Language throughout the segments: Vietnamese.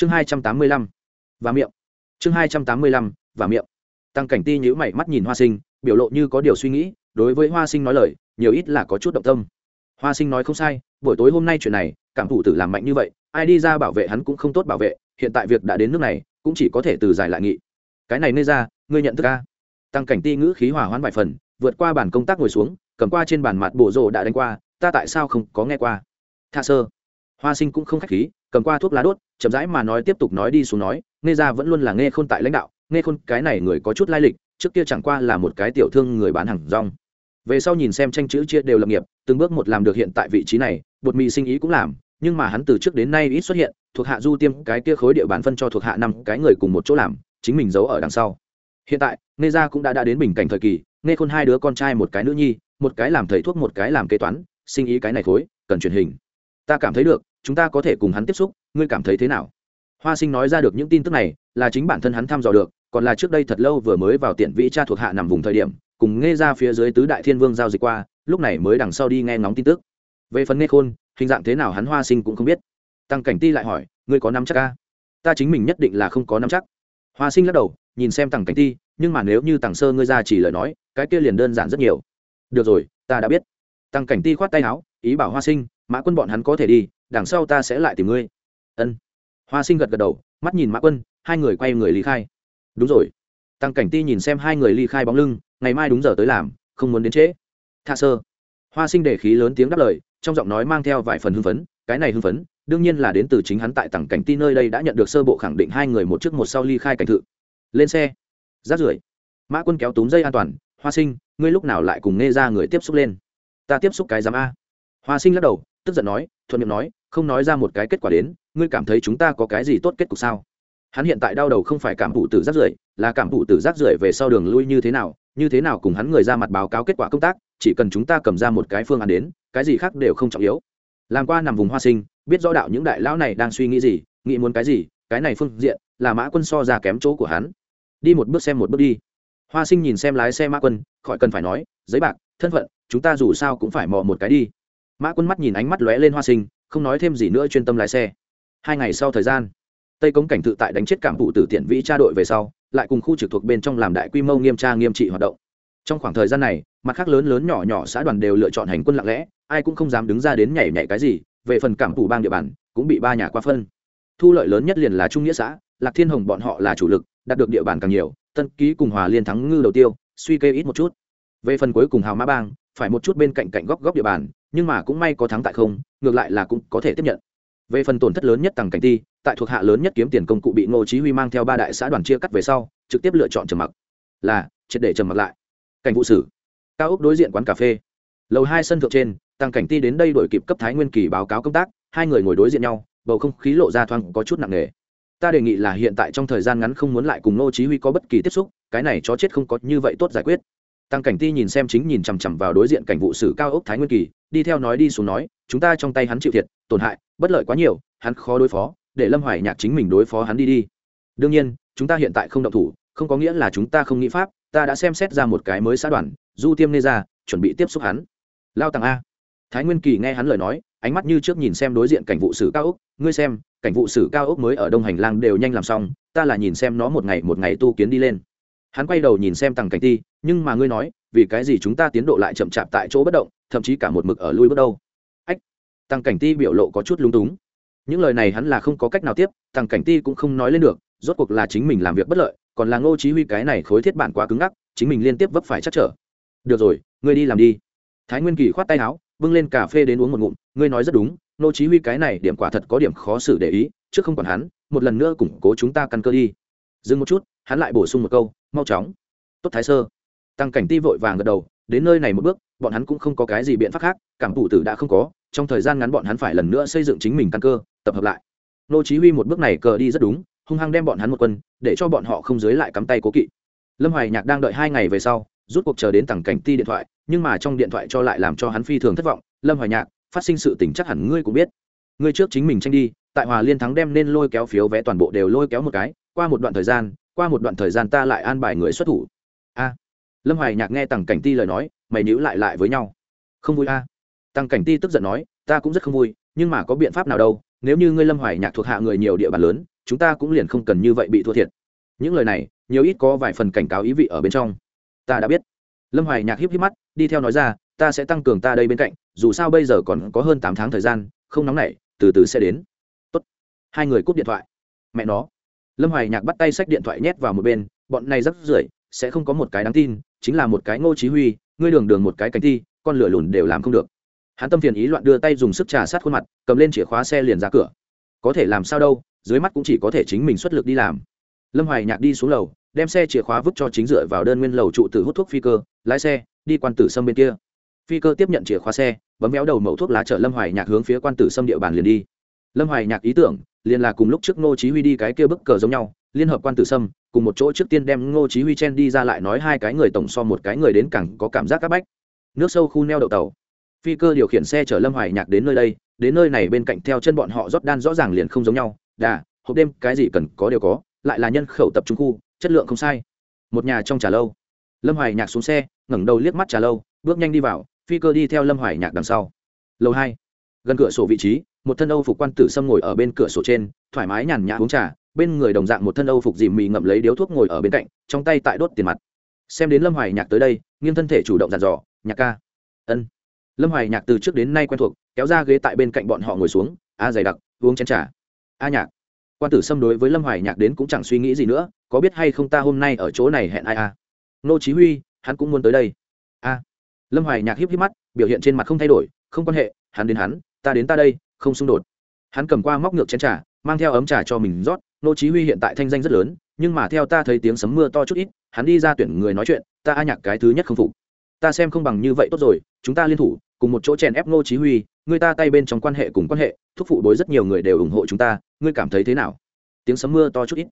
chương hai trăm tám mươi lăm, và miệng. Chương hai trăm tám mươi lăm, và miệng. Tăng cảnh ti nhữ mảy mắt nhìn hoa sinh, biểu lộ như có điều suy nghĩ, đối với hoa sinh nói lời, nhiều ít là có chút động tâm. Hoa sinh nói không sai, buổi tối hôm nay chuyện này, cảm thủ tử làm mạnh như vậy, ai đi ra bảo vệ hắn cũng không tốt bảo vệ, hiện tại việc đã đến nước này, cũng chỉ có thể từ giải lại nghị. Cái này nê ra, ngươi nhận thức ca tăng cảnh ti ngữ khí hỏa hoãn vài phần, vượt qua bàn công tác ngồi xuống, cầm qua trên bàn mặt bộ rồ đã đánh qua, ta tại sao không có nghe qua? Tha sơ. Hoa sinh cũng không khách khí cầm qua thuốc lá đốt, chậm rãi mà nói tiếp tục nói đi xuống nói, nghe ra vẫn luôn là nghe khôn tại lãnh đạo, nghe khôn cái này người có chút lai lịch, trước kia chẳng qua là một cái tiểu thương người bán hàng rong. Về sau nhìn xem tranh chữ chia đều lập nghiệp, từng bước một làm được hiện tại vị trí này, bột mì sinh ý cũng làm, nhưng mà hắn từ trước đến nay ít xuất hiện, thuộc hạ du tiêm cái kia khối địa bán phân cho thuộc hạ năm cái người cùng một chỗ làm, chính mình giấu ở đằng sau. Hiện tại, nghe ra cũng đã đã đến bình cảnh thời kỳ, nghe khôn hai đứa con trai một cái nữ nhi, một cái làm thầy thuốc một cái làm kế toán, sinh ý cái này khối, cần truyền hình. Ta cảm thấy được chúng ta có thể cùng hắn tiếp xúc, ngươi cảm thấy thế nào? Hoa sinh nói ra được những tin tức này, là chính bản thân hắn thăm dò được, còn là trước đây thật lâu vừa mới vào tiện vĩ cha thuộc hạ nằm vùng thời điểm, cùng nghe ra phía dưới tứ đại thiên vương giao dịch qua, lúc này mới đằng sau đi nghe ngóng tin tức. Về phần nghe khôn, hình dạng thế nào hắn hoa sinh cũng không biết. Tăng cảnh ti lại hỏi, ngươi có năm chắc ca ta chính mình nhất định là không có năm chắc. Hoa sinh lắc đầu, nhìn xem tăng cảnh ti, nhưng mà nếu như tàng sơ ngươi ra chỉ lời nói, cái kia liền đơn giản rất nhiều. Được rồi, ta đã biết. Tăng cảnh ti khoát tay áo, ý bảo hoa sinh, mã quân bọn hắn có thể đi đằng sau ta sẽ lại tìm ngươi. Ân. Hoa sinh gật gật đầu, mắt nhìn mã quân, hai người quay người ly khai. Đúng rồi. Tăng cảnh ti nhìn xem hai người ly khai bóng lưng, ngày mai đúng giờ tới làm, không muốn đến trễ. Tha sơ. Hoa sinh để khí lớn tiếng đáp lời, trong giọng nói mang theo vài phần hưng phấn, cái này hưng phấn, đương nhiên là đến từ chính hắn tại tặng cảnh ti nơi đây đã nhận được sơ bộ khẳng định hai người một trước một sau ly khai cảnh thự. Lên xe. Rát rưởi. Mã quân kéo túm dây an toàn, hoa sinh, ngươi lúc nào lại cùng nghe ra người tiếp xúc lên? Ta tiếp xúc cái giám a. Hoa sinh lắc đầu tức giận nói, thuận miệng nói, không nói ra một cái kết quả đến, ngươi cảm thấy chúng ta có cái gì tốt kết cục sao? Hắn hiện tại đau đầu không phải cảm thụ tử rác rưởi là cảm thụ tử rác rưởi về sau đường lui như thế nào, như thế nào cùng hắn người ra mặt báo cáo kết quả công tác, chỉ cần chúng ta cầm ra một cái phương án đến, cái gì khác đều không trọng yếu. Làm qua nằm vùng hoa sinh, biết rõ đạo những đại lão này đang suy nghĩ gì, nghĩ muốn cái gì, cái này phương diện, là mã quân so ra kém chỗ của hắn. Đi một bước xem một bước đi. Hoa sinh nhìn xem lái xe mã quân, khỏi cần phải nói, giấy bạc, thân phận, chúng ta dù sao cũng phải mò một cái đi mã quân mắt nhìn ánh mắt lóe lên hoa sinh, không nói thêm gì nữa chuyên tâm lái xe. Hai ngày sau thời gian, tây cống cảnh tự tại đánh chết cảm vụ tử tiện vĩ tra đội về sau, lại cùng khu trực thuộc bên trong làm đại quy mô nghiêm tra nghiêm trị hoạt động. Trong khoảng thời gian này, mặt khác lớn lớn nhỏ nhỏ xã đoàn đều lựa chọn hành quân lặng lẽ, ai cũng không dám đứng ra đến nhảy nhảy cái gì, về phần cảm thủ bang địa bàn, cũng bị ba nhà qua phân. Thu lợi lớn nhất liền là trung nghĩa xã, lạc thiên hồng bọn họ là chủ lực, đạt được địa bàn càng nhiều, tân ký cùng hòa liên thắng ngư đầu tiêu, suy kê ít một chút. Về phần cuối cùng hào mã bang, phải một chút bên cạnh cạnh góc góc địa bàn nhưng mà cũng may có thắng tại không, ngược lại là cũng có thể tiếp nhận. Về phần tổn thất lớn nhất tằng cảnh ti, tại thuộc hạ lớn nhất kiếm tiền công cụ bị ngô chí huy mang theo ba đại xã đoàn chia cắt về sau, trực tiếp lựa chọn trầm mặc. Là, triệt để trầm mặc lại. Cảnh vụ sử. Cao ốc đối diện quán cà phê. Lầu hai sân thượng trên tăng cảnh ti đến đây đổi kịp cấp thái nguyên kỳ báo cáo công tác, hai người ngồi đối diện nhau, bầu không khí lộ ra thoáng có chút nặng nề. Ta đề nghị là hiện tại trong thời gian ngắn không muốn lại cùng ngô chí huy có bất kỳ tiếp xúc, cái này chó chết không có như vậy tốt giải quyết tăng cảnh ti nhìn xem chính nhìn chằm chằm vào đối diện cảnh vụ sử cao ốc thái nguyên kỳ, đi theo nói đi xuống nói, chúng ta trong tay hắn chịu thiệt, tổn hại, bất lợi quá nhiều, hắn khó đối phó, để lâm hoài nhạc chính mình đối phó hắn đi đi. Đương nhiên, chúng ta hiện tại không động thủ, không có nghĩa là chúng ta không nghĩ pháp, ta đã xem xét ra một cái mới xã đoàn, du tiêm nê ra chuẩn bị tiếp xúc hắn. Lao tàng a. Thái nguyên kỳ nghe hắn lời nói, ánh mắt như trước nhìn xem đối diện cảnh vụ sử cao ốc, ngươi xem, cảnh vụ sử cao ốc mới ở đông hành lang đều nhanh làm xong, ta là nhìn xem nó một ngày một ngày tu kiến đi lên hắn quay đầu nhìn xem tằng cảnh ti, nhưng mà ngươi nói, vì cái gì chúng ta tiến độ lại chậm chạp tại chỗ bất động, thậm chí cả một mực ở lui bước đâu? Ách tăng cảnh ti biểu lộ có chút lung túng. Những lời này hắn là không có cách nào tiếp tăng cảnh ti cũng không nói lên được, rốt cuộc là chính mình làm việc bất lợi, còn là ngô chí huy cái này khối thiết bản quá cứng ngắc, chính mình liên tiếp vấp phải chắc trở. Được rồi, ngươi đi làm đi. Thái nguyên kỳ khoát tay áo, bưng lên cà phê đến uống một ngụm, ngươi nói rất đúng, ngô chí huy cái này điểm quả thật có điểm khó xử để ý, trước không còn hắn, một lần nữa củng cố chúng ta căn cơ đi. Dừng một chút, hắn lại bổ sung một câu mau chóng. Tốt thái sơ. Tăng cảnh ti vội vàng gật đầu, đến nơi này một bước, bọn hắn cũng không có cái gì biện pháp khác, cảm thủ tử đã không có, trong thời gian ngắn bọn hắn phải lần nữa xây dựng chính mình căn cơ, tập hợp lại. Nô chí huy một bước này cờ đi rất đúng, hung hăng đem bọn hắn một quân, để cho bọn họ không dưới lại cắm tay cố kỵ. Lâm hoài nhạc đang đợi hai ngày về sau, rút cuộc chờ đến tầng cảnh ti điện thoại, nhưng mà trong điện thoại cho lại làm cho hắn phi thường thất vọng. Lâm hoài nhạc, phát sinh sự tình chắc hẳn ngươi cũng biết. Ngươi trước chính mình tranh đi, tại hòa liên thắng đem nên lôi kéo phiếu vé toàn bộ đều lôi kéo một cái, qua một đoạn thời gian qua một đoạn thời gian ta lại an bài người xuất thủ. A. Lâm hoài nhạc nghe tằng cảnh ti lời nói, mày níu lại lại với nhau. Không vui a. À. tăng cảnh ti tức giận nói, ta cũng rất không vui, nhưng mà có biện pháp nào đâu, nếu như ngươi lâm hoài nhạc thuộc hạ người nhiều địa bàn lớn, chúng ta cũng liền không cần như vậy bị thua thiệt. Những lời này, nhiều ít có vài phần cảnh cáo ý vị ở bên trong. Ta đã biết. Lâm hoài nhạc híp híp mắt, đi theo nói ra, ta sẽ tăng cường ta đây bên cạnh, dù sao bây giờ còn có hơn tám tháng thời gian, không nóng nảy, từ từ sẽ đến. Tốt. hai người cúp điện thoại. Mẹ nó lâm hoài nhạc bắt tay sách điện thoại nhét vào một bên, bọn này rất rưởi, sẽ không có một cái đáng tin, chính là một cái ngô chí huy, ngươi đường đường một cái cánh thi con lửa lùn đều làm không được. Hắn tâm phiền ý loạn đưa tay dùng sức trà sát khuôn mặt, cầm lên chìa khóa xe liền ra cửa. Có thể làm sao đâu, dưới mắt cũng chỉ có thể chính mình xuất lực đi làm. Lâm hoài nhạc đi xuống lầu, đem xe chìa khóa vứt cho chính dựa vào đơn nguyên lầu trụ từ hút thuốc phi cơ, lái xe, đi quan tử sâm bên kia. Phi cơ tiếp nhận chìa khóa xe, bấm méo đầu mẫu thuốc lá chở lâm hoài nhạc hướng phía quan tử sâm địa bàn liền đi. Lâm hoài nhạc ý tưởng liền là cùng lúc trước ngô chí huy đi cái kia bức cờ giống nhau, liên hợp quan tử sâm, cùng một chỗ trước tiên đem ngô chí huy chen đi ra lại nói hai cái người tổng so một cái người đến càng có cảm giác các bách. Nước sâu khu neo đậu tàu. Phi cơ điều khiển xe chở lâm hoài nhạc đến nơi đây, đến nơi này bên cạnh theo chân bọn họ rót đan rõ ràng liền không giống nhau, đà, hộp đêm, cái gì cần có đều có, lại là nhân khẩu tập trung khu, chất lượng không sai. Một nhà trong trà lâu. Lâm hoài nhạc xuống xe, ngẩng đầu liếc mắt trà lâu, bước nhanh đi vào, phi cơ đi theo lâm hoài nhạc đằng sau. Lầu hai. Gần cửa sổ vị trí một thân âu phục quan tử sâm ngồi ở bên cửa sổ trên, thoải mái nhàn nhã uống trà, bên người đồng dạng một thân âu phục dìm mì ngậm lấy điếu thuốc ngồi ở bên cạnh, trong tay tại đốt tiền mặt. Xem đến lâm hoài nhạc tới đây, nghiêng thân thể chủ động dàn dò, nhạc ca. Ân. Lâm hoài nhạc từ trước đến nay quen thuộc, kéo ra ghế tại bên cạnh bọn họ ngồi xuống, a dày đặc, uống chén trà. A nhạc. Quan tử xâm đối với lâm hoài nhạc đến cũng chẳng suy nghĩ gì nữa, có biết hay không ta hôm nay ở chỗ này hẹn ai a nô chí huy, hắn cũng muốn tới đây. A. Lâm hoài nhạc híp híp mắt, biểu hiện trên mặt không thay đổi, không quan hệ, hắn đến hắn, ta đến ta đây không xung đột. Hắn cầm qua móc ngược chén trà, mang theo ấm trà cho mình rót, nô chí huy hiện tại thanh danh rất lớn, nhưng mà theo ta thấy tiếng sấm mưa to chút ít, hắn đi ra tuyển người nói chuyện, ta a nhạc cái thứ nhất không phục. Ta xem không bằng như vậy tốt rồi, chúng ta liên thủ, cùng một chỗ chèn ép nô chí huy, người ta tay bên trong quan hệ cùng quan hệ, thúc phụ đối rất nhiều người đều ủng hộ chúng ta, ngươi cảm thấy thế nào? Tiếng sấm mưa to chút ít.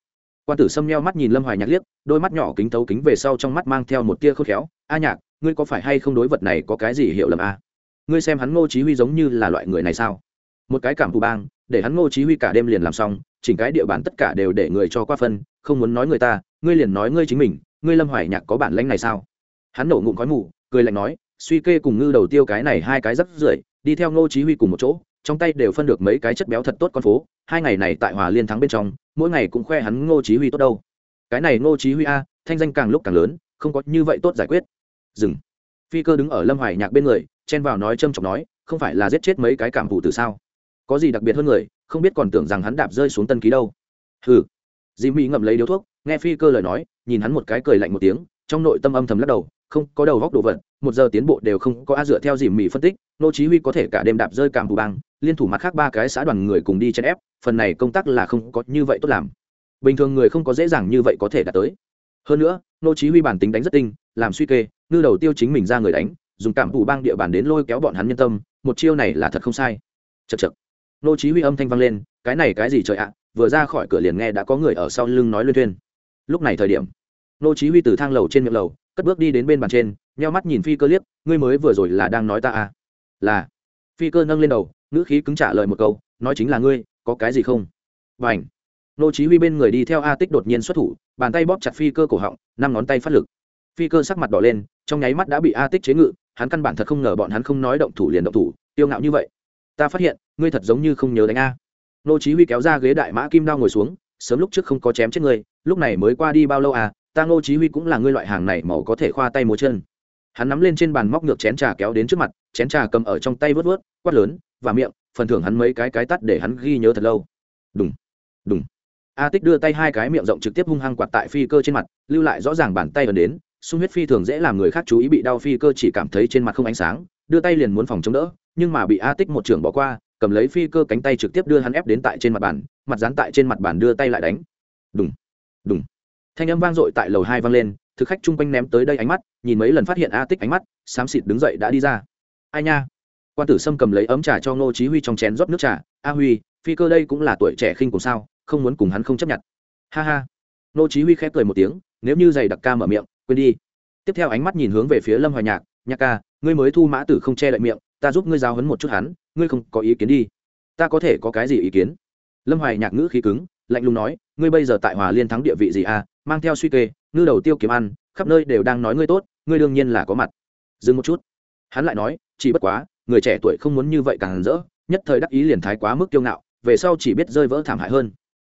Quan tử sâm nheo mắt nhìn lâm hoài nhạc liếc, đôi mắt nhỏ kính thấu kính về sau trong mắt mang theo một tia khôn khéo, a nhạc, ngươi có phải hay không đối vật này có cái gì hiểu lầm a ngươi xem hắn ngô chí huy giống như là loại người này sao? Một cái cảm thủ bang, để hắn ngô chí huy cả đêm liền làm xong, chỉnh cái địa bàn tất cả đều để người cho qua phân, không muốn nói người ta, ngươi liền nói ngươi chính mình, ngươi lâm hoài nhạc có bản lĩnh này sao? Hắn nổ ngụm khói mù, cười lạnh nói, suy kê cùng ngư đầu tiêu cái này hai cái rất rưởi, đi theo ngô chí huy cùng một chỗ, trong tay đều phân được mấy cái chất béo thật tốt con phố, hai ngày này tại hòa liên thắng bên trong, mỗi ngày cũng khoe hắn ngô chí huy tốt đâu. Cái này ngô chí huy a, thanh danh càng lúc càng lớn, không có như vậy tốt giải quyết. Dừng. Phi cơ đứng ở lâm hoài nhạc bên người, chen vào nói châm chọc nói, không phải là giết chết mấy cái cảm vụ từ sao? Có gì đặc biệt hơn người, không biết còn tưởng rằng hắn đạp rơi xuống tân ký đâu. Hừ. Dì mỹ ngậm lấy điếu thuốc, nghe phi cơ lời nói, nhìn hắn một cái cười lạnh một tiếng, trong nội tâm âm thầm lắc đầu, không có đầu góc đồ vật, một giờ tiến bộ đều không có a dựa theo dì mỹ phân tích, nô chí huy có thể cả đêm đạp rơi cảm bù băng, liên thủ mặt khác ba cái xã đoàn người cùng đi chen ép, phần này công tác là không có như vậy tốt làm. Bình thường người không có dễ dàng như vậy có thể đạt tới. Hơn nữa, nô chí huy bản tính đánh rất tinh, làm suy kê, ngư đầu tiêu chính mình ra người đánh, dùng cảm thủ bang địa bàn đến lôi kéo bọn hắn nhân tâm, một chiêu này là thật không sai. Chật chật nô chí huy âm thanh vang lên, cái này cái gì trời ạ? Vừa ra khỏi cửa liền nghe đã có người ở sau lưng nói luyên thuyên. Lúc này thời điểm, nô chí huy từ thang lầu trên miệng lầu, cất bước đi đến bên bàn trên, nheo mắt nhìn phi cơ liếc, ngươi mới vừa rồi là đang nói ta à? Là. Phi cơ nâng lên đầu, ngữ khí cứng trả lời một câu, nói chính là ngươi, có cái gì không? Bảnh. nô chí huy bên người đi theo a tích đột nhiên xuất thủ, bàn tay bóp chặt phi cơ cổ họng, năm ngón tay phát lực. Phi cơ sắc mặt đỏ lên, trong nháy mắt đã bị a tích chế ngự, hắn căn bản thật không ngờ bọn hắn không nói động thủ liền động thủ tiêu ngạo như vậy ta phát hiện, ngươi thật giống như không nhớ đánh a. Nô chí huy kéo ra ghế đại mã kim đao ngồi xuống, sớm lúc trước không có chém chết ngươi, lúc này mới qua đi bao lâu à ta nô chí huy cũng là ngươi loại hàng này màu có thể khoa tay múa chân. Hắn nắm lên trên bàn móc ngược chén trà kéo đến trước mặt, chén trà cầm ở trong tay vớt vớt quát lớn, và miệng, phần thưởng hắn mấy cái cái tắt để hắn ghi nhớ thật lâu. Đùng đùng. A tích đưa tay hai cái miệng rộng trực tiếp hung hăng quạt tại phi cơ trên mặt, lưu lại rõ ràng bàn tay ở đến, sung huyết phi thường dễ làm người khác chú ý bị đau phi cơ chỉ cảm thấy trên mặt không ánh sáng, đưa tay liền muốn phòng chống đỡ nhưng mà bị a tích một trưởng bỏ qua, cầm lấy phi cơ cánh tay trực tiếp đưa hắn ép đến tại trên mặt bàn, mặt dán tại trên mặt bàn đưa tay lại đánh. Đúng đúng thanh âm vang dội tại lầu hai vang lên, thực khách chung quanh ném tới đây ánh mắt, nhìn mấy lần phát hiện a tích ánh mắt, xám xịt đứng dậy đã đi ra. Ai nha? Quan tử sâm cầm lấy ấm trà cho ngô chí huy trong chén rót nước trà. A huy, phi cơ đây cũng là tuổi trẻ khinh cùng sao, không muốn cùng hắn không chấp nhận. Ha ha. Ngô chí huy khép cười một tiếng, nếu như giày đặc ca mở miệng, quên đi. Tiếp theo ánh mắt nhìn hướng về phía lâm hoài nhạc. Nhạc ca, ngươi mới thu mã tử không che lại miệng ta giúp ngươi giáo huấn một chút hắn, ngươi không có ý kiến đi. Ta có thể có cái gì ý kiến? Lâm hoài nhạc ngữ khí cứng, lạnh lùng nói, ngươi bây giờ tại hòa liên thắng địa vị gì à? Mang theo suy kê, ngư đầu tiêu kiếm ăn, khắp nơi đều đang nói ngươi tốt, ngươi đương nhiên là có mặt. Dừng một chút. Hắn lại nói, chỉ bất quá, người trẻ tuổi không muốn như vậy càng rỡ, nhất thời đắc ý liền thái quá mức kiêu ngạo, về sau chỉ biết rơi vỡ thảm hại hơn.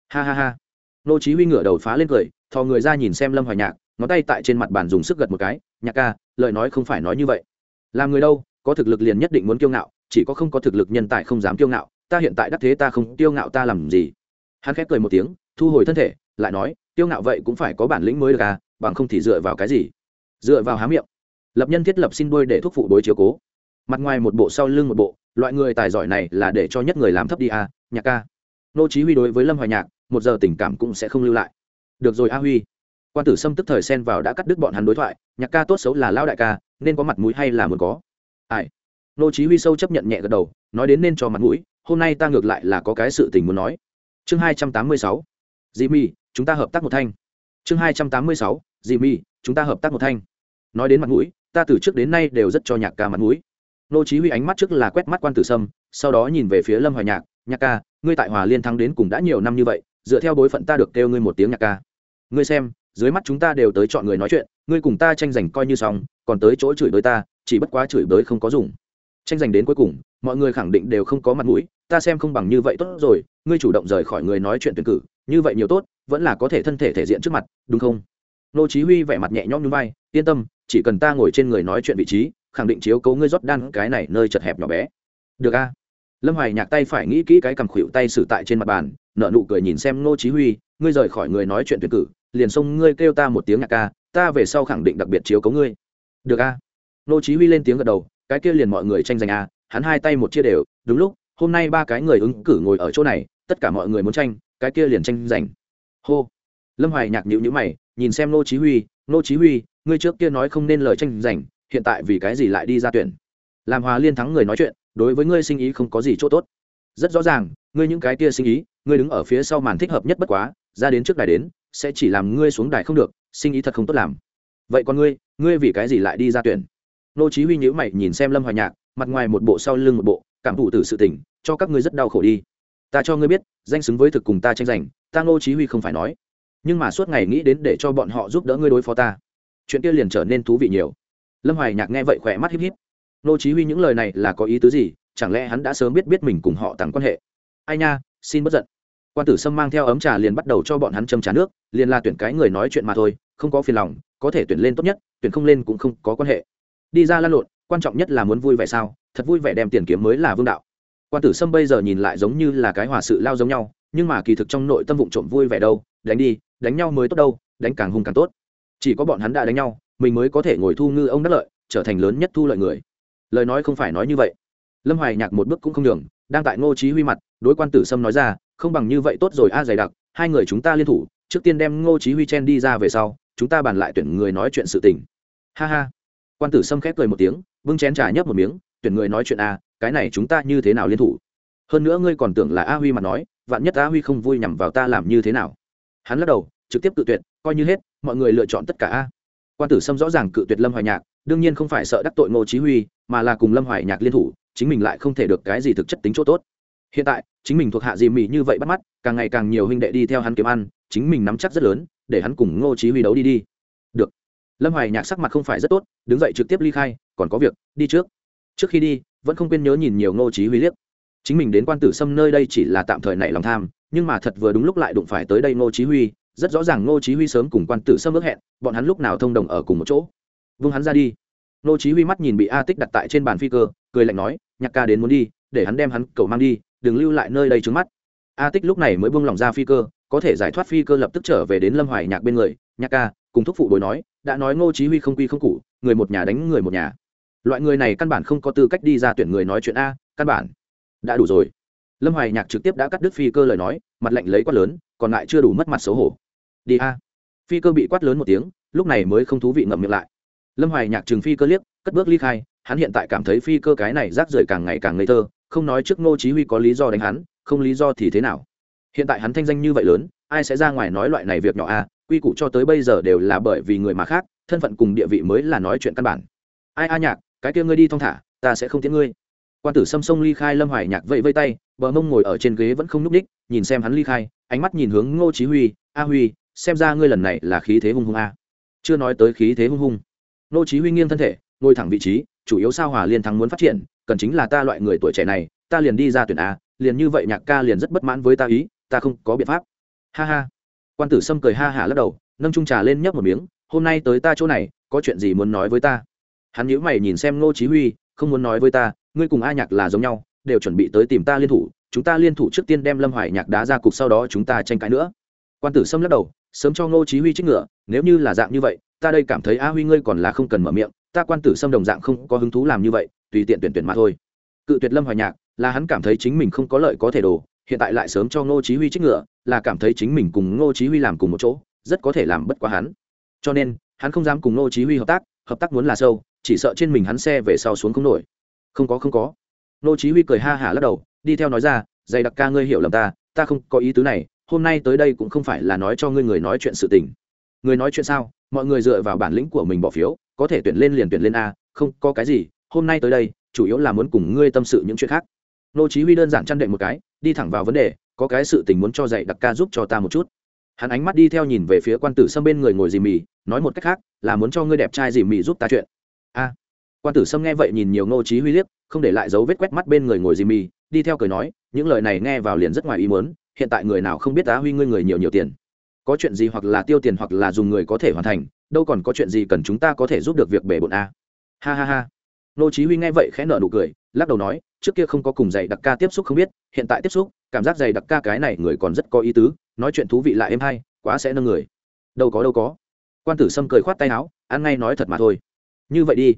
Ha ha ha. Nô chí huy ngửa đầu phá lên cười, thò người ra nhìn xem lâm hoài nhạc, ngón tay tại trên mặt bàn dùng sức gật một cái, nhạc ca, lời nói không phải nói như vậy. Làm người đâu? Có thực lực liền nhất định muốn kiêu ngạo, chỉ có không có thực lực nhân tài không dám kiêu ngạo, ta hiện tại đắc thế ta không kiêu ngạo ta làm gì? Hắn khép cười một tiếng, thu hồi thân thể, lại nói, kiêu ngạo vậy cũng phải có bản lĩnh mới được à bằng không thì dựa vào cái gì? Dựa vào há miệng. Lập nhân thiết lập xin đuôi để thúc phụ đối chiếu cố. Mặt ngoài một bộ, sau lưng một bộ, loại người tài giỏi này là để cho nhất người làm thấp đi à nhạc ca. Nô chí huy đối với lâm hoài nhạc, một giờ tình cảm cũng sẽ không lưu lại. Được rồi a huy. Quan tử sâm tức thời xen vào đã cắt đứt bọn hắn đối thoại, nhạc ca tốt xấu là lão đại ca, nên có mặt mũi hay là muốn có? Ai? Nô chí huy sâu chấp nhận nhẹ gật đầu, nói đến nên cho mặt mũi, hôm nay ta ngược lại là có cái sự tình muốn nói. Chương 286 Jimmy chúng ta hợp tác một thanh. Chương 286 Jimmy chúng ta hợp tác một thanh. Nói đến mặt mũi, ta từ trước đến nay đều rất cho nhạc ca mặt mũi. Nô chí huy ánh mắt trước là quét mắt quan tử sâm, sau đó nhìn về phía lâm hoài nhạc. Nhạc ca, ngươi tại hòa liên thắng đến cùng đã nhiều năm như vậy, dựa theo bối phận ta được kêu ngươi một tiếng nhạc ca. Ngươi xem, dưới mắt chúng ta đều tới chọn người nói chuyện, ngươi cùng ta tranh giành coi như xong, còn tới chỗ chửi đối ta chỉ bất quá chửi bới không có dùng. Tranh giành đến cuối cùng, mọi người khẳng định đều không có mặt mũi, ta xem không bằng như vậy tốt rồi, ngươi chủ động rời khỏi người nói chuyện tuyển cử, như vậy nhiều tốt, vẫn là có thể thân thể thể diện trước mặt, đúng không? Nô chí huy vẻ mặt nhẹ nhõm nhún vai, yên tâm, chỉ cần ta ngồi trên người nói chuyện vị trí, khẳng định chiếu cố ngươi rót đan cái này nơi chật hẹp nhỏ bé. Được a. Lâm hoài nhạc tay phải nghĩ kỹ cái cầm khuỷu tay xử tại trên mặt bàn nợ nụ cười nhìn xem nô chí huy, ngươi rời khỏi người nói chuyện tuyển cử, liền xông ngươi kêu ta một tiếng nhạc ca, ta về sau khẳng định đặc biệt chiếu cố ngươi. Được a nô chí huy lên tiếng gật đầu, cái kia liền mọi người tranh giành a hắn hai tay một chia đều, đúng lúc, hôm nay ba cái người ứng cử ngồi ở chỗ này, tất cả mọi người muốn tranh, cái kia liền tranh giành. Hô. Lâm hoài nhạc nhíu nhíu mày, nhìn xem nô chí huy, nô chí huy, ngươi trước kia nói không nên lời tranh giành, hiện tại vì cái gì lại đi ra tuyển? Làm hòa liên thắng người nói chuyện, đối với ngươi sinh ý không có gì chỗ tốt. Rất rõ ràng, ngươi những cái kia sinh ý, ngươi đứng ở phía sau màn thích hợp nhất bất quá, ra đến trước đài đến, sẽ chỉ làm ngươi xuống đài không được, sinh ý thật không tốt làm. Vậy còn ngươi ngươi vì cái gì lại đi ra tuyển? Nô chí huy nhíu mày nhìn xem lâm hoài nhạc, mặt ngoài một bộ sau lưng một bộ, cảm thụ từ sự tình, cho các ngươi rất đau khổ đi. Ta cho ngươi biết, danh xứng với thực cùng ta tranh giành, ta nô chí huy không phải nói. Nhưng mà suốt ngày nghĩ đến để cho bọn họ giúp đỡ ngươi đối phó ta, chuyện kia liền trở nên thú vị nhiều. Lâm hoài nhạc nghe vậy khỏe mắt híp híp. Nô chí huy những lời này là có ý tứ gì? Chẳng lẽ hắn đã sớm biết biết mình cùng họ tăng quan hệ? Ai nha, xin bất giận. Quan tử sâm mang theo ấm trà liền bắt đầu cho bọn hắn châm trà nước, liền là tuyển cái người nói chuyện mà thôi, không có phiền lòng, có thể tuyển lên tốt nhất, tuyển không lên cũng không có quan hệ đi ra lăn lộn, quan trọng nhất là muốn vui vẻ sao? Thật vui vẻ đem tiền kiếm mới là vương đạo. Quan tử sâm bây giờ nhìn lại giống như là cái hòa sự lao giống nhau, nhưng mà kỳ thực trong nội tâm vụng trộm vui vẻ đâu, đánh đi, đánh nhau mới tốt đâu, đánh càng hung càng tốt. Chỉ có bọn hắn đã đánh nhau, mình mới có thể ngồi thu ngư ông đắc lợi, trở thành lớn nhất thu lợi người. Lời nói không phải nói như vậy. Lâm hoài nhạc một bước cũng không đường đang tại ngô trí huy mặt, đối quan tử sâm nói ra, không bằng như vậy tốt rồi, a dày đặc, hai người chúng ta liên thủ, trước tiên đem ngô trí huy chen đi ra về sau, chúng ta bàn lại tuyển người nói chuyện sự tình. Ha ha quan tử sâm khép cười một tiếng vâng chén trà nhấp một miếng, tuyển người nói chuyện a cái này chúng ta như thế nào liên thủ? Hơn nữa ngươi còn tưởng là a huy mà nói, vạn nhất a huy không vui nhằm vào ta làm như thế nào? Hắn lắc đầu, trực tiếp tự tuyệt, coi như hết, mọi người lựa chọn tất cả a. Quan tử sâm rõ ràng cự tuyệt lâm hoài nhạc, đương nhiên không phải sợ đắc tội ngô chí huy, mà là cùng lâm hoài nhạc liên thủ, chính mình lại không thể được cái gì thực chất tính chỗ tốt. Hiện tại, chính mình thuộc hạ dì mì như vậy bắt mắt, càng ngày càng nhiều huynh đệ đi theo hắn kiếm ăn, chính mình nắm chắc rất lớn, để hắn cùng ngô chí huy đấu đi đi lâm hoài nhạc sắc mặt không phải rất tốt, đứng dậy trực tiếp ly khai, còn có việc, đi trước. Trước khi đi, vẫn không quên nhớ nhìn nhiều ngô chí huy liếc. Chính mình đến quan tử sâm nơi đây chỉ là tạm thời nảy lòng tham, nhưng mà thật vừa đúng lúc lại đụng phải tới đây ngô chí huy, rất rõ ràng ngô chí huy sớm cùng quan tử sâm ước hẹn, bọn hắn lúc nào thông đồng ở cùng một chỗ. Vung hắn ra đi. Ngô chí huy mắt nhìn bị a tích đặt tại trên bàn phi cơ, cười lạnh nói, nhạc ca đến muốn đi, để hắn đem hắn cầu mang đi, đừng lưu lại nơi đây trướng mắt. A tích lúc này mới buông lòng ra phi cơ, có thể giải thoát phi cơ lập tức trở về đến lâm hoài nhạc bên người nhạc ca, cùng thúc phụ đối nói, đã nói ngô chí huy không quy không cụ người một nhà đánh người một nhà. Loại người này căn bản không có tư cách đi ra tuyển người nói chuyện a, căn bản. Đã đủ rồi. Lâm hoài nhạc trực tiếp đã cắt đứt phi cơ lời nói, mặt lạnh lấy quát lớn, còn lại chưa đủ mất mặt xấu hổ. Đi a. Phi cơ bị quát lớn một tiếng, lúc này mới không thú vị ngậm miệng lại. Lâm hoài nhạc trừng phi cơ liếc, cất bước ly khai, hắn hiện tại cảm thấy phi cơ cái này rác rưởi càng ngày càng ngây thơ, không nói trước ngô chí huy có lý do đánh hắn, không lý do thì thế nào. Hiện tại hắn thanh danh như vậy lớn, ai sẽ ra ngoài nói loại này việc nhỏ a quy củ cho tới bây giờ đều là bởi vì người mà khác, thân phận cùng địa vị mới là nói chuyện căn bản. Ai a nhạc, cái kia ngươi đi thong thả, ta sẽ không tiễn ngươi. Quan tử xâm sông ly khai lâm hoài nhạc vẫy vây tay, bờ mông ngồi ở trên ghế vẫn không nhúc ních nhìn xem hắn ly khai, ánh mắt nhìn hướng ngô chí huy, a huy, xem ra ngươi lần này là khí thế hung hung a. Chưa nói tới khí thế hung hung. Ngô chí huy nghiêng thân thể, ngồi thẳng vị trí, chủ yếu sao hòa liên thắng muốn phát triển, cần chính là ta loại người tuổi trẻ này, ta liền đi ra tuyển a, liền như vậy nhạc ca liền rất bất mãn với ta ý, ta không có biện pháp. Ha ha quan tử sâm cười ha hả lắc đầu, nâng trung trà lên nhấp một miếng, hôm nay tới ta chỗ này, có chuyện gì muốn nói với ta? Hắn nhíu mày nhìn xem ngô chí huy, không muốn nói với ta, ngươi cùng a nhạc là giống nhau, đều chuẩn bị tới tìm ta liên thủ, chúng ta liên thủ trước tiên đem lâm hoài nhạc đá ra cục sau đó chúng ta tranh cãi nữa. Quan tử sâm lắc đầu, sớm cho ngô chí huy trích ngựa, nếu như là dạng như vậy, ta đây cảm thấy a huy ngươi còn là không cần mở miệng, ta quan tử sâm đồng dạng không có hứng thú làm như vậy, tùy tiện tuyển tuyển mà thôi. Cự tuyệt lâm hoài nhạc, là hắn cảm thấy chính mình không có lợi có thể đồ hiện tại lại sớm cho ngô chí huy trích ngựa, là cảm thấy chính mình cùng ngô chí huy làm cùng một chỗ, rất có thể làm bất quá hắn. Cho nên, hắn không dám cùng ngô chí huy hợp tác hợp tác muốn là sâu, chỉ sợ trên mình hắn xe về sau xuống không nổi. Không có không có. Ngô chí huy cười ha hả lắc đầu, đi theo nói ra, dày đặc ca ngươi hiểu lầm ta ta không có ý tứ này, hôm nay tới đây cũng không phải là nói cho ngươi người nói chuyện sự tình. Người nói chuyện sao? Mọi người dựa vào bản lĩnh của mình bỏ phiếu, có thể tuyển lên liền tuyển lên a, không có cái gì, hôm nay tới đây, chủ yếu là muốn cùng ngươi tâm sự những chuyện khác. Nô chí huy đơn giản chăn đệm một cái đi thẳng vào vấn đề, có cái sự tình muốn cho dạy đặc ca giúp cho ta một chút. Hắn ánh mắt đi theo nhìn về phía quan tử sâm bên người ngồi dì mì, nói một cách khác, là muốn cho ngươi đẹp trai dì mì giúp ta chuyện. A. Quan tử sâm nghe vậy nhìn nhiều nô trí huy liếc, không để lại dấu vết quét mắt bên người ngồi dì mì, đi theo cười nói, những lời này nghe vào liền rất ngoài ý muốn, hiện tại người nào không biết tá huy ngươi người nhiều nhiều tiền. Có chuyện gì hoặc là tiêu tiền hoặc là dùng người có thể hoàn thành, đâu còn có chuyện gì cần chúng ta có thể giúp được việc bể bộn a. Ha ha ha. Nô trí huy nghe vậy khẽ nở nụ cười, lắc đầu nói trước kia không có cùng dạy đặc ca tiếp xúc không biết, hiện tại tiếp xúc, cảm giác dạy đặc ca cái này người còn rất có ý tứ, nói chuyện thú vị lại êm hay, quá sẽ nâng người. Đâu có đâu có. Quan tử sâm cười khoát tay áo, ăn ngay nói thật mà thôi. Như vậy đi.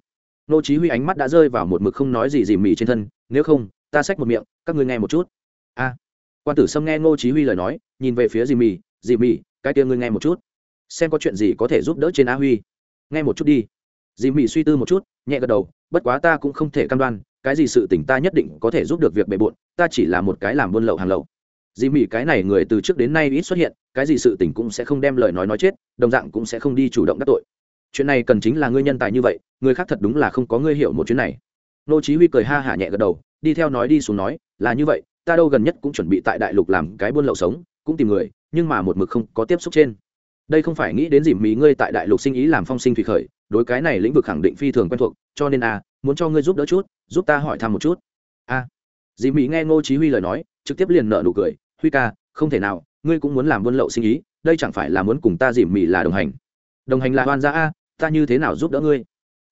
Nô chí huy ánh mắt đã rơi vào một mực không nói gì gì mỉ trên thân, nếu không, ta xách một miệng, các ngươi nghe một chút. A. Quan tử sâm nghe ngô chí huy lời nói, nhìn về phía dì mỉ dì mỉ, cái kia ngươi nghe một chút. Xem có chuyện gì có thể giúp đỡ trên a huy. Nghe một chút đi. Dì mỉ suy tư một chút, nhẹ gật đầu, bất quá ta cũng không thể cam đoan cái gì sự tình ta nhất định có thể giúp được việc bề bộn, ta chỉ là một cái làm buôn lậu hàng lậu. Dì mỉ cái này người từ trước đến nay ít xuất hiện, cái gì sự tình cũng sẽ không đem lời nói nói chết, đồng dạng cũng sẽ không đi chủ động đắc tội. Chuyện này cần chính là ngươi nhân tài như vậy, người khác thật đúng là không có ngươi hiểu một chuyện này. Nô chí huy cười ha hả nhẹ gật đầu, đi theo nói đi xuống nói, là như vậy, ta đâu gần nhất cũng chuẩn bị tại đại lục làm cái buôn lậu sống, cũng tìm người, nhưng mà một mực không có tiếp xúc trên. Đây không phải nghĩ đến dìm mỹ ngươi tại đại lục sinh ý làm phong sinh thủy khởi, đối cái này lĩnh vực khẳng định phi thường quen thuộc, cho nên a muốn cho ngươi giúp đỡ chút giúp ta hỏi thăm một chút. A. À, dì mỹ nghe ngô chí huy lời nói trực tiếp liền nở nụ cười. Huy ca không thể nào ngươi cũng muốn làm buôn lậu sinh ý đây chẳng phải là muốn cùng ta dì mỹ là đồng hành. Đồng hành là hoàn gia a ta như thế nào giúp đỡ ngươi?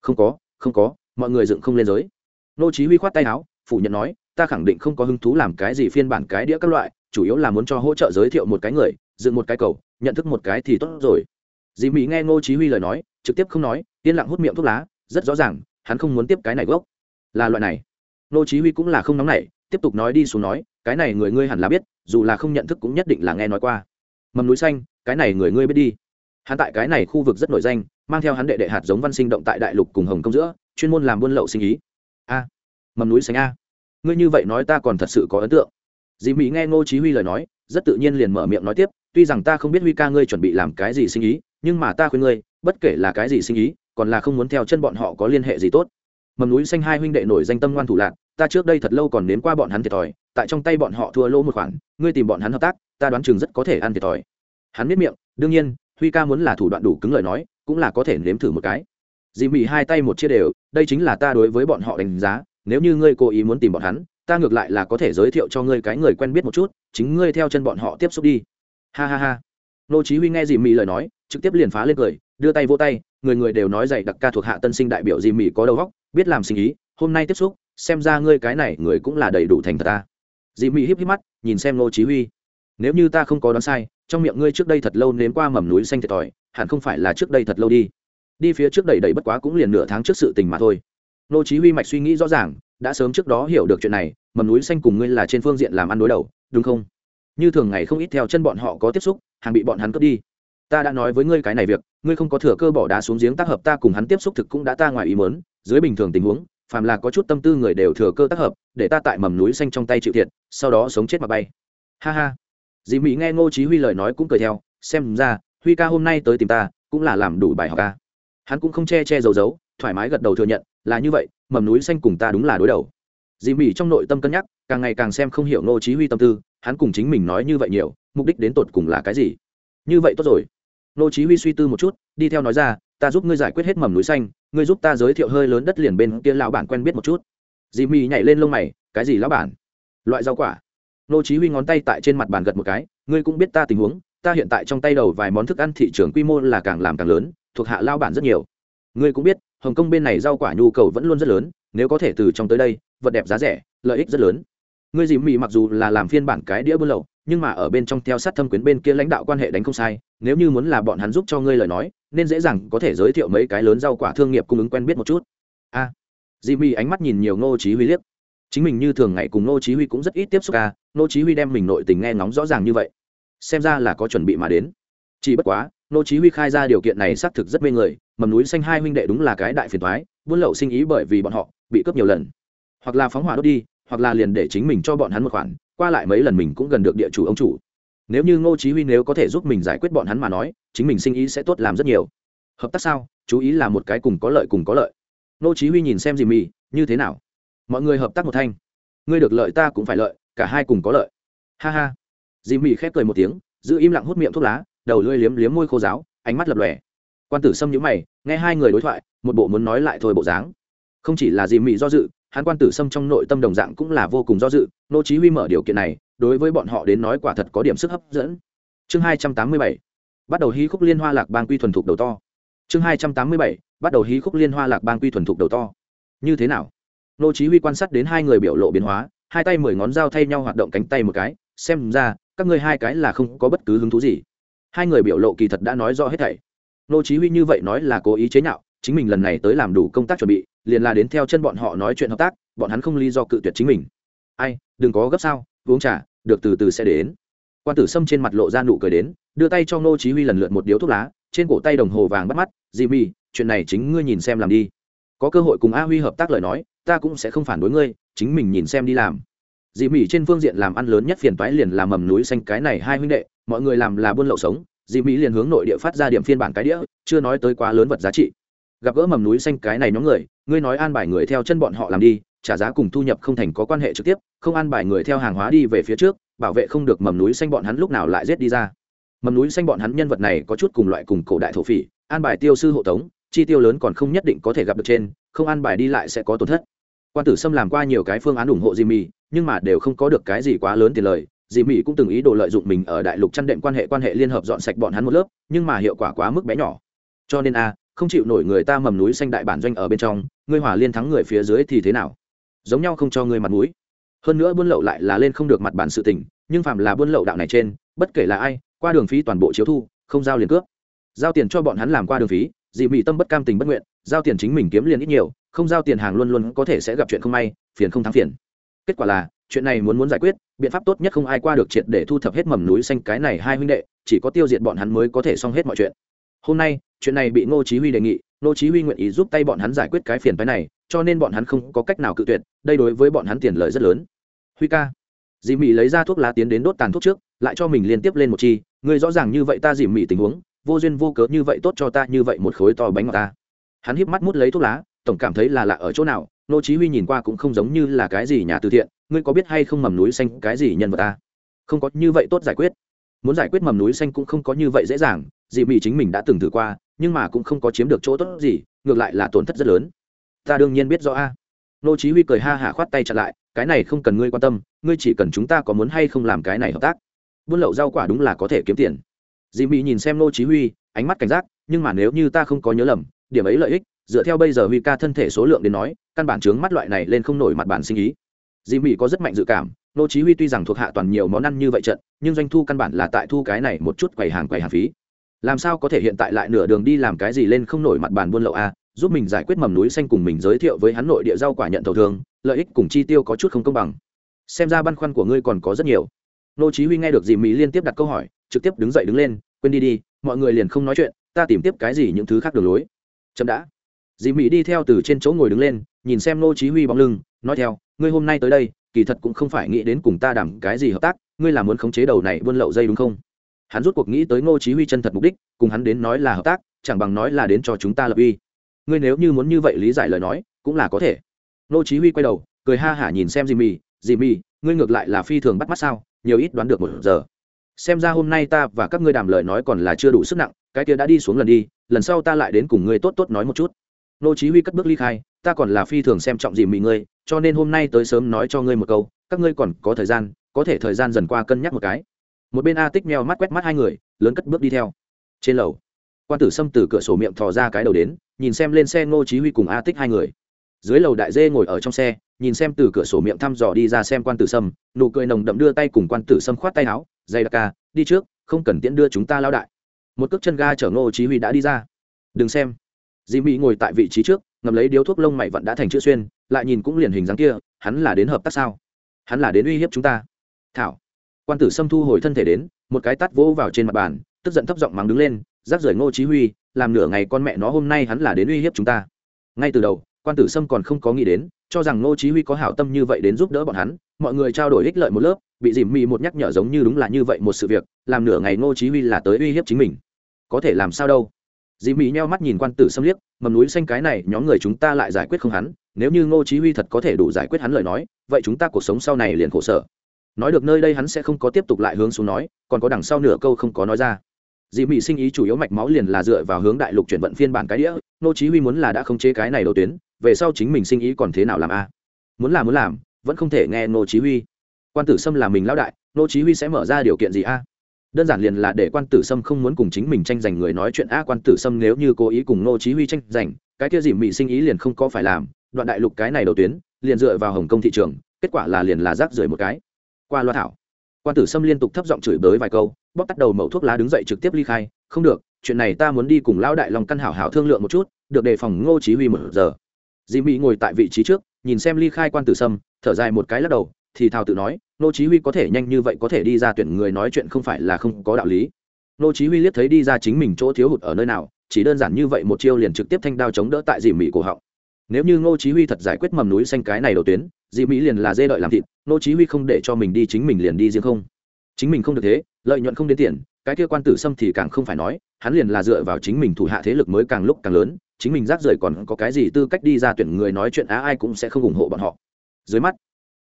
Không có không có mọi người dựng không lên giới. Ngô chí huy khoát tay áo phủ nhận nói ta khẳng định không có hứng thú làm cái gì phiên bản cái đĩa các loại chủ yếu là muốn cho hỗ trợ giới thiệu một cái người dựng một cái cầu nhận thức một cái thì tốt rồi. Dì mỹ nghe ngô chí huy lời nói trực tiếp không nói yên lặng hút miệng thuốc lá rất rõ ràng hắn không muốn tiếp cái này gốc. Là loại này. Nô chí huy cũng là không nóng nảy, tiếp tục nói đi xuống nói, cái này người ngươi hẳn là biết, dù là không nhận thức cũng nhất định là nghe nói qua. Mầm núi xanh, cái này người ngươi biết đi. Hắn tại cái này khu vực rất nổi danh, mang theo hắn đệ đệ hạt giống văn sinh động tại đại lục cùng hồng công giữa, chuyên môn làm buôn lậu sinh ý. A, mầm núi xanh a. Ngươi như vậy nói ta còn thật sự có ấn tượng. Dì mỹ nghe ngô chí huy lời nói, rất tự nhiên liền mở miệng nói tiếp, tuy rằng ta không biết huy ca ngươi chuẩn bị làm cái gì sinh ý, nhưng mà ta khuyên ngươi, bất kể là cái gì sinh ý còn là không muốn theo chân bọn họ có liên hệ gì tốt. Mầm núi xanh hai huynh đệ nổi danh tâm ngoan thủ lạc, ta trước đây thật lâu còn nếm qua bọn hắn thiệt thòi, tại trong tay bọn họ thua lỗ một khoản, ngươi tìm bọn hắn hợp tác, ta đoán chừng rất có thể ăn thiệt thòi. Hắn biết miệng, đương nhiên, huy ca muốn là thủ đoạn đủ cứng lời nói, cũng là có thể nếm thử một cái. Dì Mị hai tay một chia đều, đây chính là ta đối với bọn họ đánh giá, nếu như ngươi cố ý muốn tìm bọn hắn, ta ngược lại là có thể giới thiệu cho ngươi cái người quen biết một chút, chính ngươi theo chân bọn họ tiếp xúc đi. Ha ha ha. Nô chí huy nghe dì Mị lời nói, trực tiếp liền phá lên cười đưa tay vô tay, người người đều nói dạy đặc ca thuộc hạ tân sinh đại biểu di mỹ có đầu óc, biết làm sinh ý, hôm nay tiếp xúc, xem ra ngươi cái này người cũng là đầy đủ thành thật ta. Di mỹ híp híp mắt, nhìn xem Ngô chí huy. Nếu như ta không có đoán sai, trong miệng ngươi trước đây thật lâu nếm qua mầm núi xanh thiệt thòi, hẳn không phải là trước đây thật lâu đi. Đi phía trước đầy đầy bất quá cũng liền nửa tháng trước sự tình mà thôi. Ngô chí huy mạch suy nghĩ rõ ràng, đã sớm trước đó hiểu được chuyện này, mầm núi xanh cùng ngươi là trên phương diện làm ăn đối đầu, đúng không? Như thường ngày không ít theo chân bọn họ có tiếp xúc, hàng bị bọn hắn cướp đi ta đã nói với ngươi cái này việc, ngươi không có thừa cơ bỏ đá xuống giếng tác hợp ta cùng hắn tiếp xúc thực cũng đã ta ngoài ý mớn dưới bình thường tình huống, phàm là có chút tâm tư người đều thừa cơ tác hợp, để ta tại mầm núi xanh trong tay chịu thiệt, sau đó sống chết mà bay. Ha ha. Dì mỹ nghe ngô chí huy lời nói cũng cười theo, xem ra, huy ca hôm nay tới tìm ta, cũng là làm đủ bài học ca hắn cũng không che che giấu giấu, thoải mái gật đầu thừa nhận, là như vậy, mầm núi xanh cùng ta đúng là đối đầu. Dì mỹ trong nội tâm cân nhắc, càng ngày càng xem không hiểu ngô chí huy tâm tư, hắn cùng chính mình nói như vậy nhiều, mục đích đến tột cùng là cái gì? Như vậy tốt rồi nô chí huy suy tư một chút, đi theo nói ra, ta giúp ngươi giải quyết hết mầm núi xanh, ngươi giúp ta giới thiệu hơi lớn đất liền bên kia lão bản quen biết một chút. Dì mỹ nhảy lên lông mày, cái gì lão bản? Loại rau quả. Nô chí huy ngón tay tại trên mặt bàn gật một cái, ngươi cũng biết ta tình huống, ta hiện tại trong tay đầu vài món thức ăn thị trường quy mô là càng làm càng lớn, thuộc hạ lao bản rất nhiều. Ngươi cũng biết, hồng kông bên này rau quả nhu cầu vẫn luôn rất lớn, nếu có thể từ trong tới đây, vật đẹp giá rẻ, lợi ích rất lớn. Ngươi Dì mị mặc dù là làm phiên bản cái đĩa buôn lậu nhưng mà ở bên trong theo sát thâm quyến bên kia lãnh đạo quan hệ đánh không sai nếu như muốn là bọn hắn giúp cho ngươi lời nói nên dễ dàng có thể giới thiệu mấy cái lớn rau quả thương nghiệp cung ứng quen biết một chút. A. À, dìm ánh mắt nhìn nhiều ngô chí huy liếc. Chính mình như thường ngày cùng ngô chí huy cũng rất ít tiếp xúc ca ngô chí huy đem mình nội tình nghe ngóng rõ ràng như vậy. Xem ra là có chuẩn bị mà đến. Chỉ bất quá ngô chí huy khai ra điều kiện này xác thực rất mê người mầm núi xanh hai huynh đệ đúng là cái đại phiền toái buôn lậu sinh ý bởi vì bọn họ bị cướp nhiều lần. Hoặc là phóng hỏa đốt đi hoặc là liền để chính mình cho bọn hắn một khoản qua lại mấy lần mình cũng gần được địa chủ ông chủ. Nếu như ngô chí huy nếu có thể giúp mình giải quyết bọn hắn mà nói, chính mình sinh ý sẽ tốt làm rất nhiều. Hợp tác sao? Chú ý là một cái cùng có lợi cùng có lợi. Ngô chí huy nhìn xem gì mì, như thế nào? Mọi người hợp tác một thanh. Ngươi được lợi ta cũng phải lợi, cả hai cùng có lợi. Ha ha. Dì mì khép cười một tiếng, giữ im lặng hút miệng thuốc lá, đầu lưỡi liếm liếm môi khô giáo, ánh mắt lập lòe. Quan tử sâm nhíu mày, nghe hai người đối thoại, một bộ muốn nói lại thôi bộ dáng. Không chỉ là dì mì do dự hắn quan tử sâm trong nội tâm đồng dạng cũng là vô cùng do dự, nô chí huy mở điều kiện này, đối với bọn họ đến nói quả thật có điểm sức hấp dẫn. Chương 287 bắt đầu hí khúc liên hoa lạc bang quy thuần thục đầu to. Chương 287 bắt đầu hí khúc liên hoa lạc bang quy thuần thục đầu to. Như thế nào? Nô chí huy quan sát đến hai người biểu lộ biến hóa, hai tay mười ngón dao thay nhau hoạt động cánh tay một cái, xem ra, các ngươi hai cái là không có bất cứ hứng thú gì. Hai người biểu lộ kỳ thật đã nói rõ hết thảy. Nô chí huy như vậy nói là cố ý chế nhạo chính mình lần này tới làm đủ công tác chuẩn bị, liền là đến theo chân bọn họ nói chuyện hợp tác, bọn hắn không lý do cự tuyệt chính mình. Ai, đừng có gấp sao, uống trà, được từ từ sẽ đến. Quan tử sâm trên mặt lộ ra nụ cười đến, đưa tay cho nô chí huy lần lượt một điếu thuốc lá, trên cổ tay đồng hồ vàng bắt mắt jimmy chuyện này chính ngươi nhìn xem làm đi. Có cơ hội cùng a huy hợp tác lời nói, ta cũng sẽ không phản đối ngươi, chính mình nhìn xem đi làm. Dì mỹ trên phương diện làm ăn lớn nhất phiền toái liền là mầm núi xanh cái này hai huynh đệ, mọi người làm là buôn lậu sống, dì mỹ liền hướng nội địa phát ra điểm phiên bản cái đĩa, chưa nói tới quá lớn vật giá trị gặp gỡ mầm núi xanh cái này nhóm người ngươi nói an bài người theo chân bọn họ làm đi trả giá cùng thu nhập không thành có quan hệ trực tiếp không an bài người theo hàng hóa đi về phía trước bảo vệ không được mầm núi xanh bọn hắn lúc nào lại rết đi ra. Mầm núi xanh bọn hắn nhân vật này có chút cùng loại cùng cổ đại thổ phỉ an bài tiêu sư hộ tống chi tiêu lớn còn không nhất định có thể gặp được trên không an bài đi lại sẽ có tổn thất. Quan tử sâm làm qua nhiều cái phương án ủng hộ Jimmy, nhưng mà đều không có được cái gì quá lớn tiền lời. Jimmy cũng từng ý đồ lợi dụng mình ở đại lục chăn đệm quan hệ quan hệ liên hợp dọn sạch bọn hắn một lớp nhưng mà hiệu quả quá mức bé nhỏ. Cho nên a không chịu nổi người ta mầm núi xanh đại bản doanh ở bên trong, ngươi hòa liên thắng người phía dưới thì thế nào? Giống nhau không cho ngươi mặt mũi. Hơn nữa buôn lậu lại là lên không được mặt bản sự tình, nhưng phạm là buôn lậu đạo này trên, bất kể là ai, qua đường phí toàn bộ chiếu thu, không giao liền cướp. Giao tiền cho bọn hắn làm qua đường phí dị mỹ tâm bất cam tình bất nguyện, giao tiền chính mình kiếm liền ít nhiều, không giao tiền hàng luôn luôn có thể sẽ gặp chuyện không may, phiền không thắng phiền. Kết quả là, chuyện này muốn muốn giải quyết, biện pháp tốt nhất không ai qua được triệt để thu thập hết mầm núi xanh cái này hai huynh đệ, chỉ có tiêu diệt bọn hắn mới có thể xong hết mọi chuyện. Hôm nay chuyện này bị ngô chí huy đề nghị, ngô chí huy nguyện ý giúp tay bọn hắn giải quyết cái phiền phái này, cho nên bọn hắn không có cách nào cự tuyệt, đây đối với bọn hắn tiền lợi rất lớn. Huy ca dì Mị lấy ra thuốc lá tiến đến đốt tàn thuốc trước, lại cho mình liên tiếp lên một chi người rõ ràng như vậy ta dì Mị tình huống, vô duyên vô cớ như vậy tốt cho ta như vậy một khối to bánh ngọt ta. Hắn híp mắt mút lấy thuốc lá, tổng cảm thấy là lạ ở chỗ nào nô chí huy nhìn qua cũng không giống như là cái gì nhà từ thiện, ngươi có biết hay không mầm núi xanh cái gì nhân vật ta? Không có như vậy tốt giải quyết. Muốn giải quyết mầm núi xanh cũng không có như vậy dễ dàng dị mỹ chính mình đã từng thử qua nhưng mà cũng không có chiếm được chỗ tốt gì, ngược lại là tổn thất rất lớn. Ta đương nhiên biết rõ a. Nô chí huy cười ha hả khoát tay chặn lại, cái này không cần ngươi quan tâm, ngươi chỉ cần chúng ta có muốn hay không làm cái này hợp tác. Buôn lậu rau quả đúng là có thể kiếm tiền. Dì mỹ nhìn xem nô chí huy, ánh mắt cảnh giác, nhưng mà nếu như ta không có nhớ lầm, điểm ấy lợi ích, dựa theo bây giờ huy ca thân thể số lượng đến nói, căn bản trướng mắt loại này lên không nổi mặt bản sinh ý. Dì mỹ có rất mạnh dự cảm, nô chí huy tuy rằng thuộc hạ toàn nhiều món ăn như vậy trận, nhưng doanh thu căn bản là tại thu cái này một chút quầy hàng quầy hàng phí làm sao có thể hiện tại lại nửa đường đi làm cái gì lên không nổi mặt bàn buôn lậu a giúp mình giải quyết mầm núi xanh cùng mình giới thiệu với hắn nội địa rau quả nhận thầu thường, lợi ích cùng chi tiêu có chút không công bằng. Xem ra băn khoăn của ngươi còn có rất nhiều. Nô chí huy nghe được dì mỹ liên tiếp đặt câu hỏi, trực tiếp đứng dậy đứng lên, quên đi đi, mọi người liền không nói chuyện, ta tìm tiếp cái gì những thứ khác đường lối. Chậm đã. Dì mỹ đi theo từ trên chỗ ngồi đứng lên, nhìn xem nô chí huy bóng lưng, nói theo, ngươi hôm nay tới đây, kỳ thật cũng không phải nghĩ đến cùng ta đảm cái gì hợp tác, ngươi là muốn khống chế đầu này buôn lậu dây đúng không? Hắn rút cuộc nghĩ tới Ngô chí huy chân thật mục đích, cùng hắn đến nói là hợp tác, chẳng bằng nói là đến cho chúng ta lập uy. Ngươi nếu như muốn như vậy lý giải lời nói, cũng là có thể. Ngô chí huy quay đầu, cười ha hả nhìn xem dì jimmy dì ngươi ngược lại là phi thường bắt mắt sao? Nhiều ít đoán được một giờ. Xem ra hôm nay ta và các ngươi đàm lời nói còn là chưa đủ sức nặng, cái kia đã đi xuống lần đi, lần sau ta lại đến cùng ngươi tốt tốt nói một chút. Ngô chí huy cất bước ly khai, ta còn là phi thường xem trọng jimmy ngươi, cho nên hôm nay tới sớm nói cho ngươi một câu, các ngươi còn có thời gian, có thể thời gian dần qua cân nhắc một cái một bên a tích meo mắt quét mắt hai người, lớn cất bước đi theo. Trên lầu, quan tử sâm từ cửa sổ miệng thò ra cái đầu đến, nhìn xem lên xe ngô chí huy cùng a tích hai người. Dưới lầu đại dê ngồi ở trong xe, nhìn xem từ cửa sổ miệng thăm dò đi ra xem quan tử sâm, nụ cười nồng đậm đưa tay cùng quan tử sâm khoát tay áo, dây đặc ca, đi trước, không cần tiễn đưa chúng ta lao đại. Một cước chân ga chở ngô chí huy đã đi ra. Đừng xem. Di mỹ ngồi tại vị trí trước ngầm lấy điếu thuốc lông mày vẫn đã thành chữ xuyên, lại nhìn cũng liền hình dáng kia, hắn là đến hợp tác sao? Hắn là đến uy hiếp chúng ta? Thảo quan tử sâm thu hồi thân thể đến, một cái tát vỗ vào trên mặt bàn, tức giận thấp giọng mắng đứng lên rác rưởi ngô chí huy, làm nửa ngày con mẹ nó hôm nay hắn là đến uy hiếp chúng ta. Ngay từ đầu, quan tử sâm còn không có nghĩ đến, cho rằng ngô chí huy có hảo tâm như vậy đến giúp đỡ bọn hắn, mọi người trao đổi ích lợi một lớp, bị dìm mì một nhắc nhở giống như đúng là như vậy một sự việc, làm nửa ngày ngô chí huy là tới uy hiếp chính mình. Có thể làm sao đâu? Dìm mì nheo mắt nhìn quan tử sâm liếc, mầm núi xanh cái này, nhóm người chúng ta lại giải quyết không hắn, nếu như ngô chí huy thật có thể đủ giải quyết hắn lời nói, vậy chúng ta cuộc sống sau này liền khổ sở nói được nơi đây hắn sẽ không có tiếp tục lại hướng xuống nói, còn có đằng sau nửa câu không có nói ra. Dị mị sinh ý chủ yếu mạch máu liền là dựa vào hướng đại lục chuyển vận phiên bản cái đĩa, nô chí huy muốn là đã không chế cái này đầu tuyến, về sau chính mình sinh ý còn thế nào làm a? À? Muốn làm muốn làm, vẫn không thể nghe nô chí huy. Quan tử sâm là mình lão đại, nô chí huy sẽ mở ra điều kiện gì a? À? Đơn giản liền là để quan tử sâm không muốn cùng chính mình tranh giành người nói chuyện a, quan tử sâm nếu như cố ý cùng nô chí huy tranh giành, cái kia dị mị sinh ý liền không có phải làm, đoạn đại lục cái này đầu tuyến, liền dựa vào hồng công thị trường, kết quả là liền là rác rưởi một cái qua loa thảo. Quan tử sâm liên tục thấp giọng chửi bới vài câu bóc tắt đầu mẩu thuốc lá đứng dậy trực tiếp ly khai, không được, chuyện này ta muốn đi cùng lão đại lòng căn hảo hảo thương lượng một chút, được đề phòng ngô chí huy một giờ. Dì mỹ ngồi tại vị trí trước, nhìn xem ly khai quan tử sâm, thở dài một cái lắc đầu, thì thào tự nói, ngô chí huy có thể nhanh như vậy có thể đi ra tuyển người nói chuyện không phải là không có đạo lý. Ngô chí huy liếc thấy đi ra chính mình chỗ thiếu hụt ở nơi nào, chỉ đơn giản như vậy một chiêu liền trực tiếp thanh đao chống đỡ tại dì mỹ cổ họng nếu như ngô chí huy thật giải quyết mầm núi xanh cái này đầu tuyến dị mỹ liền là dê đợi làm thịt, ngô chí huy không để cho mình đi, chính mình liền đi riêng không? Chính mình không được thế, lợi nhuận không đến tiền, cái kia quan tử sâm thì càng không phải nói, hắn liền là dựa vào chính mình thủ hạ thế lực mới càng lúc càng lớn, chính mình rác rưởi còn có cái gì tư cách đi ra tuyển người nói chuyện á, ai cũng sẽ không ủng hộ bọn họ. Dưới mắt,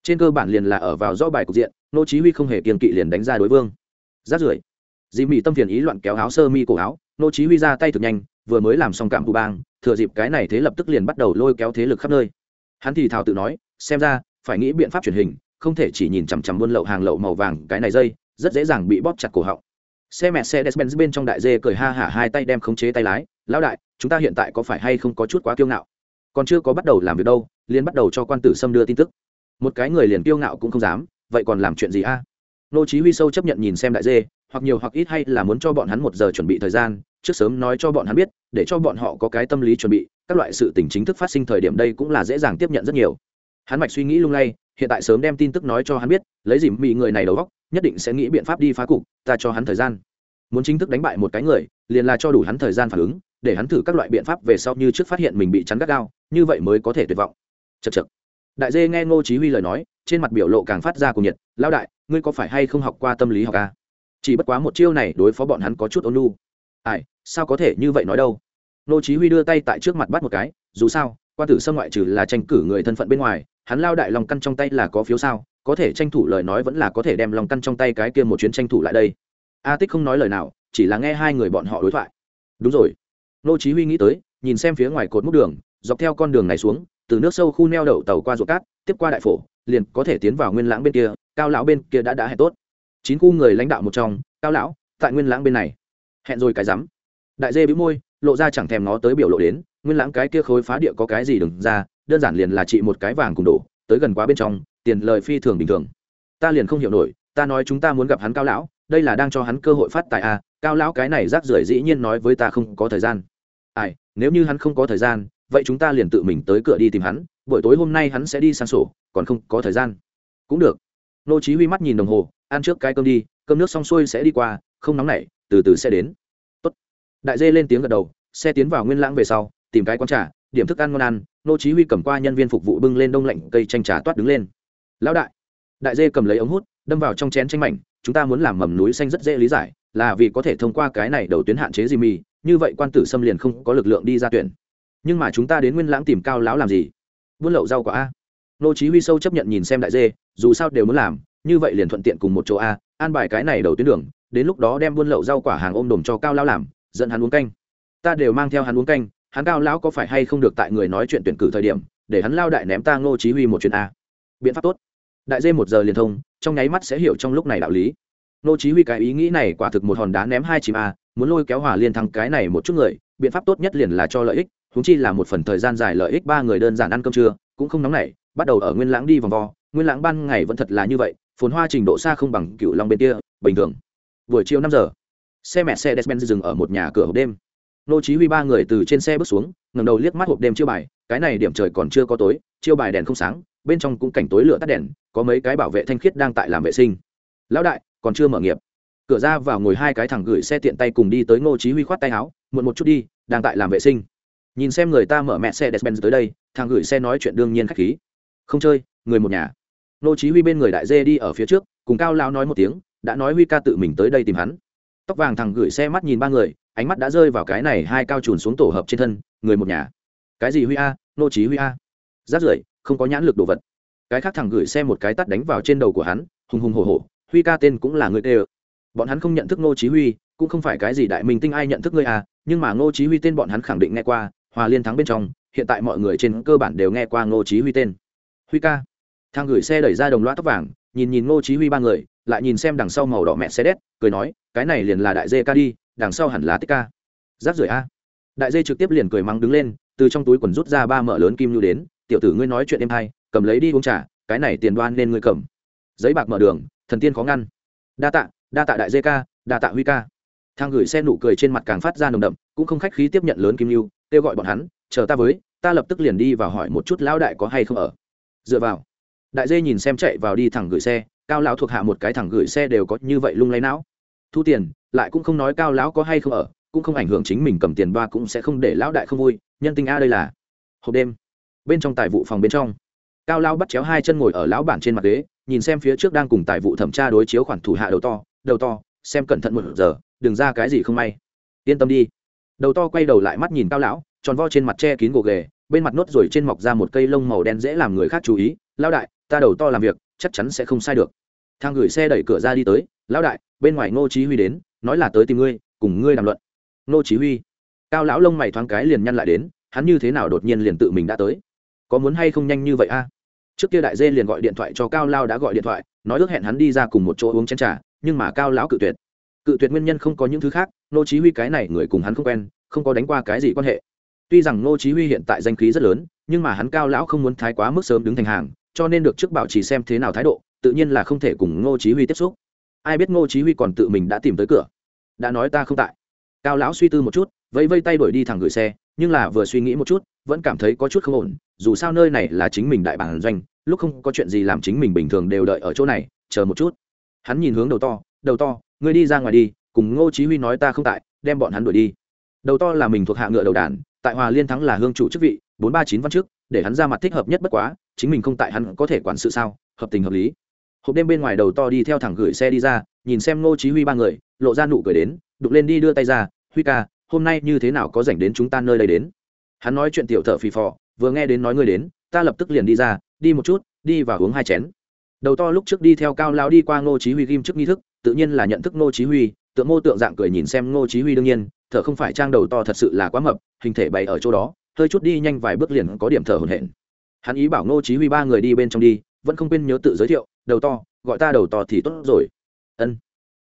trên cơ bản liền là ở vào do bài cục diện, Ngô chí huy không hề kiên kỵ liền đánh ra đối vương. Rác rưởi. Dị mỹ tâm phiền ý loạn kéo áo sơ mi cổ áo, Ngô chí huy ra tay thực nhanh vừa mới làm xong cảm cụ bang, thừa dịp cái này thế lập tức liền bắt đầu lôi kéo thế lực khắp nơi. Hắn thì thào tự nói, xem ra, phải nghĩ biện pháp truyền hình, không thể chỉ nhìn chằm chằm buôn lậu hàng lậu màu vàng, cái này dây, rất dễ dàng bị bóp chặt cổ họng. Xe mẹ xe despenz bên trong đại dê cười ha hả hai tay đem khống chế tay lái, lão đại, chúng ta hiện tại có phải hay không có chút quá kiêu ngạo? Còn chưa có bắt đầu làm việc đâu, liền bắt đầu cho quan tử xâm đưa tin tức. Một cái người liền kiêu ngạo cũng không dám, vậy còn làm chuyện gì a? Nô chí huy sâu chấp nhận nhìn xem đại dê, hoặc nhiều hoặc ít hay là muốn cho bọn hắn một giờ chuẩn bị thời gian trước sớm nói cho bọn hắn biết, để cho bọn họ có cái tâm lý chuẩn bị, các loại sự tình chính thức phát sinh thời điểm đây cũng là dễ dàng tiếp nhận rất nhiều. Hắn mạch suy nghĩ lung lay, hiện tại sớm đem tin tức nói cho hắn biết, lấy dìm mị người này đầu góc nhất định sẽ nghĩ biện pháp đi phá cục, ta cho hắn thời gian. Muốn chính thức đánh bại một cái người, liền là cho đủ hắn thời gian phản ứng, để hắn thử các loại biện pháp về sau như trước phát hiện mình bị chắn gắt gao, như vậy mới có thể tuyệt vọng. Chật chật đại dê nghe ngô chí huy lời nói, trên mặt biểu lộ càng phát ra cùng nhiệt, lão đại, ngươi có phải hay không học qua tâm lý học à? chỉ bất quá một chiêu này đối phó bọn hắn có chút ôn nhu ai, sao có thể như vậy nói đâu? Nô chí huy đưa tay tại trước mặt bắt một cái, dù sao, quan tử sâm ngoại trừ là tranh cử người thân phận bên ngoài, hắn lao đại lòng căn trong tay là có phiếu sao? Có thể tranh thủ lời nói vẫn là có thể đem lòng căn trong tay cái kia một chuyến tranh thủ lại đây. A tích không nói lời nào, chỉ là nghe hai người bọn họ đối thoại. Đúng rồi. Nô chí huy nghĩ tới, nhìn xem phía ngoài cột mút đường, dọc theo con đường này xuống, từ nước sâu khu neo đậu tàu qua ruộng cát, tiếp qua đại phổ, liền có thể tiến vào nguyên lãng bên kia, cao lão bên kia đã đã hẹn tốt. Chín khu người lãnh đạo một trong, cao lão, tại nguyên lãng bên này hẹn rồi cái rắm. Đại dê bĩu môi, lộ ra chẳng thèm nó tới biểu lộ đến, nguyên lãng cái kia khối phá địa có cái gì đừng ra, đơn giản liền là trị một cái vàng cùng đổ, tới gần quá bên trong, tiền lời phi thường bình thường. Ta liền không hiểu nổi, ta nói chúng ta muốn gặp hắn cao lão, đây là đang cho hắn cơ hội phát tài à cao lão cái này rác rưởi dĩ nhiên nói với ta không có thời gian. Ai, nếu như hắn không có thời gian, vậy chúng ta liền tự mình tới cửa đi tìm hắn, buổi tối hôm nay hắn sẽ đi sang sổ, còn không có thời gian. Cũng được. Nô chí huy mắt nhìn đồng hồ, ăn trước cái cơm đi, cơm nước xong xuôi sẽ đi qua, không nóng nảy từ từ sẽ đến. Tốt. Đại dê lên tiếng gật đầu, xe tiến vào nguyên lãng về sau, tìm cái quán trà, điểm thức ăn ngon ăn, nô chí huy cầm qua nhân viên phục vụ bưng lên đông lạnh cây chanh trà toát đứng lên. Lão đại. Đại dê cầm lấy ống hút, đâm vào trong chén chanh mảnh, chúng ta muốn làm mầm núi xanh rất dễ lý giải, là vì có thể thông qua cái này đầu tuyến hạn chế gì mì như vậy quan tử xâm liền không có lực lượng đi ra tuyển. Nhưng mà chúng ta đến nguyên lãng tìm cao lão làm gì? Buôn lậu rau quả a. Nô chí huy sâu chấp nhận nhìn xem đại dê, dù sao đều muốn làm, như vậy liền thuận tiện cùng một chỗ a, an bài cái này đầu tuyến đường đến lúc đó đem buôn lậu rau quả hàng ôm đồm cho cao lão làm, dẫn hắn uống canh. Ta đều mang theo hắn uống canh, hắn cao lão có phải hay không được tại người nói chuyện tuyển cử thời điểm, để hắn lao đại ném ta ngô chí huy một chuyện a. Biện pháp tốt. Đại dê một giờ liền thông, trong nháy mắt sẽ hiểu trong lúc này đạo lý. Nô chí huy cái ý nghĩ này quả thực một hòn đá ném hai chìm a, muốn lôi kéo hòa liên thắng cái này một chút người, biện pháp tốt nhất liền là cho lợi ích chúng chi là một phần thời gian dài lợi ích ba người đơn giản ăn cơm trưa, cũng không nóng nảy, bắt đầu ở nguyên lãng đi vòng vo. Nguyên lãng ban ngày vẫn thật là như vậy, phồn hoa trình độ xa không bằng cựu long bên kia, bình thường buổi chiều năm giờ. Xe mẹ xe despen dừng ở một nhà cửa hộp đêm. Nô chí huy ba người từ trên xe bước xuống, ngẩng đầu liếc mắt hộp đêm chiêu bài, cái này điểm trời còn chưa có tối, chiêu bài đèn không sáng, bên trong cũng cảnh tối lửa tắt đèn, có mấy cái bảo vệ thanh khiết đang tại làm vệ sinh. Lão đại, còn chưa mở nghiệp. Cửa ra vào ngồi hai cái thằng gửi xe tiện tay cùng đi tới ngô chí huy khoát tay áo, muộn một chút đi, đang tại làm vệ sinh. Nhìn xem người ta mở mẹ xe despen tới đây, thằng gửi xe nói chuyện đương nhiên khách khí. Không chơi, người một nhà. Ngô chí huy bên người đại dê đi ở phía trước, cùng cao lão nói một tiếng đã nói huy ca tự mình tới đây tìm hắn. Tóc vàng thằng gửi xe mắt nhìn ba người, ánh mắt đã rơi vào cái này hai cao trùn xuống tổ hợp trên thân, người một nhà. Cái gì huy a, nô chí huy a? Rát rưởi, không có nhãn lực đồ vật. Cái khác thằng gửi xe một cái tát đánh vào trên đầu của hắn, hùng hùng hổ hổ, huy ca tên cũng là người tê bọn hắn không nhận thức nô chí huy, cũng không phải cái gì đại minh tinh ai nhận thức ngươi à nhưng mà nô chí huy tên bọn hắn khẳng định nghe qua, hòa liên thắng bên trong, hiện tại mọi người trên cơ bản đều nghe qua nô chí huy tên. Huy ca. Thằng gửi xe đẩy ra đồng loa tóc vàng, nhìn nhìn nô chí huy ba người lại nhìn xem đằng sau màu đỏ mẹ xe đét cười nói, cái này liền là đại dê ca đi, đằng sau hẳn là tích ca giáp rưởi a. Đại dê trực tiếp liền cười mắng đứng lên, từ trong túi quần rút ra ba mở lớn kim nhu đến, tiểu tử ngươi nói chuyện em hay, cầm lấy đi uống trà, cái này tiền đoan nên ngươi cầm. Giấy bạc mở đường, thần tiên khó ngăn. Đa tạ đa tạ đại dê ca, đa tạ huy ca. Thang gửi xe nụ cười trên mặt càng phát ra nồng đậm, cũng không khách khí tiếp nhận lớn kim nhu kêu gọi bọn hắn, chờ ta với, ta lập tức liền đi và hỏi một chút lão đại có hay không ở. Dựa vào, đại dê nhìn xem chạy vào đi thẳng gửi xe cao lão thuộc hạ một cái thẳng gửi xe đều có như vậy lung lay não. Thu tiền, lại cũng không nói cao lão có hay không ở, cũng không ảnh hưởng chính mình cầm tiền ba cũng sẽ không để lão đại không vui, nhân tình a đây là. Hộp đêm, bên trong tài vụ phòng bên trong. Cao lão bắt chéo hai chân ngồi ở lão bản trên mặt ghế, nhìn xem phía trước đang cùng tài vụ thẩm tra đối chiếu khoản thủ hạ đầu to đầu to, xem cẩn thận một giờ, đừng ra cái gì không may. Yên tâm đi. Đầu to quay đầu lại mắt nhìn cao lão, tròn vo trên mặt che kín gồ ghề, bên mặt nốt rồi trên mọc ra một cây lông màu đen dễ làm người khác chú ý. Lão đại, ta đầu to làm việc chắc chắn sẽ không sai được. Thang gửi xe đẩy cửa ra đi tới, lão đại, bên ngoài ngô chí huy đến, nói là tới tìm ngươi, cùng ngươi đàm luận. Ngô chí huy, cao lão lông mày thoáng cái liền nhăn lại đến, hắn như thế nào đột nhiên liền tự mình đã tới? Có muốn hay không nhanh như vậy a? Trước kia đại dê liền gọi điện thoại cho cao lao đã gọi điện thoại, nói ước hẹn hắn đi ra cùng một chỗ uống chén trà, nhưng mà cao lão cự tuyệt. Cự tuyệt nguyên nhân không có những thứ khác, ngô chí huy cái này người cùng hắn không quen, không có đánh qua cái gì quan hệ. Tuy rằng ngô chí huy hiện tại danh khí rất lớn, nhưng mà hắn cao lão không muốn thái quá mức sớm đứng thành hàng cho nên được trước bảo trì xem thế nào thái độ, tự nhiên là không thể cùng ngô chí huy tiếp xúc. Ai biết ngô chí huy còn tự mình đã tìm tới cửa? Đã nói ta không tại. Cao lão suy tư một chút, vẫy vây tay đuổi đi thẳng gửi xe, nhưng là vừa suy nghĩ một chút, vẫn cảm thấy có chút không ổn, dù sao nơi này là chính mình đại bản doanh, lúc không có chuyện gì làm chính mình bình thường đều đợi ở chỗ này, chờ một chút. Hắn nhìn hướng đầu to đầu to, ngươi đi ra ngoài đi, cùng ngô chí huy nói ta không tại, đem bọn hắn đuổi đi. Đầu to là mình thuộc hạ ngựa đầu đàn, tại hòa liên thắng là hương chủ chức vị, bốn ba chín văn trước để hắn ra mặt thích hợp nhất bất quá chính mình không tại hắn có thể quản sự sao? Hợp tình hợp lý. Hộp đêm bên ngoài đầu to đi theo thẳng gửi xe đi ra, nhìn xem ngô chí huy ba người, lộ ra nụ cười đến, đục lên đi đưa tay ra, huy ca, hôm nay như thế nào có rảnh đến chúng ta nơi đây đến? Hắn nói chuyện tiểu thợ phì phò, vừa nghe đến nói ngươi đến, ta lập tức liền đi ra, đi một chút, đi và uống hai chén. Đầu to lúc trước đi theo cao lão đi qua ngô chí huy ghim trước nghi thức, tự nhiên là nhận thức ngô chí huy, tượng mô tượng dạng cười nhìn xem ngô chí huy đương nhiên, thở không phải trang đầu to thật sự là quá mập, hình thể bày ở chỗ đó, hơi chút đi nhanh vài bước liền có điểm thở hổn hển hắn ý bảo ngô chí huy ba người đi bên trong đi, vẫn không quên nhớ tự giới thiệu, đầu to, gọi ta đầu to thì tốt rồi. Ân.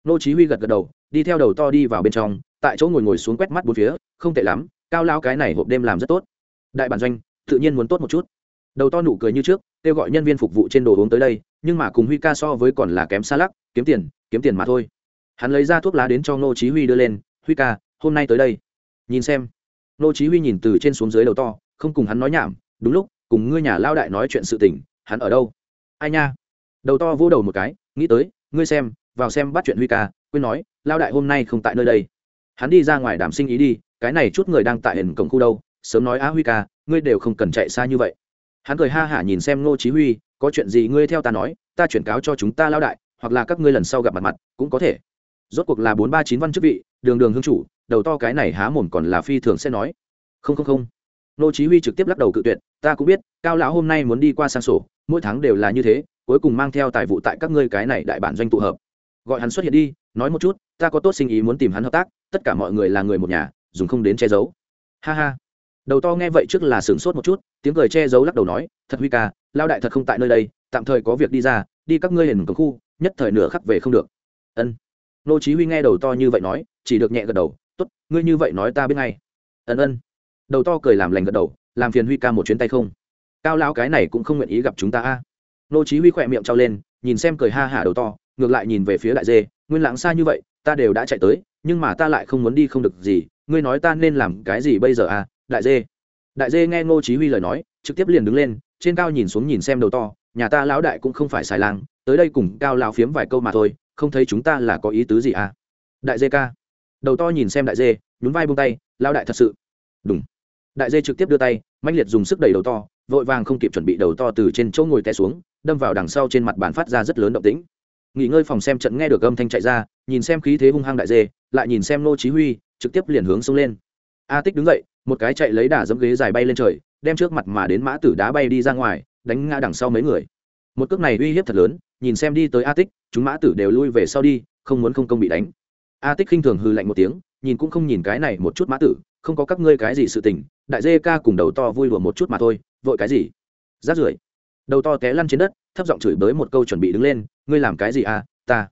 Ngô chí huy gật gật đầu, đi theo đầu to đi vào bên trong, tại chỗ ngồi ngồi xuống quét mắt bốn phía, không tệ lắm, cao lao cái này hộp đêm làm rất tốt. Đại bản doanh, tự nhiên muốn tốt một chút. Đầu to nụ cười như trước, kêu gọi nhân viên phục vụ trên đồ uống tới đây, nhưng mà cùng huy ca so với còn là kém xa lắc, kiếm tiền kiếm tiền mà thôi. Hắn lấy ra thuốc lá đến cho ngô chí huy đưa lên, huy ca, hôm nay tới đây. Nhìn xem. Ngô chí huy nhìn từ trên xuống dưới đầu to, không cùng hắn nói nhảm, đúng lúc cùng ngươi nhà lao đại nói chuyện sự tình, hắn ở đâu? Ai nha? Đầu to vỗ đầu một cái, nghĩ tới, ngươi xem, vào xem bắt chuyện huy ca, quên nói, lao đại hôm nay không tại nơi đây. Hắn đi ra ngoài đảm sinh ý đi, cái này chút người đang tại hình cổng khu đâu, sớm nói á huy ca, ngươi đều không cần chạy xa như vậy. Hắn cười ha hả nhìn xem ngô chí huy, có chuyện gì ngươi theo ta nói, ta chuyển cáo cho chúng ta lao đại, hoặc là các ngươi lần sau gặp mặt mặt, cũng có thể. Rốt cuộc là bốn ba chín văn chức vị, đường đường hương chủ, đầu to cái này há mồm còn là phi thường sẽ nói. Không không không nô chí huy trực tiếp lắc đầu cự tuyệt, ta cũng biết, cao lão hôm nay muốn đi qua sang sổ, mỗi tháng đều là như thế, cuối cùng mang theo tài vụ tại các ngươi cái này đại bản doanh tụ hợp. Gọi hắn xuất hiện đi, nói một chút, ta có tốt sinh ý muốn tìm hắn hợp tác, tất cả mọi người là người một nhà, dùng không đến che giấu. Ha ha. Đầu to nghe vậy trước là sửng sốt một chút, tiếng cười che giấu lắc đầu nói, thật huy ca lao đại thật không tại nơi đây, tạm thời có việc đi ra, đi các ngươi hiền cấm khu, nhất thời nửa khắc về không được. Ân. Nô chí huy nghe đầu to như vậy nói, chỉ được nhẹ gật đầu, tốt, ngươi như vậy nói ta biết ngay. Ân ân đầu to cười làm lành gật đầu, làm phiền huy ca một chuyến tay không? Cao lão cái này cũng không nguyện ý gặp chúng ta a. Nô chí huy khỏe miệng trao lên, nhìn xem cười ha hả đầu to, ngược lại nhìn về phía đại dê, nguyên lãng xa như vậy, ta đều đã chạy tới, nhưng mà ta lại không muốn đi không được gì, ngươi nói ta nên làm cái gì bây giờ a? Đại dê. Đại dê nghe ngô chí huy lời nói, trực tiếp liền đứng lên, trên cao nhìn xuống nhìn xem đầu to, nhà ta lão đại cũng không phải xài lang, tới đây cùng cao lão phiếm vài câu mà thôi, không thấy chúng ta là có ý tứ gì à đại dê ca. Đầu to nhìn xem đại dê, nhún vai buông tay, lão đại thật sự. Đúng đại dê trực tiếp đưa tay Mạnh liệt dùng sức đẩy đầu to, vội vàng không kịp chuẩn bị đầu to từ trên chỗ ngồi té xuống, đâm vào đằng sau trên mặt bàn phát ra rất lớn động tĩnh. Nghỉ ngơi phòng xem trận nghe được âm thanh chạy ra, nhìn xem khí thế hung hăng đại dê, lại nhìn xem nô chí huy, trực tiếp liền hướng xuống lên. A tích đứng dậy, một cái chạy lấy đà dẫm ghế dài bay lên trời, đem trước mặt mà đến mã tử đá bay đi ra ngoài, đánh ngã đằng sau mấy người. Một cước này uy hiếp thật lớn, nhìn xem đi tới a tích, chúng mã tử đều lui về sau đi, không muốn không công bị đánh. A tích khinh thường hư lạnh một tiếng, nhìn cũng không nhìn cái này một chút mã tử, không có các ngươi cái gì sự tình đại dê ca cùng đầu to vui đùa một chút mà thôi, vội cái gì? Rát rưởi. Đầu to té lăn trên đất, thấp giọng chửi bới một câu chuẩn bị đứng lên, ngươi làm cái gì à ta?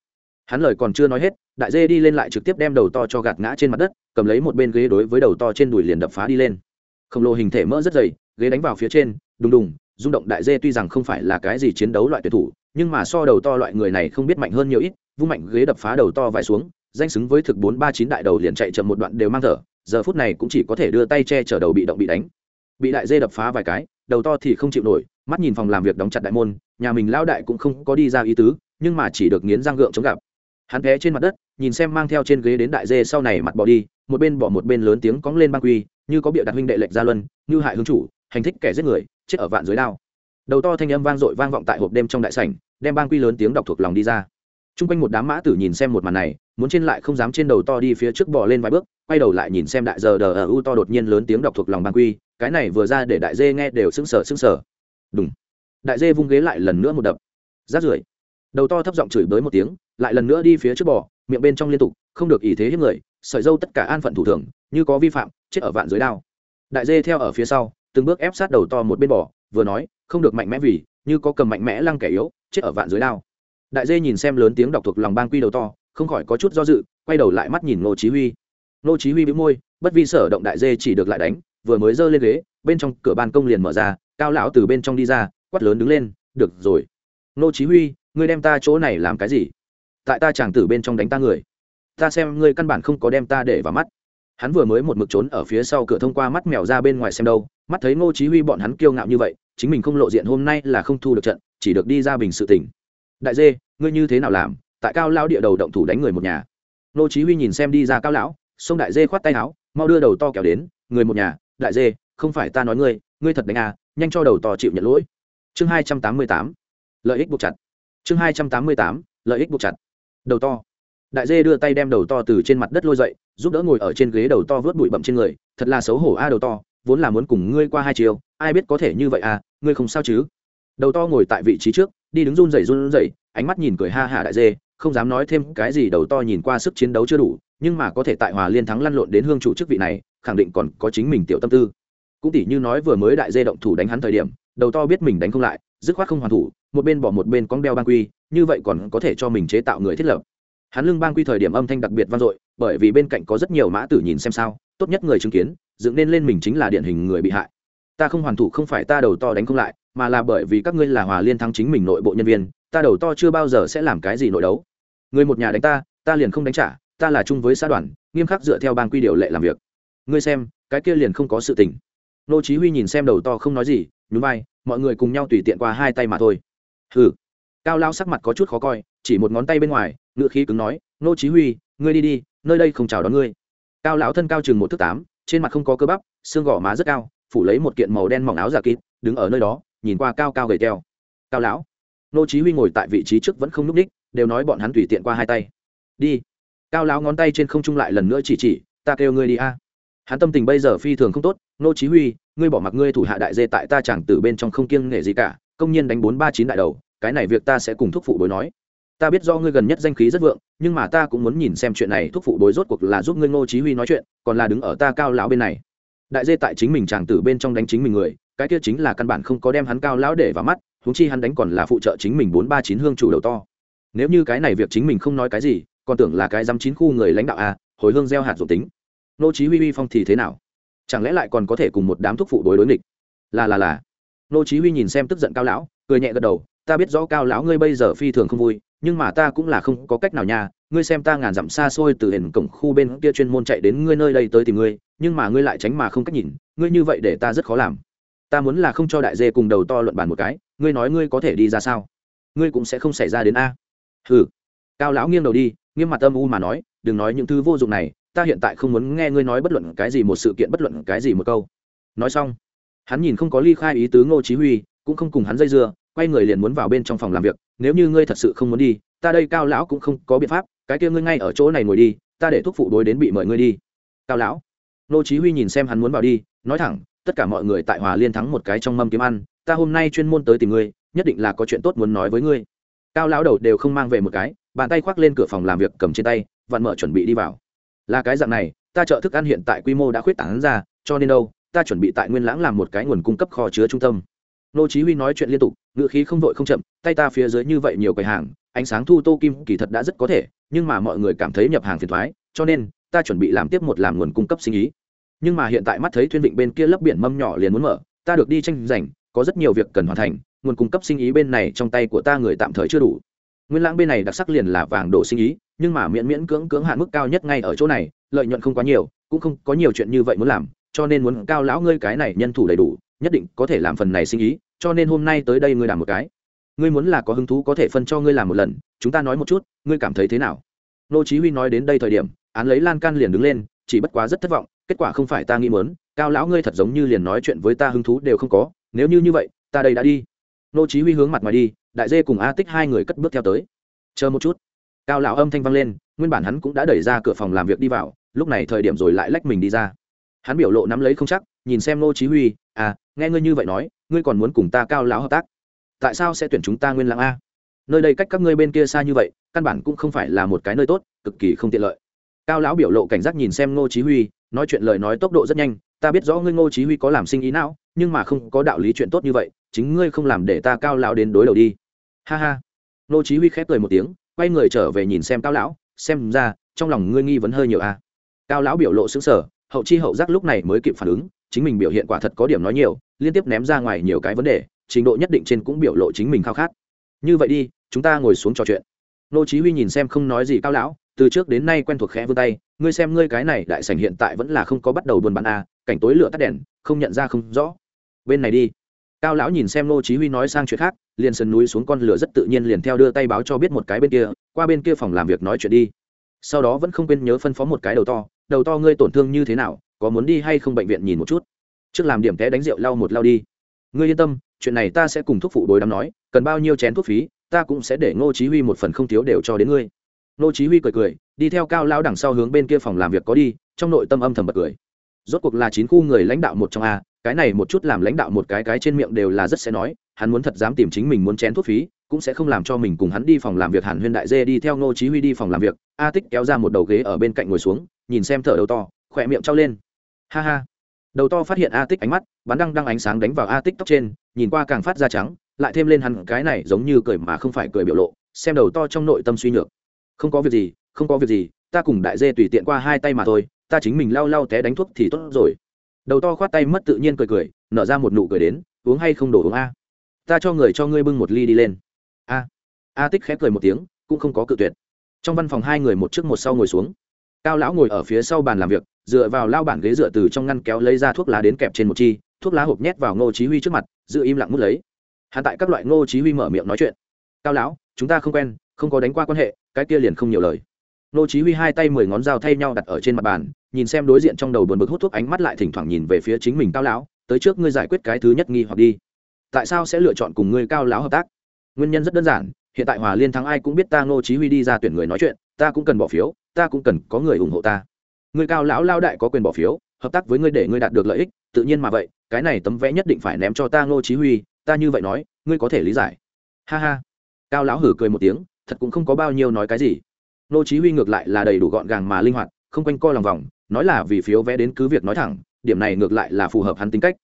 Hắn lời còn chưa nói hết, đại dê đi lên lại trực tiếp đem đầu to cho gạt ngã trên mặt đất, cầm lấy một bên ghế đối với đầu to trên đùi liền đập phá đi lên. Khổng lồ hình thể mỡ rất dày, ghế đánh vào phía trên, đùng đùng, rung động đại dê tuy rằng không phải là cái gì chiến đấu loại tuyển thủ, nhưng mà so đầu to loại người này không biết mạnh hơn nhiều ít, vung mạnh ghế đập phá đầu to vải xuống, danh xứng với thực bốn ba chín đại đầu liền chạy chậm một đoạn đều mang thở giờ phút này cũng chỉ có thể đưa tay che chở đầu bị động bị đánh. Bị đại dê đập phá vài cái, đầu to thì không chịu nổi, mắt nhìn phòng làm việc đóng chặt đại môn, nhà mình lao đại cũng không có đi ra ý tứ, nhưng mà chỉ được nghiến răng gượng chống gặp. Hắn té trên mặt đất, nhìn xem mang theo trên ghế đến đại dê sau này mặt bỏ đi, một bên bỏ một bên lớn tiếng cóng lên băng quy, như có bịa đặt huynh đệ lệnh gia luân, như hại hương chủ, hành thích kẻ giết người, chết ở vạn dưới đao. Đầu to thanh âm vang dội vang vọng tại hộp đêm trong đại sảnh, đem băng quy lớn tiếng đọc thuộc lòng đi ra. T r u n g quanh một đám mã tử nhìn xem một màn này muốn trên lại không dám trên đầu to đi phía trước bỏ lên vài bước, quay đầu lại nhìn xem đại giờ đờ ở u to đột nhiên lớn tiếng đọc thuộc lòng bàn quy, cái này vừa ra để đại dê nghe đều sững sờ sững sờ. Đúng đại dê vung ghế lại lần nữa một đập. Rát rưởi. Đầu to thấp giọng chửi bới một tiếng, lại lần nữa đi phía trước bò, miệng bên trong liên tục, không được ý thế hiếp người, sợi dâu tất cả an phận thủ thường, như có vi phạm, chết ở vạn dưới đao. Đại dê theo ở phía sau, từng bước ép sát đầu to một bên bò, vừa nói, không được mạnh mẽ vì, như có cầm mạnh mẽ lăng kẻ yếu, chết ở vạn dưới đao. Đại dê nhìn xem lớn tiếng đọc thuộc lòng bang quy đầu to không khỏi có chút do dự, quay đầu lại mắt nhìn ngô chí huy. Ngô chí huy bĩu môi, bất vi sở động đại dê chỉ được lại đánh, vừa mới rơi lên ghế, bên trong cửa ban công liền mở ra, cao lão từ bên trong đi ra, quát lớn đứng lên, được rồi. Ngô chí huy, ngươi đem ta chỗ này làm cái gì? Tại ta chàng tử bên trong đánh ta người. Ta xem ngươi căn bản không có đem ta để vào mắt. Hắn vừa mới một mực trốn ở phía sau cửa thông qua mắt mèo ra bên ngoài xem đâu, mắt thấy ngô chí huy bọn hắn kiêu ngạo như vậy, chính mình không lộ diện hôm nay là không thu được trận, chỉ được đi ra bình sự tỉnh. Đại dê, ngươi như thế nào làm? Tại cao lão địa đầu động thủ đánh người một nhà. Nô chí huy nhìn xem đi ra cao lão sông đại dê khoát tay áo, mau đưa đầu to kéo đến, người một nhà, đại dê, không phải ta nói ngươi ngươi thật đánh à nhanh cho đầu to chịu nhận lỗi. Chương 288 lợi ích buộc chặt. Chương 288 lợi ích buộc chặt. Đầu to. Đại dê đưa tay đem đầu to từ trên mặt đất lôi dậy, giúp đỡ ngồi ở trên ghế đầu to vớt bụi bậm trên người, thật là xấu hổ a đầu to, vốn là muốn cùng ngươi qua hai chiều, ai biết có thể như vậy à ngươi không sao chứ? Đầu to ngồi tại vị trí trước, đi đứng run rẩy run rẩy, ánh mắt nhìn cười ha hả đại dê không dám nói thêm cái gì đầu to nhìn qua sức chiến đấu chưa đủ, nhưng mà có thể tại hòa liên thắng lăn lộn đến hương chủ chức vị này, khẳng định còn có chính mình tiểu tâm tư. Cũng tỷ như nói vừa mới đại dê động thủ đánh hắn thời điểm, đầu to biết mình đánh không lại, dứt khoát không hoàn thủ, một bên bỏ một bên con đeo ban quy, như vậy còn có thể cho mình chế tạo người thiết lập. Hắn lưng ban quy thời điểm âm thanh đặc biệt vang dội, bởi vì bên cạnh có rất nhiều mã tử nhìn xem sao, tốt nhất người chứng kiến, dựng nên lên mình chính là điển hình người bị hại. Ta không hoàn thủ không phải ta đầu to đánh không lại, mà là bởi vì các ngươi là hòa liên thắng chính mình nội bộ nhân viên, ta đầu to chưa bao giờ sẽ làm cái gì nội đấu người một nhà đánh ta ta liền không đánh trả, ta là chung với xã đoàn, nghiêm khắc dựa theo bang quy điều lệ làm việc. Ngươi xem, cái kia liền không có sự tình. Nô chí huy nhìn xem đầu to không nói gì, nhún vai, mọi người cùng nhau tùy tiện qua hai tay mà thôi. Hừ. Cao lao sắc mặt có chút khó coi, chỉ một ngón tay bên ngoài, ngựa khí cứng nói, nô chí huy, ngươi đi đi, nơi đây không chào đón ngươi. Cao lão thân cao chừng một thước tám, trên mặt không có cơ bắp, xương gò má rất cao, phủ lấy một kiện màu đen mỏng áo giả kín đứng ở nơi đó, nhìn qua cao cao gầy teo. Cao lão. Nô chí huy ngồi tại vị trí trước vẫn không núp đích đều nói bọn hắn tùy tiện qua hai tay. Đi. Cao lão ngón tay trên không trung lại lần nữa chỉ chỉ, ta kêu ngươi đi a. Hắn tâm tình bây giờ phi thường không tốt nô chí huy, ngươi bỏ mặc ngươi thủ hạ đại dê tại ta chẳng từ bên trong không kiêng nể gì cả, công nhiên đánh bốn ba chín đại đầu, cái này việc ta sẽ cùng thúc phụ đối nói. Ta biết do ngươi gần nhất danh khí rất vượng, nhưng mà ta cũng muốn nhìn xem chuyện này thúc phụ đối rốt cuộc là giúp ngươi ngô chí huy nói chuyện, còn là đứng ở ta cao lão bên này. Đại dê tại chính mình chàng tử bên trong đánh chính mình người, cái kia chính là căn bản không có đem hắn cao lão để vào mắt, huống chi hắn đánh còn là phụ trợ chính mình bốn ba chín hương chủ đầu to nếu như cái này việc chính mình không nói cái gì, còn tưởng là cái dám chín khu người lãnh đạo a hồi hương gieo hạt dụng tính. Nô chí huy huy phong thì thế nào? Chẳng lẽ lại còn có thể cùng một đám thuốc phụ đối đối địch? là là là. Nô chí huy nhìn xem tức giận cao lão, cười nhẹ gật đầu, ta biết rõ cao lão ngươi bây giờ phi thường không vui, nhưng mà ta cũng là không có cách nào nha. Ngươi xem ta ngàn dặm xa xôi từ hình cổng khu bên kia chuyên môn chạy đến ngươi nơi đây tới tìm ngươi, nhưng mà ngươi lại tránh mà không cách nhìn, ngươi như vậy để ta rất khó làm. Ta muốn là không cho đại dê cùng đầu to luận bàn một cái, ngươi nói ngươi có thể đi ra sao? Ngươi cũng sẽ không xảy ra đến a hừ. Cao lão nghiêng đầu đi, nghiêm mặt âm u mà nói, đừng nói những thứ vô dụng này, ta hiện tại không muốn nghe ngươi nói bất luận cái gì một sự kiện, bất luận cái gì một câu. Nói xong, hắn nhìn không có ly khai ý tứ ngô chí huy, cũng không cùng hắn dây dưa, quay người liền muốn vào bên trong phòng làm việc. Nếu như ngươi thật sự không muốn đi, ta đây cao lão cũng không có biện pháp, cái kia ngươi ngay ở chỗ này ngồi đi, ta để thuốc phụ đối đến bị mời ngươi đi. Cao lão, ngô chí huy nhìn xem hắn muốn vào đi, nói thẳng, tất cả mọi người tại hòa liên thắng một cái trong mâm kiếm ăn, ta hôm nay chuyên môn tới tìm ngươi, nhất định là có chuyện tốt muốn nói với ngươi cao lão đầu đều không mang về một cái, bàn tay khoác lên cửa phòng làm việc cầm trên tay, vặn mở chuẩn bị đi vào. Là cái dạng này, ta chợ thức ăn hiện tại quy mô đã khuyết tảng ra, cho nên đâu, ta chuẩn bị tại nguyên lãng làm một cái nguồn cung cấp kho chứa trung tâm. Nô chí huy nói chuyện liên tục ngựa khí không vội không chậm, tay ta phía dưới như vậy nhiều quầy hàng, ánh sáng thu tô kim kỳ thật đã rất có thể, nhưng mà mọi người cảm thấy nhập hàng phiền toái cho nên, ta chuẩn bị làm tiếp một làm nguồn cung cấp sinh ý. Nhưng mà hiện tại mắt thấy thuyên vịnh bên kia lấp biển mâm nhỏ liền muốn mở, ta được đi tranh giành, có rất nhiều việc cần hoàn thành nguồn cung cấp sinh ý bên này trong tay của ta người tạm thời chưa đủ. Nguyên lãng bên này đặc sắc liền là vàng đổ sinh ý, nhưng mà miễn miễn cưỡng cưỡng hạn mức cao nhất ngay ở chỗ này, lợi nhuận không quá nhiều, cũng không có nhiều chuyện như vậy muốn làm, cho nên muốn cao lão ngươi cái này nhân thủ đầy đủ, nhất định có thể làm phần này sinh ý, cho nên hôm nay tới đây ngươi làm một cái. Ngươi muốn là có hứng thú có thể phân cho ngươi làm một lần, chúng ta nói một chút, ngươi cảm thấy thế nào? Nô chí huy nói đến đây thời điểm, án lấy lan can liền đứng lên, chỉ bất quá rất thất vọng, kết quả không phải ta nghĩ muốn, cao lão ngươi thật giống như liền nói chuyện với ta hứng thú đều không có, nếu như như vậy, ta đây đã đi nô chí huy hướng mặt ngoài đi, đại dê cùng a tích hai người cất bước theo tới. Chờ một chút. Cao lão âm thanh vang lên, nguyên bản hắn cũng đã đẩy ra cửa phòng làm việc đi vào, lúc này thời điểm rồi lại lách mình đi ra. Hắn biểu lộ nắm lấy không chắc, nhìn xem nô chí huy à nghe ngươi như vậy nói, ngươi còn muốn cùng ta cao lão hợp tác? Tại sao sẽ tuyển chúng ta nguyên lãng a? Nơi đây cách các ngươi bên kia xa như vậy, căn bản cũng không phải là một cái nơi tốt, cực kỳ không tiện lợi. Cao lão biểu lộ cảnh giác nhìn xem nô chí huy, nói chuyện lời nói tốc độ rất nhanh, ta biết rõ ngươi nô chí huy có làm sinh ý não nhưng mà không có đạo lý chuyện tốt như vậy chính ngươi không làm để ta cao lão đến đối đầu đi. Ha ha. Nô chí huy khép cười một tiếng quay người trở về nhìn xem cao lão xem ra trong lòng ngươi nghi vấn hơi nhiều à. Cao lão biểu lộ sững sờ hậu chi hậu giác lúc này mới kịp phản ứng chính mình biểu hiện quả thật có điểm nói nhiều liên tiếp ném ra ngoài nhiều cái vấn đề trình độ nhất định trên cũng biểu lộ chính mình khao khát. Như vậy đi chúng ta ngồi xuống trò chuyện. Nô chí huy nhìn xem không nói gì cao lão từ trước đến nay quen thuộc khẽ vươn tay ngươi xem ngươi cái này đại sảnh hiện tại vẫn là không có bắt đầu buôn bán a à, cảnh tối lửa tắt đèn không nhận ra không rõ bên này đi. Cao lão nhìn xem nô chí huy nói sang chuyện khác, liền sườn núi xuống con lửa rất tự nhiên liền theo đưa tay báo cho biết một cái bên kia, qua bên kia phòng làm việc nói chuyện đi. Sau đó vẫn không quên nhớ phân phó một cái đầu to đầu to ngươi tổn thương như thế nào, có muốn đi hay không bệnh viện nhìn một chút? Trước làm điểm té đánh rượu lau một lau đi. Ngươi yên tâm, chuyện này ta sẽ cùng thuốc phụ đối đám nói, cần bao nhiêu chén thuốc phí, ta cũng sẽ để ngô chí huy một phần không thiếu đều cho đến ngươi. Ngô chí huy cười cười, đi theo cao lão đằng sau hướng bên kia phòng làm việc có đi, trong nội tâm âm thầm bật cười. Rốt cuộc là chín khu người lãnh đạo một trong a cái này một chút làm lãnh đạo một cái cái trên miệng đều là rất sẽ nói, hắn muốn thật dám tìm chính mình muốn chén thuốc phí, cũng sẽ không làm cho mình cùng hắn đi phòng làm việc hàn huyên đại dê đi theo ngô chí huy đi phòng làm việc, a tích kéo ra một đầu ghế ở bên cạnh ngồi xuống, nhìn xem thở đầu to, khỏe miệng trao lên. Ha ha. Đầu to phát hiện a tích ánh mắt, bắn đăng đăng ánh sáng đánh vào a tích tóc trên, nhìn qua càng phát ra trắng, lại thêm lên hắn cái này giống như cười mà không phải cười biểu lộ, xem đầu to trong nội tâm suy nhược. Không có việc gì, không có việc gì, ta cùng đại dê tùy tiện qua hai tay mà thôi, ta chính mình lau lau té đánh thuốc thì tốt rồi đầu to khoát tay mất tự nhiên cười cười, nở ra một nụ cười đến, uống hay không đổ uống a? Ta cho người cho ngươi bưng một ly đi lên. A a tích khép cười một tiếng, cũng không có cự tuyệt. Trong văn phòng hai người một trước một sau ngồi xuống. Cao lão ngồi ở phía sau bàn làm việc, dựa vào lao bản ghế dựa từ trong ngăn kéo lấy ra thuốc lá đến kẹp trên một chi, thuốc lá hộp nhét vào ngô chí huy trước mặt, giữ im lặng mút lấy. Hắn tại các loại ngô chí huy mở miệng nói chuyện. Cao lão, chúng ta không quen, không có đánh qua quan hệ, cái kia liền không nhiều lời. Nô chí huy hai tay mười ngón dao thay nhau đặt ở trên mặt bàn, nhìn xem đối diện trong đầu buồn bực hút thuốc ánh mắt lại thỉnh thoảng nhìn về phía chính mình cao lão, tới trước ngươi giải quyết cái thứ nhất nghi hoặc đi. Tại sao sẽ lựa chọn cùng ngươi cao lão hợp tác? Nguyên nhân rất đơn giản, hiện tại hòa liên thắng ai cũng biết ta nô chí huy đi ra tuyển người nói chuyện, ta cũng cần bỏ phiếu, ta cũng cần có người ủng hộ ta. Ngươi cao lão lao đại có quyền bỏ phiếu, hợp tác với ngươi để ngươi đạt được lợi ích, tự nhiên mà vậy, cái này tấm vẽ nhất định phải ném cho ta nô chí huy, ta như vậy nói, ngươi có thể lý giải. Ha ha. Cao lão hử cười một tiếng, thật cũng không có bao nhiêu nói cái gì. Nô chí huy ngược lại là đầy đủ gọn gàng mà linh hoạt, không quanh co lòng vòng, nói là vì phiếu vẽ đến cứ việc nói thẳng, điểm này ngược lại là phù hợp hắn tính cách.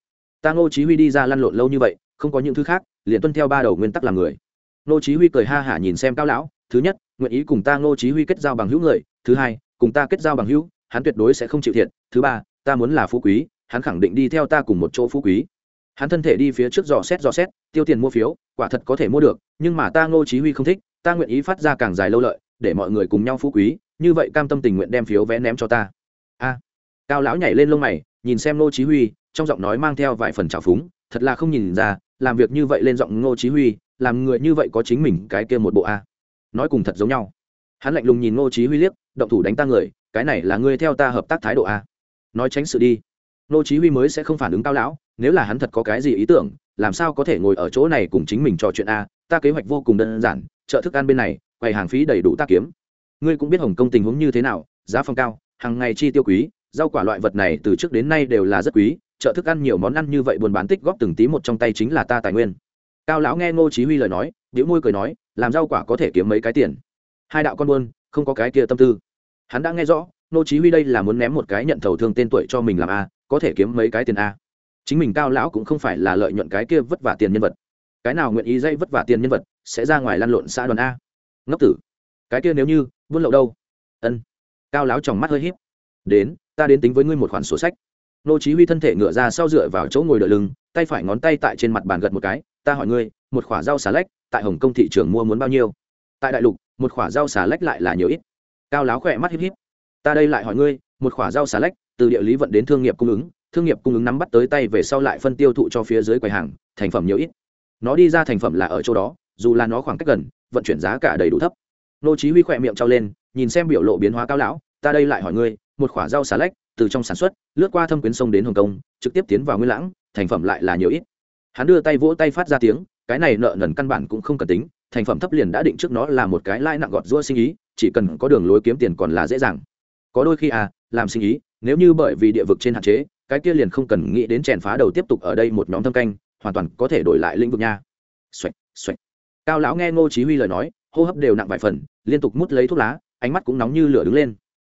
Ta Nô chí huy đi ra lăn lộn lâu như vậy, không có những thứ khác, liền tuân theo ba đầu nguyên tắc làm người. Nô chí huy cười ha hả nhìn xem cao lão, thứ nhất, nguyện ý cùng ta Nô chí huy kết giao bằng hữu người, thứ hai, cùng ta kết giao bằng hữu, hắn tuyệt đối sẽ không chịu thiệt, thứ ba, ta muốn là phú quý, hắn khẳng định đi theo ta cùng một chỗ phú quý. Hắn thân thể đi phía trước dò xét dò xét, tiêu tiền mua phiếu, quả thật có thể mua được, nhưng mà ta ngô chí huy không thích, ta nguyện ý phát ra càng dài lâu lợi để mọi người cùng nhau phú quý, như vậy cam tâm tình nguyện đem phiếu vé ném cho ta. A. Cao lão nhảy lên lông mày, nhìn xem ngô chí huy, trong giọng nói mang theo vài phần trào phúng, thật là không nhìn ra, làm việc như vậy lên giọng ngô chí huy, làm người như vậy có chính mình cái kia một bộ a. Nói cùng thật giống nhau. Hắn lạnh lùng nhìn ngô chí huy liếc, động thủ đánh ta người, cái này là ngươi theo ta hợp tác thái độ a. Nói tránh sự đi. Ngô chí huy mới sẽ không phản ứng cao lão, nếu là hắn thật có cái gì ý tưởng, làm sao có thể ngồi ở chỗ này cùng chính mình trò chuyện a, ta kế hoạch vô cùng đơn giản chợ thức ăn bên này quầy hàng phí đầy đủ ta kiếm. Ngươi cũng biết hồng kông tình huống như thế nào, giá phòng cao, hàng ngày chi tiêu quý, rau quả loại vật này từ trước đến nay đều là rất quý, chợ thức ăn nhiều món ăn như vậy buôn bán tích góp từng tí một trong tay chính là ta tài nguyên. Cao lão nghe ngô chí huy lời nói điếu môi cười nói, làm rau quả có thể kiếm mấy cái tiền? Hai đạo con buôn, không có cái kia tâm tư. Hắn đã nghe rõ, ngô chí huy đây là muốn ném một cái nhận thầu thương tên tuổi cho mình làm a, có thể kiếm mấy cái tiền a. Chính mình cao lão cũng không phải là lợi nhuận cái kia vất vả tiền nhân vật. Cái nào nguyện ý dây vất vả tiền nhân vật, sẽ ra ngoài lăn lộn xã đoàn a ngốc tử. Cái kia nếu như, buôn lậu đâu? Ân. Cao lão tròng mắt hơi híp. Đến, ta đến tính với ngươi một khoản sổ sách. Nô chí huy thân thể ngửa ra sau dựa vào chỗ ngồi đỡ lưng, tay phải ngón tay tại trên mặt bàn gật một cái, ta hỏi ngươi, một khoả rau xà lách, tại hồng kông thị trường mua muốn bao nhiêu? Tại đại lục, một khoả rau xà lách lại là nhiều ít. Cao láo khỏe mắt híp híp. Ta đây lại hỏi ngươi, một khoả rau xà lách, từ địa lý vận đến thương nghiệp cung ứng, thương nghiệp cung ứng nắm bắt tới tay về sau lại phân tiêu thụ cho phía dưới quầy hàng, thành phẩm nhiều ít. Nó đi ra thành phẩm là ở chỗ đó dù là nó khoảng cách gần, vận chuyển giá cả đầy đủ thấp. Nô chí huy khỏe miệng trao lên, nhìn xem biểu lộ biến hóa cao lão, ta đây lại hỏi ngươi, một khoả rau xà lách, từ trong sản xuất, lướt qua thâm quyến sông đến hồng kông, trực tiếp tiến vào nguyên lãng, thành phẩm lại là nhiều ít. Hắn đưa tay vỗ tay phát ra tiếng, cái này nợ nần căn bản cũng không cần tính, thành phẩm thấp liền đã định trước nó là một cái lãi nặng gọt rũa sinh ý, chỉ cần có đường lối kiếm tiền còn là dễ dàng. Có đôi khi à làm sinh ý, nếu như bởi vì địa vực trên hạn chế, cái kia liền không cần nghĩ đến chèn phá đầu tiếp tục ở đây một nhóm thâm canh, hoàn toàn có thể đổi lại lĩnh vực nha. Xoạch xoạch cao lão nghe ngô chí huy lời nói, hô hấp đều nặng vài phần, liên tục mút lấy thuốc lá, ánh mắt cũng nóng như lửa đứng lên.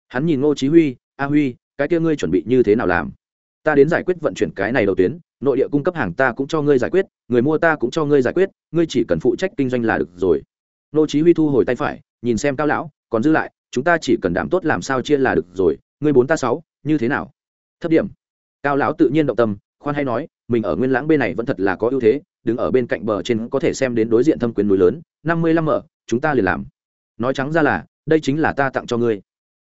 Hắn nhìn ngô chí huy, a huy, cái kia ngươi chuẩn bị như thế nào làm? Ta đến giải quyết vận chuyển cái này đầu tuyến, nội địa cung cấp hàng ta cũng cho ngươi giải quyết, người mua ta cũng cho ngươi giải quyết, ngươi chỉ cần phụ trách kinh doanh là được rồi. Ngô chí huy thu hồi tay phải, nhìn xem cao lão, còn dư lại, chúng ta chỉ cần đảm tốt làm sao chia là được rồi, ngươi bốn ta sáu, như thế nào? Thấp điểm. Cao lão tự nhiên động tâm, khoan hay nói, mình ở nguyên lãng bên này vẫn thật là có ưu thế đứng ở bên cạnh bờ trên có thể xem đến đối diện thâm quyến núi lớn, năm mươi lăm mở, chúng ta liền làm. Nói trắng ra là, đây chính là ta tặng cho ngươi.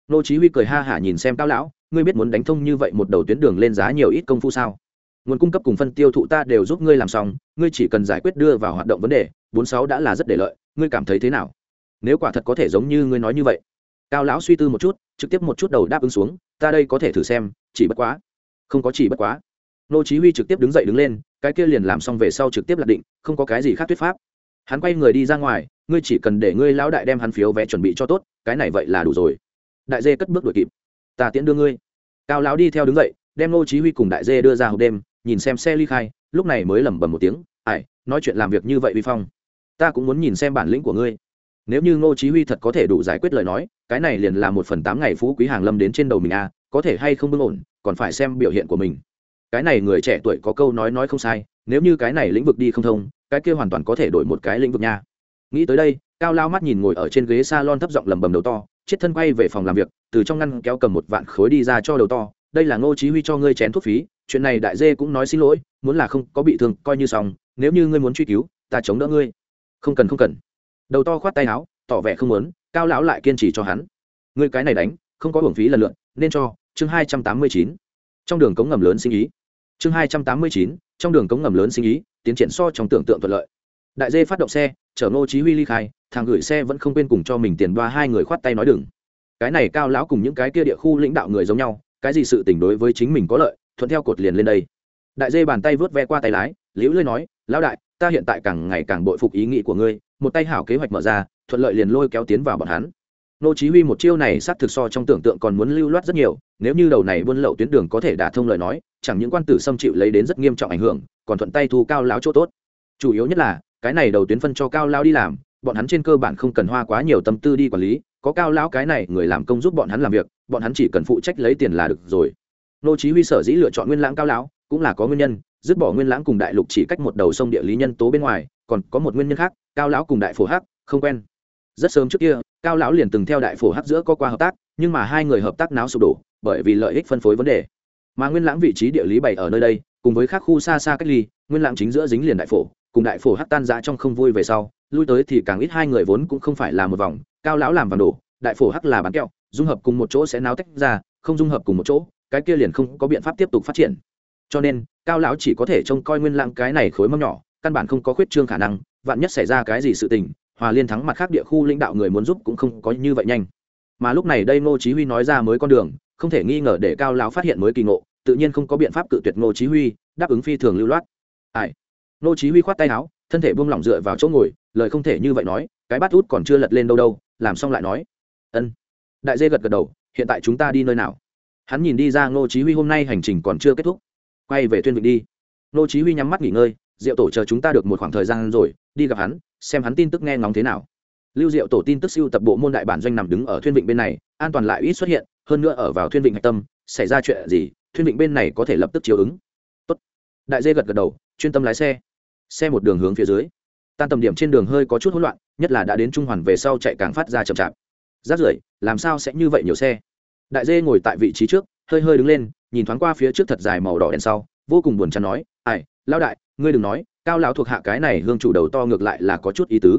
Nô chí huy cười ha hả nhìn xem cao lão, ngươi biết muốn đánh thông như vậy một đầu tuyến đường lên giá nhiều ít công phu sao? Nguồn cung cấp cùng phân tiêu thụ ta đều giúp ngươi làm xong, ngươi chỉ cần giải quyết đưa vào hoạt động vấn đề, bốn sáu đã là rất để lợi, ngươi cảm thấy thế nào? Nếu quả thật có thể giống như ngươi nói như vậy. Cao lão suy tư một chút, trực tiếp một chút đầu đáp ứng xuống, ta đây có thể thử xem, chỉ bất quá. Không có chỉ bất quá nô chí huy trực tiếp đứng dậy đứng lên cái kia liền làm xong về sau trực tiếp lạc định không có cái gì khác thuyết pháp. Hắn quay người đi ra ngoài ngươi chỉ cần để ngươi lão đại đem hắn phiếu vé chuẩn bị cho tốt cái này vậy là đủ rồi. Đại dê cất bước đuổi kịp. Ta tiễn đưa ngươi. Cao lão đi theo đứng dậy đem nô chí huy cùng đại dê đưa ra hộp đêm nhìn xem xe ly khai lúc này mới lẩm bẩm một tiếng ải nói chuyện làm việc như vậy uy phong. Ta cũng muốn nhìn xem bản lĩnh của ngươi. Nếu như ngô chí huy thật có thể đủ giải quyết lời nói cái này liền là một phần tám ngày phú quý hàng lâm đến trên đầu mình a à, có thể hay không bưng ổn còn phải xem biểu hiện của mình cái này người trẻ tuổi có câu nói nói không sai, nếu như cái này lĩnh vực đi không thông, cái kia hoàn toàn có thể đổi một cái lĩnh vực nha. Nghĩ tới đây, cao lao mắt nhìn ngồi ở trên ghế salon thấp giọng lầm bầm đầu to, chết thân quay về phòng làm việc, từ trong ngăn kéo cầm một vạn khối đi ra cho đầu to, đây là ngô chí huy cho ngươi chén thuốc phí, chuyện này đại dê cũng nói xin lỗi, muốn là không có bị thương, coi như xong, nếu như ngươi muốn truy cứu, ta chống đỡ ngươi. Không cần không cần. Đầu to khoát tay áo, tỏ vẻ không muốn, cao lão lại kiên trì cho hắn. Ngươi cái này đánh, không có hưởng phí lần lượt, nên cho, chương hai trăm tám mươi chín. Trong đường cống ngầm lớn sinh ý chương hai trăm tám mươi chín, trong đường cống ngầm lớn sinh ý, tiến triển so trong tưởng tượng thuận lợi. Đại dê phát động xe, chở ngô chí huy ly khai, thằng gửi xe vẫn không quên cùng cho mình tiền đoa hai người khoát tay nói đừng. Cái này cao lão cùng những cái kia địa khu lãnh đạo người giống nhau, cái gì sự tình đối với chính mình có lợi, thuận theo cột liền lên đây. Đại dê bàn tay vớt ve qua tay lái, liễu lưỡi nói, lão đại, ta hiện tại càng ngày càng bội phục ý nghĩ của ngươi, một tay hảo kế hoạch mở ra, thuận lợi liền lôi kéo tiến vào bọn hắn nô chí huy một chiêu này sát thực so trong tưởng tượng còn muốn lưu loát rất nhiều, nếu như đầu này buôn lậu tuyến đường có thể đả thông lời nói, chẳng những quan tử xâm chịu lấy đến rất nghiêm trọng ảnh hưởng, còn thuận tay thu cao lão chỗ tốt. Chủ yếu nhất là, cái này đầu tuyến phân cho cao lão đi làm, bọn hắn trên cơ bản không cần hoa quá nhiều tâm tư đi quản lý, có cao lão cái này người làm công giúp bọn hắn làm việc, bọn hắn chỉ cần phụ trách lấy tiền là được rồi. Nô chí huy sở dĩ lựa chọn nguyên lãng cao lão, cũng là có nguyên nhân, dứt bỏ nguyên lãng cùng đại lục chỉ cách một đầu sông địa lý nhân tố bên ngoài, còn có một nguyên nhân khác, cao lão cùng đại phổ hắc, không quen. Rất sớm trước kia cao lão liền từng theo đại phổ hắc giữa có qua hợp tác, nhưng mà hai người hợp tác náo sụp đổ, bởi vì lợi ích phân phối vấn đề. Mà nguyên lãng vị trí địa lý bày ở nơi đây, cùng với các khu xa xa cách ly, nguyên lãng chính giữa dính liền đại phổ, cùng đại phổ hắc tan ra trong không vui về sau, lui tới thì càng ít hai người vốn cũng không phải là một vòng, cao lão làm vàng đổ, đại phổ hắc là bán kẹo, dung hợp cùng một chỗ sẽ náo tách ra, không dung hợp cùng một chỗ, cái kia liền không có biện pháp tiếp tục phát triển. Cho nên, cao lão chỉ có thể trông coi nguyên lãng cái này khối mâm nhỏ, căn bản không có khuyết trương khả năng, vạn nhất xảy ra cái gì sự tình hòa liên thắng mặt khác địa khu lãnh đạo người muốn giúp cũng không có như vậy nhanh. Mà lúc này đây ngô chí huy nói ra mới con đường, không thể nghi ngờ để cao lão phát hiện mới kỳ ngộ, tự nhiên không có biện pháp cự tuyệt ngô chí huy, đáp ứng phi thường lưu loát. Ai? Ngô chí huy khoát tay áo, thân thể buông lỏng dựa vào chỗ ngồi, lời không thể như vậy nói, cái bát út còn chưa lật lên đâu đâu, làm xong lại nói. Ân. Đại dê gật gật đầu, hiện tại chúng ta đi nơi nào? Hắn nhìn đi ra ngô chí huy hôm nay hành trình còn chưa kết thúc. Quay về tuyên vịnh đi. Ngô chí huy nhắm mắt nghỉ ngơi diệu tổ chờ chúng ta được một khoảng thời gian rồi, đi gặp hắn, xem hắn tin tức nghe ngóng thế nào. Lưu diệu tổ tin tức siêu tập bộ môn đại bản doanh nằm đứng ở thuyên vịnh bên này, an toàn lại ít xuất hiện, hơn nữa ở vào thuyên vịnh hạch tâm, xảy ra chuyện gì, thuyên vịnh bên này có thể lập tức chiếu ứng. Tốt. đại dê gật gật đầu, chuyên tâm lái xe. Xe một đường hướng phía dưới. Tan tầm điểm trên đường hơi có chút hỗn loạn, nhất là đã đến trung hoàn về sau chạy càng phát ra chậm chạp. Rát rưởi, làm sao sẽ như vậy nhiều xe? Đại dê ngồi tại vị trí trước, hơi hơi đứng lên, nhìn thoáng qua phía trước thật dài màu đỏ đèn sau, vô cùng buồn chán nói, ai lao đại ngươi đừng nói, cao lão thuộc hạ cái này hương chủ đầu to ngược lại là có chút ý tứ.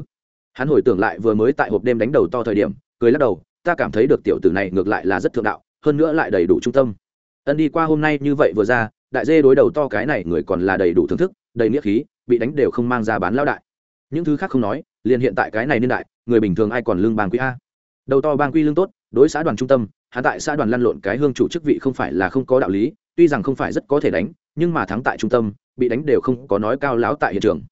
Hắn hồi tưởng lại vừa mới tại hộp đêm đánh đầu to thời điểm, cười lắc đầu, ta cảm thấy được tiểu tử này ngược lại là rất thượng đạo, hơn nữa lại đầy đủ trung tâm. Ân đi qua hôm nay như vậy vừa ra, đại dê đối đầu to cái này người còn là đầy đủ thưởng thức, đầy nghĩa khí, bị đánh đều không mang ra bán lao đại. Những thứ khác không nói, liền hiện tại cái này niên đại, người bình thường ai còn lương bang quý a? Đầu to bang quy lương tốt, đối xã đoàn trung tâm hạ tại xã đoàn lăn lộn cái hương chủ chức vị không phải là không có đạo lý, tuy rằng không phải rất có thể đánh nhưng mà thắng tại trung tâm, bị đánh đều không có nói cao lão tại hiện trường.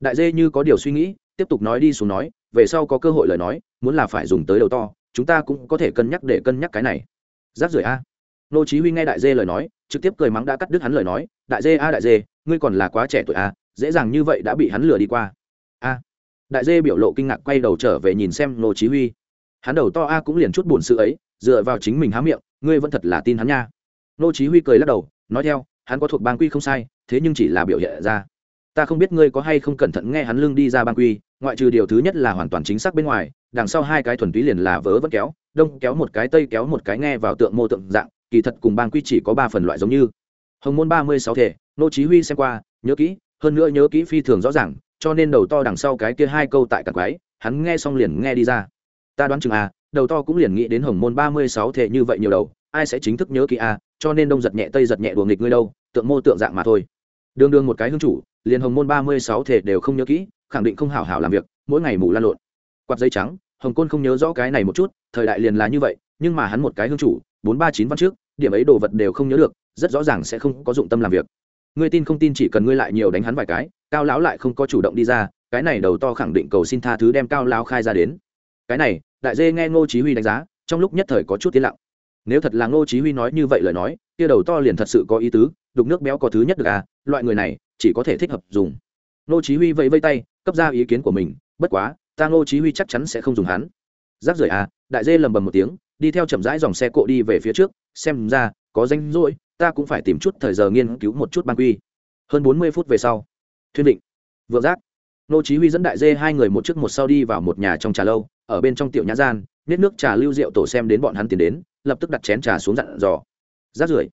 Đại dê như có điều suy nghĩ, tiếp tục nói đi xuống nói, về sau có cơ hội lời nói, muốn là phải dùng tới đầu to, chúng ta cũng có thể cân nhắc để cân nhắc cái này. Giáp rưởi a. Nô chí huy nghe đại dê lời nói, trực tiếp cười mắng đã cắt đứt hắn lời nói, đại dê a, đại dê, ngươi còn là quá trẻ tuổi a, dễ dàng như vậy đã bị hắn lừa đi qua. A. Đại dê biểu lộ kinh ngạc quay đầu trở về nhìn xem nô chí huy. Hắn đầu to a cũng liền chút buồn sự ấy, dựa vào chính mình há miệng, ngươi vẫn thật là tin hắn nha. Nô chí huy cười lắc đầu, nói theo hắn có thuộc bang quy không sai, thế nhưng chỉ là biểu hiện ra. Ta không biết ngươi có hay không cẩn thận nghe hắn lưng đi ra bang quy, ngoại trừ điều thứ nhất là hoàn toàn chính xác bên ngoài, đằng sau hai cái thuần túy liền là vớ vẫn kéo, đông kéo một cái tây kéo một cái nghe vào tượng mô tượng dạng, kỳ thật cùng bang quy chỉ có ba phần loại giống như. Hồng môn ba mươi sáu thể, nô chí huy xem qua, nhớ kỹ, hơn nữa nhớ kỹ phi thường rõ ràng, cho nên đầu to đằng sau cái kia hai câu tại cả quái, hắn nghe xong liền nghe đi ra. Ta đoán chừng à đầu to cũng liền nghĩ đến hồng môn ba mươi sáu thể như vậy nhiều đầu, ai sẽ chính thức nhớ kỹ à cho nên đông giật nhẹ tây giật nhẹ đùa nghịch ngươi đâu, tượng mô tượng dạng mà thôi. Đương đương một cái hương chủ, liền hồng môn ba mươi sáu thể đều không nhớ kỹ, khẳng định không hảo hảo làm việc, mỗi ngày mù lan lộn. Quạt dây trắng, hồng côn không nhớ rõ cái này một chút, thời đại liền là như vậy, nhưng mà hắn một cái hương chủ, bốn ba chín văn trước, điểm ấy đồ vật đều không nhớ được, rất rõ ràng sẽ không có dụng tâm làm việc. Ngươi tin không tin chỉ cần ngươi lại nhiều đánh hắn vài cái, cao lão lại không có chủ động đi ra, cái này đầu to khẳng định cầu xin tha thứ đem cao lão khai ra đến. Cái này, đại dê nghe ngô chí huy đánh giá, trong lúc nhất thời có chút tiến lặng nếu thật là ngô chí huy nói như vậy lời nói, kia đầu to liền thật sự có ý tứ, đục nước béo có thứ nhất được à loại người này, chỉ có thể thích hợp dùng. Ngô chí huy vẫy vẫy tay, cấp ra ý kiến của mình, bất quá, ta ngô chí huy chắc chắn sẽ không dùng hắn. Giáp rưởi à đại dê lầm bầm một tiếng, đi theo chậm rãi dòng xe cộ đi về phía trước, xem ra, có danh rỗi, ta cũng phải tìm chút thời giờ nghiên cứu một chút ban quy. Hơn 40 phút về sau, thuyên định, vượng giác ngô chí huy dẫn đại dê hai người một trước một sau đi vào một nhà trong trà lâu, ở bên trong tiểu nhã gian nết nước trà lưu rượu tổ xem đến bọn hắn tiến đến, lập tức đặt chén trà xuống dặn dò. Rát rưởi.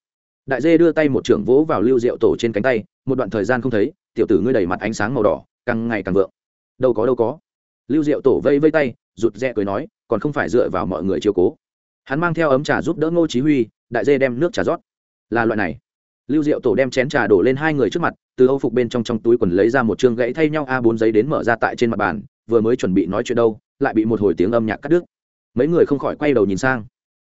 Đại dê đưa tay một trưởng vỗ vào lưu rượu tổ trên cánh tay, một đoạn thời gian không thấy, tiểu tử ngươi đầy mặt ánh sáng màu đỏ, càng ngày càng vượng. Đâu có đâu có. Lưu diệu tổ vây vây tay, rụt rè cười nói, còn không phải dựa vào mọi người chiều cố. Hắn mang theo ấm trà giúp đỡ ngô chí huy, đại dê đem nước trà rót. Là loại này. Lưu diệu tổ đem chén trà đổ lên hai người trước mặt, từ âu phục bên trong trong túi quần lấy ra một chương gãy thay nhau a 4 giấy đến mở ra tại trên mặt bàn, vừa mới chuẩn bị nói chuyện đâu, lại bị một hồi tiếng âm nhạc cắt đứt mấy người không khỏi quay đầu nhìn sang.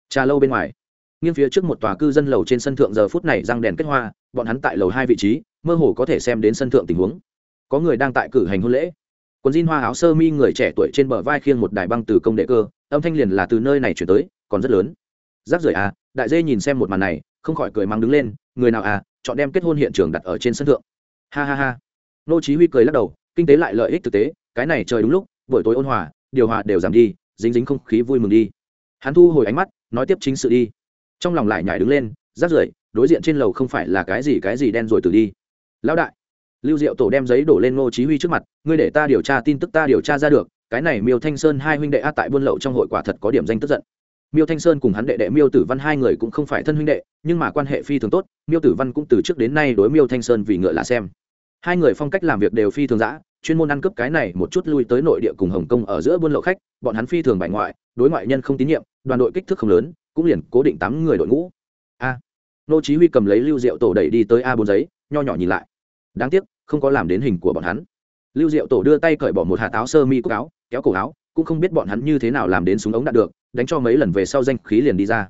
Trà lâu bên ngoài, nghiêng phía trước một tòa cư dân lầu trên sân thượng giờ phút này răng đèn kết hoa, bọn hắn tại lầu hai vị trí, mơ hồ có thể xem đến sân thượng tình huống. Có người đang tại cử hành hôn lễ. Quần jean hoa áo sơ mi người trẻ tuổi trên bờ vai khiêng một đài băng từ công đệ cơ, âm thanh liền là từ nơi này chuyển tới, còn rất lớn. Giáp rời à đại dê nhìn xem một màn này, không khỏi cười mắng đứng lên, người nào à chọn đem kết hôn hiện trường đặt ở trên sân thượng. Ha ha ha. Nô chí huy cười lắc đầu, kinh tế lại lợi ích thực tế, cái này trời đúng lúc, buổi tối ôn hòa, điều hòa đều giảm đi dính dính không khí vui mừng đi. Hắn thu hồi ánh mắt, nói tiếp chính sự đi. Trong lòng lại nhảy đứng lên rát rưởi, đối diện trên lầu không phải là cái gì cái gì đen rồi từ đi. Lão đại, lưu diệu tổ đem giấy đổ lên ngô chí huy trước mặt, ngươi để ta điều tra tin tức ta điều tra ra được, cái này miêu thanh sơn hai huynh đệ a tại buôn lậu trong hội quả thật có điểm danh tức giận. Miêu thanh sơn cùng hắn đệ đệ miêu tử văn hai người cũng không phải thân huynh đệ, nhưng mà quan hệ phi thường tốt, miêu tử văn cũng từ trước đến nay đối miêu thanh sơn vì ngựa là xem. Hai người phong cách làm việc đều phi thường dã chuyên môn ăn cướp cái này một chút lui tới nội địa cùng hồng kông ở giữa buôn lậu khách, bọn hắn phi thường bại ngoại, đối ngoại nhân không tín nhiệm, đoàn đội kích thước không lớn, cũng liền cố định tám người đội ngũ. A. Nô chí huy cầm lấy lưu diệu tổ đẩy đi tới a bốn giấy, nho nhỏ nhìn lại. Đáng tiếc, không có làm đến hình của bọn hắn. Lưu diệu tổ đưa tay cởi bỏ một hạt áo sơ mi cúc áo, kéo cổ áo, cũng không biết bọn hắn như thế nào làm đến súng ống đạn được, đánh cho mấy lần về sau danh khí liền đi ra.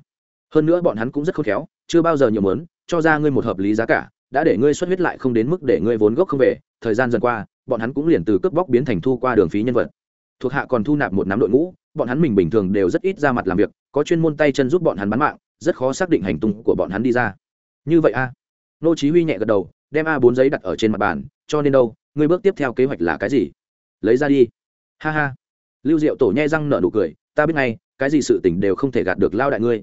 Hơn nữa bọn hắn cũng rất khôn khéo, chưa bao giờ nhiều mớn cho ra ngươi một hợp lý giá cả, đã để ngươi xuất huyết lại không đến mức để ngươi vốn gốc không về, thời gian dần qua bọn hắn cũng liền từ cướp bóc biến thành thu qua đường phí nhân vật. Thuộc hạ còn thu nạp một nắm đội ngũ, bọn hắn mình bình thường đều rất ít ra mặt làm việc, có chuyên môn tay chân giúp bọn hắn bán mạng, rất khó xác định hành tung của bọn hắn đi ra. Như vậy a? Nô chí huy nhẹ gật đầu, đem a 4 giấy đặt ở trên mặt bàn, cho nên đâu, ngươi bước tiếp theo kế hoạch là cái gì? Lấy ra đi. Ha ha. Lưu diệu tổ nhai răng nở nụ cười, ta biết ngay, cái gì sự tình đều không thể gạt được lao đại ngươi.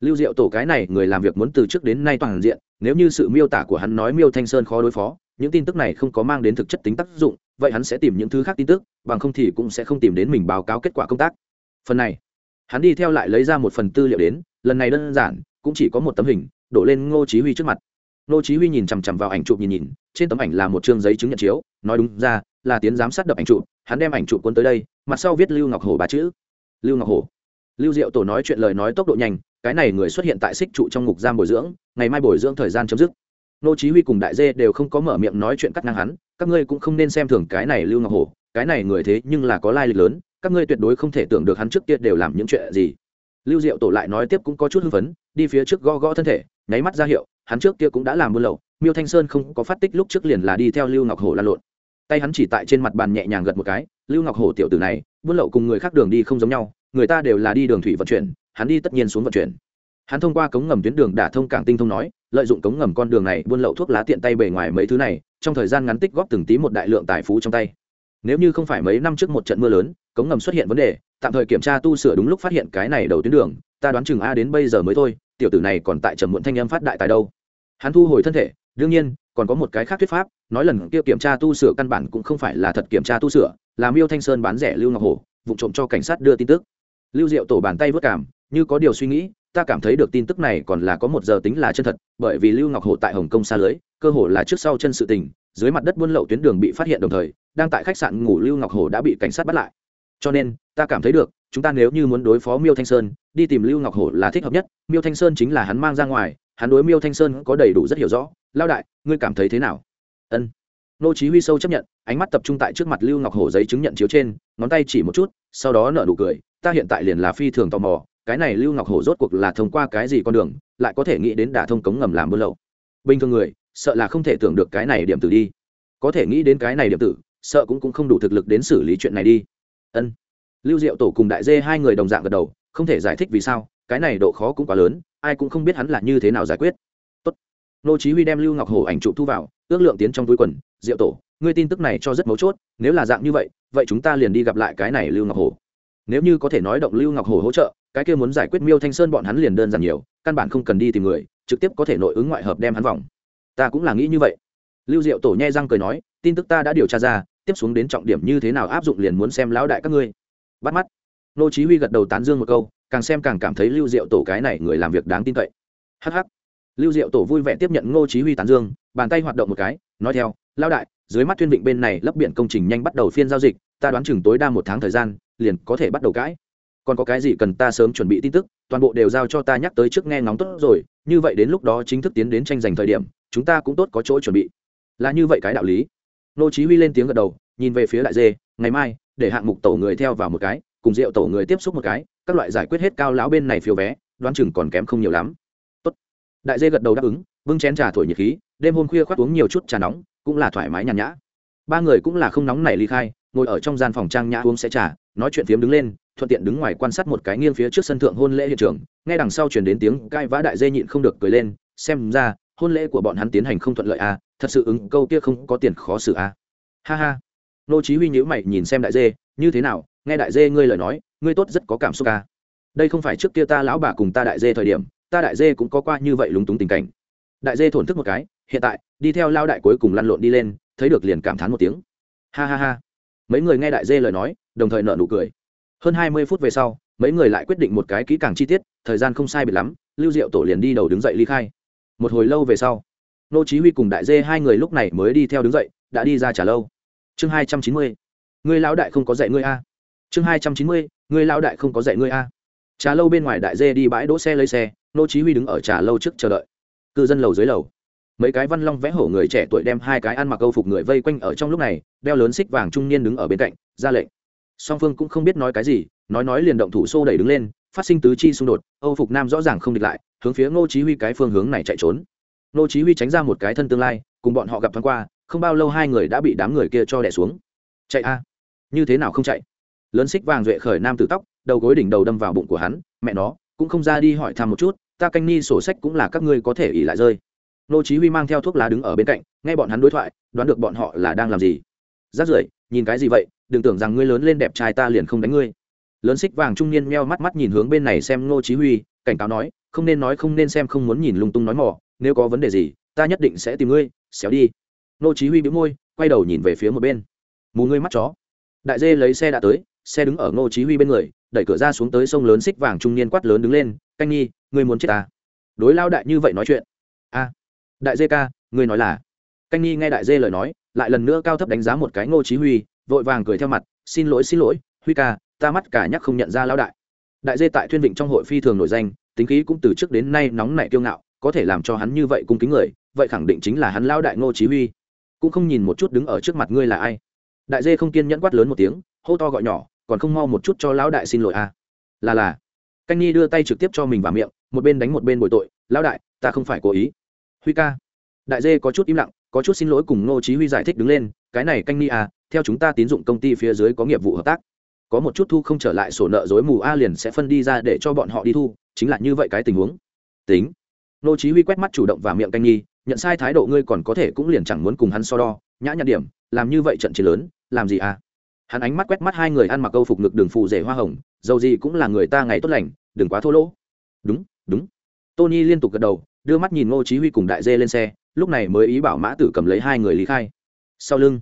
Lưu diệu tổ cái này người làm việc muốn từ trước đến nay toàn diện, nếu như sự miêu tả của hắn nói miêu thanh sơn khó đối phó những tin tức này không có mang đến thực chất tính tác dụng, vậy hắn sẽ tìm những thứ khác tin tức, bằng không thì cũng sẽ không tìm đến mình báo cáo kết quả công tác. Phần này, hắn đi theo lại lấy ra một phần tư liệu đến, lần này đơn giản, cũng chỉ có một tấm hình, đổ lên ngô chí huy trước mặt. Ngô chí huy nhìn chằm chằm vào ảnh chụp nhìn nhìn, trên tấm ảnh là một trương giấy chứng nhận chiếu, nói đúng ra, là tiến giám sát đập ảnh chụp, hắn đem ảnh chụp cuốn tới đây, mặt sau viết lưu ngọc hổ ba chữ. Lưu ngọc hổ. Lưu diệu tổ nói chuyện lời nói tốc độ nhanh, cái này người xuất hiện tại xích trụ trong ngục giam bồi dưỡng, ngày mai bồi dưỡng thời gian chấm dứt nô chí huy cùng đại dê đều không có mở miệng nói chuyện cắt ngang hắn, các ngươi cũng không nên xem thường cái này lưu ngọc hổ, cái này người thế nhưng là có lai lịch lớn, các ngươi tuyệt đối không thể tưởng được hắn trước kia đều làm những chuyện gì. Lưu diệu tổ lại nói tiếp cũng có chút hưng phấn, đi phía trước gõ gõ thân thể, nháy mắt ra hiệu, hắn trước kia cũng đã làm buôn lậu, miêu thanh sơn không có phát tích lúc trước liền là đi theo lưu ngọc hổ lan lộn. Tay hắn chỉ tại trên mặt bàn nhẹ nhàng gật một cái, lưu ngọc hổ tiểu tử này, buôn lậu cùng người khác đường đi không giống nhau, người ta đều là đi đường thủy vận chuyển, hắn đi tất nhiên xuống vận chuyển. Hắn thông qua cống ngầm tuyến đường đả thông cảng tinh thông nói lợi dụng cống ngầm con đường này buôn lậu thuốc lá tiện tay bề ngoài mấy thứ này, trong thời gian ngắn tích góp từng tí một đại lượng tài phú trong tay. Nếu như không phải mấy năm trước một trận mưa lớn, cống ngầm xuất hiện vấn đề, tạm thời kiểm tra tu sửa đúng lúc phát hiện cái này đầu tuyến đường, ta đoán chừng a đến bây giờ mới thôi, tiểu tử này còn tại trầm muộn thanh âm phát đại tài đâu. Hắn thu hồi thân thể, đương nhiên, còn có một cái khác thuyết pháp, nói lần kia kiểm tra tu sửa căn bản cũng không phải là thật kiểm tra tu sửa, là miêu thanh sơn bán rẻ lưu ngọc hổ, vụ trộm cho cảnh sát đưa tin tức. Lưu diệu tổ bàn tay vớt cảm, như có điều suy nghĩ ta cảm thấy được tin tức này còn là có một giờ tính là chân thật, bởi vì lưu ngọc hổ tại hồng kông xa lưới, cơ hồ là trước sau chân sự tình, dưới mặt đất buôn lậu tuyến đường bị phát hiện đồng thời, đang tại khách sạn ngủ lưu ngọc hổ đã bị cảnh sát bắt lại. Cho nên, ta cảm thấy được, chúng ta nếu như muốn đối phó miêu thanh sơn, đi tìm lưu ngọc hổ là thích hợp nhất, miêu thanh sơn chính là hắn mang ra ngoài, hắn đối miêu thanh sơn có đầy đủ rất hiểu rõ. Lao đại, ngươi cảm thấy thế nào? Ân. Nô chí huy sâu chấp nhận, ánh mắt tập trung tại trước mặt lưu ngọc hổ giấy chứng nhận chiếu trên, ngón tay chỉ một chút, sau đó nở nụ cười, ta hiện tại liền là phi thường tò mò cái này lưu ngọc hổ rốt cuộc là thông qua cái gì con đường, lại có thể nghĩ đến đả thông cống ngầm làm buôn lậu? Bình thường người, sợ là không thể tưởng được cái này điểm tử đi. Có thể nghĩ đến cái này điểm tử, sợ cũng cũng không đủ thực lực đến xử lý chuyện này đi. Ân. Lưu diệu tổ cùng đại dê hai người đồng dạng gật đầu, không thể giải thích vì sao, cái này độ khó cũng quá lớn, ai cũng không biết hắn là như thế nào giải quyết. Tốt. nô chí huy đem lưu ngọc hổ ảnh chụp thu vào, ước lượng tiến trong túi quần, diệu tổ, ngươi tin tức này cho rất mấu chốt, nếu là dạng như vậy vậy chúng ta liền đi gặp lại cái này lưu ngọc hổ nếu như có thể nói động lưu ngọc hồ hỗ trợ, cái kia muốn giải quyết miêu thanh sơn bọn hắn liền đơn giản nhiều, căn bản không cần đi tìm người, trực tiếp có thể nội ứng ngoại hợp đem hắn vòng. Ta cũng là nghĩ như vậy. Lưu diệu tổ nhai răng cười nói, tin tức ta đã điều tra ra, tiếp xuống đến trọng điểm như thế nào áp dụng liền muốn xem lão đại các ngươi. Bắt mắt. Nô chí huy gật đầu tán dương một câu, càng xem càng cảm thấy lưu diệu tổ cái này người làm việc đáng tin cậy. Hh lưu diệu tổ vui vẻ tiếp nhận ngô chí huy tán dương, bàn tay hoạt động một cái, nói theo, lão đại dưới mắt tuyên vịnh bên này lấp biển công trình nhanh bắt đầu phiên giao dịch, ta đoán chừng tối đa một tháng thời gian, liền có thể bắt đầu cãi. Còn có cái gì cần ta sớm chuẩn bị tin tức, toàn bộ đều giao cho ta nhắc tới trước nghe ngóng tốt rồi, như vậy đến lúc đó chính thức tiến đến tranh giành thời điểm, chúng ta cũng tốt có chỗ chuẩn bị. Là như vậy cái đạo lý. Nô chí huy lên tiếng gật đầu, nhìn về phía đại dê, ngày mai, để hạng mục tổ người theo vào một cái, cùng rượu tổ người tiếp xúc một cái, các loại giải quyết hết cao lão bên này phiếu vé, đoán chừng còn kém không nhiều lắm. Tốt. Đại dê gật đầu đáp ứng, bưng chén trà thổi nhiệt khí, đêm hôm khuya khoác uống nhiều chút trà nóng cũng là thoải mái nhàn nhã. Ba người cũng là không nóng nảy ly khai, ngồi ở trong gian phòng trang nhã uống sẽ trà, nói chuyện phiếm đứng lên, thuận tiện đứng ngoài quan sát một cái nghiêng phía trước sân thượng hôn lễ hiện trường. Nghe đằng sau truyền đến tiếng cai vã đại dê nhịn không được cười lên, xem ra, hôn lễ của bọn hắn tiến hành không thuận lợi à thật sự ứng câu kia không có tiền khó xử à. Ha ha. Nô chí huy nhíu mày nhìn xem đại dê, như thế nào, nghe đại dê ngươi lời nói, ngươi tốt rất có cảm xúc à. Đây không phải trước kia ta lão bà cùng ta đại dê thời điểm, ta đại dê cũng có qua như vậy lúng túng tình cảnh. Đại dê thổn thức một cái hiện tại, đi theo lao đại cuối cùng lăn lộn đi lên, thấy được liền cảm thán một tiếng. Ha ha ha. Mấy người nghe đại dê lời nói, đồng thời nợ nụ cười. Hơn hai mươi phút về sau, mấy người lại quyết định một cái kỹ càng chi tiết, thời gian không sai biệt lắm, lưu diệu tổ liền đi đầu đứng dậy ly khai. Một hồi lâu về sau, nô chí huy cùng đại dê hai người lúc này mới đi theo đứng dậy, đã đi ra trả lâu. Chương hai trăm chín mươi. Người lão đại không có dạy ngươi a. Chương hai trăm chín mươi. Người lão đại không có dạy ngươi a. Trà lâu bên ngoài đại dê đi bãi đỗ xe lấy xe, nô chí huy đứng ở trà lâu trước chờ đợi. Cư dân lầu dưới lầu mấy cái văn long vẽ hổ người trẻ tuổi đem hai cái ăn mặc câu phục người vây quanh ở trong lúc này, đeo lớn xích vàng trung niên đứng ở bên cạnh, ra lệnh. Song phương cũng không biết nói cái gì, nói nói liền động thủ xô đẩy đứng lên, phát sinh tứ chi xung đột, âu phục nam rõ ràng không địch lại, hướng phía ngô chí huy cái phương hướng này chạy trốn. Ngô chí huy tránh ra một cái thân tương lai, cùng bọn họ gặp thoáng qua, không bao lâu hai người đã bị đám người kia cho đè xuống. Chạy a! Như thế nào không chạy? Lớn xích vàng duệ khởi nam tử tóc, đầu gối đỉnh đầu đâm vào bụng của hắn, mẹ nó, cũng không ra đi hỏi thăm một chút, ta canh ni sổ sách cũng là các ngươi có thể ỉ lại rơi nô chí huy mang theo thuốc lá đứng ở bên cạnh, nghe bọn hắn đối thoại, đoán được bọn họ là đang làm gì. Rát rưởi, nhìn cái gì vậy? Đừng tưởng rằng ngươi lớn lên đẹp trai ta liền không đánh ngươi. Lớn xích vàng trung niên meo mắt mắt nhìn hướng bên này xem nô chí huy, cảnh cáo nói, không nên nói, không nên xem, không muốn nhìn lung tung nói mỏ. nếu có vấn đề gì, ta nhất định sẽ tìm ngươi, xéo đi. Nô chí huy bĩu môi, quay đầu nhìn về phía một bên. Mù ngươi mắt chó. Đại dê lấy xe đã tới, xe đứng ở ngô chí huy bên người, đẩy cửa ra xuống tới sông lớn xích vàng trung niên quát lớn đứng lên, canh nhi, ngươi muốn chết ta đối lao đại như vậy nói chuyện. A đại dê ca, ngươi nói là? Canh nhi nghe đại dê lời nói, lại lần nữa cao thấp đánh giá một cái ngô chí huy, vội vàng cười theo mặt, xin lỗi xin lỗi, huy ca, ta mắt cả nhắc không nhận ra lão đại. Đại dê tại thuyên vịnh trong hội phi thường nổi danh, tính khí cũng từ trước đến nay nóng nảy kiêu ngạo, có thể làm cho hắn như vậy cung kính người, vậy khẳng định chính là hắn lão đại ngô chí huy. Cũng không nhìn một chút đứng ở trước mặt ngươi là ai. Đại dê không kiên nhẫn quát lớn một tiếng, hô to gọi nhỏ, còn không mau một chút cho lão đại xin lỗi à. Là là. Canh nhi đưa tay trực tiếp cho mình vào miệng, một bên đánh một bên bồi tội, lão đại, ta không phải cố ý huy ca. Đại dê có chút im lặng, có chút xin lỗi cùng ngô chí huy giải thích đứng lên, cái này canh ni à theo chúng ta tín dụng công ty phía dưới có nghiệp vụ hợp tác. Có một chút thu không trở lại sổ nợ dối mù a liền sẽ phân đi ra để cho bọn họ đi thu, chính là như vậy cái tình huống. Tính. Ngô chí huy quét mắt chủ động và miệng canh nhi nhận sai thái độ ngươi còn có thể cũng liền chẳng muốn cùng hắn so đo, nhã nhặn điểm, làm như vậy trận chiến lớn, làm gì à? Hắn ánh mắt quét mắt hai người ăn mặc câu phục ngực đường phù rể hoa hồng, dầu gì cũng là người ta ngày tốt lành, đừng quá thô lỗ. Đúng đúng. Tony liên tục gật đầu đưa mắt nhìn ngô chí huy cùng đại dê lên xe lúc này mới ý bảo mã tử cầm lấy hai người lý khai. Sau lưng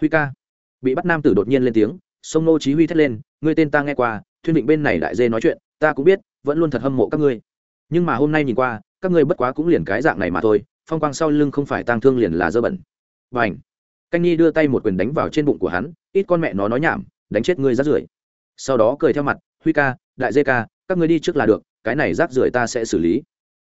huy ca. Bị bắt nam tử đột nhiên lên tiếng sông ngô chí huy thét lên ngươi tên ta nghe qua thuyên định bên này đại dê nói chuyện ta cũng biết vẫn luôn thật hâm mộ các ngươi. Nhưng mà hôm nay nhìn qua các ngươi bất quá cũng liền cái dạng này mà thôi phong quang sau lưng không phải tang thương liền là dơ bẩn. Bảnh, canh nhi đưa tay một quyền đánh vào trên bụng của hắn ít con mẹ nó nói nhảm đánh chết ngươi rát rưởi. Sau đó cười theo mặt huy ca đại dê ca các ngươi đi trước là được cái này rác rưởi ta sẽ xử lý.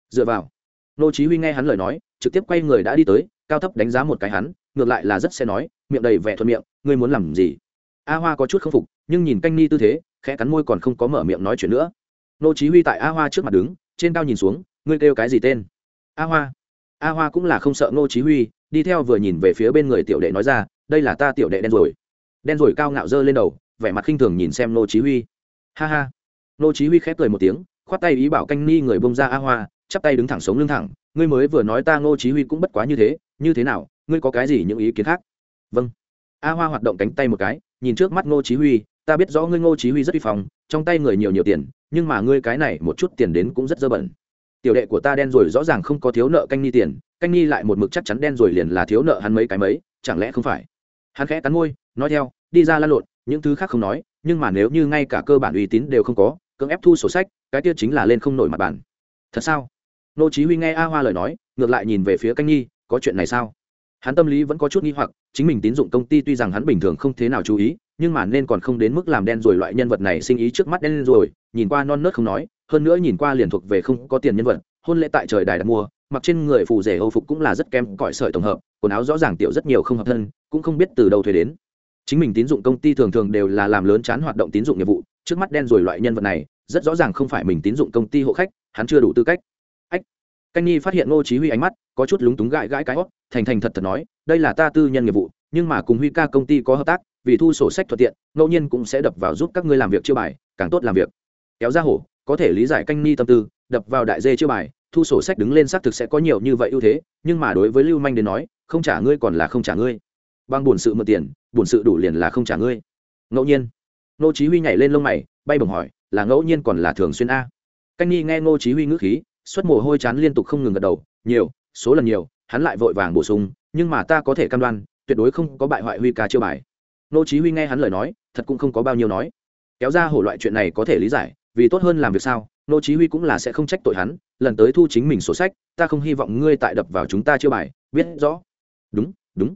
Dựa vào nô chí huy nghe hắn lời nói, trực tiếp quay người đã đi tới, cao thấp đánh giá một cái hắn, ngược lại là rất sẽ nói, miệng đầy vẻ thuận miệng, ngươi muốn làm gì? A hoa có chút không phục, nhưng nhìn canh ni tư thế, khẽ cắn môi còn không có mở miệng nói chuyện nữa. Nô chí huy tại a hoa trước mặt đứng, trên cao nhìn xuống, ngươi kêu cái gì tên? A hoa. A hoa cũng là không sợ nô chí huy, đi theo vừa nhìn về phía bên người tiểu đệ nói ra, đây là ta tiểu đệ đen rồi. Đen rồi cao ngạo dơ lên đầu, vẻ mặt khinh thường nhìn xem nô chí huy. Ha ha. Nô chí huy khép cười một tiếng, khoát tay ý bảo canh ni người bông ra a hoa chắp tay đứng thẳng sống lưng thẳng, ngươi mới vừa nói ta Ngô chí huy cũng bất quá như thế như thế nào, ngươi có cái gì những ý kiến khác? Vâng. A hoa hoạt động cánh tay một cái, nhìn trước mắt Ngô chí huy, ta biết rõ ngươi Ngô chí huy rất uy phong, trong tay người nhiều nhiều tiền, nhưng mà ngươi cái này một chút tiền đến cũng rất dơ bẩn. Tiểu đệ của ta đen rồi rõ ràng không có thiếu nợ canh ni tiền, canh ni lại một mực chắc chắn đen rồi liền là thiếu nợ hắn mấy cái mấy, chẳng lẽ không phải? Hắn khẽ cắn môi, nói theo, đi ra lan lộn, những thứ khác không nói, nhưng mà nếu như ngay cả cơ bản uy tín đều không có, cưỡng ép thu sổ sách, cái kia chính là lên không nổi mặt bản thật sao? Nô chí huy nghe a hoa lời nói, ngược lại nhìn về phía canh nhi, có chuyện này sao? Hắn tâm lý vẫn có chút nghi hoặc, chính mình tín dụng công ty tuy rằng hắn bình thường không thế nào chú ý, nhưng mà nên còn không đến mức làm đen rồi loại nhân vật này sinh ý trước mắt đen rồi, nhìn qua non nớt không nói, hơn nữa nhìn qua liền thuộc về không có tiền nhân vật, hôn lễ tại trời đài đặt mua, mặc trên người phù rể âu phục cũng là rất kém, cõi sợi tổng hợp, quần áo rõ ràng tiểu rất nhiều không hợp thân, cũng không biết từ đâu thuê đến. Chính mình tín dụng công ty thường thường đều là làm lớn chán hoạt động tín dụng nghiệp vụ, trước mắt đen rồi loại nhân vật này, rất rõ ràng không phải mình tín dụng công ty hộ khách, hắn chưa đủ tư cách canh nhi phát hiện ngô chí huy ánh mắt có chút lúng túng gãi gãi cái hót, thành thành thật thật nói, đây là ta tư nhân nghiệp vụ, nhưng mà cùng huy ca công ty có hợp tác, vì thu sổ sách thuận tiện, ngẫu nhiên cũng sẽ đập vào giúp các ngươi làm việc chưa bài, càng tốt làm việc. Kéo ra hổ, có thể lý giải canh Nhi tâm tư, đập vào đại dê chưa bài, thu sổ sách đứng lên xác thực sẽ có nhiều như vậy ưu thế, nhưng mà đối với lưu manh đến nói, không trả ngươi còn là không trả ngươi. Bằng buồn sự mượn tiền, buồn sự đủ liền là không trả ngươi. Ngẫu nhiên, Ngô chí huy nhảy lên lông mày, bay bổng hỏi, là ngẫu nhiên còn là thường xuyên a? Canh nhi nghe Ngô chí huy ngữ khí xuất mồ hôi chán liên tục không ngừng gật đầu, nhiều, số lần nhiều, hắn lại vội vàng bổ sung, nhưng mà ta có thể cam đoan, tuyệt đối không có bại hoại huy ca chiêu bài. Nô chí huy nghe hắn lời nói, thật cũng không có bao nhiêu nói. Kéo ra hổ loại chuyện này có thể lý giải, vì tốt hơn làm việc sao, nô chí huy cũng là sẽ không trách tội hắn, lần tới thu chính mình sổ sách, ta không hy vọng ngươi tại đập vào chúng ta chiêu bài, biết rõ. Đúng đúng.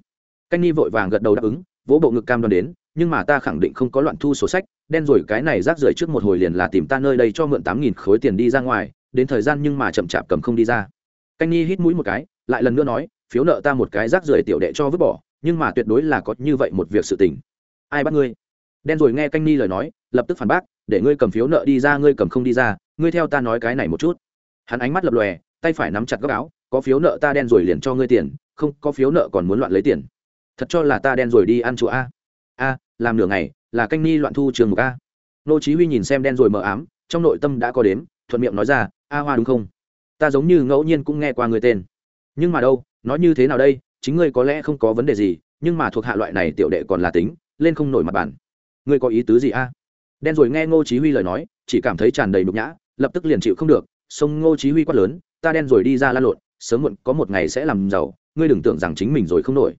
Canh ni vội vàng gật đầu đáp ứng, vỗ bộ ngực cam đoan đến, nhưng mà ta khẳng định không có loạn thu sổ sách, đen rồi cái này rác rưởi trước một hồi liền là tìm ta nơi đây cho mượn tám nghìn khối tiền đi ra ngoài đến thời gian nhưng mà chậm chạp cầm không đi ra. Canh Nhi hít mũi một cái, lại lần nữa nói, phiếu nợ ta một cái rác rưởi tiểu đệ cho vứt bỏ, nhưng mà tuyệt đối là có như vậy một việc sự tình. Ai bắt ngươi? Đen rồi nghe canh Nhi lời nói, lập tức phản bác, để ngươi cầm phiếu nợ đi ra, ngươi cầm không đi ra, ngươi theo ta nói cái này một chút. Hắn ánh mắt lập lòe, tay phải nắm chặt góc áo, có phiếu nợ ta đen rồi liền cho ngươi tiền, không, có phiếu nợ còn muốn loạn lấy tiền. Thật cho là ta đen rồi đi ăn chỗ a. A, làm nửa ngày, là canh ni loạn thu trường mục a. Nô chí huy nhìn xem đen rồi mờ ám, trong nội tâm đã có đếm thuận miệng nói ra, a hoa đúng không? Ta giống như ngẫu nhiên cũng nghe qua người tên. Nhưng mà đâu, nói như thế nào đây? Chính ngươi có lẽ không có vấn đề gì, nhưng mà thuộc hạ loại này tiểu đệ còn là tính, lên không nổi mặt bản ngươi có ý tứ gì a? Đen rồi nghe ngô chí huy lời nói, chỉ cảm thấy tràn đầy nhục nhã, lập tức liền chịu không được. Xông ngô chí huy quát lớn, ta đen rồi đi ra la lộn, sớm muộn có một ngày sẽ làm giàu, ngươi đừng tưởng rằng chính mình rồi không nổi.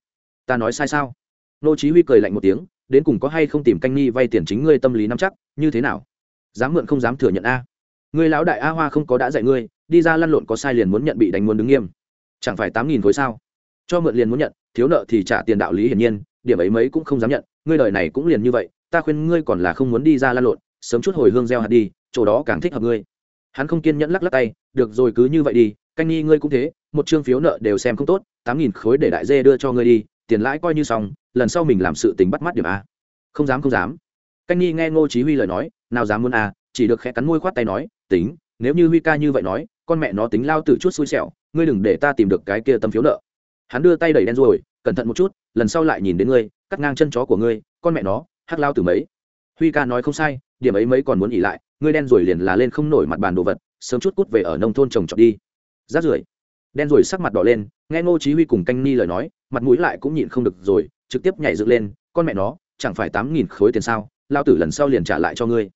Ta nói sai sao? Ngô chí huy cười lạnh một tiếng, đến cùng có hay không tìm canh nghi vay tiền chính ngươi tâm lý nắm chắc, như thế nào? Dám mượn không dám thừa nhận a ngươi lão đại a hoa không có đã dạy ngươi, đi ra lăn lộn có sai liền muốn nhận bị đánh muốn đứng nghiêm. Chẳng phải tám nghìn khối sao? Cho mượn liền muốn nhận, thiếu nợ thì trả tiền đạo lý hiển nhiên, điểm ấy mấy cũng không dám nhận, ngươi đời này cũng liền như vậy, ta khuyên ngươi còn là không muốn đi ra lăn lộn, sớm chút hồi hương gieo hạt đi, chỗ đó càng thích hợp ngươi. Hắn không kiên nhẫn lắc lắc tay, được rồi cứ như vậy đi, canh nghi ngươi cũng thế, một chương phiếu nợ đều xem không tốt, tám nghìn khối để đại dê đưa cho ngươi đi, tiền lãi coi như xong, lần sau mình làm sự tình bắt mắt điểm a. Không dám không dám. Canh nghi nghe ngô chí huy lời nói, nào dám muốn a, chỉ được khẽ cắn môi khoát tay nói tính, nếu như huy ca như vậy nói, con mẹ nó tính lao từ chút xui xẻo, ngươi đừng để ta tìm được cái kia tấm phiếu nợ. Hắn đưa tay đẩy đen rồi, cẩn thận một chút, lần sau lại nhìn đến ngươi, cắt ngang chân chó của ngươi, con mẹ nó, hắc lao từ mấy. Huy ca nói không sai, điểm ấy mấy còn muốn nghỉ lại, ngươi đen rồi liền là lên không nổi mặt bàn đồ vật, sớm chút cút về ở nông thôn trồng trọt đi. Rát rưởi. Đen rồi sắc mặt đỏ lên, nghe ngô chí huy cùng canh ni lời nói, mặt mũi lại cũng nhịn không được rồi, trực tiếp nhảy dựng lên, con mẹ nó, chẳng phải tám nghìn khối tiền sao, lao tử lần sau liền trả lại cho ngươi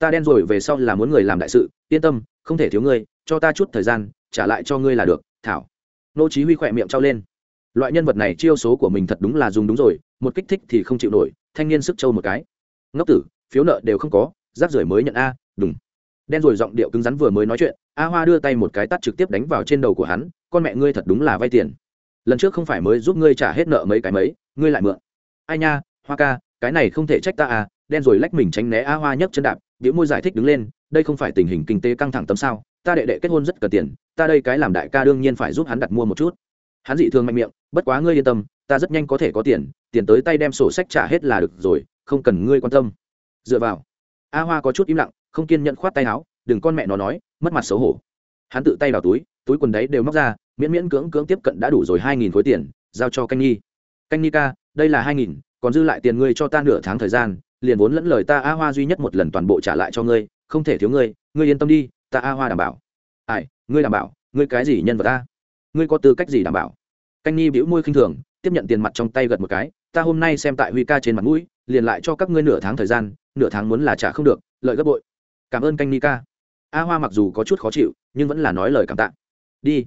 ta đen rồi về sau là muốn người làm đại sự, yên tâm, không thể thiếu ngươi, cho ta chút thời gian, trả lại cho ngươi là được, thảo. Nô chí huy khỏe miệng trao lên. Loại nhân vật này chiêu số của mình thật đúng là dùng đúng rồi, một kích thích thì không chịu nổi, thanh niên sức trâu một cái. Ngốc tử, phiếu nợ đều không có, rác rưởi mới nhận a đúng đen rồi giọng điệu cứng rắn vừa mới nói chuyện, a hoa đưa tay một cái tát trực tiếp đánh vào trên đầu của hắn, con mẹ ngươi thật đúng là vay tiền. Lần trước không phải mới giúp ngươi trả hết nợ mấy cái mấy, ngươi lại mượn. Ai nha, hoa ca, cái này không thể trách ta à. Đen rồi lách mình tránh né a hoa nhấc chân đạp biểu môi giải thích đứng lên, đây không phải tình hình kinh tế căng thẳng tấm sao, ta đệ đệ kết hôn rất cần tiền, ta đây cái làm đại ca đương nhiên phải giúp hắn đặt mua một chút. Hắn dị thường mạnh miệng, bất quá ngươi yên tâm, ta rất nhanh có thể có tiền tiền tới tay đem sổ sách trả hết là được rồi, không cần ngươi quan tâm. Dựa vào, a hoa có chút im lặng, không kiên nhận khoát tay áo, đừng con mẹ nó nói, mất mặt xấu hổ. Hắn tự tay vào túi túi quần đấy đều móc ra, miễn miễn cưỡng cưỡng tiếp cận đã đủ rồi hai nghìn khối tiền, giao cho canh nhi. Canh nhi ca, đây là hai nghìn, còn dư lại tiền ngươi cho ta nửa tháng thời gian liền vốn lẫn lời ta a hoa duy nhất một lần toàn bộ trả lại cho ngươi, không thể thiếu ngươi ngươi yên tâm đi, ta a hoa đảm bảo. Ai, ngươi đảm bảo, ngươi cái gì nhân vật ta ngươi có tư cách gì đảm bảo? Canh nhi bĩu môi khinh thường, tiếp nhận tiền mặt trong tay gật một cái, ta hôm nay xem tại huy ca trên mặt mũi, liền lại cho các ngươi nửa tháng thời gian, nửa tháng muốn là trả không được, lợi gấp bội. Cảm ơn canh ni ca. A hoa mặc dù có chút khó chịu, nhưng vẫn là nói lời cảm tạ. Đi.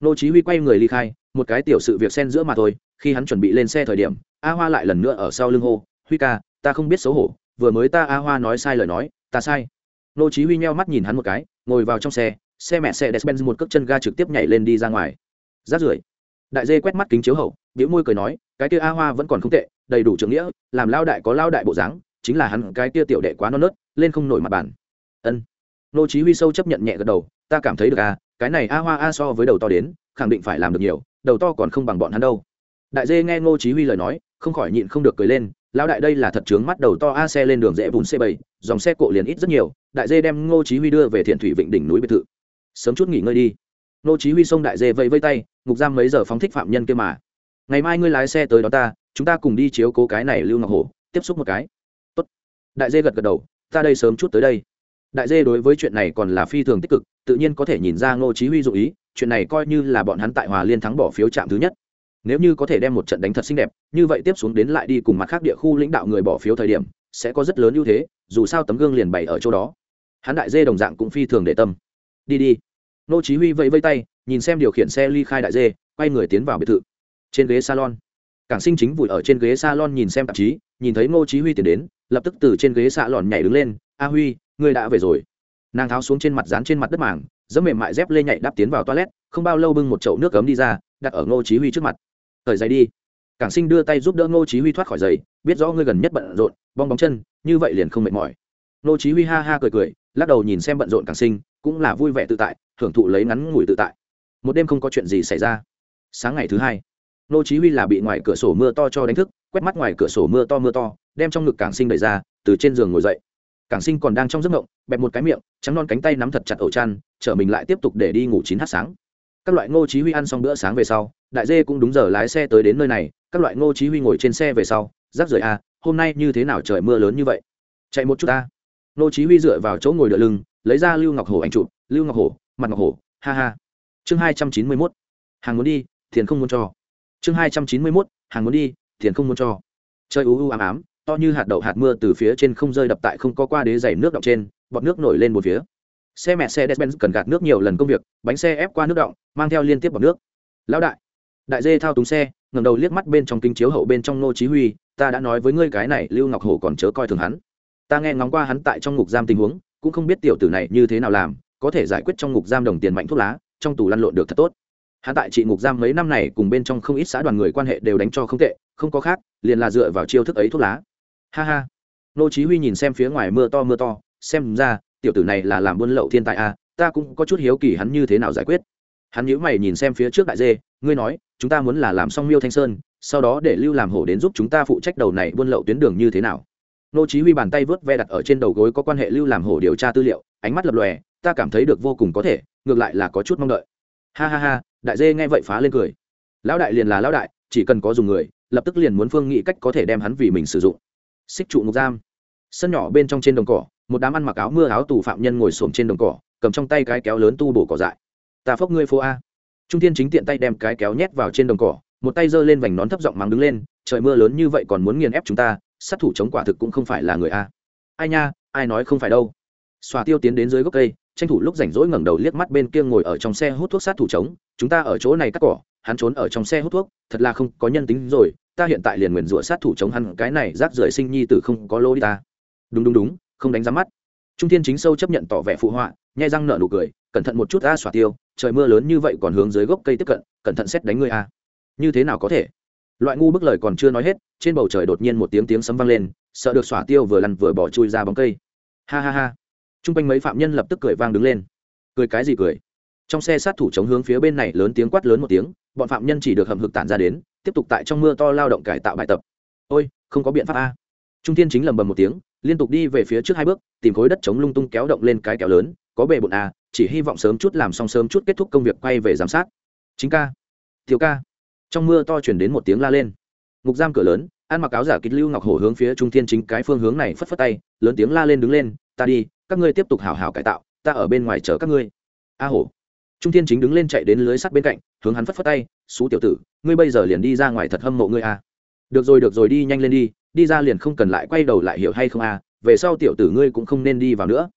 Nô chí huy quay người ly khai, một cái tiểu sự việc xen giữa mà thôi, khi hắn chuẩn bị lên xe thời điểm, a hoa lại lần nữa ở sau lưng hô, huy ca ta không biết xấu hổ, vừa mới ta a hoa nói sai lời nói, ta sai. Nô chí huy nheo mắt nhìn hắn một cái, ngồi vào trong xe xe mẹ xe despenz một cước chân ga trực tiếp nhảy lên đi ra ngoài. Rát rưởi. Đại dê quét mắt kính chiếu hậu biểu môi cười nói, cái kia a hoa vẫn còn không tệ, đầy đủ trưởng nghĩa, làm lao đại có lao đại bộ dáng, chính là hắn cái kia tiểu đệ quá non nớt, lên không nổi mặt bàn. Ân. Nô chí huy sâu chấp nhận nhẹ gật đầu, ta cảm thấy được a cái này a hoa a so với đầu to đến, khẳng định phải làm được nhiều, đầu to còn không bằng bọn hắn đâu. Đại dê nghe ngô chí huy lời nói, không khỏi nhịn không được cười lên lão đại đây là thật trướng mắt đầu to a xe lên đường dễ vùn c 7 dòng xe cộ liền ít rất nhiều, đại dê đem ngô chí huy đưa về thiện thủy vịnh đỉnh núi biệt thự. Sớm chút nghỉ ngơi đi. Ngô chí huy xông đại dê vẫy vẫy tay, ngục giam mấy giờ phóng thích phạm nhân kia mà. Ngày mai ngươi lái xe tới đó ta, chúng ta cùng đi chiếu cố cái này lưu ngọc hổ, tiếp xúc một cái. Tốt. Đại dê gật gật đầu, ta đây sớm chút tới đây. Đại dê đối với chuyện này còn là phi thường tích cực, tự nhiên có thể nhìn ra ngô chí huy dụ ý, chuyện này coi như là bọn hắn tại hòa liên thắng bỏ phiếu chạm thứ nhất nếu như có thể đem một trận đánh thật xinh đẹp, như vậy tiếp xuống đến lại đi cùng mặt khác địa khu lãnh đạo người bỏ phiếu thời điểm, sẽ có rất lớn ưu thế, dù sao tấm gương liền bày ở chỗ đó. Hắn đại dê đồng dạng cũng phi thường để tâm. Đi đi. Nô chí huy vẫy vẫy tay, nhìn xem điều khiển xe ly khai đại dê, quay người tiến vào biệt thự. Trên ghế salon. Cảng sinh chính vùi ở trên ghế salon nhìn xem tạp chí, nhìn thấy nô chí huy tiến đến, lập tức từ trên ghế xạ lòn nhảy đứng lên, a huy, ngươi đã về rồi. Nàng tháo xuống trên mặt dán trên mặt đất mảng dẫm mềm mại dép lê nhảy đáp tiến vào toilet, không bao lâu bưng một chậu nước cấm đi ra, đặt ở ngô chí huy trước mặt thời giày đi. Cảng sinh đưa tay giúp đỡ ngô chí huy thoát khỏi giày, biết rõ ngươi gần nhất bận rộn, bong bóng chân, như vậy liền không mệt mỏi. Ngô chí huy ha ha cười cười, lắc đầu nhìn xem bận rộn cảng sinh, cũng là vui vẻ tự tại, thưởng thụ lấy ngắn ngủi tự tại. Một đêm không có chuyện gì xảy ra. Sáng ngày thứ hai, ngô chí huy là bị ngoài cửa sổ mưa to cho đánh thức, quét mắt ngoài cửa sổ mưa to mưa to, đem trong ngực cảng sinh đẩy ra, từ trên giường ngồi dậy. Cảng sinh còn đang trong giấc ngộng bẹp một cái miệng, trắng non cánh tay nắm thật chặt ổ chăn chở mình lại tiếp tục để đi ngủ chín h sáng. Các loại ngô chí huy ăn xong bữa sáng về sau đại dê cũng đúng giờ lái xe tới đến nơi này các loại ngô chí huy ngồi trên xe về sau rác rưởi a à, hôm nay như thế nào trời mưa lớn như vậy? Chạy một chút ta. Ngô chí huy dựa vào chỗ ngồi đỡ lưng lấy ra lưu ngọc hổ ảnh chụp lưu ngọc hổ mặt ngọc hổ ha ha. Chương 291 hàng muốn đi tiền không muốn cho. Chương 291 hàng muốn đi tiền không muốn cho. Trời u u ám ám to như hạt đậu hạt mưa từ phía trên không rơi đập tại không có qua đế dày nước động trên bọt nước nổi lên một phía. Xe mẹ xe despen cần gạt nước nhiều lần công việc bánh xe ép qua nước động mang theo liên tiếp bọt nước. Lão đại đại dê thao túng xe ngẩng đầu liếc mắt bên trong kinh chiếu hậu bên trong nô chí huy ta đã nói với ngươi cái này lưu ngọc hổ còn chớ coi thường hắn. Ta nghe ngóng qua hắn tại trong ngục giam tình huống cũng không biết tiểu tử này như thế nào làm có thể giải quyết trong ngục giam đồng tiền mạnh thuốc lá trong tù lăn lộn được thật tốt. Hắn tại trị ngục giam mấy năm này cùng bên trong không ít xã đoàn người quan hệ đều đánh cho không tệ không có khác liền là dựa vào chiêu thức ấy thuốc lá. Ha ha. Nô chí huy nhìn xem phía ngoài mưa to mưa to xem ra tiểu tử này là làm buôn lậu thiên tài a à, ta cũng có chút hiếu kỳ hắn như thế nào giải quyết. Hắn nhíu mày nhìn xem phía trước đại dê ngươi nói, chúng ta muốn là làm xong miêu thanh sơn, sau đó để lưu làm hổ đến giúp chúng ta phụ trách đầu này buôn lậu tuyến đường như thế nào. Nô chí huy bàn tay vớt ve đặt ở trên đầu gối có quan hệ lưu làm hổ điều tra tư liệu, ánh mắt lập lòe, ta cảm thấy được vô cùng có thể, ngược lại là có chút mong đợi. Ha ha ha, đại dê nghe vậy phá lên cười. Lão đại liền là lão đại, chỉ cần có dùng người, lập tức liền muốn phương Nghị cách có thể đem hắn vì mình sử dụng. Xích trụ ngục giam. Sân nhỏ bên trong trên đồng cỏ, một đám ăn mặc áo mưa áo tù phạm nhân ngồi xổm trên đồng cỏ, cầm trong tay cái kéo lớn tu bổ cỏ dại. Ta phốc ngươi phố a trung thiên chính tiện tay đem cái kéo nhét vào trên đồng cỏ, một tay giơ lên vành nón thấp giọng mắng đứng lên, trời mưa lớn như vậy còn muốn nghiền ép chúng ta, sát thủ chống quả thực cũng không phải là người a. Ai nha, ai nói không phải đâu. Xòa tiêu tiến đến dưới gốc cây, tranh thủ lúc rảnh rỗi ngẩng đầu liếc mắt bên kia ngồi ở trong xe hút thuốc sát thủ chống, chúng ta ở chỗ này cắt cỏ, hắn trốn ở trong xe hút thuốc, thật là không có nhân tính rồi, ta hiện tại liền nguyền rủa sát thủ chống hắn, cái này rác rưởi sinh nhi tử không có lô đi ta. Đúng đúng đúng, không đánh giá mắt. Trung thiên chính sâu chấp nhận tỏ vẻ phụ họa, nhai răng nở nụ cười, cẩn thận một chút a xòa tiêu trời mưa lớn như vậy còn hướng dưới gốc cây tiếp cận, cẩn thận xét đánh ngươi a. Như thế nào có thể? Loại ngu bức lời còn chưa nói hết, trên bầu trời đột nhiên một tiếng tiếng sấm vang lên, sợ được xỏa tiêu vừa lăn vừa bỏ chui ra bóng cây. Ha ha ha. T r u n g quanh mấy phạm nhân lập tức cười vang đứng lên. Cười cái gì cười? Trong xe sát thủ chống hướng phía bên này lớn tiếng quát lớn một tiếng, bọn phạm nhân chỉ được hầm hực tản ra đến, tiếp tục tại trong mưa to lao động cải tạo bài tập. Ôi, không có biện pháp a. Trung thiên chính lầm bầm một tiếng, liên tục đi về phía trước hai bước, tìm khối đất chống lung tung kéo động lên cái kéo lớn, có bề bộn a chỉ hy vọng sớm chút làm xong sớm chút kết thúc công việc quay về giám sát. Chính ca thiếu ca. Trong mưa to chuyển đến một tiếng la lên. Ngục giam cửa lớn, ăn mặc áo giả kịch lưu ngọc hổ hướng phía trung thiên chính cái phương hướng này phất phất tay, lớn tiếng la lên đứng lên, ta đi, các ngươi tiếp tục hào hào cải tạo, ta ở bên ngoài chờ các ngươi. A hổ. Trung thiên chính đứng lên chạy đến lưới sắt bên cạnh, hướng hắn phất phất tay, xú tiểu tử, ngươi bây giờ liền đi ra ngoài thật hâm mộ ngươi a. Được rồi được rồi, đi nhanh lên đi đi ra liền không cần lại quay đầu lại hiểu hay không a, về sau tiểu tử ngươi cũng không nên đi vào nữa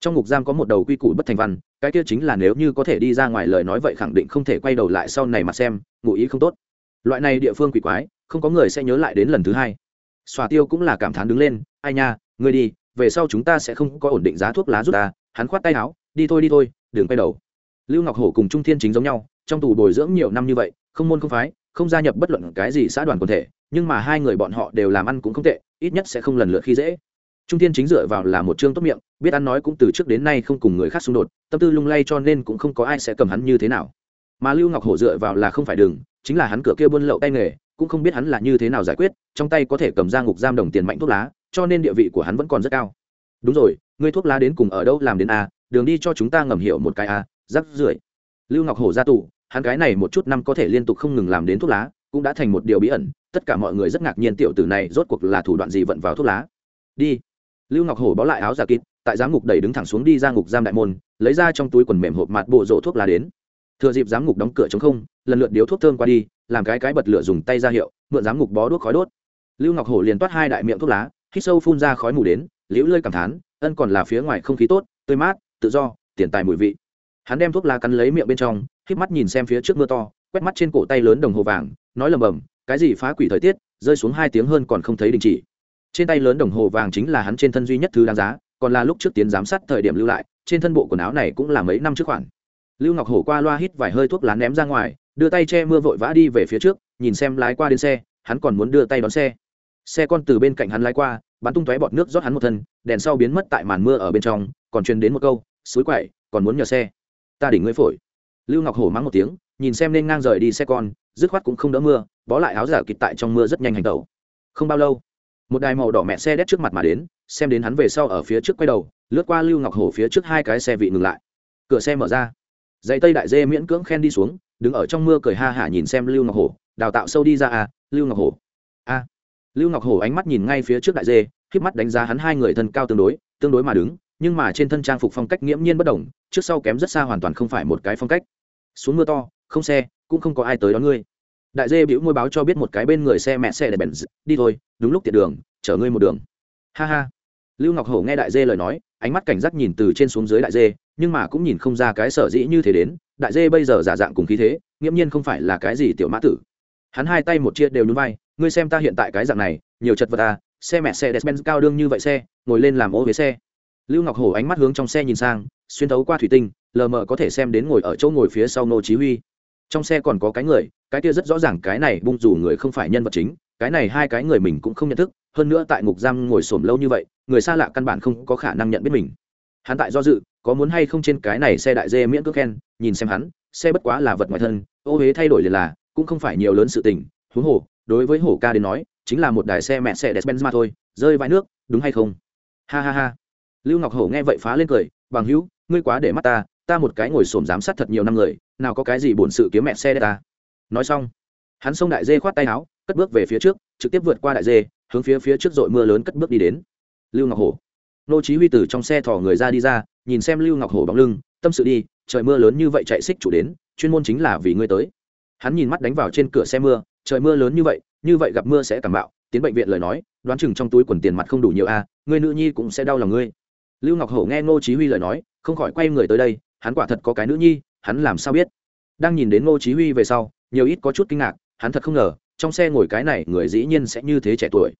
trong ngục giam có một đầu quy củ bất thành văn, cái kia chính là nếu như có thể đi ra ngoài lời nói vậy khẳng định không thể quay đầu lại sau này mà xem, ngụ ý không tốt. Loại này địa phương quỷ quái, không có người sẽ nhớ lại đến lần thứ hai. Xòa tiêu cũng là cảm thán đứng lên, ai nha, ngươi đi, về sau chúng ta sẽ không có ổn định giá thuốc lá rút ta, hắn khoát tay áo, đi thôi đi thôi, đừng quay đầu. Lưu ngọc hổ cùng trung thiên chính giống nhau, trong tù bồi dưỡng nhiều năm như vậy, không môn không phái, không gia nhập bất luận cái gì xã đoàn quần thể, nhưng mà hai người bọn họ đều làm ăn cũng không tệ, ít nhất sẽ không lần lượt khi dễ trung thiên chính dựa vào là một chương tốt miệng, biết ăn nói cũng từ trước đến nay không cùng người khác xung đột, tâm tư lung lay cho nên cũng không có ai sẽ cầm hắn như thế nào. Mà lưu ngọc hổ dựa vào là không phải đường chính là hắn cửa kia buôn lậu tay nghề, cũng không biết hắn là như thế nào giải quyết, trong tay có thể cầm ra ngục giam đồng tiền mạnh thuốc lá, cho nên địa vị của hắn vẫn còn rất cao. Đúng rồi, ngươi thuốc lá đến cùng ở đâu làm đến a đường đi cho chúng ta ngầm hiểu một cái a rắc rưởi. Lưu ngọc hổ ra tù, hắn cái này một chút năm có thể liên tục không ngừng làm đến thuốc lá, cũng đã thành một điều bí ẩn, tất cả mọi người rất ngạc nhiên tiểu tử này rốt cuộc là thủ đoạn gì vận vào thuốc lá. Đi lưu ngọc hổ bó lại áo giả kịt, tại giám ngục đẩy đứng thẳng xuống đi ra ngục giam đại môn, lấy ra trong túi quần mềm hộp mặt bộ rộ thuốc lá đến. Thừa dịp giám ngục đóng cửa chống không, lần lượt điếu thuốc thơm qua đi, làm cái cái bật lửa dùng tay ra hiệu, mượn giám ngục bó đuốc khói đốt. Lưu ngọc hổ liền toát hai đại miệng thuốc lá, hít sâu phun ra khói mù đến, liễu lơi cảm thán, ân còn là phía ngoài không khí tốt, tươi mát, tự do, tiền tài mùi vị. Hắn đem thuốc lá cắn lấy miệng bên trong hít mắt nhìn xem phía trước mưa to, quét mắt trên cổ tay lớn đồng hồ vàng, nói lầm bầm, cái gì phá quỷ thời tiết, rơi xuống hai tiếng hơn còn không thấy đình chỉ trên tay lớn đồng hồ vàng chính là hắn trên thân duy nhất thứ đáng giá, còn là lúc trước tiến giám sát thời điểm lưu lại, trên thân bộ quần áo này cũng là mấy năm trước khoản. Lưu ngọc hổ qua loa hít vài hơi thuốc lá ném ra ngoài, đưa tay che mưa vội vã đi về phía trước, nhìn xem lái qua đến xe, hắn còn muốn đưa tay đón xe. Xe con từ bên cạnh hắn lái qua, bắn tung tóe bọt nước rót hắn một thân, đèn sau biến mất tại màn mưa ở bên trong, còn truyền đến một câu, suối quậy, còn muốn nhờ xe. Ta đỉnh ngươi phổi. Lưu ngọc hổ mắng một tiếng, nhìn xem nên ngang rời đi xe con, dứt khoát cũng không đỡ mưa, bó lại áo giả kịp tại trong mưa rất nhanh hành tẩu. Không bao lâu một đài màu đỏ mẹ xe đét trước mặt mà đến, xem đến hắn về sau ở phía trước quay đầu, lướt qua lưu ngọc hổ phía trước hai cái xe vị ngừng lại. Cửa xe mở ra. Dãy tây đại dê miễn cưỡng khen đi xuống, đứng ở trong mưa cười ha hả nhìn xem lưu ngọc hổ, đào tạo sâu đi ra à lưu ngọc hổ. A. Lưu ngọc hổ ánh mắt nhìn ngay phía trước đại dê k mắt đánh giá hắn hai người thân cao tương đối tương đối mà đứng, nhưng mà trên thân trang phục phong cách nghiễm nhiên bất đồng, trước sau kém rất xa hoàn toàn không phải một cái phong cách. Xuống mưa to, không xe, cũng không có ai tới đón ngươi đại dê bĩu môi báo cho biết một cái bên người xe mẹ xe để bèn đi thôi, đúng lúc tiện đường, chở ngươi một đường. Ha ha. Lưu ngọc hổ nghe đại dê lời nói, ánh mắt cảnh giác nhìn từ trên xuống dưới đại dê, nhưng mà cũng nhìn không ra cái sở dĩ như thế đến, đại dê bây giờ giả dạng cùng khí thế, nghiễm nhiên không phải là cái gì tiểu mã tử. Hắn hai tay một chia đều núi vai, ngươi xem ta hiện tại cái dạng này, nhiều chật vật à xe mẹ xe despen cao đương như vậy xe, ngồi lên làm ô với xe. Lưu ngọc hổ ánh mắt hướng trong xe nhìn sang, xuyên thấu qua thủy tinh, lờ mờ có thể xem đến ngồi ở chỗ ngồi phía sau nô chí huy trong xe còn có cái người, cái kia rất rõ ràng cái này bung dù người không phải nhân vật chính, cái này hai cái người mình cũng không nhận thức, hơn nữa tại ngục giam ngồi xổm lâu như vậy, người xa lạ căn bản không có khả năng nhận biết mình. Hắn tại do dự, có muốn hay không trên cái này xe đại dê miễn cước khen, nhìn xem hắn, xe bất quá là vật ngoài thân, ô huế thay đổi liền là, cũng không phải nhiều lớn sự tình, huống hồ, đối với hổ ca đến nói, chính là một đài xe mẹ xe despenz mà thôi, rơi vãi nước, đúng hay không? Ha ha ha. Lưu ngọc hổ nghe vậy phá lên cười, bằng hữu, ngươi quá để mắt ta ta một cái ngồi xổm giám sát thật nhiều năm người, nào có cái gì bổn sự kiếm mẹ xe đây ta. Nói xong, hắn xông đại dê khoát tay áo, cất bước về phía trước, trực tiếp vượt qua đại dê, hướng phía phía trước dội mưa lớn cất bước đi đến. Lưu ngọc hổ. Nô chí huy từ trong xe thò người ra đi ra, nhìn xem lưu ngọc hổ bóng lưng, tâm sự đi, trời mưa lớn như vậy chạy xích chủ đến, chuyên môn chính là vì ngươi tới. Hắn nhìn mắt đánh vào trên cửa xe mưa, trời mưa lớn như vậy như vậy gặp mưa sẽ cảm bạo, tiến bệnh viện lời nói, đoán chừng trong túi quần tiền mặt không đủ nhiều a à, ngươi nữ nhi cũng sẽ đau lòng ngươi. Lưu ngọc hổ nghe ngô chí huy lời nói, không khỏi quay người tới đây hắn quả thật có cái nữ nhi, hắn làm sao biết? Đang nhìn đến ngô chí huy về sau, nhiều ít có chút kinh ngạc, hắn thật không ngờ, trong xe ngồi cái này người dĩ nhiên sẽ như thế trẻ tuổi.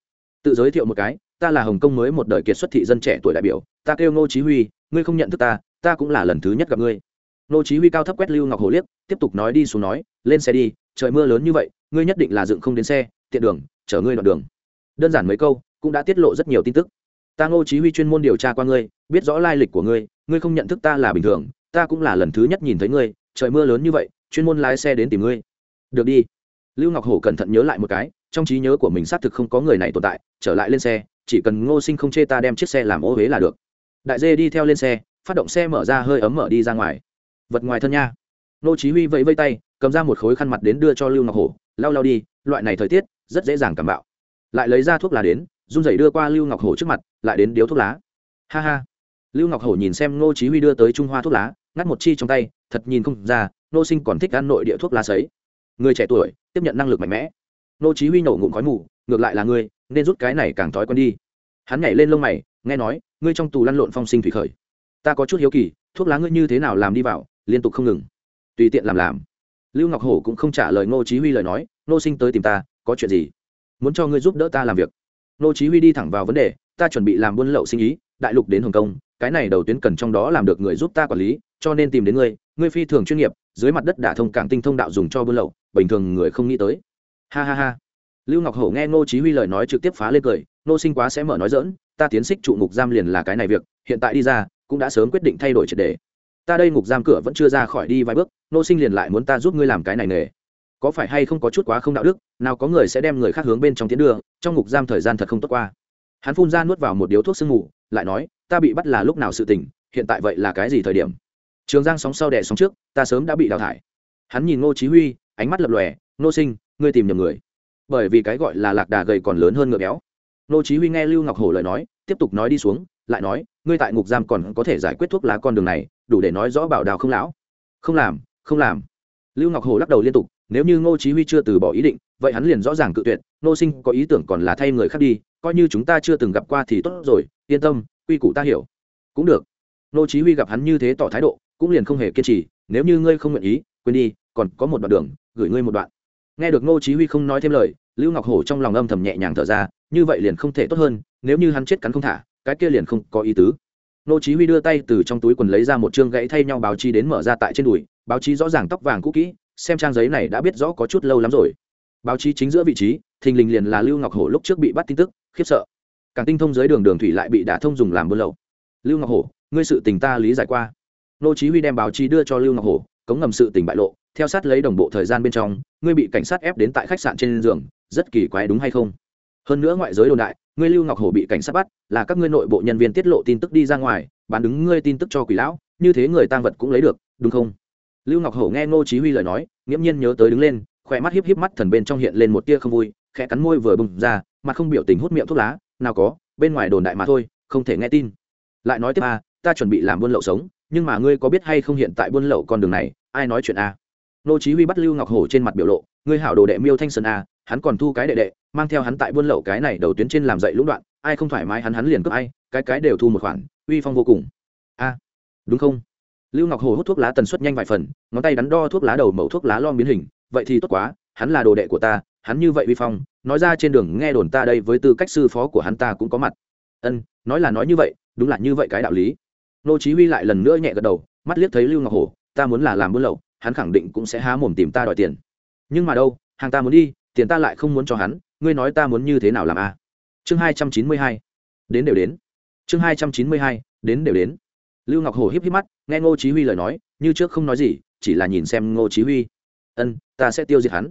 Tự giới thiệu một cái, ta là hồng kông mới một đời kiệt xuất thị dân trẻ tuổi đại biểu, ta kêu ngô chí huy, ngươi không nhận thức ta ta cũng là lần thứ nhất gặp ngươi. Ngô chí huy cao thấp quét lưu ngọc hồ liếc, tiếp tục nói đi xuống nói, lên xe đi, trời mưa lớn như vậy, ngươi nhất định là dựng không đến xe, tiện đường, chở ngươi đoạn đường. Đơn giản mấy câu, cũng đã tiết lộ rất nhiều tin tức. Ta ngô chí huy chuyên môn điều tra qua ngươi, biết rõ lai lịch của ngươi ngươi không nhận thức ta là bình thường ta cũng là lần thứ nhất nhìn thấy ngươi, trời mưa lớn như vậy, chuyên môn lái xe đến tìm ngươi. Được đi. Lưu ngọc hổ cẩn thận nhớ lại một cái, trong trí nhớ của mình xác thực không có người này tồn tại, trở lại lên xe, chỉ cần ngô sinh không chê ta đem chiếc xe làm ô huế là được. Đại dê đi theo lên xe, phát động xe mở ra hơi ấm mở đi ra ngoài. Vật ngoài thân nha. Nô chí huy vẫy vẫy tay, cầm ra một khối khăn mặt đến đưa cho lưu ngọc hổ, lau lau đi, loại này thời tiết, rất dễ dàng cảm bạo. Lại lấy ra thuốc lá đến, run rẩy đưa qua lưu ngọc hổ trước mặt, lại đến điếu thuốc lá. Ha ha. Lưu ngọc hổ nhìn xem nô chí huy đưa tới trung hoa thuốc lá ngắt một chi trong tay, thật nhìn không ra, nô sinh còn thích ăn nội địa thuốc lá sấy. Người trẻ tuổi, tiếp nhận năng lực mạnh mẽ. Nô chí huy nổ ngụm khói mù, ngược lại là ngươi, nên rút cái này càng thói quen đi. Hắn nhảy lên lông mày, nghe nói, ngươi trong tù lăn lộn phong sinh thủy khởi. Ta có chút hiếu kỳ, thuốc lá ngươi như thế nào làm đi vào, liên tục không ngừng. Tùy tiện làm làm. Lưu ngọc hổ cũng không trả lời ngô chí huy lời nói, nô sinh tới tìm ta, có chuyện gì? Muốn cho ngươi giúp đỡ ta làm việc. Nô chí huy đi thẳng vào vấn đề, ta chuẩn bị làm buôn lậu sinh ý đại lục đến hồng kông, cái này đầu tuyến cần trong đó làm được người giúp ta quản lý, cho nên tìm đến ngươi ngươi phi thường chuyên nghiệp, dưới mặt đất đả thông cảng tinh thông đạo dùng cho buôn lậu, bình thường người không nghĩ tới. Ha ha ha. Lưu ngọc hổ nghe ngô chí huy lời nói trực tiếp phá lên cười, nô sinh quá sẽ mở nói dỡn ta tiến xích trụ ngục giam liền là cái này việc, hiện tại đi ra, cũng đã sớm quyết định thay đổi triệt đề. Ta đây ngục giam cửa vẫn chưa ra khỏi đi vài bước, nô sinh liền lại muốn ta giúp ngươi làm cái này nghề. Có phải hay không có chút quá không đạo đức, nào có người sẽ đem người khác hướng bên trong tiến đưa trong ngục giam thời gian thật không tốt qua. Hắn phun ra nuốt vào một điếu thuốc sương ngủ lại nói, ta bị bắt là lúc nào sự tình, hiện tại vậy là cái gì thời điểm? Trường giang sóng sau đẻ sóng trước, ta sớm đã bị đào thải. Hắn nhìn ngô chí huy, ánh mắt lập lòe nô sinh, ngươi tìm nhầm người. Bởi vì cái gọi là lạc đà gầy còn lớn hơn ngựa béo. Nô chí huy nghe lưu ngọc hổ lời nói, tiếp tục nói đi xuống, lại nói, ngươi tại ngục giam còn có thể giải quyết thuốc lá con đường này, đủ để nói rõ bảo đào không lão. Không làm không làm. Lưu ngọc hổ lắc đầu liên tục, nếu như ngô chí huy chưa từ bỏ ý định, vậy hắn liền rõ ràng cự tuyệt nô sinh có ý tưởng còn là thay người khác đi coi như chúng ta chưa từng gặp qua thì tốt rồi, yên tâm, quy củ ta hiểu. Cũng được. Nô chí huy gặp hắn như thế tỏ thái độ, cũng liền không hề kiên trì, nếu như ngươi không nguyện ý, quên đi, còn có một đoạn đường, gửi ngươi một đoạn. Nghe được nô chí huy không nói thêm lời, lưu ngọc hổ trong lòng âm thầm nhẹ nhàng thở ra, như vậy liền không thể tốt hơn, nếu như hắn chết cắn không thả, cái kia liền không có ý tứ. Nô chí huy đưa tay từ trong túi quần lấy ra một chương gãy thay nhau báo chí đến mở ra tại trên đùi, báo chí rõ ràng tóc vàng cũ kỹ, xem trang giấy này đã biết rõ có chút lâu lắm rồi. Báo chí chính giữa vị trí, thình lình liền là lưu ngọc hổ lúc trước bị bắt tin tức khiếp sợ. Càng tinh thông dưới đường đường thủy lại bị đả thông dùng làm buôn lậu. Lưu ngọc hổ, ngươi sự tình ta lý giải qua. Nô chí huy đem báo chí đưa cho lưu ngọc hổ, cống ngầm sự tình bại lộ, theo sát lấy đồng bộ thời gian bên trong, ngươi bị cảnh sát ép đến tại khách sạn trên giường, rất kỳ quái đúng hay không? Hơn nữa ngoại giới đồn đại, ngươi lưu ngọc hổ bị cảnh sát bắt, là các ngươi nội bộ nhân viên tiết lộ tin tức đi ra ngoài, bán đứng ngươi tin tức cho quỷ lão, như thế người tang vật cũng lấy được, đúng không? Lưu ngọc hổ nghe ngô chí huy lời nói, nghiễm nhiên nhớ tới đứng lên, khỏe mắt hiếp hiếp mắt thần bên trong hiện lên một tia không vui, khẽ cắn môi vừa bùng ra mặt không biểu tình hút miệng thuốc lá, nào có, bên ngoài đồn đại mà thôi, không thể nghe tin. Lại nói tiếp a ta chuẩn bị làm buôn lậu sống, nhưng mà ngươi có biết hay không hiện tại buôn lậu con đường này, ai nói chuyện a nô chí huy bắt lưu ngọc hổ trên mặt biểu lộ, ngươi hảo đồ đệ miêu thanh sơn a hắn còn thu cái đệ đệ, mang theo hắn tại buôn lậu cái này đầu tuyến trên làm dậy lũng đoạn, ai không thoải mái hắn hắn liền cướp ai, cái cái đều thu một khoản, uy phong vô cùng. A đúng không? Lưu ngọc hổ hút thuốc lá tần suất nhanh vài phần, ngón tay đắn đo thuốc lá đầu mẩu thuốc lá lon biến hình, vậy thì tốt quá, hắn là đồ đệ của ta hắn như vậy uy phong, nói ra trên đường nghe đồn ta đây với tư cách sư phó của hắn ta cũng có mặt. Ân, nói là nói như vậy, đúng là như vậy cái đạo lý. Nô chí huy lại lần nữa nhẹ gật đầu, mắt liếc thấy lưu ngọc hổ, ta muốn là làm buôn lậu, hắn khẳng định cũng sẽ há mồm tìm ta đòi tiền. Nhưng mà đâu, hàng ta muốn đi, tiền ta lại không muốn cho hắn, ngươi nói ta muốn như thế nào làm a chương hai trăm chín mươi hai. Đến đều đến. Chương hai trăm chín mươi hai, đến đều đến. Lưu ngọc hổ híp híp mắt, nghe ngô chí huy lời nói, như trước không nói gì, chỉ là nhìn xem ngô chí huy. Ân, ta sẽ tiêu diệt hắn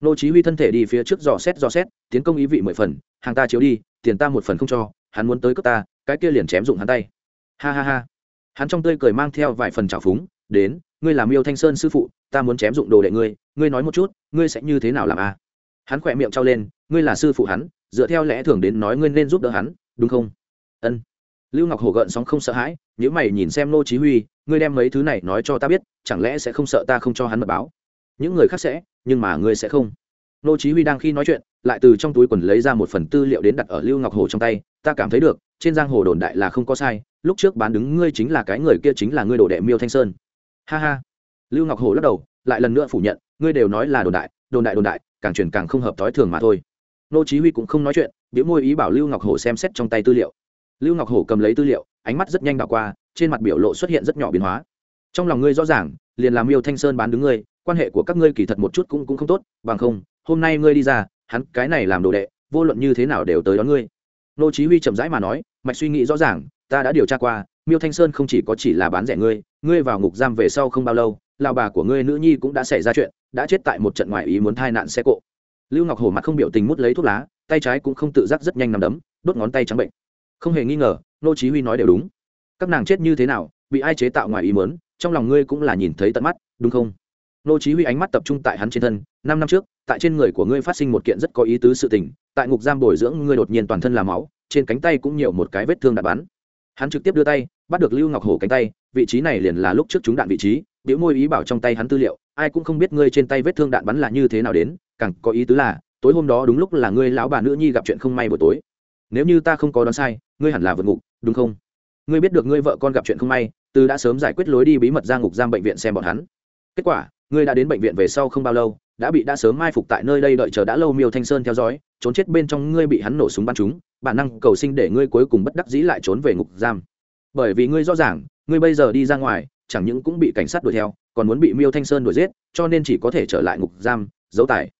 nô chí huy thân thể đi phía trước dò xét dò xét, tiến công ý vị mười phần, hàng ta chiếu đi, tiền ta một phần không cho, hắn muốn tới cướp ta, cái kia liền chém dụng hắn tay. Ha ha ha. Hắn trong tươi cười mang theo vài phần trào phúng, đến, ngươi làm yêu thanh sơn sư phụ, ta muốn chém dụng đồ đệ ngươi ngươi nói một chút, ngươi sẽ như thế nào làm a hắn khỏe miệng trao lên, ngươi là sư phụ hắn, dựa theo lẽ thường đến nói ngươi nên giúp đỡ hắn, đúng không? Ân. Lưu ngọc hổ gợn sóng không sợ hãi nếu mày nhìn xem nô chí huy, ngươi đem mấy thứ này nói cho ta biết, chẳng lẽ sẽ không sợ ta không cho hắn mật báo? Những người khác sẽ nhưng mà ngươi sẽ không. Nô chí huy đang khi nói chuyện, lại từ trong túi quần lấy ra một phần tư liệu đến đặt ở lưu ngọc hồ trong tay, ta cảm thấy được, trên giang hồ đồn đại là không có sai, lúc trước bán đứng ngươi chính là cái người kia chính là ngươi đồ đệ miêu thanh sơn. Ha ha. Lưu ngọc hồ lắc đầu, lại lần nữa phủ nhận, ngươi đều nói là đồn đại đồn đại đồn đại, càng truyền càng không hợp thói thường mà thôi. Nô chí huy cũng không nói chuyện, biểu môi ý bảo lưu ngọc hồ xem xét trong tay tư liệu. Lưu ngọc hồ cầm lấy tư liệu, ánh mắt rất nhanh đảo qua, trên mặt biểu lộ xuất hiện rất nhỏ biến hóa. Trong lòng ngươi rõ ràng, liền làm miêu thanh sơn bán đứng ngươi quan hệ của các ngươi kỳ thật một chút cũng cũng không tốt, bằng không, hôm nay ngươi đi ra, hắn cái này làm đồ đệ, vô luận như thế nào đều tới đón ngươi. Nô chí huy chậm rãi mà nói, mạch suy nghĩ rõ ràng, ta đã điều tra qua, miêu thanh sơn không chỉ có chỉ là bán rẻ ngươi ngươi vào ngục giam về sau không bao lâu, lão bà của ngươi nữ nhi cũng đã xảy ra chuyện, đã chết tại một trận ngoại ý muốn tai nạn xe cộ. Lưu ngọc hổ mặt không biểu tình mút lấy thuốc lá, tay trái cũng không tự giác rất nhanh nằm đấm, đốt ngón tay trắng bệnh. Không hề nghi ngờ, nô chí huy nói đều đúng. Các nàng chết như thế nào, bị ai chế tạo ngoài ý muốn, trong lòng ngươi cũng là nhìn thấy tận mắt, đúng không? Nô chí huy ánh mắt tập trung tại hắn trên thân, năm năm trước, tại trên người của ngươi phát sinh một kiện rất có ý tứ sự tình, tại ngục giam bồi dưỡng ngươi đột nhiên toàn thân là máu, trên cánh tay cũng nhiều một cái vết thương đạn bắn. Hắn trực tiếp đưa tay, bắt được lưu ngọc hổ cánh tay, vị trí này liền là lúc trước chúng đạn vị trí, biểu môi ý bảo trong tay hắn tư liệu, ai cũng không biết ngươi trên tay vết thương đạn bắn là như thế nào đến, càng có ý tứ là, tối hôm đó đúng lúc là ngươi lão bà nữ nhi gặp chuyện không may buổi tối. Nếu như ta không có đoán sai, ngươi hẳn là vượt ngục, đúng không? Ngươi biết được ngươi vợ con gặp chuyện không may, từ đã sớm giải quyết lối đi bí mật ra ngục giam bệnh viện xem bọn hắn. Kết quả ngươi đã đến bệnh viện về sau không bao lâu, đã bị đã sớm mai phục tại nơi đây đợi chờ đã lâu miêu thanh sơn theo dõi, trốn chết bên trong ngươi bị hắn nổ súng bắn chúng, bản năng cầu sinh để ngươi cuối cùng bất đắc dĩ lại trốn về ngục giam. Bởi vì ngươi rõ ràng, ngươi bây giờ đi ra ngoài, chẳng những cũng bị cảnh sát đuổi theo, còn muốn bị miêu thanh sơn đuổi giết, cho nên chỉ có thể trở lại ngục giam, giấu tài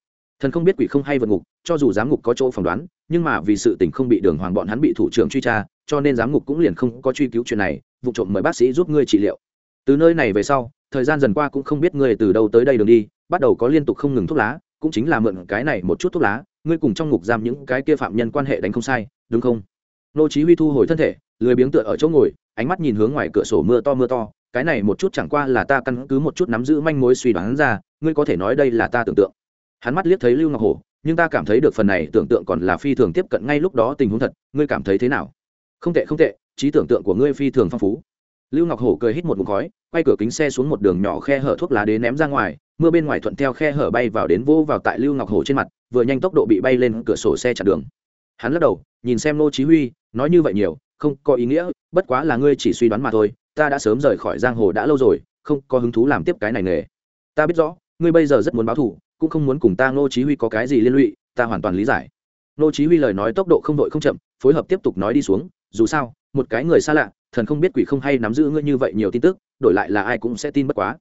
thần không biết quỷ không hay vượt ngục, cho dù giám ngục có chỗ phỏng đoán, nhưng mà vì sự tình không bị đường hoàng bọn hắn bị thủ trưởng truy tra, cho nên giám ngục cũng liền không có truy cứu chuyện này, vụ trộm mời bác sĩ giúp ngươi trị liệu. Từ nơi này về sau thời gian dần qua cũng không biết ngươi từ đâu tới đây đường đi, bắt đầu có liên tục không ngừng thuốc lá, cũng chính là mượn cái này một chút thuốc lá, ngươi cùng trong ngục giam những cái kia phạm nhân quan hệ đánh không sai, đúng không? Nô chí huy thu hồi thân thể, lười biếng tựa ở chỗ ngồi, ánh mắt nhìn hướng ngoài cửa sổ mưa to mưa to, cái này một chút chẳng qua là ta căn cứ một chút nắm giữ manh mối suy đoán ra, ngươi có thể nói đây là ta tưởng tượng. Hắn mắt liếc thấy lưu ngọc hổ, nhưng ta cảm thấy được phần này tưởng tượng còn là phi thường tiếp cận ngay lúc đó tình huống thật, ngươi cảm thấy thế nào? Không tệ không tệ, trí tưởng tượng của ngươi phi thường phong phú lưu ngọc hổ cười hít một mụn khói, quay cửa kính xe xuống một đường nhỏ khe hở thuốc lá đế ném ra ngoài, mưa bên ngoài thuận theo khe hở bay vào đến vô vào tại lưu ngọc hổ trên mặt, vừa nhanh tốc độ bị bay lên cửa sổ xe chặn đường. Hắn lắc đầu, nhìn xem nô chí huy, nói như vậy nhiều, không có ý nghĩa, bất quá là ngươi chỉ suy đoán mà thôi, ta đã sớm rời khỏi giang hồ đã lâu rồi, không có hứng thú làm tiếp cái này nghề. Ta biết rõ, ngươi bây giờ rất muốn báo thù, cũng không muốn cùng ta nô chí huy có cái gì liên lụy, ta hoàn toàn lý giải. Nô chí huy lời nói tốc độ không đội không chậm, phối hợp tiếp tục nói đi xuống, dù sao, một cái người xa lạ thần không biết quỷ không hay nắm giữ ngươi như vậy nhiều tin tức, đổi lại là ai cũng sẽ tin bất quá.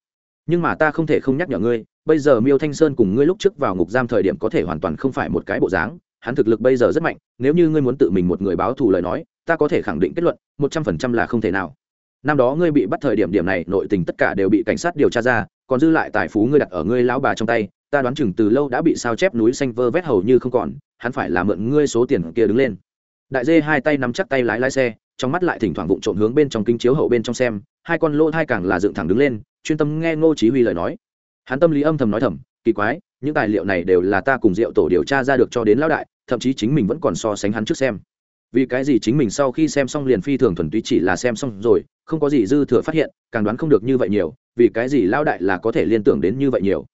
Nhưng mà ta không thể không nhắc nhở ngươi, bây giờ miêu thanh sơn cùng ngươi lúc trước vào ngục giam thời điểm có thể hoàn toàn không phải một cái bộ dáng, hắn thực lực bây giờ rất mạnh, nếu như ngươi muốn tự mình một người báo thù lời nói, ta có thể khẳng định kết luận, một trăm phần trăm là không thể nào. Năm đó ngươi bị bắt thời điểm điểm này, nội tình tất cả đều bị cảnh sát điều tra ra, còn dư lại tài phú ngươi đặt ở ngươi lão bà trong tay, ta đoán chừng từ lâu đã bị sao chép núi xanh vơ vét hầu như không còn, hắn phải là mượn ngươi số tiền kia đứng lên. Đại dê hai tay nắm chắc tay lái lái xe trong mắt lại thỉnh thoảng vụng trộm hướng bên trong kính chiếu hậu bên trong xem, hai con lỗ thai càng là dựng thẳng đứng lên, chuyên tâm nghe ngô chí huy lời nói. Hắn tâm lý âm thầm nói thầm, kỳ quái, những tài liệu này đều là ta cùng diệu tổ điều tra ra được cho đến lão đại, thậm chí chính mình vẫn còn so sánh hắn trước xem. Vì cái gì chính mình sau khi xem xong liền phi thường thuần túy chỉ là xem xong rồi, không có gì dư thừa phát hiện, càng đoán không được như vậy nhiều, vì cái gì lão đại là có thể liên tưởng đến như vậy nhiều.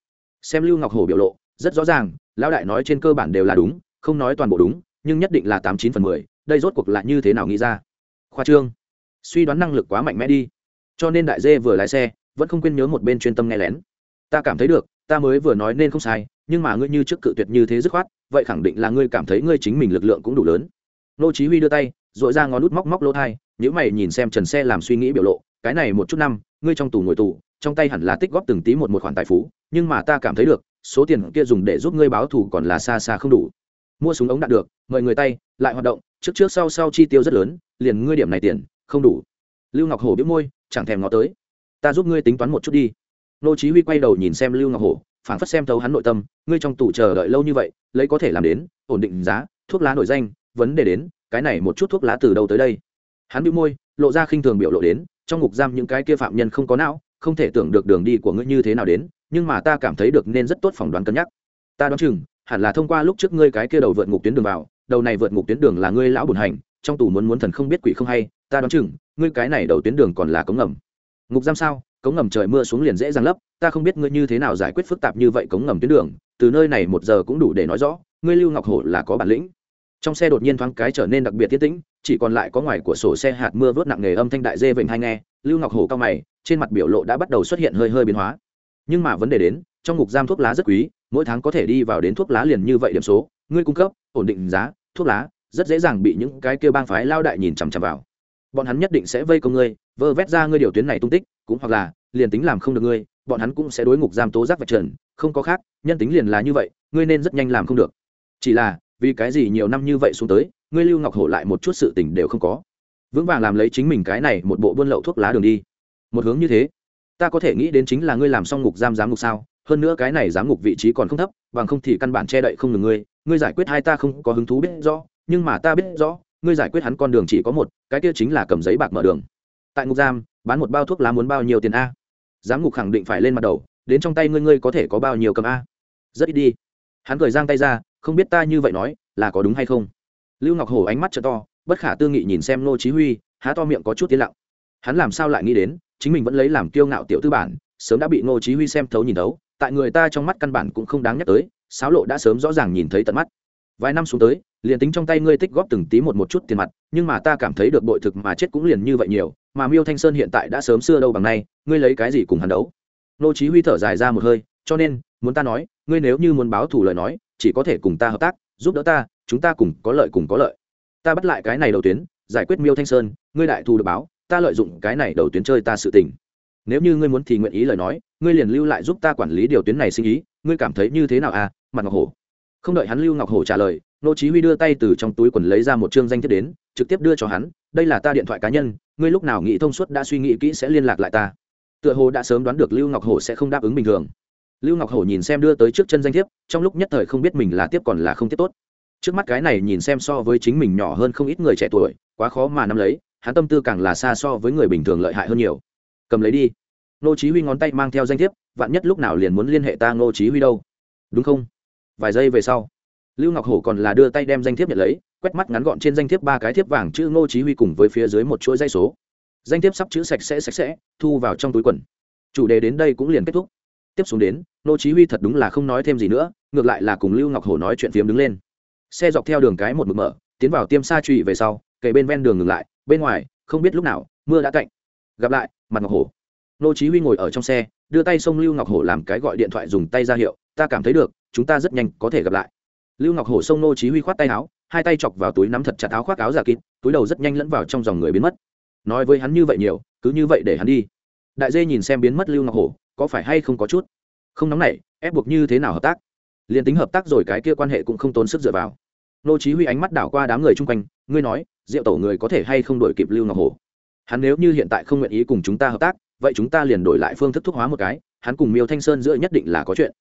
Xem lưu ngọc hổ biểu lộ, rất rõ ràng, lão đại nói trên cơ bản đều là đúng, không nói toàn bộ đúng, nhưng nhất định là tám chín phần mười, đây rốt cuộc là như thế nào nghĩ ra? Khoa trương. Suy đoán năng lực quá mạnh mẽ đi. Cho nên đại dê vừa lái xe, vẫn không quên nhớ một bên chuyên tâm nghe lén. Ta cảm thấy được, ta mới vừa nói nên không sai, nhưng mà ngươi như trước cự tuyệt như thế dứt khoát, vậy khẳng định là ngươi cảm thấy ngươi chính mình lực lượng cũng đủ lớn. Nô chí huy đưa tay dội ra ngón nút móc móc lỗ thay. nếu mày nhìn xem trần xe làm suy nghĩ biểu lộ, cái này một chút năm, ngươi trong tù ngồi tù, trong tay hẳn là tích góp từng tí một một khoản tài phú, nhưng mà ta cảm thấy được, số tiền kia dùng để giúp ngươi báo thù còn là xa xa không đủ. Mua súng ống đạn được, mời người tay, lại hoạt động, trước trước sau sau chi tiêu rất lớn liền ngươi điểm này tiền, không đủ. Lưu ngọc hổ biết môi, chẳng thèm ngó tới. Ta giúp ngươi tính toán một chút đi. Nô chí huy quay đầu nhìn xem lưu ngọc hổ, phảng phất xem thấu hắn nội tâm, ngươi trong tủ chờ đợi lâu như vậy, lấy có thể làm đến, ổn định giá, thuốc lá nổi danh, vấn đề đến, cái này một chút thuốc lá từ đâu tới đây? Hắn bĩu môi, lộ ra khinh thường biểu lộ đến, trong ngục giam những cái kia phạm nhân không có não, không thể tưởng được đường đi của ngươi như thế nào đến, nhưng mà ta cảm thấy được nên rất tốt phỏng đoán cân nhắc. Ta đoán chừng, hẳn là thông qua lúc trước ngươi cái kia đầu vượt ngục tuyến đường vào, đầu này vượt ngục tuyến đường là ngươi lão bùn hành trong tù muốn muốn thần không biết quỷ không hay, ta đoán chừng, ngươi cái này đầu tuyến đường còn là cống ngầm. Ngục giam sao? Cống ngầm trời mưa xuống liền dễ dàng lấp, ta không biết ngươi như thế nào giải quyết phức tạp như vậy cống ngầm tuyến đường, từ nơi này một giờ cũng đủ để nói rõ, ngươi lưu ngọc hổ là có bản lĩnh. Trong xe đột nhiên thoáng cái trở nên đặc biệt tiết tĩnh, chỉ còn lại có ngoài của sổ xe hạt mưa vớt nặng nghề âm thanh đại dê vịnh hai nghe, lưu ngọc hổ cao mày, trên mặt biểu lộ đã bắt đầu xuất hiện hơi hơi biến hóa. Nhưng mà vấn đề đến, trong ngục giam thuốc lá rất quý, mỗi tháng có thể đi vào đến thuốc lá liền như vậy điểm số, ngươi cung cấp, ổn định giá, thuốc lá rất dễ dàng bị những cái kêu bang phái lao đại nhìn chằm chằm vào. Bọn hắn nhất định sẽ vây công ngươi, vơ vét ra ngươi điều tuyến này tung tích, cũng hoặc là, liền tính làm không được ngươi, bọn hắn cũng sẽ đối ngục giam tố giác vạch trần, không có khác, nhân tính liền là như vậy, ngươi nên rất nhanh làm không được. Chỉ là, vì cái gì nhiều năm như vậy xuống tới, ngươi lưu ngọc hổ lại một chút sự tình đều không có. Vững vàng làm lấy chính mình cái này một bộ buôn lậu thuốc lá đường đi. Một hướng như thế, ta có thể nghĩ đến chính là ngươi làm xong ngục giam giám ngục sao, hơn nữa cái này giám ngục vị trí còn không thấp, bằng không thì căn bản che đậy không được ngươi ngươi giải quyết hai ta không có hứng thú biết rõ nhưng mà ta biết rõ, ngươi giải quyết hắn con đường chỉ có một, cái kia chính là cầm giấy bạc mở đường. Tại ngục giam, bán một bao thuốc lá muốn bao nhiêu tiền a? Giám ngục khẳng định phải lên mặt đầu, đến trong tay ngươi ngươi có thể có bao nhiêu cầm a? Rất ít đi. Hắn cười giang tay ra, không biết ta như vậy nói, là có đúng hay không? Lưu ngọc hổ ánh mắt t to, bất khả tư nghị nhìn xem nô chí huy, há to miệng có chút tiến lặng. Hắn làm sao lại nghĩ đến, chính mình vẫn lấy làm kiêu ngạo tiểu tư bản, sớm đã bị nô chí huy xem thấu nhìn thấu, tại người ta trong mắt căn bản cũng không đáng nhắc tới sáo lộ đã sớm rõ ràng nhìn thấy tận mắt. Vài năm xuống tới liền tính trong tay ngươi tích góp từng tí một một chút tiền mặt, nhưng mà ta cảm thấy được bội thực mà chết cũng liền như vậy nhiều, mà miêu thanh sơn hiện tại đã sớm xưa đâu bằng nay, ngươi lấy cái gì cùng hắn đấu? Nô chí huy thở dài ra một hơi, cho nên, muốn ta nói, ngươi nếu như muốn báo thù lời nói, chỉ có thể cùng ta hợp tác, giúp đỡ ta, chúng ta cùng có lợi cùng có lợi. Ta bắt lại cái này đầu tuyến, giải quyết miêu thanh sơn, ngươi đại thù được báo, ta lợi dụng cái này đầu tuyến chơi ta sự tình. Nếu như ngươi muốn thì nguyện ý lời nói, ngươi liền lưu lại giúp ta quản lý điều tuyến này sinh ý, ngươi cảm thấy như thế nào à mặt ngọc hổ? Không đợi hắn lưu ngọc hổ trả lời, nô chí huy đưa tay từ trong túi quần lấy ra một trương danh thiếp đến, trực tiếp đưa cho hắn, đây là ta điện thoại cá nhân, ngươi lúc nào nghĩ thông suốt đã suy nghĩ kỹ sẽ liên lạc lại ta. Tựa hồ đã sớm đoán được lưu ngọc hổ sẽ không đáp ứng bình thường. Lưu ngọc hổ nhìn xem đưa tới trước chân danh thiếp, trong lúc nhất thời không biết mình là tiếp còn là không tiếp tốt. Trước mắt cái này nhìn xem so với chính mình nhỏ hơn không ít người trẻ tuổi, quá khó mà nắm lấy, hắn tâm tư càng là xa so với người bình thường lợi hại hơn nhiều. Cầm lấy đi. Nô chí huy ngón tay mang theo danh thiếp, vạn nhất lúc nào liền muốn liên hệ ta nô chí huy đâu. Đúng không? Vài giây về sau, lưu ngọc hổ còn là đưa tay đem danh thiếp nhận lấy, quét mắt ngắn gọn trên danh thiếp ba cái thiếp vàng chữ ngô chí huy cùng với phía dưới một chuỗi dây số. Danh thiếp sắp chữ sạch sẽ sạch sẽ, thu vào trong túi quần. Chủ đề đến đây cũng liền kết thúc. Tiếp xuống đến, ngô chí huy thật đúng là không nói thêm gì nữa, ngược lại là cùng lưu ngọc hổ nói chuyện phiếm đứng lên. Xe dọc theo đường cái một mực mở, tiến vào tiêm sa trụy về sau, kề bên ven đường ngừng lại, bên ngoài, không biết lúc nào, mưa đã cạnh. Gặp lại, mặt ngọc hổ. Nô chí huy ngồi ở trong xe, đưa tay xông lưu ngọc hổ làm cái gọi điện thoại dùng tay ra hiệu, ta cảm thấy được, chúng ta rất nhanh có thể gặp lại. Lưu ngọc hổ sông nô chí huy khoát tay áo, hai tay chọc vào túi nắm thật chặt áo khoác áo giả kín túi đầu rất nhanh lẫn vào trong dòng người biến mất. Nói với hắn như vậy nhiều, cứ như vậy để hắn đi. Đại dê nhìn xem biến mất lưu ngọc hổ, có phải hay không có chút? Không nóng nảy, ép buộc như thế nào hợp tác? Liền tính hợp tác rồi cái kia quan hệ cũng không tốn sức dựa vào. Nô chí huy ánh mắt đảo qua đám người chung quanh, ngươi nói diệu tổ người có thể hay không đổi kịp lưu ngọc hổ? Hắn nếu như hiện tại không nguyện ý cùng chúng ta hợp tác vậy chúng ta liền đổi lại phương thức thuốc hóa một cái, hắn cùng miêu thanh sơn giữa nhất định là có chuyện.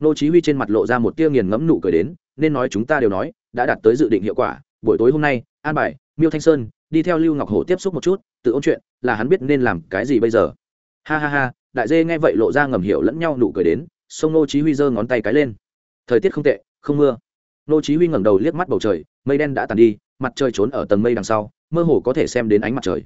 Nô chí huy trên mặt lộ ra một tia nghiền ngẫm nụ cười đến, nên nói chúng ta đều nói, đã đạt tới dự định hiệu quả, buổi tối hôm nay, an bài, miêu thanh sơn, đi theo lưu ngọc hổ tiếp xúc một chút, tự ôn chuyện, là hắn biết nên làm cái gì bây giờ. Ha ha ha, đại dê nghe vậy lộ ra ngầm hiểu lẫn nhau nụ cười đến, sông nô chí huy giơ ngón tay cái lên. Thời tiết không tệ, không mưa. Nô chí huy ngẩng đầu liếc mắt bầu trời, mây đen đã tàn đi, mặt trời trốn ở tầng mây đằng sau, mơ hồ có thể xem đến ánh mặt trời.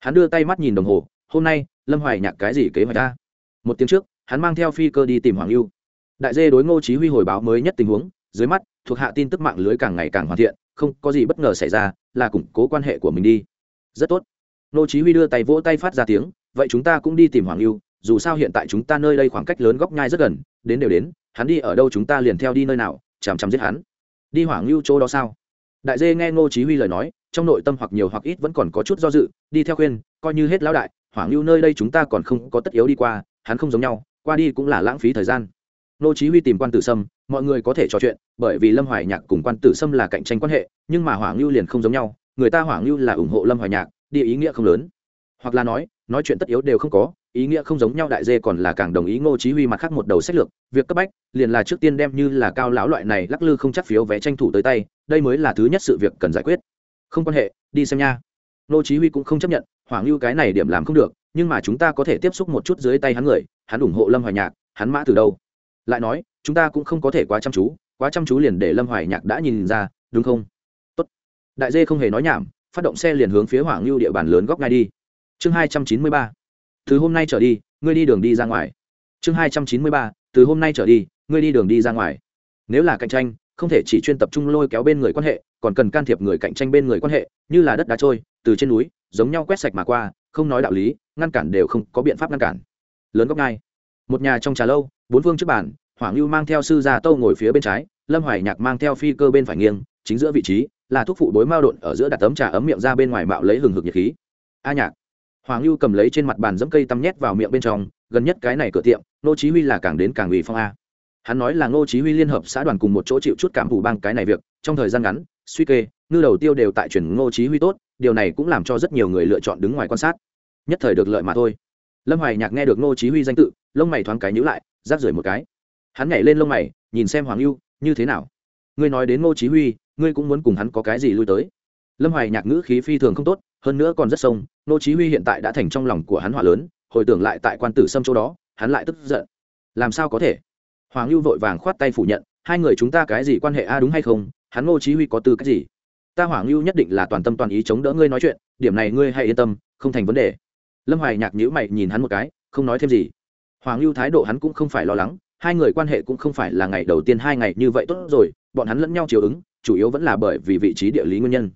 Hắn đưa tay mắt nhìn đồng hồ, hôm nay lâm hoài nhạc cái gì kế hoạch ta? Một tiếng trước, hắn mang theo phi cơ đi tìm hoàng lưu đại dê đối ngô chí huy hồi báo mới nhất tình huống, dưới mắt, thuộc hạ tin tức mạng lưới càng ngày càng hoàn thiện, không có gì bất ngờ xảy ra, là củng cố quan hệ của mình đi. Rất tốt. Ngô chí huy đưa tay vỗ tay phát ra tiếng, vậy chúng ta cũng đi tìm hoàng lưu dù sao hiện tại chúng ta nơi đây khoảng cách lớn góc nhai rất gần, đến đều đến, hắn đi ở đâu chúng ta liền theo đi nơi nào, chằm chằm giết hắn. Đi hoàng lưu chỗ đó sao? Đại dê nghe ngô chí huy lời nói, trong nội tâm hoặc nhiều hoặc ít vẫn còn có chút do dự, đi theo khuyên, coi như hết lão đại hoàng lưu nơi đây chúng ta còn không có tất yếu đi qua, hắn không giống nhau, qua đi cũng là lãng phí thời gian. Ngô chí huy tìm quan tử sâm, mọi người có thể trò chuyện, bởi vì lâm hoài nhạc cùng quan tử sâm là cạnh tranh quan hệ, nhưng mà hoàng lưu liền không giống nhau, người ta hoàng lưu là ủng hộ lâm hoài nhạc địa ý nghĩa không lớn. Hoặc là nói nói chuyện tất yếu đều không có, ý nghĩa không giống nhau đại dê còn là càng đồng ý ngô chí huy mặt khác một đầu sách lược, việc cấp bách, liền là trước tiên đem như là cao lão loại này lắc lư không chắc phiếu vé tranh thủ tới tay, đây mới là thứ nhất sự việc cần giải quyết. Không quan hệ, đi xem nha. Ngô chí huy cũng không chấp nhận hoàng lưu cái này điểm làm không được, nhưng mà chúng ta có thể tiếp xúc một chút dưới tay hắn người, hắn ủng hộ lâm hoài nhạc, hắn mã từ đâu? Lại nói, chúng ta cũng không có thể quá chăm chú, quá chăm chú liền để lâm hoài nhạc đã nhìn ra, đúng không? Tốt. đại dê không hề nói nhảm, phát động xe liền hướng phía hoàng lưu địa bàn lớn góc ngay đi. Chương hai trăm chín mươi ba. Từ hôm nay trở đi, ngươi đi đường đi ra ngoài. Chương hai trăm chín mươi ba. Từ hôm nay trở đi, ngươi đi đường đi ra ngoài. Nếu là cạnh tranh, không thể chỉ chuyên tập trung lôi kéo bên người quan hệ, còn cần can thiệp người cạnh tranh bên người quan hệ, như là đất đá trôi, từ trên núi giống nhau quét sạch mà qua, không nói đạo lý, ngăn cản đều không có biện pháp ngăn cản. Lớn góc ngay một nhà trong trà lâu, bốn phương trước bàn hoàng lưu mang theo sư gia tâu ngồi phía bên trái, lâm hoài nhạc mang theo phi cơ bên phải nghiêng, chính giữa vị trí là thuốc phụ bối mao độn ở giữa đặt tấm trà ấm miệng ra bên ngoài mạo lấy hừng hực nhiệt khí. A nhạc. Hoàng lưu cầm lấy trên mặt bàn dẫm cây tăm nhét vào miệng bên trong, gần nhất cái này cửa tiệm nô chí huy là càng đến càng ủy phong a. Hắn nói là ngô chí huy liên hợp xã đoàn cùng một chỗ chịu chút cảm thủ bang cái này việc, trong thời gian ngắn, suy kê, ngư đầu tiêu đều tại chuyển ngô chí huy tốt điều này cũng làm cho rất nhiều người lựa chọn đứng ngoài quan sát. Nhất thời được lợi mà thôi. Lâm hoài nhạc nghe được ngô chí huy danh tự, lông mày thoáng cái nhíu lại, rác rưởi một cái. Hắn nhảy lên lông mày, nhìn xem hoàng lưu như thế nào? Ngươi nói đến ngô chí huy, ngươi cũng muốn cùng hắn có cái gì lui tới? Lâm hoài nhạc ngữ khí phi thường không tốt, hơn nữa còn rất sông, ngô chí huy hiện tại đã thành trong lòng của hắn hỏa lớn, hồi tưởng lại tại quan tử sâm chỗ đó, hắn lại tức giận. Làm sao có thể? Hoàng lưu vội vàng khoát tay phủ nhận, hai người chúng ta cái gì quan hệ a, đúng hay không? Hắn ngô chí huy có tư cách gì? Ta hoàng lưu nhất định là toàn tâm toàn ý chống đỡ ngươi nói chuyện, điểm này ngươi hãy yên tâm, không thành vấn đề. Lâm hoài nhạc nhíu mày nhìn hắn một cái, không nói thêm gì. Hoàng lưu thái độ hắn cũng không phải lo lắng, hai người quan hệ cũng không phải là ngày đầu tiên hai ngày như vậy tốt rồi, bọn hắn lẫn nhau chiều ứng, chủ yếu vẫn là bởi vì vị trí địa lý nguyên nhân.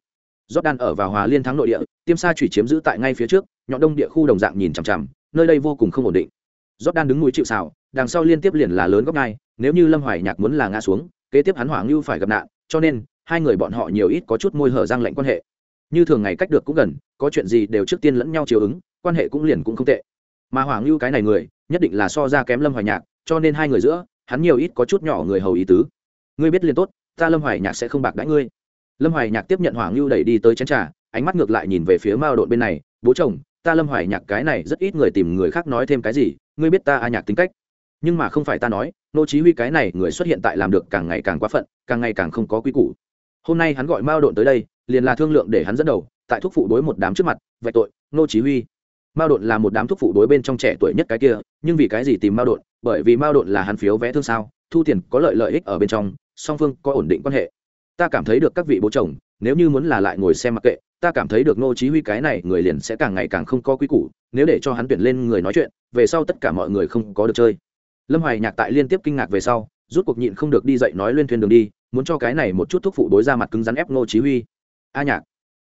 Jordan ở vào hòa liên thắng nội địa, tiêm sa chủy chiếm giữ tại ngay phía trước, nhọn đông địa khu đồng dạng nhìn chằm chằm, nơi đây vô cùng không ổn định. Jordan đứng núi chịu xào đằng sau liên tiếp liền là lớn góc ngai nếu như lâm hoài nhạc muốn là ngã xuống, kế tiếp hắn hoàng lưu phải gặp nạn, cho nên hai người bọn họ nhiều ít có chút môi hở răng lạnh quan hệ. Như thường ngày cách được cũng gần, có chuyện gì đều trước tiên lẫn nhau chiều ứng, quan hệ cũng liền cũng không tệ. Mà hoàng lưu cái này người, nhất định là so ra kém lâm hoài nhạc, cho nên hai người giữa, hắn nhiều ít có chút nhỏ người hầu ý tứ. Ngươi biết liền tốt, ta lâm hoài nhạc sẽ không bạc đãi ngươi. Lâm hoài nhạc tiếp nhận hoàng lưu đẩy đi tới chén trà, ánh mắt ngược lại nhìn về phía mao đội bên này, bố chồng, ta lâm hoài nhạc cái này rất ít người tìm người khác nói thêm cái gì, ngươi biết ta a nhạc tính cách. Nhưng mà không phải ta nói, nô chí huy cái này người xuất hiện tại làm được càng ngày càng quá phận, càng ngày càng không có quy củ hôm nay hắn gọi mao độn tới đây, liền là thương lượng để hắn dẫn đầu, tại thuốc phụ đối một đám trước mặt, vạch tội, nô chí huy. Mao độn là một đám thuốc phụ đối bên trong trẻ tuổi nhất cái kia, nhưng vì cái gì tìm mao độn? Bởi vì mao độn là hắn phiếu vé thương sao, thu tiền có lợi lợi ích ở bên trong, song phương có ổn định quan hệ. Ta cảm thấy được các vị bố chồng, nếu như muốn là lại ngồi xem mặc kệ, ta cảm thấy được nô chí huy cái này người liền sẽ càng ngày càng không có quý củ, nếu để cho hắn tuyển lên người nói chuyện, về sau tất cả mọi người không có được chơi. Lâm hoài nhạc tại liên tiếp kinh ngạc về sau rút cuộc nhịn không được đi dậy nói lên thuyền đường đi, muốn cho cái này một chút thuốc phụ đối ra mặt cứng rắn ép nô chí huy. A nhạc.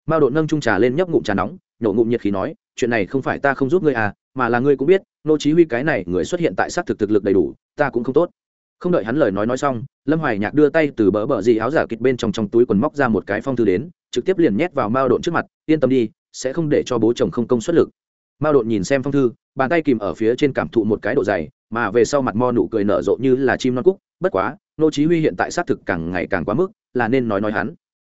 Mao độ nâng chung trà lên nhấp ngụm trà nóng, nhổ ngụm nhiệt khí nói, chuyện này không phải ta không giúp ngươi à mà là ngươi cũng biết nô chí huy cái này người xuất hiện tại sát thực thực lực đầy đủ, ta cũng không tốt. Không đợi hắn lời nói nói xong, lâm hoài nhạc đưa tay từ bỡ bờ gì áo giả kịch bên trong trong túi quần móc ra một cái phong thư đến, trực tiếp liền nhét vào mao độn trước mặt, yên tâm đi, sẽ không để cho bố chồng không công suất lực. Mao độn nhìn xem phong thư, bàn tay kìm ở phía trên cảm thụ một cái độ dày mà về sau mặt mo nụ cười nở rộ như là chim non cúc, bất quá, nô chí huy hiện tại xác thực càng ngày càng quá mức, là nên nói nói hắn.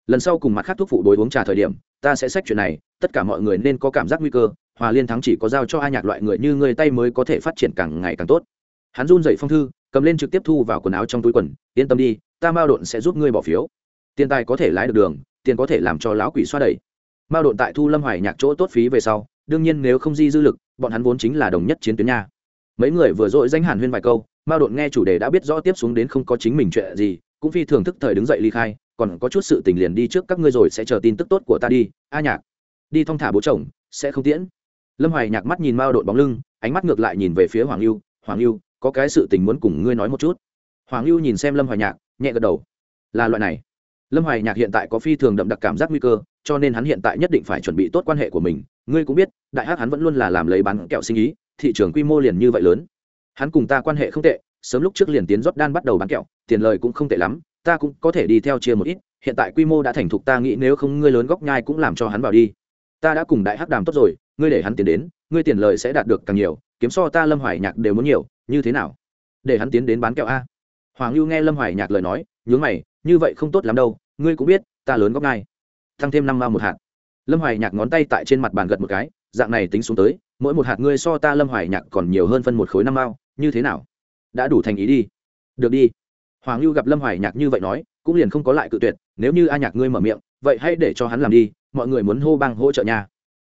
Lần sau cùng mặt khác thuốc phụ đối uống trà thời điểm, ta sẽ xét chuyện này, tất cả mọi người nên có cảm giác nguy cơ, hòa liên thắng chỉ có giao cho ai nhạc loại người như người tay mới có thể phát triển càng ngày càng tốt. Hắn run dậy phong thư, cầm lên trực tiếp thu vào quần áo trong túi quần, yên tâm đi, ta mao độn sẽ giúp ngươi bỏ phiếu. Tiền tài có thể lái được đường, tiền có thể làm cho lão quỷ xoa đẩy. Mao độn tại thu lâm hoài nhạc chỗ tốt phí về sau, đương nhiên nếu không di dư lực, bọn hắn vốn chính là đồng nhất chiến tuyến nha mấy người vừa dội danh hàn huyên vài câu, mao đột nghe chủ đề đã biết rõ tiếp xuống đến không có chính mình chuyện gì, cũng phi thường thức thời đứng dậy ly khai, còn có chút sự tình liền đi trước, các ngươi rồi sẽ chờ tin tức tốt của ta đi, a nhạc. Đi thong thả bố chồng, sẽ không tiễn. Lâm hoài nhạc mắt nhìn mao đột bóng lưng, ánh mắt ngược lại nhìn về phía hoàng lưu hoàng lưu có cái sự tình muốn cùng ngươi nói một chút. Hoàng lưu nhìn xem lâm hoài nhạc, nhẹ gật đầu. Là loại này. Lâm hoài nhạc hiện tại có phi thường đậm đặc cảm giác nguy cơ, cho nên hắn hiện tại nhất định phải chuẩn bị tốt quan hệ của mình. Ngươi cũng biết, đại hắc hắn vẫn luôn là làm lấy bán kẹo sinh ý thị trường quy mô liền như vậy lớn. Hắn cùng ta quan hệ không tệ, sớm lúc trước liền tiến rót đan bắt đầu bán kẹo, tiền lời cũng không tệ lắm, ta cũng có thể đi theo chia một ít, hiện tại quy mô đã thành thục ta nghĩ nếu không ngươi lớn góc nhai cũng làm cho hắn vào đi. Ta đã cùng đại hắc đàm tốt rồi, ngươi để hắn tiến đến, ngươi tiền lời sẽ đạt được càng nhiều, kiếm so ta lâm hoài nhạc đều muốn nhiều, như thế nào? Để hắn tiến đến bán kẹo a. Hoàng lưu nghe lâm hoài nhạc lời nói, nhướng mày, như vậy không tốt lắm đâu, ngươi cũng biết, ta lớn góc ngai tăng thêm năm mao một hạt. Lâm hoài nhạc ngón tay tại trên mặt bàn gật một cái, dạng này tính xuống tới mỗi một hạt ngươi so ta lâm hoài nhạc còn nhiều hơn phân một khối năm mao, như thế nào? Đã đủ thành ý đi. Được đi. Hoàng lưu gặp lâm hoài nhạc như vậy nói, cũng liền không có lại cự tuyệt, nếu như a nhạc ngươi mở miệng, vậy hãy để cho hắn làm đi, mọi người muốn hô bang hỗ trợ nhà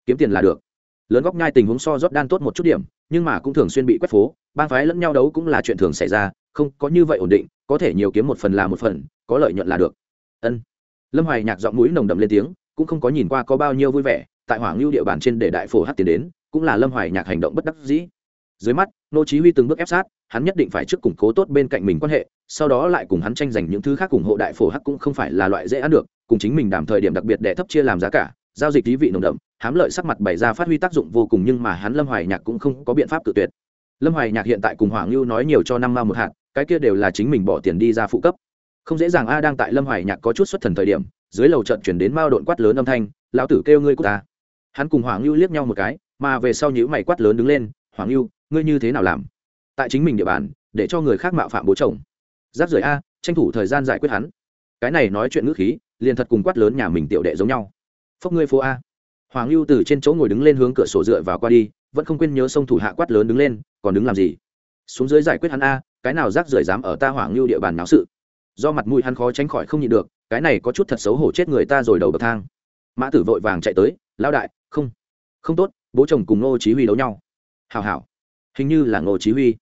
kiếm tiền là được. Lớn góc nhai tình huống so rót đan tốt một chút điểm, nhưng mà cũng thường xuyên bị quét phố, bang phái lẫn nhau đấu cũng là chuyện thường xảy ra, không có như vậy ổn định, có thể nhiều kiếm một phần là một phần, có lợi nhuận là được. Ân. Lâm hoài nhạc giọng mũi nồng đậm lên tiếng, cũng không có nhìn qua có bao nhiêu vui vẻ, tại hoàng lưu địa bàn trên để đại phổ hát tiền đến cũng là lâm hoài nhạc hành động bất đắc dĩ. Dưới mắt, nô chí huy từng bước ép sát, hắn nhất định phải trước củng cố tốt bên cạnh mình quan hệ, sau đó lại cùng hắn tranh giành những thứ khác ủng hộ đại phổ hắc cũng không phải là loại dễ ăn được, cùng chính mình đảm thời điểm đặc biệt để thấp chia làm giá cả, giao dịch tí vị nồng đậm, hám lợi sắc mặt bày ra phát huy tác dụng vô cùng nhưng mà hắn lâm hoài nhạc cũng không có biện pháp tự tuyệt. Lâm hoài nhạc hiện tại cùng hoàng lưu nói nhiều cho năm ma một hạt, cái kia đều là chính mình bỏ tiền đi ra phụ cấp. Không dễ dàng a đang tại lâm hoài nhạc có chút xuất thần thời điểm, dưới lầu trận chuyển đến mao độn quát lớn âm thanh, lão tử kêu ngươi của ta. Hắn cùng hoàng lưu liếc nhau một cái mà về sau nhữ mày quát lớn đứng lên, hoàng lưu ngươi như thế nào làm? Tại chính mình địa bàn, để cho người khác mạo phạm bố chồng. Giáp rời a, tranh thủ thời gian giải quyết hắn. Cái này nói chuyện ngữ khí, liền thật cùng quát lớn nhà mình tiểu đệ giống nhau. Phốc ngươi phố a. Hoàng lưu từ trên chỗ ngồi đứng lên hướng cửa sổ dựa vào qua đi, vẫn không quên nhớ sông thủ hạ quát lớn đứng lên, còn đứng làm gì? Xuống dưới giải quyết hắn a, cái nào rác rưởi dám ở ta hoàng lưu địa bàn náo sự? Do mặt mũi hắn khó tránh khỏi không nhịn được, cái này có chút thật xấu hổ chết người ta rồi đầu bậc thang. Mã tử vội vàng chạy tới lao đại, không không tốt bố chồng cùng ngô chí huy đấu nhau. Hảo hảo. Hình như là ngô chí huy.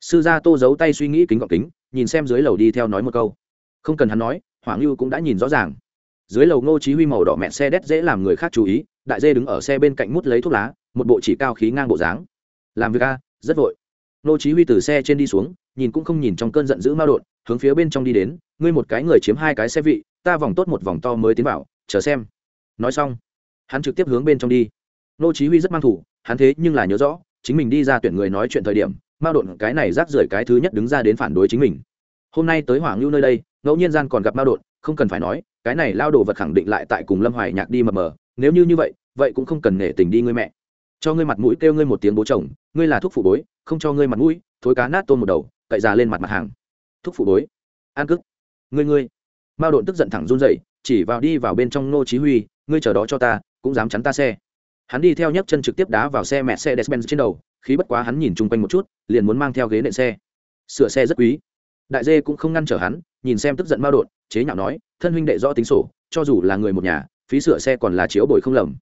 Sư gia tô giấu tay suy nghĩ kính gọng kính, nhìn xem dưới lầu đi theo nói một câu. Không cần hắn nói hoàng lưu cũng đã nhìn rõ ràng. Dưới lầu ngô chí huy màu đỏ mẹ xe đét dễ làm người khác chú ý, đại dê đứng ở xe bên cạnh mút lấy thuốc lá, một bộ chỉ cao khí ngang bộ dáng. Làm việc a, rất vội. Ngô chí huy từ xe trên đi xuống, nhìn cũng không nhìn trong cơn giận dữ mao đột, hướng phía bên trong đi đến, ngươi một cái người chiếm hai cái xe vị, ta vòng tốt một vòng to mới tiến vào, chờ xem. Nói xong, hắn trực tiếp hướng bên trong đi. Nô chí huy rất mang thủ hắn thế nhưng là nhớ rõ chính mình đi ra tuyển người nói chuyện thời điểm mao đột cái này rác rưởi cái thứ nhất đứng ra đến phản đối chính mình. Hôm nay tới hoàng lưu nơi đây ngẫu nhiên gian còn gặp mao đột không cần phải nói cái này lao đồ vật khẳng định lại tại cùng lâm hoài nhạc đi mập mờ nếu như như vậy vậy cũng không cần nể tình đi ngươi mẹ. Cho ngươi mặt mũi kêu ngươi một tiếng bố chồng ngươi là thuốc phụ bối không cho ngươi mặt mũi thối cá nát tôn một đầu cậy già lên mặt mặt hàng. Thuốc phụ bối an cức. Ngươi ngươi. Mao độn tức giận thẳng run rẩy, chỉ vào đi vào bên trong nô chí huy ngươi chờ đó cho ta cũng dám chắn ta xe hắn đi theo nhấc chân trực tiếp đá vào xe mẹ xe despen trên đầu, khí bất quá hắn nhìn chung quanh một chút, liền muốn mang theo ghế nệm xe. Sửa xe rất quý. Đại dê cũng không ngăn trở hắn, nhìn xem tức giận mao đột, chế nhạo nói, thân huynh đệ rõ tính sổ, cho dù là người một nhà, phí sửa xe còn là chiếu bồi không lầm.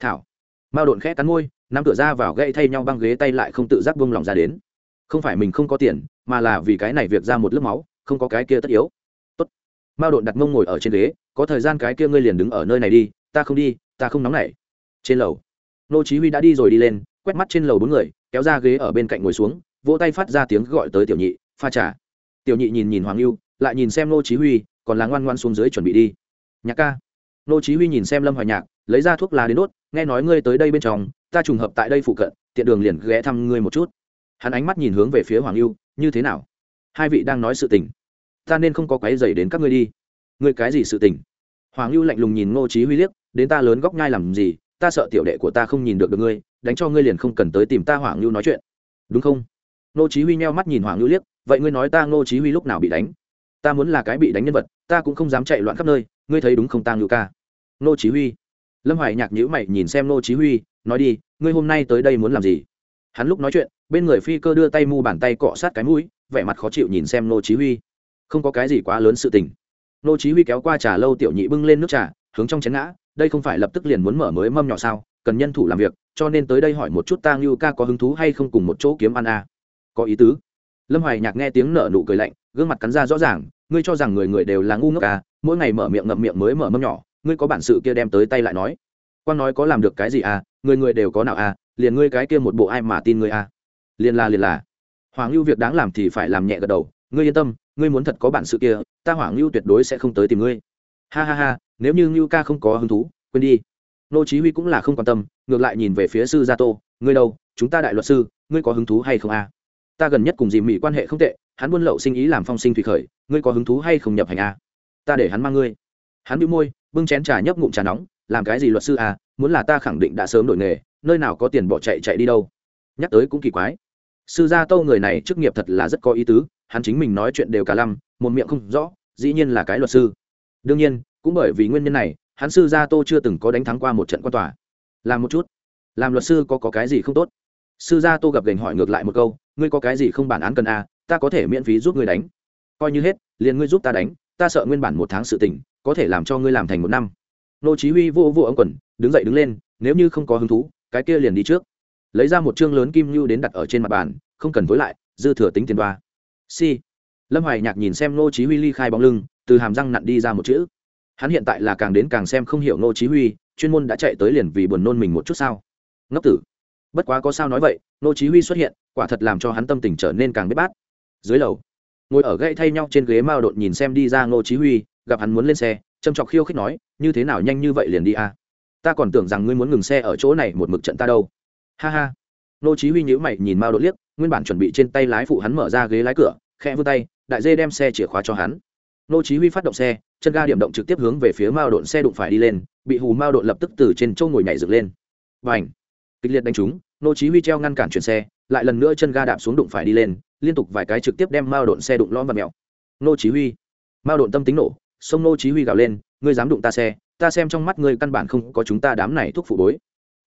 Thảo. Mao đột khẽ cắn môi, nắm cửa ra vào gậy thay nhau băng ghế tay lại không tự giác buông lòng ra đến. Không phải mình không có tiền, mà là vì cái này việc ra một lớp máu, không có cái kia tất yếu. Tốt. Mao đột đặt mông ngồi ở trên ghế, có thời gian cái kia ngươi liền đứng ở nơi này đi, ta không đi, ta không nóng nảy. Trên lầu nô chí huy đã đi rồi đi lên, quét mắt trên lầu bốn người, kéo ra ghế ở bên cạnh ngồi xuống, vỗ tay phát ra tiếng gọi tới tiểu nhị, pha trà. Tiểu nhị nhìn nhìn hoàng lưu lại nhìn xem nô chí huy, còn là ngoan ngoan xuống dưới chuẩn bị đi. Nhạc ca. Nô chí huy nhìn xem lâm hoài nhạc, lấy ra thuốc lá đến đốt, nghe nói ngươi tới đây bên trong, ta trùng hợp tại đây phụ cận, tiện đường liền ghé thăm ngươi một chút. Hắn ánh mắt nhìn hướng về phía hoàng lưu như thế nào? Hai vị đang nói sự tình. Ta nên không có quấy rầy đến các ngươi đi. Ngươi cái gì sự tình? Hoàng lưu lạnh lùng nhìn ngô chí huy liếc, đến ta lớn góc nhai làm gì ta sợ tiểu đệ của ta không nhìn được được ngươi, đánh cho ngươi liền không cần tới tìm ta hoàng lưu nói chuyện. Đúng không? Nô chí huy nheo mắt nhìn hoàng lưu liếc, vậy ngươi nói ta nô chí huy lúc nào bị đánh? Ta muốn là cái bị đánh nhân vật, ta cũng không dám chạy loạn khắp nơi, ngươi thấy đúng không ta ngưu ca? Nô chí huy. Lâm hoài nhạc nhíu mày nhìn xem nô chí huy, nói đi, ngươi hôm nay tới đây muốn làm gì? Hắn lúc nói chuyện, bên người phi cơ đưa tay mu bàn tay cọ sát cái mũi, vẻ mặt khó chịu nhìn xem nô chí huy. Không có cái gì quá lớn sự tình. Nô chí huy kéo qua trà lâu tiểu nhị bưng lên nước trà, hướng trong chén ngã đây không phải lập tức liền muốn mở mới mâm nhỏ sao, cần nhân thủ làm việc, cho nên tới đây hỏi một chút ta ngưu ca có hứng thú hay không cùng một chỗ kiếm ăn à. có ý tứ. Lâm hoài nhạc nghe tiếng nở nụ cười lạnh, gương mặt cắn ra rõ ràng, ngươi cho rằng người người đều là ngu ngốc à mỗi ngày mở miệng ngậm miệng mới mở mâm nhỏ, ngươi có bản sự kia đem tới tay lại nói. Quan nói có làm được cái gì à người người đều có nào à liền ngươi cái kia một bộ ai mà tin ngươi à. Liền là liền là hoàng lưu việc đáng làm thì phải làm nhẹ gật đầu, ngươi yên tâm, ngươi muốn thật có bản sự kia, ta hoàng lưu tuyệt đối sẽ không tới tìm ngươi ha ha ha, nếu như ngưu ca không có hứng thú, quên đi. Nô chí huy cũng là không quan tâm, ngược lại nhìn về phía sư gia tô, ngươi đâu, chúng ta đại luật sư, ngươi có hứng thú hay không à ta gần nhất cùng dì mỹ quan hệ không tệ, hắn buôn lậu sinh ý làm phong sinh thủy khởi, ngươi có hứng thú hay không nhập hành à ta để hắn mang ngươi. Hắn bĩu môi, bưng chén trà nhấp ngụm trà nóng, làm cái gì luật sư à muốn là ta khẳng định đã sớm đổi nghề, nơi nào có tiền bỏ chạy chạy đi đâu. Nhắc tới cũng kỳ quái. Sư gia tô người này chức nghiệp thật là rất có ý tứ, hắn chính mình nói chuyện đều cả lăm, một miệng không rõ, dĩ nhiên là cái luật sư đương nhiên cũng bởi vì nguyên nhân này hắn sư gia tô chưa từng có đánh thắng qua một trận quan tòa. Làm một chút. Làm luật sư có, có cái gì không tốt? Sư gia tô gặp gành hỏi ngược lại một câu ngươi có cái gì không bản án cần à, ta có thể miễn phí giúp ngươi đánh. Coi như hết liền ngươi giúp ta đánh ta sợ nguyên bản một tháng sự tình có thể làm cho ngươi làm thành một năm. Nô chí huy vô vô ông quần đứng dậy đứng lên nếu như không có hứng thú cái kia liền đi trước. Lấy ra một trương lớn kim lưu đến đặt ở trên mặt bàn không cần tối lại dư thừa tính tiền đoa. Si. Lâm hoài nhạc nhìn xem nô chí huy ly khai bóng lưng từ hàm răng nặn đi ra một chữ. Hắn hiện tại là càng đến càng xem không hiểu Ngô chí huy, chuyên môn đã chạy tới liền vì buồn nôn mình một chút sao? Ngốc tử. Bất quá có sao nói vậy, Ngô chí huy xuất hiện, quả thật làm cho hắn tâm tình trở nên càng biết bát. Dưới lầu, ngồi ở gãy thay nhau trên ghế mao đột nhìn xem đi ra Ngô chí huy, gặp hắn muốn lên xe trầm trọng khiêu khích nói, như thế nào nhanh như vậy liền đi à? Ta còn tưởng rằng ngươi muốn ngừng xe ở chỗ này một mực trận ta đâu. Ha ha. Ngô chí huy nhíu mày nhìn mao đột liếc, nguyên bản chuẩn bị trên tay lái phụ hắn mở ra ghế lái cửa, khẽ vươn tay, đại dê đem xe chìa khóa cho hắn nô chí huy phát động xe, chân ga điểm động trực tiếp hướng về phía mao đột xe đụng phải đi lên, bị hù mao đột lập tức từ trên châu ngồi nhảy dựng lên. Bành! Kịch liệt đánh trúng, nô chí huy treo ngăn cản chuyển xe, lại lần nữa chân ga đạp xuống đụng phải đi lên, liên tục vài cái trực tiếp đem mao đột xe đụng lõm và mèo. Nô chí huy! Mao đột tâm tính nổ, sông nô chí huy gào lên, ngươi dám đụng ta xe, ta xem trong mắt ngươi căn bản không có chúng ta đám này thuốc phụ bối.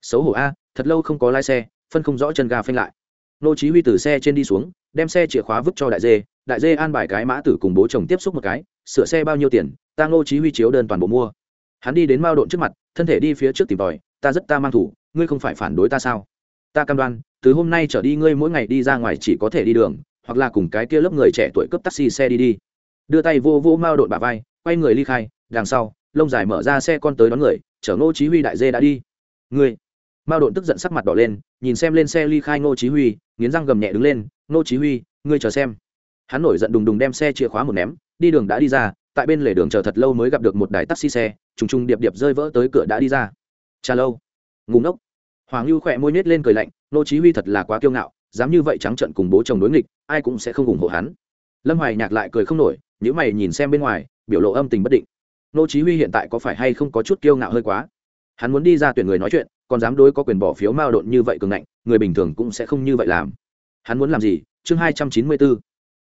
Xấu hổ a, thật lâu không có lái xe, phân không rõ chân ga phanh lại. Nô chí huy từ xe trên đi xuống đem xe chìa khóa vứt cho đại dê đại dê an bài cái mã tử cùng bố chồng tiếp xúc một cái, sửa xe bao nhiêu tiền, ta Ngô chí huy chiếu đơn toàn bộ mua. Hắn đi đến mao độn trước mặt, thân thể đi phía trước tìm tòi, ta rất ta mang thủ, ngươi không phải phản đối ta sao? Ta cam đoan, từ hôm nay trở đi ngươi mỗi ngày đi ra ngoài chỉ có thể đi đường, hoặc là cùng cái kia lớp người trẻ tuổi cướp taxi xe đi đi. Đưa tay vô vô mao độn bả vai, quay người ly khai, đằng sau, lông dài mở ra xe con tới đón người, chở ngô chí huy đại dê đã đi. Ngươi mao độn tức giận sắc mặt đỏ lên, nhìn xem lên xe ly khai ngô chí huy, nghiến răng gầm nhẹ đứng lên, ngô chí huy, ngươi chờ xem. Hắn nổi giận đùng đùng đem xe chìa khóa một ném, đi đường đã đi ra, tại bên lề đường chờ thật lâu mới gặp được một đài taxi xe, trùng trùng điệp điệp rơi vỡ tới cửa đã đi ra. Cha lâu. Ngủ ngốc. Hoàng lưu khỏe môi nhếch lên cười lạnh, ngô chí huy thật là quá kiêu ngạo, dám như vậy trắng trợn cùng bố chồng đối nghịch, ai cũng sẽ không ủng hộ hắn. Lâm hoài nhạc lại cười không nổi nếu mày nhìn xem bên ngoài, biểu lộ âm tình bất định. Nô chí huy hiện tại có phải hay không có chút kiêu ngạo hơi quá? Hắn muốn đi ra tuyển người nói chuyện còn dám đối có quyền bỏ phiếu mao độn như vậy cường ngạnh, người bình thường cũng sẽ không như vậy làm. Hắn muốn làm gì? Chương 294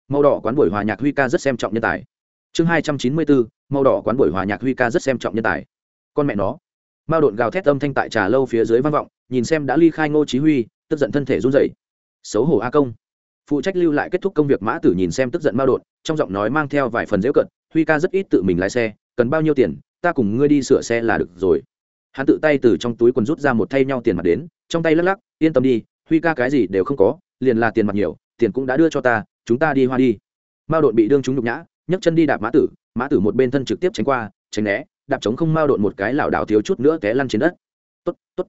màu đỏ quán buổi hòa nhạc huy ca rất xem trọng nhân tài. Chương 294 màu đỏ quán buổi hòa nhạc huy ca rất xem trọng nhân tài. Con mẹ nó. Mao độn gào thét âm thanh tại trà lâu phía dưới vang vọng, nhìn xem đã ly khai ngô chí huy, tức giận thân thể run rẩy. Xấu hổ a công. Phụ trách lưu lại kết thúc công việc mã tử nhìn xem tức giận mao độn, trong giọng nói mang theo vài phần dễ cận huy ca rất ít tự mình lái xe, cần bao nhiêu tiền, ta cùng ngươi đi sửa xe là được rồi hắn tự tay từ trong túi quần rút ra một thay nhau tiền mặt đến, trong tay lắc lắc, yên tâm đi, huy ca cái gì đều không có, liền là tiền mặt nhiều, tiền cũng đã đưa cho ta, chúng ta đi hoa đi. Mao đội bị đương chúng nhục nhã, nhấc chân đi đạp mã tử mã tử một bên thân trực tiếp tránh qua, tránh né, đạp trống không mao đội một cái lảo đảo thiếu chút nữa té lăn trên đất. Tốt tốt.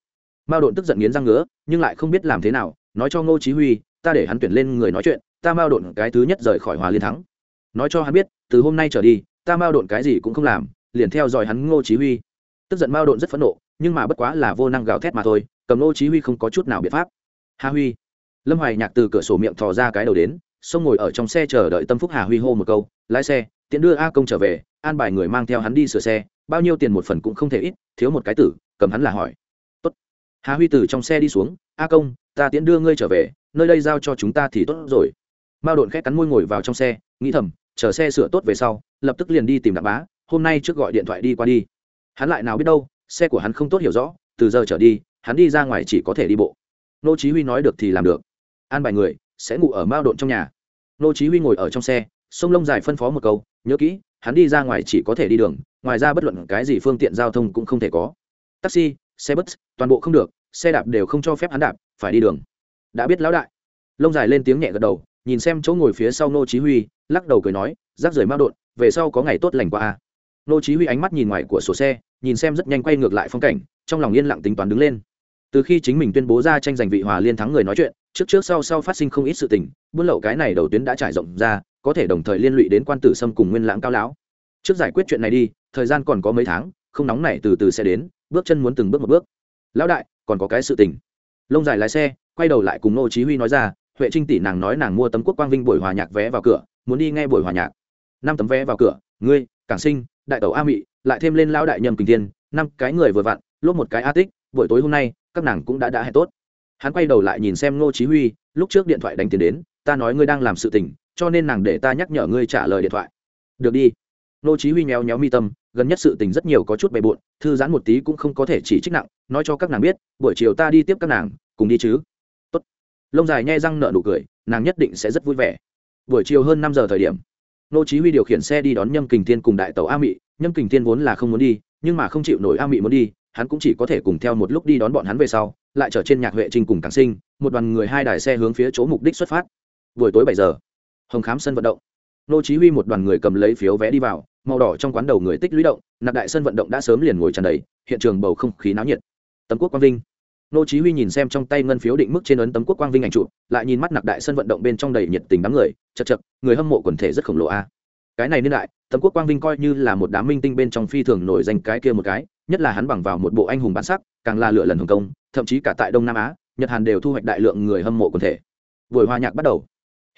Mao đội tức giận nghiến răng ngứa, nhưng lại không biết làm thế nào, nói cho ngô chí huy, ta để hắn tuyển lên người nói chuyện, ta mao đội cái thứ nhất rời khỏi hòa liên thắng. Nói cho hắn biết, từ hôm nay trở đi, ta mao đội cái gì cũng không làm, liền theo dõi hắn ngô chí huy tức giận mao độn rất phẫn nộ, nhưng mà bất quá là vô năng gào thét mà thôi, cầm ngô chí huy không có chút nào biện pháp. Hà huy. Lâm hoài nhạc từ cửa sổ miệng thò ra cái đầu đến, xông ngồi ở trong xe chờ đợi tâm phúc hà huy hô một câu, lái xe, tiện đưa a công trở về, an bài người mang theo hắn đi sửa xe, bao nhiêu tiền một phần cũng không thể ít, thiếu một cái tử, cầm hắn là hỏi. Tốt. Hà huy từ trong xe đi xuống, a công, ta tiễn đưa ngươi trở về, nơi đây giao cho chúng ta thì tốt rồi. Mao độn khét cắn môi ngồi vào trong xe, nghĩ thầm, chờ xe sửa tốt về sau, lập tức liền đi tìm đặng bá, hôm nay trước gọi điện thoại đi qua đi hắn lại nào biết đâu, xe của hắn không tốt hiểu rõ, từ giờ trở đi, hắn đi ra ngoài chỉ có thể đi bộ. Nô chí huy nói được thì làm được. An bài người, sẽ ngủ ở mao độn trong nhà. Nô chí huy ngồi ở trong xe, sông lông dài phân phó một câu, nhớ kỹ, hắn đi ra ngoài chỉ có thể đi đường, ngoài ra bất luận cái gì phương tiện giao thông cũng không thể có. Taxi, xe bus, toàn bộ không được, xe đạp đều không cho phép hắn đạp, phải đi đường. Đã biết lão đại. Lông dài lên tiếng nhẹ gật đầu, nhìn xem chỗ ngồi phía sau nô chí huy, lắc đầu cười nói, rác rưởi mao độn, về sau có ngày tốt lành qua a nô chí huy ánh mắt nhìn ngoài của sổ xe, nhìn xem rất nhanh quay ngược lại phong cảnh, trong lòng yên lặng tính toán đứng lên. Từ khi chính mình tuyên bố ra tranh giành vị hòa liên thắng người nói chuyện, trước trước sau sau phát sinh không ít sự tình, buôn lậu cái này đầu tuyến đã trải rộng ra, có thể đồng thời liên lụy đến quan tử sâm cùng nguyên lãng cao lão. Trước giải quyết chuyện này đi, thời gian còn có mấy tháng, không nóng này từ từ sẽ đến, bước chân muốn từng bước một bước. Lão đại, còn có cái sự tình. Lông dài lái xe, quay đầu lại cùng nô chí huy nói ra, huệ trinh tỷ nàng nói nàng mua tấm quốc quang vinh buổi hòa nhạc vé vào cửa, muốn đi nghe buổi hòa nhạc. Năm tấm vé vào cửa, ngươi, cảng sinh đại tẩu a mị, lại thêm lên lão đại nhầm kình thiên, năm cái người vừa vặn, lốp một cái a tích, buổi tối hôm nay, các nàng cũng đã đã hẹn tốt. Hắn quay đầu lại nhìn xem ngô chí huy, lúc trước điện thoại đánh tiền đến, ta nói ngươi đang làm sự tình, cho nên nàng để ta nhắc nhở ngươi trả lời điện thoại. Được đi. Ngô chí huy nhéo nhéo mi tâm, gần nhất sự tình rất nhiều có chút bề bộn, thư giãn một tí cũng không có thể chỉ trích nặng, nói cho các nàng biết, buổi chiều ta đi tiếp các nàng, cùng đi chứ. Tốt. Lông dài nhay răng nở nụ cười, nàng nhất định sẽ rất vui vẻ. Buổi chiều hơn năm giờ thời điểm nô chí huy điều khiển xe đi đón nhâm kình thiên cùng đại tàu a mị. Nhâm kình thiên vốn là không muốn đi, nhưng mà không chịu nổi a mị muốn đi, hắn cũng chỉ có thể cùng theo một lúc đi đón bọn hắn về sau, lại trở trên nhạc huệ trình cùng cảng sinh, một đoàn người hai đài xe hướng phía chỗ mục đích xuất phát. Buổi tối bảy giờ, hồng khám sân vận động. Nô chí huy một đoàn người cầm lấy phiếu vé đi vào, màu đỏ trong quán đầu người tích lũy động, nạp đại sân vận động đã sớm liền ngồi tràn đầy, hiện trường bầu không khí náo nhiệt. Tấm quốc quang vinh nô chí huy nhìn xem trong tay ngân phiếu định mức trên ấn tấm quốc quang vinh ảnh trụ lại nhìn mắt nặc đại sân vận động bên trong đầy nhiệt tình đám người, chật chật, người hâm mộ quần thể rất khổng lồ a. Cái này niên đại, tấm quốc quang vinh coi như là một đám minh tinh bên trong phi thường nổi danh cái kia một cái, nhất là hắn bằng vào một bộ anh hùng bản sắc, càng là lựa lần hồng công, thậm chí cả tại đông nam á, nhật hàn đều thu hoạch đại lượng người hâm mộ quần thể. Buổi hòa nhạc bắt đầu.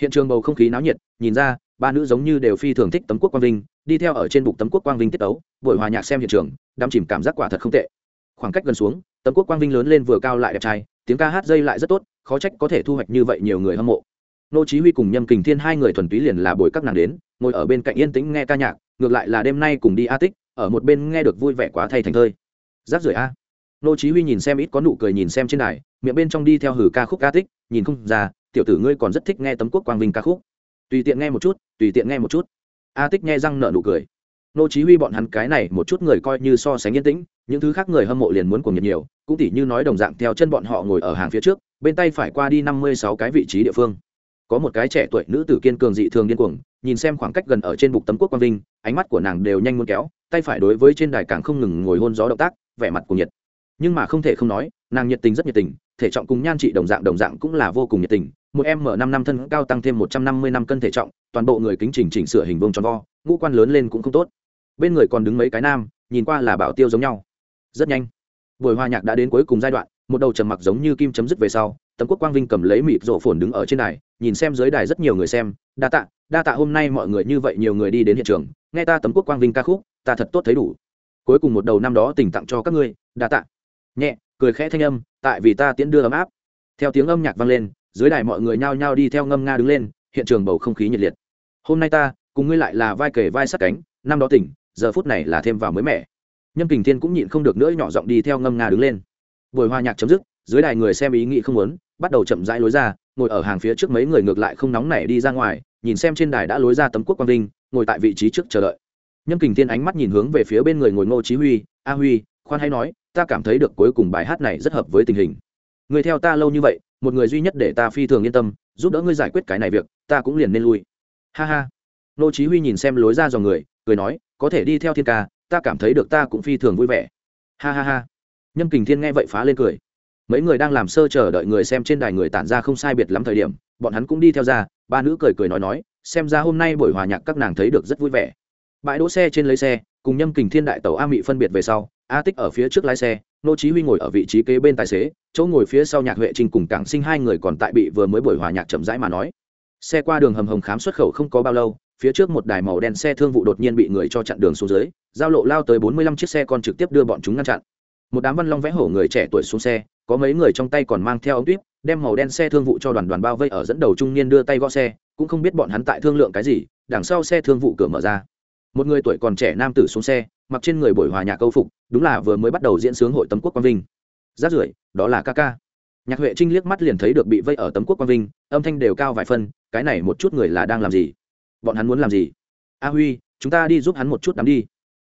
Hiện trường bầu không khí náo nhiệt, nhìn ra, ba nữ giống như đều phi thường thích tấm quốc quang vinh, đi theo ở trên bục tấm quốc quang vinh tiết tấu, buổi hòa nhạc xem hiện trường, đắm chìm cảm giác quả thật không tệ. Khoảng cách gần xuống tấm quốc quang vinh lớn lên vừa cao lại đẹp trai, tiếng ca hát dây lại rất tốt, khó trách có thể thu hoạch như vậy nhiều người hâm mộ. Nô chí huy cùng nhâm kình thiên hai người thuần túy liền là buổi các nàng đến, ngồi ở bên cạnh yên tĩnh nghe ca nhạc, ngược lại là đêm nay cùng đi a tích, ở một bên nghe được vui vẻ quá thay thành thơi. Giáp rưỡi a. Nô chí huy nhìn xem ít có nụ cười nhìn xem trên đài, miệng bên trong đi theo hử ca khúc ca tích, nhìn không ra, tiểu tử ngươi còn rất thích nghe tấm quốc quang vinh ca khúc. Tùy tiện nghe một chút, tùy tiện nghe một chút. A tích nghe răng nở nụ cười nô chí huy bọn hắn cái này một chút người coi như so sánh yên tĩnh, những thứ khác người hâm mộ liền muốn cuồng nhiệt nhiều, cũng tỉ như nói đồng dạng theo chân bọn họ ngồi ở hàng phía trước, bên tay phải qua đi 56 cái vị trí địa phương. Có một cái trẻ tuổi nữ tử kiên cường dị thường điên cuồng, nhìn xem khoảng cách gần ở trên bục tấm quốc quang vinh, ánh mắt của nàng đều nhanh muốn kéo, tay phải đối với trên đài càng không ngừng ngồi hôn gió động tác, vẻ mặt cuồng nhiệt. Nhưng mà không thể không nói, nàng nhiệt tình rất nhiệt tình, thể trọng cùng nhan trị đồng dạng đồng dạng cũng là vô cùng nhiệt tình, một em mở năm năm thân cao tăng thêm một trăm năm mươi năm cân thể trọng, toàn bộ người kính chỉnh chỉnh sửa hình vông tròn vo, ngũ quan lớn lên cũng không tốt bên người còn đứng mấy cái nam, nhìn qua là bảo tiêu giống nhau. Rất nhanh, buổi hòa nhạc đã đến cuối cùng giai đoạn, một đầu trầm mặc giống như kim chấm dứt về sau, tấm quốc quang vinh cầm lấy mịt rổ phồn đứng ở trên đài, nhìn xem dưới đài rất nhiều người xem, đa tạ đa tạ hôm nay mọi người như vậy nhiều người đi đến hiện trường, nghe ta tấm quốc quang vinh ca khúc, ta thật tốt thấy đủ. Cuối cùng một đầu năm đó tỉnh tặng cho các ngươi, đa tạ. Nhẹ, cười khẽ thanh âm, tại vì ta tiễn đưa ấm áp. Theo tiếng âm nhạc vang lên, dưới đài mọi người nhao nhao đi theo ngâm nga đứng lên, hiện trường bầu không khí nhiệt liệt. Hôm nay ta, cùng ngươi lại là vai kể vai sát cánh, năm đó tỉnh giờ phút này là thêm vào mới mẻ. Nhâm kình thiên cũng nhịn không được nữa nhỏ giọng đi theo ngâm nga đứng lên. Buổi hòa nhạc chấm dứt, dưới đài người xem ý nghĩ không muốn, bắt đầu chậm rãi lối ra, ngồi ở hàng phía trước mấy người ngược lại không nóng nảy đi ra ngoài, nhìn xem trên đài đã lối ra tấm quốc quang vinh, ngồi tại vị trí trước chờ đợi. Nhâm kình thiên ánh mắt nhìn hướng về phía bên người ngồi ngô chí huy, a huy, khoan hay nói, ta cảm thấy được cuối cùng bài hát này rất hợp với tình hình. Người theo ta lâu như vậy, một người duy nhất để ta phi thường yên tâm, giúp đỡ ngươi giải quyết cái này việc, ta cũng liền nên lui. Ha ha. Ngô chí huy nhìn xem lối ra dòng người, cười nói có thể đi theo thiên ca, ta cảm thấy được ta cũng phi thường vui vẻ. Ha ha ha. Nhâm kình thiên nghe vậy phá lên cười. Mấy người đang làm sơ chờ đợi người xem trên đài người tản ra không sai biệt lắm thời điểm, bọn hắn cũng đi theo ra, ba nữ cười cười nói nói, xem ra hôm nay buổi hòa nhạc các nàng thấy được rất vui vẻ. Bãi đỗ xe trên lấy xe, cùng nhâm kình thiên đại tàu a mị phân biệt về sau, a tích ở phía trước lái xe, nô chí huy ngồi ở vị trí kế bên tài xế, chỗ ngồi phía sau nhạc huệ trình cùng cảng sinh hai người còn tại bị vừa mới buổi hòa nhạc chậm rãi mà nói. Xe qua đường hầm hồng khám xuất khẩu không có bao lâu phía trước một đài màu đen xe thương vụ đột nhiên bị người cho chặn đường xuống dưới, giao lộ lao tới bốn mươi lăm chiếc xe còn trực tiếp đưa bọn chúng ngăn chặn. Một đám văn long vẽ hổ người trẻ tuổi xuống xe, có mấy người trong tay còn mang theo ống tuyếp, đem màu đen xe thương vụ cho đoàn đoàn bao vây ở dẫn đầu trung niên đưa tay gõ xe, cũng không biết bọn hắn tại thương lượng cái gì, đằng sau xe thương vụ cửa mở ra. Một người tuổi còn trẻ nam tử xuống xe, mặc trên người buổi hòa nhạc câu phục, đúng là vừa mới bắt đầu diễn sướng hội tấm quốc quang vinh. Rát rưởi, đó là ca ca. Nhạc huệ trinh liếc mắt liền thấy được bị vây ở tấm quốc quang vinh, âm thanh đều cao vài phân, cái này một chút người là đang làm gì? Bọn hắn muốn làm gì? A huy chúng ta đi giúp hắn một chút đắm đi.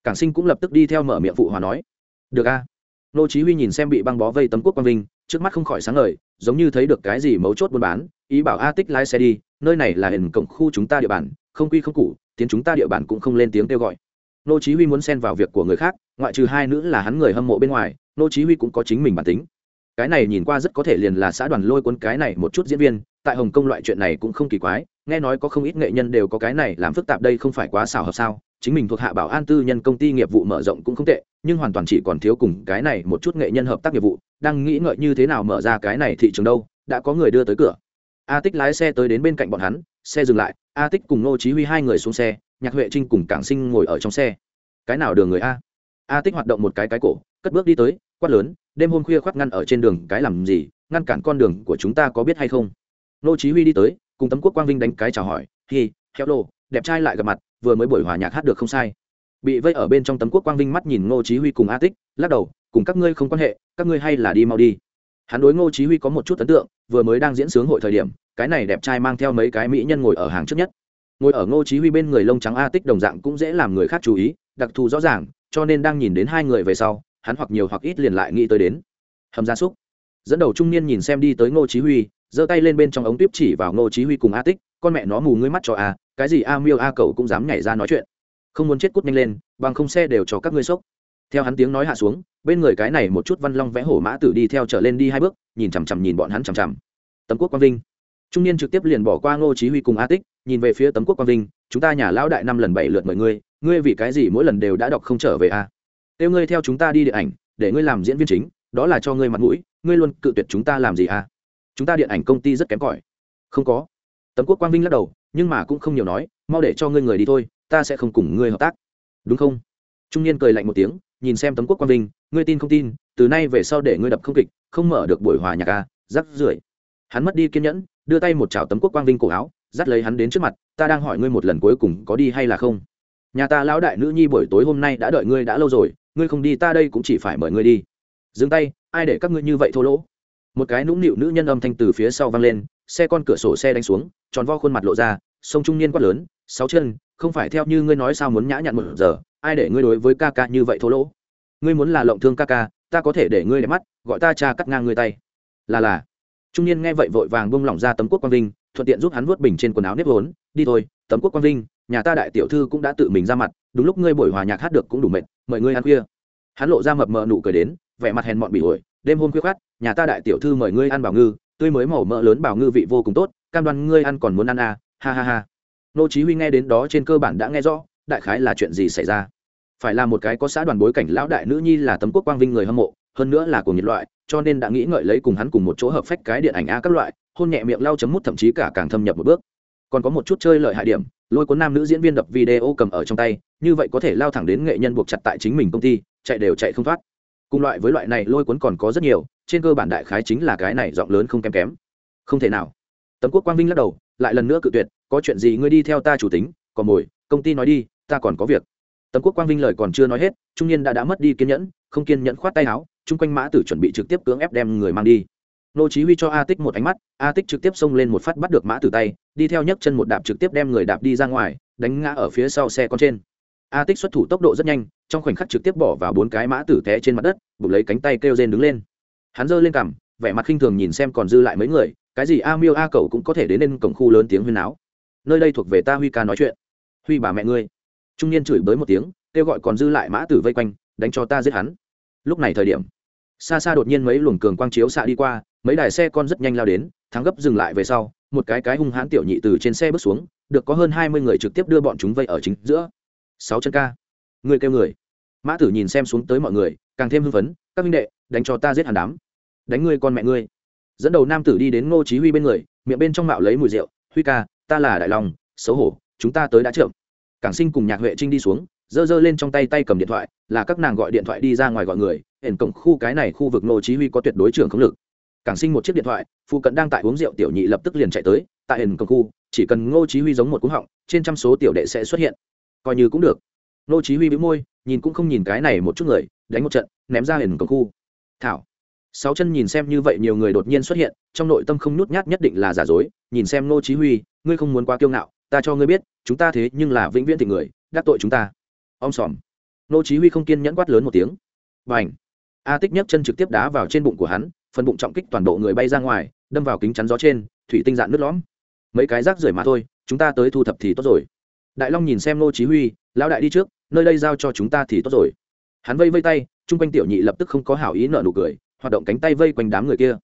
Cảng sinh cũng lập tức đi theo mở miệng phụ hòa nói. Được a. Nô chí huy nhìn xem bị băng bó vây tấm quốc quang vinh trước mắt không khỏi sáng ngời giống như thấy được cái gì mấu chốt buôn bán ý bảo a tích lái xe đi nơi này là hình cổng khu chúng ta địa bàn không quy không củ, tiến chúng ta địa bàn cũng không lên tiếng kêu gọi. Nô chí huy muốn xen vào việc của người khác ngoại trừ hai nữ là hắn người hâm mộ bên ngoài nô chí huy cũng có chính mình bản tính. Cái này nhìn qua rất có thể liền là xã đoàn lôi cuốn cái này một chút diễn viên tại hồng kông loại chuyện này cũng không kỳ quái, nghe nói có không ít nghệ nhân đều có cái này làm phức tạp đây không phải quá xảo hợp sao, chính mình thuộc hạ bảo an tư nhân công ty nghiệp vụ mở rộng cũng không tệ, nhưng hoàn toàn chỉ còn thiếu cùng cái này một chút nghệ nhân hợp tác nghiệp vụ, đang nghĩ ngợi như thế nào mở ra cái này thị trường đâu, đã có người đưa tới cửa. A tích lái xe tới đến bên cạnh bọn hắn, xe dừng lại, a tích cùng ngô chí huy hai người xuống xe, nhạc huệ trinh cùng cảng sinh ngồi ở trong xe. Cái nào đường người a? A tích hoạt động một cái cái cổ, cất bước đi tới, quát lớn, đêm hôm khuya khoác ngăn ở trên đường, cái làm gì, ngăn cản con đường của chúng ta có biết hay không? Ngô chí huy đi tới, cùng tấm quốc quang vinh đánh cái chào hỏi, hi khéo lô, đẹp trai lại gặp mặt, vừa mới buổi hòa nhạc hát được không sai? Bị vây ở bên trong tấm quốc quang vinh mắt nhìn ngô chí huy cùng a tích, lắc đầu, cùng các ngươi không quan hệ, các ngươi hay là đi mau đi. Hắn đối ngô chí huy có một chút ấn tượng, vừa mới đang diễn sướng hội thời điểm, cái này đẹp trai mang theo mấy cái mỹ nhân ngồi ở hàng trước nhất. Ngồi ở ngô chí huy bên người lông trắng a tích đồng dạng cũng dễ làm người khác chú ý, đặc thù rõ ràng, cho nên đang nhìn đến hai người về sau, hắn hoặc nhiều hoặc ít liền lại nghĩ tới đến. Hầm gia súc. Dẫn đầu trung niên nhìn xem đi tới ngô chí huy giơ tay lên bên trong ống tuyếp chỉ vào ngô chí huy cùng a tích, con mẹ nó mù ngươi mắt cho a cái gì a miêu a cậu cũng dám nhảy ra nói chuyện. Không muốn chết cút nhanh lên, bằng không xe đều cho các ngươi sốc. Theo hắn tiếng nói hạ xuống, bên người cái này một chút văn long vẽ hổ mã tử đi theo trở lên đi hai bước, nhìn chằm chằm nhìn bọn hắn chằm chằm. Tấm quốc quang vinh. Trung niên trực tiếp liền bỏ qua ngô chí huy cùng a tích, nhìn về phía tấm quốc quang vinh, chúng ta nhà lão đại năm lần bảy lượt mời ngươi ngươi vì cái gì mỗi lần đều đã đọc không trở về à? a tiêu ngươi theo chúng ta đi điện ảnh, để ngươi làm diễn viên chính, đó là cho ngươi mặt mũi, ngươi luôn cự tuyệt chúng ta làm gì a chúng ta điện ảnh công ty rất kém cỏi. Không có. Tấm quốc quang vinh lắc đầu, nhưng mà cũng không nhiều nói, mau để cho ngươi người đi thôi, ta sẽ không cùng ngươi hợp tác. Đúng không? Trung niên cười lạnh một tiếng, nhìn xem tấm quốc quang vinh, ngươi tin không tin, từ nay về sau để ngươi đập không kịch, không mở được buổi hòa nhạc a rắc rưởi. Hắn mất đi kiên nhẫn, đưa tay một chảo tấm quốc quang vinh cổ áo, dắt lấy hắn đến trước mặt, ta đang hỏi ngươi một lần cuối cùng có đi hay là không. Nhà ta lão đại nữ nhi buổi tối hôm nay đã đợi ngươi đã lâu rồi, ngươi không đi ta đây cũng chỉ phải mời ngươi đi. Dừng tay, ai để các ngươi như vậy thô lỗ? Một cái nũng nịu nữ nhân âm thanh từ phía sau vang lên, xe con cửa sổ xe đánh xuống, tròn vo khuôn mặt lộ ra, sông trung niên quát lớn, sáu chân, không phải theo như ngươi nói sao muốn nhã nhặn một giờ, ai để ngươi đối với ca ca như vậy thô lỗ? Ngươi muốn là lộng thương ca ca, ta có thể để ngươi đẹp mắt, gọi ta cha cắt ngang ngươi tay. Là là. Trung niên nghe vậy vội vàng bông lỏng ra tấm quốc quang vinh, thuận tiện giúp hắn vuốt bình trên quần áo nếp vốn, đi thôi, tấm quốc quang vinh, nhà ta đại tiểu thư cũng đã tự mình ra mặt, đúng lúc ngươi buổi hòa nhạc hát được cũng đủ mệt, mời ngươi ăn khuya. Hắn lộ ra mập mờ nụ cười đến, vẻ mặt hèn mọn bị ổi đêm hôm khuya khoát nhà ta đại tiểu thư mời ngươi ăn bảo ngư, tươi mới màu mỡ lớn bảo ngư vị vô cùng tốt, cam đoan ngươi ăn còn muốn ăn à ha ha ha. Nô chí huy nghe đến đó trên cơ bản đã nghe rõ, đại khái là chuyện gì xảy ra. Phải là một cái có xã đoàn bối cảnh lão đại nữ nhi là tấm quốc quang vinh người hâm mộ, hơn nữa là của nhiệt loại, cho nên đã nghĩ ngợi lấy cùng hắn cùng một chỗ hợp phách cái điện ảnh a các loại, hôn nhẹ miệng lau chấm mút thậm chí cả càng thâm nhập một bước. Còn có một chút chơi lợi hại điểm, lôi cuốn nam nữ diễn viên đập video cầm ở trong tay, như vậy có thể lao thẳng đến nghệ nhân buộc chặt tại chính mình công ty, chạy đều chạy không thoát cùng loại với loại này lôi cuốn còn có rất nhiều, trên cơ bản đại khái chính là cái này giọng lớn không kém kém. Không thể nào. Tấm quốc quang vinh lắc đầu, lại lần nữa cự tuyệt, có chuyện gì ngươi đi theo ta chủ tính còn mồi, công ty nói đi, ta còn có việc. Tấm quốc quang vinh lời còn chưa nói hết, trung niên đã đã mất đi kiên nhẫn, không kiên nhẫn khoát tay áo, chung quanh mã tử chuẩn bị trực tiếp cưỡng ép đem người mang đi. Nô chí huy cho a tích một ánh mắt, a tích trực tiếp xông lên một phát bắt được mã tử tay, đi theo nhấc chân một đạp trực tiếp đem người đạp đi ra ngoài, đánh ngã ở phía sau xe con trên a tích xuất thủ tốc độ rất nhanh, trong khoảnh khắc trực tiếp bỏ vào bốn cái mã tử té trên mặt đất bụng lấy cánh tay kêu rên đứng lên. Hắn giơ lên cằm, vẻ mặt khinh thường nhìn xem còn dư lại mấy người, cái gì a miêu a cậu cũng có thể đến lên cổng khu lớn tiếng huyên náo. Nơi đây thuộc về ta huy ca nói chuyện. Huy bà mẹ ngươi. Trung niên chửi bới một tiếng, kêu gọi còn dư lại mã tử vây quanh, đánh cho ta giết hắn. Lúc này thời điểm, xa xa đột nhiên mấy luồng cường quang chiếu xạ đi qua, mấy đài xe con rất nhanh lao đến, thắng gấp dừng lại về sau, một cái cái hung hãn tiểu nhị từ trên xe bước xuống, được có hơn hai mươi người trực tiếp đưa bọn chúng vây ở chính giữa sáu chân ca. Người kêu người. Mã tử nhìn xem xuống tới mọi người, càng thêm hưng phấn, các minh đệ, đánh cho ta giết hẳn đám. Đánh ngươi con mẹ ngươi. Dẫn đầu nam tử đi đến ngô chí huy bên người, miệng bên trong mạo lấy mùi rượu, huy ca, ta là đại long, xấu hổ, chúng ta tới đã chậm. Cảng sinh cùng nhạc huệ trinh đi xuống, giơ giơ lên trong tay tay cầm điện thoại, là các nàng gọi điện thoại đi ra ngoài gọi người, hiện cổng khu cái này khu vực Ngô chí huy có tuyệt đối trưởng không lực. Cảng sinh một chiếc điện thoại, phụ cận đang tại uống rượu tiểu nhị lập tức liền chạy tới, tại hiện cổng khu, chỉ cần ngô chí huy giống một cú họng, trên trăm số tiểu đệ sẽ xuất hiện coi như cũng được. Nô chí huy bĩu môi, nhìn cũng không nhìn cái này một chút người, đánh một trận, ném ra hiển cổng khu. Thảo. Sáu chân nhìn xem như vậy nhiều người đột nhiên xuất hiện, trong nội tâm không nhút nhát nhất định là giả dối, nhìn xem nô chí huy, ngươi không muốn quá kiêu ngạo, ta cho ngươi biết, chúng ta thế nhưng là vĩnh viễn thì người, đắc tội chúng ta. Om sòm. Nô chí huy không kiên nhẫn quát lớn một tiếng. Bành. A tích nhấc chân trực tiếp đá vào trên bụng của hắn, phần bụng trọng kích toàn bộ người bay ra ngoài, đâm vào kính chắn gió trên, thủy tinh dạn nứt lõm. Mấy cái rác rưởi mà thôi, chúng ta tới thu thập thì tốt rồi đại long nhìn xem ngô chí huy, lão đại đi trước, nơi đây giao cho chúng ta thì tốt rồi. Hắn vây vây tay trung quanh tiểu nhị lập tức không có hảo ý nợ nụ cười, hoạt động cánh tay vây quanh đám người kia.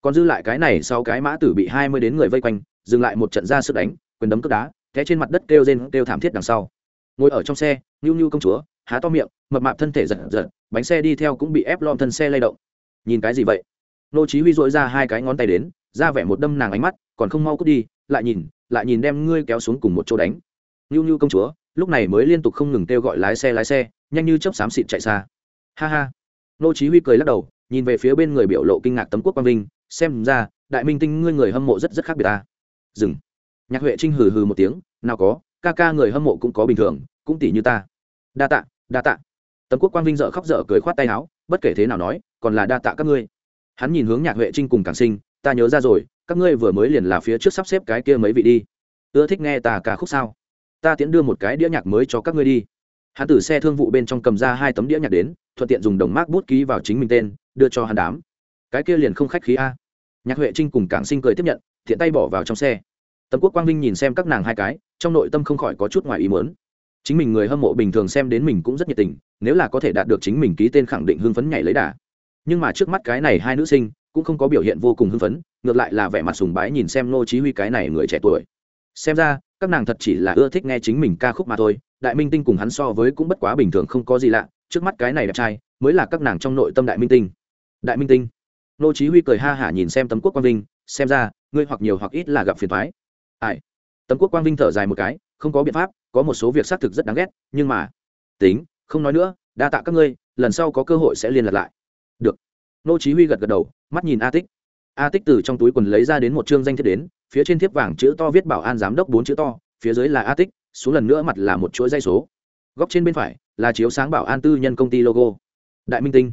Còn dư lại cái này sau cái mã tử bị hai mươi đến người vây quanh, dừng lại một trận ra sức đánh, quyền đấm cướp đá, té trên mặt đất kêu rên, kêu thảm thiết đằng sau. Ngồi ở trong xe nhu nhu công chúa, há to miệng, mập mạp thân thể giật giật, bánh xe đi theo cũng bị ép lom thân xe lay động. Nhìn cái gì vậy? Nô chí huy dội ra hai cái ngón tay đến, ra vẻ một đâm nàng ánh mắt, còn không mau cút đi, lại nhìn lại nhìn đem ngươi kéo xuống cùng một chỗ đánh nhu nhu công chúa, lúc này mới liên tục không ngừng kêu gọi lái xe lái xe, nhanh như chớp xám xịt chạy xa. Ha ha. Nô chí huy cười lắc đầu, nhìn về phía bên người biểu lộ kinh ngạc tấm quốc quang vinh, xem ra, đại minh tinh ngươi người hâm mộ rất rất khác biệt ta. Dừng. Nhạc huệ trinh hừ hừ một tiếng, nào có, ca ca người hâm mộ cũng có bình thường, cũng tỷ như ta. Đa tạ đa tạ. Tấm quốc quang vinh dở khóc dở cười khoát tay áo, bất kể thế nào nói, còn là đa tạ các ngươi. Hắn nhìn hướng nhạc huệ trinh cùng càng sinh, ta nhớ ra rồi, các ngươi vừa mới liền là phía trước sắp xếp cái kia mấy vị đi. Ưa thích nghe tà ca khúc sao? Ta tiễn đưa một cái đĩa nhạc mới cho các ngươi đi. Hắn từ xe thương vụ bên trong cầm ra hai tấm đĩa nhạc đến, thuận tiện dùng đồng mác bút ký vào chính mình tên, đưa cho hắn đám. Cái kia liền không khách khí a. Nhạc huệ trinh cùng cảng sinh cười tiếp nhận thiện tay bỏ vào trong xe. Tấm quốc quang vinh nhìn xem các nàng hai cái, trong nội tâm không khỏi có chút ngoài ý muốn. Chính mình người hâm mộ bình thường xem đến mình cũng rất nhiệt tình, nếu là có thể đạt được chính mình ký tên khẳng định hưng phấn nhảy lấy đà. Nhưng mà trước mắt cái này hai nữ sinh, cũng không có biểu hiện vô cùng hưng phấn, ngược lại là vẻ mặt sùng bái nhìn xem nô chí huy cái này người trẻ tuổi. Xem ra các nàng thật chỉ là ưa thích nghe chính mình ca khúc mà thôi, đại minh tinh cùng hắn so với cũng bất quá bình thường không có gì lạ, trước mắt cái này đẹp trai, mới là các nàng trong nội tâm đại minh tinh. Đại minh tinh. Nô chí huy cười ha hả nhìn xem tấm quốc quang vinh, xem ra, ngươi hoặc nhiều hoặc ít là gặp phiền toái. Ai? Tấm quốc quang vinh thở dài một cái, không có biện pháp, có một số việc xác thực rất đáng ghét, nhưng mà, tính, không nói nữa, đa tạ các ngươi, lần sau có cơ hội sẽ liên lạc lại. Được. Nô chí huy gật gật đầu, mắt nhìn a tích. A tích từ trong túi quần lấy ra đến một trương danh thiếp đến phía trên thiếp vàng chữ to viết bảo an giám đốc bốn chữ to, phía dưới là a tích, xuống lần nữa mặt là một chuỗi dây số. Góc trên bên phải là chiếu sáng bảo an tư nhân công ty logo. Đại minh tinh.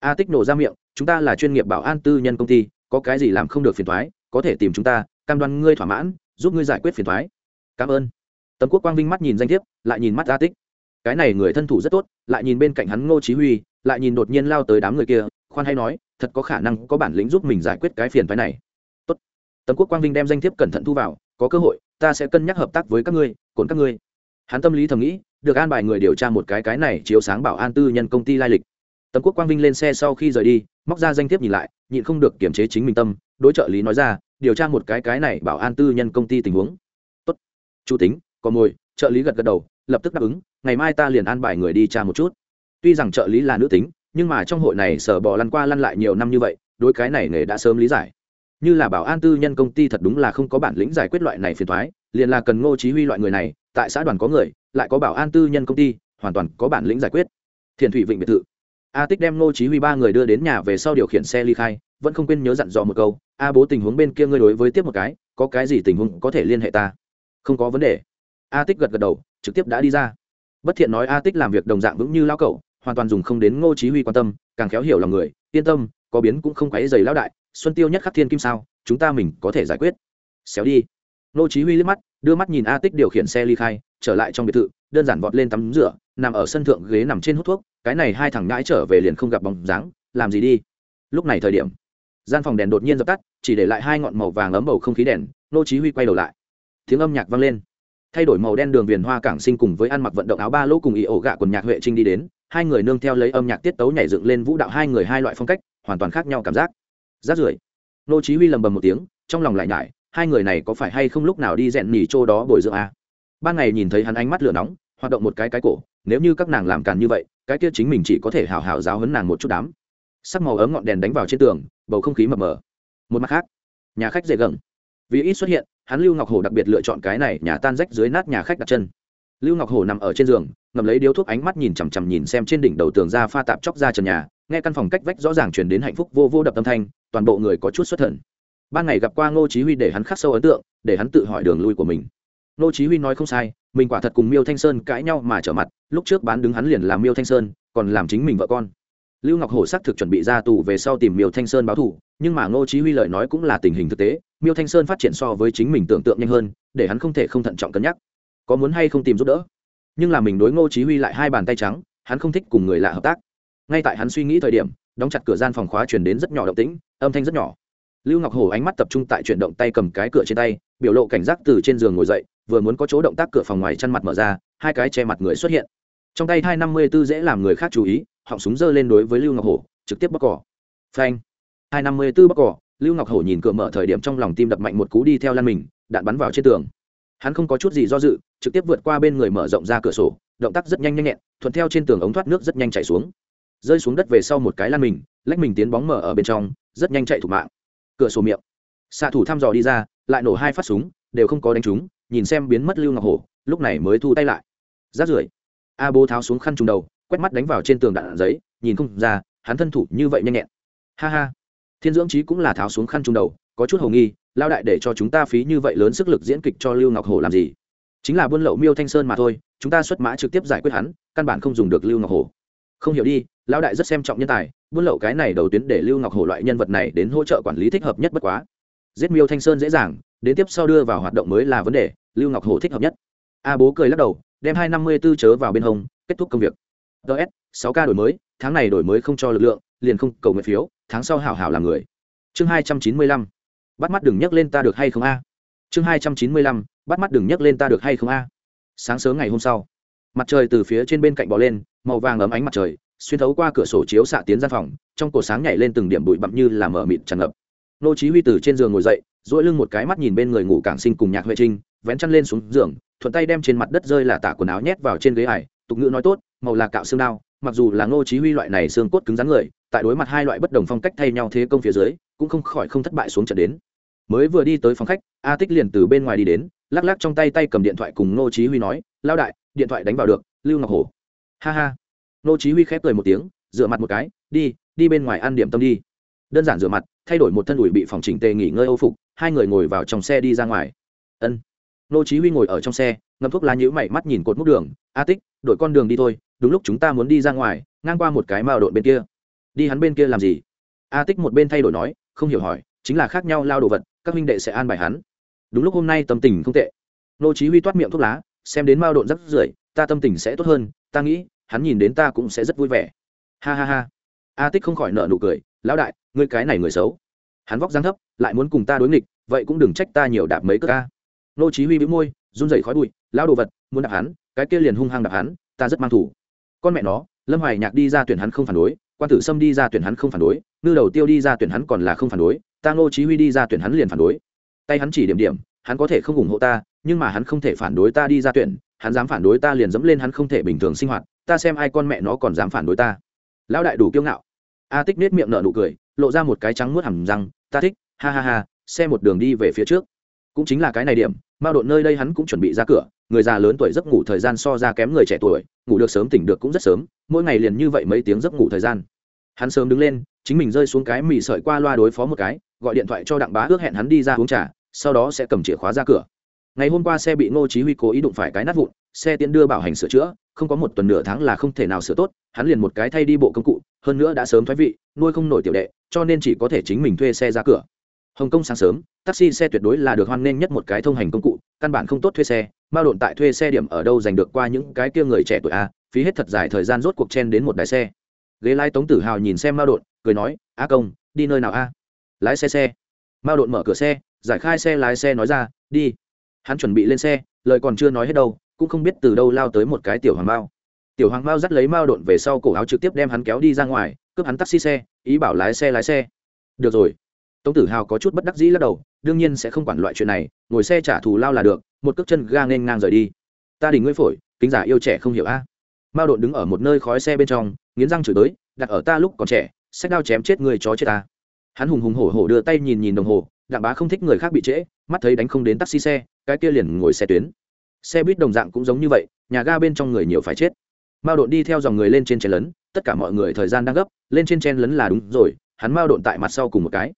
A tích nổ ra miệng, chúng ta là chuyên nghiệp bảo an tư nhân công ty, có cái gì làm không được phiền thoái có thể tìm chúng ta, cam đoan ngươi thỏa mãn, giúp ngươi giải quyết phiền thoái cảm ơn. Tấm quốc quang vinh mắt nhìn danh thiếp, lại nhìn mắt a tích. Cái này người thân thủ rất tốt, lại nhìn bên cạnh hắn ngô chí huy, lại nhìn đột nhiên lao tới đám người kia, khoan hay nói, thật có khả năng có bản lĩnh giúp mình giải quyết cái phiền phái này tấm quốc quang vinh đem danh thiếp cẩn thận thu vào, có cơ hội, ta sẽ cân nhắc hợp tác với các ngươi cồn các ngươi. Hắn tâm lý thầm nghĩ, được an bài người điều tra một cái cái này chiếu sáng bảo an tư nhân công ty lai lịch. Tấm quốc quang vinh lên xe sau khi rời đi, móc ra danh thiếp nhìn lại, nhịn không được kiểm chế chính mình tâm, đối trợ lý nói ra, điều tra một cái cái này bảo an tư nhân công ty tình huống. Tốt. Chủ tính, có mồi, trợ lý gật gật đầu, lập tức đáp ứng, ngày mai ta liền an bài người đi tra một chút. Tuy rằng trợ lý là nữ tính, nhưng mà trong hội này sở bò lăn qua lăn lại nhiều năm như vậy, đối cái này nghề đã sớm lý giải như là bảo an tư nhân công ty thật đúng là không có bản lĩnh giải quyết loại này phiền thoái, liền là cần ngô chí huy loại người này, tại xã đoàn có người, lại có bảo an tư nhân công ty, hoàn toàn có bản lĩnh giải quyết. Thiền thủy vịnh biệt thự. A tích đem ngô chí huy ba người đưa đến nhà về sau điều khiển xe ly khai, vẫn không quên nhớ dặn dò một câu, a bố tình huống bên kia ngươi đối với tiếp một cái, có cái gì tình huống có thể liên hệ ta? Không có vấn đề. A tích gật gật đầu, trực tiếp đã đi ra. Bất thiện nói a tích làm việc đồng dạng vững như lão cẩu, hoàn toàn dùng không đến ngô chí huy quan tâm, càng khéo hiểu lòng người, yên tâm, có biến cũng không quấy giày lão đại xuân tiêu nhất khắc thiên kim sao, chúng ta mình có thể giải quyết. Xéo đi. Nô chí huy liếc mắt, đưa mắt nhìn a tích điều khiển xe ly khai, trở lại trong biệt thự, đơn giản vọt lên tắm rửa, nằm ở sân thượng ghế nằm trên hút thuốc, cái này hai thằng ngãi trở về liền không gặp bóng dáng, làm gì đi? Lúc này thời điểm, gian phòng đèn đột nhiên dập tắt, chỉ để lại hai ngọn màu vàng ấm bầu không khí đèn, nô chí huy quay đầu lại. Tiếng âm nhạc vang lên. Thay đổi màu đen đường viền hoa cảng sinh cùng với ăn mặc vận động áo ba lỗ cùng y ổ gạ quần nhạc huệ trinh đi đến, hai người nương theo lấy âm nhạc tiết tấu nhảy dựng lên vũ đạo hai người hai loại phong cách, hoàn toàn khác nhau cảm giác rát rưởi. Nô chí huy lầm bầm một tiếng trong lòng lại nhải hai người này có phải hay không lúc nào đi rèn nỉ chỗ đó bồi dưỡng à? ban ngày nhìn thấy hắn ánh mắt lửa nóng hoạt động một cái cái cổ nếu như các nàng làm càn như vậy cái kia chính mình chỉ có thể hào hào giáo hấn nàng một chút đám. Sắc màu ấm ngọn đèn đánh vào trên tường bầu không khí mập mờ. Một mặt khác nhà khách dễ gần, vì ít xuất hiện hắn lưu ngọc hổ đặc biệt lựa chọn cái này nhà tan rách dưới nát nhà khách đặt chân. Lưu ngọc hổ nằm ở trên giường ngầm lấy điếu thuốc ánh mắt nhìn chằm chằm nhìn xem trên đỉnh đầu tường ra pha tạp chóc ra trần nhà nghe căn phòng cách vách rõ ràng chuyển đến hạnh phúc vô vô đập tâm thanh toàn bộ người có chút xuất thần. Ban ngày gặp qua ngô chí huy để hắn khắc sâu ấn tượng, để hắn tự hỏi đường lui của mình. Ngô chí huy nói không sai, mình quả thật cùng miêu thanh sơn cãi nhau mà trở mặt, lúc trước bán đứng hắn liền làm miêu thanh sơn, còn làm chính mình vợ con. Lưu ngọc hổ xác thực chuẩn bị ra tù về sau tìm miêu thanh sơn báo thù, nhưng mà ngô chí huy lời nói cũng là tình hình thực tế, miêu thanh sơn phát triển so với chính mình tưởng tượng nhanh hơn, để hắn không thể không thận trọng cân nhắc. Có muốn hay không tìm giúp đỡ? Nhưng là mình đối ngô chí huy lại hai bàn tay trắng, hắn không thích cùng người lạ hợp tác. Ngay tại hắn suy nghĩ thời điểm, đóng chặt cửa gian phòng khóa truyền đến rất nhỏ động tĩnh âm thanh rất nhỏ. Lưu ngọc hổ ánh mắt tập trung tại chuyển động tay cầm cái cửa trên tay, biểu lộ cảnh giác từ trên giường ngồi dậy, vừa muốn có chỗ động tác cửa phòng ngoài chăn mặt mở ra, hai cái che mặt người xuất hiện. Trong tay hai năm mươi tư dễ làm người khác chú ý, họng súng giơ lên đối với lưu ngọc hổ trực tiếp bóc cỏ. Phanh. Hai năm mươi tư bóc cỏ, lưu ngọc hổ nhìn cửa mở thời điểm trong lòng tim đập mạnh một cú đi theo lan mình, đạn bắn vào trên tường. Hắn không có chút gì do dự, trực tiếp vượt qua bên người mở rộng ra cửa sổ, động tác rất nhanh nhanh nhẹn, thuận theo trên tường ống thoát nước rất nhanh chảy xuống rơi xuống đất về sau một cái lan mình, lách mình tiến bóng mở ở bên trong, rất nhanh chạy thủ mạng. Cửa sổ miệng. Xạ thủ thăm dò đi ra, lại nổ hai phát súng, đều không có đánh trúng, nhìn xem biến mất lưu ngọc hổ, lúc này mới thu tay lại. Rát rưởi. A bố tháo xuống khăn trùng đầu, quét mắt đánh vào trên tường đạn giấy, nhìn không ra, hắn thân thủ như vậy nhanh nhẹn. Ha ha. Thiên dưỡng trí cũng là tháo xuống khăn trùng đầu, có chút hầu nghi lao đại để cho chúng ta phí như vậy lớn sức lực diễn kịch cho lưu ngọc hổ làm gì? Chính là buôn lậu miêu thanh sơn mà thôi, chúng ta xuất mã trực tiếp giải quyết hắn, căn bản không dùng được lưu ngọc hổ không hiểu đi, lão đại rất xem trọng nhân tài, buôn lậu cái này đầu tuyến để lưu ngọc hổ loại nhân vật này đến hỗ trợ quản lý thích hợp nhất bất quá. Giết miêu thanh sơn dễ dàng, đến tiếp sau đưa vào hoạt động mới là vấn đề, lưu ngọc hổ thích hợp nhất. A bố cười lắc đầu, đem hai năm mươi tư chớ vào bên hông, kết thúc công việc. Ts sáu k đổi mới, tháng này đổi mới không cho lực lượng, liền không cầu nguyện phiếu, tháng sau hảo hảo làm người. Chương hai trăm chín mươi lăm, bắt mắt đừng nhắc lên ta được hay không a? Chương hai trăm chín mươi lăm, bắt mắt đừng nhắc lên ta được hay không a? Sáng sớm ngày hôm sau, mặt trời từ phía trên bên cạnh bò lên màu vàng ấm ánh mặt trời, xuyên thấu qua cửa sổ chiếu xạ tiến gian phòng, trong cổ sáng nhảy lên từng điểm bụi bặm như là mở mịt tràn ngập. Nô chí huy từ trên giường ngồi dậy, duỗi lưng một cái mắt nhìn bên người ngủ cảng sinh cùng nhạc huệ trinh, vén chăn lên xuống giường, thuận tay đem trên mặt đất rơi là tả quần áo nhét vào trên ghế ải, tục ngữ nói tốt, màu là cạo xương đao, mặc dù là ngô chí huy loại này xương cốt cứng rắn người, tại đối mặt hai loại bất đồng phong cách thay nhau thế công phía dưới, cũng không khỏi không thất bại xuống trận đến. Mới vừa đi tới phòng khách, a tích liền từ bên ngoài đi đến, lắc lắc trong tay tay cầm điện thoại cùng ngô chí huy nói, lao đại, điện thoại đánh vào được, lưu ngọc hổ ha ha. Nô chí huy khép cười một tiếng, rửa mặt một cái, đi đi bên ngoài ăn điểm tâm đi. Đơn giản rửa mặt, thay đổi một thân ủi bị phòng chỉnh tề nghỉ ngơi âu phục, hai người ngồi vào trong xe đi ra ngoài. Ân. Nô chí huy ngồi ở trong xe ngậm thuốc lá nhíu mày mắt nhìn cột mốc đường. A tích, đổi con đường đi thôi, đúng lúc chúng ta muốn đi ra ngoài, ngang qua một cái mao đội bên kia. Đi hắn bên kia làm gì? A tích một bên thay đổi nói, không hiểu hỏi, chính là khác nhau lao đồ vật, các huynh đệ sẽ an bài hắn. Đúng lúc hôm nay tâm tình không tệ. Nô chí huy toát miệng thuốc lá, xem đến mao độn rất rưởi, ta tâm tình sẽ tốt hơn, ta nghĩ hắn nhìn đến ta cũng sẽ rất vui vẻ. Ha ha ha. A tích không khỏi nợ nụ cười, lão đại, ngươi cái này người xấu. Hắn vóc dáng thấp, lại muốn cùng ta đối nghịch, vậy cũng đừng trách ta nhiều đạp mấy cơ ca nô chí huy bĩu môi, run rẩy khói bụi, lão đồ vật, muốn đạp hắn, cái kia liền hung hăng đạp hắn, ta rất mang thủ. Con mẹ nó, lâm hoài nhạc đi ra tuyển hắn không phản đối, quan tử sâm đi ra tuyển hắn không phản đối, ngư đầu tiêu đi ra tuyển hắn còn là không phản đối, ta ngô chí huy đi ra tuyển hắn liền phản đối. Tay hắn chỉ điểm điểm, hắn có thể không ủng hộ ta, nhưng mà hắn không thể phản đối ta đi ra tuyển, hắn dám phản đối ta liền dẫm lên hắn không thể bình thường sinh hoạt ta xem ai con mẹ nó còn dám phản đối ta. Lão đại đủ kiêu ngạo. A tích nết miệng nở nụ cười, lộ ra một cái trắng muốt hẳn răng, ta thích, ha ha ha, xe một đường đi về phía trước. Cũng chính là cái này điểm, mao độn nơi đây hắn cũng chuẩn bị ra cửa, người già lớn tuổi giấc ngủ thời gian so ra kém người trẻ tuổi, ngủ được sớm tỉnh được cũng rất sớm, mỗi ngày liền như vậy mấy tiếng giấc ngủ thời gian. Hắn sớm đứng lên, chính mình rơi xuống cái mì sợi qua loa đối phó một cái, gọi điện thoại cho đặng bá ước hẹn hắn đi ra uống trà, sau đó sẽ cầm chìa khóa ra cửa. Ngày hôm qua xe bị ngô chí huy cố ý đụng phải cái nát vụn, xe tiễn đưa bảo hành sửa chữa không có một tuần nửa tháng là không thể nào sửa tốt, hắn liền một cái thay đi bộ công cụ, hơn nữa đã sớm thoái vị, nuôi không nổi tiểu đệ, cho nên chỉ có thể chính mình thuê xe ra cửa. Hồng kông sáng sớm, taxi xe tuyệt đối là được hoan nghênh nhất một cái thông hành công cụ, căn bản không tốt thuê xe mao độn tại thuê xe điểm ở đâu giành được qua những cái kia người trẻ tuổi a, phí hết thật dài thời gian rốt cuộc chen đến một đài xe. Ghế lái tống tử hào nhìn xem mao độn cười nói, a công, đi nơi nào a? Lái xe xe. Mao độn mở cửa xe, giải khai xe lái xe nói ra, đi. Hắn chuẩn bị lên xe, lời còn chưa nói hết đâu cũng không biết từ đâu lao tới một cái tiểu hoàng mao. Tiểu hoàng mao dắt lấy mao độn về sau cổ áo trực tiếp đem hắn kéo đi ra ngoài, cướp hắn taxi xe, ý bảo lái xe lái xe. Được rồi. Tống tử hào có chút bất đắc dĩ lắc đầu, đương nhiên sẽ không quản loại chuyện này, ngồi xe trả thù lao là được, một cước chân ga nên ngang rời đi. Ta đình ngươi phổi, kính giả yêu trẻ không hiểu a. À? Mao độn đứng ở một nơi khói xe bên trong, nghiến răng chửi tới đặt ở ta lúc còn trẻ sách đao chém chết người chó chết ta. Hắn hùng hùng hổ hổ đưa tay nhìn nhìn đồng hồ, đặng bá không thích người khác bị trễ, mắt thấy đánh không đến taxi xe, cái kia liền ngồi xe tuyến xe buýt đồng dạng cũng giống như vậy, nhà ga bên trong người nhiều phải chết. Mao độn đi theo dòng người lên trên chen lấn tất cả mọi người thời gian đang gấp, lên trên chen lấn là đúng rồi, hắn mao độn tại mặt sau cùng một cái.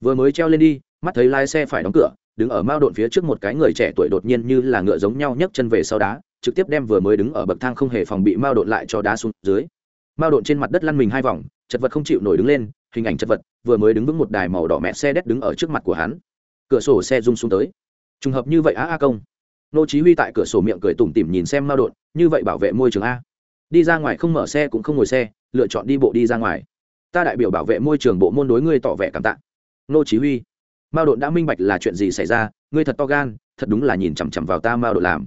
Vừa mới treo lên đi, mắt thấy lái xe phải đóng cửa, đứng ở mao độn phía trước một cái người trẻ tuổi đột nhiên như là ngựa giống nhau nhấc chân về sau đá, trực tiếp đem vừa mới đứng ở bậc thang không hề phòng bị mao độn lại cho đá xuống dưới. Mao độn trên mặt đất lăn mình hai vòng, chật vật không chịu nổi đứng lên, hình ảnh chật vật, vừa mới đứng vững một đài màu đỏ mẹ xe đét đứng ở trước mặt của hắn. Cửa sổ xe rung xuống tới. Trùng hợp như vậy á a công nô chí huy tại cửa sổ miệng cười tủm tỉm nhìn xem mao đột, như vậy bảo vệ môi trường a. Đi ra ngoài không mở xe cũng không ngồi xe, lựa chọn đi bộ đi ra ngoài. Ta đại biểu bảo vệ môi trường bộ môn đối ngươi tỏ vẻ cảm tạ. Nô chí huy, mao đột đã minh bạch là chuyện gì xảy ra, ngươi thật to gan, thật đúng là nhìn chằm chằm vào ta mao đột làm.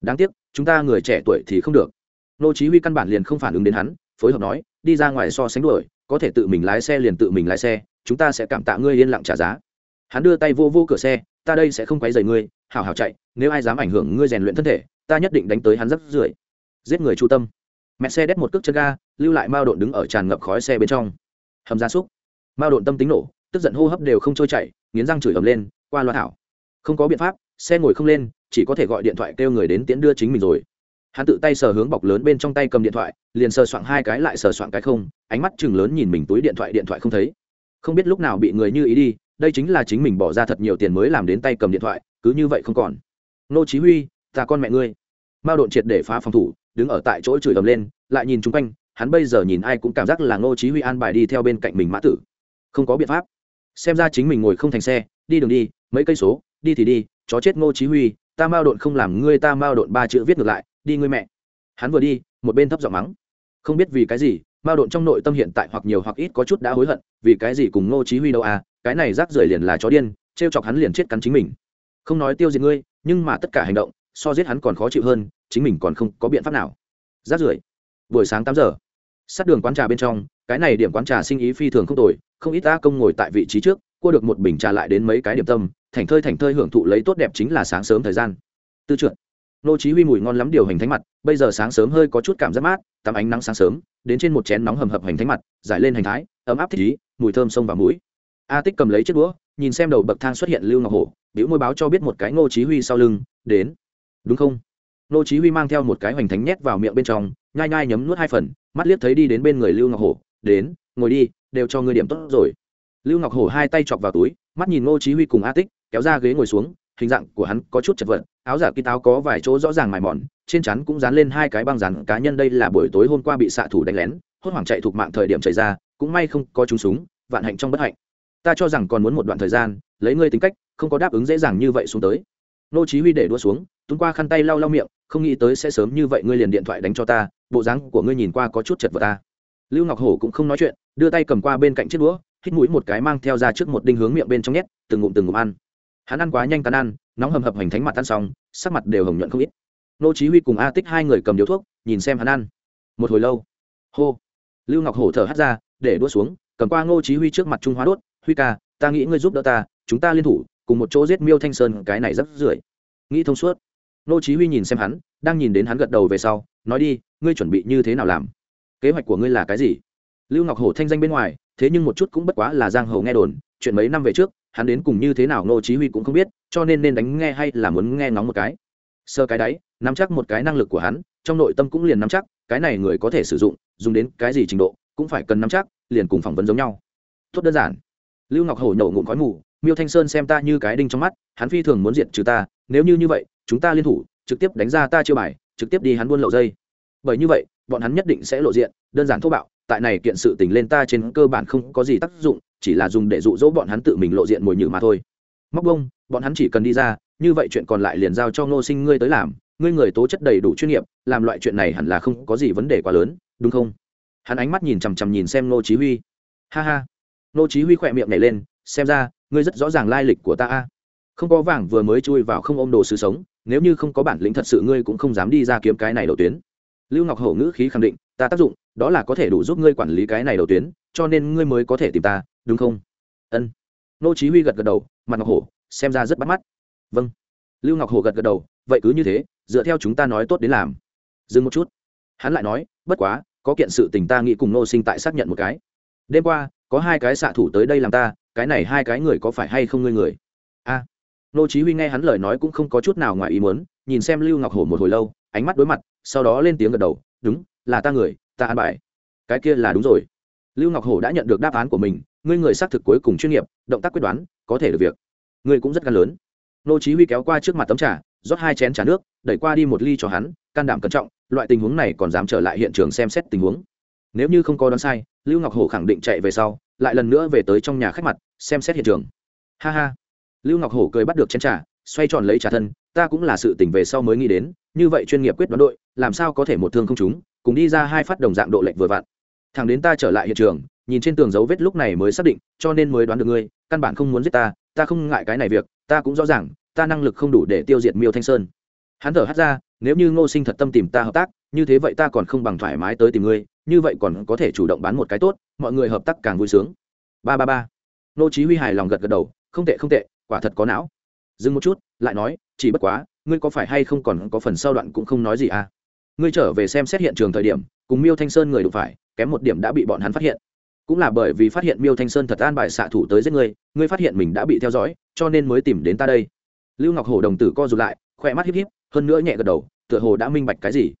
Đáng tiếc, chúng ta người trẻ tuổi thì không được. Nô chí huy căn bản liền không phản ứng đến hắn, phối hợp nói, đi ra ngoài so sánh đuổi, có thể tự mình lái xe liền tự mình lái xe, chúng ta sẽ cảm tạ ngươi yên lặng trả giá. Hắn đưa tay vô vô cửa xe, ta đây sẽ không quấy rầy ngươi, hảo hảo chạy nếu ai dám ảnh hưởng ngươi rèn luyện thân thể, ta nhất định đánh tới hắn rất rưởi. Giết người chu tâm. Mẹ xe đét một cước chân ga, lưu lại mao độn đứng ở tràn ngập khói xe bên trong. Hầm gia súc. Mao độn tâm tính nổ, tức giận hô hấp đều không trôi chảy, nghiến răng chửi ầm lên, qua loa thảo. Không có biện pháp, xe ngồi không lên, chỉ có thể gọi điện thoại kêu người đến tiễn đưa chính mình rồi. Hắn tự tay sờ hướng bọc lớn bên trong tay cầm điện thoại, liền sờ soạng hai cái lại sờ soạng cái không, ánh mắt chừng lớn nhìn mình túi điện thoại điện thoại không thấy. Không biết lúc nào bị người như ý đi, đây chính là chính mình bỏ ra thật nhiều tiền mới làm đến tay cầm điện thoại, cứ như vậy không còn nô chí huy, ta con mẹ ngươi. Mao độn triệt để phá phòng thủ, đứng ở tại chỗ chửi ầm lên, lại nhìn chung quanh, hắn bây giờ nhìn ai cũng cảm giác là nô chí huy an bài đi theo bên cạnh mình mã tử. Không có biện pháp. Xem ra chính mình ngồi không thành xe, đi đường đi, mấy cây số, đi thì đi, chó chết nô chí huy, ta mao độn không làm ngươi ta mao độn ba chữ viết ngược lại, đi ngươi mẹ. Hắn vừa đi, một bên thấp giọng mắng. Không biết vì cái gì, mao độn trong nội tâm hiện tại hoặc nhiều hoặc ít có chút đã hối hận, vì cái gì cùng ngô chí huy đâu à cái này rác rưởi liền là chó điên treo chọc hắn liền chết cắn chính mình. Không nói tiêu diệt ngươi nhưng mà tất cả hành động, so giết hắn còn khó chịu hơn, chính mình còn không có biện pháp nào. Rát rưởi, buổi sáng tám giờ, sát đường quán trà bên trong, cái này điểm quán trà sinh ý phi thường không tồi, không ít ta công ngồi tại vị trí trước, cua được một bình trà lại đến mấy cái điểm tâm, thành thơi thành thơi hưởng thụ lấy tốt đẹp chính là sáng sớm thời gian. Tư trượt nô chí huy mùi ngon lắm điều hành thánh mặt, bây giờ sáng sớm hơi có chút cảm giác mát, tắm ánh nắng sáng sớm, đến trên một chén nóng hầm hập hành thánh mặt, giải lên hành thái, ấm áp thích ý, mùi thơm sông vào mũi a tích cầm lấy chiếc đũa, nhìn xem đầu bậc thang xuất hiện lưu ngọc hổ biểu môi báo cho biết một cái Ngô chí huy sau lưng, đến. Đúng không? Ngô chí huy mang theo một cái hoành thánh nhét vào miệng bên trong, nhai nhai nhấm nuốt hai phần, mắt liếc thấy đi đến bên người lưu ngọc hổ, đến, ngồi đi, đều cho ngươi điểm tốt rồi. Lưu ngọc hổ hai tay chọc vào túi, mắt nhìn ngô chí huy cùng a tích, kéo ra ghế ngồi xuống, hình dạng của hắn có chút chật vật, áo giả kín táo có vài chỗ rõ ràng mài mòn, trên chắn cũng dán lên hai cái băng dán cá nhân đây là buổi tối hôm qua bị xạ thủ đánh lén, hốt hoảng chạy thuộc mạng thời điểm chạy ra, cũng may không có trúng súng, vạn hạnh trong bất hạnh ta cho rằng còn muốn một đoạn thời gian, lấy ngươi tính cách, không có đáp ứng dễ dàng như vậy xuống tới. Nô chí huy để đua xuống tuôn qua khăn tay lau lau miệng, không nghĩ tới sẽ sớm như vậy ngươi liền điện thoại đánh cho ta, bộ dáng của ngươi nhìn qua có chút chật vật ta. Lưu ngọc hổ cũng không nói chuyện, đưa tay cầm qua bên cạnh chiếc đũa, hít mũi một cái mang theo ra trước một đinh hướng miệng bên trong nhét, từng ngụm từng ngụm ăn. Hắn ăn quá nhanh tán ăn, nóng hầm hập hành thánh mặt ăn xong, sắc mặt đều hồng nhuận không ít. Nô chí huy cùng a tích hai người cầm điếu thuốc, nhìn xem hắn ăn. Một hồi lâu, hô, lưu ngọc hổ thở hắt ra, để đua xuống, cầm qua ngô chí huy trước mặt trung hóa đốt huy ca, ta nghĩ ngươi giúp đỡ ta, chúng ta liên thủ, cùng một chỗ giết miêu thanh sơn, cái này rất rưởi nghĩ thông suốt. Nô chí huy nhìn xem hắn, đang nhìn đến hắn gật đầu về sau, nói đi, ngươi chuẩn bị như thế nào làm? Kế hoạch của ngươi là cái gì? Lưu ngọc hổ thanh danh bên ngoài, thế nhưng một chút cũng bất quá là giang hồ nghe đồn, chuyện mấy năm về trước, hắn đến cùng như thế nào nô chí huy cũng không biết, cho nên nên đánh nghe hay là muốn nghe ngóng một cái. Sơ cái đấy nắm chắc một cái năng lực của hắn, trong nội tâm cũng liền nắm chắc, cái này người có thể sử dụng, dùng đến cái gì trình độ, cũng phải cần nắm chắc, liền cùng phỏng vấn giống nhau. Tốt đơn giản lưu ngọc hổ nhổ ngụm khói mù, miêu thanh sơn xem ta như cái đinh trong mắt, hắn phi thường muốn diệt trừ ta, nếu như như vậy, chúng ta liên thủ, trực tiếp đánh ra ta chưa bài, trực tiếp đi hắn buôn lậu dây. Bởi như vậy, bọn hắn nhất định sẽ lộ diện, đơn giản thô bạo, tại này kiện sự tình lên ta trên cơ bản không có gì tác dụng, chỉ là dùng để dụ dỗ bọn hắn tự mình lộ diện mồi nhử mà thôi. Móc bông, bọn hắn chỉ cần đi ra, như vậy chuyện còn lại liền giao cho ngô sinh ngươi tới làm, ngươi người tố chất đầy đủ chuyên nghiệp, làm loại chuyện này hẳn là không có gì vấn đề quá lớn, đúng không? Hắn ánh mắt nhìn chằm chằm nhìn xem ngô chí huy. Ha ha nô chí huy khỏe miệng nhảy lên, xem ra, ngươi rất rõ ràng lai lịch của ta a. Không có vàng vừa mới chui vào không ôm đồ sứ sống, nếu như không có bản lĩnh thật sự ngươi cũng không dám đi ra kiếm cái này đầu tuyến. Lưu ngọc hổ ngữ khí khẳng định, ta tác dụng, đó là có thể đủ giúp ngươi quản lý cái này đầu tuyến, cho nên ngươi mới có thể tìm ta, đúng không? Ân. Nô chí huy gật gật đầu, mặt ngọc hổ, xem ra rất bắt mắt. Vâng. Lưu ngọc hổ gật gật đầu, vậy cứ như thế, dựa theo chúng ta nói tốt đến làm. Dừng một chút. Hắn lại nói, bất quá, có kiện sự tình ta nghĩ cùng nô sinh tại xác nhận một cái. Đêm qua có hai cái xạ thủ tới đây làm ta, cái này hai cái người có phải hay không ngươi người? A. Nô chí huy nghe hắn lời nói cũng không có chút nào ngoài ý muốn, nhìn xem lưu ngọc hổ một hồi lâu, ánh mắt đối mặt, sau đó lên tiếng gật đầu, đúng, là ta người, ta an bài. Cái kia là đúng rồi. Lưu ngọc hổ đã nhận được đáp án của mình, ngươi người xác thực cuối cùng chuyên nghiệp, động tác quyết đoán, có thể được việc. Ngươi cũng rất gan lớn. Nô chí huy kéo qua trước mặt tấm trà, rót hai chén trà nước, đẩy qua đi một ly cho hắn, can đảm cẩn trọng, loại tình huống này còn dám trở lại hiện trường xem xét tình huống. Nếu như không có đoán sai, lưu ngọc hổ khẳng định chạy về sau lại lần nữa về tới trong nhà khách mặt, xem xét hiện trường. Ha ha. Lưu ngọc hổ cười bắt được chén trà, xoay tròn lấy trà thân, ta cũng là sự tỉnh về sau mới nghĩ đến, như vậy chuyên nghiệp quyết đoán đội, làm sao có thể một thương không chúng cùng đi ra hai phát đồng dạng độ lệnh vừa vặn. Thằng đến ta trở lại hiện trường, nhìn trên tường dấu vết lúc này mới xác định, cho nên mới đoán được ngươi, căn bản không muốn giết ta ta không ngại cái này việc, ta cũng rõ ràng, ta năng lực không đủ để tiêu diệt miêu thanh sơn. Hắn thở hắt ra, nếu như ngô sinh thật tâm tìm ta hợp tác, như thế vậy ta còn không bằng thoải mái tới tìm ngươi như vậy còn có thể chủ động bán một cái tốt, mọi người hợp tác càng vui sướng. Ba ba ba. Nô chí huy hài lòng gật gật đầu, không tệ không tệ, quả thật có não. Dừng một chút, lại nói, chỉ bất quá, ngươi có phải hay không còn có phần sau đoạn cũng không nói gì à? Ngươi trở về xem xét hiện trường thời điểm, cùng miêu thanh sơn người đụng phải, kém một điểm đã bị bọn hắn phát hiện. Cũng là bởi vì phát hiện miêu thanh sơn thật an bài xạ thủ tới giết ngươi ngươi phát hiện mình đã bị theo dõi, cho nên mới tìm đến ta đây. Lưu ngọc hổ đồng tử co rụt lại khoe mắt híp híp, hơn nữa nhẹ gật đầu, tựa hồ đã minh bạch cái gì.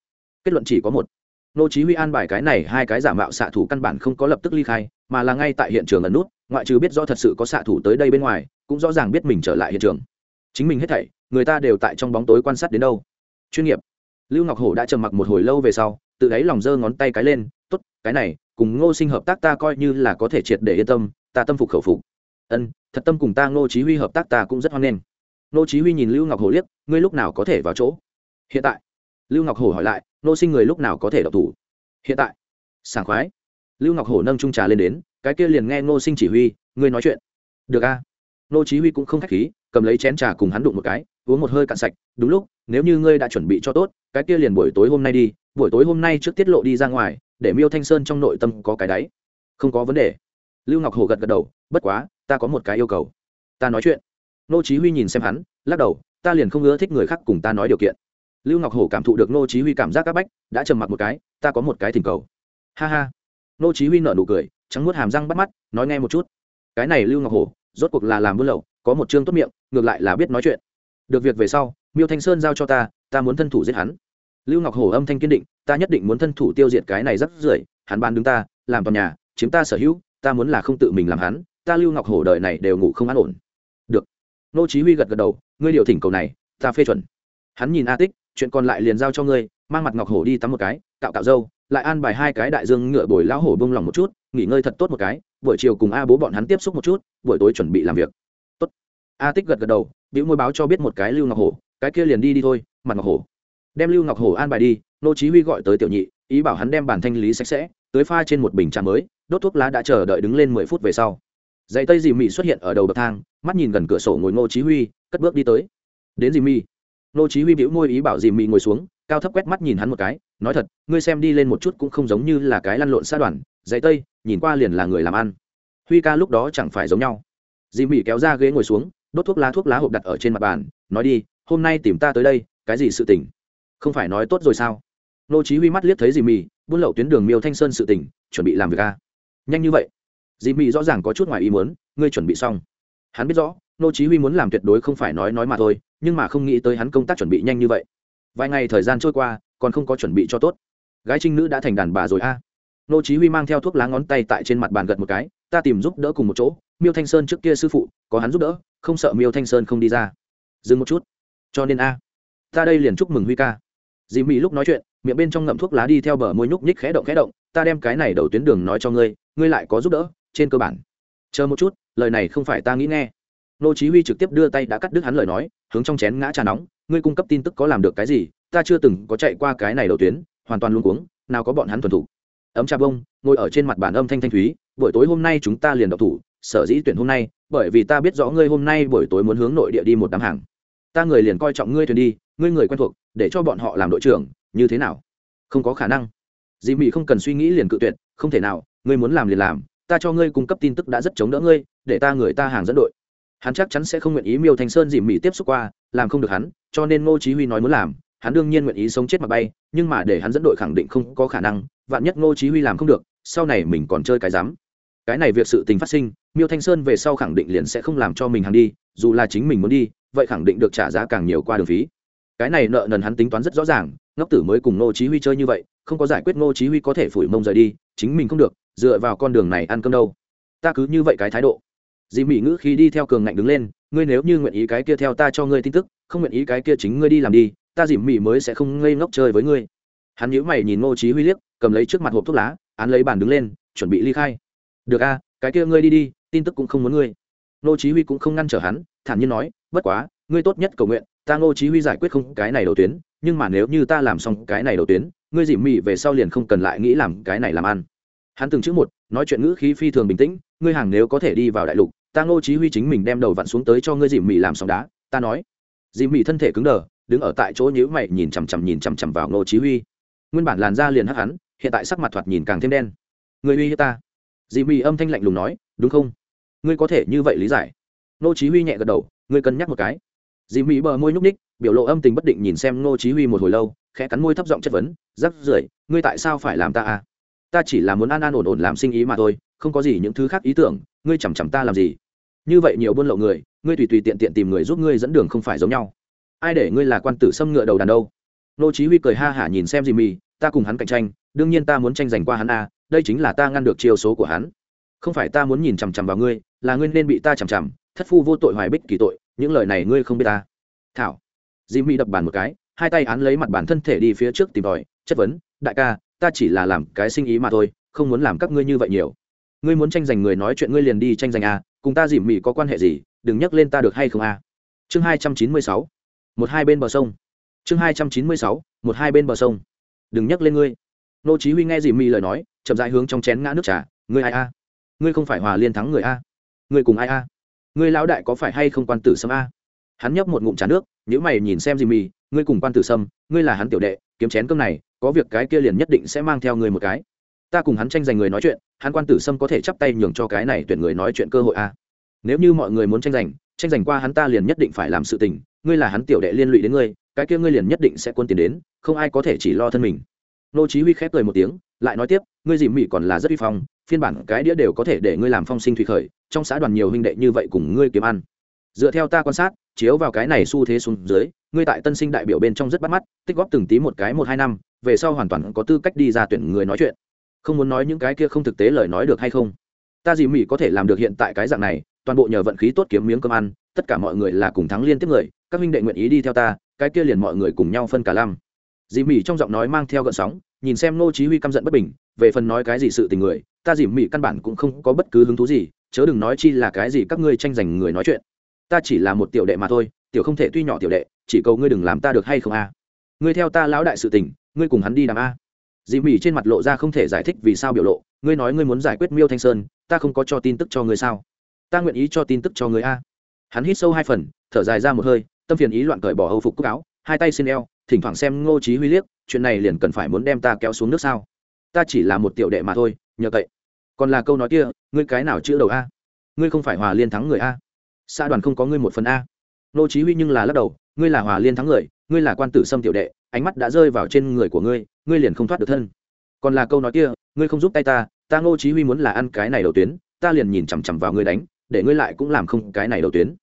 Kết luận chỉ có một nô chí huy an bài cái này hai cái giả mạo xạ thủ căn bản không có lập tức ly khai, mà là ngay tại hiện trường ẩn nút, ngoại trừ biết rõ thật sự có xạ thủ tới đây bên ngoài, cũng rõ ràng biết mình trở lại hiện trường. Chính mình hết thảy, người ta đều tại trong bóng tối quan sát đến đâu. Chuyên nghiệp. Lưu ngọc hổ đã trầm mặc một hồi lâu về sau tự đáy lòng giơ ngón tay cái lên, tốt, cái này, cùng ngô sinh hợp tác ta coi như là có thể triệt để yên tâm, ta tâm phục khẩu phục. Ân, thật tâm cùng ta ngô chí huy hợp tác ta cũng rất hoan nghênh. Ngô chí huy nhìn lưu ngọc hổ liếc, ngươi lúc nào có thể vào chỗ? Hiện tại. Lưu ngọc hổ hỏi lại nô sinh người lúc nào có thể đọc thủ? Hiện tại, sảng khoái. Lưu ngọc hổ nâng trung trà lên đến, cái kia liền nghe nô sinh chỉ huy, ngươi nói chuyện. Được a. Nô chí huy cũng không khách khí, cầm lấy chén trà cùng hắn đụng một cái, uống một hơi cạn sạch, đúng lúc, nếu như ngươi đã chuẩn bị cho tốt, cái kia liền buổi tối hôm nay đi, buổi tối hôm nay trước tiết lộ đi ra ngoài, để miêu thanh sơn trong nội tâm có cái đáy. Không có vấn đề. Lưu ngọc hổ gật gật đầu, bất quá, ta có một cái yêu cầu. Ta nói chuyện. Nô chí huy nhìn xem hắn, lắc đầu, ta liền không ưa thích người khác cùng ta nói điều kiện lưu ngọc hổ cảm thụ được nô chí huy cảm giác các bách, đã trầm mặc một cái, ta có một cái thỉnh cầu. Ha ha. Nô chí huy nở nụ cười, trắng nuốt hàm răng bắt mắt, nói nghe một chút. Cái này lưu ngọc hổ, rốt cuộc là làm buôn lậu, có một chương tốt miệng, ngược lại là biết nói chuyện. Được việc về sau, miêu thanh sơn giao cho ta ta muốn thân thủ giết hắn. Lưu ngọc hổ âm thanh kiên định, ta nhất định muốn thân thủ tiêu diệt cái này rất rưởi, hắn ban đứng ta, làm toàn nhà, chiếm ta sở hữu, ta muốn là không tự mình làm hắn, ta lưu ngọc hổ đời này đều ngủ không an ổn. Được. Nô chí huy gật gật đầu, ngươi điều thỉnh cầu này, ta phê chuẩn. Hắn nhìn a tích chuyện còn lại liền giao cho ngươi, mang mặt ngọc hổ đi tắm một cái, cạo cạo dâu lại an bài hai cái đại dương ngựa bồi lão hổ bông lòng một chút, nghỉ ngơi thật tốt một cái, buổi chiều cùng a bố bọn hắn tiếp xúc một chút, buổi tối chuẩn bị làm việc. Tốt. A tích gật gật đầu biểu môi báo cho biết một cái lưu ngọc hổ, cái kia liền đi đi thôi, mặt ngọc hổ. Đem lưu ngọc hổ an bài đi, nô chí huy gọi tới tiểu nhị, ý bảo hắn đem bản thanh lý sạch sẽ tưới pha trên một bình trà mới, đốt thuốc lá đã chờ đợi đứng lên mười phút về sau. Dậy tây dì mị xuất hiện ở đầu bậc thang, mắt nhìn gần cửa sổ ngồi ngô chí huy, cất bước đi tới. Đến dì mị. Nô chí huy bĩu môi ý bảo dì mị ngồi xuống, cao thấp quét mắt nhìn hắn một cái, nói thật, ngươi xem đi lên một chút cũng không giống như là cái lăn lộn xa đoàn dãy tây, nhìn qua liền là người làm ăn. Huy ca lúc đó chẳng phải giống nhau. Dì mị kéo ra ghế ngồi xuống, đốt thuốc lá thuốc lá hộp đặt ở trên mặt bàn, nói đi, hôm nay tìm ta tới đây, cái gì sự tình? Không phải nói tốt rồi sao? Nô chí huy mắt liếc thấy dì mì buôn lậu tuyến đường miêu thanh sơn sự tình, chuẩn bị làm việc a. Nhanh như vậy. Dì mì rõ ràng có chút ngoài ý muốn, ngươi chuẩn bị xong. Hắn biết rõ, nô chí huy muốn làm tuyệt đối không phải nói nói mà thôi nhưng mà không nghĩ tới hắn công tác chuẩn bị nhanh như vậy. Vài ngày thời gian trôi qua, còn không có chuẩn bị cho tốt. Gái trinh nữ đã thành đàn bà rồi a. Nô chí huy mang theo thuốc lá ngón tay tại trên mặt bàn gật một cái, ta tìm giúp đỡ cùng một chỗ, miêu thanh sơn trước kia sư phụ, có hắn giúp đỡ, không sợ miêu thanh sơn không đi ra. Dừng một chút. Cho nên a, ta đây liền chúc mừng huy ca. Dì mỹ lúc nói chuyện, miệng bên trong ngậm thuốc lá đi theo bờ môi nhúc nhích khẽ động khẽ động, ta đem cái này đầu tuyến đường nói cho ngươi ngươi lại có giúp đỡ, trên cơ bản. Chờ một chút, lời này không phải ta nghĩ nghe nô chí huy trực tiếp đưa tay đã cắt đứt hắn lời nói, hướng trong chén ngã trà nóng, ngươi cung cấp tin tức có làm được cái gì? Ta chưa từng có chạy qua cái này đầu tuyến, hoàn toàn luống cuống, nào có bọn hắn thuần thủ. Ấm trà bông, ngồi ở trên mặt bàn âm thanh thanh thúy, buổi tối hôm nay chúng ta liền độc thủ, sở dĩ tuyển hôm nay, bởi vì ta biết rõ ngươi hôm nay buổi tối muốn hướng nội địa đi một đám hàng. Ta người liền coi trọng ngươi thuyền đi, ngươi người quen thuộc, để cho bọn họ làm đội trưởng, như thế nào? Không có khả năng. Dì mị không cần suy nghĩ liền cự tuyệt, không thể nào, ngươi muốn làm liền làm, ta cho ngươi cung cấp tin tức đã rất chống đỡ ngươi, để ta người ta hàng dẫn đội hắn chắc chắn sẽ không nguyện ý miêu Thanh sơn dìm mỉ tiếp xúc qua, làm không được hắn, cho nên ngô chí huy nói muốn làm, hắn đương nhiên nguyện ý sống chết mà bay, nhưng mà để hắn dẫn đội khẳng định không có khả năng, vạn nhất ngô chí huy làm không được, sau này mình còn chơi cái dám. Cái này việc sự tình phát sinh, miêu thanh sơn về sau khẳng định liền sẽ không làm cho mình hàng đi, dù là chính mình muốn đi, vậy khẳng định được trả giá càng nhiều qua đường phí. Cái này nợ nần hắn tính toán rất rõ ràng, ngốc tử mới cùng ngô chí huy chơi như vậy, không có giải quyết ngô chí huy có thể phủi mông rời đi, chính mình không được, dựa vào con đường này ăn cơm đâu. Ta cứ như vậy cái thái độ dì mỹ ngữ khi đi theo cường ngạnh đứng lên, ngươi nếu như nguyện ý cái kia theo ta cho ngươi tin tức, không nguyện ý cái kia chính ngươi đi làm đi, ta dì mỹ mới sẽ không ngây ngốc chơi với ngươi. Hắn nhíu mày nhìn ngô chí huy liếc, cầm lấy trước mặt hộp thuốc lá, án lấy bàn đứng lên, chuẩn bị ly khai. Được a, cái kia ngươi đi đi, tin tức cũng không muốn ngươi. Ngô chí huy cũng không ngăn trở hắn, thản nhiên nói, bất quá, ngươi tốt nhất cầu nguyện, ta ngô chí huy giải quyết không cái này đầu tuyến, nhưng mà nếu như ta làm xong cái này đầu tuyến, ngươi dì mỹ về sau liền không cần lại nghĩ làm cái này làm ăn hắn từng chữ một, nói chuyện ngữ khí phi thường bình tĩnh, ngươi hàng nếu có thể đi vào đại lục, ta ngô chí huy chính mình đem đầu vặn xuống tới cho ngươi dìm mị làm xong đá. Ta nói. Dìm mị thân thể cứng đờ, đứng ở tại chỗ nhíu mày nhìn chằm chằm nhìn chằm chằm vào ngô chí huy. Nguyên bản làn da liền hắc hắn, hiện tại sắc mặt thoạt nhìn càng thêm đen. Ngươi uy hiếp ta? Dìm mị âm thanh lạnh lùng nói, đúng không? Ngươi có thể như vậy lý giải? Ngô chí huy nhẹ gật đầu, ngươi cân nhắc một cái. Dìm mị bờ môi nhúc ních biểu lộ âm tình bất định nhìn xem ngô chí huy một hồi lâu, khẽ cắn môi thấp giọng chất vấn, rắc rưởi, ngươi tại sao phải làm ta à? Ta chỉ là muốn an an ổn ổn làm sinh ý mà thôi, không có gì những thứ khác ý tưởng, ngươi chằm chằm ta làm gì? Như vậy nhiều buôn lậu người, ngươi tùy tùy tiện tiện tìm người giúp ngươi dẫn đường không phải giống nhau. Ai để ngươi là quan tử xâm ngựa đầu đàn đâu? Nô chí huy cười ha hả nhìn xem gì mì ta cùng hắn cạnh tranh, đương nhiên ta muốn tranh giành qua hắn a, đây chính là ta ngăn được chiêu số của hắn. Không phải ta muốn nhìn chằm chằm vào ngươi, là ngươi nên bị ta chằm chằm, thất phu vô tội hoài bích kỳ tội, những lời này ngươi không biết ta. Thảo. Di mỹ đập bàn một cái, hai tay án lấy mặt bản thân thể đi phía trước tìm tòi, chất vấn, đại ca ta chỉ là làm cái sinh ý mà thôi không muốn làm các ngươi như vậy nhiều. Ngươi muốn tranh giành người nói chuyện ngươi liền đi tranh giành a cùng ta dìm mị có quan hệ gì đừng nhắc lên ta được hay không a chương hai trăm chín mươi sáu một hai bên bờ sông. Chương hai trăm chín mươi sáu một hai bên bờ sông. Đừng nhắc lên ngươi. Nô chí huy nghe dìm mị lời nói chậm rãi hướng trong chén ngã nước trà ngươi ai a? Ngươi không phải hòa liên thắng người a? Ngươi cùng ai a? Ngươi lão đại có phải hay không quan tử sâm a? Hắn nhấp một ngụm trà nước nếu mày nhìn xem dìm mì, ngươi cùng quan tử sâm ngươi là hắn tiểu đệ kiếm chén cơm này có việc cái kia liền nhất định sẽ mang theo ngươi một cái. Ta cùng hắn tranh giành người nói chuyện, hắn quan tử sâm có thể chắp tay nhường cho cái này tuyển người nói chuyện cơ hội a à. nếu như mọi người muốn tranh giành tranh giành qua hắn ta liền nhất định phải làm sự tình, ngươi là hắn tiểu đệ liên lụy đến ngươi, cái kia ngươi liền nhất định sẽ quân tiền đến, không ai có thể chỉ lo thân mình. Nô chí huy khép cười một tiếng, lại nói tiếp, ngươi dìm mị còn là rất uy phong, phiên bản cái đĩa đều có thể để ngươi làm phong sinh thủy khởi, trong xã đoàn nhiều huynh đệ như vậy cùng ngươi kiếm ăn. Dựa theo ta quan sát chiếu vào cái này xu thế xuống dưới, ngươi tại tân sinh đại biểu bên trong rất bắt mắt, tích góp từng tí một cái một hai năm, về sau hoàn toàn có tư cách đi ra tuyển người nói chuyện. Không muốn nói những cái kia không thực tế lời nói được hay không? Ta dì mỹ có thể làm được hiện tại cái dạng này, toàn bộ nhờ vận khí tốt kiếm miếng cơm ăn, tất cả mọi người là cùng thắng liên tiếp người, các huynh đệ nguyện ý đi theo ta, cái kia liền mọi người cùng nhau phân cả lăm. Dì mỹ trong giọng nói mang theo gợn sóng, nhìn xem nô chí huy căm giận bất bình, về phần nói cái gì sự tình người, ta dì mỹ căn bản cũng không có bất cứ hứng thú gì, chớ đừng nói chi là cái gì các ngươi tranh giành người nói chuyện ta chỉ là một tiểu đệ mà thôi, tiểu không thể tuy nhỏ tiểu đệ, chỉ cầu ngươi đừng làm ta được hay không a? Ngươi theo ta lão đại sự tình, ngươi cùng hắn đi đàm a. Dì mỹ trên mặt lộ ra không thể giải thích vì sao biểu lộ, ngươi nói ngươi muốn giải quyết miêu thanh sơn, ta không có cho tin tức cho ngươi sao? Ta nguyện ý cho tin tức cho ngươi a. Hắn hít sâu hai phần, thở dài ra một hơi, tâm phiền ý loạn cởi bỏ hầu phục cúc áo, hai tay xin eo, thỉnh thoảng xem ngô trí huy liếc, chuyện này liền cần phải muốn đem ta kéo xuống nước sao? Ta chỉ là một tiểu đệ mà thôi, nhờ cậy. Còn là câu nói kia, ngươi cái nào chữ đầu a? Ngươi không phải hòa liên thắng người a? Xã đoàn không có ngươi một phần a. Ngô chí huy nhưng là lắc đầu, ngươi là hòa liên thắng người, ngươi là quan tử sâm tiểu đệ, ánh mắt đã rơi vào trên người của ngươi ngươi liền không thoát được thân. Còn là câu nói kia, ngươi không giúp tay ta ta ngô chí huy muốn là ăn cái này đầu tuyến, ta liền nhìn chằm chằm vào ngươi đánh, để ngươi lại cũng làm không cái này đầu tuyến.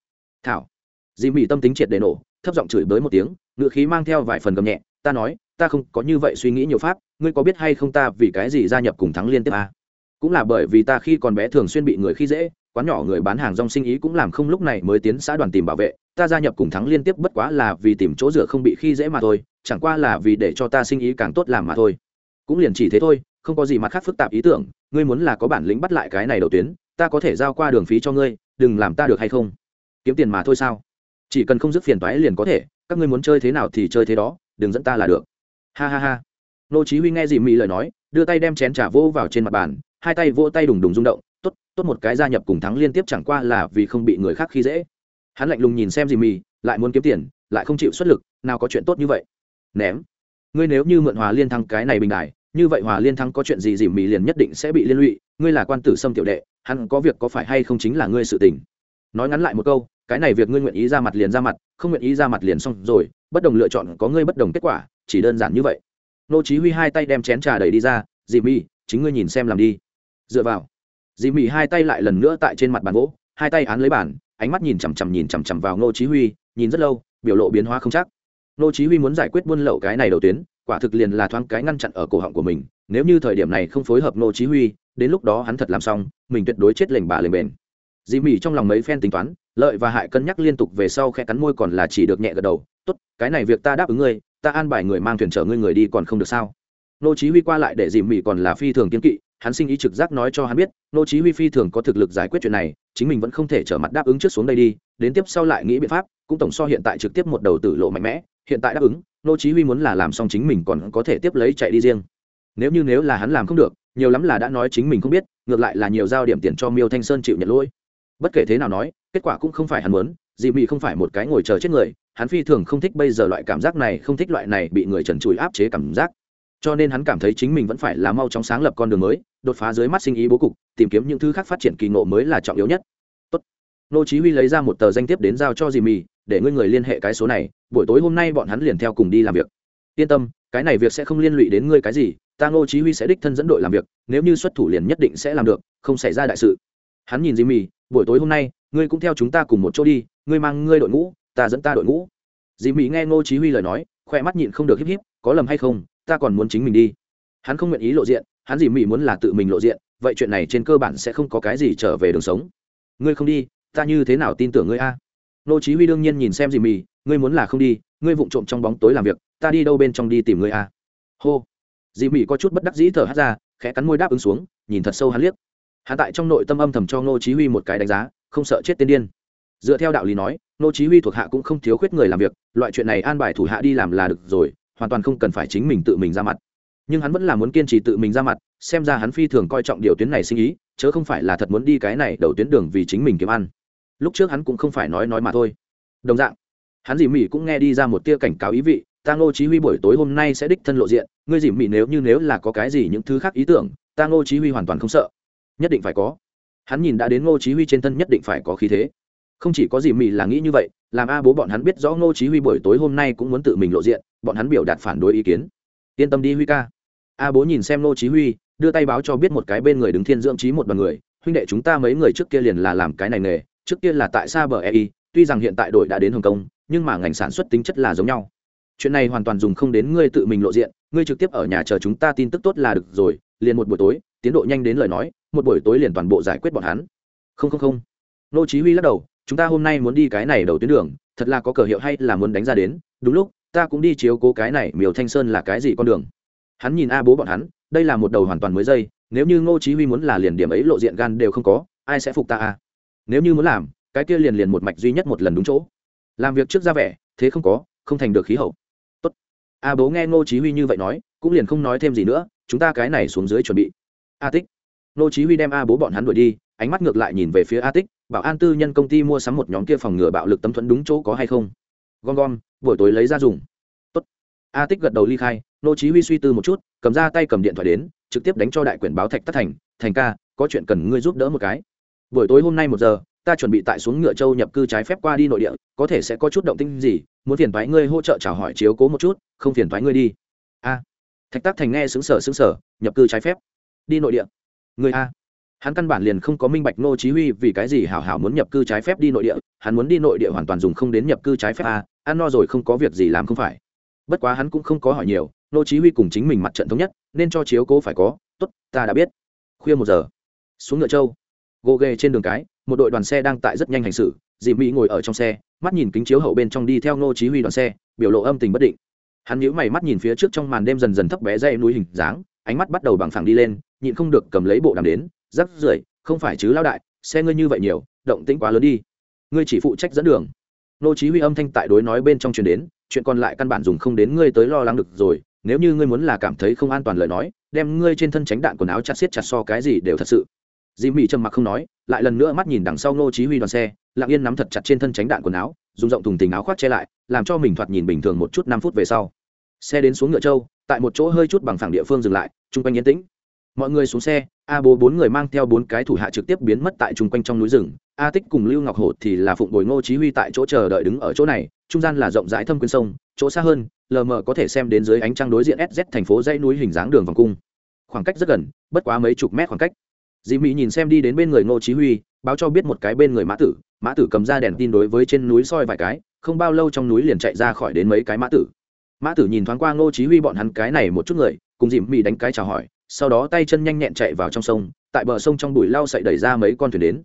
Thảo. Dì mỹ tâm tính triệt để nổ, thấp giọng chửi bới một tiếng ngựa khí mang theo vài phần gầm nhẹ, ta nói, ta không có như vậy suy nghĩ nhiều pháp, ngươi có biết hay không ta vì cái gì gia nhập cùng thắng liên tiếp à? cũng là bởi vì ta khi còn bé thường xuyên bị người khi dễ quán nhỏ người bán hàng rong sinh ý cũng làm không lúc này mới tiến xã đoàn tìm bảo vệ. Ta gia nhập cùng thắng liên tiếp bất quá là vì tìm chỗ dựa không bị khi dễ mà thôi, chẳng qua là vì để cho ta sinh ý càng tốt làm mà thôi. Cũng liền chỉ thế thôi, không có gì mặt khác phức tạp ý tưởng, ngươi muốn là có bản lĩnh bắt lại cái này đầu tuyến, ta có thể giao qua đường phí cho ngươi, đừng làm ta được hay không? Kiếm tiền mà thôi sao? Chỉ cần không dứt phiền toái liền có thể, các ngươi muốn chơi thế nào thì chơi thế đó, đừng dẫn ta là được. Ha ha ha. Nô chí huy nghe dì mỹ lời nói, đưa tay đem chén trà vô vào trên mặt bàn, hai tay vỗ tay đùng đùng rung động tốt tốt một cái gia nhập cùng thắng liên tiếp chẳng qua là vì không bị người khác khi dễ. Hắn lạnh lùng nhìn xem dì Mì, lại muốn kiếm tiền lại không chịu xuất lực nào có chuyện tốt như vậy? Ném. Ngươi nếu như mượn hòa liên thăng cái này bình đài như vậy hòa liên thăng có chuyện gì dì Mì liền nhất định sẽ bị liên lụy ngươi là quan tử sâm tiểu đệ hắn có việc có phải hay không chính là ngươi sự tình. Nói ngắn lại một câu cái này việc ngươi nguyện ý ra mặt liền ra mặt không nguyện ý ra mặt liền xong rồi bất đồng lựa chọn có ngươi bất đồng kết quả chỉ đơn giản như vậy. Nô chí huy hai tay đem chén trà đầy đi ra dì Mì, chính ngươi nhìn xem làm đi. Dựa vào dì mị hai tay lại lần nữa tại trên mặt bàn gỗ, hai tay án lấy bàn, ánh mắt nhìn chằm chằm nhìn chằm chằm vào ngô chí huy, nhìn rất lâu, biểu lộ biến hóa không chắc. Ngô chí huy muốn giải quyết buôn lậu cái này đầu tuyến, quả thực liền là thoáng cái ngăn chặn ở cổ họng của mình, nếu như thời điểm này không phối hợp ngô chí huy, đến lúc đó hắn thật làm xong, mình tuyệt đối chết lệnh bà lệnh bền. Dì mị trong lòng mấy phen tính toán, lợi và hại cân nhắc liên tục về sau khẽ cắn môi còn là chỉ được nhẹ gật đầu, tốt, cái này việc ta đáp ứng ngươi, ta an bài người mang thuyền chở ngươi người đi còn không được sao? Nô chí huy qua lại để dì mị còn là phi thường kiên kỵ hắn sinh ý trực giác nói cho hắn biết nô chí huy phi thường có thực lực giải quyết chuyện này, chính mình vẫn không thể trở mặt đáp ứng trước xuống đây đi, đến tiếp sau lại nghĩ biện pháp, cũng tổng so hiện tại trực tiếp một đầu tử lộ mạnh mẽ, hiện tại đáp ứng nô chí huy muốn là làm xong chính mình còn có thể tiếp lấy chạy đi riêng. Nếu như nếu là hắn làm không được, nhiều lắm là đã nói chính mình không biết, ngược lại là nhiều giao điểm tiền cho miêu thanh sơn chịu nhận lỗi. Bất kể thế nào nói, kết quả cũng không phải hắn muốn dị mị không phải một cái ngồi chờ chết người, hắn phi thường không thích bây giờ loại cảm giác này, không thích loại này bị người trần trụi áp chế cảm giác cho nên hắn cảm thấy chính mình vẫn phải là mau chóng sáng lập con đường mới, đột phá dưới mắt sinh ý bố cục, tìm kiếm những thứ khác phát triển kỳ ngộ mới là trọng yếu nhất. Tốt. nô chí huy lấy ra một tờ danh thiếp đến giao cho dì mì, để ngươi người liên hệ cái số này, buổi tối hôm nay bọn hắn liền theo cùng đi làm việc. Yên tâm, cái này việc sẽ không liên lụy đến ngươi cái gì, ta nô chí huy sẽ đích thân dẫn đội làm việc, nếu như xuất thủ liền nhất định sẽ làm được, không xảy ra đại sự. Hắn nhìn dì mì, buổi tối hôm nay, ngươi cũng theo chúng ta cùng một chỗ đi, ngươi mang ngươi đội ngũ, ta dẫn ta đội ngũ. Dì mì nghe nô chí huy lời nói khoe mắt nhịn không được híp híp, có lầm hay không ta còn muốn chính mình đi. Hắn không nguyện ý lộ diện, hắn dì mỹ muốn là tự mình lộ diện, vậy chuyện này trên cơ bản sẽ không có cái gì trở về đường sống. Ngươi không đi, ta như thế nào tin tưởng ngươi a? Nô chí huy đương nhiên nhìn xem dì mỹ ngươi muốn là không đi, ngươi vụng trộm trong bóng tối làm việc, ta đi đâu bên trong đi tìm ngươi a? Hô. Dì mỹ có chút bất đắc dĩ thở hắt ra, khẽ cắn môi đáp ứng xuống, nhìn thật sâu hắn liếc. Hắn tại trong nội tâm âm thầm cho nô chí huy một cái đánh giá, không sợ chết tiên điên. Dựa theo đạo lý nói, nô chí huy thuộc hạ cũng không thiếu khuyết người làm việc, loại chuyện này an bài thủ hạ đi làm là được rồi hoàn toàn không cần phải chính mình tự mình ra mặt. Nhưng hắn vẫn là muốn kiên trì tự mình ra mặt, xem ra hắn phi thường coi trọng điều tuyến này sinh ý, chớ không phải là thật muốn đi cái này đầu tuyến đường vì chính mình kiếm ăn. Lúc trước hắn cũng không phải nói nói mà thôi. Đồng dạng, hắn dì mỉ cũng nghe đi ra một tia cảnh cáo ý vị, ta ngô chí huy buổi tối hôm nay sẽ đích thân lộ diện, ngươi dì mỉ nếu như nếu là có cái gì những thứ khác ý tưởng, ta ngô chí huy hoàn toàn không sợ. Nhất định phải có. Hắn nhìn đã đến ngô chí huy trên thân nhất định phải có khí thế không chỉ có dì mỉ là nghĩ như vậy, làm a bố bọn hắn biết rõ ngô chí huy buổi tối hôm nay cũng muốn tự mình lộ diện, bọn hắn biểu đạt phản đối ý kiến. Yên tâm đi huy ca. A bố nhìn xem ngô chí huy, đưa tay báo cho biết một cái bên người đứng thiên dưỡng trí một đoàn người, huynh đệ chúng ta mấy người trước kia liền là làm cái này nghề, trước kia là tại xa bờ ei tuy rằng hiện tại đội đã đến hồng kông, nhưng mà ngành sản xuất tính chất là giống nhau. Chuyện này hoàn toàn dùng không đến ngươi tự mình lộ diện, ngươi trực tiếp ở nhà chờ chúng ta tin tức tốt là được rồi, liền một buổi tối, tiến độ nhanh đến lời nói, một buổi tối liền toàn bộ giải quyết bọn hắn. Không không không. Nô chí huy lắc đầu chúng ta hôm nay muốn đi cái này đầu tuyến đường, thật là có cờ hiệu hay là muốn đánh ra đến, đúng lúc, ta cũng đi chiếu cố cái này miều thanh sơn là cái gì con đường. Hắn nhìn a bố bọn hắn, đây là một đầu hoàn toàn mới dây, nếu như ngô chí huy muốn là liền điểm ấy lộ diện gan đều không có, ai sẽ phục ta a? Nếu như muốn làm, cái kia liền liền một mạch duy nhất một lần đúng chỗ. Làm việc trước ra vẻ, thế không có, không thành được khí hậu. Tốt. A bố nghe ngô chí huy như vậy nói, cũng liền không nói thêm gì nữa, chúng ta cái này xuống dưới chuẩn bị. A tích. Ngô chí huy đem a bố bọn hắn đuổi đi, ánh mắt ngược lại nhìn về phía a tích bảo an tư nhân công ty mua sắm một nhóm kia phòng ngừa bạo lực tấm thuẫn đúng chỗ có hay không? Gom gom, buổi tối lấy ra dùng. Tốt. a tích gật đầu ly khai, nô chí huy suy tư một chút, cầm ra tay cầm điện thoại đến, trực tiếp đánh cho đại quyển báo thạch tất thành thành ca, có chuyện cần ngươi giúp đỡ một cái. Buổi tối hôm nay một giờ, ta chuẩn bị tại xuống ngựa châu nhập cư trái phép qua đi nội địa, có thể sẽ có chút động tĩnh gì, muốn phiền thoái ngươi hỗ trợ chào hỏi chiếu cố một chút, không phiền thoái ngươi đi. A. Thạch tác thành nghe xứng sở xứng sở nhập cư trái phép. Đi nội địa. Người a hắn căn bản liền không có minh bạch ngô chí huy vì cái gì hảo hảo muốn nhập cư trái phép đi nội địa, hắn muốn đi nội địa hoàn toàn dùng không đến nhập cư trái phép à? ăn no rồi không có việc gì làm không phải. Bất quá hắn cũng không có hỏi nhiều, ngô chí huy cùng chính mình mặt trận thống nhất, nên cho chiếu cố phải có, tốt, ta đã biết. Khuya một giờ, xuống ngựa châu. Gồ ghề trên đường cái, một đội đoàn xe đang tại rất nhanh hành xử, dì mỹ ngồi ở trong xe, mắt nhìn kính chiếu hậu bên trong đi theo ngô chí huy đoàn xe, biểu lộ âm tình bất định. Hắn nhíu mày mắt nhìn phía trước trong màn đêm dần dần thấp bé dây núi hình dáng, ánh mắt bắt đầu bằng phẳng đi lên, nhịn không được cầm lấy bộ đàm đến rắc rưởi, không phải chứ lao đại, xe ngươi như vậy nhiều, động tĩnh quá lớn đi. Ngươi chỉ phụ trách dẫn đường. Nô chí huy âm thanh tại đối nói bên trong truyền đến, chuyện còn lại căn bản dùng không đến ngươi tới lo lắng được rồi, nếu như ngươi muốn là cảm thấy không an toàn lời nói, đem ngươi trên thân tránh đạn quần áo chặt xiết chặt so cái gì đều thật sự. Dì mỹ trầm mặc không nói, lại lần nữa mắt nhìn đằng sau nô chí huy đoàn xe, lặng yên nắm thật chặt trên thân tránh đạn quần áo, dùng rộng thùng tình áo khoác che lại, làm cho mình thoạt nhìn bình thường một chút năm phút về sau. Xe đến xuống ngựa châu, tại một chỗ hơi chút bằng phẳng địa phương dừng lại trung quanh yên tĩnh mọi người xuống xe, a bố bốn người mang theo bốn cái thủ hạ trực tiếp biến mất tại chung quanh trong núi rừng. A tích cùng lưu ngọc hổ thì là phụng bồi ngô chí huy tại chỗ chờ đợi đứng ở chỗ này, trung gian là rộng rãi thâm quyến sông, chỗ xa hơn, lờ mờ có thể xem đến dưới ánh trăng đối diện sz thành phố dãy núi hình dáng đường vòng cung. Khoảng cách rất gần, bất quá mấy chục mét khoảng cách. Dì mỹ nhìn xem đi đến bên người ngô chí huy, báo cho biết một cái bên người mã tử. Mã tử cầm ra đèn tin đối với trên núi soi vài cái, không bao lâu trong núi liền chạy ra khỏi đến mấy cái mã tử. Mã tử nhìn thoáng qua ngô chí huy bọn hắn cái này một chút người, cùng dì mỹ đánh cái chào hỏi sau đó tay chân nhanh nhẹn chạy vào trong sông, tại bờ sông trong bụi lau sậy đẩy ra mấy con thuyền đến.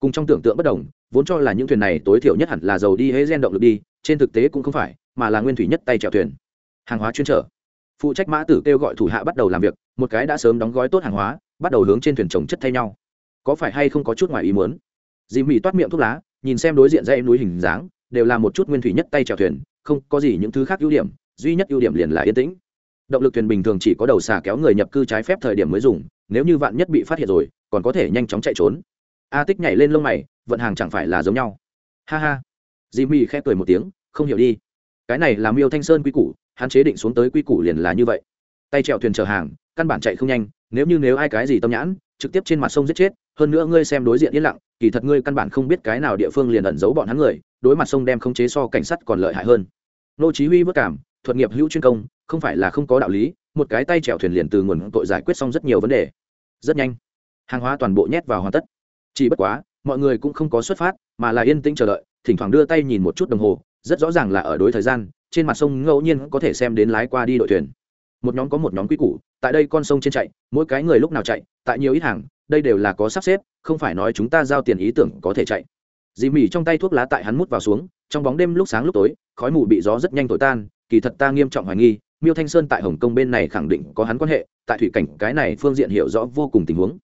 Cùng trong tưởng tượng bất đồng, vốn cho là những thuyền này tối thiểu nhất hẳn là dầu đi hễ gen động lực đi, trên thực tế cũng không phải, mà là nguyên thủy nhất tay chèo thuyền. Hàng hóa chuyên trở. Phụ trách mã tử kêu gọi thủ hạ bắt đầu làm việc, một cái đã sớm đóng gói tốt hàng hóa, bắt đầu hướng trên thuyền trồng chất thay nhau. Có phải hay không có chút ngoài ý muốn? Dì mị toát miệng thuốc lá, nhìn xem đối diện dây núi hình dáng, đều là một chút nguyên thủy nhất tay chèo thuyền, không có gì những thứ khác ưu điểm, duy nhất ưu điểm liền là yên tĩnh động lực thuyền bình thường chỉ có đầu xà kéo người nhập cư trái phép thời điểm mới dùng, nếu như vạn nhất bị phát hiện rồi, còn có thể nhanh chóng chạy trốn. A tích nhảy lên lông mày, vận hàng chẳng phải là giống nhau. Ha ha. Dì mị khẽ cười một tiếng, không hiểu đi. Cái này làm miêu thanh sơn quy củ, hắn chế định xuống tới quy củ liền là như vậy. Tay trèo thuyền chở hàng, căn bản chạy không nhanh, nếu như nếu ai cái gì tâm nhãn, trực tiếp trên mặt sông giết chết, hơn nữa ngươi xem đối diện yên lặng, kỳ thật ngươi căn bản không biết cái nào địa phương liền ẩn giấu bọn hắn người, đối mặt sông đem không chế so cảnh sát còn lợi hại hơn. Nô chí huy vất cảm thuật nghiệp hữu chuyên công, không phải là không có đạo lý, một cái tay chèo thuyền liền từ nguồn tội giải quyết xong rất nhiều vấn đề. Rất nhanh, hàng hóa toàn bộ nhét vào hoàn tất. Chỉ bất quá, mọi người cũng không có xuất phát, mà là yên tĩnh chờ đợi, thỉnh thoảng đưa tay nhìn một chút đồng hồ, rất rõ ràng là ở đối thời gian, trên mặt sông ngẫu nhiên có thể xem đến lái qua đi đội thuyền. Một nhóm có một nhóm quy củ, tại đây con sông trên chạy, mỗi cái người lúc nào chạy, tại nhiều ít hàng, đây đều là có sắp xếp, không phải nói chúng ta giao tiền ý tưởng có thể chạy. Dì mỉ trong tay thuốc lá tại hắn mút vào xuống, trong bóng đêm lúc sáng lúc tối, khói mù bị gió rất nhanh thổi tan kỳ thật ta nghiêm trọng hoài nghi, miêu thanh sơn tại hồng kông bên này khẳng định có hắn quan hệ, tại thủy cảnh, cái này phương diện hiểu rõ vô cùng tình huống.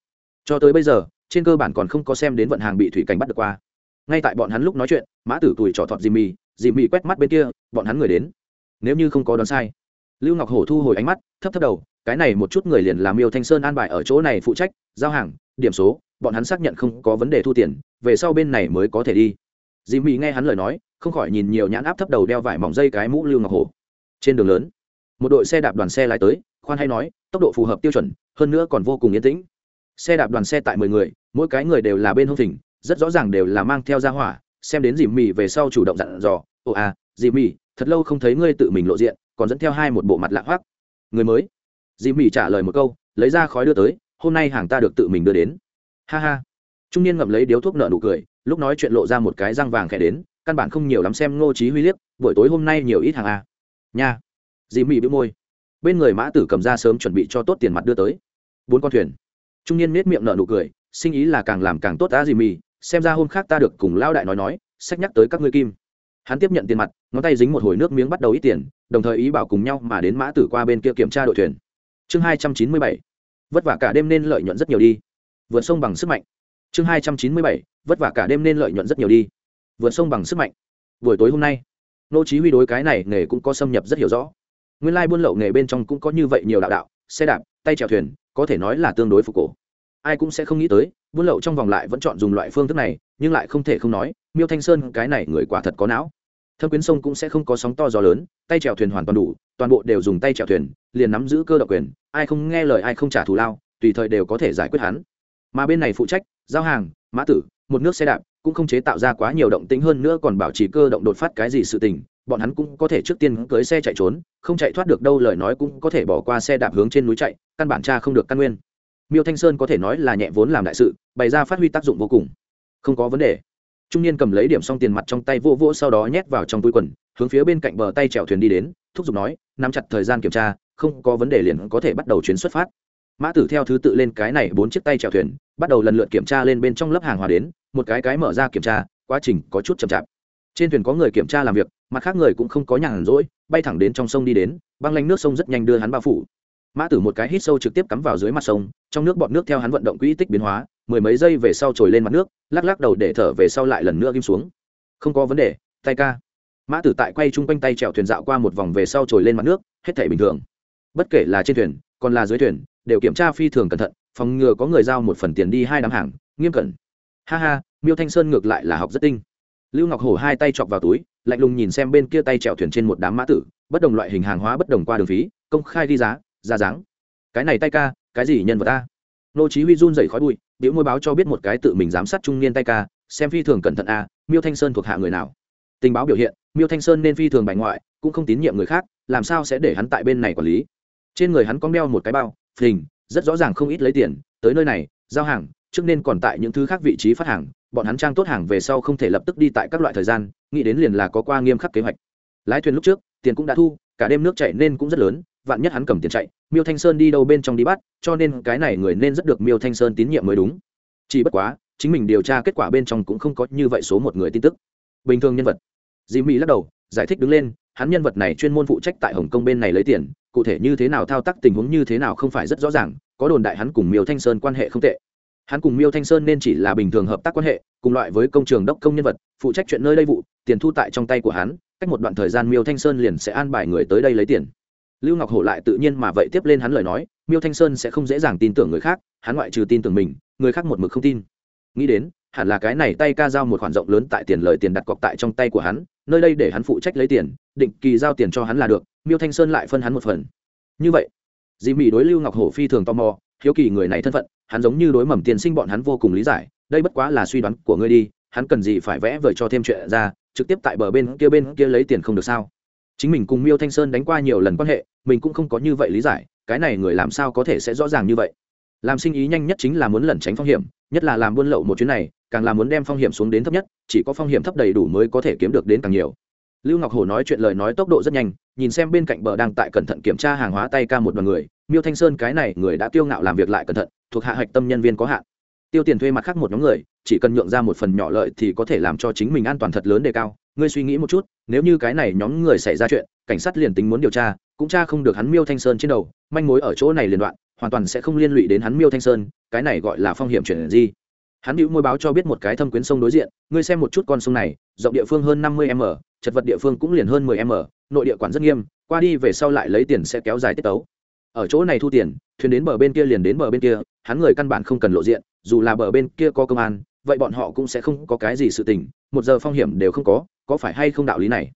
Cho tới bây giờ, trên cơ bản còn không có xem đến vận hàng bị thủy cảnh bắt được qua. Ngay tại bọn hắn lúc nói chuyện, mã tử tùi trò thọt dì mì dì mì quét mắt bên kia, bọn hắn người đến. Nếu như không có đoán sai. Lưu ngọc hổ thu hồi ánh mắt, thấp thấp đầu, cái này một chút người liền làm miêu thanh sơn an bài ở chỗ này phụ trách, giao hàng, điểm số, bọn hắn xác nhận không có vấn đề thu tiền, về sau bên này mới có thể đi. Dì mì nghe hắn lời nói không khỏi nhìn nhiều nhãn áp thấp đầu đeo vải mỏng dây cái mũ lưu ngọc hổ. Trên đường lớn, một đội xe đạp đoàn xe lái tới, khoan hay nói, tốc độ phù hợp tiêu chuẩn, hơn nữa còn vô cùng yên tĩnh. Xe đạp đoàn xe tại mười người, mỗi cái người đều là bên hông thỉnh, rất rõ ràng đều là mang theo ra hỏa, xem đến dì mì về sau chủ động dặn dò, ồ à dì mì, thật lâu không thấy ngươi tự mình lộ diện, còn dẫn theo hai một bộ mặt lạ hoắc. Người mới, dì mì trả lời một câu, lấy ra khói đưa tới, hôm nay hàng ta được tự mình đưa đến. Ha ha. Trung niên ngậm lấy điếu thuốc nợ nụ cười, lúc nói chuyện lộ ra một cái răng vàng khẽ đến căn bản không nhiều lắm xem ngô trí huy liếc, buổi tối hôm nay nhiều ít hàng a à. nha. Dì Mị bĩu môi. Bên người mã tử cầm ra sớm chuẩn bị cho tốt tiền mặt đưa tới. Bốn con thuyền. Trung niên nết miệng nở nụ cười, sinh ý là càng làm càng tốt đã dì Mị, xem ra hôm khác ta được cùng lao đại nói nói, sách nhắc tới các ngươi kim. Hắn tiếp nhận tiền mặt, ngón tay dính một hồi nước miếng bắt đầu ít tiền, đồng thời ý bảo cùng nhau mà đến mã tử qua bên kia kiểm tra đội thuyền. Chương hai trăm chín mươi bảy. Vất vả cả đêm nên lợi nhuận rất nhiều đi. Vượt sông bằng sức mạnh. Chương hai trăm chín mươi bảy. Vất vả cả đêm nên lợi nhuận rất nhiều đi vượt sông bằng sức mạnh. Buổi tối hôm nay, nô chí huy đối cái này nghề cũng có xâm nhập rất hiểu rõ. Nguyên lai buôn lậu nghề bên trong cũng có như vậy nhiều đạo đạo, xe đạp, tay chèo thuyền, có thể nói là tương đối phục cổ. Ai cũng sẽ không nghĩ tới, buôn lậu trong vòng lại vẫn chọn dùng loại phương thức này, nhưng lại không thể không nói, miêu thanh sơn cái này người quả thật có não. Thâm quyến sông cũng sẽ không có sóng to gió lớn, tay chèo thuyền hoàn toàn đủ, toàn bộ đều dùng tay chèo thuyền, liền nắm giữ cơ độc quyền, ai không nghe lời ai không trả thù lao, tùy thời đều có thể giải quyết hắn. Mà bên này phụ trách, giao hàng, mã tử, một nước xe đạp cũng không chế tạo ra quá nhiều động tĩnh hơn nữa còn bảo trì cơ động đột phát cái gì sự tình, bọn hắn cũng có thể trước tiên cưới xe chạy trốn, không chạy thoát được đâu lời nói cũng có thể bỏ qua xe đạp hướng trên núi chạy, căn bản cha không được căn nguyên. Miêu thanh sơn có thể nói là nhẹ vốn làm đại sự, bày ra phát huy tác dụng vô cùng. Không có vấn đề. Trung niên cầm lấy điểm xong tiền mặt trong tay vô vỗ sau đó nhét vào trong túi quần, hướng phía bên cạnh bờ tay chèo thuyền đi đến, thúc giục nói, nắm chặt thời gian kiểm tra, không có vấn đề liền có thể bắt đầu chuyến xuất phát mã tử theo thứ tự lên cái này bốn chiếc tay chèo thuyền, bắt đầu lần lượt kiểm tra lên bên trong lớp hàng hóa đến, một cái cái mở ra kiểm tra, quá trình có chút chậm chạp. Trên thuyền có người kiểm tra làm việc, mặt khác người cũng không có nhàn rỗi, bay thẳng đến trong sông đi đến, băng lanh nước sông rất nhanh đưa hắn bao phủ. Mã tử một cái hít sâu trực tiếp cắm vào dưới mặt sông, trong nước bọt nước theo hắn vận động quỹ tích biến hóa, mười mấy giây về sau trồi lên mặt nước, lắc lắc đầu để thở về sau lại lần nữa ghim xuống. Không có vấn đề, tay ca. Mã tử tại quay chung quanh tay chèo thuyền dạo qua một vòng về sau trồi lên mặt nước, hết thể bình thường. Bất kể là trên thuyền, còn là dưới thuyền đều kiểm tra phi thường cẩn thận, phòng ngừa có người giao một phần tiền đi hai đám hàng, nghiêm cẩn. Ha ha, miêu thanh sơn ngược lại là học rất tinh. Lưu ngọc hổ hai tay chọc vào túi, lạnh lùng nhìn xem bên kia tay chèo thuyền trên một đám mã tử, bất đồng loại hình hàng hóa bất đồng qua đường phí, công khai ghi giá, ra dáng. Cái này tay ca, cái gì nhân vật ta? Nô chí huy run rẩy khói bụi, biểu môi báo cho biết một cái tự mình giám sát trung niên tay ca, xem phi thường cẩn thận a miêu thanh sơn thuộc hạ người nào? Tình báo biểu hiện, miêu thanh sơn nên phi thường bài ngoại, cũng không tín nhiệm người khác, làm sao sẽ để hắn tại bên này quản lý? Trên người hắn có đeo một cái bao phình, rất rõ ràng không ít lấy tiền, tới nơi này, giao hàng, trước nên còn tại những thứ khác vị trí phát hàng, bọn hắn trang tốt hàng về sau không thể lập tức đi tại các loại thời gian, nghĩ đến liền là có qua nghiêm khắc kế hoạch. Lái thuyền lúc trước, tiền cũng đã thu, cả đêm nước chạy nên cũng rất lớn, vạn nhất hắn cầm tiền chạy, miêu thanh sơn đi đâu bên trong đi bắt, cho nên cái này người nên rất được miêu thanh sơn tín nhiệm mới đúng. Chỉ bất quá, chính mình điều tra kết quả bên trong cũng không có như vậy số một người tin tức. Bình thường nhân vật. Dì mỹ lắc đầu, giải thích đứng lên, hắn nhân vật này chuyên môn phụ trách tại hồng kông bên này lấy tiền cụ thể như thế nào thao tác tình huống như thế nào không phải rất rõ ràng, có đồn đại hắn cùng miêu thanh sơn quan hệ không tệ. Hắn cùng miêu thanh sơn nên chỉ là bình thường hợp tác quan hệ, cùng loại với công trường đốc công nhân vật, phụ trách chuyện nơi đây vụ, tiền thu tại trong tay của hắn, cách một đoạn thời gian miêu thanh sơn liền sẽ an bài người tới đây lấy tiền. Lưu ngọc hổ lại tự nhiên mà vậy tiếp lên hắn lời nói, miêu thanh sơn sẽ không dễ dàng tin tưởng người khác, hắn ngoại trừ tin tưởng mình, người khác một mực không tin. Nghĩ đến, hẳn là cái này tay ca giao một khoản rộng lớn tại tiền lời tiền đặt cọc tại trong tay của hắn nơi đây để hắn phụ trách lấy tiền, định kỳ giao tiền cho hắn là được, miêu thanh sơn lại phân hắn một phần. Như vậy dì mỹ đối lưu ngọc hổ phi thường tò mò, hiếu kỳ người này thân phận, hắn giống như đối mầm tiền sinh bọn hắn vô cùng lý giải, đây bất quá là suy đoán của ngươi đi, hắn cần gì phải vẽ vời cho thêm chuyện ra, trực tiếp tại bờ bên kia bên kia lấy tiền không được sao? Chính mình cùng miêu thanh sơn đánh qua nhiều lần quan hệ, mình cũng không có như vậy lý giải, cái này người làm sao có thể sẽ rõ ràng như vậy? Làm sinh ý nhanh nhất chính là muốn lẩn tránh phong hiểm, nhất là làm buôn lậu một chuyến này càng là muốn đem phong hiểm xuống đến thấp nhất, chỉ có phong hiểm thấp đầy đủ mới có thể kiếm được đến càng nhiều. Lưu ngọc hồ nói chuyện lời nói tốc độ rất nhanh, nhìn xem bên cạnh bờ đang tại cẩn thận kiểm tra hàng hóa tay ca một đoàn người, miêu thanh sơn cái này người đã tiêu ngạo làm việc lại cẩn thận, thuộc hạ hạch tâm nhân viên có hạn. Tiêu tiền thuê mặt khác một nhóm người, chỉ cần nhượng ra một phần nhỏ lợi thì có thể làm cho chính mình an toàn thật lớn đề cao. Ngươi suy nghĩ một chút, nếu như cái này nhóm người xảy ra chuyện, cảnh sát liền tính muốn điều tra, cũng tra không được hắn miêu thanh sơn trên đầu, manh mối ở chỗ này liền đoạn, hoàn toàn sẽ không liên lụy đến hắn miêu thanh sơn, cái này gọi là phong hiểm chuyển gì hắn hữu môi báo cho biết một cái thâm quyến sông đối diện, ngươi xem một chút con sông này, rộng địa phương hơn năm mươi m, chật vật địa phương cũng liền hơn mười m, nội địa quản rất nghiêm, qua đi về sau lại lấy tiền sẽ kéo dài tiết tấu. Ở chỗ này thu tiền, thuyền đến bờ bên kia liền đến bờ bên kia, hắn người căn bản không cần lộ diện, dù là bờ bên kia có công an, vậy bọn họ cũng sẽ không có cái gì sự tình, một giờ phong hiểm đều không có có phải hay không đạo lý này?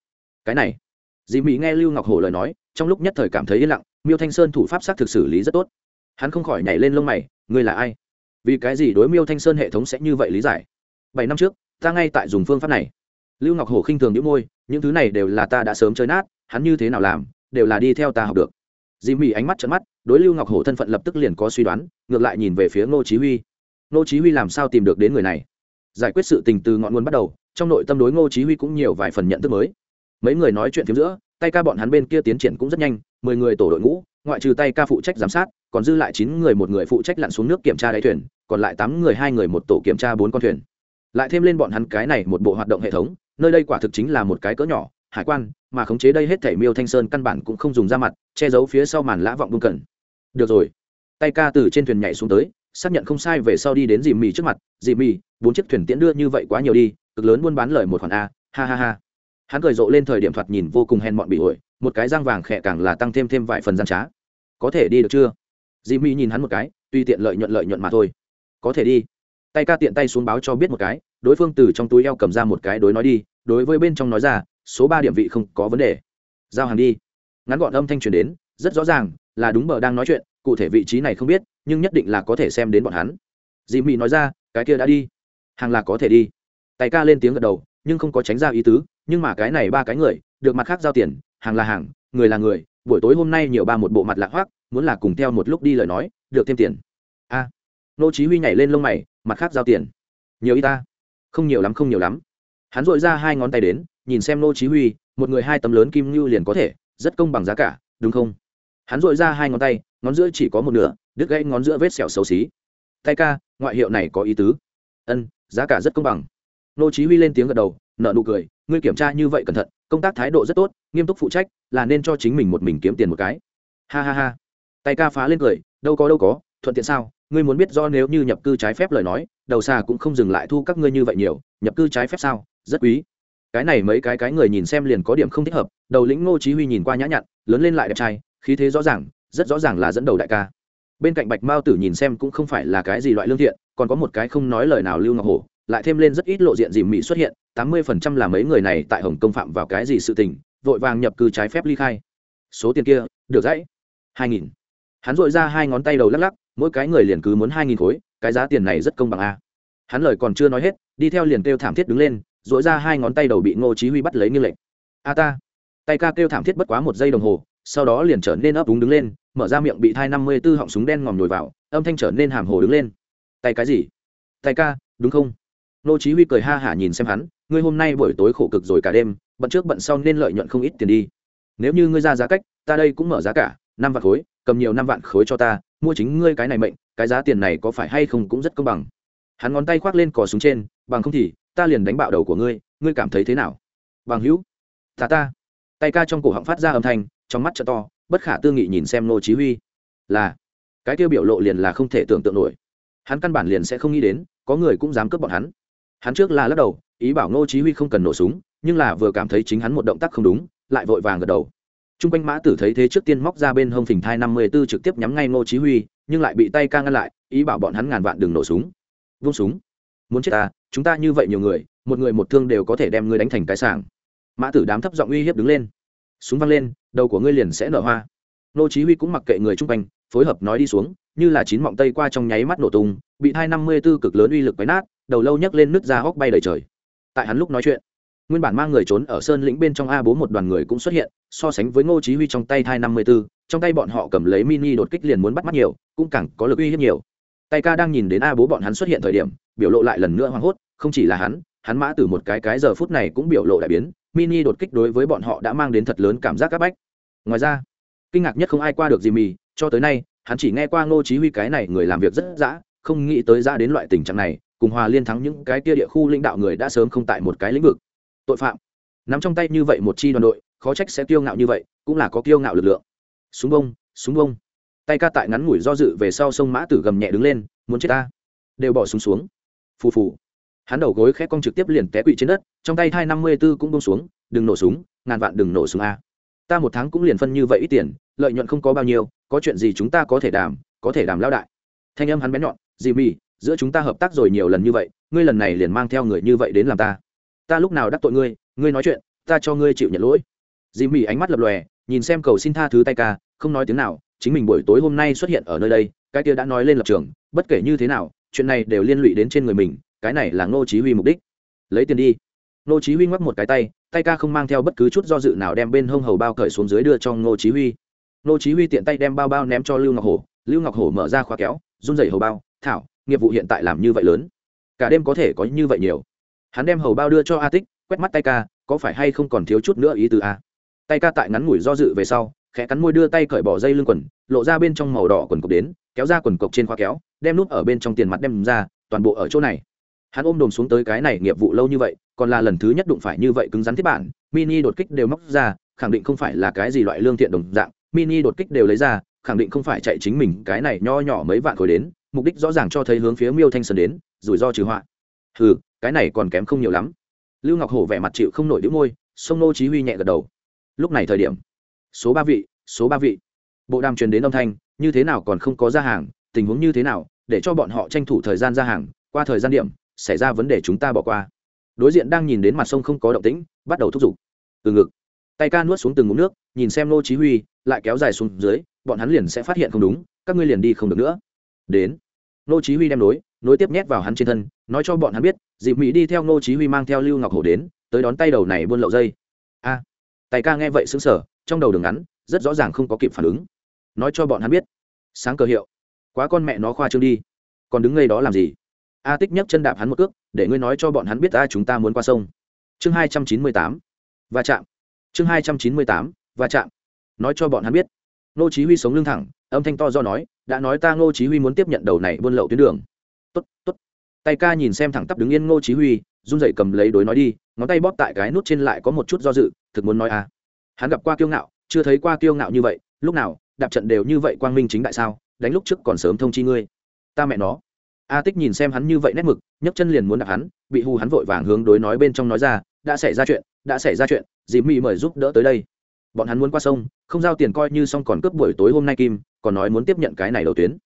Cái này, dì mỹ nghe lưu ngọc hổ lời nói, trong lúc nhất thời cảm thấy yên lặng, miêu thanh sơn thủ pháp xác thực xử lý rất tốt. Hắn không khỏi nhảy lên lông mày, ngươi là ai? Vì cái gì đối miêu thanh sơn hệ thống sẽ như vậy lý giải? Bảy năm trước, ta ngay tại dùng phương pháp này. Lưu ngọc hổ khinh thường những môi, những thứ này đều là ta đã sớm chơi nát, hắn như thế nào làm, đều là đi theo ta học được. Dì mỹ ánh mắt trận mắt, đối lưu ngọc hổ thân phận lập tức liền có suy đoán, ngược lại nhìn về phía ngô chí huy. Ngô chí huy làm sao tìm được đến người này? Giải quyết sự tình từ ngọn nguồn bắt đầu, trong nội tâm đối ngô chí huy cũng nhiều vài phần nhận thức mới. Mấy người nói chuyện phía giữa, tay ca bọn hắn bên kia tiến triển cũng rất nhanh, mười người tổ đội ngũ ngoại trừ tay ca phụ trách giám sát, còn dư lại chín người một người phụ trách lặn xuống nước kiểm tra đáy thuyền, còn lại tám người, hai người một tổ kiểm tra bốn con thuyền. Lại thêm lên bọn hắn cái này một bộ hoạt động hệ thống, nơi đây quả thực chính là một cái cỡ nhỏ, hải quan, mà khống chế đây hết thảy miêu thanh sơn căn bản cũng không dùng ra mặt, che giấu phía sau màn lã vọng buông cần được rồi. Tay ca từ trên thuyền nhảy xuống tới, xác nhận không sai về sau đi đến dì mì trước mặt. Dì mì, bốn chiếc thuyền tiễn đưa như vậy quá nhiều đi, cực lớn buôn bán lời một khoản a, ha ha ha. Hắn cười rộ lên thời điểm thoạt nhìn vô cùng hèn mọn bị ổi một cái răng vàng khẽ càng là tăng thêm thêm vài phần gian trá. Có thể đi được chưa? Dì mì nhìn hắn một cái tuy tiện lợi nhuận lợi nhuận mà thôi. Có thể đi. Tay ca tiện tay xuống báo cho biết một cái, đối phương từ trong túi eo cầm ra một cái đối nói đi, đối với bên trong nói ra, số ba điểm vị không có vấn đề. Giao hàng đi. Ngắn gọn âm thanh truyền đến, rất rõ ràng là đúng bờ đang nói chuyện, cụ thể vị trí này không biết, nhưng nhất định là có thể xem đến bọn hắn. Dì mị nói ra, cái kia đã đi. Hàng là có thể đi. Tay ca lên tiếng gật đầu, nhưng không có tránh ra ý tứ, nhưng mà cái này ba cái người, được mặt khác giao tiền hàng là hàng, người là người, buổi tối hôm nay nhiều ba một bộ mặt lạc hoác, muốn là cùng theo một lúc đi lời nói, được thêm tiền. A. Nô chí huy nhảy lên lông mày, mặt khác giao tiền. Nhiều y ta. Không nhiều lắm, không nhiều lắm. Hắn dội ra hai ngón tay đến, nhìn xem nô chí huy, một người hai tấm lớn kim ngưu liền có thể, rất công bằng giá cả, đúng không? Hắn dội ra hai ngón tay, ngón giữa chỉ có một nửa, đứt gãy ngón giữa vết sẹo xấu xí. Tay ca, ngoại hiệu này có ý tứ. Ân, giá cả rất công bằng. Nô chí huy lên tiếng gật đầu, nở nụ cười, ngươi kiểm tra như vậy cẩn thận công tác thái độ rất tốt, nghiêm túc phụ trách, là nên cho chính mình một mình kiếm tiền một cái. Ha ha ha. Tay ca phá lên cười, đâu có đâu có, thuận tiện sao? Ngươi muốn biết do nếu như nhập cư trái phép lời nói, đầu xà cũng không dừng lại thu các ngươi như vậy nhiều, nhập cư trái phép sao? Rất quý. Cái này mấy cái cái người nhìn xem liền có điểm không thích hợp, đầu lĩnh ngô chí huy nhìn qua nhã nhặn, lớn lên lại đẹp trai, khí thế rõ ràng, rất rõ ràng là dẫn đầu đại ca. Bên cạnh bạch mao tử nhìn xem cũng không phải là cái gì loại lương thiện, còn có một cái không nói lời nào lưu ngọc hổ lại thêm lên rất ít lộ diện dìm mỹ xuất hiện, tám mươi phần trăm là mấy người này tại hồng công phạm vào cái gì sự tình, vội vàng nhập cư trái phép ly khai. Số tiền kia, được dãy, hai nghìn. Hắn dội ra hai ngón tay đầu lắc lắc, mỗi cái người liền cứ muốn hai nghìn khối, cái giá tiền này rất công bằng a. Hắn lời còn chưa nói hết, đi theo liền kêu thảm thiết đứng lên dội ra hai ngón tay đầu bị ngô chí huy bắt lấy như lệnh. A ta. Tay ca kêu thảm thiết bất quá một giây đồng hồ, sau đó liền trở nên ấp úng đứng lên, mở ra miệng bị thai năm mươi tư họng súng đen ngòm nhồi vào, âm thanh trở nên hàm hồ đứng lên. Tay cái gì? Tay ca, đúng không? Nô chí huy cười ha hả nhìn xem hắn, ngươi hôm nay buổi tối khổ cực rồi cả đêm, bận trước bận sau nên lợi nhuận không ít tiền đi. Nếu như ngươi ra giá cách, ta đây cũng mở giá cả, năm vạn khối, cầm nhiều năm vạn khối cho ta, mua chính ngươi cái này mệnh, cái giá tiền này có phải hay không cũng rất công bằng. Hắn ngón tay khoác lên cò súng trên, bằng không thì, ta liền đánh bạo đầu của ngươi ngươi cảm thấy thế nào? Bằng hữu. Ta ta. Tay ca trong cổ họng phát ra âm thanh, trong mắt trợ to, bất khả tư nghị nhìn xem nô chí huy. Là. Cái tiêu biểu lộ liền là không thể tưởng tượng nổi. Hắn căn bản liền sẽ không nghĩ đến, có người cũng dám cướp bọn hắn hắn trước là lắc đầu ý bảo Ngô chí huy không cần nổ súng nhưng là vừa cảm thấy chính hắn một động tác không đúng lại vội vàng gật đầu Trung quanh mã tử thấy thế trước tiên móc ra bên hông phình thai năm mươi 54 trực tiếp nhắm ngay Ngô Chí Huy, nhưng lại bị tay ca ngăn lại, ý bảo bọn hắn ngàn vạn đừng nổ súng. Vung súng. Muốn chết ta, chúng ta như vậy nhiều người, một người một thương đều có thể đem ngươi đánh thành cái sàng. Mã tử đám thấp giọng uy hiếp đứng lên. Súng văng lên, đầu của ngươi liền sẽ nở hoa. Ngô Chí Huy cũng mặc kệ người trung quanh, phối hợp nói đi xuống, như là chín mọng tây qua trong nháy mắt nổ tung, bị thai năm mươi 54 cực lớn uy lực quấy nát, đầu lâu nhấc lên nứt ra hốc bay đầy trời. Tại hắn lúc nói chuyện, nguyên bản mang người trốn ở sơn lĩnh bên trong a bố một đoàn người cũng xuất hiện so sánh với ngô chí huy trong tay thai năm mươi 54, trong tay bọn họ cầm lấy mini đột kích liền muốn bắt mắt nhiều cũng càng có lực uy hiếp nhiều tay ca đang nhìn đến a bố bọn hắn xuất hiện thời điểm biểu lộ lại lần nữa hoang hốt không chỉ là hắn hắn mã từ một cái cái giờ phút này cũng biểu lộ đại biến mini đột kích đối với bọn họ đã mang đến thật lớn cảm giác áp bách ngoài ra kinh ngạc nhất không ai qua được gì mì cho tới nay hắn chỉ nghe qua ngô chí huy cái này người làm việc rất dã không nghĩ tới ra đến loại tình trạng này cùng hòa liên thắng những cái kia địa khu lãnh đạo người đã sớm không tại một cái lĩnh vực. Tội phạm. Nắm trong tay như vậy một chi đoàn đội, khó trách sẽ kiêu ngạo như vậy, cũng là có kiêu ngạo lực lượng. Súng bông súng bông. Tay ca tại ngắn ngủi do dự về sau sông mã tử gầm nhẹ đứng lên, muốn chết ta. Đều bỏ súng xuống. Phù phù. Hắn đầu gối khẽ cong trực tiếp liền té quỵ trên đất, trong tay hai năm mươi b ố cũng bông xuống, đừng nổ súng, ngàn vạn đừng nổ súng a. Ta một tháng cũng liền phân như vậy ít tiền, lợi nhuận không có bao nhiêu, có chuyện gì chúng ta có thể đàm có thể đàm lao đại. Thanh âm hắn bén nhọn, dì mì giữa chúng ta hợp tác rồi nhiều lần như vậy, ngươi lần này liền mang theo người như vậy đến làm ta. Ta lúc nào đắc tội ngươi ngươi nói chuyện, ta cho ngươi chịu nhận lỗi. Dì mỉ ánh mắt lập lòe, nhìn xem cầu xin tha thứ tay ca, không nói tiếng nào, chính mình buổi tối hôm nay xuất hiện ở nơi đây, cái kia đã nói lên lập trường, bất kể như thế nào, chuyện này đều liên lụy đến trên người mình, cái này là ngô chí huy mục đích. Lấy tiền đi. Ngô chí huy ngoắc một cái tay tay ca không mang theo bất cứ chút do dự nào đem bên hông hầu bao cởi xuống dưới đưa cho ngô chí huy. Ngô chí huy tiện tay đem bao bao ném cho lưu ngọc hổ, lưu ngọc hổ mở ra khóa kéo, run rẩy hầu bao, thảo nghiệp vụ hiện tại làm như vậy lớn. Cả đêm có thể có như vậy nhiều. Hắn đem hầu bao đưa cho a tích, quét mắt tay ca, có phải hay không còn thiếu chút nữa ý từ a? Tay ca tại ngắn ngủi do dự về sau, khẽ cắn môi đưa tay cởi bỏ dây lưng quần, lộ ra bên trong màu đỏ quần cộc đến, kéo ra quần cộc trên khoa kéo, đem nút ở bên trong tiền mặt đem ra, toàn bộ ở chỗ này. Hắn ôm đồm xuống tới cái này nghiệp vụ lâu như vậy, còn là lần thứ nhất đụng phải như vậy cứng rắn thiết bản, mini đột kích đều móc ra, khẳng định không phải là cái gì loại lương thiện đồng dạng, mini đột kích đều lấy ra, khẳng định không phải chạy chính mình cái này nho nhỏ mấy vạn khối đến mục đích rõ ràng cho thấy hướng phía miêu thanh sơn đến, rủi ro trừ họa. Ừ cái này còn kém không nhiều lắm. Lưu ngọc hổ vẻ mặt chịu không nổi đĩu môi, sông nô chí huy nhẹ gật đầu. Lúc này thời điểm, số ba vị, số ba vị. Bộ đàm truyền đến âm thanh, như thế nào còn không có ra hàng, tình huống như thế nào, để cho bọn họ tranh thủ thời gian ra hàng, qua thời gian điểm, xảy ra vấn đề chúng ta bỏ qua. Đối diện đang nhìn đến mặt sông không có động tĩnh, bắt đầu thúc giục. Từ ngực, tay ca nuốt xuống từng ngụm nước, nhìn xem nô chí huy, lại kéo dài xuống dưới, bọn hắn liền sẽ phát hiện không đúng, các ngươi liền đi không được nữa đến. Nô chí huy đem nối nối tiếp nhét vào hắn trên thân nói cho bọn hắn biết dịp mỹ đi theo nô chí huy mang theo lưu ngọc hổ đến tới đón tay đầu này buôn lậu dây. A à, tài ca nghe vậy sững sờ trong đầu đường ngắn rất rõ ràng không có kịp phản ứng. Nói cho bọn hắn biết sáng cờ hiệu quá con mẹ nó khoa trương đi. Còn đứng ngây đó làm gì? A tích nhấc chân đạp hắn một cước để ngươi nói cho bọn hắn biết ta chúng ta muốn qua sông. Chương 298 và chạm. Chương 298 và chạm. Nói cho bọn hắn biết. Nô chí huy sống lưng thẳng âm thanh to do nói đã nói ta ngô chí huy muốn tiếp nhận đầu này buôn lậu tuyến đường. Tốt tốt. Tay ca nhìn xem thẳng tắp đứng yên ngô chí huy, run rẩy cầm lấy đối nói đi, ngón tay bóp tại cái nút trên lại có một chút do dự, thực muốn nói à. Hắn gặp qua kiêu ngạo, chưa thấy qua kiêu ngạo như vậy, lúc nào, đạp trận đều như vậy quang minh chính đại sao, đánh lúc trước còn sớm thông chi ngươi. Ta mẹ nó. A tích nhìn xem hắn như vậy nét mực, nhấc chân liền muốn đạp hắn, bị hù hắn vội vàng hướng đối nói bên trong nói ra, đã xảy ra chuyện, đã xảy ra chuyện, dì mỹ mời giúp đỡ tới đây bọn hắn muốn qua sông, không giao tiền coi như xong còn cướp buổi tối hôm nay kim, còn nói muốn tiếp nhận cái này đầu tuyến.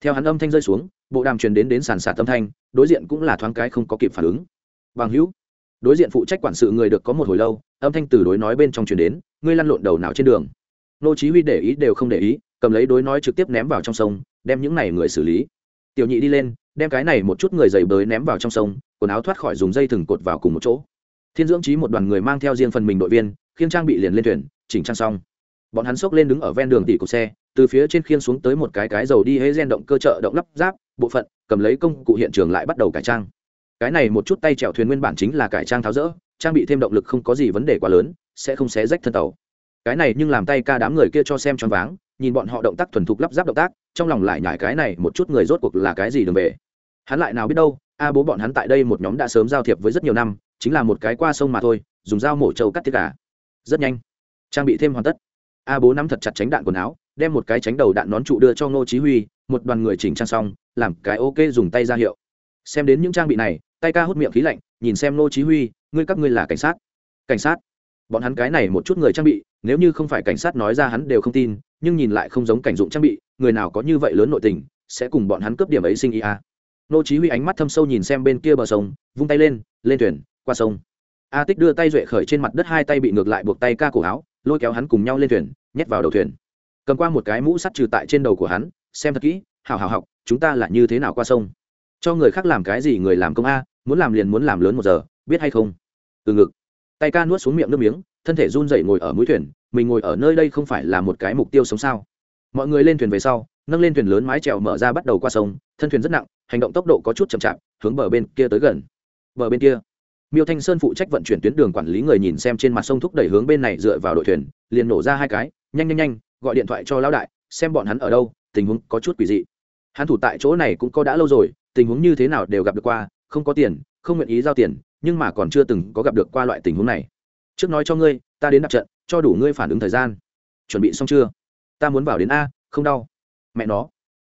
Theo hắn âm thanh rơi xuống, bộ đàm truyền đến đến sàn sạt âm thanh, đối diện cũng là thoáng cái không có kịp phản ứng. Bằng hữu, đối diện phụ trách quản sự người được có một hồi lâu, âm thanh từ đối nói bên trong truyền đến, ngươi lăn lộn đầu nào trên đường. Nô chí huy để ý đều không để ý, cầm lấy đối nói trực tiếp ném vào trong sông, đem những này người xử lý. Tiểu nhị đi lên, đem cái này một chút người giày bới ném vào trong sông, quần áo thoát khỏi dùng dây thừng cột vào cùng một chỗ. Thiên dưỡng trí một đoàn người mang theo riêng phần mình đội viên khiêng trang bị liền lên thuyền, chỉnh trang xong. Bọn hắn xốc lên đứng ở ven đường tỉ cục xe, từ phía trên khiên xuống tới một cái cái dầu đi hễ gen động cơ trợ động lắp ráp, bộ phận, cầm lấy công cụ hiện trường lại bắt đầu cải trang. Cái này một chút tay chèo thuyền nguyên bản chính là cải trang tháo rỡ, trang bị thêm động lực không có gì vấn đề quá lớn, sẽ không xé rách thân tàu. Cái này nhưng làm tay ca đám người kia cho xem choáng váng, nhìn bọn họ động tác thuần thục lắp ráp động tác, trong lòng lại nhải cái này một chút người rốt cuộc là cái gì đường về. Hắn lại nào biết đâu, a bố bọn hắn tại đây một nhóm đã sớm giao thiệp với rất nhiều năm, chính là một cái qua sông mà thôi, dùng dao mổ trâu cắt tiết cả rất nhanh. Trang bị thêm hoàn tất. A bố nắm thật chặt tránh đạn quần áo, đem một cái tránh đầu đạn nón trụ đưa cho ngô chí huy, một đoàn người chỉnh trang xong, làm cái ok dùng tay ra hiệu. Xem đến những trang bị này, tay ca hút miệng khí lạnh, nhìn xem ngô chí huy, ngươi các ngươi là cảnh sát. Cảnh sát? Bọn hắn cái này một chút người trang bị, nếu như không phải cảnh sát nói ra hắn đều không tin, nhưng nhìn lại không giống cảnh dụng trang bị, người nào có như vậy lớn nội tình, sẽ cùng bọn hắn cướp điểm ấy sinh ý à? a nô chí huy ánh mắt thâm sâu nhìn xem bên kia bờ sông, vung tay lên lên thuyền, qua sông a tích đưa tay duệ khởi trên mặt đất hai tay bị ngược lại buộc tay ca cổ áo, lôi kéo hắn cùng nhau lên thuyền, nhét vào đầu thuyền. Cầm qua một cái mũ sắt trừ tại trên đầu của hắn, xem thật kỹ, hảo hảo học, chúng ta là như thế nào qua sông? Cho người khác làm cái gì người làm công a, muốn làm liền muốn làm lớn một giờ, biết hay không? Từ ngực, tay ca nuốt xuống miệng nước miếng, thân thể run rẩy ngồi ở mũi thuyền, mình ngồi ở nơi đây không phải là một cái mục tiêu sống sao? Mọi người lên thuyền về sau, nâng lên thuyền lớn mái chèo mở ra bắt đầu qua sông, thân thuyền rất nặng, hành động tốc độ có chút chậm chạp, hướng bờ bên kia tới gần. Bờ bên kia miêu thanh sơn phụ trách vận chuyển tuyến đường quản lý người nhìn xem trên mặt sông thúc đẩy hướng bên này dựa vào đội thuyền, liền nổ ra hai cái, nhanh nhanh nhanh, gọi điện thoại cho lão đại, xem bọn hắn ở đâu, tình huống có chút quỷ dị. Hắn thủ tại chỗ này cũng có đã lâu rồi, tình huống như thế nào đều gặp được qua, không có tiền, không nguyện ý giao tiền, nhưng mà còn chưa từng có gặp được qua loại tình huống này. Trước nói cho ngươi, ta đến đặt trận, cho đủ ngươi phản ứng thời gian. Chuẩn bị xong chưa? Ta muốn vào đến a, không đau. Mẹ nó.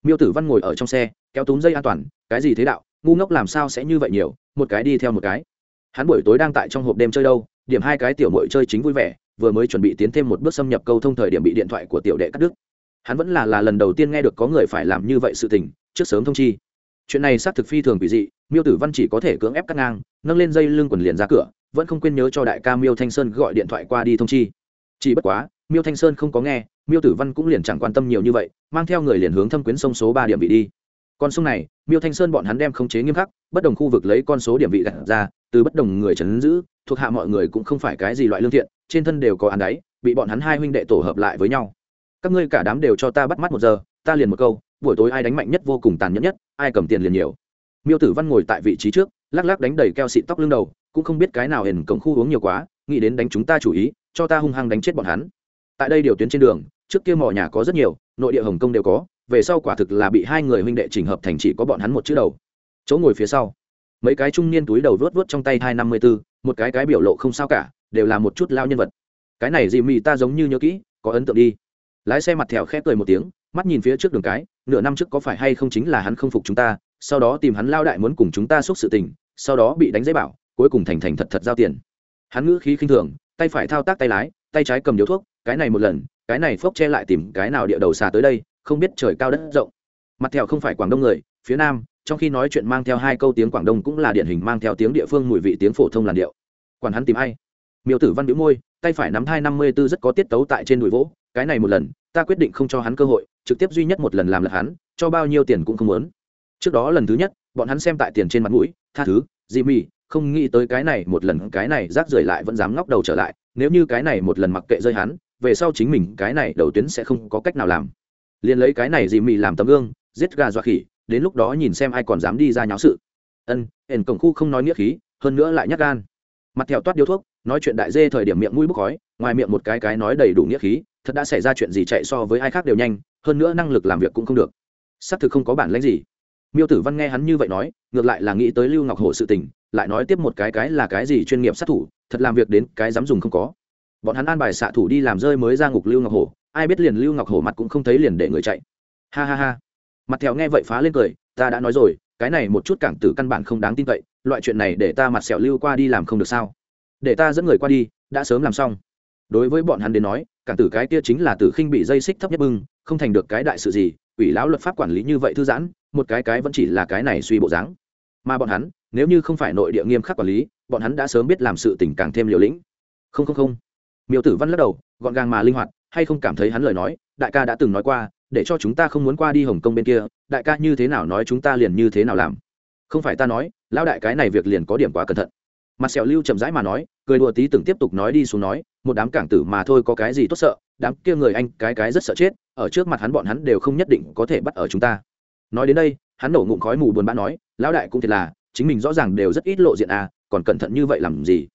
Miêu tử văn ngồi ở trong xe, kéo túm dây an toàn, cái gì thế đạo, ngu ngốc làm sao sẽ như vậy nhiều, một cái đi theo một cái hắn buổi tối đang tại trong hộp đêm chơi đâu, điểm hai cái tiểu mội chơi chính vui vẻ, vừa mới chuẩn bị tiến thêm một bước xâm nhập câu thông thời điểm bị điện thoại của tiểu đệ cắt đứt. Hắn vẫn là là lần đầu tiên nghe được có người phải làm như vậy sự tình, trước sớm thông chi. Chuyện này xác thực phi thường bị dị, miêu tử văn chỉ có thể cưỡng ép cắt ngang, nâng lên dây lưng quần liền ra cửa, vẫn không quên nhớ cho đại ca miêu thanh sơn gọi điện thoại qua đi thông chi. Chỉ bất quá, miêu thanh sơn không có nghe, miêu tử văn cũng liền chẳng quan tâm nhiều như vậy, mang theo người liền hướng thâm quyến sông số ba điểm vị đi con sông này, miêu thanh sơn bọn hắn đem khống chế nghiêm khắc, bất đồng khu vực lấy con số điểm vị đặt ra, từ bất đồng người trấn giữ, thuộc hạ mọi người cũng không phải cái gì loại lương thiện, trên thân đều có ăn đáy, bị bọn hắn hai huynh đệ tổ hợp lại với nhau. Các ngươi cả đám đều cho ta bắt mắt một giờ, ta liền một câu, buổi tối ai đánh mạnh nhất vô cùng tàn nhẫn nhất, ai cầm tiền liền nhiều. Miêu tử văn ngồi tại vị trí trước, lắc lắc đánh đầy keo xịt tóc lưng đầu, cũng không biết cái nào hển cổng khu uống nhiều quá, nghĩ đến đánh chúng ta chủ ý, cho ta hung hăng đánh chết bọn hắn. Tại đây điều tuyến trên đường, trước kia mỏ nhà có rất nhiều, nội địa hồng kông đều có về sau quả thực là bị hai người huynh đệ chỉnh hợp thành chỉ có bọn hắn một chữ đầu. Chỗ ngồi phía sau, mấy cái trung niên túi đầu vớt vớt trong tay hai năm mươi b ố một cái cái biểu lộ không sao cả, đều là một chút lao nhân vật. Cái này gì mì ta giống như nhớ kỹ, có ấn tượng đi. Lái xe mặt thèo khẽ cười một tiếng, mắt nhìn phía trước đường cái, nửa năm trước có phải hay không chính là hắn không phục chúng ta, sau đó tìm hắn lao đại muốn cùng chúng ta xúc sự tình, sau đó bị đánh giấy bảo, cuối cùng thành thành thật thật giao tiền. Hắn ngữ khí khinh thường, tay phải thao tác tay lái, tay trái cầm điếu thuốc, cái này một lần, cái này phốc che lại tìm cái nào địa đầu xà tới đây không biết trời cao đất rộng. Mặt thẹo không phải quảng đông người, phía nam, trong khi nói chuyện mang theo hai câu tiếng quảng đông cũng là điển hình mang theo tiếng địa phương mùi vị tiếng phổ thông làn điệu. Quản hắn tìm ai? Miêu tử văn biểu môi, tay phải nắm hai năm mươi tư rất có tiết tấu tại trên đùi vỗ, cái này một lần, ta quyết định không cho hắn cơ hội, trực tiếp duy nhất một lần làm lật hắn, cho bao nhiêu tiền cũng không muốn. Trước đó lần thứ nhất, bọn hắn xem tại tiền trên mặt mũi, tha thứ dị mì, không nghĩ tới cái này một lần, cái này rác rưởi lại vẫn dám ngóc đầu trở lại, nếu như cái này một lần mặc kệ rơi hắn, về sau chính mình cái này đầu tuyến sẽ không có cách nào làm liền lấy cái này dì mì làm tấm gương, giết gà dọa khỉ, đến lúc đó nhìn xem ai còn dám đi ra nháo sự. Ân ẩn cổng khu không nói nghĩa khí, hơn nữa lại nhắc gan. Mặt theo toát điếu thuốc, nói chuyện đại dê thời điểm miệng mũi bốc khói, ngoài miệng một cái cái nói đầy đủ nghĩa khí, thật đã xảy ra chuyện gì chạy so với ai khác đều nhanh, hơn nữa năng lực làm việc cũng không được. Xác thực không có bản lãnh gì. Miêu tử văn nghe hắn như vậy nói, ngược lại là nghĩ tới lưu ngọc hổ sự tình, lại nói tiếp một cái cái là cái gì chuyên nghiệp sát thủ, thật làm việc đến cái dám dùng không có. Bọn hắn an bài xạ thủ đi làm rơi mới ra ngục lưu ngọc hổ ai biết liền lưu ngọc hổ mặt cũng không thấy liền để người chạy. Ha ha ha. Mặt thẹo nghe vậy phá lên cười, ta đã nói rồi, cái này một chút cảng tử căn bản không đáng tin cậy, loại chuyện này để ta mặt sẹo lưu qua đi làm không được sao? Để ta dẫn người qua đi, đã sớm làm xong. Đối với bọn hắn đến nói, cảng tử cái kia chính là tử khinh bị dây xích thấp nhất bưng, không thành được cái đại sự gì ủy lão luật pháp quản lý như vậy thư giãn, một cái cái vẫn chỉ là cái này suy bộ dáng. Mà bọn hắn, nếu như không phải nội địa nghiêm khắc quản lý, bọn hắn đã sớm biết làm sự tình càng thêm liều lĩnh. Không không không. Miêu tử văn lắc đầu, gọn gàng mà linh hoạt hay không cảm thấy hắn lời nói, đại ca đã từng nói qua, để cho chúng ta không muốn qua đi hồng kông bên kia, đại ca như thế nào nói chúng ta liền như thế nào làm. Không phải ta nói, lão đại cái này việc liền có điểm quá cẩn thận. Mặt sẹo lưu chậm rãi mà nói, cười đùa tí từng tiếp tục nói đi xuống nói, một đám cảng tử mà thôi có cái gì tốt sợ, đám kia người anh cái cái rất sợ chết, ở trước mặt hắn bọn hắn đều không nhất định có thể bắt ở chúng ta. Nói đến đây, hắn nổ ngụm khói mù buồn bã nói, lão đại cũng thiệt là, chính mình rõ ràng đều rất ít lộ diện à còn cẩn thận như vậy làm gì?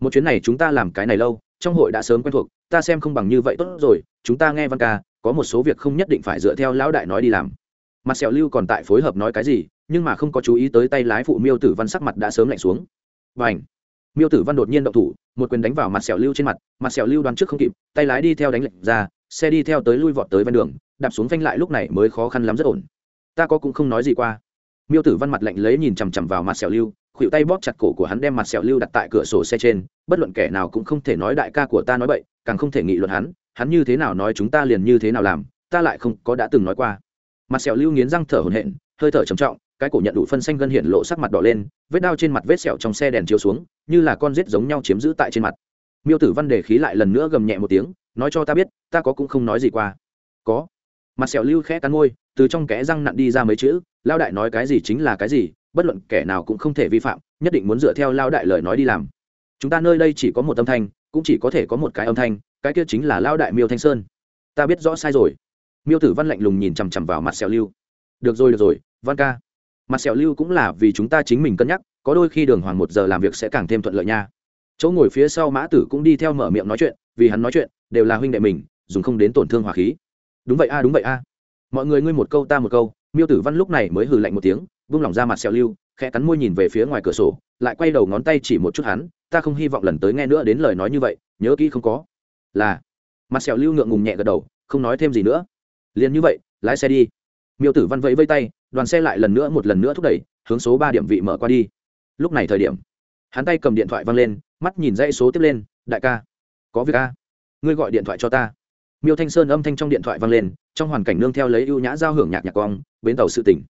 Một chuyến này chúng ta làm cái này lâu trong hội đã sớm quen thuộc, ta xem không bằng như vậy tốt rồi, chúng ta nghe văn ca, có một số việc không nhất định phải dựa theo lão đại nói đi làm. Mặt sẹo lưu còn tại phối hợp nói cái gì, nhưng mà không có chú ý tới tay lái phụ miêu tử văn sắc mặt đã sớm lạnh xuống. Và ảnh miêu tử văn đột nhiên động thủ, một quyền đánh vào mặt sẹo lưu trên mặt mặt sẹo lưu đoán trước không kịp, tay lái đi theo đánh lệnh ra, xe đi theo tới lui vọt tới ven đường, đạp xuống phanh lại lúc này mới khó khăn lắm rất ổn. Ta có cũng không nói gì qua. Miêu tử văn mặt lạnh lấy nhìn chằm chằm vào mặt sẹo lưu khuỵu tay bóp chặt cổ của hắn đem mặt sẹo lưu đặt tại cửa sổ xe trên, bất luận kẻ nào cũng không thể nói đại ca của ta nói bậy, càng không thể nghị luận hắn hắn như thế nào nói chúng ta liền như thế nào làm, ta lại không có đã từng nói qua. Mặt sẹo lưu nghiến răng thở hổn hển, hơi thở trầm trọng, cái cổ nhận đủ phân xanh gân hiện lộ sắc mặt đỏ lên, vết đao trên mặt vết sẹo trong xe đèn chiếu xuống, như là con rết giống nhau chiếm giữ tại trên mặt. Miêu tử văn đề khí lại lần nữa gầm nhẹ một tiếng, nói cho ta biết, ta có cũng không nói gì qua. Có. Mặt sẹo lưu khẽ cắn môi, từ trong kẽ răng nặn đi ra mấy chữ lao đại nói cái gì chính là cái gì bất luận kẻ nào cũng không thể vi phạm, nhất định muốn dựa theo lao đại lời nói đi làm. Chúng ta nơi đây chỉ có một âm thanh, cũng chỉ có thể có một cái âm thanh, cái kia chính là lao đại miêu thanh sơn. Ta biết rõ sai rồi. Miêu tử văn lạnh lùng nhìn chằm chằm vào mặt xẻo lưu. Được rồi được rồi, văn ca. Mặt xẻo lưu cũng là vì chúng ta chính mình cân nhắc, có đôi khi đường hoàng một giờ làm việc sẽ càng thêm thuận lợi nha. Chỗ ngồi phía sau mã tử cũng đi theo mở miệng nói chuyện, vì hắn nói chuyện, đều là huynh đệ mình, dùng không đến tổn thương hòa khí. Đúng vậy a, đúng vậy a. Mọi người ngươi một câu ta một câu, miêu tử văn lúc này mới hừ lạnh một tiếng vung lỏng ra mặt sẹo lưu, khẽ cắn môi nhìn về phía ngoài cửa sổ, lại quay đầu ngón tay chỉ một chút hắn, ta không hy vọng lần tới nghe nữa đến lời nói như vậy, nhớ kỹ không có. Là. Mặt sẹo lưu ngượng ngùng nhẹ gật đầu, không nói thêm gì nữa. Liền như vậy, lái xe đi. Miêu tử văn vẫy vây tay, đoàn xe lại lần nữa một lần nữa thúc đẩy, hướng số ba điểm vị mở qua đi. Lúc này thời điểm, hắn tay cầm điện thoại văng lên, mắt nhìn dãy số tiếp lên, đại ca, có việc a, ngươi gọi điện thoại cho ta. Miêu thanh sơn âm thanh trong điện thoại vang lên, trong hoàn cảnh nương theo lấy ưu nhã giao hưởng nhạc nhạc quang, bến tàu sự tỉnh.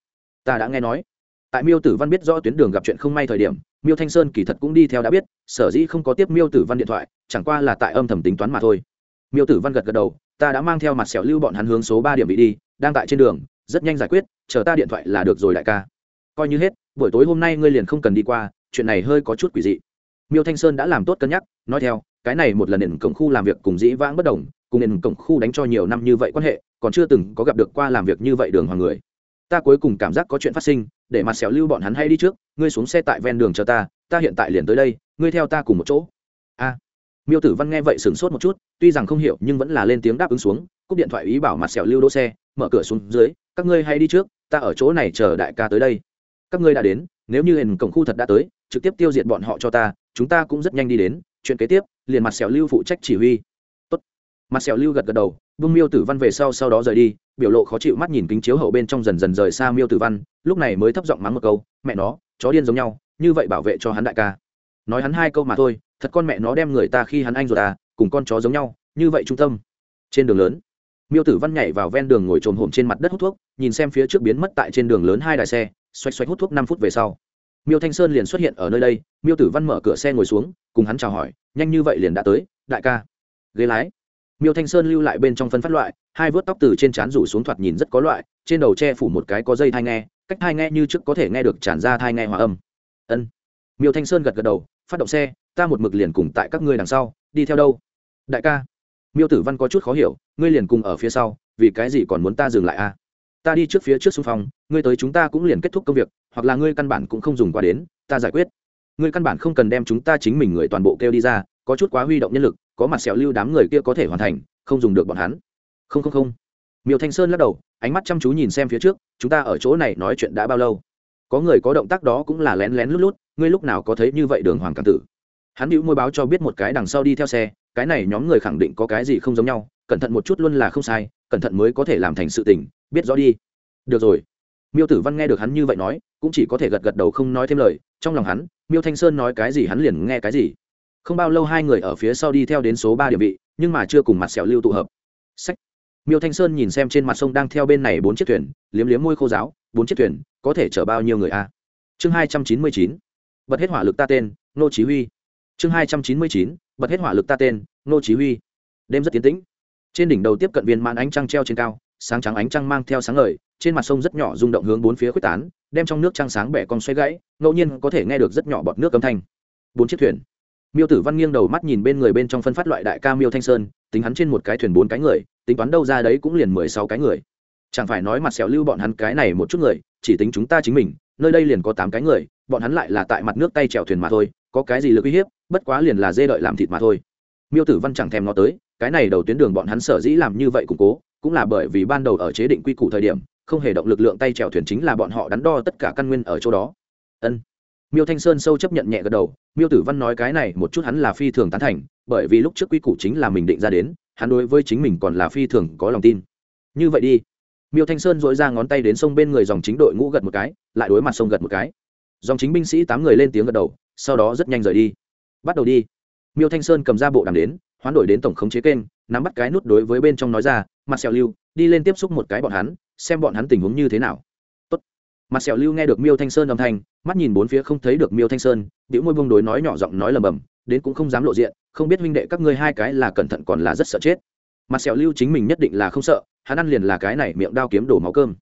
Ta đã nghe nói tại miêu tử văn biết rõ tuyến đường gặp chuyện không may thời điểm, miêu thanh sơn kỳ thật cũng đi theo đã biết, sở dĩ không có tiếp miêu tử văn điện thoại, chẳng qua là tại âm thầm tính toán mà thôi. Miêu tử văn gật gật đầu, ta đã mang theo mặt sẹo lưu bọn hắn hướng số ba điểm vị đi, đang tại trên đường, rất nhanh giải quyết, chờ ta điện thoại là được rồi đại ca. Coi như hết, buổi tối hôm nay ngươi liền không cần đi qua, chuyện này hơi có chút quỷ dị. Miêu thanh sơn đã làm tốt cân nhắc, nói theo, cái này một lần nền cổng khu làm việc cùng dĩ vãng bất đồng, cùng nền cổng khu đánh cho nhiều năm như vậy quan hệ, còn chưa từng có gặp được qua làm việc như vậy đường hoàng người ta cuối cùng cảm giác có chuyện phát sinh, để mặt xẻo lưu bọn hắn hay đi trước, ngươi xuống xe tại ven đường chờ ta ta hiện tại liền tới đây, ngươi theo ta cùng một chỗ. A. Miêu tử văn nghe vậy sửng sốt một chút, tuy rằng không hiểu nhưng vẫn là lên tiếng đáp ứng xuống, cúp điện thoại ý bảo mặt xẻo lưu đỗ xe, mở cửa xuống dưới, các ngươi hay đi trước, ta ở chỗ này chờ đại ca tới đây. Các ngươi đã đến, nếu như hình cổng khu thật đã tới, trực tiếp tiêu diệt bọn họ cho ta, chúng ta cũng rất nhanh đi đến, chuyện kế tiếp, liền mặt sẹo lưu phụ trách chỉ huy mặt sẹo lưu gật gật đầu vương miêu tử văn về sau sau đó rời đi. Biểu lộ khó chịu mắt nhìn kính chiếu hậu bên trong dần dần rời xa miêu tử văn, lúc này mới thấp giọng mắng một câu, mẹ nó, chó điên giống nhau, như vậy bảo vệ cho hắn đại ca. Nói hắn hai câu mà thôi, thật con mẹ nó đem người ta khi hắn anh rồi à cùng con chó giống nhau, như vậy trung tâm. Trên đường lớn, miêu tử văn nhảy vào ven đường ngồi trồm hổm trên mặt đất hút thuốc, nhìn xem phía trước biến mất tại trên đường lớn hai đài xe, xoay xoay hút thuốc năm phút về sau. Miêu thanh sơn liền xuất hiện ở nơi đây, miêu tử văn mở cửa xe ngồi xuống, cùng hắn chào hỏi, nhanh như vậy liền đã tới, đại ca. Ghế lái miêu thanh sơn lưu lại bên trong phân phát loại, hai vớt tóc từ trên trán rủ xuống thoạt nhìn rất có loại, trên đầu che phủ một cái có dây thai nghe, cách thai nghe như trước có thể nghe được tràn ra thai nghe hòa âm. Ân. Miêu thanh sơn gật gật đầu, phát động xe, ta một mực liền cùng tại các ngươi đằng sau, đi theo đâu? Đại ca. Miêu tử văn có chút khó hiểu, ngươi liền cùng ở phía sau, vì cái gì còn muốn ta dừng lại a à? ta đi trước phía trước xung phong ngươi tới chúng ta cũng liền kết thúc công việc, hoặc là ngươi căn bản cũng không dùng qua đến, ta giải quyết. Ngươi căn bản không cần đem chúng ta chính mình người toàn bộ kêu đi ra, có chút quá huy động nhân lực có mặt sẹo lưu đám người kia có thể hoàn thành, không dùng được bọn hắn. Không không không. Miêu thanh sơn lắc đầu, ánh mắt chăm chú nhìn xem phía trước, chúng ta ở chỗ này nói chuyện đã bao lâu? Có người có động tác đó cũng là lén lén lút lút, ngươi lúc nào có thấy như vậy đường hoàng càng tử? Hắn hữu môi báo cho biết một cái đằng sau đi theo xe, cái này nhóm người khẳng định có cái gì không giống nhau, cẩn thận một chút luôn là không sai, cẩn thận mới có thể làm thành sự tình, biết rõ đi. Được rồi. Miêu tử văn nghe được hắn như vậy nói, cũng chỉ có thể gật gật đầu không nói thêm lời, trong lòng hắn, miêu thanh sơn nói cái gì hắn liền nghe cái gì không bao lâu hai người ở phía sau đi theo đến số ba địa vị, nhưng mà chưa cùng mặt sẹo lưu tụ hợp. Sách. Miêu thanh sơn nhìn xem trên mặt sông đang theo bên này bốn chiếc thuyền, liếm liếm môi khô giáo, bốn chiếc thuyền, có thể chở bao nhiêu người a? Chương hai trăm chín mươi chín. Bật hết hỏa lực ta tên, nô chí huy. Chương hai trăm chín mươi chín. Bật hết hỏa lực ta tên, nô chí huy. Đêm rất tiến tĩnh. Trên đỉnh đầu tiếp cận viên mãn ánh trăng treo trên cao, sáng trắng ánh trăng mang theo sáng ngời, trên mặt sông rất nhỏ rung động hướng bốn phía khuếch tán, đem trong nước trăng sáng bẻ con xoay gãy, ngẫu nhiên có thể nghe được rất nhỏ bọt nước âm thanh. Bốn chiếc thuyền miêu tử văn nghiêng đầu mắt nhìn bên người bên trong phân phát loại đại ca miêu thanh sơn, tính hắn trên một cái thuyền bốn cái người, tính toán đâu ra đấy cũng liền mười sáu cái người. Chẳng phải nói mặt xẻo lưu bọn hắn cái này một chút người, chỉ tính chúng ta chính mình, nơi đây liền có tám cái người, bọn hắn lại là tại mặt nước tay chèo thuyền mà thôi, có cái gì lực uy hiếp, bất quá liền là dê đợi làm thịt mà thôi. Miêu tử văn chẳng thèm nó tới, cái này đầu tuyến đường bọn hắn sở dĩ làm như vậy củng cố, cũng là bởi vì ban đầu ở chế định quy củ thời điểm, không hề động lực lượng tay chèo thuyền chính là bọn họ đắn đo tất cả căn nguyên ở chỗ đó. Ân miêu thanh sơn sâu chấp nhận nhẹ gật đầu, miêu tử văn nói cái này một chút hắn là phi thường tán thành, bởi vì lúc trước quy củ chính là mình định ra đến, hắn đối với chính mình còn là phi thường có lòng tin. Như vậy đi. Miêu thanh sơn dội ra ngón tay đến sông bên người dòng chính đội ngũ gật một cái, lại đối mặt sông gật một cái. Dòng chính binh sĩ tám người lên tiếng gật đầu, sau đó rất nhanh rời đi. Bắt đầu đi. Miêu thanh sơn cầm ra bộ đàm đến, hoán đổi đến tổng khống chế kênh, nắm bắt cái nút đối với bên trong nói ra, mặt sẹo lưu, đi lên tiếp xúc một cái bọn hắn, xem bọn hắn tình huống như thế nào. Tốt. mặt sẹo lưu nghe được miêu thanh sơn âm thanh mắt nhìn bốn phía không thấy được miêu thanh sơn biểu môi bông đối nói nhỏ giọng nói lầm bầm, đến cũng không dám lộ diện, không biết huynh đệ các ngươi hai cái là cẩn thận còn là rất sợ chết. Mặt sẹo lưu chính mình nhất định là không sợ, hắn ăn liền là cái này miệng đao kiếm đổ máu cơm.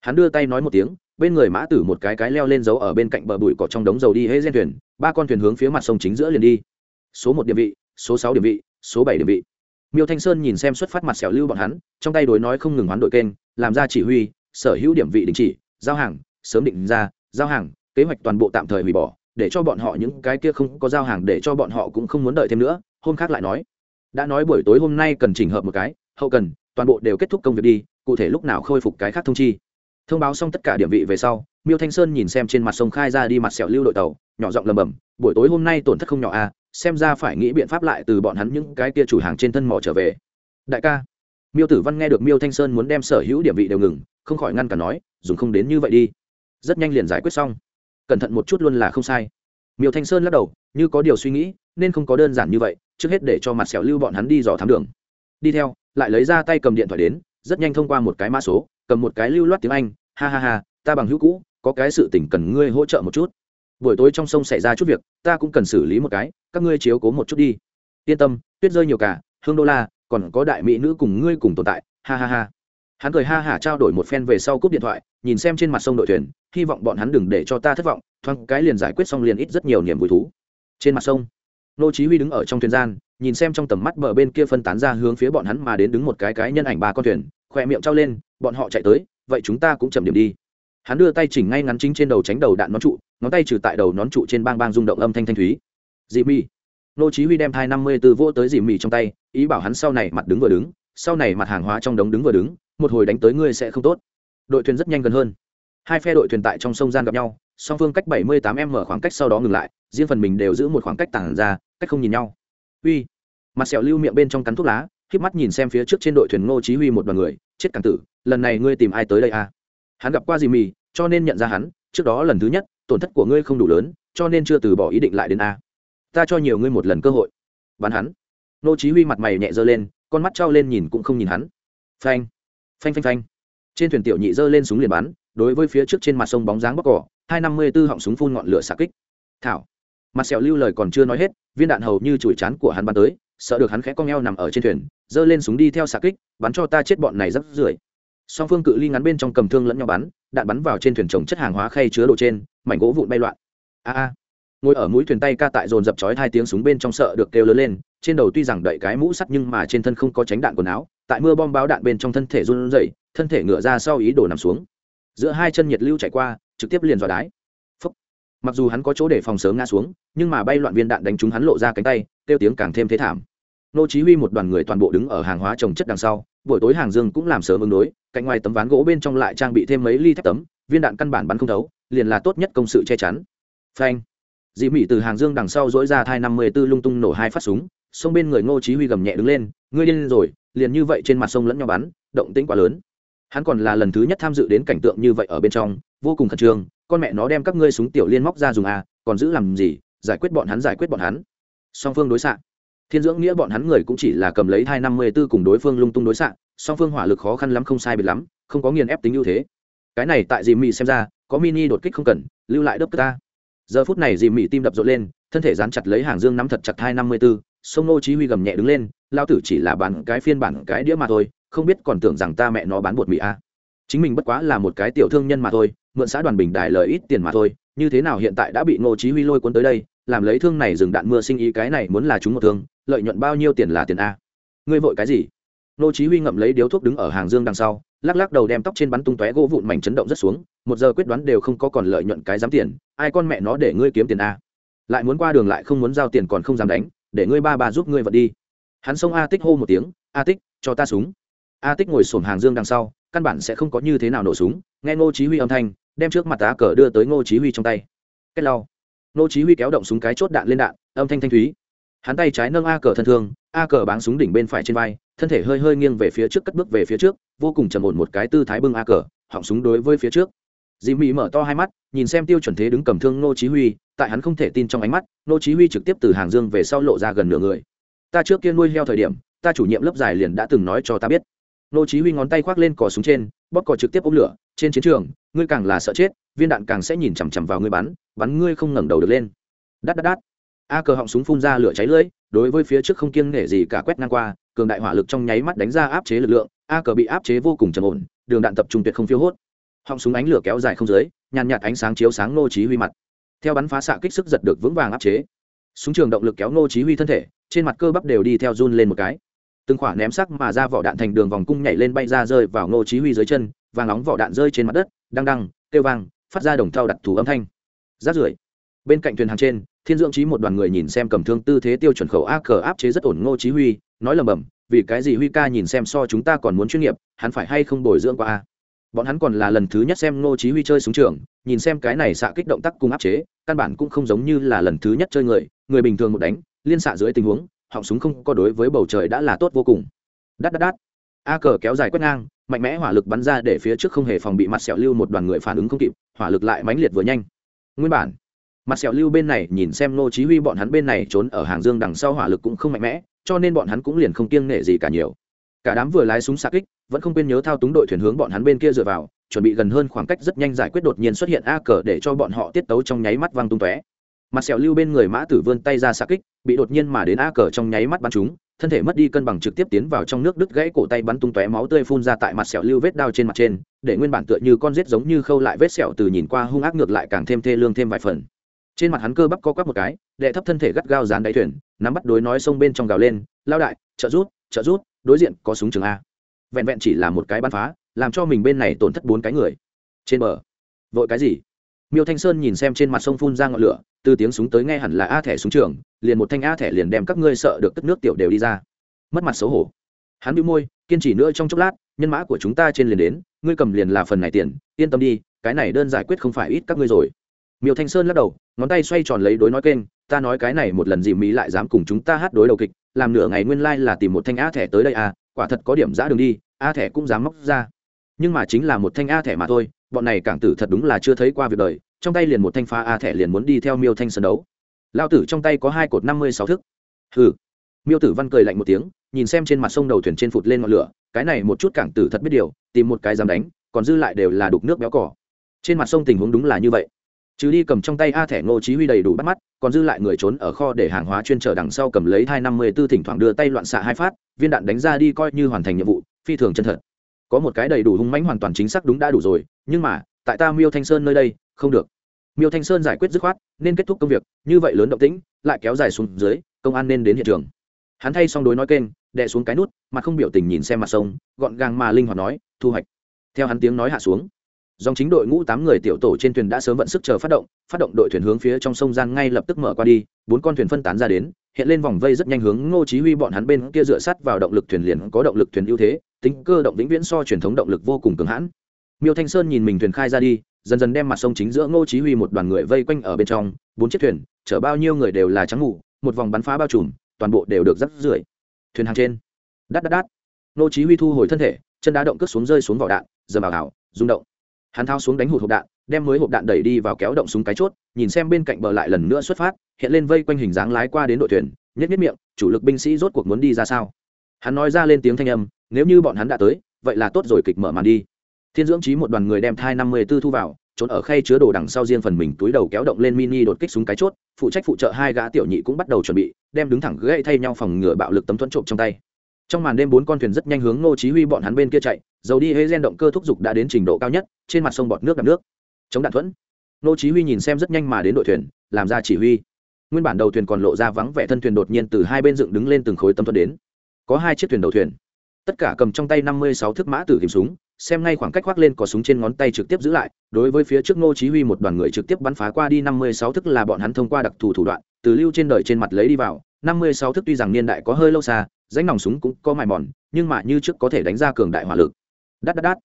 Hắn đưa tay nói một tiếng, bên người mã tử một cái cái leo lên dấu ở bên cạnh bờ bụi cỏ trong đống dầu đi hễ gen thuyền, ba con thuyền hướng phía mặt sông chính giữa liền đi. Số một điểm vị, số sáu điểm vị, số bảy điểm vị. Miêu thanh sơn nhìn xem xuất phát mặt sẹo lưu bọn hắn, trong tay đối nói không ngừng hoán đội kênh, làm ra chỉ huy, sở hữu điểm vị đình chỉ, giao hàng, sớm định ra, giao hàng kế hoạch toàn bộ tạm thời hủy bỏ, để cho bọn họ những cái kia không có giao hàng, để cho bọn họ cũng không muốn đợi thêm nữa, hôm khác lại nói. Đã nói buổi tối hôm nay cần chỉnh hợp một cái, hậu cần, toàn bộ đều kết thúc công việc đi, cụ thể lúc nào khôi phục cái khác thông chi. Thông báo xong tất cả điểm vị về sau, miêu thanh sơn nhìn xem trên mặt sông khai ra đi mặt sẹo lưu đội tàu, nhỏ giọng lầm bầm buổi tối hôm nay tổn thất không nhỏ à xem ra phải nghĩ biện pháp lại từ bọn hắn những cái kia chủ hàng trên thân mỏ trở về. Đại ca. Miêu tử văn nghe được miêu thanh sơn muốn đem sở hữu điểm vị đều ngừng, không khỏi ngăn cả nói, dùng không đến như vậy đi. Rất nhanh liền giải quyết xong cẩn thận một chút luôn là không sai. Miêu thanh sơn lắc đầu, như có điều suy nghĩ, nên không có đơn giản như vậy, trước hết để cho mặt sẹo lưu bọn hắn đi dò thám đường. Đi theo, lại lấy ra tay cầm điện thoại đến, rất nhanh thông qua một cái mã số, cầm một cái lưu loát tiếng anh, ha ha ha, ta bằng hữu cũ, có cái sự tình cần ngươi hỗ trợ một chút. Buổi tối trong sông xảy ra chút việc, ta cũng cần xử lý một cái, các ngươi chiếu cố một chút đi. Yên tâm, tuyết rơi nhiều cả, hương đô la, còn có đại mỹ nữ cùng ngươi cùng tồn tại. Ha ha ha. Hắn cười ha hả trao đổi một phen về sau cúp điện thoại, nhìn xem trên mặt sông đội thuyền hy vọng bọn hắn đừng để cho ta thất vọng, thoáng cái liền giải quyết xong liền ít rất nhiều niềm vui thú. Trên mặt sông, nô chí huy đứng ở trong thuyền gian, nhìn xem trong tầm mắt bờ bên kia phân tán ra hướng phía bọn hắn mà đến đứng một cái cái nhân ảnh ba con thuyền khoe miệng trao lên, bọn họ chạy tới, vậy chúng ta cũng chậm điểm đi. Hắn đưa tay chỉnh ngay ngắn chính trên đầu tránh đầu đạn nón trụ, ngón tay trừ tại đầu nón trụ trên bang bang rung động âm thanh thanh thúy. Dị mì nô chí huy đem thai năm mươi từ vỗ tới dị mì trong tay, ý bảo hắn sau này mặt đứng vừa đứng, sau này mặt hàng hóa trong đống đứng vừa đứng, một hồi đánh tới ngươi sẽ không tốt. Đội thuyền rất nhanh gần hơn hai phe đội thuyền tại trong sông gian gặp nhau, song phương cách bảy mươi tám m khoảng cách sau đó ngừng lại, riêng phần mình đều giữ một khoảng cách tản ra, cách không nhìn nhau. Uy, mặt sẹo lưu miệng bên trong cắn thuốc lá khiếp mắt nhìn xem phía trước trên đội thuyền ngô chí huy một đoàn người, chết càng tử, lần này ngươi tìm ai tới đây à? Hắn gặp qua dì mì, cho nên nhận ra hắn, trước đó lần thứ nhất, tổn thất của ngươi không đủ lớn, cho nên chưa từ bỏ ý định lại đến a. Ta cho nhiều ngươi một lần cơ hội. Bắn hắn. Nô chí huy mặt mày nhẹ dơ lên, con mắt trao lên nhìn cũng không nhìn hắn. Phanh phanh phanh phanh. Trên thuyền tiểu nhị dơ lên súng liền bắn đối với phía trước trên mặt sông bóng dáng bóc cỏ, hai năm mươi tư họng súng phun ngọn lửa xạ kích. Thảo. Mặt sẹo lưu lời còn chưa nói hết, viên đạn hầu như chùi chán của hắn bắn tới, sợ được hắn khẽ cong eo nằm ở trên thuyền dơ lên súng đi theo xạ kích, bắn cho ta chết bọn này rất rưởi. Song phương cự ly ngắn bên trong cầm thương lẫn nhau bắn, đạn bắn vào trên thuyền trồng chất hàng hóa khay chứa đồ trên, mảnh gỗ vụn bay loạn. A a. Ngồi ở mũi thuyền tay ca tại dồn dập chói hai tiếng súng bên trong sợ được kêu lớn lên, trên đầu tuy rằng đậy cái mũ sắt nhưng mà trên thân không có tránh đạn quần áo, tại mưa bom báo đạn bên trong thân thể run rẩy, thân thể ngựa ra sau ý đồ nằm xuống giữa hai chân nhiệt lưu chạy qua, trực tiếp liền dò đái. Phúc. mặc dù hắn có chỗ để phòng sớm ngã xuống, nhưng mà bay loạn viên đạn đánh trúng hắn lộ ra cánh tay, kêu tiếng càng thêm thế thảm. Nô chí huy một đoàn người toàn bộ đứng ở hàng hóa trồng chất đằng sau, buổi tối hàng dương cũng làm sớm ứng đối, cạnh ngoài tấm ván gỗ bên trong lại trang bị thêm mấy ly thép tấm, viên đạn căn bản bắn không thấu, liền là tốt nhất công sự che chắn. Phanh. Dị mỹ từ hàng dương đằng sau dỗi ra thai năm mươi tư lung tung nổ hai phát súng, sông bên người ngô chí huy gầm nhẹ đứng lên, ngươi điên rồi, liền như vậy trên mặt sông lẫn nhau bắn, động tĩnh quá lớn hắn còn là lần thứ nhất tham dự đến cảnh tượng như vậy ở bên trong, vô cùng khẩn trương, con mẹ nó đem các ngươi súng tiểu liên móc ra dùng à còn giữ làm gì, giải quyết bọn hắn, giải quyết bọn hắn. Song phương đối xạ. Thiên dưỡng nghĩa bọn hắn người cũng chỉ là cầm lấy hai năm mươi b ố cùng đối phương lung tung đối xạ, song phương hỏa lực khó khăn lắm không sai biệt lắm, không có nghiền ép tính ưu thế. Cái này tại dì mị xem ra, có mini đột kích không cần, lưu lại đớp ta. Giờ phút này dì mị tim đập rộn lên, thân thể dán chặt lấy hàng dương nắm thật chặt hai năm mươi b ố sông nô chí huy gầm nhẹ đứng lên, lao tử chỉ là bản cái phiên bản cái đĩa mà thôi không biết còn tưởng rằng ta mẹ nó bán bột mì a à. chính mình bất quá là một cái tiểu thương nhân mà thôi, mượn xã đoàn bình đài lời ít tiền mà thôi, như thế nào hiện tại đã bị Ngô chí huy lôi cuốn tới đây, làm lấy thương này dừng đạn mưa sinh ý cái này muốn là chúng một thương, lợi nhuận bao nhiêu tiền là tiền a. Ngươi vội cái gì? Ngô chí huy ngậm lấy điếu thuốc đứng ở hàng dương đằng sau, lắc lắc đầu đem tóc trên bắn tung tóe gỗ vụn mảnh chấn động rất xuống, một giờ quyết đoán đều không có còn lợi nhuận cái dám tiền, ai con mẹ nó để ngươi kiếm tiền a. Lại muốn qua đường lại không muốn giao tiền còn không dám đánh, để ngươi ba bà giúp ngươi vật đi. Hắn xông a tích hô một tiếng, a tích, cho ta súng a tích ngồi sổm hàng dương đằng sau, căn bản sẽ không có như thế nào nổ súng, nghe ngô chí huy âm thanh, đem trước mặt tá cờ đưa tới ngô chí huy trong tay. Kết lau. Ngô chí huy kéo động súng cái chốt đạn lên đạn, âm thanh thanh thúy. Hắn tay trái nâng a cờ thân thương, a cờ báng súng đỉnh bên phải trên vai, thân thể hơi hơi nghiêng về phía trước cất bước về phía trước, vô cùng trầm ổn một cái tư thái bưng a cờ, họng súng đối với phía trước. Dì mị mở to hai mắt, nhìn xem tiêu chuẩn thế đứng cầm thương ngô chí huy, tại hắn không thể tin trong ánh mắt, ngô chí huy trực tiếp từ hàng dương về sau lộ ra gần nửa người. Ta trước kia nuôi heo thời điểm, ta chủ nhiệm lớp dài liền đã từng nói cho ta biết. Nô chí huy ngón tay khoác lên cò súng trên, bóp cò trực tiếp ôm lửa, trên chiến trường, ngươi càng là sợ chết, viên đạn càng sẽ nhìn chằm chằm vào ngươi bắn bắn ngươi không ngẩng đầu được lên. Đát đát đát. A cờ họng súng phun ra lửa cháy lưỡi, đối với phía trước không kiêng nể gì cả quét ngang qua, cường đại hỏa lực trong nháy mắt đánh ra áp chế lực lượng, a cờ bị áp chế vô cùng trầm ổn, đường đạn tập trung tuyệt không phiêu hốt. Họng súng ánh lửa kéo dài không dưới, nhàn nhạt ánh sáng chiếu sáng nô chí huy mặt. Theo bắn phá xạ kích sức giật được vững vàng áp chế. Súng trường động lực kéo nô chí huy thân thể, trên mặt cơ bắp đều đi theo run lên một cái từng khỏa ném sắc mà ra vỏ đạn thành đường vòng cung nhảy lên bay ra rơi vào Ngô chí huy dưới chân, vàng nóng vỏ đạn rơi trên mặt đất, đăng đăng, kêu vang, phát ra đồng thau đặt thủ âm thanh. Rát rưởi. Bên cạnh thuyền hàng trên, thiên dưỡng trí một đoàn người nhìn xem cầm thương tư thế tiêu chuẩn khẩu a cờ áp chế rất ổn ngô chí huy, nói lầm bầm vì cái gì huy ca nhìn xem so chúng ta còn muốn chuyên nghiệp, hắn phải hay không bồi dưỡng qua a? Bọn hắn còn là lần thứ nhất xem ngô chí huy chơi súng trường, nhìn xem cái này xạ kích động tác cùng áp chế, căn bản cũng không giống như là lần thứ nhất chơi người người bình thường một đánh, liên xạ dưới tình huống họng súng không có đối với bầu trời đã là tốt vô cùng. Đát đát đát. A cờ kéo dài quét ngang, mạnh mẽ hỏa lực bắn ra để phía trước không hề phòng bị mặt sẹo lưu một đoàn người phản ứng không kịp, hỏa lực lại mãnh liệt vừa nhanh. Nguyên bản, mặt sẹo lưu bên này nhìn xem nô chí huy bọn hắn bên này trốn ở hàng dương đằng sau hỏa lực cũng không mạnh mẽ, cho nên bọn hắn cũng liền không kiêng nể gì cả nhiều. Cả đám vừa lái súng xạ kích, vẫn không quên nhớ thao túng đội thuyền hướng bọn hắn bên kia dựa vào, chuẩn bị gần hơn khoảng cách rất nhanh giải quyết đột nhiên xuất hiện a cờ để cho bọn họ tiết tấu trong nháy mắt văng tung tóe mặt sẹo lưu bên người mã tử vươn tay ra xa kích, bị đột nhiên mà đến a cờ trong nháy mắt bắn chúng thân thể mất đi cân bằng trực tiếp tiến vào trong nước đứt gãy cổ tay bắn tung tóe máu tươi phun ra tại mặt sẹo lưu vết đao trên mặt trên, để nguyên bản tựa như con rết giống như khâu lại vết sẹo từ nhìn qua hung ác ngược lại càng thêm thê lương thêm vài phần. Trên mặt hắn cơ bắp co quắp một cái, đệ thấp thân thể gắt gao dán đáy thuyền, nắm bắt đối nói sông bên trong gào lên lao đại, trợ rút trợ rút đối diện có súng trường a. Vẹn vẹn chỉ là một cái bắn phá, làm cho mình bên này tổn thất bốn cái người. Trên bờ, vội cái gì? Miêu thanh sơn nhìn xem trên mặt sông phun ra ngọn lửa từ tiếng súng tới nghe hẳn là a thẻ súng trường, liền một thanh a thẻ liền đem các ngươi sợ được tức nước tiểu đều đi ra. Mất mặt xấu hổ. Hắn bị môi, kiên trì nữa trong chốc lát, nhân mã của chúng ta trên liền đến, ngươi cầm liền là phần này tiền, yên tâm đi, cái này đơn giải quyết không phải ít các ngươi rồi. Miêu thanh sơn lắc đầu, ngón tay xoay tròn lấy đối nói kênh, ta nói cái này một lần dì mỹ lại dám cùng chúng ta hát đối đầu kịch, làm nửa ngày nguyên lai、like、là tìm một thanh a thẻ tới đây à quả thật có điểm giã đường đi, a thẻ cũng dám móc ra. Nhưng mà chính là một thanh a thẻ mà thôi, bọn này cảng tử thật đúng là chưa thấy qua việc đời trong tay liền một thanh pha a thẻ liền muốn đi theo miêu thanh sơn đấu. Lao tử trong tay có hai cột năm mươi sáu thức. Hừ. Miêu tử văn cười lạnh một tiếng, nhìn xem trên mặt sông đầu thuyền trên phụt lên ngọn lửa, cái này một chút cảng tử thật biết điều, tìm một cái dám đánh, còn dư lại đều là đục nước béo cỏ. Trên mặt sông tình huống đúng là như vậy. Chứ đi cầm trong tay a thẻ ngô chí huy đầy đủ bắt mắt, còn dư lại người trốn ở kho để hàng hóa chuyên trở đằng sau cầm lấy hai năm mươi tư thỉnh thoảng đưa tay loạn xạ hai phát, viên đạn đánh ra đi coi như hoàn thành nhiệm vụ, phi thường chân thật. Có một cái đầy đủ hung mãnh hoàn toàn chính xác đúng đã đủ rồi, nhưng mà, tại ta miêu thanh sơn nơi đây, không được miêu thanh sơn giải quyết dứt khoát, nên kết thúc công việc, như vậy lớn động tĩnh, lại kéo dài xuống dưới, công an nên đến hiện trường. Hắn thay xong đối nói kênh, đè xuống cái nút, mà không biểu tình nhìn xem mặt sông, gọn gàng mà linh hoạt nói, thu hoạch. Theo hắn tiếng nói hạ xuống, dòng chính đội ngũ tám người tiểu tổ trên thuyền đã sớm vận sức chờ phát động phát động đội thuyền hướng phía trong sông giang ngay lập tức mở qua đi, bốn con thuyền phân tán ra đến, hiện lên vòng vây rất nhanh hướng ngô chí huy bọn hắn bên kia dựa sát vào động lực thuyền liền có động lực thuyền ưu thế, tính cơ động vĩnh viễn so truyền thống động lực vô cùng cứng hãn. Miêu thanh sơn nhìn mình thuyền khai ra đi dần dần đem mặt sông chính giữa ngô chí huy một đoàn người vây quanh ở bên trong, bốn chiếc thuyền, chở bao nhiêu người đều là trắng ngủ, một vòng bắn phá bao trùm, toàn bộ đều được rắc rưởi. Thuyền hàng trên, đát đát đát, ngô chí huy thu hồi thân thể, chân đá động cất xuống rơi xuống vỏ đạn giờ bảo hảo rung động. Hắn thao xuống đánh hụt hộp đạn, đem mới hộp đạn đẩy đi vào kéo động súng cái chốt, nhìn xem bên cạnh bờ lại lần nữa xuất phát, hiện lên vây quanh hình dáng lái qua đến đội thuyền nhất nhất miệng, chủ lực binh sĩ rốt cuộc muốn đi ra sao? Hắn nói ra lên tiếng thanh âm, nếu như bọn hắn đã tới, vậy là tốt rồi, kịch mở màn đi thiên dưỡng trí một đoàn người đem thai năm mươi b ố thu vào, trốn ở khay chứa đồ đằng sau riêng phần mình túi đầu kéo động lên mini đột kích súng cái chốt, phụ trách phụ trợ hai gã tiểu nhị cũng bắt đầu chuẩn bị, đem đứng thẳng gãy thay nhau phòng ngừa bạo lực tấm thuẫn trộm trong tay. Trong màn đêm bốn con thuyền rất nhanh hướng ngô chí huy bọn hắn bên kia chạy, dầu đi hê gen động cơ thúc giục đã đến trình độ cao nhất, trên mặt sông bọt nước đập nước. Chống đạn thuẫn. Ngô chí huy nhìn xem rất nhanh mà đến đội thuyền, làm ra chỉ huy. Nguyên bản đầu thuyền còn lộ ra vắng vẻ thân thuyền đột nhiên từ hai bên dựng đứng lên từng khối tâm thuẫn đến. Có hai chiếc thuyền đầu thuyền. Tất cả cầm trong tay năm mươi sáu thước mã tử kìm súng xem ngay khoảng cách khoác lên có súng trên ngón tay trực tiếp giữ lại, đối với phía trước ngô chí huy một đoàn người trực tiếp bắn phá qua đi năm mươi sáu thức là bọn hắn thông qua đặc thù thủ đoạn, từ lưu trên đời trên mặt lấy đi vào. năm mươi sáu thức tuy rằng niên đại có hơi lâu xa danh nòng súng cũng có mài mòn, nhưng mà như trước có thể đánh ra cường đại hỏa lực. Đắt đắt đắt.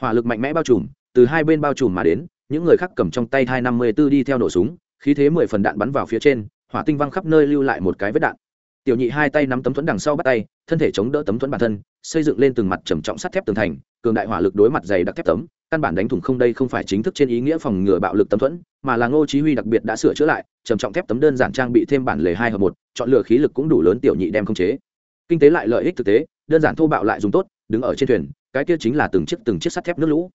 Hỏa lực mạnh mẽ bao trùm, từ hai bên bao trùm mà đến, những người khác cầm trong tay hai năm mươi đi theo nổ súng, khí thế mười phần đạn bắn vào phía trên, hỏa tinh văng khắp nơi lưu lại một cái vết đạn. Tiểu nhị hai tay nắm tấm thuẫn đằng sau bắt tay, thân thể chống đỡ tấm thuẫn bản thân, xây dựng lên từng mặt trầm trọng sắt thép tường thành cường đại hỏa lực đối mặt dày đặc thép tấm, căn bản đánh thủng không đây không phải chính thức trên ý nghĩa phòng ngừa bạo lực tấm thuẫn, mà là ngô chí huy đặc biệt đã sửa chữa lại, trầm trọng thép tấm đơn giản trang bị thêm bản lề hai hợp một, chọn lựa khí lực cũng đủ lớn tiểu nhị đem không chế. Kinh tế lại lợi ích thực tế, đơn giản thô bạo lại dùng tốt, đứng ở trên thuyền, cái kia chính là từng chiếc từng chiếc sắt thép nước lũ.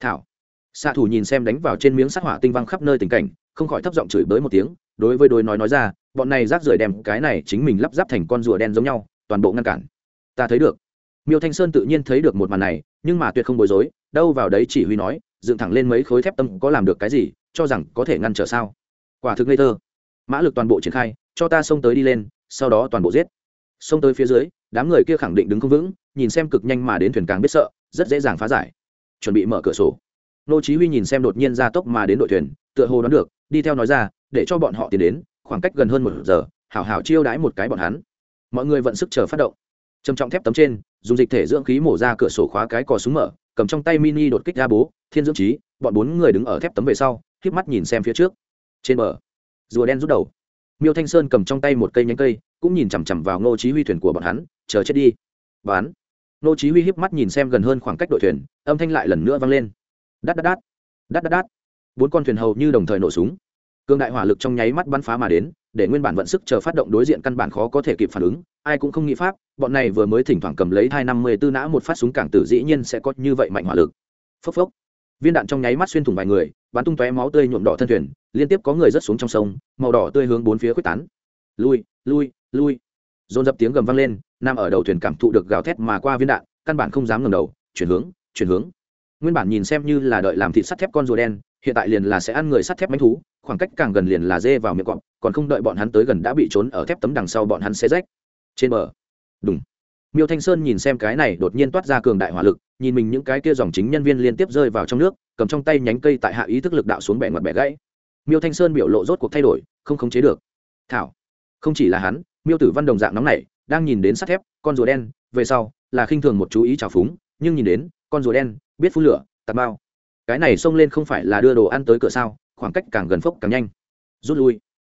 Thảo. Xạ thủ nhìn xem đánh vào trên miếng sắt hỏa tinh văng khắp nơi tình cảnh, không khỏi thấp giọng chửi bới một tiếng, đối với đối nói nói ra, bọn này rác rưởi đem cái này chính mình lắp ráp thành con rùa đen giống nhau, toàn bộ ngăn cản. Ta thấy được miêu thanh sơn tự nhiên thấy được một màn này, nhưng mà tuyệt không bối rối, đâu vào đấy chỉ huy nói, dựng thẳng lên mấy khối thép tâm có làm được cái gì, cho rằng có thể ngăn trở sao? Quả thực ngây thơ. Mã lực toàn bộ triển khai, cho ta xông tới đi lên, sau đó toàn bộ giết. Xông tới phía dưới, đám người kia khẳng định đứng không vững, nhìn xem cực nhanh mà đến thuyền càng biết sợ, rất dễ dàng phá giải. Chuẩn bị mở cửa sổ. Nô chí huy nhìn xem đột nhiên ra tốc mà đến đội thuyền, tựa hồ đoán được, đi theo nói ra, để cho bọn họ tiến đến, khoảng cách gần hơn một giờ, hảo hảo chiêu đãi một cái bọn hắn. Mọi người vận sức chờ phát động. Trầm trọng thép tấm trên dùng dịch thể dưỡng khí mổ ra cửa sổ khóa cái cò súng mở, cầm trong tay mini đột kích ra bố, thiên dưỡng trí, bọn bốn người đứng ở thép tấm về sau, híp mắt nhìn xem phía trước. Trên bờ, rùa đen rút đầu. Miêu thanh sơn cầm trong tay một cây nhánh cây, cũng nhìn chằm chằm vào ngô chí huy thuyền của bọn hắn, chờ chết đi. Bán ngô chí huy híp mắt nhìn xem gần hơn khoảng cách đội thuyền, âm thanh lại lần nữa vang lên. Đát đát đát. Đát đát đát. Bốn con thuyền hầu như đồng thời nổ súng cương đại hỏa lực trong nháy mắt bắn phá mà đến, để nguyên bản vận sức chờ phát động đối diện căn bản khó có thể kịp phản ứng, ai cũng không nghĩ pháp, bọn này vừa mới thỉnh thoảng cầm lấy hai năm mươi tư nã một phát súng cảng tử dĩ nhiên sẽ có như vậy mạnh hỏa lực. Phốc phốc. Viên đạn trong nháy mắt xuyên thủng vài người, bắn tung tóe máu tươi nhuộm đỏ thân thuyền, liên tiếp có người rớt xuống trong sông, màu đỏ tươi hướng bốn phía quyết tán. Lui lui lui. Dồn dập tiếng gầm vang lên, nam ở đầu thuyền cảm thụ được gào thét mà qua viên đạn, căn bản không dám ngẩng đầu, chuyển hướng chuyển hướng. Nguyên bản nhìn xem như là đợi làm thịt sắt thép con rùa đen, hiện tại liền là sẽ ăn người sắt thép mánh thú khoảng cách càng gần liền là dê vào miệng cọp, còn không đợi bọn hắn tới gần đã bị trốn ở thép tấm đằng sau bọn hắn xe rách. Trên bờ. Đúng miêu thanh sơn nhìn xem cái này đột nhiên toát ra cường đại hỏa lực, nhìn mình những cái kia dòng chính nhân viên liên tiếp rơi vào trong nước, cầm trong tay nhánh cây tại hạ ý thức lực đạo xuống bẻ ngoặt bẻ gãy. Miêu thanh sơn biểu lộ rốt cuộc thay đổi, không khống chế được. Thảo. Không chỉ là hắn, miêu tử văn đồng dạng nóng này đang nhìn đến sắt thép, con rùa đen, về sau, là khinh thường một chú ý trào phúng, nhưng nhìn đến, con rùa đen, biết phun lửa, tạt bao. Cái này xông lên không phải là đưa đồ ăn tới cửa sao? Khoảng cách càng gần phốc càng nhanh. Rút lui.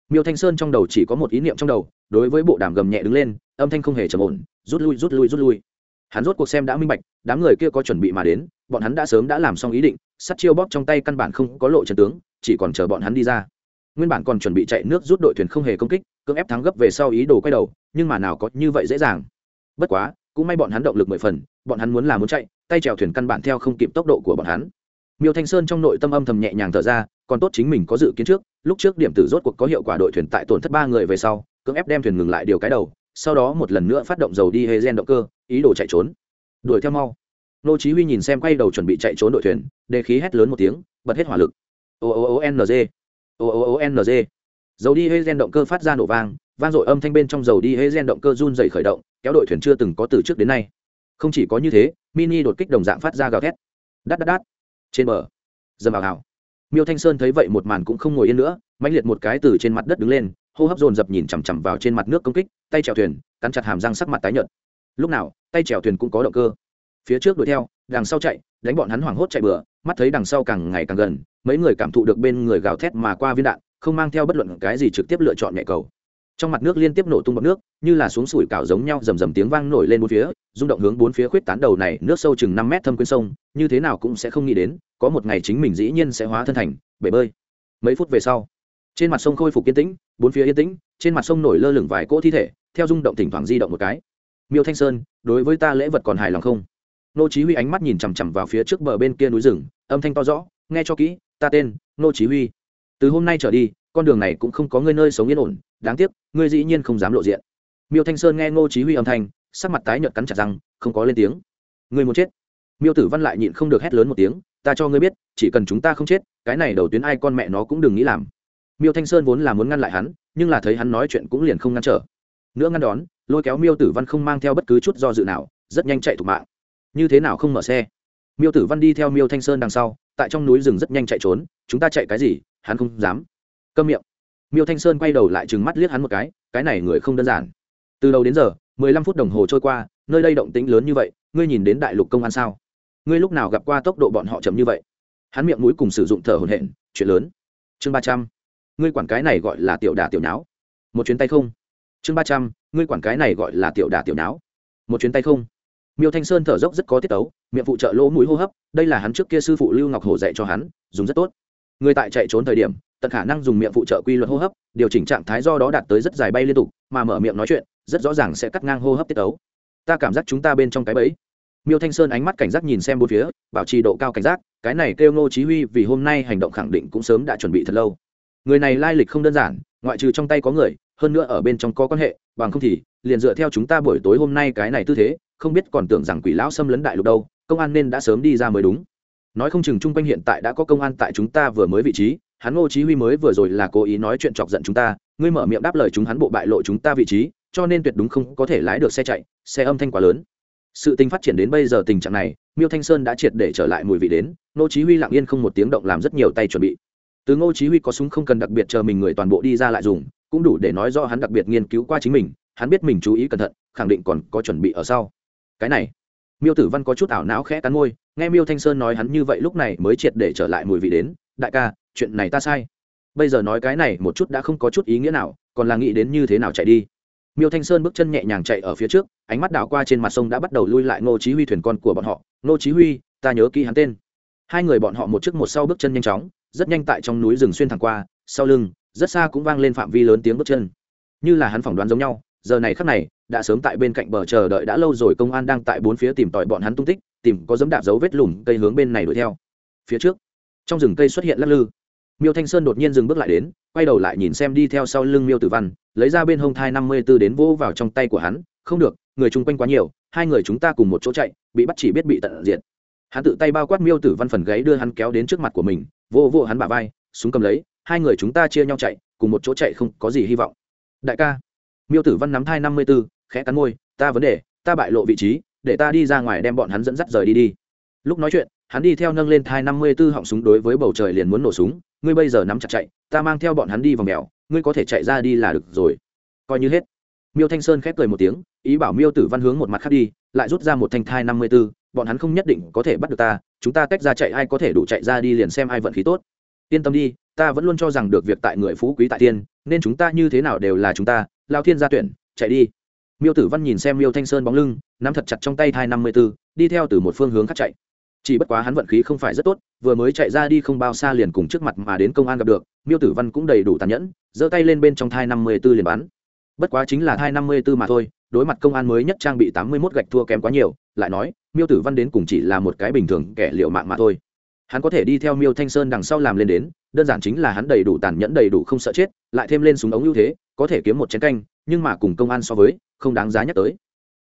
Miêu thanh sơn trong đầu chỉ có một ý niệm trong đầu, đối với bộ đàm gầm nhẹ đứng lên, âm thanh không hề trầm ổn, rút lui rút lui rút lui. Hắn rốt cuộc xem đã minh bạch, đám người kia có chuẩn bị mà đến, bọn hắn đã sớm đã làm xong ý định, sắt chiêu bóp trong tay căn bản không có lộ trần tướng, chỉ còn chờ bọn hắn đi ra. Nguyên bản còn chuẩn bị chạy nước rút đội thuyền không hề công kích, cưỡng ép thắng gấp về sau ý đồ quay đầu, nhưng mà nào có như vậy dễ dàng. Bất quá, cũng may bọn hắn động lực mười phần, bọn hắn muốn làm muốn chạy, tay chèo thuyền căn bản theo không kịp tốc độ của bọn hắn miêu thanh sơn trong nội tâm âm thầm nhẹ nhàng thở ra, còn tốt chính mình có dự kiến trước, lúc trước điểm tử rốt cuộc có hiệu quả đội thuyền tại tổn thất ba người về sau, cưỡng ép đem thuyền ngừng lại điều cái đầu, sau đó một lần nữa phát động dầu đi hê gen động cơ, ý đồ chạy trốn. Đuổi theo mau. Nô chí huy nhìn xem quay đầu chuẩn bị chạy trốn đội thuyền, đề khí hét lớn một tiếng, bật hết hỏa lực. O o o n g. O o o n g. Dầu đi hê gen động cơ phát ra nổ vang vang dội âm thanh bên trong dầu đi hê gen động cơ run rẩy khởi động, kéo đội thuyền chưa từng có từ trước đến nay. Không chỉ có như thế, mini đột kích đồng dạng phát ra gào thét. Đát đát đát trên bờ. Dầm ảo ảo miêu thanh sơn thấy vậy một màn cũng không ngồi yên nữa, mãnh liệt một cái từ trên mặt đất đứng lên, hô hấp dồn dập nhìn chằm chằm vào trên mặt nước công kích, tay chèo thuyền, cắn chặt hàm răng sắc mặt tái nhợt. Lúc nào, tay chèo thuyền cũng có động cơ. Phía trước đuổi theo, đằng sau chạy, đánh bọn hắn hoảng hốt chạy bừa, mắt thấy đằng sau càng ngày càng gần, mấy người cảm thụ được bên người gào thét mà qua viên đạn, không mang theo bất luận cái gì trực tiếp lựa chọn nhẹ cầu trong mặt nước liên tiếp nổ tung bọc nước, như là xuống sủi cảo giống nhau, rầm rầm tiếng vang nổi lên bốn phía, rung động hướng bốn phía khuyết tán đầu này, nước sâu chừng năm mét thâm quyến sông, như thế nào cũng sẽ không nghĩ đến, có một ngày chính mình dĩ nhiên sẽ hóa thân thành bể bơi. Mấy phút về sau, trên mặt sông khôi phục yên tĩnh, bốn phía yên tĩnh, trên mặt sông nổi lơ lửng vài cỗ thi thể, theo rung động thỉnh thoảng di động một cái. Miêu thanh sơn, đối với ta lễ vật còn hài lòng không? Nô chí huy ánh mắt nhìn chằm chằm vào phía trước bờ bên kia núi rừng, âm thanh to rõ, nghe cho kỹ, ta tên nô chí huy. Từ hôm nay trở đi con đường này cũng không có ngươi nơi sống yên ổn, đáng tiếc, ngươi dĩ nhiên không dám lộ diện. Miêu thanh sơn nghe ngô chí huy âm thanh, sắc mặt tái nhợt cắn chặt răng, không có lên tiếng. Ngươi muốn chết? Miêu tử văn lại nhịn không được hét lớn một tiếng, ta cho ngươi biết, chỉ cần chúng ta không chết, cái này đầu tuyến ai con mẹ nó cũng đừng nghĩ làm. Miêu thanh sơn vốn là muốn ngăn lại hắn, nhưng là thấy hắn nói chuyện cũng liền không ngăn trở. Nữa ngăn đón, lôi kéo miêu tử văn không mang theo bất cứ chút do dự nào, rất nhanh chạy thủ mạng. Như thế nào không mở xe? Miêu tử văn đi theo miêu thanh sơn đằng sau, tại trong núi rừng rất nhanh chạy trốn, chúng ta chạy cái gì, hắn không dám câm miệng. Miêu thanh sơn quay đầu lại trừng mắt liếc hắn một cái cái này người không đơn giản. Từ đầu đến giờ, mười lăm phút đồng hồ trôi qua, nơi đây động tĩnh lớn như vậy, ngươi nhìn đến đại lục công an sao? Ngươi lúc nào gặp qua tốc độ bọn họ chậm như vậy? Hắn miệng mũi cùng sử dụng thở hồn hển, chuyện lớn. Chương ba trăm, ngươi quản cái này gọi là tiểu đà tiểu nháo. Một chuyến tay không. Chương ba trăm, ngươi quản cái này gọi là tiểu đà tiểu nháo. Một chuyến tay không. Miêu thanh sơn thở dốc rất có tiết tấu, miệng phụ trợ lỗ mũi hô hấp, đây là hắn trước kia sư phụ lưu ngọc hổ dạy cho hắn, dùng rất tốt. Người tại chạy trốn thời điểm tận khả năng dùng miệng phụ trợ quy luật hô hấp, điều chỉnh trạng thái do đó đạt tới rất dài bay liên tục, mà mở miệng nói chuyện, rất rõ ràng sẽ cắt ngang hô hấp tiết ấu ta cảm giác chúng ta bên trong cái bẫy. Miêu thanh sơn ánh mắt cảnh giác nhìn xem bốn phía, bảo trì độ cao cảnh giác, cái này kêu ngô chí huy vì hôm nay hành động khẳng định cũng sớm đã chuẩn bị thật lâu. Người này lai lịch không đơn giản, ngoại trừ trong tay có người, hơn nữa ở bên trong có quan hệ, bằng không thì, liền dựa theo chúng ta buổi tối hôm nay cái này tư thế, không biết còn tưởng rằng quỷ lão xâm lấn đại lục đâu, công an nên đã sớm đi ra mới đúng. Nói không chừng chung quanh hiện tại đã có công an tại chúng ta vừa mới vị trí hắn ngô chí huy mới vừa rồi là cố ý nói chuyện chọc giận chúng ta, ngươi mở miệng đáp lời chúng hắn bộ bại lộ chúng ta vị trí, cho nên tuyệt đúng không có thể lái được xe chạy, xe âm thanh quá lớn. Sự tình phát triển đến bây giờ tình trạng này, miêu thanh sơn đã triệt để trở lại mùi vị đến, ngô chí huy lặng yên không một tiếng động làm rất nhiều tay chuẩn bị. Từ ngô chí huy có súng không cần đặc biệt chờ mình người toàn bộ đi ra lại dùng, cũng đủ để nói rõ hắn đặc biệt nghiên cứu qua chính mình, hắn biết mình chú ý cẩn thận, khẳng định còn có chuẩn bị ở sau. Cái này, miêu tử văn có chút ảo não khẽ cắn môi, nghe miêu thanh sơn nói hắn như vậy lúc này mới triệt để trở lại mùi vị đến. Đại ca chuyện này ta sai. Bây giờ nói cái này một chút đã không có chút ý nghĩa nào, còn là nghĩ đến như thế nào chạy đi. Miêu thanh sơn bước chân nhẹ nhàng chạy ở phía trước, ánh mắt đảo qua trên mặt sông đã bắt đầu lui lại ngô chí huy thuyền con của bọn họ. Ngô chí huy, ta nhớ kỹ hắn tên. Hai người bọn họ một trước một sau bước chân nhanh chóng, rất nhanh tại trong núi rừng xuyên thẳng qua, sau lưng, rất xa cũng vang lên phạm vi lớn tiếng bước chân. Như là hắn phỏng đoán giống nhau, giờ này khắc này, đã sớm tại bên cạnh bờ chờ đợi đã lâu rồi, công an đang tại bốn phía tìm tòi bọn hắn tung tích, tìm có dấm đạp dấu vết lùm cây hướng bên này đuổi theo. Phía trước, trong rừng cây xuất hiện lắc lư miêu thanh sơn đột nhiên dừng bước lại đến quay đầu lại nhìn xem đi theo sau lưng miêu tử văn lấy ra bên hông thai năm mươi b ố đến vỗ vào trong tay của hắn không được người chung quanh quá nhiều hai người chúng ta cùng một chỗ chạy bị bắt chỉ biết bị tận diện hắn tự tay bao quát miêu tử văn phần gáy đưa hắn kéo đến trước mặt của mình vô vô hắn bả vai súng cầm lấy hai người chúng ta chia nhau chạy cùng một chỗ chạy không có gì hy vọng đại ca miêu tử văn nắm thai năm mươi b ố khẽ cắn môi ta vấn đề ta bại lộ vị trí để ta đi ra ngoài đem bọn hắn dẫn dắt rời đi đi lúc nói chuyện hắn đi theo nâng lên thai năm mươi b ố họng súng đối với bầu trời liền muốn nổ súng ngươi bây giờ nắm chặt chạy, ta mang theo bọn hắn đi vào mèo, ngươi có thể chạy ra đi là được rồi. Coi như hết. Miêu thanh sơn khép cười một tiếng, ý bảo miêu tử văn hướng một mặt khác đi, lại rút ra một thanh thai năm mươi b ố bọn hắn không nhất định có thể bắt được ta, chúng ta tách ra chạy, ai có thể đủ chạy ra đi liền xem ai vận khí tốt. Yên tâm đi, ta vẫn luôn cho rằng được việc tại người phú quý tại tiên nên chúng ta như thế nào đều là chúng ta, lao thiên gia tuyển, chạy đi. Miêu tử văn nhìn xem miêu thanh sơn bóng lưng, nắm thật chặt trong tay thai năm mươi b ố đi theo từ một phương hướng khác chạy chỉ bất quá hắn vận khí không phải rất tốt, vừa mới chạy ra đi không bao xa liền cùng trước mặt mà đến công an gặp được, miêu tử văn cũng đầy đủ tàn nhẫn, giơ tay lên bên trong thai năm mươi b ố liền bắn. Bất quá chính là thai năm mươi b ố mà thôi, đối mặt công an mới nhất trang bị tám mươi mốt gạch thua kém quá nhiều, lại nói, miêu tử văn đến cùng chỉ là một cái bình thường kẻ liệu mạng mà thôi. Hắn có thể đi theo miêu thanh sơn đằng sau làm lên đến, đơn giản chính là hắn đầy đủ tàn nhẫn, đầy đủ không sợ chết, lại thêm lên súng ống ưu thế, có thể kiếm một chén canh, nhưng mà cùng công an so với, không đáng giá nhắc tới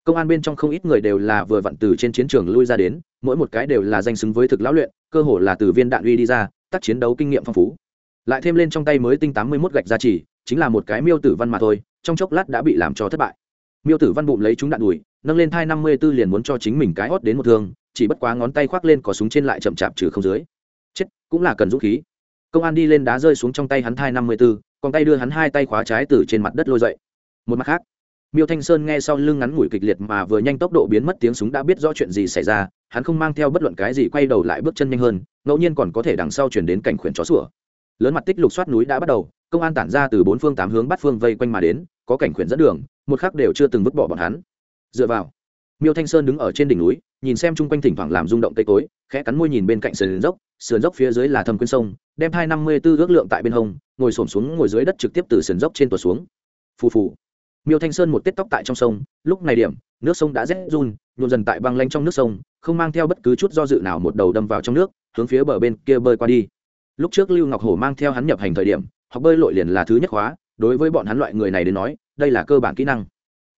công an bên trong không ít người đều là vừa vặn từ trên chiến trường lui ra đến, mỗi một cái đều là danh xứng với thực lão luyện, cơ hồ là từ viên đạn uy đi ra, tác chiến đấu kinh nghiệm phong phú. Lại thêm lên trong tay mới tinh tám mươi mốt gạch ra chỉ chính là một cái miêu tử văn mà thôi, trong chốc lát đã bị làm cho thất bại. Miêu tử văn bụng lấy chúng đạn đùi, nâng lên thai năm mươi b ố liền muốn cho chính mình cái hót đến một thương, chỉ bất quá ngón tay khoác lên có súng trên lại chậm chạp trừ không dưới. Chết, cũng là cần dũng khí. Công an đi lên đá rơi xuống trong tay hắn thai năm mươi b ố còn tay đưa hắn hai tay khóa trái từ trên mặt đất lôi dậy. Một mặt khác miêu thanh sơn nghe sau lưng ngắn ngủi kịch liệt mà vừa nhanh tốc độ biến mất tiếng súng đã biết rõ chuyện gì xảy ra, hắn không mang theo bất luận cái gì quay đầu lại bước chân nhanh hơn, ngẫu nhiên còn có thể đằng sau chuyển đến cảnh khuyển chó sủa. Lớn mặt tích lục soát núi đã bắt đầu, công an tản ra từ bốn phương tám hướng bắt phương vây quanh mà đến, có cảnh khuyển dẫn đường, một khắc đều chưa từng vứt bỏ bọn hắn. Dựa vào, miêu thanh sơn đứng ở trên đỉnh núi, nhìn xem chung quanh thỉnh thoảng làm rung động cây cối, khẽ cắn môi nhìn bên cạnh sườn dốc sườn dốc phía dưới là thâm quyên sông, đem hai năm mươi tư ước lượng tại bên hông, ngồi xổm xuống ngồi dưới đất trực tiếp từ sườn dốc trên tuột xuống. Phù phù miêu thanh sơn một tết tóc tại trong sông, lúc này điểm, nước sông đã rét run, nhuộn dần tại băng lanh trong nước sông, không mang theo bất cứ chút do dự nào một đầu đâm vào trong nước, hướng phía bờ bên kia bơi qua đi. Lúc trước lưu ngọc hổ mang theo hắn nhập hành thời điểm, học bơi lội liền là thứ nhất khóa, đối với bọn hắn loại người này đến nói, đây là cơ bản kỹ năng.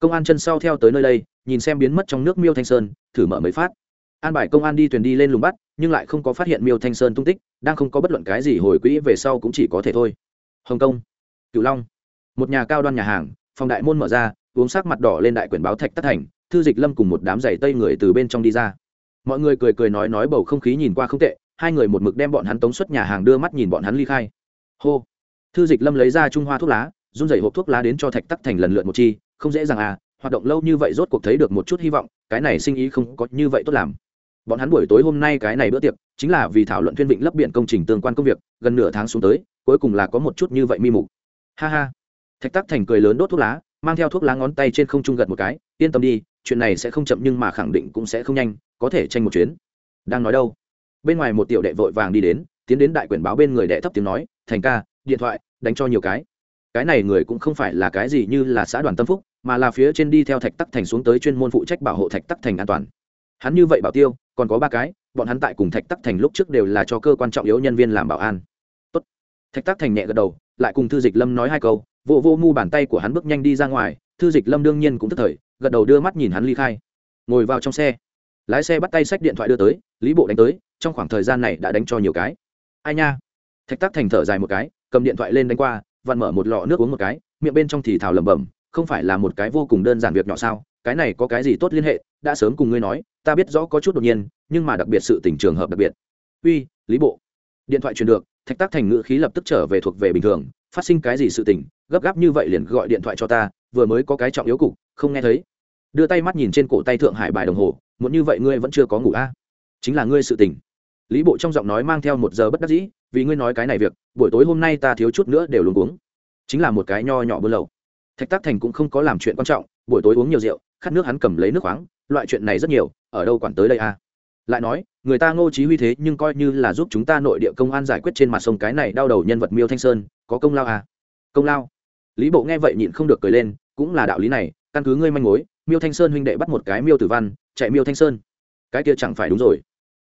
Công an chân sau theo tới nơi đây, nhìn xem biến mất trong nước miêu thanh sơn, thử mở mấy phát. An bài công an đi thuyền đi lên lùng bắt, nhưng lại không có phát hiện miêu thanh sơn tung tích, đang không có bất luận cái gì hồi quỹ về sau cũng chỉ có thể thôi. Hồng kông, cửu long, một nhà cao đoan nhà hàng phòng đại môn mở ra, uống sắc mặt đỏ lên đại quyển báo thạch tất thành, thư dịch lâm cùng một đám giày tây người từ bên trong đi ra. Mọi người cười cười nói nói bầu không khí nhìn qua không tệ, hai người một mực đem bọn hắn tống xuất nhà hàng đưa mắt nhìn bọn hắn ly khai. Hô. Thư dịch lâm lấy ra trung hoa thuốc lá, run dày hộp thuốc lá đến cho thạch tắc thành lần lượt một chi, không dễ dàng à hoạt động lâu như vậy rốt cuộc thấy được một chút hy vọng, cái này sinh ý không có như vậy tốt làm. Bọn hắn buổi tối hôm nay cái này bữa tiệc, chính là vì thảo luận thuyên vịnh lấp biển công trình tương quan công việc, gần nửa tháng xuống tới, cuối cùng là có một chút như vậy mi mục. Ha ha thạch tắc thành cười lớn đốt thuốc lá, mang theo thuốc lá ngón tay trên không trung gật một cái, yên tâm đi, chuyện này sẽ không chậm nhưng mà khẳng định cũng sẽ không nhanh, có thể tranh một chuyến. Đang nói đâu, bên ngoài một tiểu đệ vội vàng đi đến, tiến đến đại quyển báo bên người đệ thấp tiếng nói, thành ca, điện thoại, đánh cho nhiều cái. Cái này người cũng không phải là cái gì như là xã đoàn tâm phúc, mà là phía trên đi theo thạch tắc thành xuống tới chuyên môn phụ trách bảo hộ thạch tắc thành an toàn. Hắn như vậy bảo tiêu, còn có ba cái, bọn hắn tại cùng thạch tắc thành lúc trước đều là cho cơ quan trọng yếu nhân viên làm bảo an. Tốt. thạch tắc thành nhẹ gật đầu, lại cùng thư dịch lâm nói hai câu vô vô mu bàn tay của hắn bước nhanh đi ra ngoài, thư dịch lâm đương nhiên cũng tức thời, gật đầu đưa mắt nhìn hắn ly khai. Ngồi vào trong xe. Lái xe bắt tay sách điện thoại đưa tới, lý bộ đánh tới, trong khoảng thời gian này đã đánh cho nhiều cái. Ai nha? Thạch tắc thành thở dài một cái, cầm điện thoại lên đánh qua, vặn mở một lọ nước uống một cái, miệng bên trong thì thào lẩm bẩm, không phải là một cái vô cùng đơn giản việc nhỏ sao? Cái này có cái gì tốt liên hệ? Đã sớm cùng ngươi nói, ta biết rõ có chút đột nhiên, nhưng mà đặc biệt sự tình trường hợp đặc biệt. Uy, lý bộ. Điện thoại truyền được, thạch tác thành ngữ khí lập tức trở về thuộc về bình thường phát sinh cái gì sự tình, gấp gáp như vậy liền gọi điện thoại cho ta, vừa mới có cái trọng yếu cục, không nghe thấy. Đưa tay mắt nhìn trên cổ tay thượng hải bài đồng hồ, muốn như vậy ngươi vẫn chưa có ngủ a? À? chính là ngươi sự tình. Lý bộ trong giọng nói mang theo một giờ bất đắc dĩ, vì ngươi nói cái này việc, buổi tối hôm nay ta thiếu chút nữa đều luôn uống chính là một cái nho nhỏ bơ lầu thạch tác thành cũng không có làm chuyện quan trọng, buổi tối uống nhiều rượu, khát nước hắn cầm lấy nước khoáng, loại chuyện này rất nhiều, ở đâu quản tới đây a? Lại nói, người ta ngô chí huy thế nhưng coi như là giúp chúng ta nội địa công an giải quyết trên mặt sông cái này đau đầu nhân vật miêu thanh sơn có công lao à? Công lao? Lý bộ nghe vậy nhịn không được cười lên, cũng là đạo lý này, căn cứ ngươi manh mối, miêu thanh sơn huynh đệ bắt một cái miêu tử văn, chạy miêu thanh sơn. Cái kia chẳng phải đúng rồi.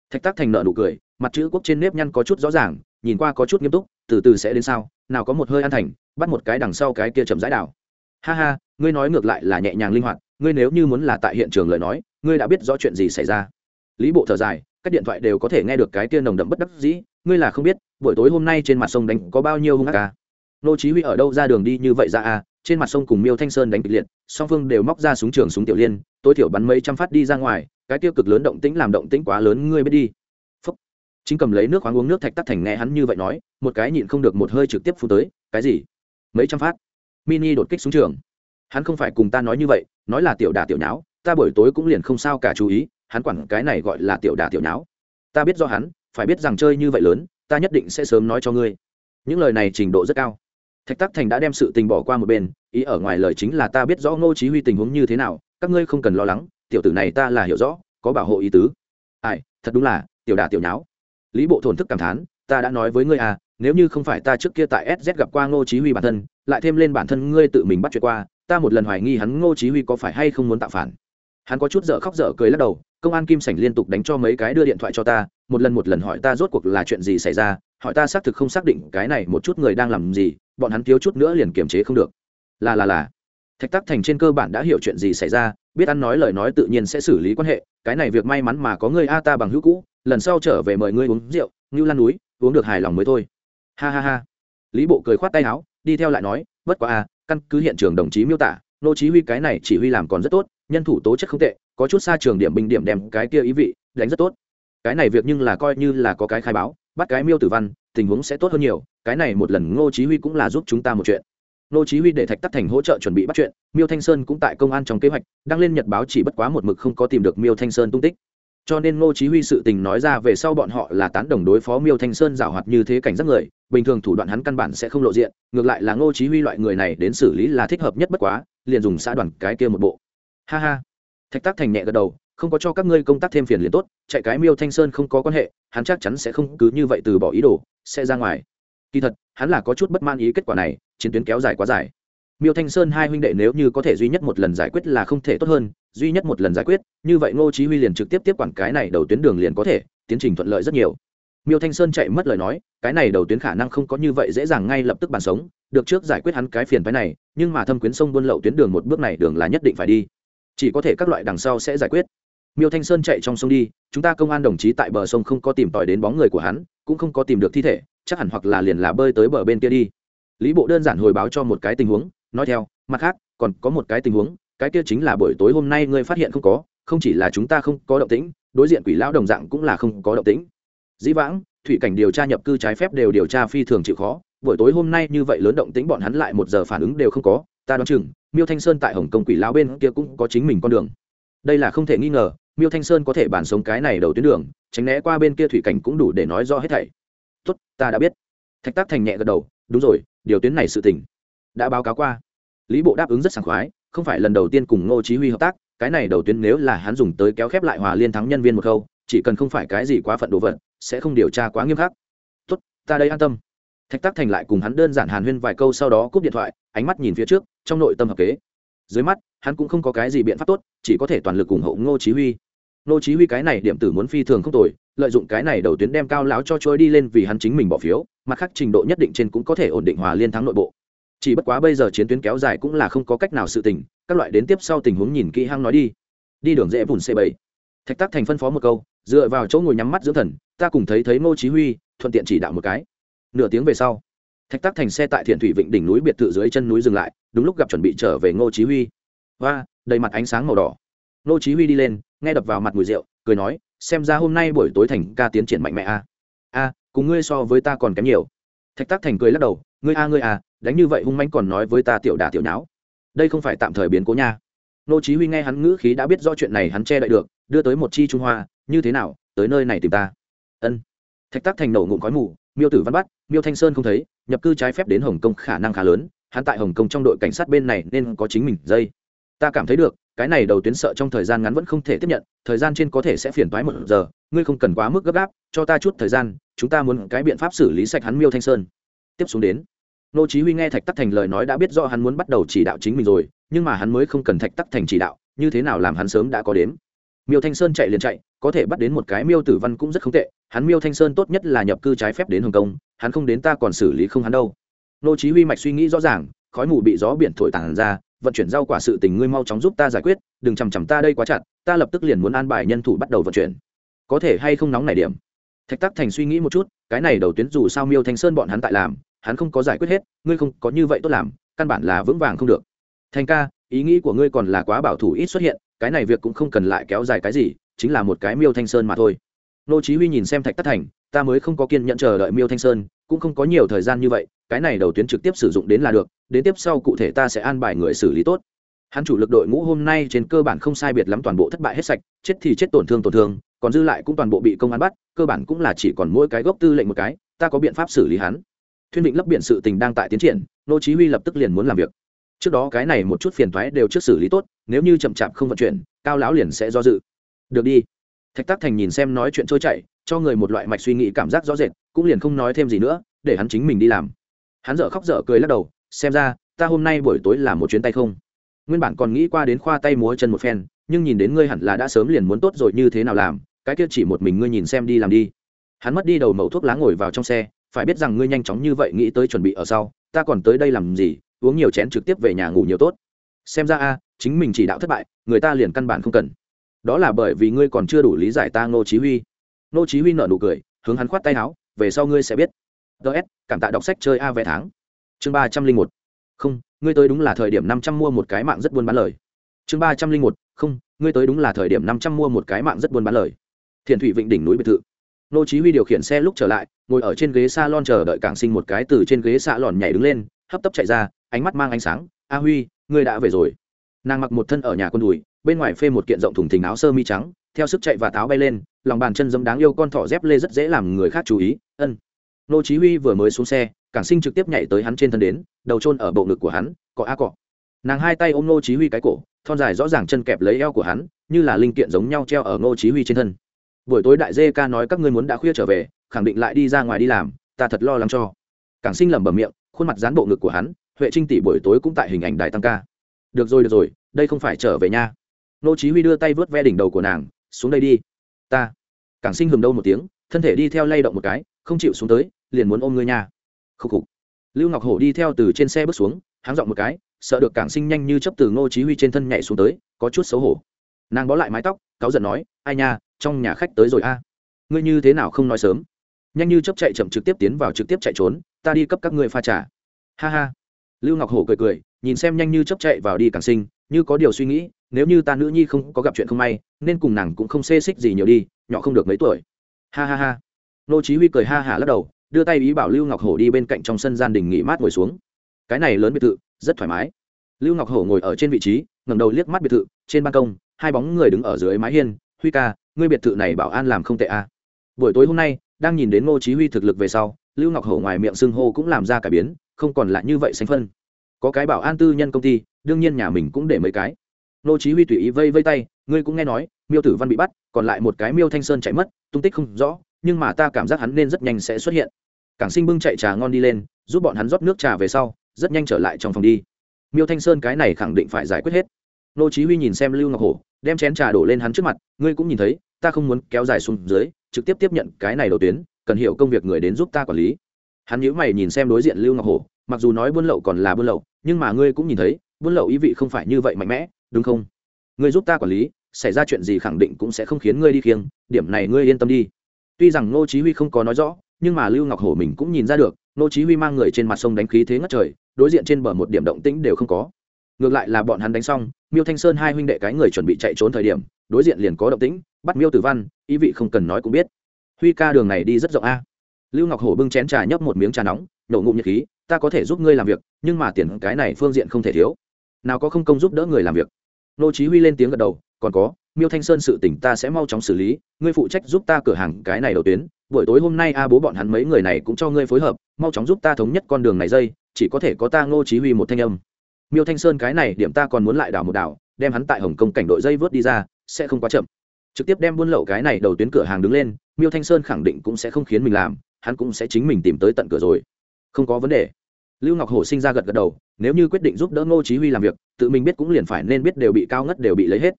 Thạch tác thành nợ nụ cười, mặt chữ quốc trên nếp nhăn có chút rõ ràng, nhìn qua có chút nghiêm túc, từ từ sẽ đến sao, nào có một hơi an thành, bắt một cái đằng sau cái kia chậm rãi đảo. Ha ha, ngươi nói ngược lại là nhẹ nhàng linh hoạt, ngươi nếu như muốn là tại hiện trường lời nói, ngươi đã biết rõ chuyện gì xảy ra lý bộ thở dài, các điện thoại đều có thể nghe được cái tia nồng đậm bất đắc dĩ, ngươi là không biết, buổi tối hôm nay trên mặt sông đánh có bao nhiêu hung ác ca nô chí huy ở đâu ra đường đi như vậy ra à? Trên mặt sông cùng miêu thanh sơn đánh kịch liệt, song phương đều móc ra súng trường súng tiểu liên, tối thiểu bắn mấy trăm phát đi ra ngoài, cái tiêu cực lớn động tĩnh làm động tĩnh quá lớn, ngươi biết đi. Phúc. chính cầm lấy nước khoáng uống nước thạch tắt thành nghe hắn như vậy nói, một cái nhịn không được một hơi trực tiếp phun tới, cái gì? Mấy trăm phát. Mini đột kích súng trường. Hắn không phải cùng ta nói như vậy, nói là tiểu đà tiểu nháo ta buổi tối cũng liền không sao cả chú ý, hắn quản cái này gọi là tiểu đà tiểu nháo. Ta biết do hắn, phải biết rằng chơi như vậy lớn, ta nhất định sẽ sớm nói cho ngươi. Những lời này trình độ rất cao. Thạch tắc thành đã đem sự tình bỏ qua một bên, ý ở ngoài lời chính là ta biết rõ ngô chí huy tình huống như thế nào, các ngươi không cần lo lắng, tiểu tử này ta là hiểu rõ, có bảo hộ ý tứ. Ai, thật đúng là, tiểu đà tiểu nháo. Lý bộ thổn thức cảm thán, ta đã nói với ngươi à nếu như không phải ta trước kia tại sz gặp qua ngô chí huy bản thân, lại thêm lên bản thân ngươi tự mình bắt chuyện qua, ta một lần hoài nghi hắn ngô chí huy có phải hay không muốn tạo phản hắn có chút dở khóc dở cười lắc đầu, công an kim sảnh liên tục đánh cho mấy cái đưa điện thoại cho ta, một lần một lần hỏi ta rốt cuộc là chuyện gì xảy ra, hỏi ta xác thực không xác định cái này một chút người đang làm gì, bọn hắn thiếu chút nữa liền kiềm chế không được. Là là là. Thạch tắc thành trên cơ bản đã hiểu chuyện gì xảy ra, biết ăn nói lời nói tự nhiên sẽ xử lý quan hệ, cái này việc may mắn mà có người a ta bằng hữu cũ, lần sau trở về mời ngươi uống rượu, ngưu lan núi, uống được hài lòng mới thôi. Ha ha ha. Lý bộ cười khoát tay áo, đi theo lại nói, bất quá a, căn cứ hiện trường đồng chí miêu tả, nô chí huy cái này chỉ huy làm còn rất tốt nhân thủ tố chất không tệ, có chút xa trường điểm bình điểm đem cái kia ý vị đánh rất tốt. Cái này việc nhưng là coi như là có cái khai báo, bắt cái miêu tử văn, tình huống sẽ tốt hơn nhiều, cái này một lần ngô chí huy cũng là giúp chúng ta một chuyện. Ngô chí huy để thạch tắc thành hỗ trợ chuẩn bị bắt chuyện, miêu thanh sơn cũng tại công an trong kế hoạch, đăng lên nhật báo chỉ bất quá một mực không có tìm được miêu thanh sơn tung tích. Cho nên ngô chí huy sự tình nói ra về sau bọn họ là tán đồng đối phó miêu thanh sơn giảo hoạt như thế cảnh giác người, bình thường thủ đoạn hắn căn bản sẽ không lộ diện, ngược lại là ngô chí huy loại người này đến xử lý là thích hợp nhất bất quá, liền dùng xã đoàn cái kia một bộ ha ha. Thạch tác thành nhẹ gật đầu, không có cho các ngươi công tác thêm phiền liền tốt, chạy cái miêu thanh sơn không có quan hệ, hắn chắc chắn sẽ không cứ như vậy từ bỏ ý đồ, sẽ ra ngoài. Kỳ thật, hắn là có chút bất man ý kết quả này, chiến tuyến kéo dài quá dài. Miêu thanh sơn hai huynh đệ nếu như có thể duy nhất một lần giải quyết là không thể tốt hơn, duy nhất một lần giải quyết, như vậy ngô chí huy liền trực tiếp tiếp quản cái này đầu tuyến đường liền có thể, tiến trình thuận lợi rất nhiều. Miêu thanh sơn chạy mất lời nói, cái này đầu tuyến khả năng không có như vậy dễ dàng ngay lập tức bàn sống, được trước giải quyết hắn cái phiền phái này, nhưng mà thâm quyến sông buôn lậu tuyến đường một bước này đường là nhất định phải đi chỉ có thể các loại đằng sau sẽ giải quyết. Miêu thanh sơn chạy trong sông đi, chúng ta công an đồng chí tại bờ sông không có tìm tòi đến bóng người của hắn, cũng không có tìm được thi thể, chắc hẳn hoặc là liền là bơi tới bờ bên kia đi. Lý bộ đơn giản hồi báo cho một cái tình huống, nói theo, mặt khác, còn có một cái tình huống, cái kia chính là buổi tối hôm nay ngươi phát hiện không có, không chỉ là chúng ta không có động tĩnh, đối diện quỷ lão đồng dạng cũng là không có động tĩnh. Dĩ vãng, thủy cảnh điều tra nhập cư trái phép đều điều tra phi thường chịu khó, buổi tối hôm nay như vậy lớn động tĩnh bọn hắn lại một giờ phản ứng đều không có, ta đoán chừng miêu thanh sơn tại hồng kông quỷ lão bên kia cũng có chính mình con đường đây là không thể nghi ngờ miêu thanh sơn có thể bản sống cái này đầu tuyến đường tránh né qua bên kia thủy cảnh cũng đủ để nói rõ hết thảy tốt ta đã biết thạch tác thành nhẹ gật đầu đúng rồi điều tuyến này sự tình đã báo cáo qua lý bộ đáp ứng rất sảng khoái không phải lần đầu tiên cùng ngô chí huy hợp tác cái này đầu tuyến nếu là hắn dùng tới kéo khép lại hòa liên thắng nhân viên một câu chỉ cần không phải cái gì quá phận đồ vật sẽ không điều tra quá nghiêm khắc tốt ta đây an tâm thạch Tắc thành lại cùng hắn đơn giản hàn huyên vài câu sau đó cúp điện thoại, ánh mắt nhìn phía trước, trong nội tâm hợp kế. Dưới mắt, hắn cũng không có cái gì biện pháp tốt, chỉ có thể toàn lực ủng hộ ngô chí huy. Ngô chí huy cái này điểm tử muốn phi thường không tồi, lợi dụng cái này đầu tuyến đem cao láo cho trôi đi lên vì hắn chính mình bỏ phiếu, mặt khác trình độ nhất định trên cũng có thể ổn định hòa liên thắng nội bộ. Chỉ bất quá bây giờ chiến tuyến kéo dài cũng là không có cách nào sự tình, các loại đến tiếp sau tình huống nhìn kỹ hăng nói đi. Đi đường dễ vùn c 7 thạch Tắc thành phân phó một câu, dựa vào chỗ ngồi nhắm mắt dưỡng thần, ta cùng thấy thấy ngô chí huy, thuận tiện chỉ đạo một cái nửa tiếng về sau, thạch tác thành xe tại thiện thủy vịnh đỉnh núi biệt thự dưới chân núi dừng lại, đúng lúc gặp chuẩn bị trở về ngô chí huy. Và đầy mặt ánh sáng màu đỏ. Ngô chí huy đi lên, nghe đập vào mặt mùi rượu, cười nói, xem ra hôm nay buổi tối thành ca tiến triển mạnh mẽ a. A, cùng ngươi so với ta còn kém nhiều. Thạch tác thành cười lắc đầu, ngươi a ngươi a, đánh như vậy hung mãnh còn nói với ta tiểu đà tiểu nháo. Đây không phải tạm thời biến cố nha. Nô chí huy nghe hắn ngữ khí đã biết rõ chuyện này hắn che đậy được, đưa tới một chi trung hoa, như thế nào, tới nơi này tìm ta? Ân. Thạch tác thành nổ ngụm khói mù miêu tử văn bắt, miêu thanh sơn không thấy, nhập cư trái phép đến hồng kông khả năng khá lớn, hắn tại hồng kông trong đội cảnh sát bên này nên có chính mình dây. Ta cảm thấy được, cái này đầu tuyến sợ trong thời gian ngắn vẫn không thể tiếp nhận, thời gian trên có thể sẽ phiền toái một giờ, ngươi không cần quá mức gấp gáp, cho ta chút thời gian, chúng ta muốn cái biện pháp xử lý sạch hắn miêu thanh sơn. Tiếp xuống đến, nô chí huy nghe thạch tắc thành lời nói đã biết rõ hắn muốn bắt đầu chỉ đạo chính mình rồi, nhưng mà hắn mới không cần thạch tắc thành chỉ đạo, như thế nào làm hắn sớm đã có đến miêu thanh sơn chạy liền chạy, có thể bắt đến một cái miêu tử văn cũng rất không tệ, hắn miêu thanh sơn tốt nhất là nhập cư trái phép đến hồng kông, hắn không đến ta còn xử lý không hắn đâu. Nô chí huy mạch suy nghĩ rõ ràng, khói mù bị gió biển thổi tàng ra, vận chuyển rau quả sự tình ngươi mau chóng giúp ta giải quyết, đừng chằm chằm ta đây quá chặt, ta lập tức liền muốn an bài nhân thủ bắt đầu vận chuyển. Có thể hay không nóng này điểm? Thạch tắc thành suy nghĩ một chút, cái này đầu tuyến dù sao miêu thanh sơn bọn hắn tại làm, hắn không có giải quyết hết, ngươi không có như vậy tốt làm, căn bản là vững vàng không được. Thành ca, ý nghĩ của ngươi còn là quá bảo thủ ít xuất hiện cái này việc cũng không cần lại kéo dài cái gì, chính là một cái miêu thanh sơn mà thôi. Nô chí huy nhìn xem thạch tắc thành, ta mới không có kiên nhẫn chờ đợi miêu thanh sơn, cũng không có nhiều thời gian như vậy, cái này đầu tuyến trực tiếp sử dụng đến là được, đến tiếp sau cụ thể ta sẽ an bài người xử lý tốt. Hắn chủ lực đội ngũ hôm nay trên cơ bản không sai biệt lắm toàn bộ thất bại hết sạch, chết thì chết tổn thương tổn thương, còn dư lại cũng toàn bộ bị công an bắt, cơ bản cũng là chỉ còn mỗi cái gốc tư lệnh một cái, ta có biện pháp xử lý hắn. Thuyên định lấp biển sự tình đang tại tiến triển, nô chí huy lập tức liền muốn làm việc trước đó cái này một chút phiền toái đều trước xử lý tốt, nếu như chậm chạp không vận chuyển, cao lão liền sẽ do dự. Được đi. Thạch tác thành nhìn xem nói chuyện trôi chảy, cho người một loại mạch suy nghĩ cảm giác rõ rệt, cũng liền không nói thêm gì nữa, để hắn chính mình đi làm. Hắn dở khóc dở cười lắc đầu, xem ra, ta hôm nay buổi tối làm một chuyến tay không. Nguyên bản còn nghĩ qua đến khoa tay múa chân một phen, nhưng nhìn đến ngươi hẳn là đã sớm liền muốn tốt rồi, như thế nào làm, cái kia chỉ một mình ngươi nhìn xem đi làm đi. Hắn mất đi đầu mẩu thuốc lá ngồi vào trong xe, phải biết rằng ngươi nhanh chóng như vậy nghĩ tới chuẩn bị ở sau, ta còn tới đây làm gì uống nhiều chén trực tiếp về nhà ngủ nhiều tốt. Xem ra a, chính mình chỉ đạo thất bại, người ta liền căn bản không cần. Đó là bởi vì ngươi còn chưa đủ lý giải ta ngô chí huy. Ngô chí huy nở nụ cười, hướng hắn khoát tay áo, về sau ngươi sẽ biết. Ts cảm tạ đọc sách chơi a vé tháng. Chương ba trăm linh một. Không, ngươi tới đúng là thời điểm năm trăm mua một cái mạng rất buôn bán lời. Chương ba trăm linh một. Không, ngươi tới đúng là thời điểm năm trăm mua một cái mạng rất buôn bán lời. Thiền thủy vịnh đỉnh núi biệt thự. Nô chí huy điều khiển xe lúc trở lại, ngồi ở trên ghế salon chờ đợi cảng sinh một cái từ trên ghế xạ lòn nhảy đứng lên, hấp tấp chạy ra ánh mắt mang ánh sáng, a huy, ngươi đã về rồi. Nàng mặc một thân ở nhà con đùi, bên ngoài phê một kiện rộng thùng thình áo sơ mi trắng, theo sức chạy và táo bay lên, lòng bàn chân dẫm đáng yêu con thỏ dép lê rất dễ làm người khác chú ý, ân. Nô chí huy vừa mới xuống xe, cảng sinh trực tiếp nhảy tới hắn trên thân đến, đầu trôn ở bộ ngực của hắn, cọ a cọ. Nàng hai tay ôm nô chí huy cái cổ, thon dài rõ ràng chân kẹp lấy eo của hắn, như là linh kiện giống nhau treo ở nô chí huy trên thân. Buổi tối đại dê ca nói các ngươi muốn đã khuya trở về, khẳng định lại đi ra ngoài đi làm, ta thật lo lắng cho. Cảng sinh lẩm bẩm miệng, khuôn mặt dán bộ ngực của hắn huệ trinh tỷ buổi tối cũng tại hình ảnh đài tăng ca. Được rồi được rồi, đây không phải trở về nha. Nô chí huy đưa tay vớt ve đỉnh đầu của nàng, xuống đây đi. Ta. Cảng sinh hừng đâu một tiếng, thân thể đi theo lay động một cái, không chịu xuống tới, liền muốn ôm ngươi nha. Khúc khục. Lưu ngọc hổ đi theo từ trên xe bước xuống, háng dọn một cái, sợ được cảng sinh nhanh như chấp từ ngô chí huy trên thân nhảy xuống tới, có chút xấu hổ. Nàng bó lại mái tóc, cáu giận nói, ai nha, trong nhà khách tới rồi a. Ngươi như thế nào không nói sớm? Nhanh như chấp chạy chậm trực tiếp tiến vào trực tiếp chạy trốn, ta đi cấp các ngươi pha trà. Ha ha lưu ngọc hổ cười cười, nhìn xem nhanh như chấp chạy vào đi càng sinh, như có điều suy nghĩ, nếu như ta nữ nhi không có gặp chuyện không may, nên cùng nàng cũng không xê xích gì nhiều đi, nhỏ không được mấy tuổi. Ha ha ha. Nô chí huy cười ha hả lắc đầu, đưa tay ý bảo lưu ngọc hổ đi bên cạnh trong sân gian đình nghỉ mát ngồi xuống. Cái này lớn biệt thự, rất thoải mái. Lưu ngọc hổ ngồi ở trên vị trí, ngẩng đầu liếc mắt biệt thự, trên ban công, hai bóng người đứng ở dưới mái hiên. Huy ca, ngươi biệt thự này bảo an làm không tệ à. buổi tối hôm nay, đang nhìn đến ngô chí huy thực lực về sau, lưu ngọc hổ ngoài miệng sưng hô cũng làm ra cải biến không còn lại như vậy sánh phân. Có cái bảo an tư nhân công ty, đương nhiên nhà mình cũng để mấy cái. Nô chí huy tùy ý vây vây tay, ngươi cũng nghe nói, miêu tử văn bị bắt, còn lại một cái miêu thanh sơn chạy mất, tung tích không rõ, nhưng mà ta cảm giác hắn nên rất nhanh sẽ xuất hiện. Cảng sinh bưng chạy trà ngon đi lên, giúp bọn hắn rót nước trà về sau, rất nhanh trở lại trong phòng đi. Miêu thanh sơn cái này khẳng định phải giải quyết hết. Nô chí huy nhìn xem lưu ngọc hổ, đem chén trà đổ lên hắn trước mặt, ngươi cũng nhìn thấy, ta không muốn kéo dài xuống dưới, trực tiếp tiếp nhận cái này đầu tuyến, cần hiểu công việc người đến giúp ta quản lý hắn nhíu mày nhìn xem đối diện lưu ngọc hổ, mặc dù nói buôn lậu còn là buôn lậu, nhưng mà ngươi cũng nhìn thấy, buôn lậu ý vị không phải như vậy mạnh mẽ, đúng không? Ngươi giúp ta quản lý, xảy ra chuyện gì khẳng định cũng sẽ không khiến ngươi đi khiêng, điểm này ngươi yên tâm đi. Tuy rằng ngô chí huy không có nói rõ, nhưng mà lưu ngọc hổ mình cũng nhìn ra được, ngô chí huy mang người trên mặt sông đánh khí thế ngất trời, đối diện trên bờ một điểm động tĩnh đều không có. Ngược lại là bọn hắn đánh xong, miêu thanh sơn hai huynh đệ cái người chuẩn bị chạy trốn thời điểm, đối diện liền có động tĩnh, bắt miêu tử văn, ý vị không cần nói cũng biết. Huy ca đường này đi rất rộng a lưu ngọc hổ bưng chén trà nhấp một miếng trà nóng, nổ ngụm nhiệt khí, ta có thể giúp ngươi làm việc, nhưng mà tiền cái này phương diện không thể thiếu. Nào có không công giúp đỡ người làm việc. Nô chí huy lên tiếng gật đầu, còn có, miêu thanh sơn sự tình ta sẽ mau chóng xử lý, ngươi phụ trách giúp ta cửa hàng cái này đầu tuyến, buổi tối hôm nay a bố bọn hắn mấy người này cũng cho ngươi phối hợp, mau chóng giúp ta thống nhất con đường này dây, chỉ có thể có ta ngô chí huy một thanh âm. Miêu thanh sơn cái này điểm ta còn muốn lại đảo một đảo, đem hắn tại hồng kông cảnh đội dây vớt đi ra, sẽ không quá chậm. Trực tiếp đem buôn lậu cái này đầu tuyến cửa hàng đứng lên, miêu thanh sơn khẳng định cũng sẽ không khiến mình làm hắn cũng sẽ chính mình tìm tới tận cửa rồi. Không có vấn đề. Lưu ngọc hổ sinh ra gật gật đầu, nếu như quyết định giúp đỡ ngô chí huy làm việc, tự mình biết cũng liền phải nên biết đều bị cao ngất đều bị lấy hết.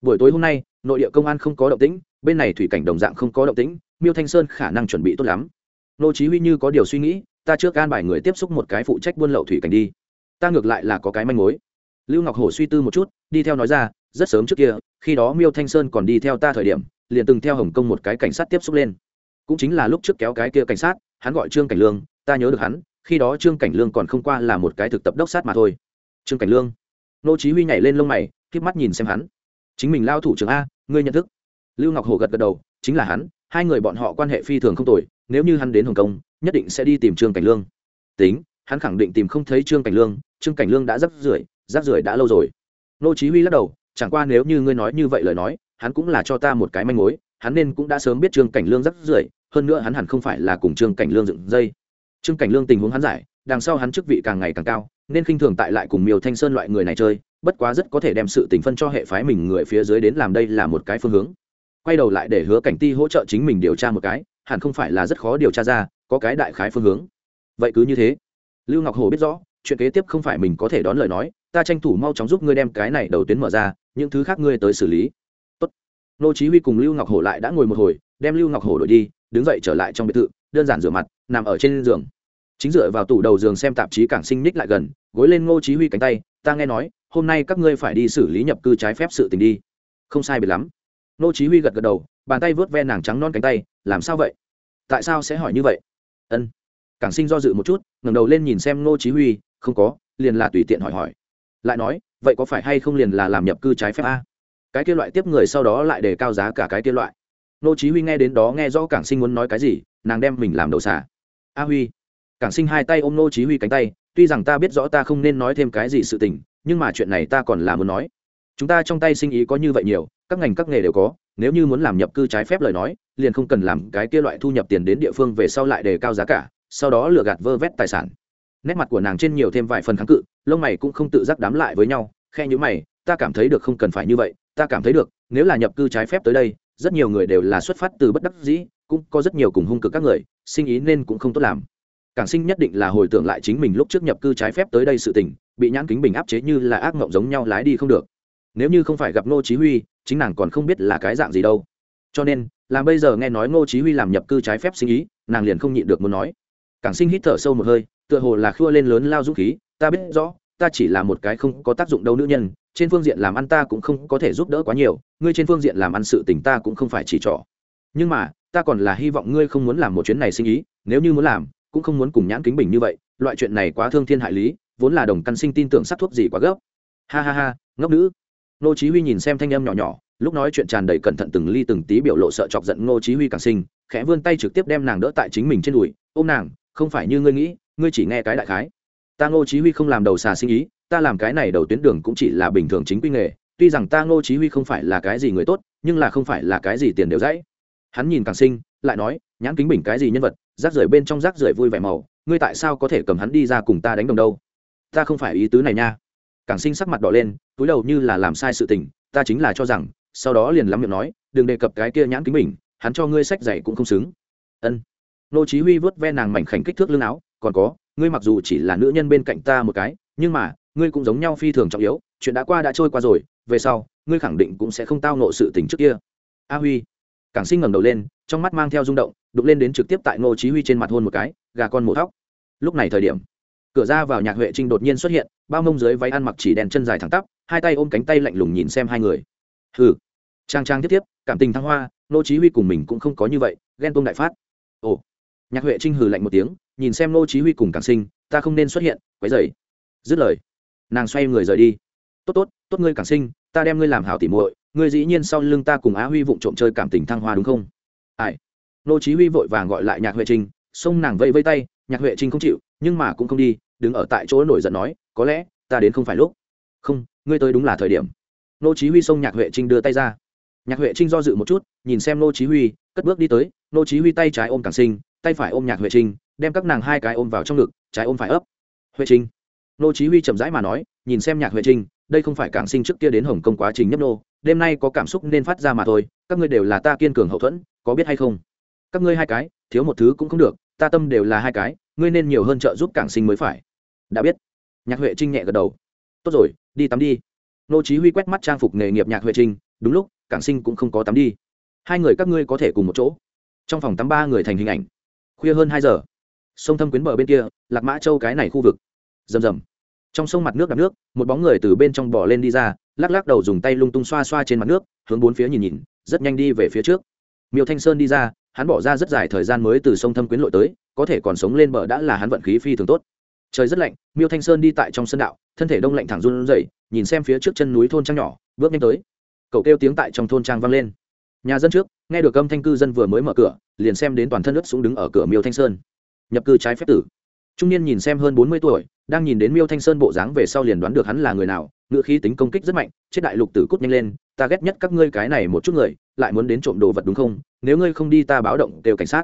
Buổi tối hôm nay, nội địa công an không có động tĩnh, bên này thủy cảnh đồng dạng không có động tĩnh, miêu thanh sơn khả năng chuẩn bị tốt lắm. Ngô chí huy như có điều suy nghĩ, ta trước an bài người tiếp xúc một cái phụ trách buôn lậu thủy cảnh đi. Ta ngược lại là có cái manh mối. Lưu ngọc hổ suy tư một chút, đi theo nói ra, rất sớm trước kia, khi đó miêu thanh sơn còn đi theo ta thời điểm, liền từng theo hồng kông một cái cảnh sát tiếp xúc lên cũng chính là lúc trước kéo cái kia cảnh sát, hắn gọi trương cảnh lương, ta nhớ được hắn, khi đó trương cảnh lương còn không qua là một cái thực tập đốc sát mà thôi. Trương cảnh lương. Nô chí huy nhảy lên lông mày, khép mắt nhìn xem hắn. Chính mình lao thủ trưởng a, ngươi nhận thức. Lưu ngọc hổ gật gật đầu, chính là hắn, hai người bọn họ quan hệ phi thường không tồi, nếu như hắn đến hồng kông, nhất định sẽ đi tìm trương cảnh lương. Tính, hắn khẳng định tìm không thấy trương cảnh lương, trương cảnh lương đã rắc rưởi rắc rưởi đã lâu rồi. Nô chí huy lắc đầu, chẳng qua nếu như ngươi nói như vậy lời nói, hắn cũng là cho ta một cái manh mối, hắn nên cũng đã sớm biết trương cảnh lương rắc rưởi hơn nữa hắn hẳn không phải là cùng trương cảnh lương dựng dây. Trương cảnh lương tình huống hắn giải, đằng sau hắn chức vị càng ngày càng cao, nên khinh thường tại lại cùng miêu thanh sơn loại người này chơi, bất quá rất có thể đem sự tình phân cho hệ phái mình người phía dưới đến làm đây là một cái phương hướng. Quay đầu lại để hứa cảnh ti hỗ trợ chính mình điều tra một cái, hẳn không phải là rất khó điều tra ra, có cái đại khái phương hướng. Vậy cứ như thế. Lưu ngọc hồ biết rõ, chuyện kế tiếp không phải mình có thể đón lời nói, ta tranh thủ mau chóng giúp ngươi đem cái này đầu tuyến mở ra, những thứ khác ngươi tới xử lý. Tốt. nô chí huy cùng lưu ngọc hồ lại đã ngồi một hồi, đem lưu ngọc hồ đổi đi đứng dậy trở lại trong biệt thự, đơn giản rửa mặt, nằm ở trên giường. Chính dựa vào tủ đầu giường xem tạp chí cảng sinh ních lại gần, gối lên ngô chí huy cánh tay, ta nghe nói, hôm nay các ngươi phải đi xử lý nhập cư trái phép sự tình đi. Không sai biệt lắm. Ngô chí huy gật gật đầu, bàn tay vớt ve nàng trắng non cánh tay, làm sao vậy? Tại sao sẽ hỏi như vậy? Ân. Cảng sinh do dự một chút, ngẩng đầu lên nhìn xem ngô chí huy, không có, liền là tùy tiện hỏi hỏi. Lại nói, vậy có phải hay không liền là làm nhập cư trái phép a? Cái kia loại tiếp người sau đó lại đề cao giá cả cái kia loại. Nô chí huy nghe đến đó nghe rõ cảng sinh muốn nói cái gì, nàng đem mình làm đầu xả a huy, cảng sinh hai tay ôm Nô chí huy cánh tay, tuy rằng ta biết rõ ta không nên nói thêm cái gì sự tình, nhưng mà chuyện này ta còn là muốn nói. Chúng ta trong tay sinh ý có như vậy nhiều, các ngành các nghề đều có, nếu như muốn làm nhập cư trái phép lời nói, liền không cần làm cái kia loại thu nhập tiền đến địa phương về sau lại đề cao giá cả, sau đó lừa gạt vơ vét tài sản. Nét mặt của nàng trên nhiều thêm vài phần kháng cự, lông mày cũng không tự giác đám lại với nhau, khe nhữ mày, ta cảm thấy được không cần phải như vậy, ta cảm thấy được, nếu là nhập cư trái phép tới đây rất nhiều người đều là xuất phát từ bất đắc dĩ, cũng có rất nhiều cùng hung cực các người, sinh ý nên cũng không tốt làm. Cảng sinh nhất định là hồi tưởng lại chính mình lúc trước nhập cư trái phép tới đây sự tình, bị nhãn kính bình áp chế như là ác mộng giống nhau lái đi không được. Nếu như không phải gặp ngô chí huy, chính nàng còn không biết là cái dạng gì đâu. Cho nên, làm bây giờ nghe nói ngô chí huy làm nhập cư trái phép sinh ý, nàng liền không nhịn được muốn nói. Cảng sinh hít thở sâu một hơi, tựa hồ là khua lên lớn lao dũng khí, ta biết rõ, ta chỉ là một cái không có tác dụng đâu nữ nhân trên phương diện làm ăn ta cũng không có thể giúp đỡ quá nhiều, ngươi trên phương diện làm ăn sự tình ta cũng không phải chỉ trỏ. Nhưng mà, ta còn là hy vọng ngươi không muốn làm một chuyến này sinh ý, nếu như muốn làm, cũng không muốn cùng nhãn kính bình như vậy, loại chuyện này quá thương thiên hại lý, vốn là đồng căn sinh tin tưởng sắc thuốc gì quá gấp. Ha ha ha, ngốc nữ. Ngô chí huy nhìn xem thanh âm nhỏ nhỏ, lúc nói chuyện tràn đầy cẩn thận từng ly từng tí biểu lộ sợ chọc giận ngô chí huy càng sinh, khẽ vươn tay trực tiếp đem nàng đỡ tại chính mình trên đùi, ôm nàng, không phải như ngươi nghĩ, ngươi chỉ nghe cái đại khái. Ta ngô chí huy không làm đầu xà sinh ý ta làm cái này đầu tuyến đường cũng chỉ là bình thường chính quy nghề, tuy rằng ta ngô chí huy không phải là cái gì người tốt, nhưng là không phải là cái gì tiền đều dãy. Hắn nhìn càng sinh, lại nói, nhãn kính bình cái gì nhân vật, rác rưởi bên trong rác rưởi vui vẻ màu, ngươi tại sao có thể cầm hắn đi ra cùng ta đánh đồng đâu? Ta không phải ý tứ này nha. Càng sinh sắc mặt đỏ lên, túi đầu như là làm sai sự tình, ta chính là cho rằng, sau đó liền lắm miệng nói, đừng đề cập cái kia nhãn kính bình, hắn cho ngươi sách dạy cũng không xứng. Ân. Nô chí huy vớt ve nàng mảnh khảnh kích thước lưng áo, còn có, ngươi mặc dù chỉ là nữ nhân bên cạnh ta một cái, nhưng mà ngươi cũng giống nhau phi thường trọng yếu, chuyện đã qua đã trôi qua rồi, về sau, ngươi khẳng định cũng sẽ không tao nộ sự tình trước kia. A huy cảng sinh ngẩng đầu lên, trong mắt mang theo rung động, đục lên đến trực tiếp tại ngô chí huy trên mặt hôn một cái, gà con mổ thóc. Lúc này thời điểm, cửa ra vào nhạc huệ trinh đột nhiên xuất hiện, bao mông dưới váy ăn mặc chỉ đèn chân dài thẳng tắp, hai tay ôm cánh tay lạnh lùng nhìn xem hai người. Hừ. Trang trang tiếp tiếp, cảm tình thăng hoa, ngô chí huy cùng mình cũng không có như vậy, ghen tuông đại phát. Ồ. Nhạc huệ trinh hừ lạnh một tiếng, nhìn xem ngô chí huy cùng cảng sinh, ta không nên xuất hiện, quấy rầy. Dứt lời nàng xoay người rời đi. Tốt tốt tốt ngươi càng sinh ta đem ngươi làm hảo tỉ muội, ngươi dĩ nhiên sau lưng ta cùng á huy vụng trộm chơi cảm tình thăng hoa đúng không? Ai? Nô chí huy vội vàng gọi lại nhạc huệ trinh, xông nàng vây vây tay, nhạc huệ trinh không chịu, nhưng mà cũng không đi, đứng ở tại chỗ nổi giận nói, có lẽ ta đến không phải lúc. Không, ngươi tới đúng là thời điểm. Nô chí huy xông nhạc huệ trinh đưa tay ra. Nhạc huệ trinh do dự một chút, nhìn xem nô chí huy, cất bước đi tới, nô chí huy tay trái ôm càng sinh tay phải ôm nhạc huệ trinh, đem các nàng hai cái ôm vào trong ngực, trái ôm phải ấp. Huệ trinh nô chí huy chậm rãi mà nói, nhìn xem nhạc huệ trinh, đây không phải cảng sinh trước kia đến hồng kông quá trình nhấp nô, đêm nay có cảm xúc nên phát ra mà thôi, các ngươi đều là ta kiên cường hậu thuẫn, có biết hay không? Các ngươi hai cái, thiếu một thứ cũng không được, ta tâm đều là hai cái, ngươi nên nhiều hơn trợ giúp cảng sinh mới phải. Đã biết. Nhạc huệ trinh nhẹ gật đầu. Tốt rồi, đi tắm đi. Nô chí huy quét mắt trang phục nghề nghiệp nhạc huệ trinh, đúng lúc cảng sinh cũng không có tắm đi. Hai người các ngươi có thể cùng một chỗ. Trong phòng tắm ba người thành hình ảnh. Khuya hơn hai giờ. Sông thâm quyến bờ bên kia, lạc mã châu cái này khu vực. Rầm rầm trong sông mặt nước đập nước, một bóng người từ bên trong bò lên đi ra, lắc lắc đầu dùng tay lung tung xoa xoa trên mặt nước, hướng bốn phía nhìn nhìn, rất nhanh đi về phía trước. Miêu thanh sơn đi ra, hắn bỏ ra rất dài thời gian mới từ sông thâm quyến lội tới, có thể còn sống lên bờ đã là hắn vận khí phi thường tốt. Trời rất lạnh, miêu thanh sơn đi tại trong sân đạo, thân thể đông lạnh thẳng run rẩy, nhìn xem phía trước chân núi thôn trang nhỏ, bước nhanh tới. Cậu kêu tiếng tại trong thôn trang vang lên. Nhà dân trước, nghe được âm thanh cư dân vừa mới mở cửa, liền xem đến toàn thân ướt xuống đứng ở cửa miêu thanh sơn. Nhập cư trái phép tử trung niên nhìn xem hơn bốn mươi tuổi, đang nhìn đến miêu thanh sơn bộ dáng về sau liền đoán được hắn là người nào, ngữ khí tính công kích rất mạnh, chết đại lục tử cút nhanh lên, ta ghét nhất các ngươi cái này một chút người, lại muốn đến trộm đồ vật đúng không? Nếu ngươi không đi ta báo động kêu cảnh sát.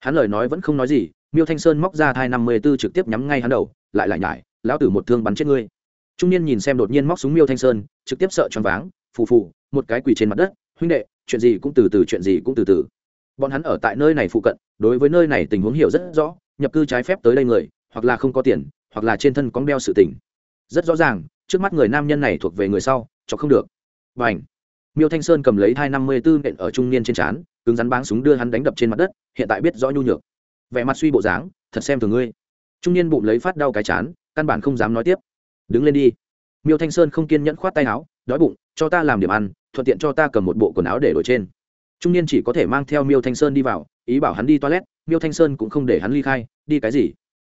Hắn lời nói vẫn không nói gì, miêu thanh sơn móc ra thai năm mươi b ố trực tiếp nhắm ngay hắn đầu, lại lại nhải, lão tử một thương bắn chết ngươi. Trung niên nhìn xem đột nhiên móc súng miêu thanh sơn, trực tiếp sợ choáng váng, phù phù, một cái quỳ trên mặt đất, huynh đệ, chuyện gì cũng từ từ, chuyện gì cũng từ từ. Bọn hắn ở tại nơi này phụ cận, đối với nơi này tình huống hiểu rất rõ nhập cư trái phép tới đây người, hoặc là không có tiền, hoặc là trên thân có đeo sự tình. Rất rõ ràng, trước mắt người nam nhân này thuộc về người sau cho không được. Và ảnh miêu thanh sơn cầm lấy hai năm mươi tư nện ở trung niên trên trán, cứng rắn báng súng đưa hắn đánh đập trên mặt đất, hiện tại biết rõ nhu nhược. Vẻ mặt suy bộ dáng, thật xem thường ngươi. Trung niên bụng lấy phát đau cái chán, căn bản không dám nói tiếp. Đứng lên đi. Miêu thanh sơn không kiên nhẫn khoát tay áo, đói bụng, cho ta làm điểm ăn, thuận tiện cho ta cầm một bộ quần áo để đổi trên trung niên chỉ có thể mang theo miêu thanh sơn đi vào, ý bảo hắn đi toilet, miêu thanh sơn cũng không để hắn ly khai, đi cái gì?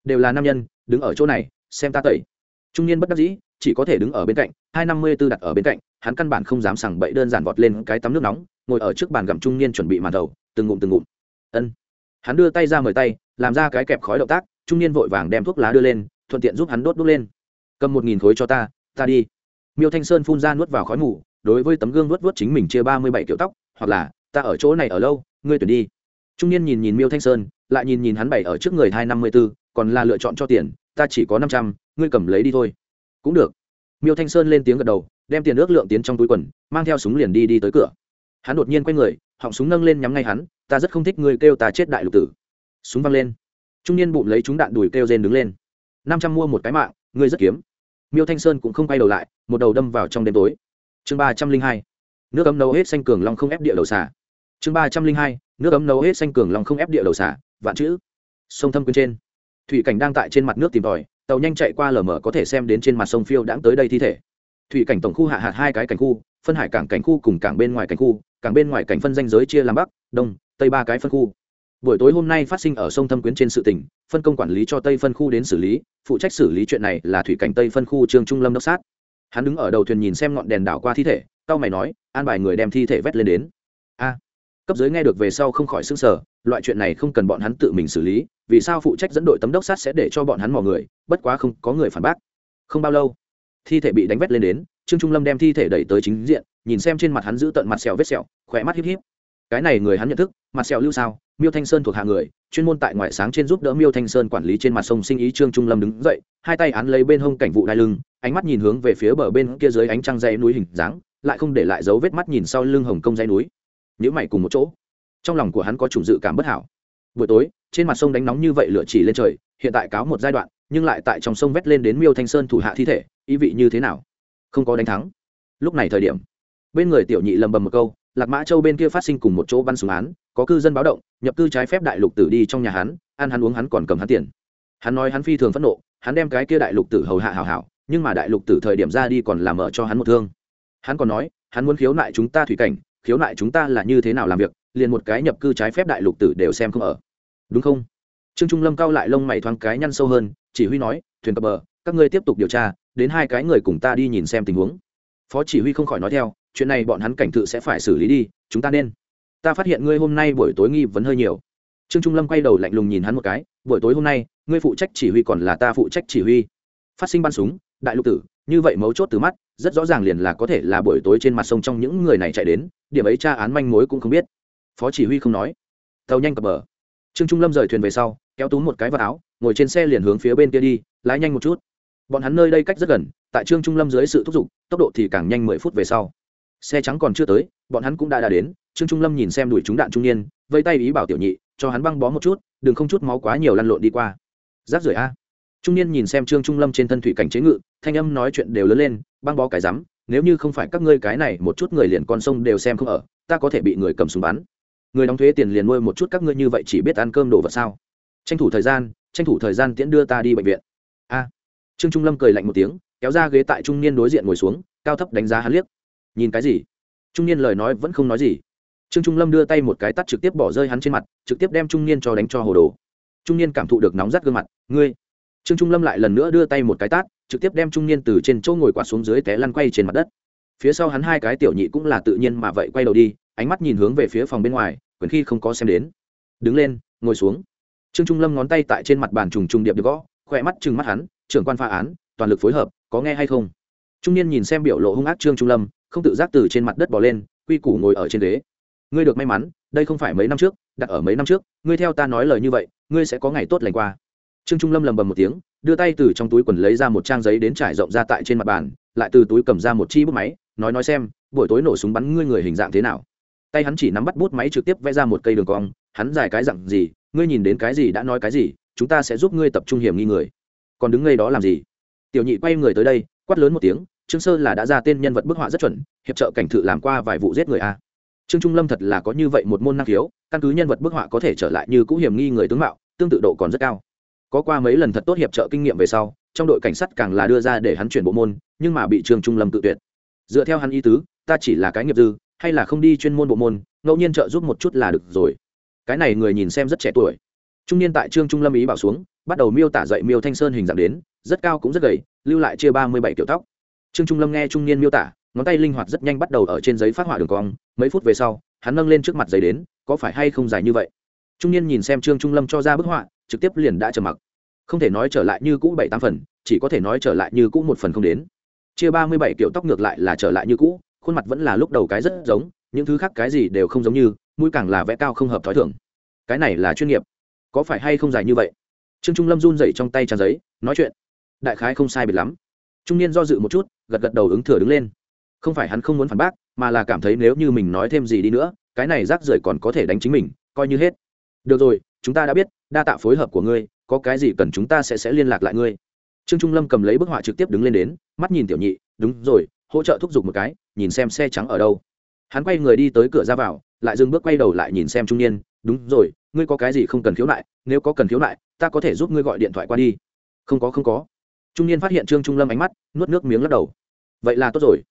Đều là nam nhân, đứng ở chỗ này, xem ta tẩy. Trung niên bất đắc dĩ, chỉ có thể đứng ở bên cạnh, hai năm mươi b ố đặt ở bên cạnh, hắn căn bản không dám sẳng bậy đơn giản vọt lên cái tắm nước nóng, ngồi ở trước bàn gặm trung niên chuẩn bị màn đầu, từng ngụm từng ngụm. Ân. Hắn đưa tay ra mời tay, làm ra cái kẹp khói động tác, trung niên vội vàng đem thuốc lá đưa lên, thuận tiện giúp hắn đốt đốt lên. Cầm một nghìn khối cho ta ta đi. Miêu thanh sơn phun ra nuốt vào khói mù, đối với tấm gương nuốt vớt chính mình chia ba mươi bảy kiểu tóc, hoặc là ta ở chỗ này ở lâu, ngươi tuyển đi. Trung niên nhìn nhìn miêu thanh sơn, lại nhìn nhìn hắn bảy ở trước người hai năm mươi b ố còn là lựa chọn cho tiền, ta chỉ có năm trăm, ngươi cầm lấy đi thôi. Cũng được. Miêu thanh sơn lên tiếng gật đầu, đem tiền ước lượng tiến trong túi quần, mang theo súng liền đi đi tới cửa. Hắn đột nhiên quay người, họng súng nâng lên nhắm ngay hắn, ta rất không thích ngươi kêu ta chết đại lục tử. Súng văng lên. Trung niên bụng lấy chúng đạn đùi kêu rên đứng lên. Năm trăm mua một cái mạng, ngươi rất kiếm. Miêu thanh sơn cũng không quay đầu lại, một đầu đâm vào trong đêm tối. Chương ba trăm linh hai. Nước ấm nấu hết xanh cường long không ép địa đầu xả chương ba trăm linh hai, nước ấm nấu hết xanh cường lòng không ép địa đầu xả, vạn chữ. Sông thâm quyến trên. Thủy cảnh đang tại trên mặt nước tìm tòi, tàu nhanh chạy qua lở mở có thể xem đến trên mặt sông phiêu đãng tới đây thi thể. Thủy cảnh tổng khu hạ hạt hai cái cảnh khu, phân hải cảng cảnh khu cùng cảng bên ngoài cảnh khu, cảng bên ngoài cảnh phân danh giới chia làm bắc, đông, tây ba cái phân khu. Buổi tối hôm nay phát sinh ở sông thâm quyến trên sự tỉnh phân công quản lý cho tây phân khu đến xử lý, phụ trách xử lý chuyện này là thủy cảnh tây phân khu trương trung lâm đốc sát. Hắn đứng ở đầu thuyền nhìn xem ngọn đèn đảo qua thi thể tao mày nói, an bài người đem thi thể vét lên đến. A cấp dưới nghe được về sau không khỏi s ư n g sở loại chuyện này không cần bọn hắn tự mình xử lý, vì sao phụ trách dẫn đội tấm đốc sát sẽ để cho bọn hắn mò người, bất quá không có người phản bác. Không bao lâu, thi thể bị đánh vét lên đến, trương trung lâm đem thi thể đẩy tới chính diện, nhìn xem trên mặt hắn giữ tận mặt sẹo vết sẹo khỏe mắt híp híp. Cái này người hắn nhận thức, mặt sẹo lưu sao? Miêu thanh sơn thuộc hạ người, chuyên môn tại ngoại sáng trên giúp đỡ miêu thanh sơn quản lý trên mặt sông sinh ý trương trung lâm đứng dậy, hai tay án lấy bên hông cảnh vụ đai lưng, ánh mắt nhìn hướng về phía bờ bên kia dưới ánh trăng dây núi hình dáng, lại không để lại dấu vết mắt nhìn sau lưng hồng công dây núi nhữ mày cùng một chỗ. Trong lòng của hắn có chủ dự cảm bất hảo. Buổi tối, trên mặt sông đánh nóng như vậy lửa chỉ lên trời, hiện tại cáo một giai đoạn, nhưng lại tại trong sông vét lên đến miêu thanh sơn thủ hạ thi thể, ý vị như thế nào? Không có đánh thắng. Lúc này thời điểm, bên người tiểu nhị lầm bầm một câu, lạc mã châu bên kia phát sinh cùng một chỗ bắn súng án, có cư dân báo động, nhập cư trái phép đại lục tử đi trong nhà hắn, ăn hắn uống hắn còn cầm hắn tiền. Hắn nói hắn phi thường phẫn nộ, hắn đem cái kia đại lục tử hầu hạ hảo hảo, nhưng mà đại lục tử thời điểm ra đi còn làm ở cho hắn một thương. Hắn còn nói, hắn muốn khiếu nại chúng ta thủy cảnh khiếu nại chúng ta là như thế nào làm việc, liền một cái nhập cư trái phép đại lục tử đều xem không ở. Đúng không? Trương trung lâm cao lại lông mày thoáng cái nhăn sâu hơn, chỉ huy nói, thuyền cập bờ, các ngươi tiếp tục điều tra, đến hai cái người cùng ta đi nhìn xem tình huống. Phó chỉ huy không khỏi nói theo, chuyện này bọn hắn cảnh tự sẽ phải xử lý đi, chúng ta nên. Ta phát hiện ngươi hôm nay buổi tối nghi vấn hơi nhiều. Trương trung lâm quay đầu lạnh lùng nhìn hắn một cái, buổi tối hôm nay, ngươi phụ trách chỉ huy còn là ta phụ trách chỉ huy. Phát sinh bắn súng, đại lục tử, như vậy mấu chốt từ mắt, rất rõ ràng liền là có thể là buổi tối trên mặt sông trong những người này chạy đến điểm ấy tra án manh mối cũng không biết. Phó chỉ huy không nói. Tàu nhanh cập bờ. Trương trung lâm rời thuyền về sau, kéo túm một cái vào áo, ngồi trên xe liền hướng phía bên kia đi, lái nhanh một chút. Bọn hắn nơi đây cách rất gần, tại trương trung lâm dưới sự thúc giục, tốc độ thì càng nhanh mười phút về sau. Xe trắng còn chưa tới, bọn hắn cũng đã đã đến, trương trung lâm nhìn xem đuổi trúng đạn trung niên vây tay ý bảo tiểu nhị, cho hắn băng bó một chút, đừng không chút máu quá nhiều lăn lộn đi qua. Giáp rưởi a. Trung niên nhìn xem trương trung lâm trên thân thủy cảnh chế ngự, thanh âm nói chuyện đều lớn lên, băng bó cái rắm nếu như không phải các ngươi cái này một chút người liền con sông đều xem không ở, ta có thể bị người cầm súng bắn. Người đóng thuế tiền liền nuôi một chút các ngươi như vậy chỉ biết ăn cơm đồ vật sao? Tranh thủ thời gian, tranh thủ thời gian tiễn đưa ta đi bệnh viện. A. Trương trung lâm cười lạnh một tiếng, kéo ra ghế tại trung niên đối diện ngồi xuống, cao thấp đánh giá hắn liếc. Nhìn cái gì? Trung niên lời nói vẫn không nói gì. Trương trung lâm đưa tay một cái tắt trực tiếp bỏ rơi hắn trên mặt, trực tiếp đem trung niên cho đánh cho hồ đồ. Trung niên cảm thụ được nóng rát gương mặt, ngươi. Trương trung lâm lại lần nữa đưa tay một cái tát trực tiếp đem trung niên từ trên chỗ ngồi quả xuống dưới té lăn quay trên mặt đất. Phía sau hắn hai cái tiểu nhị cũng là tự nhiên mà vậy quay đầu đi, ánh mắt nhìn hướng về phía phòng bên ngoài, quyền khi không có xem đến. Đứng lên, ngồi xuống. Trương trung lâm ngón tay tại trên mặt bàn trùng trùng điệp được gõ, khỏe mắt chừng mắt hắn, trưởng quan phá án, toàn lực phối hợp, có nghe hay không? Trung niên nhìn xem biểu lộ hung ác trương trung lâm, không tự giác từ trên mặt đất bỏ lên, quy củ ngồi ở trên ghế. Ngươi được may mắn, đây không phải mấy năm trước, đặt ở mấy năm trước, ngươi theo ta nói lời như vậy, ngươi sẽ có ngày tốt lành qua. Trương trung lâm lầm bầm một tiếng đưa tay từ trong túi quần lấy ra một trang giấy đến trải rộng ra tại trên mặt bàn, lại từ túi cầm ra một chi bút máy, nói nói xem, buổi tối nổ súng bắn ngươi người hình dạng thế nào? Tay hắn chỉ nắm bắt bút máy trực tiếp vẽ ra một cây đường cong, hắn dài cái dặn gì, ngươi nhìn đến cái gì đã nói cái gì, chúng ta sẽ giúp ngươi tập trung hiểm nghi người. Còn đứng ngay đó làm gì? Tiểu nhị quay người tới đây, quát lớn một tiếng, trương sơ là đã ra tên nhân vật bức họa rất chuẩn, hiệp trợ cảnh thự làm qua vài vụ giết người a trương trung lâm thật là có như vậy một môn năng khiếu, căn cứ nhân vật bức họa có thể trở lại như cũ hiểm nghi người tướng mạo, tương tự độ còn rất cao có qua mấy lần thật tốt hiệp trợ kinh nghiệm về sau, trong đội cảnh sát càng là đưa ra để hắn chuyển bộ môn, nhưng mà bị trương trung lâm tự tuyệt. Dựa theo hắn ý tứ, ta chỉ là cái nghiệp dư, hay là không đi chuyên môn bộ môn, ngẫu nhiên trợ giúp một chút là được rồi. Cái này người nhìn xem rất trẻ tuổi. Trung niên tại trương trung lâm ý bảo xuống, bắt đầu miêu tả dậy miêu thanh sơn hình dạng đến, rất cao cũng rất gầy, lưu lại chia ba mươi bảy kiểu tóc. Trương trung lâm nghe trung niên miêu tả, ngón tay linh hoạt rất nhanh bắt đầu ở trên giấy phát họa đường cong, mấy phút về sau, hắn nâng lên trước mặt giấy đến, có phải hay không dài như vậy? Trung niên nhìn xem trương trung lâm cho ra bức họa trực tiếp liền đã trầm mặc. Không thể nói trở lại như cũ bảy tám phần, chỉ có thể nói trở lại như cũ một phần không đến. Chia ba mươi bảy kiểu tóc ngược lại là trở lại như cũ, khuôn mặt vẫn là lúc đầu cái rất giống, những thứ khác cái gì đều không giống như, mũi càng là vẽ cao không hợp t h ó i thưởng cái này là chuyên nghiệp. Có phải hay không dài như vậy? Trương trung lâm run dậy trong tay tràn giấy, nói chuyện. Đại khái không sai biệt lắm. Trung niên do dự một chút, gật gật đầu ứng thừa đứng lên. Không phải hắn không muốn phản bác, mà là cảm thấy nếu như mình nói thêm gì đi nữa, cái này rác rưởi còn có thể đánh chính mình, coi như hết. Được rồi, chúng ta đã biết đa tạ phối hợp của ngươi, có cái gì cần chúng ta sẽ sẽ liên lạc lại ngươi. Trương trung lâm cầm lấy bức họa trực tiếp đứng lên đến, mắt nhìn tiểu nhị, đúng rồi, hỗ trợ thúc giục một cái, nhìn xem xe trắng ở đâu. Hắn quay người đi tới cửa ra vào, lại dừng bước quay đầu lại nhìn xem trung niên, đúng rồi, ngươi có cái gì không cần khiếu nại, nếu có cần khiếu nại, ta có thể giúp ngươi gọi điện thoại qua đi. Không có không có. Trung niên phát hiện trương trung lâm ánh mắt, nuốt nước miếng lắc đầu. Vậy là tốt rồi.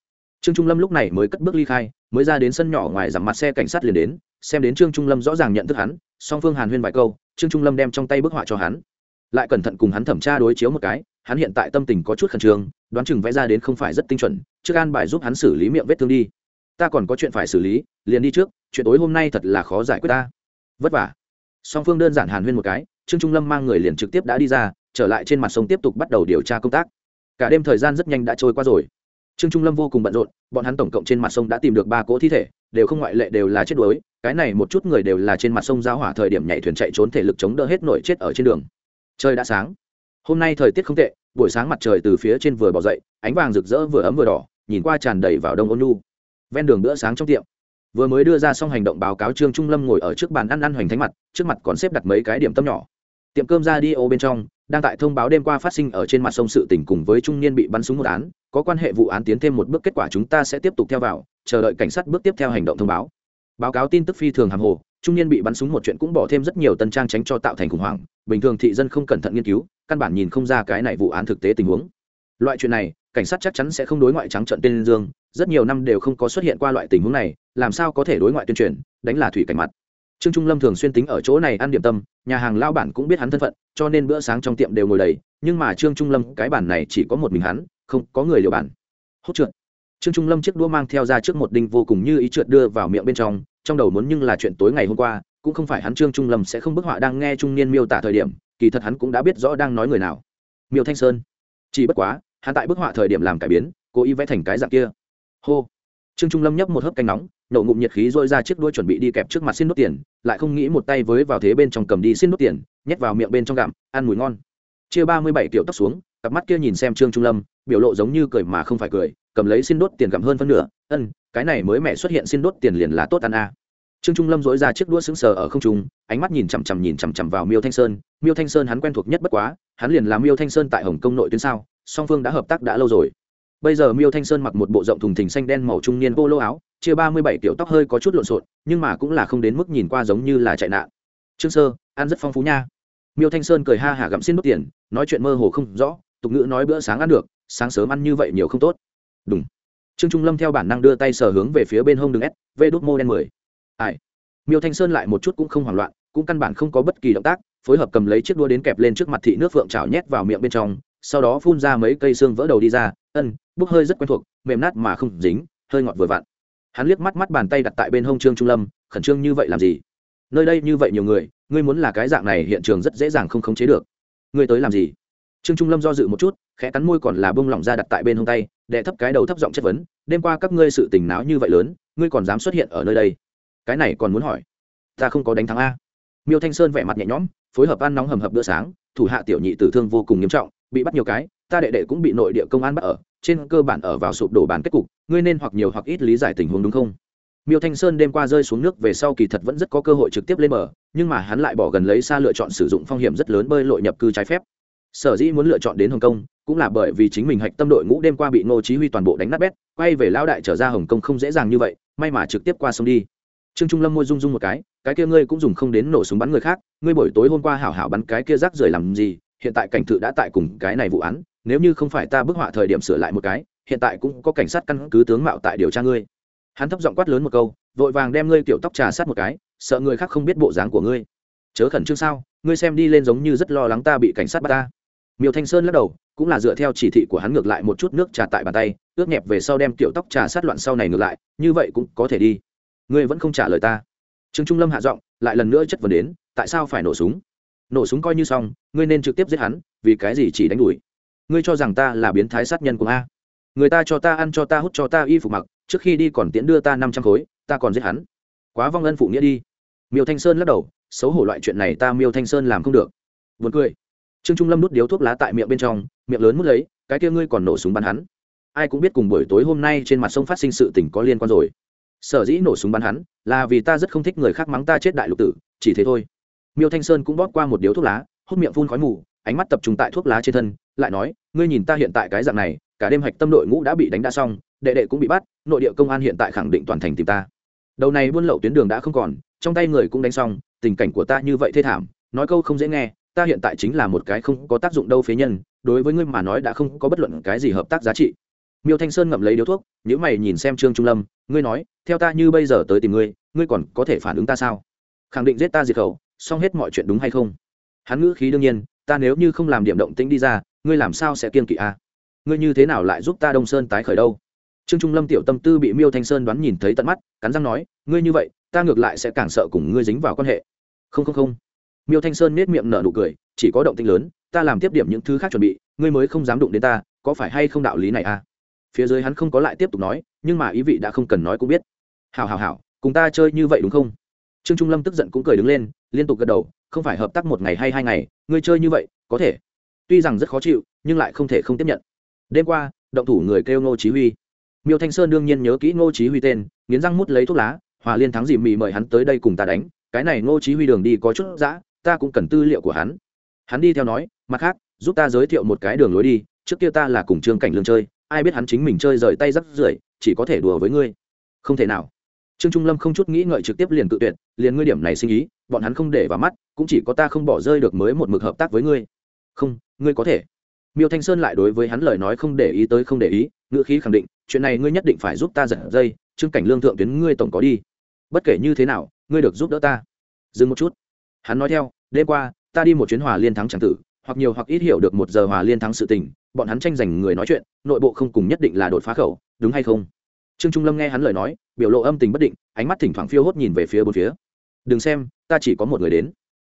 Trương trung lâm lúc này mới cất bước ly khai, mới ra đến sân nhỏ ngoài giảm mặt xe cảnh sát liền đến xem đến trương trung lâm rõ ràng nhận thức hắn, song phương hàn huyên vài câu, trương trung lâm đem trong tay bức họa cho hắn. Lại cẩn thận cùng hắn thẩm tra đối chiếu một cái, hắn hiện tại tâm tình có chút khẩn trương, đoán chừng vẽ ra đến không phải rất tinh chuẩn, trước an bài giúp hắn xử lý miệng vết thương đi. Ta còn có chuyện phải xử lý, liền đi trước, chuyện tối hôm nay thật là khó giải quyết ta. Vất vả. Song phương đơn giản hàn huyên một cái, trương trung lâm mang người liền trực tiếp đã đi ra, trở lại trên mặt sông tiếp tục bắt đầu điều tra công tác. Cả đêm thời gian rất nhanh đã trôi qua rồi trương trung lâm vô cùng bận rộn, bọn hắn tổng cộng trên mặt sông đã tìm được ba cỗ thi thể, đều không ngoại lệ đều là chết đuối, cái này một chút người đều là trên mặt sông giao hỏa thời điểm nhảy thuyền chạy trốn thể lực chống đỡ hết nổi chết ở trên đường. Trời đã sáng. Hôm nay thời tiết không tệ, buổi sáng mặt trời từ phía trên vừa bỏ dậy, ánh vàng rực rỡ vừa ấm vừa đỏ, nhìn qua tràn đầy vào đông ôn nu ven đường bữa sáng trong tiệm. Vừa mới đưa ra xong hành động báo cáo trương trung lâm ngồi ở trước bàn ăn ăn hoành thánh mặt, trước mặt còn xếp đặt mấy cái điểm tâm nhỏ. Tiệm cơm ra đi ô bên trong đang tại thông báo đêm qua phát sinh ở trên mặt sông sự tỉnh cùng với trung niên bị bắn súng một án, có quan hệ vụ án tiến thêm một bước kết quả chúng ta sẽ tiếp tục theo vào, chờ đợi cảnh sát bước tiếp theo hành động thông báo. Báo cáo tin tức phi thường hàm hồ, trung niên bị bắn súng một chuyện cũng bỏ thêm rất nhiều tân trang tránh cho tạo thành khủng hoảng, bình thường thị dân không cẩn thận nghiên cứu, căn bản nhìn không ra cái này vụ án thực tế tình huống. Loại chuyện này, cảnh sát chắc chắn sẽ không đối ngoại trắng trận tên dương, rất nhiều năm đều không có xuất hiện qua loại tình huống này, làm sao có thể đối ngoại tuyên truyền, đánh là thủy cảnh mặt trương trung lâm thường xuyên tính ở chỗ này ăn điểm tâm, nhà hàng lao bản cũng biết hắn thân phận, cho nên bữa sáng trong tiệm đều ngồi đầy, nhưng mà trương trung lâm, cái bản này chỉ có một mình hắn, không có người liều bản. Hốt trượt. Trương trung lâm chiếc đũa mang theo ra trước một đinh vô cùng như ý trượt đưa vào miệng bên trong trong đầu muốn nhưng là chuyện tối ngày hôm qua, cũng không phải hắn trương trung lâm sẽ không bức họa đang nghe trung niên miêu tả thời điểm, kỳ thật hắn cũng đã biết rõ đang nói người nào. Miêu thanh sơn. Chỉ bất quá, hắn tại bức họa thời điểm làm cải biến, cố ý vẽ thành cái dạng kia. Hô trương trung lâm nhấp một hớp canh nóng, nổ ngụm nhiệt khí dội ra chiếc đuôi chuẩn bị đi kẹp trước mặt xin nốt tiền, lại không nghĩ một tay với vào thế bên trong cầm đi xin nốt tiền, nhét vào miệng bên trong gặm, ăn mùi ngon. Chia ba mươi bảy kiểu tóc xuống, cặp mắt kia nhìn xem trương trung lâm, biểu lộ giống như cười mà không phải cười, cầm lấy xin đốt tiền gặm hơn phân nửa, ân, cái này mới mẹ xuất hiện xin đốt tiền liền là tốt ăn a trương trung lâm dỗi ra chiếc đũa sững sờ ở không trung, ánh mắt nhìn chằm chằm nhìn chằm chằm vào miêu thanh sơn. Miêu thanh sơn hắn quen thuộc nhất bất quá, hắn liền làm miêu thanh sơn tại hồng kông nội tuyến sao, song phương đã hợp tác đã lâu rồi bây giờ miêu thanh sơn mặc một bộ rộng thùng thình xanh đen màu trung niên vô lô áo, chia ba mươi bảy kiểu tóc hơi có chút lộn xộn, nhưng mà cũng là không đến mức nhìn qua giống như là chạy nạn. Trương sơ, ăn rất phong phú nha. Miêu thanh sơn cười ha hả gặm xin đốt tiền, nói chuyện mơ hồ không rõ, tục ngữ nói bữa sáng ăn được, sáng sớm ăn như vậy nhiều không tốt. Đúng trương trung lâm theo bản năng đưa tay sờ hướng về phía bên hông đường s vê đốt mô đen mười. Ai? Miêu thanh sơn lại một chút cũng không hoảng loạn, cũng căn bản không có bất kỳ động tác, phối hợp cầm lấy chiếc đua đến kẹp lên trước mặt thị nước phượng trào nhét vào miệng bên trong sau đó phun ra mấy cây xương vỡ đầu đi ra, ân, bốc hơi rất quen thuộc, mềm nát mà không dính, hơi ngọt vừa vặn. Hắn liếc mắt mắt bàn tay đặt tại bên hông trương trung lâm, khẩn trương như vậy làm gì? Nơi đây như vậy nhiều người, ngươi muốn là cái dạng này hiện trường rất dễ dàng không khống chế được. Ngươi tới làm gì? Trương trung lâm do dự một chút, khẽ cắn môi còn là bông lỏng ra đặt tại bên hông tay đệ thấp cái đầu thấp giọng chất vấn, đêm qua các ngươi sự tình náo như vậy lớn, ngươi còn dám xuất hiện ở nơi đây? Cái này còn muốn hỏi. Ta không có đánh thắng a. Miêu thanh sơn vẻ mặt nhẹ nhõm, phối hợp ăn nóng hầm hập bữa sáng, thủ hạ tiểu nhị tử thương vô cùng nghiêm trọng bị bắt nhiều cái, ta đệ đệ cũng bị nội địa công an bắt ở, trên cơ bản ở vào sụp đổ bản kết cục, ngươi nên hoặc nhiều hoặc ít lý giải tình huống đúng không? Miêu thanh sơn đêm qua rơi xuống nước về sau kỳ thật vẫn rất có cơ hội trực tiếp lên bờ, nhưng mà hắn lại bỏ gần lấy xa lựa chọn sử dụng phong hiểm rất lớn bơi lội nhập cư trái phép. Sở dĩ muốn lựa chọn đến hồng kông, cũng là bởi vì chính mình hạch tâm đội ngũ đêm qua bị ngô chí huy toàn bộ đánh nát bét, quay về lao đại trở ra hồng kông không dễ dàng như vậy, may mà trực tiếp qua sông đi. Trương trung lâm môi rung rung một cái cái kia ngươi cũng dùng không đến nổ súng bắn người khác, ngươi buổi tối hôm qua hảo hảo bắn cái kia rác rưởi làm gì hiện tại cảnh thự đã tại cùng cái này vụ án, nếu như không phải ta bức họa thời điểm sửa lại một cái, hiện tại cũng có cảnh sát căn cứ tướng mạo tại điều tra ngươi. Hắn thấp giọng quát lớn một câu, vội vàng đem ngươi kiểu tóc trà sát một cái, sợ người khác không biết bộ dáng của ngươi. Chớ khẩn trương sao, ngươi xem đi lên giống như rất lo lắng ta bị cảnh sát bắt ta. Miêu thanh sơn lắc đầu, cũng là dựa theo chỉ thị của hắn ngược lại một chút nước trà tại bàn tay, ướt nhẹp về sau đem tiểu tóc trà sát loạn sau này ngược lại, như vậy cũng có thể đi. Ngươi vẫn không trả lời ta. Trương trung lâm hạ giọng, lại lần nữa chất vấn đến, tại sao phải nổ súng? Nổ súng coi như xong, ngươi nên trực tiếp giết hắn, vì cái gì chỉ đánh đuổi? Ngươi cho rằng ta là biến thái sát nhân của a? Người ta cho ta ăn, cho ta hút, cho ta y phục mặc, trước khi đi còn tiễn đưa ta năm trăm khối, ta còn giết hắn. Quá vong ân phụ nghĩa đi. Miêu thanh sơn lắc đầu, xấu hổ loại chuyện này ta miêu thanh sơn làm không được. Vượt cười. Trương trung lâm nút điếu thuốc lá tại miệng bên trong, miệng lớn mút lấy, cái kia ngươi còn nổ súng bắn hắn. Ai cũng biết cùng buổi tối hôm nay trên mặt sông phát sinh sự tình có liên quan rồi. Sở dĩ nổ súng bắn hắn, là vì ta rất không thích người khác mắng ta chết đại lục tử, chỉ thế thôi miêu thanh sơn cũng bóp qua một điếu thuốc lá hút miệng phun khói mù, ánh mắt tập trung tại thuốc lá trên thân, lại nói, ngươi nhìn ta hiện tại cái dạng này, cả đêm hạch tâm đội ngũ đã bị đánh đã xong, đệ đệ cũng bị bắt, nội địa công an hiện tại khẳng định toàn thành tìm ta. Đầu này buôn lậu tuyến đường đã không còn, trong tay người cũng đánh xong, tình cảnh của ta như vậy thê thảm, nói câu không dễ nghe, ta hiện tại chính là một cái không có tác dụng đâu phế nhân, đối với ngươi mà nói đã không có bất luận cái gì hợp tác giá trị. Miêu thanh sơn ngậm lấy điếu thuốc nhữ mày nhìn xem trương trung lâm, ngươi nói, theo ta như bây giờ tới tìm ngươi ngươi còn có thể phản ứng ta sao? Khẳng định giết ta diệt khẩu xong hết mọi chuyện đúng hay không? Hắn ngữ khí đương nhiên, ta nếu như không làm điểm động tĩnh đi ra, ngươi làm sao sẽ kiên kỵ a ngươi như thế nào lại giúp ta đông sơn tái khởi đâu? Trương trung lâm tiểu tâm tư bị miêu thanh sơn đoán nhìn thấy tận mắt, cắn răng nói, ngươi như vậy, ta ngược lại sẽ càng sợ cùng ngươi dính vào quan hệ. Không không không. Miêu thanh sơn nết miệng nở nụ cười, chỉ có động tĩnh lớn, ta làm tiếp điểm những thứ khác chuẩn bị, ngươi mới không dám đụng đến ta, có phải hay không đạo lý này à? Phía dưới hắn không có lại tiếp tục nói, nhưng mà ý vị đã không cần nói cũng biết. Hào hào hào cùng ta chơi như vậy đúng không? Trương trung lâm tức giận cũng cười đứng lên, liên tục gật đầu, không phải hợp tác một ngày hay hai ngày, ngươi chơi như vậy, có thể. Tuy rằng rất khó chịu, nhưng lại không thể không tiếp nhận. Đêm qua, động thủ người kêu ngô chí huy. Miêu thanh sơn đương nhiên nhớ kỹ ngô chí huy tên, nghiến răng mút lấy thuốc lá, hòa liên thắng dìm mì mời hắn tới đây cùng ta đánh, cái này ngô chí huy đường đi có chút dã, ta cũng cần tư liệu của hắn. Hắn đi theo nói, mặt khác, giúp ta giới thiệu một cái đường lối đi, trước kia ta là cùng trương cảnh lương chơi, ai biết hắn chính mình chơi rời tay rắc rưởi, chỉ có thể đùa với ngươi. Không thể nào trương trung lâm không chút nghĩ ngợi trực tiếp liền cự tuyệt, liền ngươi điểm này sinh ý, bọn hắn không để vào mắt, cũng chỉ có ta không bỏ rơi được mới một mực hợp tác với ngươi. Không, ngươi có thể. Miêu thanh sơn lại đối với hắn lời nói không để ý tới không để ý, ngữ khí khẳng định, chuyện này ngươi nhất định phải giúp ta giật dây, trương cảnh lương thượng tuyến ngươi tổng có đi. Bất kể như thế nào, ngươi được giúp đỡ ta. Dừng một chút. Hắn nói theo, đêm qua, ta đi một chuyến hòa liên thắng tràng tử, hoặc nhiều hoặc ít hiểu được một giờ hòa liên thắng sự tình, bọn hắn tranh giành người nói chuyện, nội bộ không cùng nhất định là đột phá khẩu, đúng hay không? Trương trung lâm nghe hắn lời nói, biểu lộ âm tình bất định, ánh mắt thỉnh thoảng phiêu hốt nhìn về phía bốn phía. Đừng xem, ta chỉ có một người đến.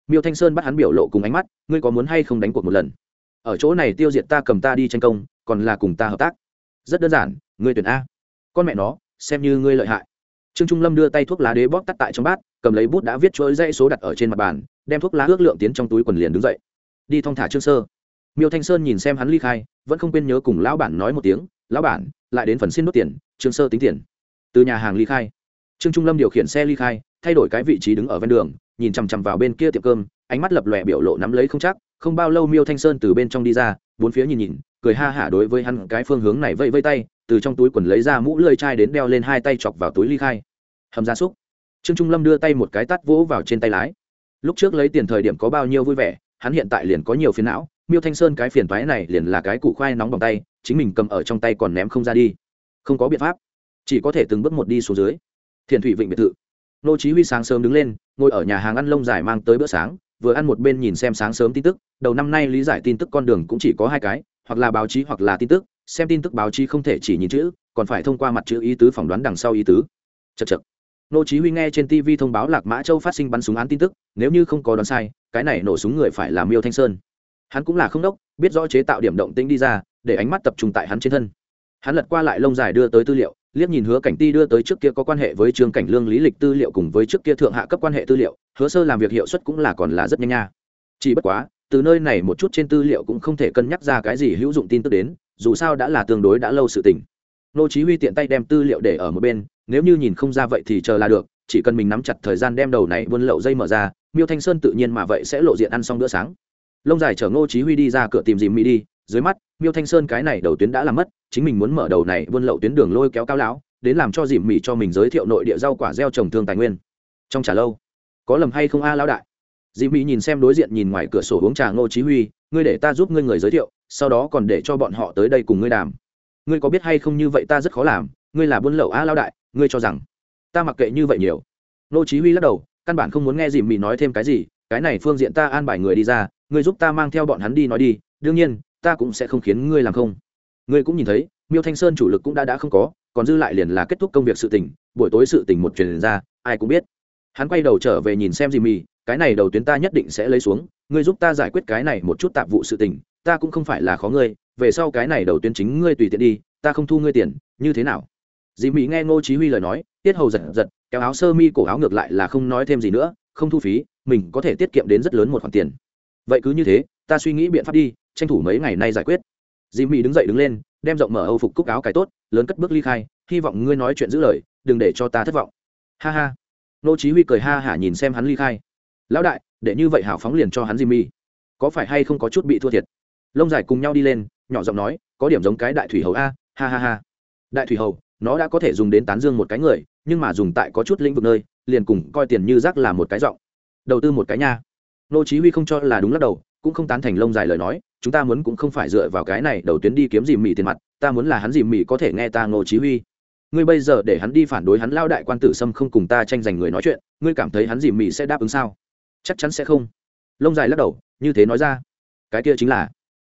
Miêu thanh sơn bắt hắn biểu lộ cùng ánh mắt, ngươi có muốn hay không đánh cuộc một lần? Ở chỗ này tiêu diệt ta cầm ta đi tranh công, còn là cùng ta hợp tác. Rất đơn giản, ngươi tuyển a. Con mẹ nó, xem như ngươi lợi hại. Trương trung lâm đưa tay thuốc lá đế bóp tắt tại trong bát, cầm lấy bút đã viết chuỗi dãy số đặt ở trên mặt bàn, đem thuốc lá ước lượng tiến trong túi quần liền đứng dậy. Đi thong thả trương sơ. Miêu thanh sơn nhìn xem hắn ly khai, vẫn không quên nhớ cùng lão bản nói một tiếng lão bản, lại đến phần xin nốt tiền, trương sơ tính tiền. Từ nhà hàng ly khai. Trương trung lâm điều khiển xe ly khai, thay đổi cái vị trí đứng ở ven đường, nhìn chằm chằm vào bên kia tiệm cơm, ánh mắt lập lòe biểu lộ nắm lấy không chắc, không bao lâu miêu thanh sơn từ bên trong đi ra, bốn phía nhìn nhìn, cười ha hả đối với hắn cái phương hướng này vây vây tay, từ trong túi quần lấy ra mũ lơi chai đến đeo lên hai tay chọc vào túi ly khai. Hầm gia súc. Trương trung lâm đưa tay một cái tắt vỗ vào trên tay lái. Lúc trước lấy tiền thời điểm có bao nhiêu vui vẻ, hắn hiện tại liền có nhiều phiền não, miêu thanh sơn cái phiền toái này liền là cái củ khoai nóng bằng tay chính mình cầm ở trong tay còn ném không ra đi. Không có biện pháp. Chỉ có thể từng bước một đi xuống dưới. Thiền thủy vịnh biệt thự. Nô chí huy sáng sớm đứng lên, ngồi ở nhà hàng ăn lông dài mang tới bữa sáng, vừa ăn một bên nhìn xem sáng sớm tin tức. Đầu năm nay lý giải tin tức con đường cũng chỉ có hai cái, hoặc là báo chí hoặc là tin tức. Xem tin tức báo chí không thể chỉ nhìn chữ, còn phải thông qua mặt chữ ý tứ phỏng đoán đằng sau ý tứ. Chật chật nô chí huy nghe trên tv thông báo lạc mã châu phát sinh bắn súng án tin tức, nếu như không có đoán sai, cái này nổ súng người phải là miêu thanh sơn. Hắn cũng là không đốc, biết rõ chế tạo điểm động tĩnh đi ra để ánh mắt tập trung tại hắn trên thân. Hắn lật qua lại lông dài đưa tới tư liệu, liếc nhìn hứa cảnh ti đưa tới trước kia có quan hệ với trương cảnh lương lý lịch tư liệu cùng với trước kia thượng hạ cấp quan hệ tư liệu, hứa sơ làm việc hiệu suất cũng là còn là rất nhanh nha. Chỉ bất quá, từ nơi này một chút trên tư liệu cũng không thể cân nhắc ra cái gì hữu dụng tin tức đến, dù sao đã là tương đối đã lâu sự tình. Nô chí huy tiện tay đem tư liệu để ở một bên, nếu như nhìn không ra vậy thì chờ là được, chỉ cần mình nắm chặt thời gian đem đầu này buôn lậu dây mở ra, miêu thanh sơn tự nhiên mà vậy sẽ lộ diện ăn xong bữa sáng. Lông dài chở ngô chí huy đi ra cửa tìm dìm mỹ đi dưới mắt, miêu thanh sơn cái này đầu tuyến đã làm mất, chính mình muốn mở đầu này buôn lậu tuyến đường lôi kéo cao lão đến làm cho dìm mỹ cho mình giới thiệu nội địa rau quả gieo trồng thương tài nguyên. Trong trả lâu, có lầm hay không a, lão đại? Dìm mỹ nhìn xem đối diện nhìn ngoài cửa sổ uống trà ngô chí huy, ngươi để ta giúp ngươi người giới thiệu, sau đó còn để cho bọn họ tới đây cùng ngươi đàm. Ngươi có biết hay không như vậy ta rất khó làm, ngươi là buôn lậu a, lão đại, ngươi cho rằng ta mặc kệ như vậy nhiều. Ngô chí huy lắc đầu, căn bản không muốn nghe dìm mỹ nói thêm cái gì, cái này phương diện ta an bài người đi ra, ngươi giúp ta mang theo bọn hắn đi nói đi, đương nhiên ta cũng sẽ không khiến ngươi làm không. Ngươi cũng nhìn thấy, miêu thanh sơn chủ lực cũng đã đã không có, còn dư lại liền là kết thúc công việc sự tình, buổi tối sự tình một truyền ra, ai cũng biết. Hắn quay đầu trở về nhìn xem gì mì cái này đầu tuyến ta nhất định sẽ lấy xuống, ngươi giúp ta giải quyết cái này một chút tạp vụ sự tình, ta cũng không phải là khó ngươi, về sau cái này đầu tuyến chính ngươi tùy tiện đi, ta không thu ngươi tiền, như thế nào? Dì mỹ nghe ngô chí huy lời nói, tiết hầu giật giật, kéo áo sơ mi cổ áo ngược lại là không nói thêm gì nữa, không thu phí, mình có thể tiết kiệm đến rất lớn một khoản tiền. Vậy cứ như thế, ta suy nghĩ biện pháp đi tranh thủ mấy ngày nay giải quyết. Dì mỹ đứng dậy đứng lên, đem rộng mở âu phục cúc áo cái tốt, lớn cất bước ly khai, hy vọng ngươi nói chuyện giữ lời, đừng để cho ta thất vọng. Ha ha. Nô chí huy cười ha hả nhìn xem hắn ly khai. Lão đại, để như vậy hảo phóng liền cho hắn dì mỹ có phải hay không có chút bị thua thiệt? Lông dài cùng nhau đi lên, nhỏ giọng nói, có điểm giống cái đại thủy hầu a, ha ha ha. Đại thủy hầu, nó đã có thể dùng đến tán dương một cái người, nhưng mà dùng tại có chút lĩnh vực nơi, liền cùng coi tiền như rác là một cái giọng. Đầu tư một cái nha. Nô chí huy không cho là đúng lắc đầu, cũng không tán thành lông dài lời nói chúng ta muốn cũng không phải dựa vào cái này đầu tuyến đi kiếm dìm mì tiền mặt, ta muốn là hắn dìm mì có thể nghe ta nô chí huy. Ngươi bây giờ để hắn đi phản đối hắn lao đại quan tử sâm không cùng ta tranh giành người nói chuyện, ngươi cảm thấy hắn dìm mì sẽ đáp ứng sao? Chắc chắn sẽ không. Lông dài lắc đầu, như thế nói ra. Cái kia chính là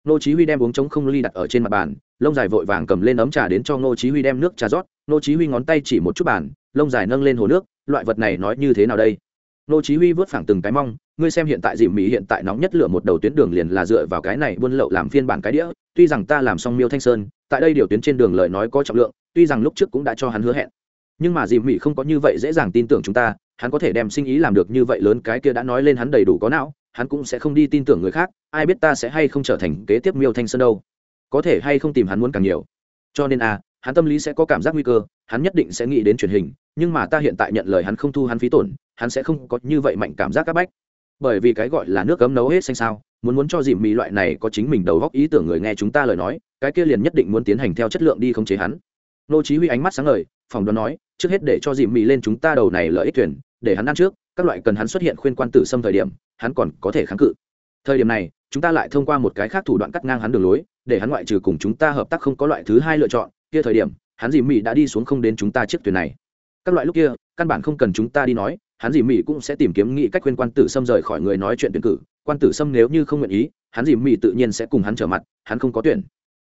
nô chí huy đem uống trống không ly đặt ở trên mặt bàn, lông dài vội vàng cầm lên ấm trà đến cho ngô chí huy đem nước trà rót. Ngô chí huy ngón tay chỉ một chút bàn, lông dài nâng lên hồ nước, loại vật này nói như thế nào đây? Ngô chí huy vớt phẳng từng cái mong ngươi xem hiện tại dìm mỹ hiện tại nóng nhất lửa một đầu tuyến đường liền là dựa vào cái này buôn lậu làm phiên bản cái đĩa tuy rằng ta làm xong miêu thanh sơn tại đây điều tuyến trên đường lời nói có trọng lượng tuy rằng lúc trước cũng đã cho hắn hứa hẹn. Nhưng mà dìm mỹ không có như vậy dễ dàng tin tưởng chúng ta hắn có thể đem sinh ý làm được như vậy lớn cái kia đã nói lên hắn đầy đủ có não hắn cũng sẽ không đi tin tưởng người khác ai biết ta sẽ hay không trở thành kế tiếp miêu thanh sơn đâu. Có thể hay không tìm hắn muốn càng nhiều. Cho nên a à, hắn tâm lý sẽ có cảm giác nguy cơ hắn nhất định sẽ nghĩ đến truyền hình nhưng mà ta hiện tại nhận lời hắn không thu hắn phí tổn hắn sẽ không có như vậy mạnh cảm giác áp bách bởi vì cái gọi là nước cấm nấu hết xanh sao, muốn muốn cho dìm mì loại này có chính mình đầu góc ý tưởng người nghe chúng ta lời nói, cái kia liền nhất định muốn tiến hành theo chất lượng đi khống chế hắn. Nô chí huy ánh mắt sáng ngời phòng đoán nói, trước hết để cho dìm mì lên chúng ta đầu này lợi ích thuyền, để hắn ăn trước, các loại cần hắn xuất hiện khuyên quan tử xâm thời điểm, hắn còn có thể kháng cự. Thời điểm này, chúng ta lại thông qua một cái khác thủ đoạn cắt ngang hắn đường lối, để hắn ngoại trừ cùng chúng ta hợp tác không có loại thứ hai lựa chọn, kia thời điểm, hắn dìm mì đã đi xuống không đến chúng ta chiếc thuyền này. Các loại lúc kia, căn bản không cần chúng ta đi nói hắn Dì Mị cũng sẽ tìm kiếm nghị cách khuyên quan tử sâm rời khỏi người nói chuyện tuyển cử. Quan tử sâm nếu như không nguyện ý, hắn Dì Mị tự nhiên sẽ cùng hắn trở mặt, hắn không có tuyển.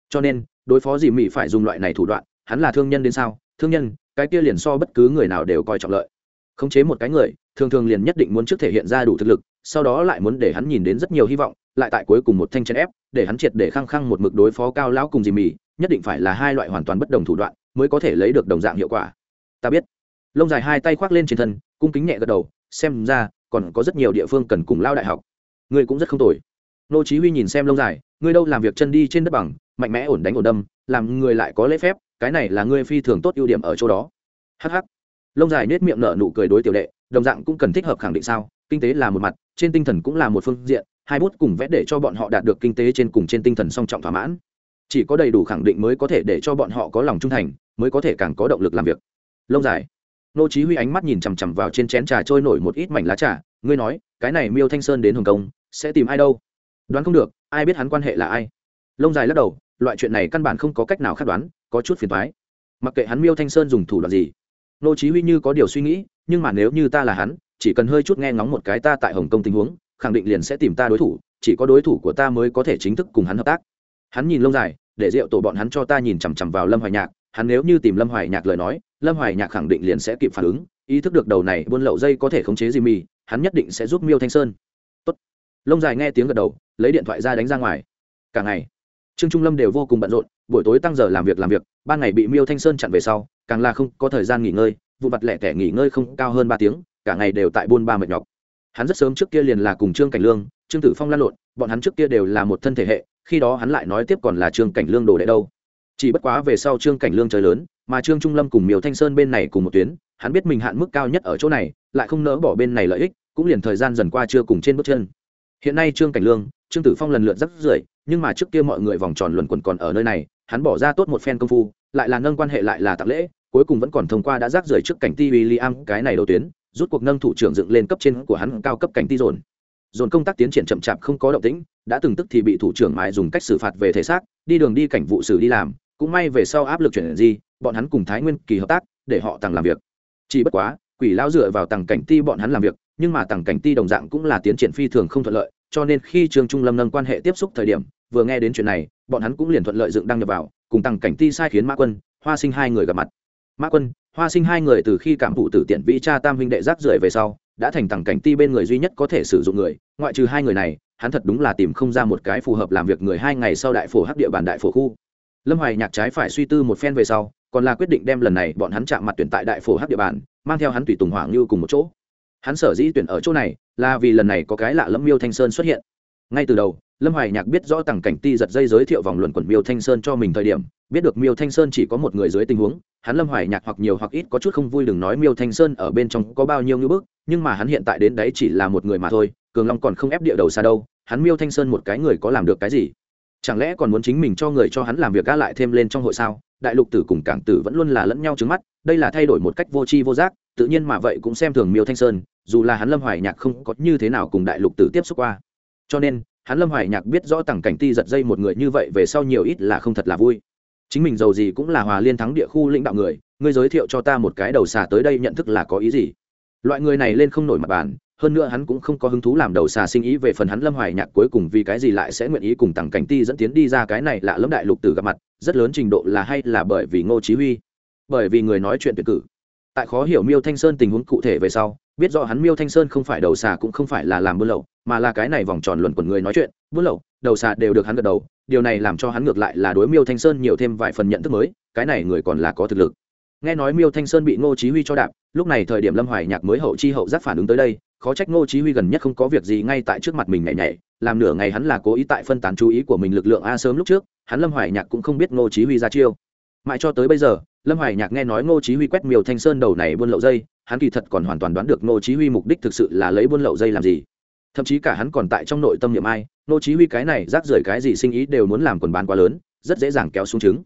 Cho nên, đối phó Dì Mị phải dùng loại này thủ đoạn, hắn là thương nhân đến sao? Thương nhân, cái kia liền so bất cứ người nào đều coi trọng lợi. Khống chế một cái người, thường thường liền nhất định muốn trước thể hiện ra đủ thực lực, sau đó lại muốn để hắn nhìn đến rất nhiều hy vọng, lại tại cuối cùng một thanh chân ép, để hắn triệt để khăng khăng một mực đối phó cao lão cùng dì mì, nhất định phải là hai loại hoàn toàn bất đồng thủ đoạn mới có thể lấy được đồng dạng hiệu quả. Ta biết lông dài hai tay khoác lên trên thân, cung kính nhẹ gật đầu, xem ra, còn có rất nhiều địa phương cần cùng lao đại học. Ngươi cũng rất không tồi. Nô chí huy nhìn xem lông dài, ngươi đâu làm việc chân đi trên đất bằng, mạnh mẽ ổn đánh ổn đâm, làm người lại có lễ phép, cái này là ngươi phi thường tốt ưu điểm ở chỗ đó. Hắc hắc. Lông dài nết miệng nở nụ cười đối tiểu đệ, đồng dạng cũng cần thích hợp khẳng định sao, kinh tế là một mặt, trên tinh thần cũng là một phương diện, hai bút cùng vẽ để cho bọn họ đạt được kinh tế trên cùng trên tinh thần song trọng thỏa mãn. Chỉ có đầy đủ khẳng định mới có thể để cho bọn họ có lòng trung thành, mới có thể càng có động lực làm việc. Lông dài nô chí huy ánh mắt nhìn chằm chằm vào trên chén trà trôi nổi một ít mảnh lá trà, ngươi nói, cái này miêu thanh sơn đến hồng kông, sẽ tìm ai đâu? Đoán không được, ai biết hắn quan hệ là ai? Lông dài lắc đầu, loại chuyện này căn bản không có cách nào khắc đoán, có chút phiền toái. Mặc kệ hắn miêu thanh sơn dùng thủ đoạn gì, nô chí huy như có điều suy nghĩ, nhưng mà nếu như ta là hắn, chỉ cần hơi chút nghe ngóng một cái ta tại hồng kông tình huống, khẳng định liền sẽ tìm ta đối thủ, chỉ có đối thủ của ta mới có thể chính thức cùng hắn hợp tác. Hắn nhìn lông dài, để rượu tổ bọn hắn cho ta nhìn chằm chằm vào lâm hoài nhạc hắn nếu như tìm lâm hoài nhạc lời nói lâm hoài nhạc khẳng định liền sẽ kịp phản ứng ý thức được đầu này buôn lậu dây có thể khống chế Jimmy, hắn nhất định sẽ giúp miêu thanh sơn. Tốt. lông dài nghe tiếng gật đầu lấy điện thoại ra đánh ra ngoài. Cả ngày trương trung lâm đều vô cùng bận rộn buổi tối tăng giờ làm việc làm việc ban ngày bị miêu thanh sơn chặn về sau càng là không có thời gian nghỉ ngơi vụ mặt lẻ tẻ nghỉ ngơi không cao hơn ba tiếng cả ngày đều tại buôn ba mệt nhọc. Hắn rất sớm trước kia liền là cùng trương cảnh lương trương tử phong lan lộn bọn hắn trước kia đều là một thân thể hệ khi đó hắn lại nói tiếp còn là trương cảnh lương đồ đệ đâu chỉ bất quá về sau trương cảnh lương trời lớn, mà trương trung lâm cùng miều thanh sơn bên này cùng một tuyến, hắn biết mình hạn mức cao nhất ở chỗ này, lại không nỡ bỏ bên này lợi ích, cũng liền thời gian dần qua chưa cùng trên bước chân. Hiện nay trương cảnh lương, trương tử phong lần lượt rất rưởi, nhưng mà trước kia mọi người vòng tròn luẩn quẩn còn ở nơi này, hắn bỏ ra tốt một phen công phu, lại là nâng quan hệ lại là tặng lễ, cuối cùng vẫn còn thông qua đã rác rưởi trước cảnh ti liam cái này đầu tuyến, rút cuộc nâng thủ trưởng dựng lên cấp trên của hắn cao cấp cảnh ti dồn. Dồn công tác tiến triển chậm chạp không có động tĩnh, đã từng tức thì bị thủ trưởng mãi dùng cách xử phạt về thể xác, đi đường đi cảnh vụ xử đi làm cũng may về sau áp lực chuyển gì bọn hắn cùng thái nguyên kỳ hợp tác, để họ tăng làm việc. Chỉ bất quá, quỷ lao dựa vào tặng cảnh ti bọn hắn làm việc, nhưng mà tặng cảnh ti đồng dạng cũng là tiến triển phi thường không thuận lợi, cho nên khi trương trung lâm nâng quan hệ tiếp xúc thời điểm, vừa nghe đến chuyện này, bọn hắn cũng liền thuận lợi dựng đăng nhập vào, cùng tặng cảnh ti sai khiến mã quân, hoa sinh hai người gặp mặt. Mã quân, hoa sinh hai người từ khi cảm thụ tử tiện vĩ cha tam huynh đệ rác rưởi về sau, đã thành tặng cảnh ti bên người duy nhất có thể sử dụng người, ngoại trừ hai người này, hắn thật đúng là tìm không ra một cái phù hợp làm việc người hai ngày sau đại phổ hắc địa bàn đại phổ khu lâm hoài nhạc trái phải suy tư một phen về sau, còn là quyết định đem lần này bọn hắn chạm mặt tuyển tại đại phổ Hát địa bàn, mang theo hắn tùy tùng hoàng như cùng một chỗ. Hắn sở dĩ tuyển ở chỗ này, là vì lần này có cái lạ lẫm miêu thanh sơn xuất hiện. Ngay từ đầu, lâm hoài nhạc biết rõ tằng cảnh ti giật dây giới thiệu vòng luận quẩn miêu thanh sơn cho mình thời điểm, biết được miêu thanh sơn chỉ có một người dưới tình huống, hắn lâm hoài nhạc hoặc nhiều hoặc ít có chút không vui đừng nói miêu thanh sơn ở bên trong có bao nhiêu ngưỡng bức, nhưng mà hắn hiện tại đến đấy chỉ là một người mà thôi, cường long còn không ép địa đầu xa đâu, hắn miêu thanh sơn một cái người có làm được cái gì? Chẳng lẽ còn muốn chính mình cho người cho hắn làm việc ca lại thêm lên trong hội sao? Đại lục tử cùng cảng tử vẫn luôn là lẫn nhau trứng mắt, đây là thay đổi một cách vô tri vô giác, tự nhiên mà vậy cũng xem thường miêu thanh sơn, dù là hắn lâm hoài nhạc không có như thế nào cùng đại lục tử tiếp xúc qua. Cho nên, hắn lâm hoài nhạc biết rõ tằng cảnh ti giật dây một người như vậy về sau nhiều ít là không thật là vui. Chính mình giàu gì cũng là hòa liên thắng địa khu lãnh đạo người, ngươi giới thiệu cho ta một cái đầu xà tới đây nhận thức là có ý gì? Loại người này lên không nổi mặt bàn hơn nữa hắn cũng không có hứng thú làm đầu xà sinh ý về phần hắn lâm hoài nhạc cuối cùng vì cái gì lại sẽ nguyện ý cùng tặng cảnh ti dẫn tiến đi ra cái này lạ lẫm đại lục từ gặp mặt, rất lớn trình độ là hay là bởi vì ngô chí huy? Bởi vì người nói chuyện tuyệt cử. Tại khó hiểu miêu thanh sơn tình huống cụ thể về sau, biết rõ hắn miêu thanh sơn không phải đầu xà cũng không phải là làm buôn lậu, mà là cái này vòng tròn luẩn quẩn người nói chuyện, buôn lậu, đầu xà đều được hắn gật đầu, điều này làm cho hắn ngược lại là đối miêu thanh sơn nhiều thêm vài phần nhận thức mới, cái này người còn là có thực lực. Nghe nói miêu thanh sơn bị ngô chí huy cho đạp, lúc này thời điểm lâm hoài nhạc mới hậu chi hậu giác phản ứng tới đây khó trách ngô chí huy gần nhất không có việc gì ngay tại trước mặt mình nhảy nhảy, làm nửa ngày hắn là cố ý tại phân tán chú ý của mình lực lượng a sớm lúc trước, hắn lâm hoài nhạc cũng không biết ngô chí huy ra chiêu. Mãi cho tới bây giờ, lâm hoài nhạc nghe nói ngô chí huy quét miều thanh sơn đầu này buôn lậu dây, hắn kỳ thật còn hoàn toàn đoán được ngô chí huy mục đích thực sự là lấy buôn lậu dây làm gì. Thậm chí cả hắn còn tại trong nội tâm niệm ai, ngô chí huy cái này rác rưởi cái gì sinh ý đều muốn làm quần bán quá lớn, rất dễ dàng kéo xuống trứng.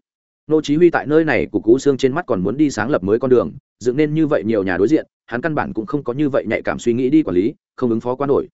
Ngô chí huy tại nơi này của cú xương trên mắt còn muốn đi sáng lập mới con đường, dựng nên như vậy nhiều nhà đối diện hắn căn bản cũng không có như vậy nhạy cảm suy nghĩ đi quản lý, không ứng phó quá nổi.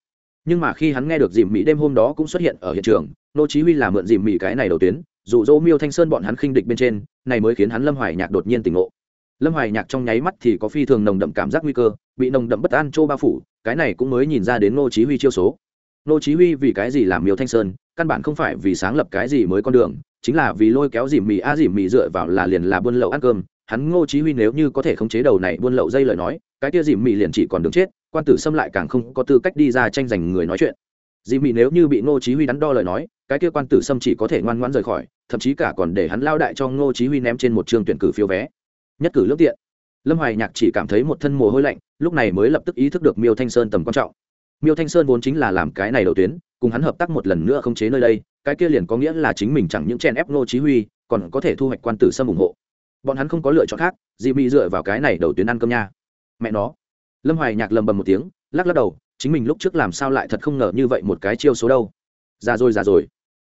Nhưng mà khi hắn nghe được dìm mỹ đêm hôm đó cũng xuất hiện ở hiện trường ngô chí huy là mượn dìm mỹ cái này đầu tuyến, dụ dỗ miêu thanh sơn bọn hắn khinh địch bên trên, này mới khiến hắn lâm hoài nhạc đột nhiên tỉnh ngộ. Lâm hoài nhạc trong nháy mắt thì có phi thường nồng đậm cảm giác nguy cơ, bị nồng đậm bất an châu bao phủ, cái này cũng mới nhìn ra đến ngô chí huy chiêu số. Ngô chí huy vì cái gì làm miêu thanh sơn, căn bản không phải vì sáng lập cái gì mới con đường, chính là vì lôi kéo dìm mì a dìm mì dựa vào là liền là buôn lậu ăn cơm hắn ngô chí huy nếu như có thể khống chế đầu này buôn lậu dây lời nói, cái kia dìm Mị liền chỉ còn đường chết, quan tử xâm lại càng không có tư cách đi ra tranh giành người nói chuyện. Dìm Mị nếu như bị ngô chí huy đắn đo lời nói, cái kia quan tử xâm chỉ có thể ngoan ngoãn rời khỏi, thậm chí cả còn để hắn lao đại cho ngô chí huy ném trên một trường tuyển cử phiếu vé. Nhất cử lưỡng tiện. Lâm hoài nhạc chỉ cảm thấy một thân mồ hôi lạnh, lúc này mới lập tức ý thức được miêu thanh sơn tầm quan trọng. Miêu thanh sơn vốn chính là làm cái này đầu tuyến, cùng hắn hợp tác một lần nữa không chế nơi đây, cái kia liền có nghĩa là chính mình chẳng những chen ép ngô chí huy, còn có thể thu hoạch quan tử xâm ủng hộ bọn hắn không có lựa chọn khác dị mị dựa vào cái này đầu tuyến ăn cơm nha. Mẹ nó. Lâm hoài nhạc lầm bầm một tiếng, lắc lắc đầu, chính mình lúc trước làm sao lại thật không ngờ như vậy một cái chiêu số đâu. Già rồi già rồi.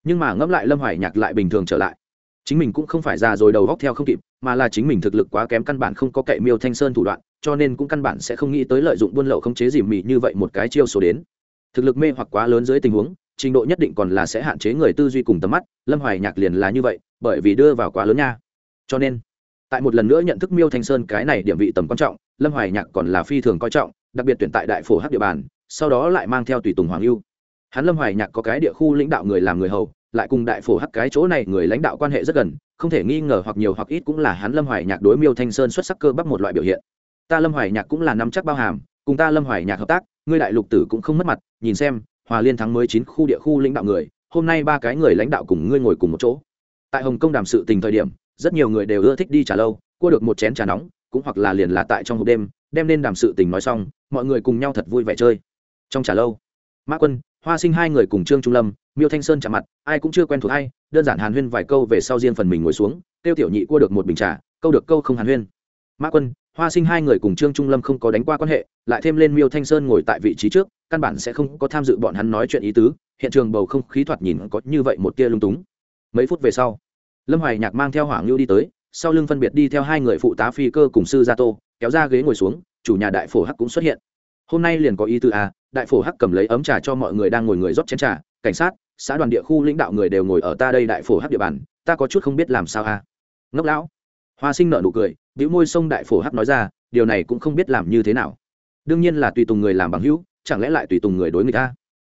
Nhưng mà ngẫm lại lâm hoài nhạc lại bình thường trở lại. Chính mình cũng không phải già rồi đầu góc theo không kịp, mà là chính mình thực lực quá kém căn bản không có cậy miêu thanh sơn thủ đoạn, cho nên cũng căn bản sẽ không nghĩ tới lợi dụng buôn lậu không chế dìm mì như vậy một cái chiêu số đến. Thực lực mê hoặc quá lớn dưới tình huống, trình độ nhất định còn là sẽ hạn chế người tư duy cùng tầm mắt, lâm hoài nhạc liền là như vậy, bởi vì đưa vào quá lớn nha. Cho nên tại một lần nữa nhận thức miêu thanh sơn, cái này điểm vị tầm quan trọng, lâm hoài nhạc còn là phi thường coi trọng, đặc biệt tuyển tại đại phổ hắc địa bàn, sau đó lại mang theo tùy tùng hoàng lưu hắn lâm hoài nhạc có cái địa khu lãnh đạo người làm người hầu, lại cùng đại phổ hắc cái chỗ này người lãnh đạo quan hệ rất gần, không thể nghi ngờ hoặc nhiều hoặc ít cũng là hắn lâm hoài nhạc đối miêu thanh sơn xuất sắc cơ bắp một loại biểu hiện. Ta lâm hoài nhạc cũng là nắm chắc bao hàm, cùng ta lâm hoài nhạc hợp tác, ngươi đại lục tử cũng không mất mặt, nhìn xem, hòa liên thắng mới chín khu địa khu lãnh đạo người, hôm nay ba cái người lãnh đạo cùng ngươi ngồi cùng một chỗ. Tại hồng kông đàm sự tình thời điểm rất nhiều người đều ưa thích đi trà lâu, cua được một chén trà nóng, cũng hoặc là liền là tại trong hộp đêm, đem lên đàm sự tình nói xong, mọi người cùng nhau thật vui vẻ chơi. Trong trà lâu, mã quân, hoa sinh hai người cùng trương trung lâm, miêu thanh sơn chạm mặt, ai cũng chưa quen thuộc ai đơn giản hàn huyên vài câu về sau riêng phần mình ngồi xuống tiêu tiểu nhị cua được một bình trà, câu được câu không hàn huyên. Mã quân, hoa sinh hai người cùng trương trung lâm không có đánh qua quan hệ, lại thêm lên miêu thanh sơn ngồi tại vị trí trước, căn bản sẽ không có tham dự bọn hắn nói chuyện ý tứ, hiện trường bầu không khí thoạt nhìn có như vậy một tia lung túng. Mấy phút về sau lâm hoài nhạc mang theo hoàng lưu đi tới, sau lưng phân biệt đi theo hai người phụ tá phi cơ cùng sư gia tô, kéo ra ghế ngồi xuống, chủ nhà đại phổ hắc cũng xuất hiện. Hôm nay liền có ý tư a đại phổ hắc cầm lấy ấm trà cho mọi người đang ngồi người rót chén trà, cảnh sát, xã đoàn địa khu lãnh đạo người đều ngồi ở ta đây đại phổ hắc địa bàn, ta có chút không biết làm sao a ngốc lão. Hoa sinh nợ nụ cười, bĩu môi sông đại phổ hắc nói ra, điều này cũng không biết làm như thế nào. Đương nhiên là tùy tùng người làm bằng hữu, chẳng lẽ lại tùy tùng người đối người ta à?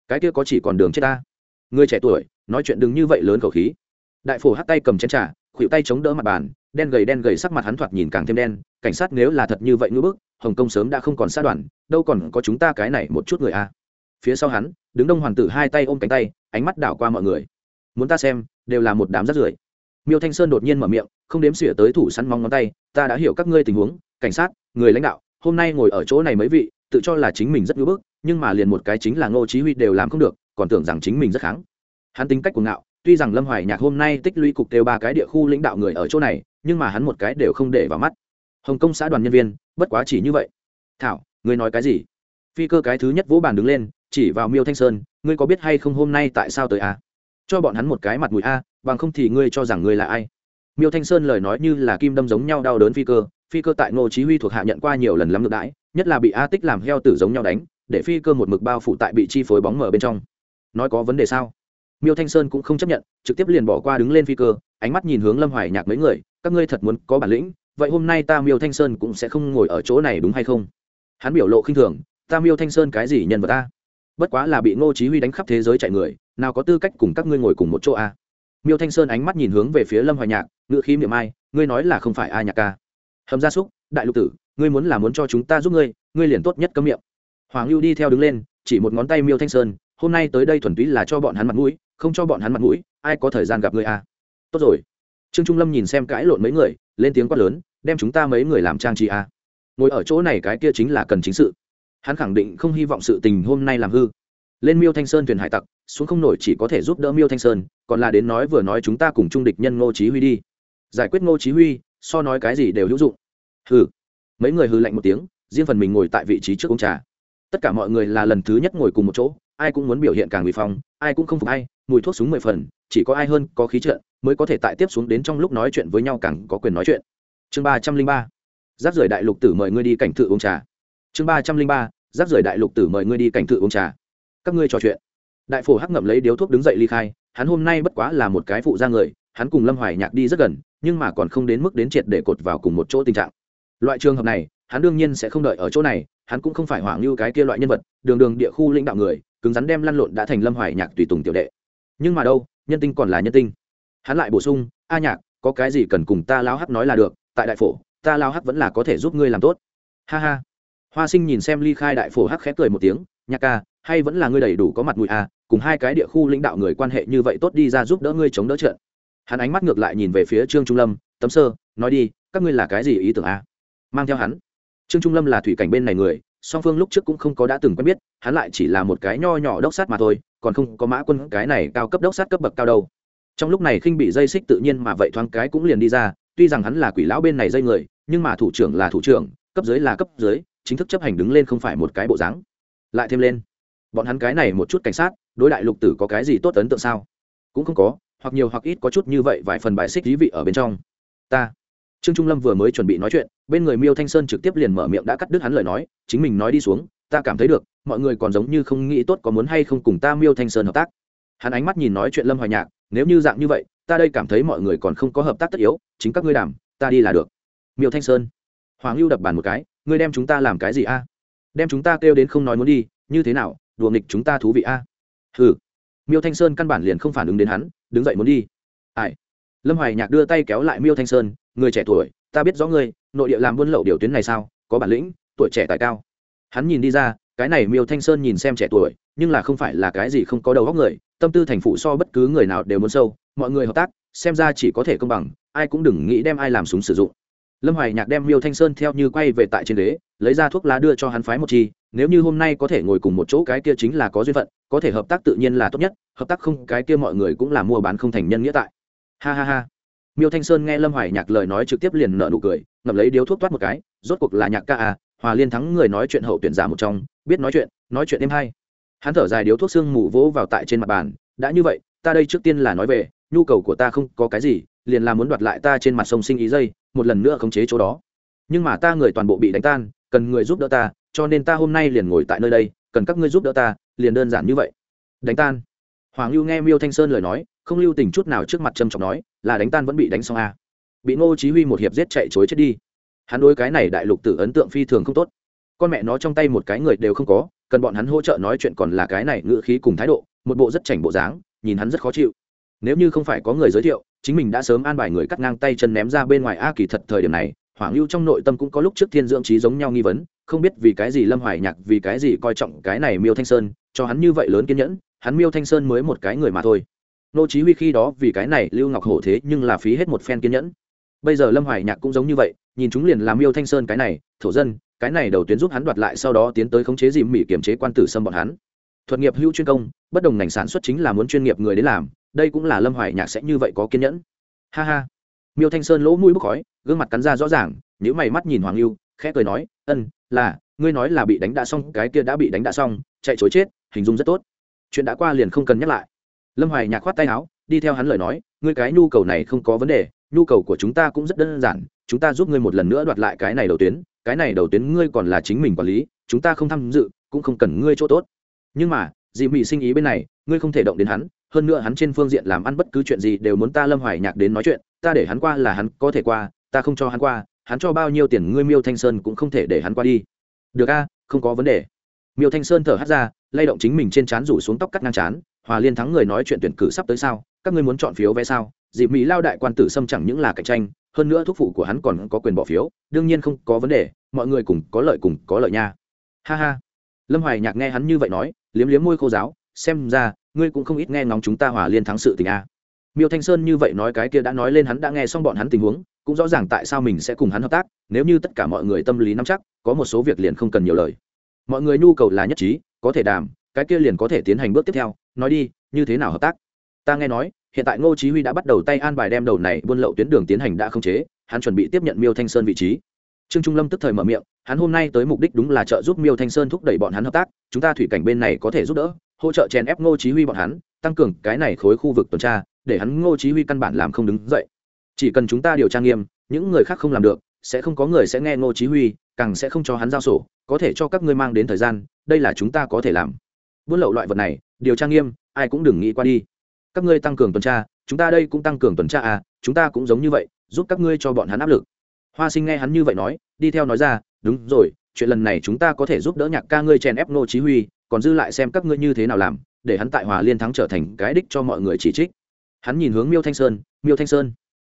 cái kia có chỉ còn đường chết ta người trẻ tuổi, nói chuyện đừng như vậy lớn khẩu khí đại phổ hắt tay cầm chén trà khuỵu tay chống đỡ mặt bàn, đen gầy đen gầy sắc mặt hắn thoạt nhìn càng thêm đen, cảnh sát nếu là thật như vậy ngưỡng bức, hồng kông sớm đã không còn sát đoàn, đâu còn có chúng ta cái này một chút người a. Phía sau hắn, đứng đông hoàng tử hai tay ôm cánh tay, ánh mắt đảo qua mọi người. Muốn ta xem, đều là một đám rắt rưởi. Miêu thanh sơn đột nhiên mở miệng, không đếm xỉa tới thủ săn mong ngón tay, ta đã hiểu các ngươi tình huống, cảnh sát, người lãnh đạo, hôm nay ngồi ở chỗ này mấy vị, tự cho là chính mình rất ngưỡng bức, nhưng mà liền một cái chính là ngô chí huy đều làm không được, còn tưởng rằng chính mình rất kháng. Hắn tính cách của ngạo tuy rằng lâm hoài nhạc hôm nay tích lũy cục tiêu ba cái địa khu lãnh đạo người ở chỗ này, nhưng mà hắn một cái đều không để vào mắt. Hồng kông xã đoàn nhân viên, bất quá chỉ như vậy. Thảo, ngươi nói cái gì? Phi cơ cái thứ nhất vỗ bàn đứng lên, chỉ vào miêu thanh sơn, ngươi có biết hay không hôm nay tại sao tới a cho bọn hắn một cái mặt mũi a, bằng không thì ngươi cho rằng ngươi là ai? Miêu thanh sơn lời nói như là kim đâm giống nhau đau đớn phi cơ phi cơ tại ngô chí huy thuộc hạ nhận qua nhiều lần lắm ngược đãi, nhất là bị a tích làm heo tử giống nhau đánh, để phi cơ một mực bao phủ tại bị chi phối bóng mở bên trong. Nói có vấn đề sao? Miêu thanh sơn cũng không chấp nhận trực tiếp liền bỏ qua đứng lên phi cơ ánh mắt nhìn hướng lâm hoài nhạc mấy người các ngươi thật muốn có bản lĩnh vậy hôm nay ta miêu thanh sơn cũng sẽ không ngồi ở chỗ này đúng hay không hắn biểu lộ khinh thường ta miêu thanh sơn cái gì nhân vật ta bất quá là bị ngô chí huy đánh khắp thế giới chạy người nào có tư cách cùng các ngươi ngồi cùng một chỗ a à? miêu thanh sơn ánh mắt nhìn hướng về phía lâm hoài nhạc ngựa khí miệng ai ngươi nói là không phải a nhạc ca hầm gia súc đại lục tử ngươi muốn là muốn cho chúng ta giúp ngươi ngươi liền tốt nhất cấm miệng hoàng lưu đi theo đứng lên chỉ một ngón tay miêu thanh sơn hôm nay tới đây thuần túy là cho bọn hắn mặt mũi không cho bọn hắn mặt mũi, ai có thời gian gặp người à? tốt rồi. Trương trung lâm nhìn xem cãi lộn mấy người, lên tiếng quát lớn, đem chúng ta mấy người làm trang trí à. ngồi ở chỗ này cái kia chính là cần chính sự. Hắn khẳng định không hy vọng sự tình hôm nay làm hư. Lên miêu thanh sơn thuyền hải tặc, xuống không nổi chỉ có thể giúp đỡ miêu thanh sơn, còn là đến nói vừa nói chúng ta cùng trung địch nhân ngô chí huy đi. Giải quyết ngô chí huy, so nói cái gì đều hữu dụng. Hừ. Mấy người hừ lạnh một tiếng, riêng phần mình ngồi tại vị trí trước uống trà. Tất cả mọi người là lần thứ nhất ngồi cùng một chỗ, ai cũng muốn biểu hiện càng bị phong, ai cũng không phục ai mùi thuốc súng mười phần, chỉ có ai hơn có khí trợn mới có thể tại tiếp xuống đến trong lúc nói chuyện với nhau càng có quyền nói chuyện. Chương ba trăm linh ba. Giáp rời đại lục tử mời ngươi đi cảnh thự uống trà. Chương ba trăm linh ba. Giáp rời đại lục tử mời ngươi đi cảnh thự uống trà. Các ngươi trò chuyện. Đại phổ hắc ngậm lấy điếu thuốc đứng dậy ly khai, hắn hôm nay bất quá là một cái phụ ra người, hắn cùng lâm hoài nhạc đi rất gần, nhưng mà còn không đến mức đến triệt để cột vào cùng một chỗ tình trạng. Loại trường hợp này, hắn đương nhiên sẽ không đợi ở chỗ này, hắn cũng không phải hoảng như cái kia loại nhân vật, đường đường địa khu lãnh đạo người, cứng rắn đem lăn lộn đã thành lâm hoài nhạc tùy tùng tiểu đệ nhưng mà đâu, nhân tinh còn là nhân tinh. Hắn lại bổ sung, a nhạc, có cái gì cần cùng ta lao hắc nói là được, tại đại phổ, ta lao hắc vẫn là có thể giúp ngươi làm tốt. Ha ha. Hoa sinh nhìn xem ly khai đại phổ hắc khẽ cười một tiếng, nhạc ca, hay vẫn là ngươi đầy đủ có mặt mũi a cùng hai cái địa khu lãnh đạo người quan hệ như vậy tốt đi ra giúp đỡ ngươi chống đỡ trận. Hắn ánh mắt ngược lại nhìn về phía trương trung lâm, tấm sơ, nói đi, các ngươi là cái gì ý tưởng a mang theo hắn. Trương trung lâm là thủy cảnh bên này người song phương lúc trước cũng không có đã từng quen biết, hắn lại chỉ là một cái nho nhỏ đốc sát mà thôi, còn không có mã quân cái này cao cấp đốc sát cấp bậc cao đâu. Trong lúc này khinh bị dây xích tự nhiên mà vậy thoáng cái cũng liền đi ra, tuy rằng hắn là quỷ lão bên này dây người, nhưng mà thủ trưởng là thủ trưởng, cấp dưới là cấp dưới, chính thức chấp hành đứng lên không phải một cái bộ dáng. Lại thêm lên, bọn hắn cái này một chút cảnh sát, đối đại lục tử có cái gì tốt ấn tượng sao? Cũng không có, hoặc nhiều hoặc ít có chút như vậy vài phần bài xích thí vị ở bên trong. Ta, trương trung lâm vừa mới chuẩn bị nói chuyện bên người miêu thanh sơn trực tiếp liền mở miệng đã cắt đứt hắn lời nói chính mình nói đi xuống ta cảm thấy được mọi người còn giống như không nghĩ tốt có muốn hay không cùng ta miêu thanh sơn hợp tác hắn ánh mắt nhìn nói chuyện lâm hoài nhạc nếu như dạng như vậy ta đây cảm thấy mọi người còn không có hợp tác tất yếu chính các ngươi đàm ta đi là được miêu thanh sơn hoàng lưu đập bàn một cái ngươi đem chúng ta làm cái gì a đem chúng ta kêu đến không nói muốn đi như thế nào đùa nghịch chúng ta thú vị a à? ừ miêu thanh sơn căn bản liền không phản ứng đến hắn đứng dậy muốn đi ai lâm hoài nhạc đưa tay kéo lại miêu thanh sơn, người trẻ tuổi, ta biết rõ ngươi, nội địa làm buôn lậu điều tuyến này sao? Có bản lĩnh, tuổi trẻ tài cao. Hắn nhìn đi ra, cái này miêu thanh sơn nhìn xem trẻ tuổi, nhưng là không phải là cái gì không có đầu góc người, tâm tư thành phụ so bất cứ người nào đều muốn sâu, mọi người hợp tác, xem ra chỉ có thể công bằng, ai cũng đừng nghĩ đem ai làm súng sử dụng. Lâm hoài nhạc đem miêu thanh sơn theo như quay về tại trên đế lấy ra thuốc lá đưa cho hắn phái một chi, nếu như hôm nay có thể ngồi cùng một chỗ cái kia chính là có duyên phận, có thể hợp tác tự nhiên là tốt nhất, hợp tác không cái kia mọi người cũng là mua bán không thành nhân nghĩa tại ha ha ha. Miêu thanh sơn nghe lâm hoài nhạc lời nói trực tiếp liền nợ nụ cười, ngậm lấy điếu thuốc toát một cái, rốt cuộc là nhạc ca à hòa liên thắng người nói chuyện hậu tuyển giả một trong, biết nói chuyện nói chuyện êm hay. Hắn thở dài điếu thuốc sương mù vỗ vào tại trên mặt bàn, đã như vậy, ta đây trước tiên là nói về, nhu cầu của ta không có cái gì, liền là muốn đoạt lại ta trên mặt sông sinh ý dây, một lần nữa khống chế chỗ đó. Nhưng mà ta người toàn bộ bị đánh tan, cần người giúp đỡ ta, cho nên ta hôm nay liền ngồi tại nơi đây, cần các ngươi giúp đỡ ta, liền đơn giản như vậy. Đánh tan. Hoàng lưu nghe miêu thanh sơn lời nói không lưu tình chút nào trước mặt trâm trọng nói, là đánh tan vẫn bị đánh xong a à. bị ngô chí huy một hiệp giết chạy chối chết đi. Hắn đối cái này đại lục tử ấn tượng phi thường không tốt. Con mẹ nó trong tay một cái người đều không có, cần bọn hắn hỗ trợ nói chuyện còn là cái này ngựa khí cùng thái độ, một bộ rất chảnh bộ dáng, nhìn hắn rất khó chịu. Nếu như không phải có người giới thiệu, chính mình đã sớm an bài người cắt ngang tay chân ném ra bên ngoài a kỳ thật thời điểm này hoàng lưu trong nội tâm cũng có lúc trước thiên dưỡng trí giống nhau nghi vấn, không biết vì cái gì lâm hoài nhạc, vì cái gì coi trọng cái này miêu thanh sơn, cho hắn như vậy lớn kiên nhẫn, hắn miêu thanh sơn mới một cái người mà thôi nô chí huy khi đó vì cái này lưu ngọc hổ thế nhưng là phí hết một phen kiên nhẫn. Bây giờ lâm hoài nhạc cũng giống như vậy, nhìn chúng liền làm miêu thanh sơn cái này, thổ dân, cái này đầu tuyến giúp hắn đoạt lại sau đó tiến tới khống chế dìm mỹ kiểm chế quan tử xâm bọn hắn. Thuật nghiệp hữu chuyên công, bất đồng ngành sản xuất chính là muốn chuyên nghiệp người đến làm, đây cũng là lâm hoài nhạc sẽ như vậy có kiên nhẫn. Ha ha. Miêu thanh sơn lỗ mũi bốc khói, gương mặt cắn ra rõ ràng nếu mày mắt nhìn hoàng lưu, khẽ cười nói, ân, là, ngươi nói là bị đánh đã xong, cái kia đã bị đánh đã xong, chạy chối chết, hình dung rất tốt. Chuyện đã qua liền không cần nhắc lại lâm hoài nhạc khoát tay áo, đi theo hắn lời nói, ngươi cái nhu cầu này không có vấn đề, nhu cầu của chúng ta cũng rất đơn giản, chúng ta giúp ngươi một lần nữa đoạt lại cái này đầu tuyến, cái này đầu tuyến ngươi còn là chính mình quản lý, chúng ta không tham dự, cũng không cần ngươi chỗ tốt. Nhưng mà dị mị sinh ý bên này, ngươi không thể động đến hắn, hơn nữa hắn trên phương diện làm ăn bất cứ chuyện gì đều muốn ta lâm hoài nhạc đến nói chuyện, ta để hắn qua là hắn có thể qua, ta không cho hắn qua, hắn cho bao nhiêu tiền ngươi miêu thanh sơn cũng không thể để hắn qua đi. Được a, không có vấn đề. Miêu thanh sơn thở hắt ra, lay động chính mình trên trán rủ xuống tóc cắt ngang trán hòa liên thắng người nói chuyện tuyển cử sắp tới sao? Các ngươi muốn chọn phiếu vé sao? Dịp mỹ lao đại quan tử xâm chẳng những là cạnh tranh, hơn nữa thúc phụ của hắn còn có quyền bỏ phiếu, đương nhiên không có vấn đề, mọi người cùng có lợi cùng có lợi nha. Ha ha. Lâm hoài nhạc nghe hắn như vậy nói, liếm liếm môi khô giáo, xem ra, ngươi cũng không ít nghe ngóng chúng ta hòa liên thắng sự tình a. Miêu thanh sơn như vậy nói cái kia đã nói lên hắn đã nghe xong bọn hắn tình huống, cũng rõ ràng tại sao mình sẽ cùng hắn hợp tác, nếu như tất cả mọi người tâm lý nắm chắc, có một số việc liền không cần nhiều lời. Mọi người nhu cầu là nhất trí, có thể đàm, cái kia liền có thể tiến hành bước tiếp theo nói đi, như thế nào hợp tác? Ta nghe nói, hiện tại ngô chí huy đã bắt đầu tay an bài đem đầu này buôn lậu tuyến đường tiến hành đã không chế, hắn chuẩn bị tiếp nhận miêu thanh sơn vị trí. Trương trung lâm tức thời mở miệng, hắn hôm nay tới mục đích đúng là trợ giúp miêu thanh sơn thúc đẩy bọn hắn hợp tác, chúng ta thủy cảnh bên này có thể giúp đỡ, hỗ trợ chèn ép ngô chí huy bọn hắn, tăng cường cái này khối khu vực tuần tra, để hắn ngô chí huy căn bản làm không đứng dậy. Chỉ cần chúng ta điều tra nghiêm, những người khác không làm được, sẽ không có người sẽ nghe ngô chí huy, càng sẽ không cho hắn giao sổ, có thể cho các ngươi mang đến thời gian, đây là chúng ta có thể làm. Buôn lậu loại vật này điều tra nghiêm, ai cũng đừng nghĩ qua đi. Các ngươi tăng cường tuần tra, chúng ta đây cũng tăng cường tuần tra à chúng ta cũng giống như vậy, giúp các ngươi cho bọn hắn áp lực. Hoa sinh nghe hắn như vậy nói, đi theo nói ra, đúng rồi, chuyện lần này chúng ta có thể giúp đỡ nhạc ca ngươi chèn ép nô chí huy, còn dư lại xem các ngươi như thế nào làm, để hắn tại hòa liên thắng trở thành cái đích cho mọi người chỉ trích. Hắn nhìn hướng miêu thanh sơn, miêu thanh sơn,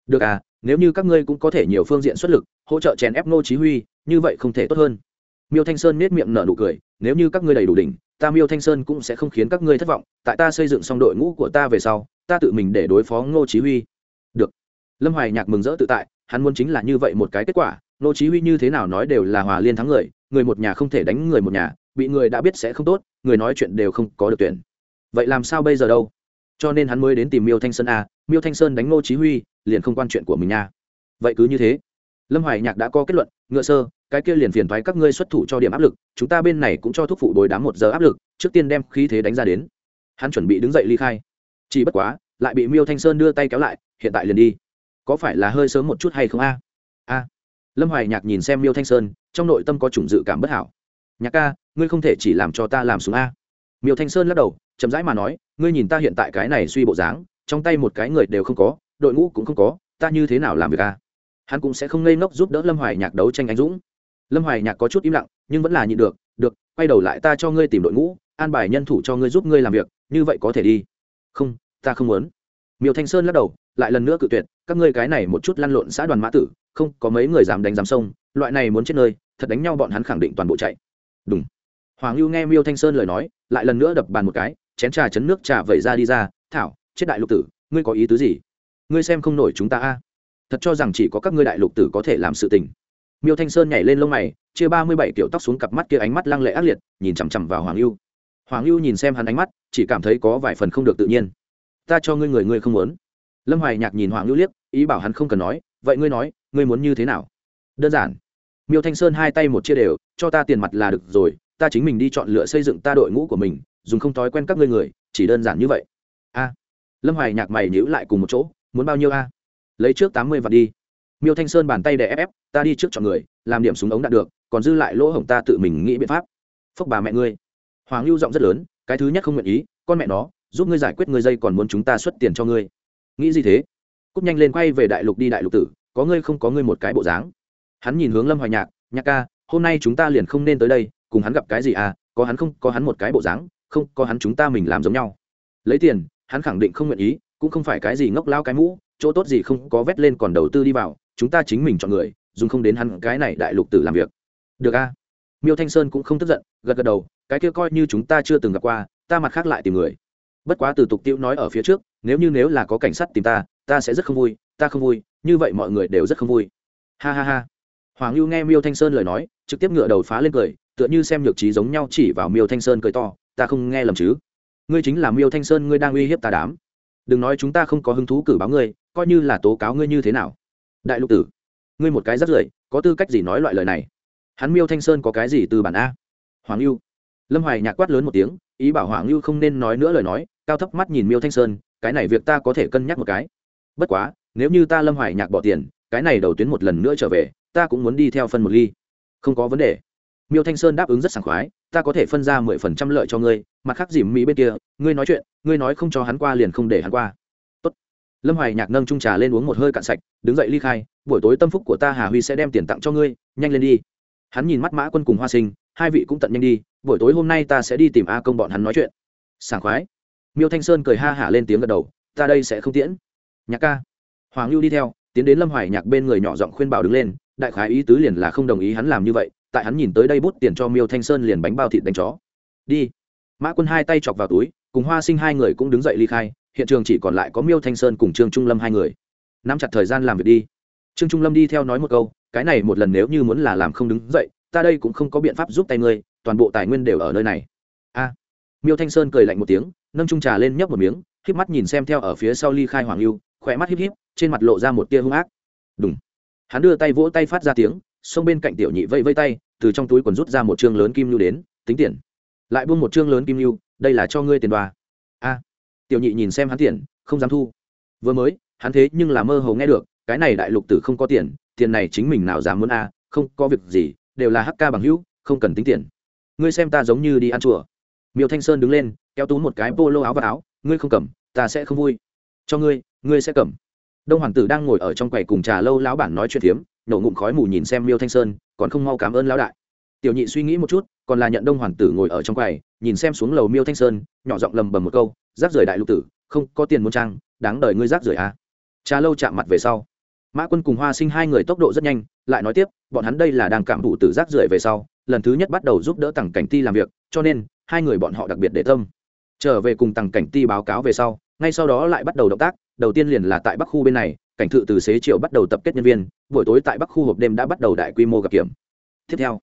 được à nếu như các ngươi cũng có thể nhiều phương diện xuất lực, hỗ trợ chèn ép nô chí huy, như vậy không thể tốt hơn. Miêu thanh sơn nét miệng nở nụ cười, nếu như các ngươi đầy đủ đỉnh ta miêu thanh sơn cũng sẽ không khiến các ngươi thất vọng, tại ta xây dựng xong đội ngũ của ta về sau, ta tự mình để đối phó ngô chí huy. Được. Lâm hoài nhạc mừng rỡ tự tại, hắn muốn chính là như vậy một cái kết quả, ngô chí huy như thế nào nói đều là hòa liên thắng người người một nhà không thể đánh người một nhà, bị người đã biết sẽ không tốt, người nói chuyện đều không có được tuyển. Vậy làm sao bây giờ đâu? Cho nên hắn mới đến tìm miêu thanh sơn à? miêu thanh sơn đánh ngô chí huy, liền không quan chuyện của mình nha. Vậy cứ như thế. Lâm hoài nhạc đã có kết luận, ngựa sơ cái kia liền phiền thoái các ngươi xuất thủ cho điểm áp lực, chúng ta bên này cũng cho thuốc phụ bồi đám một giờ áp lực, trước tiên đem khí thế đánh ra đến. Hắn chuẩn bị đứng dậy ly khai. Chỉ bất quá, lại bị miêu thanh sơn đưa tay kéo lại, hiện tại liền đi. Có phải là hơi sớm một chút hay không a? A. Lâm hoài nhạc nhìn xem miêu thanh sơn, trong nội tâm có chủng dự cảm bất hảo. Nhạc ca, ngươi không thể chỉ làm cho ta làm xuống a? Miêu thanh sơn lắc đầu, chậm rãi mà nói, ngươi nhìn ta hiện tại cái này suy bộ dáng, trong tay một cái người đều không có, đội ngũ cũng không có, ta như thế nào làm việc a? Hắn cũng sẽ không ngây ngốc giúp đỡ lâm hoài nhạc đấu tranh anh dũng lâm hoài nhạc có chút im lặng, nhưng vẫn là nhịn được được, quay đầu lại ta cho ngươi tìm đội ngũ, an bài nhân thủ cho ngươi giúp ngươi làm việc, như vậy có thể đi. Không, ta không muốn. Miêu thanh sơn lắc đầu, lại lần nữa cự tuyệt, các ngươi cái này một chút lăn lộn xã đoàn mã tử, không có mấy người dám đánh dám sông loại này muốn chết nơi, thật đánh nhau bọn hắn khẳng định toàn bộ chạy. Đúng hoàng lưu nghe miêu thanh sơn lời nói, lại lần nữa đập bàn một cái, chén trà chấn nước trà vẩy ra đi ra, thảo, chết đại lục tử, ngươi có ý tứ gì? Ngươi xem không nổi chúng ta a. Thật cho rằng chỉ có các ngươi đại lục tử có thể làm sự tình miêu thanh sơn nhảy lên lông mày, chia ba mươi bảy kiểu tóc xuống cặp mắt kia ánh mắt lăng lệ ác liệt, nhìn chằm chằm vào hoàng lưu hoàng lưu nhìn xem hắn ánh mắt, chỉ cảm thấy có vài phần không được tự nhiên. Ta cho ngươi người ngươi không muốn. Lâm hoài nhạc nhìn hoàng lưu liếc, ý bảo hắn không cần nói, vậy ngươi nói, ngươi muốn như thế nào? Đơn giản. Miêu thanh sơn hai tay một chia đều, cho ta tiền mặt là được rồi, ta chính mình đi chọn lựa xây dựng ta đội ngũ của mình, dùng không thói quen các ngươi người, chỉ đơn giản như vậy. A. Lâm hoài nhạc mày nhữ lại cùng một chỗ, muốn bao nhiêu a? Lấy trước tám mươi vạn đi miêu thanh sơn bàn tay để ép ép, ta đi trước chọn người, làm điểm súng ống đạt được, còn dư lại lỗ hổng ta tự mình nghĩ biện pháp. Phúc bà mẹ ngươi. Hoàng lưu giọng rất lớn, cái thứ nhất không nguyện ý, con mẹ nó, giúp ngươi giải quyết ngươi dây còn muốn chúng ta xuất tiền cho ngươi. Nghĩ gì thế? Cúp nhanh lên quay về đại lục đi đại lục tử, có ngươi không có ngươi một cái bộ dáng. Hắn nhìn hướng lâm hoài nhạc nhạc ca, hôm nay chúng ta liền không nên tới đây, cùng hắn gặp cái gì à có hắn không, có hắn một cái bộ dáng, không, có hắn chúng ta mình làm giống nhau. Lấy tiền, hắn khẳng định không nguyện ý, cũng không phải cái gì ngốc lao cái mũ, chỗ tốt gì không có vét lên còn đầu tư đi vào chúng ta chính mình chọn người, dùng không đến hắn cái này đại lục tử làm việc. Được a? Miêu thanh sơn cũng không tức giận, gật gật đầu, cái kia coi như chúng ta chưa từng gặp qua, ta mặt khác lại tìm người. Bất quá từ tục tiêu nói ở phía trước, nếu như nếu là có cảnh sát tìm ta ta sẽ rất không vui, ta không vui, như vậy mọi người đều rất không vui. Ha ha ha. Hoàng lưu nghe miêu thanh sơn lời nói, trực tiếp ngựa đầu phá lên cười, tựa như xem nhược trí giống nhau chỉ vào miêu thanh sơn cười to, ta không nghe lầm chứ? Ngươi chính là miêu thanh sơn, ngươi đang uy hiếp ta đám. Đừng nói chúng ta không có hứng thú cử báo ngươi, coi như là tố cáo ngươi như thế nào đại lục tử, ngươi một cái rất rưởi, có tư cách gì nói loại lời này? Hắn miêu thanh sơn có cái gì từ bản a? Hoàng lưu lâm hoài nhạc quát lớn một tiếng, ý bảo hoàng lưu không nên nói nữa lời nói, cao thấp mắt nhìn miêu thanh sơn, cái này việc ta có thể cân nhắc một cái. Bất quá, nếu như ta lâm hoài nhạc bỏ tiền, cái này đầu tuyến một lần nữa trở về, ta cũng muốn đi theo phân một ly. Không có vấn đề. Miêu thanh sơn đáp ứng rất sảng khoái, ta có thể phân ra mười phần trăm lợi cho ngươi, mặt khác dìm mỹ bên kia, ngươi nói chuyện, ngươi nói không cho hắn qua liền không để hắn qua lâm hoài nhạc nâng trung trà lên uống một hơi cạn sạch, đứng dậy ly khai, buổi tối tâm phúc của ta hà huy sẽ đem tiền tặng cho ngươi, nhanh lên đi. Hắn nhìn mắt mã quân cùng hoa sinh, hai vị cũng tận nhanh đi, buổi tối hôm nay ta sẽ đi tìm a công bọn hắn nói chuyện. Sảng khoái. Miêu thanh sơn cười ha hả lên tiếng gật đầu, ta đây sẽ không tiễn. Nhạc ca. Hoàng lưu đi theo, tiến đến lâm hoài nhạc bên người nhỏ giọng khuyên bảo đứng lên, đại khái ý tứ liền là không đồng ý hắn làm như vậy, tại hắn nhìn tới đây bút tiền cho miêu thanh sơn liền bánh bao thịt đánh chó. Đi. Mã quân hai tay chọc vào túi, cùng hoa sinh hai người cũng đứng dậy ly khai hiện trường chỉ còn lại có miêu thanh sơn cùng trương trung lâm hai người. Nắm chặt thời gian làm việc đi. Trương trung lâm đi theo nói một câu, cái này một lần nếu như muốn là làm không đứng dậy, ta đây cũng không có biện pháp giúp tay ngươi, toàn bộ tài nguyên đều ở nơi này. A. Miêu thanh sơn cười lạnh một tiếng, nâng trung trà lên nhấp một miếng híp mắt nhìn xem theo ở phía sau ly khai hoàng lưu khỏe mắt híp híp, trên mặt lộ ra một tia hung ác. Đúng hắn đưa tay vỗ tay phát ra tiếng, xông bên cạnh tiểu nhị vây vây tay, từ trong túi quần rút ra một chương lớn kim lưu đến, tính tiền. Lại buông một chương lớn kim lưu đây là cho ngươi tiền đoà. A tiểu nhị nhìn xem hắn tiền, không dám thu. Vừa mới, hắn thế nhưng là mơ hồ nghe được, cái này đại lục tử không có tiền tiền này chính mình nào dám muốn a, không có việc gì, đều là hk bằng hữu, không cần tính tiền. Ngươi xem ta giống như đi ăn chùa. Miêu thanh sơn đứng lên, kéo tú một cái polo áo và áo, ngươi không cầm, ta sẽ không vui. Cho ngươi ngươi sẽ cầm. Đông hoàng tử đang ngồi ở trong quầy cùng trà lâu lão bản nói chuyện phiếm nổ ngụm khói mù nhìn xem miêu thanh sơn, còn không mau cảm ơn lão đại tiểu nhị suy nghĩ một chút, còn là nhận đông hoàng tử ngồi ở trong quầy, nhìn xem xuống lầu miêu thanh sơn, nhỏ giọng lầm bầm một câu, rác rưởi đại lục tử, không có tiền muốn trang, đáng đời ngươi rác rưởi à. trà lâu chạm mặt về sau, mã quân cùng hoa sinh hai người tốc độ rất nhanh, lại nói tiếp, bọn hắn đây là đang cảm thụ từ rác rưởi về sau, lần thứ nhất bắt đầu giúp đỡ tằng cảnh ti làm việc, cho nên hai người bọn họ đặc biệt để tâm trở về cùng tằng cảnh ti báo cáo về sau, ngay sau đó lại bắt đầu động tác, đầu tiên liền là tại bắc khu bên này, cảnh thự từ xế chiều bắt đầu tập kết nhân viên, buổi tối tại bắc khu hộp đêm đã bắt đầu đại quy mô gặp kiểm tiếp theo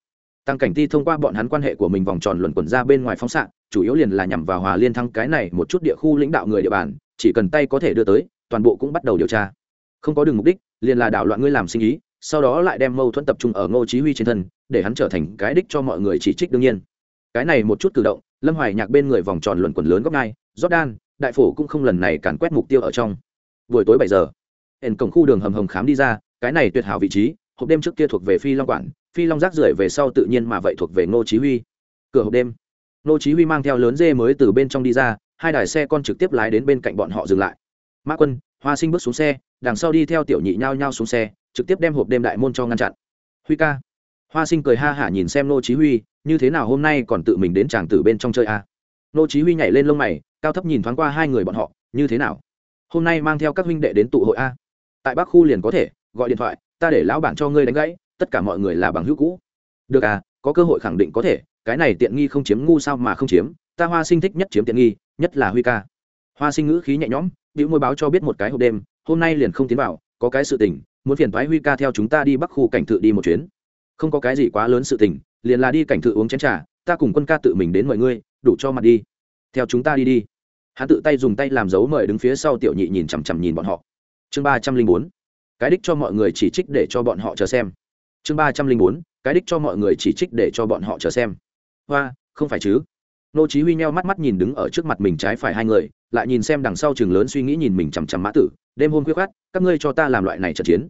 tăng cảnh ti thông qua bọn hắn quan hệ của mình vòng tròn luẩn quẩn ra bên ngoài phóng xạ, chủ yếu liền là nhằm vào hòa liên thăng cái này một chút địa khu lãnh đạo người địa bàn, chỉ cần tay có thể đưa tới, toàn bộ cũng bắt đầu điều tra. Không có đường mục đích, liền là đảo loạn ngươi làm sinh ý, sau đó lại đem mâu thuẫn tập trung ở ngô chí huy trên thân, để hắn trở thành cái đích cho mọi người chỉ trích đương nhiên. Cái này một chút cử động, lâm hoài nhạc bên người vòng tròn luẩn quẩn lớn góc ngay jordan, đại phổ cũng không lần này càn quét mục tiêu ở trong. Buổi tối bảy giờ hển cổng khu đường hầm hầm khám đi ra, cái này tuyệt hảo vị trí, hộp đêm trước kia thuộc về phi long quản phi long rác rưởi về sau tự nhiên mà vậy thuộc về ngô chí huy. Cửa hộp đêm, ngô chí huy mang theo lớn dê mới từ bên trong đi ra, hai đài xe con trực tiếp lái đến bên cạnh bọn họ dừng lại. Mã quân, hoa sinh bước xuống xe, đằng sau đi theo tiểu nhị nhao nhao xuống xe, trực tiếp đem hộp đêm đại môn cho ngăn chặn. Huy ca. Hoa sinh cười ha hả nhìn xem ngô chí huy, như thế nào hôm nay còn tự mình đến chàng tử bên trong chơi a à? ngô chí huy nhảy lên lông mày, cao thấp nhìn thoáng qua hai người bọn họ, như thế nào? Hôm nay mang theo các huynh đệ đến tụ hội a tại bắc khu liền có thể, gọi điện thoại, ta để lão bản cho ngươi đánh gãy tất cả mọi người là bằng hữu cũ. Được à có cơ hội khẳng định có thể, cái này tiện nghi không chiếm ngu sao mà không chiếm, ta hoa sinh thích nhất chiếm tiện nghi, nhất là huy ca. Hoa sinh ngữ khí nhẹ nhõm, bĩu môi báo cho biết một cái hộp đêm, hôm nay liền không tiến vào, có cái sự tình, muốn phiền thoái huy ca theo chúng ta đi bắc khu cảnh thự đi một chuyến. Không có cái gì quá lớn sự tình, liền là đi cảnh thự uống chén trà, ta cùng quân ca tự mình đến mọi ngươi, đủ cho mặt đi. Theo chúng ta đi đi. Hắn tự tay dùng tay làm dấu mời đứng phía sau tiểu nhị nhìn chằm chằm nhìn bọn họ. Chương ba trăm linh bốn. Cái đích cho mọi người chỉ trích để cho bọn họ chờ xem chương ba trăm linh bốn, cái đích cho mọi người chỉ trích để cho bọn họ chờ xem. Hoa, không phải chứ? Nô chí huy nheo mắt mắt nhìn đứng ở trước mặt mình trái phải hai người, lại nhìn xem đằng sau trường lớn suy nghĩ nhìn mình chằm chằm mã tử, đêm hôm khuya khát các ngươi cho ta làm loại này trận chiến.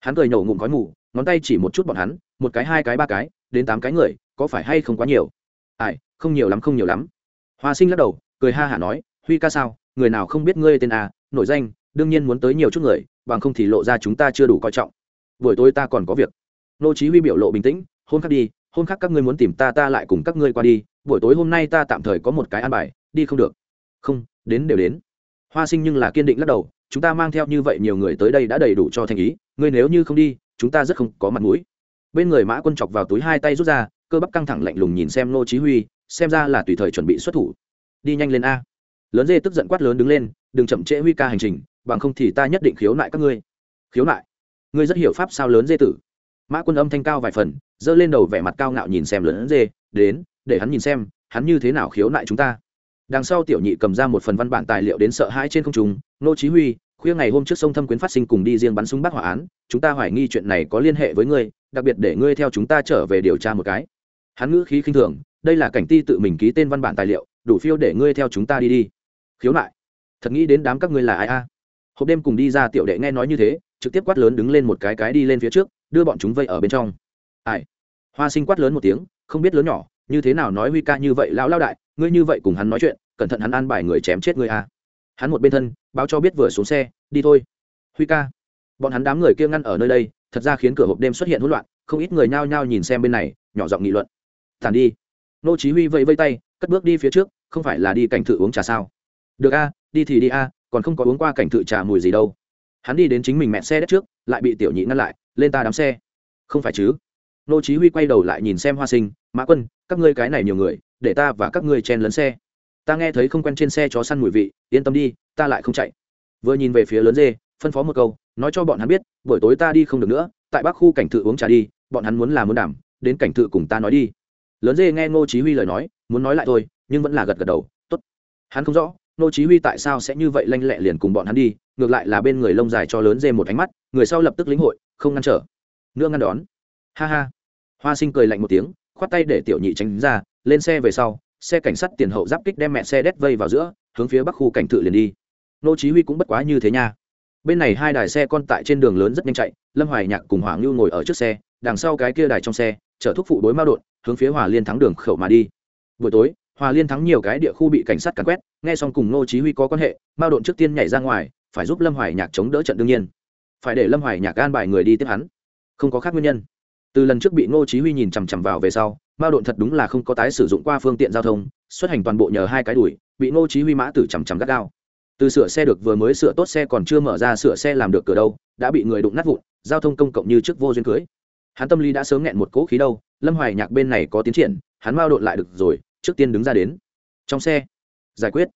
Hắn cười nhổ ngụm khói mù, ngón tay chỉ một chút bọn hắn, một cái, hai cái, ba cái, đến tám cái người, có phải hay không quá nhiều? Ai, không nhiều lắm, không nhiều lắm. Hoa sinh lắc đầu, cười ha hả nói, huy ca sao, người nào không biết ngươi tên à nổi danh, đương nhiên muốn tới nhiều chút người, bằng không thì lộ ra chúng ta chưa đủ coi trọng. Buổi tối ta còn có việc nô chí huy biểu lộ bình tĩnh hôm khác đi hôm khác các ngươi muốn tìm ta ta lại cùng các ngươi qua đi. Buổi tối hôm nay ta tạm thời có một cái an bài, đi không được. Không, đến đều đến. Hoa sinh nhưng là kiên định lắc đầu, chúng ta mang theo như vậy nhiều người tới đây đã đầy đủ cho thành ý, ngươi nếu như không đi, chúng ta rất không có mặt mũi. Bên người mã quân chọc vào túi hai tay rút ra, cơ bắp căng thẳng lạnh lùng nhìn xem nô chí huy, xem ra là tùy thời chuẩn bị xuất thủ. Đi nhanh lên a. Lớn dê tức giận quát lớn đứng lên, đừng chậm trễ huy ca hành trình, bằng không thì ta nhất định khiếu nại các ngươi. Khiếu nại? Ngươi rất hiểu pháp sao lớn dê tử mã quân âm thanh cao vài phần, giơ lên đầu vẻ mặt cao ngạo nhìn xem lớn dê, đến, để hắn nhìn xem, hắn như thế nào khiếu nại chúng ta. Đằng sau tiểu nhị cầm ra một phần văn bản tài liệu đến sợ hãi trên không trung, nô chí huy, khuya ngày hôm trước sông thâm quyến phát sinh cùng đi riêng bắn súng bắt hỏa án, chúng ta hoài nghi chuyện này có liên hệ với ngươi, đặc biệt để ngươi theo chúng ta trở về điều tra một cái. Hắn ngữ khí khinh thường, đây là cảnh ti tự mình ký tên văn bản tài liệu, đủ phiêu để ngươi theo chúng ta đi đi. Khiếu nại. Thật nghĩ đến đám các ngươi là ai a? Hộp đêm cùng đi ra tiểu đệ nghe nói như thế, trực tiếp quát lớn đứng lên một cái cái đi lên phía trước đưa bọn chúng vây ở bên trong. Ai? Hoa sinh quát lớn một tiếng, không biết lớn nhỏ, như thế nào nói huy ca như vậy, lão lao đại, ngươi như vậy cùng hắn nói chuyện, cẩn thận hắn an bài người chém chết ngươi a hắn một bên thân, báo cho biết vừa xuống xe, đi thôi. Huy ca, bọn hắn đám người kia ngăn ở nơi đây, thật ra khiến cửa hộp đêm xuất hiện hỗn loạn, không ít người nhao nhao nhìn xem bên này, nhỏ giọng nghị luận. Tàn đi. Nô chí huy vẫy vẫy tay, cất bước đi phía trước, không phải là đi cảnh thự uống trà sao? Được a, đi thì đi a, còn không có uống qua cảnh thự trà mùi gì đâu. Hắn đi đến chính mình mẹ xe đất trước, lại bị tiểu nhị ngăn lại lên ta đám xe. Không phải chứ? Nô chí huy quay đầu lại nhìn xem hoa sinh, mã quân, các ngươi cái này nhiều người, để ta và các ngươi chen lấn xe. Ta nghe thấy không quen trên xe chó săn mùi vị, yên tâm đi, ta lại không chạy. Vừa nhìn về phía lớn dê, phân phó một câu, nói cho bọn hắn biết, buổi tối ta đi không được nữa, tại bắc khu cảnh thự uống trà đi, bọn hắn muốn là muốn đảm, đến cảnh thự cùng ta nói đi. Lớn dê nghe ngô chí huy lời nói, muốn nói lại thôi, nhưng vẫn là gật gật đầu, tốt. Hắn không rõ ngô chí huy tại sao sẽ như vậy lanh lẹ liền cùng bọn hắn đi, ngược lại là bên người lông dài cho lớn dê một ánh mắt, người sau lập tức lĩnh hội không ngăn trở. Nữa ngăn đón. Ha ha. Hoa sinh cười lạnh một tiếng, khoát tay để tiểu nhị tránh ra, lên xe về sau, xe cảnh sát tiền hậu giáp kích đem mẹ xe đét vây vào giữa, hướng phía bắc khu cảnh thự liền đi. Nô chí huy cũng bất quá như thế nha. Bên này hai đài xe con tại trên đường lớn rất nhanh chạy, lâm hoài nhạc cùng hoàng lưu ngồi ở trước xe, đằng sau cái kia đài trong xe, chở thúc phụ đối mao đột, hướng phía hòa liên thắng đường khẩu mà đi. Buổi tối, hòa liên thắng nhiều cái địa khu bị cảnh sát càn quét, nghe xong cùng nô chí huy có quan hệ, mao đột trước tiên nhảy ra ngoài, phải giúp lâm hoài nhạc chống đỡ trận đương nhiên phải để lâm hoài nhạc an bài người đi tiếp hắn. Không có khác nguyên nhân. Từ lần trước bị ngô chí huy nhìn chằm chằm vào về sau, mao độn thật đúng là không có tái sử dụng qua phương tiện giao thông, xuất hành toàn bộ nhờ hai cái đuổi, bị ngô chí huy mã tử chằm chằm gắt gao. Từ sửa xe được vừa mới sửa tốt xe còn chưa mở ra sửa xe làm được cửa đâu, đã bị người đụng nát vụn, giao thông công cộng như trước vô duyên cưới. Hắn tâm lý đã sớm nghẹn một cỗ khí đâu, lâm hoài nhạc bên này có tiến triển, hắn mao độn lại được rồi, trước tiên đứng ra đến. Trong xe, giải quyết.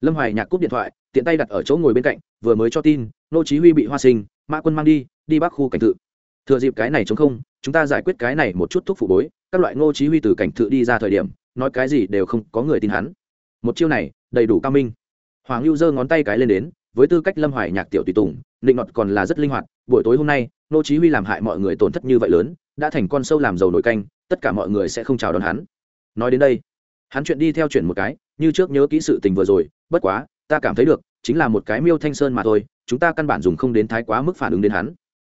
Lâm hoài nhạc cúp điện thoại, tiện tay đặt ở chỗ ngồi bên cạnh, vừa mới cho tin, ngô chí huy bị hoa sinh mã quân mang đi đi bắc khu cảnh tự thừa dịp cái này chống không, chúng ta giải quyết cái này một chút thuốc phụ bối, các loại ngô chí huy từ cảnh tự đi ra thời điểm, nói cái gì đều không có người tin hắn. Một chiêu này, đầy đủ cao minh. Hoàng lưu giơ ngón tay cái lên đến, với tư cách lâm hoài nhạc tiểu tùy tùng định ngọt còn là rất linh hoạt, buổi tối hôm nay, ngô chí huy làm hại mọi người tổn thất như vậy lớn, đã thành con sâu làm dầu nổi canh, tất cả mọi người sẽ không chào đón hắn. Nói đến đây, hắn chuyện đi theo chuyện một cái, như trước nhớ kỹ sự tình vừa rồi, bất quá, ta cảm thấy được chính là một cái miêu thanh sơn mà thôi, chúng ta căn bản dùng không đến thái quá mức phản ứng đến hắn.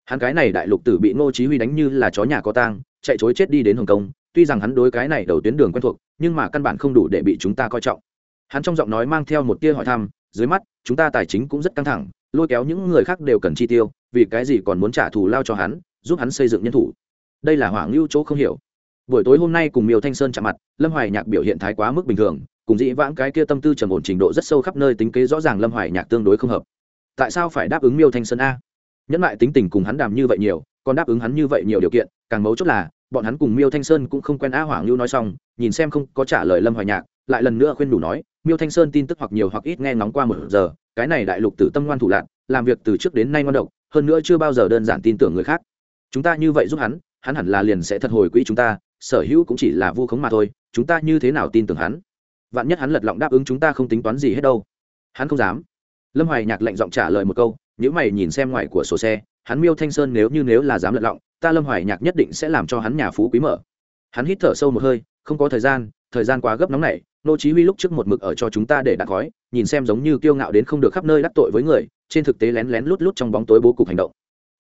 Hắn cái này đại lục tử bị ngô chí huy đánh như là chó nhà có tang, chạy chối chết đi đến hồng kông, tuy rằng hắn đối cái này đầu tuyến đường quen thuộc, nhưng mà căn bản không đủ để bị chúng ta coi trọng. Hắn trong giọng nói mang theo một tia hỏi thăm, dưới mắt, chúng ta tài chính cũng rất căng thẳng, lôi kéo những người khác đều cần chi tiêu, vì cái gì còn muốn trả thù lao cho hắn, giúp hắn xây dựng nhân thủ. Đây là hoàng lưu chỗ không hiểu. Buổi tối hôm nay cùng miêu thanh sơn chạm mặt, lâm hoài nhạc biểu hiện thái quá mức bình thường cùng dĩ vãng cái kia tâm tư trầm ổn trình độ rất sâu khắp nơi tính kế rõ ràng lâm hoài nhạc tương đối không hợp. Tại sao phải đáp ứng miêu thanh sơn a? Nhẫn lại tính tình cùng hắn đàm như vậy nhiều, còn đáp ứng hắn như vậy nhiều điều kiện, càng mấu chốt là, bọn hắn cùng miêu thanh sơn cũng không quen á hoàng lưu nói xong, nhìn xem không có trả lời lâm hoài nhạc, lại lần nữa khuyên đủ nói, miêu thanh sơn tin tức hoặc nhiều hoặc ít nghe ngóng qua một giờ, cái này đại lục tử tâm ngoan thủ lạc làm việc từ trước đến nay ngoan độc, hơn nữa chưa bao giờ đơn giản tin tưởng người khác. Chúng ta như vậy giúp hắn hắn hẳn là liền sẽ thật hồi quỹ chúng ta, sở hữu cũng chỉ là vu khống mà thôi, chúng ta như thế nào tin tưởng hắn? Vạn nhất hắn lật lọng đáp ứng chúng ta không tính toán gì hết đâu. Hắn không dám. Lâm hoài nhạc lệnh giọng trả lời một câu nếu mày nhìn xem ngoài của sổ xe, hắn miêu thanh sơn nếu như nếu là dám lật lọng, ta lâm hoài nhạc nhất định sẽ làm cho hắn nhà phú quý mở. Hắn hít thở sâu một hơi, không có thời gian thời gian quá gấp nóng này nô chí huy lúc trước một mực ở cho chúng ta để đặt gói, nhìn xem giống như kiêu ngạo đến không được khắp nơi đắc tội với người, trên thực tế lén lén lút lút trong bóng tối bố cục hành động.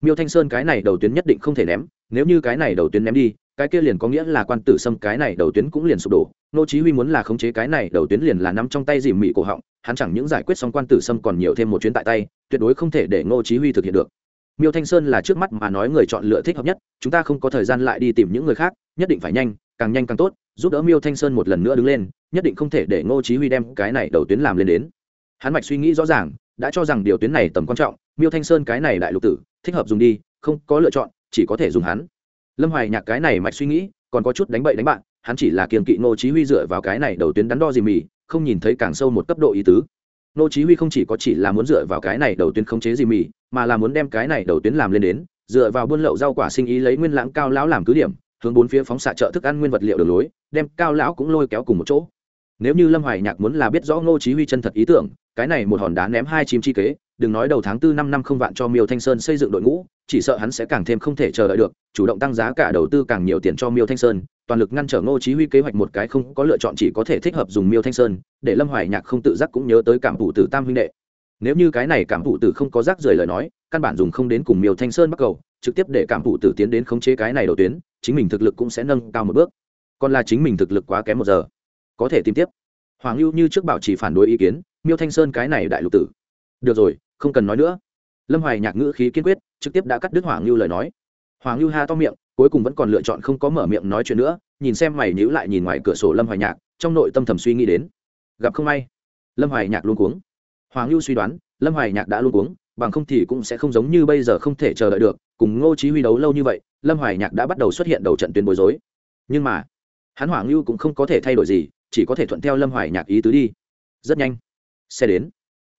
Miêu thanh sơn cái này đầu tuyến nhất định không thể ném, nếu như cái này đầu tuyến ném đi cái kia liền có nghĩa là quan tử sâm cái này đầu tuyến cũng liền sụp đổ. Nô chí huy muốn là khống chế cái này đầu tuyến liền là nắm trong tay dìm mị cổ họng, hắn chẳng những giải quyết xong quan tử sâm còn nhiều thêm một chuyến tại tay, tuyệt đối không thể để ngô chí huy thực hiện được. Miêu thanh sơn là trước mắt mà nói người chọn lựa thích hợp nhất, chúng ta không có thời gian lại đi tìm những người khác, nhất định phải nhanh, càng nhanh càng tốt, giúp đỡ miêu thanh sơn một lần nữa đứng lên, nhất định không thể để ngô chí huy đem cái này đầu tuyến làm lên đến. Hắn mạch suy nghĩ rõ ràng, đã cho rằng điều tuyến này tầm quan trọng, miêu thanh sơn cái này đại lục tử, thích hợp dùng đi, không có lựa chọn, chỉ có thể dùng hắn lâm hoài nhạc cái này mạch suy nghĩ, còn có chút đánh bậy đánh bạn, hắn chỉ là kiềm kỵ ngô chí huy dựa vào cái này đầu tuyến đắn đo gì mì không nhìn thấy càng sâu một cấp độ ý tứ. Ngô chí huy không chỉ có chỉ là muốn dựa vào cái này đầu tuyến khống chế gì mì mà là muốn đem cái này đầu tuyến làm lên đến, dựa vào buôn lậu rau quả sinh ý lấy nguyên lãng cao lão làm cứ điểm, hướng bốn phía phóng xạ trợ thức ăn nguyên vật liệu đường lối, đem cao lão cũng lôi kéo cùng một chỗ. Nếu như lâm hoài nhạc muốn là biết rõ ngô chí huy chân thật ý tưởng, cái này một hòn đá ném hai chim chi kế đừng nói đầu tháng tư năm năm không vạn cho miêu thanh sơn xây dựng đội ngũ, chỉ sợ hắn sẽ càng thêm không thể chờ đợi được, chủ động tăng giá cả đầu tư càng nhiều tiền cho miêu thanh sơn, toàn lực ngăn trở ngô chí huy kế hoạch một cái không có lựa chọn chỉ có thể thích hợp dùng miêu thanh sơn, để lâm hoài nhạc không tự giác cũng nhớ tới cảm phụ tử tam huynh đệ. Nếu như cái này cảm phụ tử không có rác rời lời nói, căn bản dùng không đến cùng miêu thanh sơn bắt cầu, trực tiếp để cảm phụ tử tiến đến khống chế cái này đầu tuyến, chính mình thực lực cũng sẽ nâng cao một bước. Còn là chính mình thực lực quá kém một giờ. Có thể tìm tiếp. Hoàng lưu như trước bảo chỉ phản đối ý kiến, miêu thanh sơn cái này đại lục tử. Được rồi không cần nói nữa. Lâm hoài nhạc ngữ khí kiên quyết, trực tiếp đã cắt đứt hoàng lưu lời nói. Hoàng lưu ha to miệng, cuối cùng vẫn còn lựa chọn không có mở miệng nói chuyện nữa, nhìn xem mày nhữ lại nhìn ngoài cửa sổ lâm hoài nhạc, trong nội tâm thầm suy nghĩ đến. Gặp không may. Lâm hoài nhạc luôn cuống. Hoàng lưu suy đoán, lâm hoài nhạc đã luôn cuống, bằng không thì cũng sẽ không giống như bây giờ không thể chờ đợi được, cùng ngô chí huy đấu lâu như vậy, lâm hoài nhạc đã bắt đầu xuất hiện đầu trận tuyến bối rối. Nhưng mà, hắn hoàng lưu cũng không có thể thay đổi gì, chỉ có thể thuận theo lâm hoài nhạc ý tứ đi. Rất nhanh. Xe đến.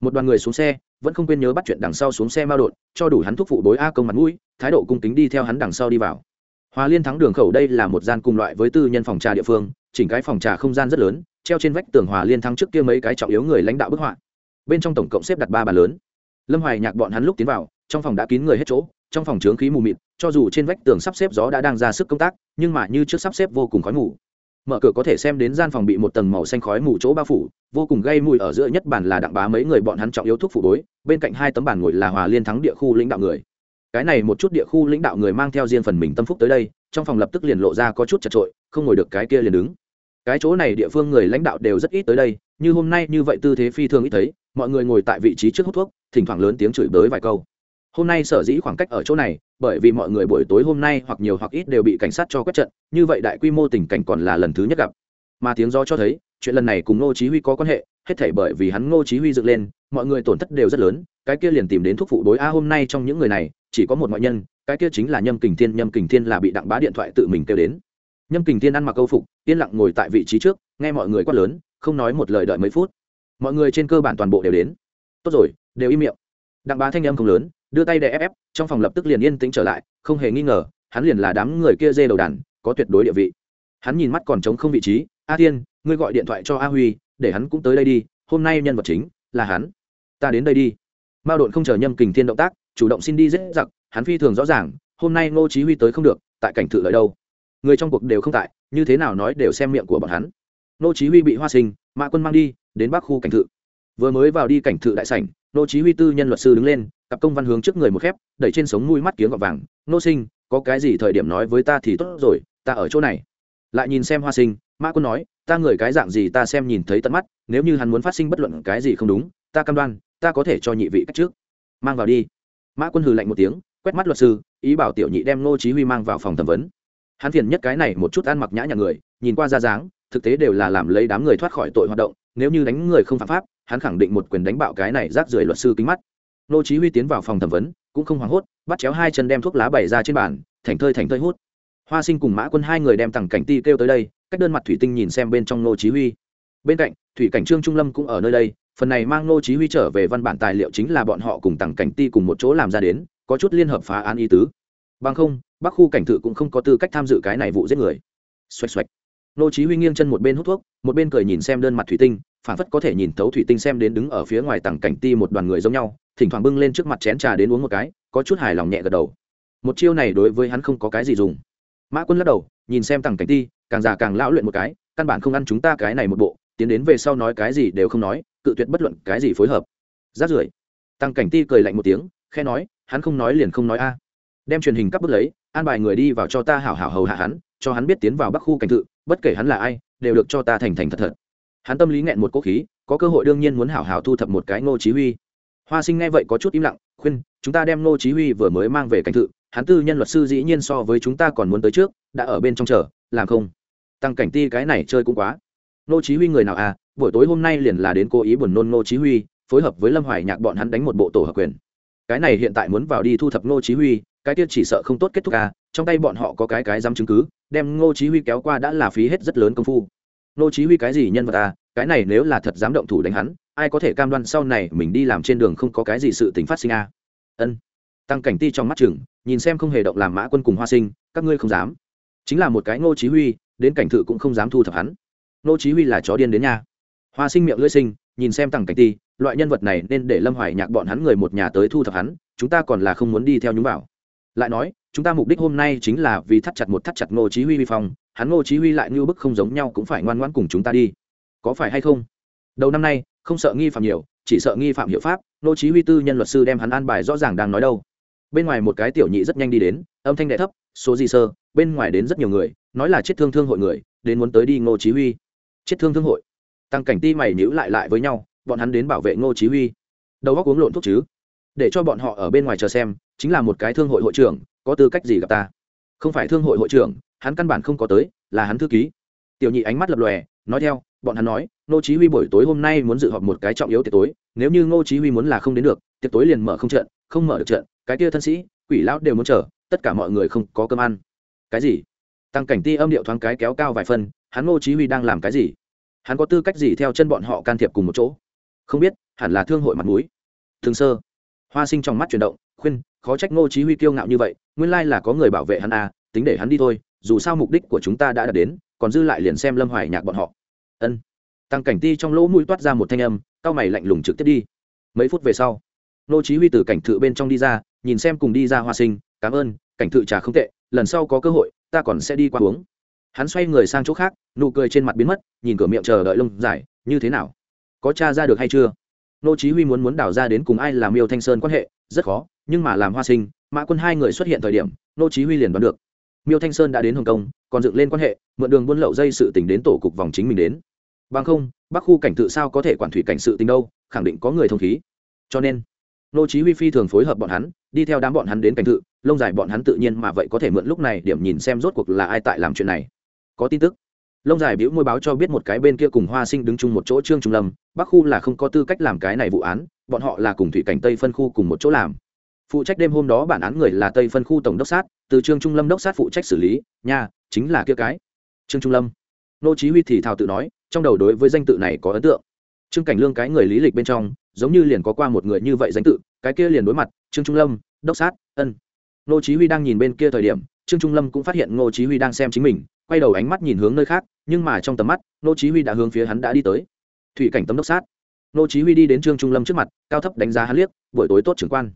Một đoàn người xuống xe vẫn không quên nhớ bắt chuyện đằng sau xuống xe mao đột, cho đủ hắn thúc phụ đối a công mặt mũi, thái độ cung kính đi theo hắn đằng sau đi vào. Hòa liên thắng đường khẩu đây là một gian cùng loại với tư nhân phòng trà địa phương, chỉnh cái phòng trà không gian rất lớn, treo trên vách tường hòa liên thắng trước kia mấy cái trọng yếu người lãnh đạo bức họa. Bên trong tổng cộng xếp đặt ba bàn lớn. Lâm hoài nhạc bọn hắn lúc tiến vào, trong phòng đã kín người hết chỗ, trong phòng chướng khí mù mịt, cho dù trên vách tường sắp xếp gió đã đang ra sức công tác, nhưng mà như trước sắp xếp vô cùng khói mù mở cửa có thể xem đến gian phòng bị một tầng màu xanh khói mù chỗ bao phủ, vô cùng gây mùi ở giữa nhất bản là đặng bá mấy người bọn hắn trọng yếu thuốc phụ bối, bên cạnh hai tấm bàn ngồi là hòa liên thắng địa khu lãnh đạo người. Cái này một chút địa khu lãnh đạo người mang theo riêng phần mình tâm phúc tới đây, trong phòng lập tức liền lộ ra có chút chật trội, không ngồi được cái kia liền đứng. Cái chỗ này địa phương người lãnh đạo đều rất ít tới đây, như hôm nay như vậy tư thế phi thường ít thấy, mọi người ngồi tại vị trí trước hút thuốc, thỉnh thoảng lớn tiếng chửi bới vài câu hôm nay sở dĩ khoảng cách ở chỗ này, bởi vì mọi người buổi tối hôm nay hoặc nhiều hoặc ít đều bị cảnh sát cho quét trận, như vậy đại quy mô tình cảnh còn là lần thứ nhất gặp. Mà tiếng gió cho thấy, chuyện lần này cùng ngô chí huy có quan hệ, hết thảy bởi vì hắn ngô chí huy dựng lên, mọi người tổn thất đều rất lớn, cái kia liền tìm đến thuốc phụ đối a hôm nay trong những người này, chỉ có một ngoại nhân, cái kia chính là nhâm kình thiên, nhâm kình thiên là bị đặng bá điện thoại tự mình kêu đến. Nhâm kình thiên ăn mặc câu phục, yên lặng ngồi tại vị trí trước, nghe mọi người quát lớn, không nói một lời đợi mấy phút. Mọi người trên cơ bản toàn bộ đều đến. Tốt rồi, đều im miệng. Đặng bá thanh âm không lớn đưa tay để ép ép, trong phòng lập tức liền yên tĩnh trở lại, không hề nghi ngờ, hắn liền là đám người kia dê đầu đàn, có tuyệt đối địa vị. Hắn nhìn mắt còn trống không vị trí, a thiên, ngươi gọi điện thoại cho a huy, để hắn cũng tới đây đi, hôm nay nhân vật chính là hắn. Ta đến đây đi. Mao độn không chờ nhâm kình thiên động tác, chủ động xin đi dễ giặc, hắn phi thường rõ ràng, hôm nay ngô chí huy tới không được, tại cảnh thự lợi đâu? Người trong cuộc đều không tại, như thế nào nói đều xem miệng của bọn hắn. Ngô chí huy bị hoa sinh, mã quân mang đi, đến bắc khu cảnh thự. Vừa mới vào đi cảnh thự đại sảnh Nô chí huy tư nhân luật sư đứng lên, cặp công văn hướng trước người một khép, đẩy trên sống mũi mắt kiếng gọt vàng. Nô sinh, có cái gì thời điểm nói với ta thì tốt rồi, ta ở chỗ này. Lại nhìn xem hoa sinh, mã quân nói, ta người cái dạng gì ta xem nhìn thấy tận mắt, nếu như hắn muốn phát sinh bất luận cái gì không đúng, ta cam đoan, ta có thể cho nhị vị cách trước. Mang vào đi. Mã quân hừ lạnh một tiếng, quét mắt luật sư, ý bảo tiểu nhị đem nô chí huy mang vào phòng thẩm vấn. Hắn phiền nhất cái này một chút ăn mặc nhã nhặn người, nhìn qua ra dáng, thực tế đều là làm lấy đám người thoát khỏi tội hoạt động, nếu như đánh người không phạm pháp hắn khẳng định một quyền đánh bạo cái này rác rưởi luật sư kính mắt. Nô chí huy tiến vào phòng thẩm vấn, cũng không hoảng hốt, bắt chéo hai chân đem thuốc lá bày ra trên bàn, thành thơi thành thơi hút. Hoa sinh cùng mã quân hai người đem tặng cảnh ti kêu tới đây, cách đơn mặt thủy tinh nhìn xem bên trong nô chí huy. Bên cạnh, thủy cảnh trương trung lâm cũng ở nơi đây, phần này mang nô chí huy trở về văn bản tài liệu chính là bọn họ cùng tặng cảnh ti cùng một chỗ làm ra đến, có chút liên hợp phá án y tứ. Bằng không, bắc khu cảnh thự cũng không có tư cách tham dự cái này vụ giết người. Xoạch xoạch. Nô chí huy nghiêng chân một bên hút thuốc, một bên cười nhìn xem đơn mặt thủy tinh phản phất có thể nhìn thấu thủy tinh xem đến đứng ở phía ngoài tầng cảnh ti một đoàn người giống nhau, thỉnh thoảng bưng lên trước mặt chén trà đến uống một cái, có chút hài lòng nhẹ gật đầu. Một chiêu này đối với hắn không có cái gì dùng. Mã quân lắc đầu, nhìn xem tầng cảnh ti, càng già càng lão luyện một cái, căn bản không ăn chúng ta cái này một bộ, tiến đến về sau nói cái gì đều không nói, cự tuyệt bất luận cái gì phối hợp. Rát rưởi tăng cảnh ti cười lạnh một tiếng khe nói, hắn không nói liền không nói a. Đem truyền hình cắp bước lấy, an bài người đi vào cho ta hảo hảo hầu hạ hắn, cho hắn biết tiến vào bắc khu cảnh tự bất kể hắn là ai, đều được cho ta thành thành thật thật hắn tâm lý nghẹn một cố khí, có cơ hội đương nhiên muốn hảo hảo thu thập một cái ngô chí huy. Hoa sinh nghe vậy có chút im lặng, khuyên, chúng ta đem ngô chí huy vừa mới mang về cảnh thự, hắn tư nhân luật sư dĩ nhiên so với chúng ta còn muốn tới trước, đã ở bên trong chờ, làm không? Tăng cảnh ti cái này chơi cũng quá. Ngô chí huy người nào à buổi tối hôm nay liền là đến cố ý buồn nôn ngô chí huy, phối hợp với lâm hoài nhạc bọn hắn đánh một bộ tổ hợp quyền. Cái này hiện tại muốn vào đi thu thập ngô chí huy, cái kia chỉ sợ không tốt kết thúc à trong tay bọn họ có cái cái dám chứng cứ, đem ngô chí huy kéo qua đã là phí hết rất lớn công phu. Nô chí huy cái gì nhân vật à? Cái này nếu là thật dám động thủ đánh hắn, ai có thể cam đoan sau này mình đi làm trên đường không có cái gì sự tình phát sinh à? Ân. Tăng cảnh ti trong mắt chừng, nhìn xem không hề động làm mã quân cùng hoa sinh, các ngươi không dám. Chính là một cái ngô chí huy, đến cảnh thự cũng không dám thu thập hắn. Ngô chí huy là chó điên đến nha. Hoa sinh miệng lưỡi sinh, nhìn xem tăng cảnh ti, loại nhân vật này nên để lâm hoài nhạc bọn hắn người một nhà tới thu thập hắn, chúng ta còn là không muốn đi theo nhúng vào. Lại nói chúng ta mục đích hôm nay chính là vì thắt chặt một thắt chặt ngô chí huy vi phong, hắn ngô chí huy lại như bức không giống nhau cũng phải ngoan ngoãn cùng chúng ta đi. Có phải hay không? Đầu năm nay, không sợ nghi phạm nhiều, chỉ sợ nghi phạm hiệu pháp, ngô chí huy tư nhân luật sư đem hắn an bài rõ ràng đang nói đâu. Bên ngoài một cái tiểu nhị rất nhanh đi đến, âm thanh đệ thấp, số gì sơ, bên ngoài đến rất nhiều người, nói là chết thương thương hội người, đến muốn tới đi ngô chí huy. Chết thương thương hội. Tăng cảnh ti mày nhíu lại lại với nhau, bọn hắn đến bảo vệ ngô chí huy. Đầu óc uống lộn thuốc chứ? Để cho bọn họ ở bên ngoài chờ xem, chính là một cái thương hội hội trưởng, có tư cách gì gặp ta? Không phải thương hội hội trưởng, hắn căn bản không có tới, là hắn thư ký. Tiểu nhị ánh mắt lập lòe, nói theo, bọn hắn nói, ngô chí huy buổi tối hôm nay muốn dự họp một cái trọng yếu tiệc tối, nếu như ngô chí huy muốn là không đến được, tiệc tối liền mở không trận, không mở được trận, cái kia thân sĩ, quỷ lão đều muốn chờ, tất cả mọi người không có cơm ăn. Cái gì? Tăng cảnh ti âm điệu thoáng cái kéo cao vài phân hắn ngô chí huy đang làm cái gì? Hắn có tư cách gì theo chân bọn họ can thiệp cùng một chỗ? Không biết, hẳn là thương hội mặt mũi. Thường sơ hoa sinh trong mắt chuyển động, khuyên, khó trách ngô chí huy kiêu ngạo như vậy, nguyên lai là có người bảo vệ hắn à tính để hắn đi thôi, dù sao mục đích của chúng ta đã đạt đến, còn dư lại liền xem lâm hoài nhạc bọn họ. Ân. Tăng cảnh ti trong lỗ mũi toát ra một thanh âm, cao mày lạnh lùng trực tiếp đi. Mấy phút về sau, ngô chí huy từ cảnh thự bên trong đi ra, nhìn xem cùng đi ra hoa sinh, cảm ơn, cảnh thự trà không tệ, lần sau có cơ hội, ta còn sẽ đi qua uống. Hắn xoay người sang chỗ khác, nụ cười trên mặt biến mất, nhìn cửa miệng chờ đợi lông dài, như thế nào? Có tra ra được hay chưa? Nô chí huy muốn muốn đào ra đến cùng ai làm miêu thanh sơn quan hệ, rất khó, nhưng mà làm hoa sinh, mã quân hai người xuất hiện thời điểm, nô chí huy liền đoán được. Miêu thanh sơn đã đến hồng kông, còn dựng lên quan hệ, mượn đường buôn lậu dây sự tình đến tổ cục vòng chính mình đến. Bằng không, bắc khu cảnh tự sao có thể quản thủy cảnh sự tình đâu, khẳng định có người thông khí. Cho nên, nô chí huy phi thường phối hợp bọn hắn, đi theo đám bọn hắn đến cảnh tự, lông dài bọn hắn tự nhiên mà vậy có thể mượn lúc này điểm nhìn xem rốt cuộc là ai tại làm chuyện này. Có tin tức lông dài bĩu môi báo cho biết một cái bên kia cùng hoa sinh đứng chung một chỗ trương trung lâm, bắc khu là không có tư cách làm cái này vụ án, bọn họ là cùng thủy cảnh tây phân khu cùng một chỗ làm. Phụ trách đêm hôm đó bản án người là tây phân khu tổng đốc sát, từ trương trung lâm đốc sát phụ trách xử lý, nha, chính là kia cái. Trương trung lâm. Nô chí huy thì thào tự nói, trong đầu đối với danh tự này có ấn tượng. Trương cảnh lương cái người lý lịch bên trong, giống như liền có qua một người như vậy danh tự, cái kia liền đối mặt, trương trung lâm, đốc sát, ân. Nô chí huy đang nhìn bên kia thời điểm, trương trung lâm cũng phát hiện ngô chí huy đang xem chính mình, quay đầu ánh mắt nhìn hướng nơi khác nhưng mà trong tầm mắt Nô chí huy đã hướng phía hắn đã đi tới. Thủy cảnh tấm đốc sát. Nô chí huy đi đến trương trung lâm trước mặt, cao thấp đánh giá hắn liếc, buổi tối tốt trưởng quan.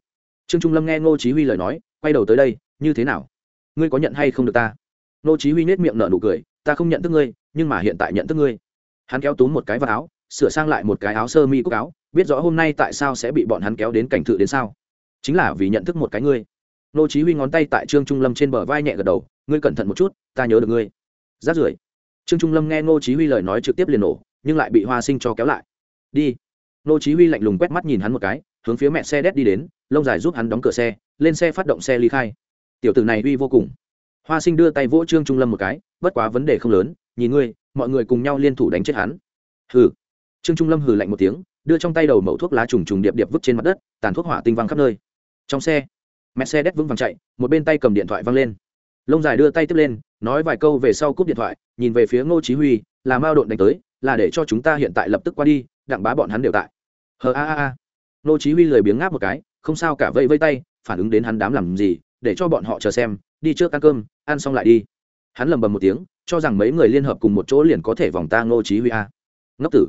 Trương trung lâm nghe Nô chí huy lời nói, quay đầu tới đây, như thế nào? Ngươi có nhận hay không được ta? Nô chí huy nét miệng nở nụ cười, ta không nhận thức ngươi, nhưng mà hiện tại nhận thức ngươi. Hắn kéo túm một cái vào áo, sửa sang lại một cái áo sơ mi cúc áo, biết rõ hôm nay tại sao sẽ bị bọn hắn kéo đến cảnh thự đến sao? Chính là vì nhận thức một cái ngươi. Nô chí huy ngón tay tại trương trung lâm trên bờ vai nhẹ gật đầu, ngươi cẩn thận một chút, ta nhớ được ngươi. Rát rưởi trương trung lâm nghe Ngô chí huy lời nói trực tiếp liền nổ, nhưng lại bị hoa sinh cho kéo lại. Đi. Ngô chí huy lạnh lùng quét mắt nhìn hắn một cái, hướng phía mẹ xe đét đi đến, lông dài giúp hắn đóng cửa xe, lên xe phát động xe ly khai. Tiểu tử này uy vô cùng. Hoa sinh đưa tay vỗ trương trung lâm một cái, bất quá vấn đề không lớn, nhìn ngươi, mọi người cùng nhau liên thủ đánh chết hắn. Hừ. Trương trung lâm hừ lạnh một tiếng, đưa trong tay đầu mẩu thuốc lá trùng trùng điệp điệp vứt trên mặt đất, tàn thuốc hỏa tinh văng khắp nơi. Trong xe, mẹ xe đét vững vàng chạy, một bên tay cầm điện thoại văng lên lông dài đưa tay tiếp lên, nói vài câu về sau cúp điện thoại, nhìn về phía ngô chí huy, là mao độn đánh tới, là để cho chúng ta hiện tại lập tức qua đi, đặng bá bọn hắn đều tại. Hờ a a a. Ngô chí huy lười biếng ngáp một cái, không sao cả vây vây tay, phản ứng đến hắn đám làm gì, để cho bọn họ chờ xem, đi trước ăn cơm, ăn xong lại đi. Hắn lầm bầm một tiếng, cho rằng mấy người liên hợp cùng một chỗ liền có thể vòng ta ngô chí huy a. Ngốc tử.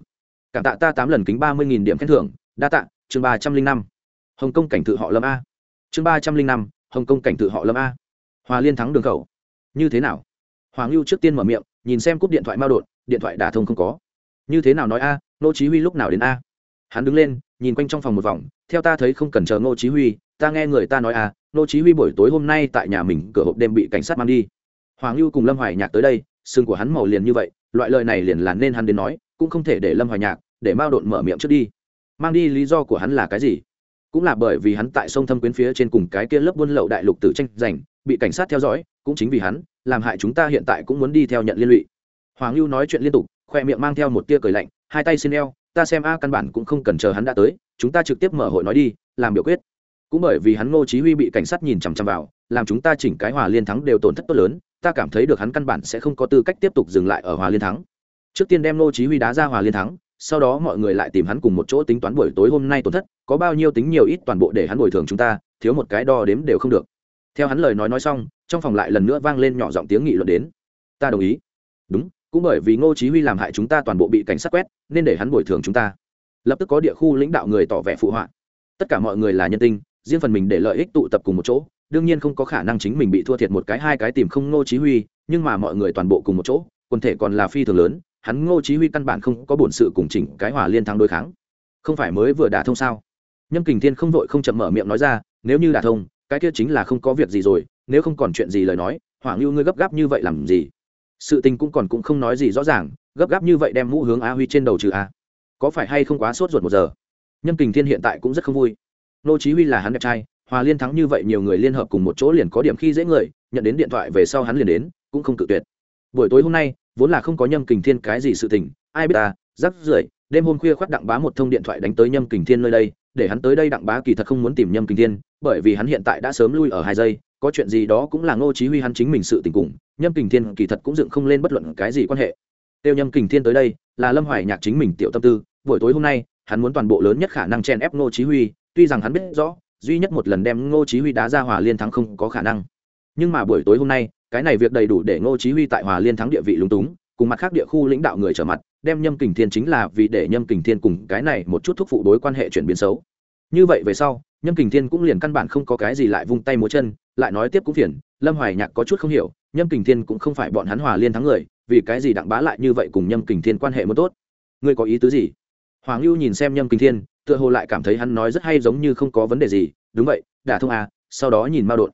Cảm tạ ta tám lần kính ba mươi nghìn điểm khen thưởng, đa tạ, chương ba trăm linh năm. Hồng kông cảnh tự họ lâm a. Chương ba trăm linh năm, hồng kông cảnh tự họ lâm a hòa liên thắng đường khẩu. Như thế nào? Hoàng lưu trước tiên mở miệng, nhìn xem cúp điện thoại mao đột, điện thoại đả thông không có. Như thế nào nói a nô chí huy lúc nào đến a? Hắn đứng lên, nhìn quanh trong phòng một vòng, theo ta thấy không cần chờ nô chí huy, ta nghe người ta nói a nô chí huy buổi tối hôm nay tại nhà mình cửa hộp đêm bị cảnh sát mang đi. Hoàng lưu cùng lâm hoài nhạc tới đây, xương của hắn màu liền như vậy, loại lời này liền là nên hắn đến nói, cũng không thể để lâm hoài nhạc, để mao đột mở miệng trước đi. Mang đi lý do của hắn là cái gì? Cũng là bởi vì hắn tại sông thâm quyến phía trên cùng cái kia lớp buôn lậu đại lục tử tranh giành bị cảnh sát theo dõi, cũng chính vì hắn, làm hại chúng ta hiện tại cũng muốn đi theo nhận liên lụy. Hoàng lưu nói chuyện liên tục, khoe miệng mang theo một tia cười lạnh, hai tay xin eo, ta xem a căn bản cũng không cần chờ hắn đã tới, chúng ta trực tiếp mở hội nói đi, làm biểu quyết. Cũng bởi vì hắn ngô chí huy bị cảnh sát nhìn chằm chằm vào, làm chúng ta chỉnh cái hòa liên thắng đều tổn thất tốt lớn, ta cảm thấy được hắn căn bản sẽ không có tư cách tiếp tục dừng lại ở hòa liên thắng. Trước tiên đem ngô chí huy đá ra hòa liên thắng, sau đó mọi người lại tìm hắn cùng một chỗ tính toán buổi tối hôm nay tổn thất, có bao nhiêu tính nhiều ít toàn bộ để hắn bồi thường chúng ta, thiếu một cái đo đếm đều không được theo hắn lời nói nói xong, trong phòng lại lần nữa vang lên nhỏ giọng tiếng nghị luận đến. Ta đồng ý. Đúng, cũng bởi vì ngô chí huy làm hại chúng ta toàn bộ bị cảnh sát quét, nên để hắn bồi thường chúng ta. Lập tức có địa khu lãnh đạo người tỏ vẻ phụ họa. Tất cả mọi người là nhân tinh, riêng phần mình để lợi ích tụ tập cùng một chỗ, đương nhiên không có khả năng chính mình bị thua thiệt một cái hai cái tìm không ngô chí huy, nhưng mà mọi người toàn bộ cùng một chỗ, quần thể còn là phi thường lớn, hắn ngô chí huy căn bản không có bổn sự cùng chỉnh cái hòa liên thắng đối kháng. Không phải mới vừa đả thông sao? Nhâm kình thiên không vội không chậm mở miệng nói ra, nếu như đả thông cái kia chính là không có việc gì rồi, nếu không còn chuyện gì lời nói, hoàng lưu ngươi gấp gáp như vậy làm gì? Sự tình cũng còn cũng không nói gì rõ ràng, gấp gáp như vậy đem mũ hướng a huy trên đầu trừ a. Có phải hay không quá sốt ruột một giờ? Nhân kình thiên hiện tại cũng rất không vui. Nô chí huy là hắn đẹp trai, hòa liên thắng như vậy nhiều người liên hợp cùng một chỗ liền có điểm khi dễ người, nhận đến điện thoại về sau hắn liền đến, cũng không cự tuyệt. Buổi tối hôm nay, vốn là không có nhâm kình thiên cái gì sự tình, ai biết ta, rắc rưởi đêm hôm khuya khoác đặng bá một thông điện thoại đánh tới nhâm kình thiên nơi đây, để hắn tới đây đặng bá kỳ thật không muốn tìm nhâm kình thiên, bởi vì hắn hiện tại đã sớm lui ở hai giây, có chuyện gì đó cũng là ngô chí huy hắn chính mình sự tình cùng, nhâm kình thiên kỳ thật cũng dựng không lên bất luận cái gì quan hệ. Tiêu nhâm kình thiên tới đây, là lâm hoài nhạc chính mình tiểu tâm tư, buổi tối hôm nay, hắn muốn toàn bộ lớn nhất khả năng chen ép ngô chí huy, tuy rằng hắn biết rõ, duy nhất một lần đem ngô chí huy đá ra hòa liên thắng không có khả năng. Nhưng mà buổi tối hôm nay, cái này việc đầy đủ để ngô chí huy tại hòa liên thắng địa vị lúng túng cùng mặt khác địa khu lãnh đạo người trở mặt, đem nhâm kình thiên chính là vì để nhâm kình thiên cùng cái này một chút thúc phụ đối quan hệ chuyển biến xấu. Như vậy về sau, nhâm kình thiên cũng liền căn bản không có cái gì lại vung tay múa chân, lại nói tiếp cũng phiền, lâm hoài nhạc có chút không hiểu, nhâm kình thiên cũng không phải bọn hắn hòa liên thắng người, vì cái gì đặng bá lại như vậy cùng nhâm kình thiên quan hệ muốn tốt? Ngươi có ý tứ gì? Hoàng lưu nhìn xem nhâm kình thiên, tựa hồ lại cảm thấy hắn nói rất hay giống như không có vấn đề gì, đúng vậy, đả thông à sau đó nhìn mao đột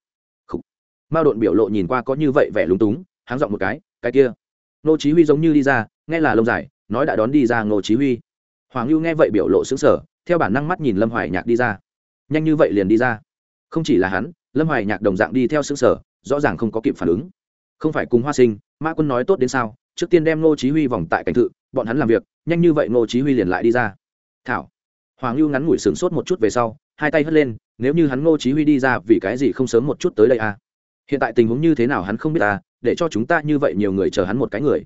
mao đột biểu lộ nhìn qua có như vậy vẻ lúng túng, háng giọng một cái cái kia nô chí huy giống như đi ra, nghe là lông dài, nói đã đón đi ra nô chí huy. Hoàng lưu nghe vậy biểu lộ sững sờ, theo bản năng mắt nhìn lâm hoài nhạc đi ra. Nhanh như vậy liền đi ra. Không chỉ là hắn, lâm hoài nhạc đồng dạng đi theo sững sờ, rõ ràng không có kịp phản ứng. Không phải cùng hoa sinh, mã quân nói tốt đến sao, trước tiên đem nô chí huy vòng tại cảnh tự bọn hắn làm việc, nhanh như vậy nô chí huy liền lại đi ra. Thảo. Hoàng lưu ngắn ngủi sướng sốt một chút về sau, hai tay hất lên, nếu như hắn nô chí huy đi ra vì cái gì không sớm một chút tới đây à? Hiện tại tình huống như thế nào hắn không biết à để cho chúng ta như vậy nhiều người chờ hắn một cái người.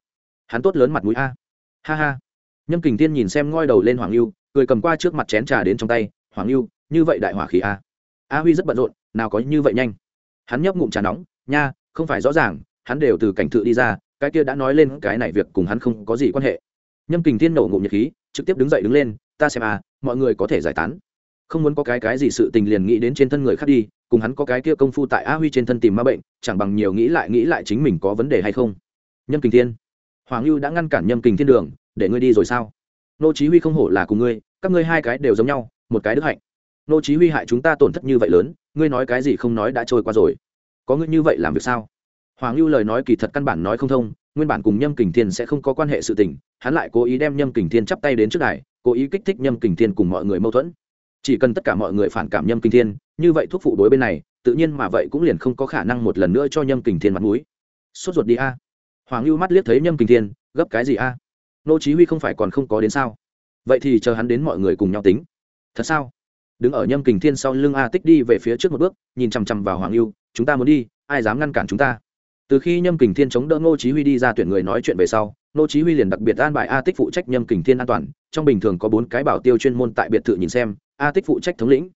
Hắn tốt lớn mặt mũi a. Ha ha. Nhâm kình tiên nhìn xem ngoi đầu lên hoàng lưu cười cầm qua trước mặt chén trà đến trong tay. Hoàng lưu như vậy đại hỏa khí a. A huy rất bận rộn, nào có như vậy nhanh. Hắn nhấp ngụm trà nóng, nha, không phải rõ ràng, hắn đều từ cảnh thự đi ra, cái kia đã nói lên cái này việc cùng hắn không có gì quan hệ. Nhâm kình tiên nổ ngụm nhiệt khí, trực tiếp đứng dậy đứng lên, ta xem à mọi người có thể giải tán. Không muốn có cái cái gì sự tình liền nghĩ đến trên thân người khác đi cùng hắn có cái kia công phu tại a huy trên thân tìm ma bệnh, chẳng bằng nhiều nghĩ lại nghĩ lại chính mình có vấn đề hay không. Nhâm kình thiên. Hoàng lưu đã ngăn cản nhâm kình thiên đường, để ngươi đi rồi sao? Nô chí huy không hổ là cùng ngươi, các ngươi hai cái đều giống nhau, một cái đức hạnh. Nô chí huy hại chúng ta tổn thất như vậy lớn, ngươi nói cái gì không nói đã trôi qua rồi. Có ngươi như vậy làm việc sao? Hoàng lưu lời nói kỳ thật căn bản nói không thông, nguyên bản cùng nhâm kình thiên sẽ không có quan hệ sự tình, hắn lại cố ý đem nhâm kình thiên chắp tay đến trước đài, cố ý kích thích nhâm kình thiên cùng mọi người mâu thuẫn chỉ cần tất cả mọi người phản cảm nhâm kinh thiên, như vậy thuốc phụ đối bên này, tự nhiên mà vậy cũng liền không có khả năng một lần nữa cho nhâm kinh thiên mặt mũi. Sốt ruột đi a. Hoàng lưu mắt liếc thấy nhâm kinh thiên, gấp cái gì a? Nô chí huy không phải còn không có đến sao? Vậy thì chờ hắn đến mọi người cùng nhau tính. Thật sao? Đứng ở nhâm kinh thiên sau lưng a tích đi về phía trước một bước, nhìn chăm chăm vào hoàng lưu chúng ta muốn đi, ai dám ngăn cản chúng ta? Từ khi nhâm kình thiên chống đỡ ngô chí huy đi ra tuyển người nói chuyện về sau, ngô chí huy liền đặc biệt an bài a tích phụ trách nhâm kình thiên an toàn, trong bình thường có bốn cái bảo tiêu chuyên môn tại biệt thự nhìn xem, a tích phụ trách thống lĩnh.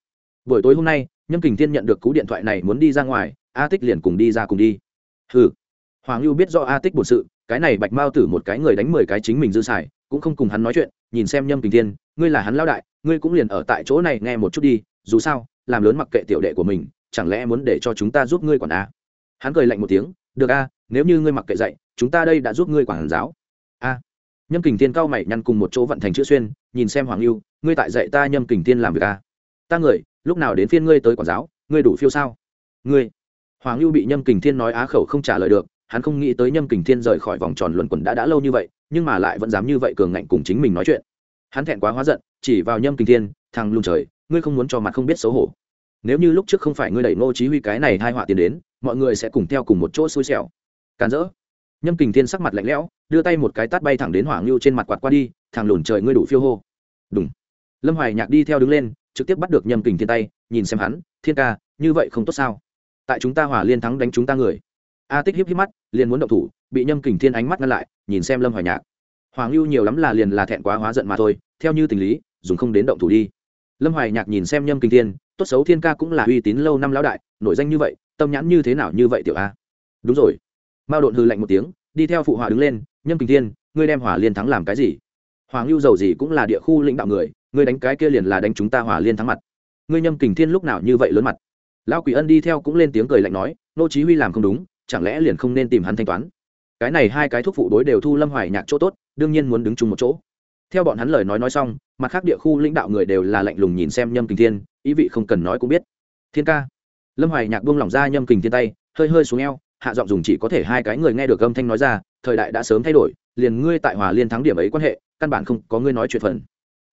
Buổi tối hôm nay, nhâm kình thiên nhận được cú điện thoại này muốn đi ra ngoài, a tích liền cùng đi ra cùng đi. Hừ. Hoàng lưu biết do a tích buồn sự, cái này bạch mao tử một cái người đánh mười cái chính mình dư xài, cũng không cùng hắn nói chuyện, nhìn xem nhâm kình thiên, ngươi là hắn lão đại, ngươi cũng liền ở tại chỗ này nghe một chút đi, dù sao, làm lớn mặc kệ tiểu đệ của mình, chẳng lẽ muốn để cho chúng ta giúp ngươi quản a? Hắn cười lạnh một tiếng được a, nếu như ngươi mặc kệ dạy, chúng ta đây đã giúp ngươi quản giáo. A. Nhâm kình thiên cao mày nhăn cùng một chỗ vận thành chữ xuyên, nhìn xem hoàng lưu ngươi tại dạy ta nhâm kình thiên làm việc a ta người, lúc nào đến phiên ngươi tới quản giáo, ngươi đủ phiêu sao? Ngươi. Hoàng lưu bị nhâm kình thiên nói á khẩu không trả lời được, hắn không nghĩ tới nhâm kình thiên rời khỏi vòng tròn luẩn quẩn đã đã lâu như vậy, nhưng mà lại vẫn dám như vậy cường ngạnh cùng chính mình nói chuyện. Hắn thẹn quá hóa giận, chỉ vào nhâm kình thiên, thằng lùn trời, ngươi không muốn cho mặt không biết xấu hổ nếu như lúc trước không phải ngươi đẩy ngô chí huy cái này hai họa tiền đến, mọi người sẽ cùng theo cùng một chỗ xui xẻo. Càn rỡ. Nhâm kình thiên sắc mặt lạnh lẽo, đưa tay một cái tát bay thẳng đến hoàng lưu trên mặt quạt qua đi, thằng lùn trời, ngươi đủ phiêu hô. Đúng lâm hoài nhạc đi theo đứng lên, trực tiếp bắt được nhâm kình thiên tay, nhìn xem hắn, thiên ca, như vậy không tốt sao? Tại chúng ta hỏa liên thắng đánh chúng ta người. A tích híp híp mắt, liền muốn động thủ, bị nhâm kình thiên ánh mắt ngăn lại, nhìn xem lâm hoài nhạc. Hoàng lưu nhiều lắm là liền là thẹn quá hóa giận mà thôi, theo như tình lý, dùng không đến động thủ đi lâm hoài nhạc nhìn xem nhâm kình thiên, tốt xấu thiên ca cũng là uy tín lâu năm lão đại, nổi danh như vậy, tâm nhãn như thế nào như vậy tiểu a? Đúng rồi. Mao độn hư lạnh một tiếng, đi theo phụ hòa đứng lên, nhâm kình thiên, ngươi đem hỏa liên thắng làm cái gì? Hoàng lưu giàu gì cũng là địa khu lãnh đạo người, ngươi đánh cái kia liền là đánh chúng ta hỏa liên thắng mặt. Ngươi nhâm kình thiên lúc nào như vậy lớn mặt? Lão quỷ ân đi theo cũng lên tiếng cười lạnh nói, nô chí huy làm không đúng, chẳng lẽ liền không nên tìm hắn thanh toán? Cái này hai cái thuốc phụ đối đều thu lâm hoài nhạc chỗ tốt, đương nhiên muốn đứng chung một chỗ theo bọn hắn lời nói nói xong, mặt khác địa khu lãnh đạo người đều là lạnh lùng nhìn xem nhâm kình thiên, ý vị không cần nói cũng biết. Thiên ca. Lâm hoài nhạc buông lỏng ra nhâm kình thiên tay, hơi hơi xuống eo, hạ giọng dùng chỉ có thể hai cái người nghe được âm thanh nói ra, thời đại đã sớm thay đổi, liền ngươi tại hòa liên thắng điểm ấy quan hệ, căn bản không có ngươi nói chuyện phần.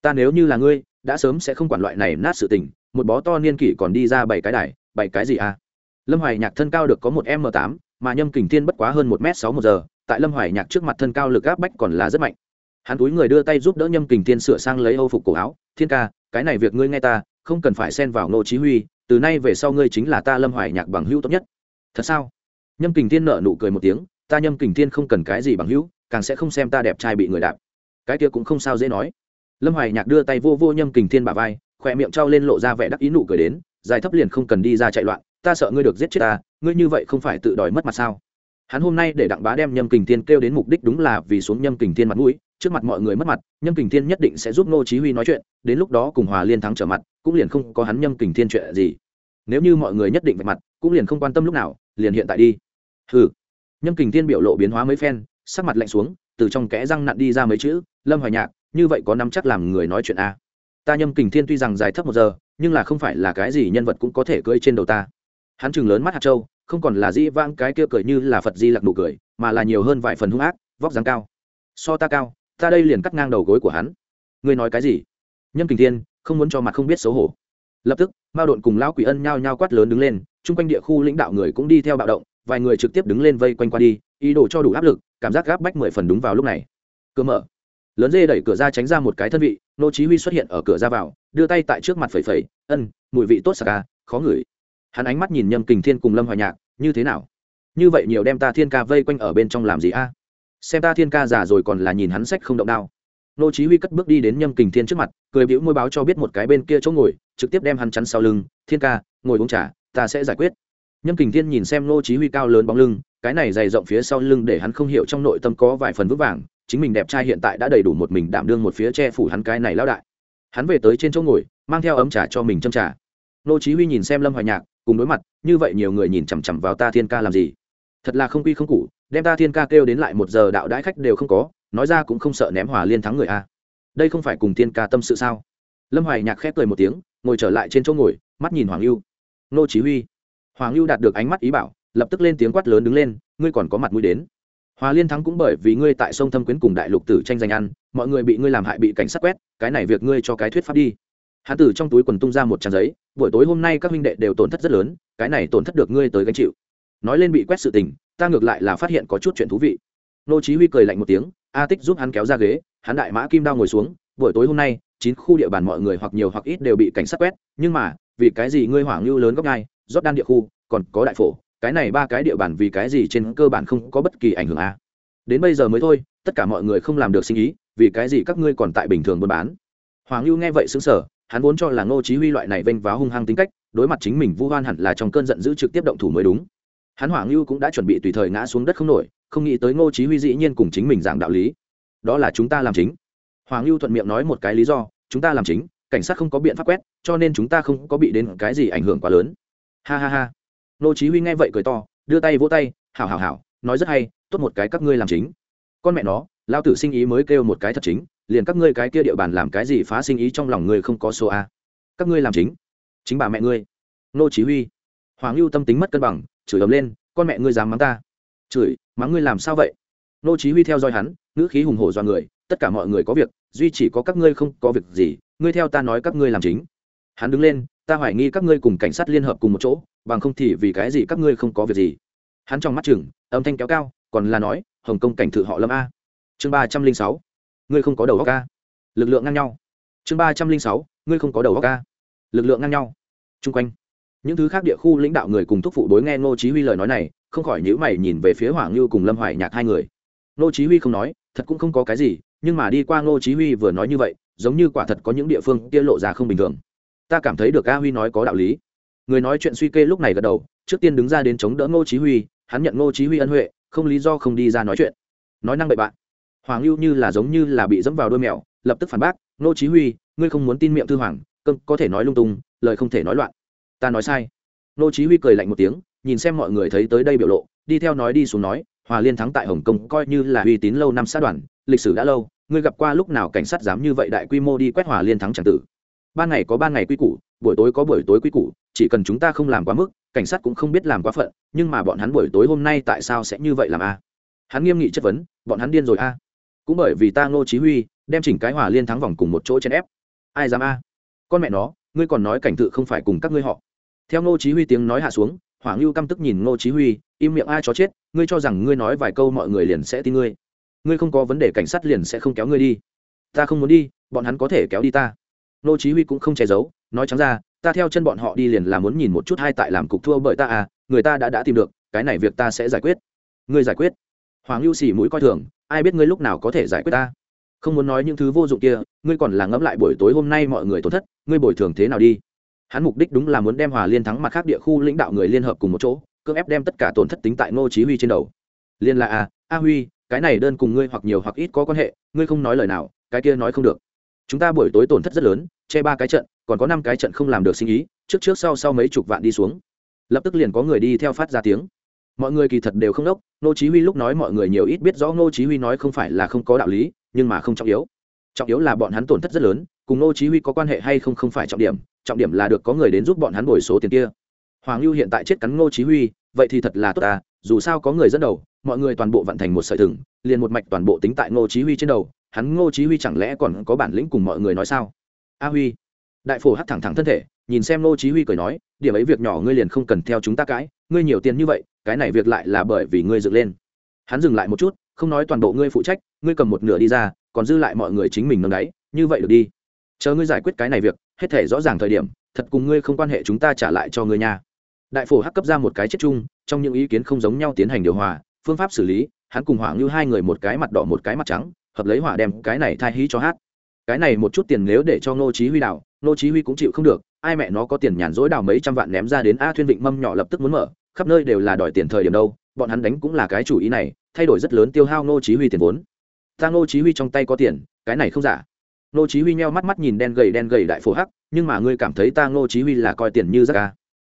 Ta nếu như là ngươi, đã sớm sẽ không quản loại này nát sự tình, một bó to niên kỷ còn đi ra bảy cái đài, bảy cái gì à? Lâm hoài nhạc thân cao được có một m tám, mà nhâm kình thiên bất quá hơn một m sáu một giờ, tại lâm hoài nhạc trước mặt thân cao lực áp bách còn là rất mạnh hắn túi người đưa tay giúp đỡ nhâm kình thiên sửa sang lấy âu phục cổ áo. Thiên ca, cái này việc ngươi nghe ta, không cần phải xen vào ngô chí huy, từ nay về sau ngươi chính là ta lâm hoài nhạc bằng hữu tốt nhất. Thật sao? Nhâm kình thiên nở nụ cười một tiếng. Ta nhâm kình thiên không cần cái gì bằng hữu, càng sẽ không xem ta đẹp trai bị người đạp. Cái kia cũng không sao dễ nói. Lâm hoài nhạc đưa tay vô vô nhâm kình thiên bả vai khoe miệng trao lên lộ ra vẻ đắc ý nụ cười đến. Dài thấp liền không cần đi ra chạy loạn, ta sợ ngươi được giết chết ta, ngươi như vậy không phải tự đòi mất mặt sao? Hắn hôm nay để đặng bá đem nhâm kình thiên kêu đến mục đích đúng là vì xuống nhâm kình thiên mặt mũi trước mặt mọi người mất mặt, nhâm kình thiên nhất định sẽ giúp ngô chí huy nói chuyện, đến lúc đó cùng hòa liên thắng trở mặt, cũng liền không có hắn nhâm kình thiên chuyện gì. Nếu như mọi người nhất định vạch mặt, cũng liền không quan tâm lúc nào, liền hiện tại đi. Hừ. Nhâm kình thiên biểu lộ biến hóa mấy phen, sắc mặt lạnh xuống, từ trong kẽ răng nặn đi ra mấy chữ, lâm hoài nhạc, như vậy có nắm chắc làm người nói chuyện a à. ta nhâm kình thiên tuy rằng dài thấp một giờ, nhưng là không phải là cái gì nhân vật cũng có thể cưỡi trên đầu ta. Hắn chừng lớn mắt hạt châu, không còn là dĩ vãng cái kia cười như là phật di lặc nụ cười, mà là nhiều hơn vài phần hung ác, vóc dáng cao. So ta cao ta đây liền cắt ngang đầu gối của hắn. Ngươi nói cái gì? Nhâm kình thiên, không muốn cho mặt không biết xấu hổ. Lập tức, mao độn cùng lão quỷ ân nhao nhao quát lớn đứng lên, chung quanh địa khu lãnh đạo người cũng đi theo bạo động, vài người trực tiếp đứng lên vây quanh qua đi, ý đồ cho đủ áp lực, cảm giác gáp bách mười phần đúng vào lúc này. Cửa mở. Lớn dê đẩy cửa ra tránh ra một cái thân vị, nô chí huy xuất hiện ở cửa ra vào, đưa tay tại trước mặt phẩy phẩy, ân, mùi vị tốt sạc ca à, khó ngửi. Hắn ánh mắt nhìn nhâm kình thiên cùng lâm hoài nhạc, như thế nào? Như vậy nhiều đem ta thiên ca vây quanh ở bên trong làm gì a? Xem ta thiên ca già rồi còn là nhìn hắn sách không động đao. Nô chí huy cất bước đi đến nhâm kình thiên trước mặt, cười bĩu môi báo cho biết một cái bên kia chỗ ngồi, trực tiếp đem hắn chắn sau lưng, thiên ca, ngồi uống trà, ta sẽ giải quyết. Nhâm kình thiên nhìn xem nô chí huy cao lớn bóng lưng, cái này dày rộng phía sau lưng để hắn không hiểu trong nội tâm có vài phần vững vàng, chính mình đẹp trai hiện tại đã đầy đủ một mình đảm đương một phía che phủ hắn cái này lão đại. Hắn về tới trên chỗ ngồi, mang theo ấm trà cho mình châm trà. Nô chí huy nhìn xem lâm hoài nhạc, cùng đối mặt, như vậy nhiều người nhìn chằm chằm vào ta thiên ca làm gì? Thật là không quy không củ đem ta thiên ca kêu đến lại một giờ đạo đãi khách đều không có, nói ra cũng không sợ ném hòa liên thắng người a. Đây không phải cùng thiên ca tâm sự sao? Lâm hoài nhạc khép cười một tiếng, ngồi trở lại trên chỗ ngồi, mắt nhìn hoàng lưu nô chí huy. Hoàng lưu đạt được ánh mắt ý bảo, lập tức lên tiếng quát lớn đứng lên, ngươi còn có mặt mũi đến. Hòa liên thắng cũng bởi vì ngươi tại sông thâm quyến cùng đại lục tử tranh giành ăn, mọi người bị ngươi làm hại bị cảnh sát quét, cái này việc ngươi cho cái thuyết pháp đi. Hạ tử trong túi quần tung ra một trang giấy, buổi tối hôm nay các huynh đệ đều tổn thất rất lớn, cái này tổn thất được ngươi tới gánh chịu. Nói lên bị quét sự tình ta ngược lại là phát hiện có chút chuyện thú vị. Nô chí huy cười lạnh một tiếng, a tích giúp hắn kéo ra ghế, hắn đại mã kim đao ngồi xuống, buổi tối hôm nay, chín khu địa bàn mọi người hoặc nhiều hoặc ít đều bị cảnh sát quét, nhưng mà, vì cái gì ngươi hoảng lưu lớn góc ngay rót đan địa khu, còn có đại phổ, cái này ba cái địa bàn vì cái gì trên cơ bản không có bất kỳ ảnh hưởng a? Đến bây giờ mới thôi, tất cả mọi người không làm được sinh ý, vì cái gì các ngươi còn tại bình thường buôn bán? Hoàng lưu nghe vậy sững sờ, hắn vốn cho là ngô chí huy loại này vênh váo hung hăng tính cách, đối mặt chính mình vu hoan hẳn là trong cơn giận dữ trực tiếp động thủ mới đúng hắn hoàng lưu cũng đã chuẩn bị tùy thời ngã xuống đất không nổi, không nghĩ tới ngô chí huy dĩ nhiên cùng chính mình giảng đạo lý. Đó là chúng ta làm chính. Hoàng lưu thuận miệng nói một cái lý do, chúng ta làm chính, cảnh sát không có biện pháp quét, cho nên chúng ta không có bị đến cái gì ảnh hưởng quá lớn. Ha ha ha. Ngô chí huy nghe vậy cười to, đưa tay vỗ tay, hảo hảo hảo, nói rất hay, tốt một cái các ngươi làm chính. Con mẹ nó, lao tử sinh ý mới kêu một cái thật chính, liền các ngươi cái kia địa bàn làm cái gì phá sinh ý trong lòng ngươi không có số a. Các ngươi làm chính chính bà mẹ ngươi. Nô chí huy. Hoàng lưu tâm tính mất cân bằng chửi ầm lên, con mẹ ngươi dám mắng ta. Chửi? Mắng ngươi làm sao vậy? Nô chí huy theo dõi hắn, ngữ khí hùng hổ do người, tất cả mọi người có việc, duy chỉ có các ngươi không có việc gì, ngươi theo ta nói các ngươi làm chính. Hắn đứng lên, ta hoài nghi các ngươi cùng cảnh sát liên hợp cùng một chỗ, bằng không thì vì cái gì các ngươi không có việc gì? Hắn trong mắt chừng, âm thanh kéo cao, còn là nói, hồng công cảnh thử họ lâm a. Chương ba trăm linh sáu, ngươi không có đầu óc a. Lực lượng ngang nhau. Chương ba trăm linh sáu, ngươi không có đầu óc a. Lực lượng ngang nhau. Chung quanh những thứ khác địa khu lãnh đạo người cùng thúc phụ đối nghe ngô chí huy lời nói này, không khỏi nhíu mày nhìn về phía hoàng lưu cùng lâm hoài nhạc hai người. Ngô chí huy không nói, thật cũng không có cái gì, nhưng mà đi qua ngô chí huy vừa nói như vậy, giống như quả thật có những địa phương kia lộ ra không bình thường. Ta cảm thấy được a huy nói có đạo lý. Người nói chuyện suy kê lúc này gật đầu, trước tiên đứng ra đến chống đỡ ngô chí huy, hắn nhận ngô chí huy ân huệ, không lý do không đi ra nói chuyện. Nói năng bậy bạn. Hoàng lưu như là giống như là bị dẫm vào đôi mèo, lập tức phản bác, ngô chí huy, ngươi không muốn tin miệng thư hoàng, cơm, có thể nói lung tung, lời không thể nói loạn ta nói sai. Nô chí huy cười lạnh một tiếng, nhìn xem mọi người thấy tới đây biểu lộ, đi theo nói đi xuống nói, hòa liên thắng tại hồng kông coi như là uy tín lâu năm sát đoàn, lịch sử đã lâu, ngươi gặp qua lúc nào cảnh sát dám như vậy đại quy mô đi quét hòa liên thắng chẳng tử? Ban ngày có ban ngày quy củ, buổi tối có buổi tối quy củ, chỉ cần chúng ta không làm quá mức, cảnh sát cũng không biết làm quá phận, nhưng mà bọn hắn buổi tối hôm nay tại sao sẽ như vậy làm a? Hắn nghiêm nghị chất vấn, bọn hắn điên rồi a. Cũng bởi vì ta ngô chí huy, đem chỉnh cái hòa liên thắng vòng cùng một chỗ chen ép. Ai dám a? Con mẹ nó, ngươi còn nói cảnh tự không phải cùng các ngươi họ theo ngô chí huy tiếng nói hạ xuống hoàng lưu căm tức nhìn ngô chí huy, im miệng ai chó chết, ngươi cho rằng ngươi nói vài câu mọi người liền sẽ tin ngươi. Ngươi không có vấn đề cảnh sát liền sẽ không kéo ngươi đi. Ta không muốn đi, bọn hắn có thể kéo đi ta. Ngô chí huy cũng không che giấu, nói trắng ra, ta theo chân bọn họ đi liền là muốn nhìn một chút hai tại làm cục thua bởi ta à người ta đã đã tìm được, cái này việc ta sẽ giải quyết. Ngươi giải quyết. Hoàng lưu xỉ mũi coi thường, ai biết ngươi lúc nào có thể giải quyết ta? Không muốn nói những thứ vô dụng kia, ngươi còn là ngẫm lại buổi tối hôm nay mọi người tổn thất, ngươi bồi thường thế nào đi? Hắn mục đích đúng là muốn đem hòa liên thắng mặt khác địa khu lãnh đạo người liên hợp cùng một chỗ, cưỡng ép đem tất cả tổn thất tính tại ngô chí huy trên đầu. Liên là à a huy, cái này đơn cùng ngươi hoặc nhiều hoặc ít có quan hệ, ngươi không nói lời nào, cái kia nói không được. Chúng ta buổi tối tổn thất rất lớn, che ba cái trận, còn có năm cái trận không làm được sinh ý, trước trước sau sau mấy chục vạn đi xuống. Lập tức liền có người đi theo phát ra tiếng. Mọi người kỳ thật đều không đốc, ngô chí huy lúc nói mọi người nhiều ít biết rõ ngô chí huy nói không phải là không có đạo lý, nhưng mà không trọng yếu. Trọng yếu là bọn hắn tổn thất rất lớn, cùng ngô chí huy có quan hệ hay không không phải trọng điểm trọng điểm là được có người đến giúp bọn hắn bồi số tiền kia. Hoàng lưu hiện tại chết cắn ngô chí huy, vậy thì thật là tốt à dù sao có người dẫn đầu, mọi người toàn bộ vận thành một sợi thừng, liền một mạch toàn bộ tính tại ngô chí huy trên đầu, hắn ngô chí huy chẳng lẽ còn có bản lĩnh cùng mọi người nói sao? A huy, đại phổ hất thẳng thẳng thân thể, nhìn xem ngô chí huy cười nói, điểm ấy việc nhỏ ngươi liền không cần theo chúng ta cãi, ngươi nhiều tiền như vậy, cái này việc lại là bởi vì ngươi dựng lên. Hắn dừng lại một chút, không nói toàn bộ ngươi phụ trách, ngươi cầm một nửa đi ra, còn dư lại mọi người chính mình nâng đáy, như vậy được đi. Chờ ngươi giải quyết cái này việc hết thể rõ ràng thời điểm, thật cùng ngươi không quan hệ chúng ta trả lại cho ngươi nha. Đại phổ hắc cấp ra một cái chết chung, trong những ý kiến không giống nhau tiến hành điều hòa, phương pháp xử lý, hắn cùng hỏa như hai người một cái mặt đỏ một cái mặt trắng, hợp lấy hỏa đem cái này thay hí cho hát. Cái này một chút tiền nếu để cho ngô chí huy đảo ngô chí huy cũng chịu không được, ai mẹ nó có tiền nhàn rỗi đào mấy trăm vạn ném ra đến a thuyên vịnh mâm nhỏ lập tức muốn mở, khắp nơi đều là đòi tiền thời điểm đâu, bọn hắn đánh cũng là cái chủ ý này, thay đổi rất lớn tiêu hao ngô chí huy tiền vốn. Ta ngô chí huy trong tay có tiền, cái này không giả ngô chí huy nheo mắt mắt nhìn đen gầy đen gầy đại phổ hắc, nhưng mà ngươi cảm thấy ta ngô chí huy là coi tiền như rác à?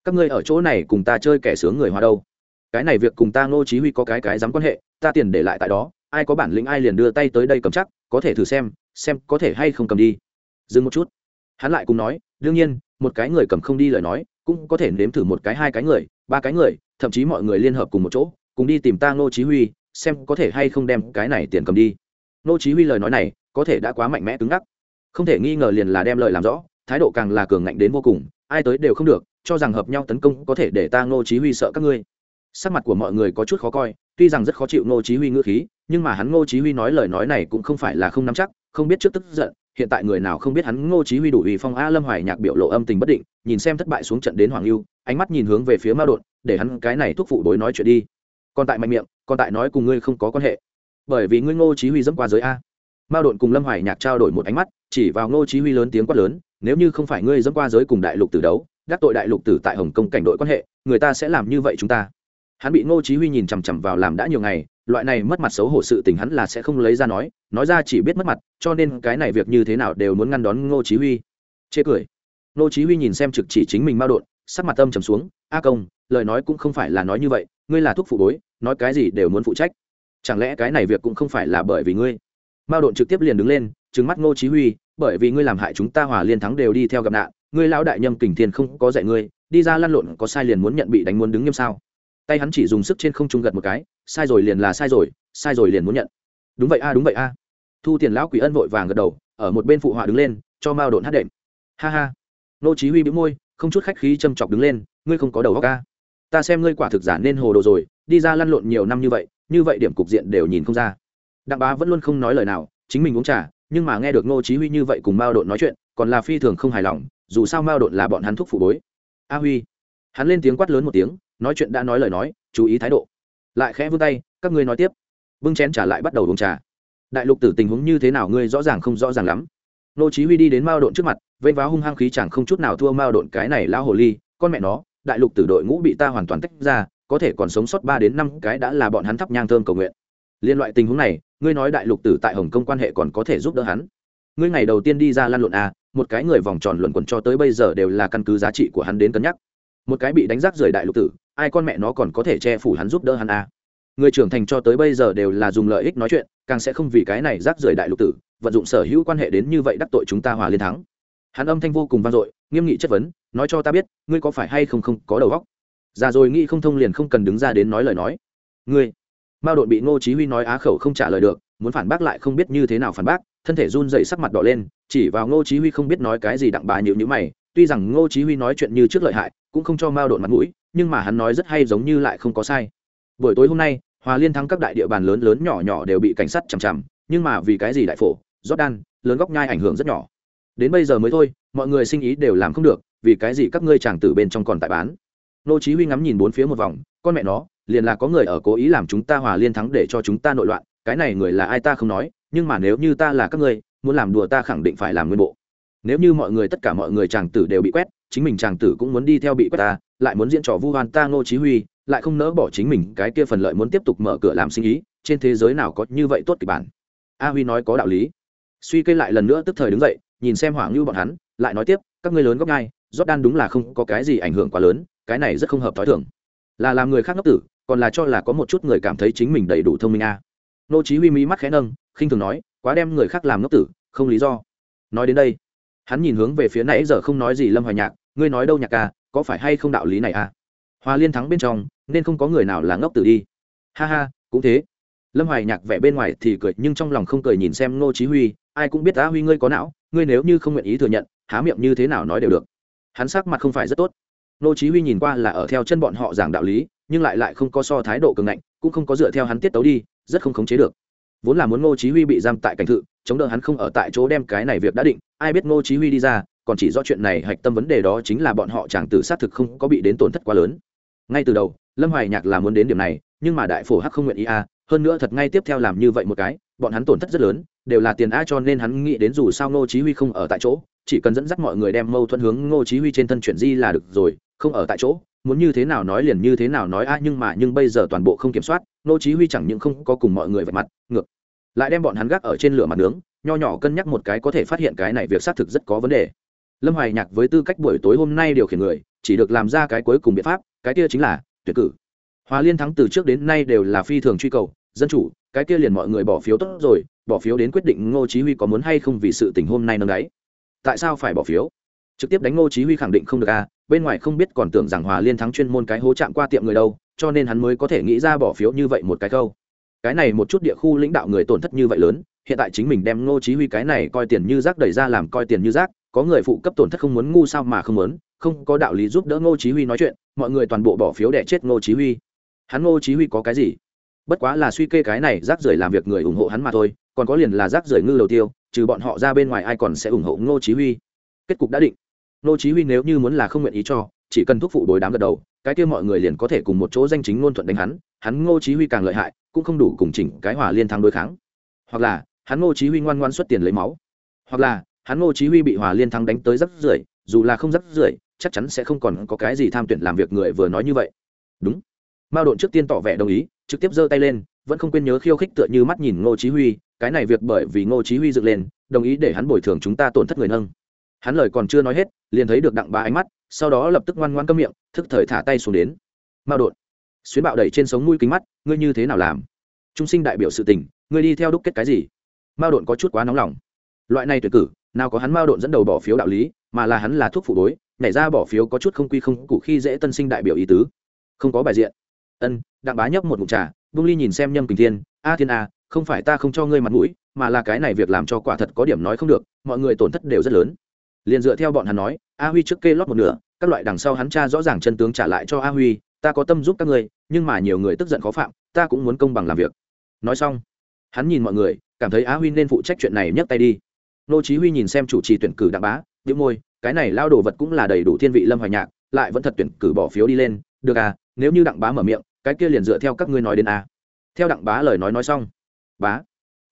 các ngươi ở chỗ này cùng ta chơi kẻ sướng người hoa đâu? Cái này việc cùng ta ngô chí huy có cái cái dám quan hệ, ta tiền để lại tại đó, ai có bản lĩnh ai liền đưa tay tới đây cầm chắc, có thể thử xem xem có thể hay không cầm đi. Dừng một chút. Hắn lại cùng nói, đương nhiên, một cái người cầm không đi lời nói, cũng có thể nếm thử một cái hai cái người, ba cái người, thậm chí mọi người liên hợp cùng một chỗ, cùng đi tìm ta ngô chí huy, xem có thể hay không đem cái này tiền cầm đi. Ngô chí huy lời nói này có thể đã quá mạnh mẽ cứng ngắc. Không thể nghi ngờ liền là đem lời làm rõ, thái độ càng là cường ngạnh đến vô cùng, ai tới đều không được, cho rằng hợp nhau tấn công có thể để ta ngô chí huy sợ các ngươi. Sắc mặt của mọi người có chút khó coi, tuy rằng rất khó chịu ngô chí huy ngữ khí, nhưng mà hắn ngô chí huy nói lời nói này cũng không phải là không nắm chắc, không biết trước tức giận, hiện tại người nào không biết hắn ngô chí huy đủ uy phong a lâm hoài nhạc biểu lộ âm tình bất định, nhìn xem thất bại xuống trận đến hoàng lưu ánh mắt nhìn hướng về phía Ma đột, để hắn cái này thúc phụ đối nói chuyện đi. Còn tại mạnh miệng, còn tại nói cùng ngươi không có quan hệ. Bởi vì ngươi ngô chí huy dẫm qua giới a mao độn cùng lâm hoài nhạc trao đổi một ánh mắt, chỉ vào ngô chí huy lớn tiếng quát lớn, nếu như không phải ngươi dẫm qua giới cùng đại lục tử đấu, đắc tội đại lục tử tại hồng kông cảnh đội quan hệ, người ta sẽ làm như vậy chúng ta. Hắn bị ngô chí huy nhìn chằm chằm vào làm đã nhiều ngày, loại này mất mặt xấu hổ sự tình hắn là sẽ không lấy ra nói nói ra chỉ biết mất mặt, cho nên cái này việc như thế nào đều muốn ngăn đón ngô chí huy. Chê cười. Ngô chí huy nhìn xem trực chỉ chính mình mao độn, sắc mặt âm trầm xuống, a công, lời nói cũng không phải là nói như vậy, ngươi là thuốc phụ bối, nói cái gì đều muốn phụ trách. Chẳng lẽ cái này việc cũng không phải là bởi vì ngươi? Mao đột trực tiếp liền đứng lên, trừng mắt ngô chí huy, bởi vì ngươi làm hại chúng ta hòa liên thắng đều đi theo gặp nạn, ngươi lão đại nhâm kình thiên không có dạy ngươi, đi ra lăn lộn có sai liền muốn nhận bị đánh muốn đứng nghiêm sao? Tay hắn chỉ dùng sức trên không trung gật một cái, sai rồi liền là sai rồi sai rồi liền muốn nhận. Đúng vậy a, đúng vậy a. Thu tiền lão quỷ ân vội vàng gật đầu, ở một bên phụ họa đứng lên, cho mao độn hát đệm. Ha ha. Nô chí huy bĩu môi, không chút khách khí châm chọc đứng lên, ngươi không có đầu óc a. Ta xem ngươi quả thực giả nên hồ đồ rồi, đi ra lăn lộn nhiều năm như vậy như vậy điểm cục diện đều nhìn không ra đặng bá vẫn luôn không nói lời nào, chính mình uống trà, nhưng mà nghe được nô chí huy như vậy cùng mao độn nói chuyện, còn là phi thường không hài lòng, dù sao mao độn là bọn hắn thúc phụ bối. A huy, hắn lên tiếng quát lớn một tiếng, nói chuyện đã nói lời nói, chú ý thái độ. Lại khẽ vươn tay, các ngươi nói tiếp. Bưng chén trả lại bắt đầu uống trà. Đại lục tử tình huống như thế nào ngươi rõ ràng không rõ ràng lắm. Nô chí huy đi đến mao độn trước mặt vây váo hung hăng khí chẳng không chút nào thua mao độn cái này lao hồ ly, con mẹ nó, đại lục tử đội ngũ bị ta hoàn toàn tách ra, có thể còn sống sót ba đến năm cái đã là bọn hắn thắp nhang thơm cầu nguyện liên loại tình huống này, ngươi nói đại lục tử tại hồng kông quan hệ còn có thể giúp đỡ hắn? Ngươi ngày đầu tiên đi ra lan luận à một cái người vòng tròn luận quần cho tới bây giờ đều là căn cứ giá trị của hắn đến cân nhắc. Một cái bị đánh rác rời đại lục tử, ai con mẹ nó còn có thể che phủ hắn giúp đỡ hắn à. người trưởng thành cho tới bây giờ đều là dùng lợi ích nói chuyện, càng sẽ không vì cái này rác rời đại lục tử, vận dụng sở hữu quan hệ đến như vậy đắc tội chúng ta hòa liên thắng. Hắn âm thanh vô cùng vang dội, nghiêm nghị chất vấn, nói cho ta biết, ngươi có phải hay không không có đầu óc? Già rồi nghĩ không thông liền không cần đứng ra đến nói lời nói. Ngươi mao đội bị ngô chí huy nói á khẩu không trả lời được, muốn phản bác lại không biết như thế nào phản bác, thân thể run dậy sắc mặt đỏ lên, chỉ vào ngô chí huy không biết nói cái gì đặng bá nhịu nhữ mày, tuy rằng ngô chí huy nói chuyện như trước lợi hại, cũng không cho mao đội mặt mũi, nhưng mà hắn nói rất hay giống như lại không có sai. Buổi tối hôm nay, hòa liên thắng các đại địa bàn lớn lớn nhỏ nhỏ đều bị cảnh sát chằm chằm, nhưng mà vì cái gì đại phổ, jordan, lớn góc nhai ảnh hưởng rất nhỏ. Đến bây giờ mới thôi, mọi người sinh ý đều làm không được, vì cái gì các ngươi chàng tử bên trong còn tại bán? Nô chí huy ngắm nhìn bốn phía một vòng, con mẹ nó liền là có người ở cố ý làm chúng ta hòa liên thắng để cho chúng ta nội loạn, cái này người là ai ta không nói, nhưng mà nếu như ta là các ngươi, muốn làm đùa ta khẳng định phải làm nguyên bộ. Nếu như mọi người, tất cả mọi người chàng tử đều bị quét, chính mình chàng tử cũng muốn đi theo bị quét ta, lại muốn diễn trò vu hoan ta nô chí huy, lại không nỡ bỏ chính mình, cái kia phần lợi muốn tiếp tục mở cửa làm sinh ý, trên thế giới nào có như vậy tốt kịch bản? A huy nói có đạo lý. Suy cây lại lần nữa tức thời đứng dậy, nhìn xem hoàng lưu bọn hắn, lại nói tiếp, các ngươi lớn góc ngay đan đúng là không có cái gì ảnh hưởng quá lớn, cái này rất không hợp thói thường. Là làm người khác ngốc tử còn là cho là có một chút người cảm thấy chính mình đầy đủ thông minh a nô chí huy mỹ mắt khẽ nâng, khinh thường nói, quá đem người khác làm ngốc tử, không lý do. Nói đến đây, hắn nhìn hướng về phía nãy giờ không nói gì lâm hoài nhạc, ngươi nói đâu nhạc ca, có phải hay không đạo lý này a hoa liên thắng bên trong, nên không có người nào là ngốc tử đi. Ha ha, cũng thế. Lâm hoài nhạc vẻ bên ngoài thì cười, nhưng trong lòng không cười nhìn xem ngô chí huy, ai cũng biết á, huy ngươi có não, ngươi nếu như không nguyện ý thừa nhận, há miệng như thế nào nói đều được. Hắn sắc mặt không phải rất tốt. Ngô chí huy nhìn qua là ở theo chân bọn họ giảng đạo lý nhưng lại lại không có so thái độ cường ngạnh cũng không có dựa theo hắn tiết tấu đi rất không khống chế được. Vốn là muốn ngô chí huy bị giam tại cảnh thự chống đỡ hắn không ở tại chỗ đem cái này việc đã định ai biết ngô chí huy đi ra còn chỉ do chuyện này hạch tâm vấn đề đó chính là bọn họ chẳng tự sát thực không có bị đến tổn thất quá lớn. Ngay từ đầu lâm hoài nhạc là muốn đến điểm này nhưng mà đại phổ hắc không nguyện ý a à, hơn nữa thật ngay tiếp theo làm như vậy một cái bọn hắn tổn thất rất lớn đều là tiền a cho nên hắn nghĩ đến dù sao ngô chí huy không ở tại chỗ chỉ cần dẫn dắt mọi người đem mâu thuẫn hướng ngô chí huy trên thân chuyển di là được rồi không ở tại chỗ muốn như thế nào nói liền như thế nào nói, a, nhưng mà, nhưng bây giờ toàn bộ không kiểm soát ngô chí huy chẳng những không có cùng mọi người vạch mặt, ngược lại đem bọn hắn gác ở trên lửa mặt nướng, nho nhỏ cân nhắc một cái có thể phát hiện cái này việc xác thực rất có vấn đề. Lâm hoài nhạc với tư cách buổi tối hôm nay điều khiển người, chỉ được làm ra cái cuối cùng biện pháp, cái kia chính là tuyển cử. Hòa liên thắng từ trước đến nay đều là phi thường truy cầu, dân chủ, cái kia liền mọi người bỏ phiếu tốt rồi, bỏ phiếu đến quyết định ngô chí huy có muốn hay không vì sự tình hôm nay nâng đáy. Tại sao phải bỏ phiếu? Trực tiếp đánh ngô chí huy khẳng định không được a à, bên ngoài không biết còn tưởng rằng hòa liên thắng chuyên môn cái hố chạm qua tiệm người đâu cho nên hắn mới có thể nghĩ ra bỏ phiếu như vậy một cái câu. Cái này một chút địa khu lãnh đạo người tổn thất như vậy lớn hiện tại chính mình đem ngô chí huy cái này coi tiền như rác đẩy ra làm coi tiền như rác có người phụ cấp tổn thất không muốn ngu sao mà không muốn không có đạo lý giúp đỡ ngô chí huy nói chuyện mọi người toàn bộ bỏ phiếu để chết ngô chí huy. Hắn ngô chí huy có cái gì? Bất quá là suy kê cái này rác rưởi làm việc người ủng hộ hắn mà thôi còn có liền là rác rưởi ngư đầu tiêu trừ bọn họ ra bên ngoài ai còn sẽ ủng hộ ngô chí huy? Kết cục đã định ngô chí huy nếu như muốn là không nguyện ý cho, chỉ cần thúc phụ đối đám gật đầu, cái kia mọi người liền có thể cùng một chỗ danh chính ngôn thuận đánh hắn hắn ngô chí huy càng lợi hại, cũng không đủ cùng chỉnh cái hỏa liên thắng đối kháng. Hoặc là, hắn ngô chí huy ngoan ngoãn xuất tiền lấy máu. Hoặc là, hắn ngô chí huy bị hỏa liên thắng đánh tới rất rưởi, dù là không rất rưởi, chắc chắn sẽ không còn có cái gì tham tuyển làm việc người vừa nói như vậy. Đúng. Mao độn trước tiên tỏ vẻ đồng ý, trực tiếp giơ tay lên, vẫn không quên nhớ khiêu khích tựa như mắt nhìn ngô chí huy, cái này việc bởi vì ngô chí huy dựng lên, đồng ý để hắn bồi thường chúng ta tổn thất người nâng. Hắn lời còn chưa nói hết liền thấy được đặng bá ánh mắt sau đó lập tức ngoan ngoãn câm miệng thức thời thả tay xuống đến. Mao đột, xuyến bạo đẩy trên sống mũi kính mắt ngươi như thế nào làm? Trung sinh đại biểu sự tình ngươi đi theo đúc kết cái gì? Mao đột có chút quá nóng lòng. Loại này tuyệt cử nào có hắn mao đột dẫn đầu bỏ phiếu đạo lý mà là hắn là thuốc phụ đối nhảy ra bỏ phiếu có chút không quy không cụ khi dễ tân sinh đại biểu ý tứ. Không có bài diện. Ân đặng bá nhấp một mục trà bung ly nhìn xem nhâm kình thiên. A thiên a không phải ta không cho ngươi mặt mũi mà là cái này việc làm cho quả thật có điểm nói không được mọi người tổn thất đều rất lớn. Liền dựa theo bọn hắn nói a huy trước kê lót một nửa, các loại đằng sau hắn cha rõ ràng chân tướng trả lại cho a huy, ta có tâm giúp các ngươi, nhưng mà nhiều người tức giận khó phạm, ta cũng muốn công bằng làm việc. Nói xong, hắn nhìn mọi người, cảm thấy a huy nên phụ trách chuyện này nhấc tay đi. Nô chí huy nhìn xem chủ trì tuyển cử đặng bá nhíu môi, cái này lao đồ vật cũng là đầy đủ thiên vị lâm hoài nhạc, lại vẫn thật tuyển cử bỏ phiếu đi lên, được à? Nếu như đặng bá mở miệng, cái kia liền dựa theo các ngươi nói đến à. theo đặng bá lời nói nói xong, bá,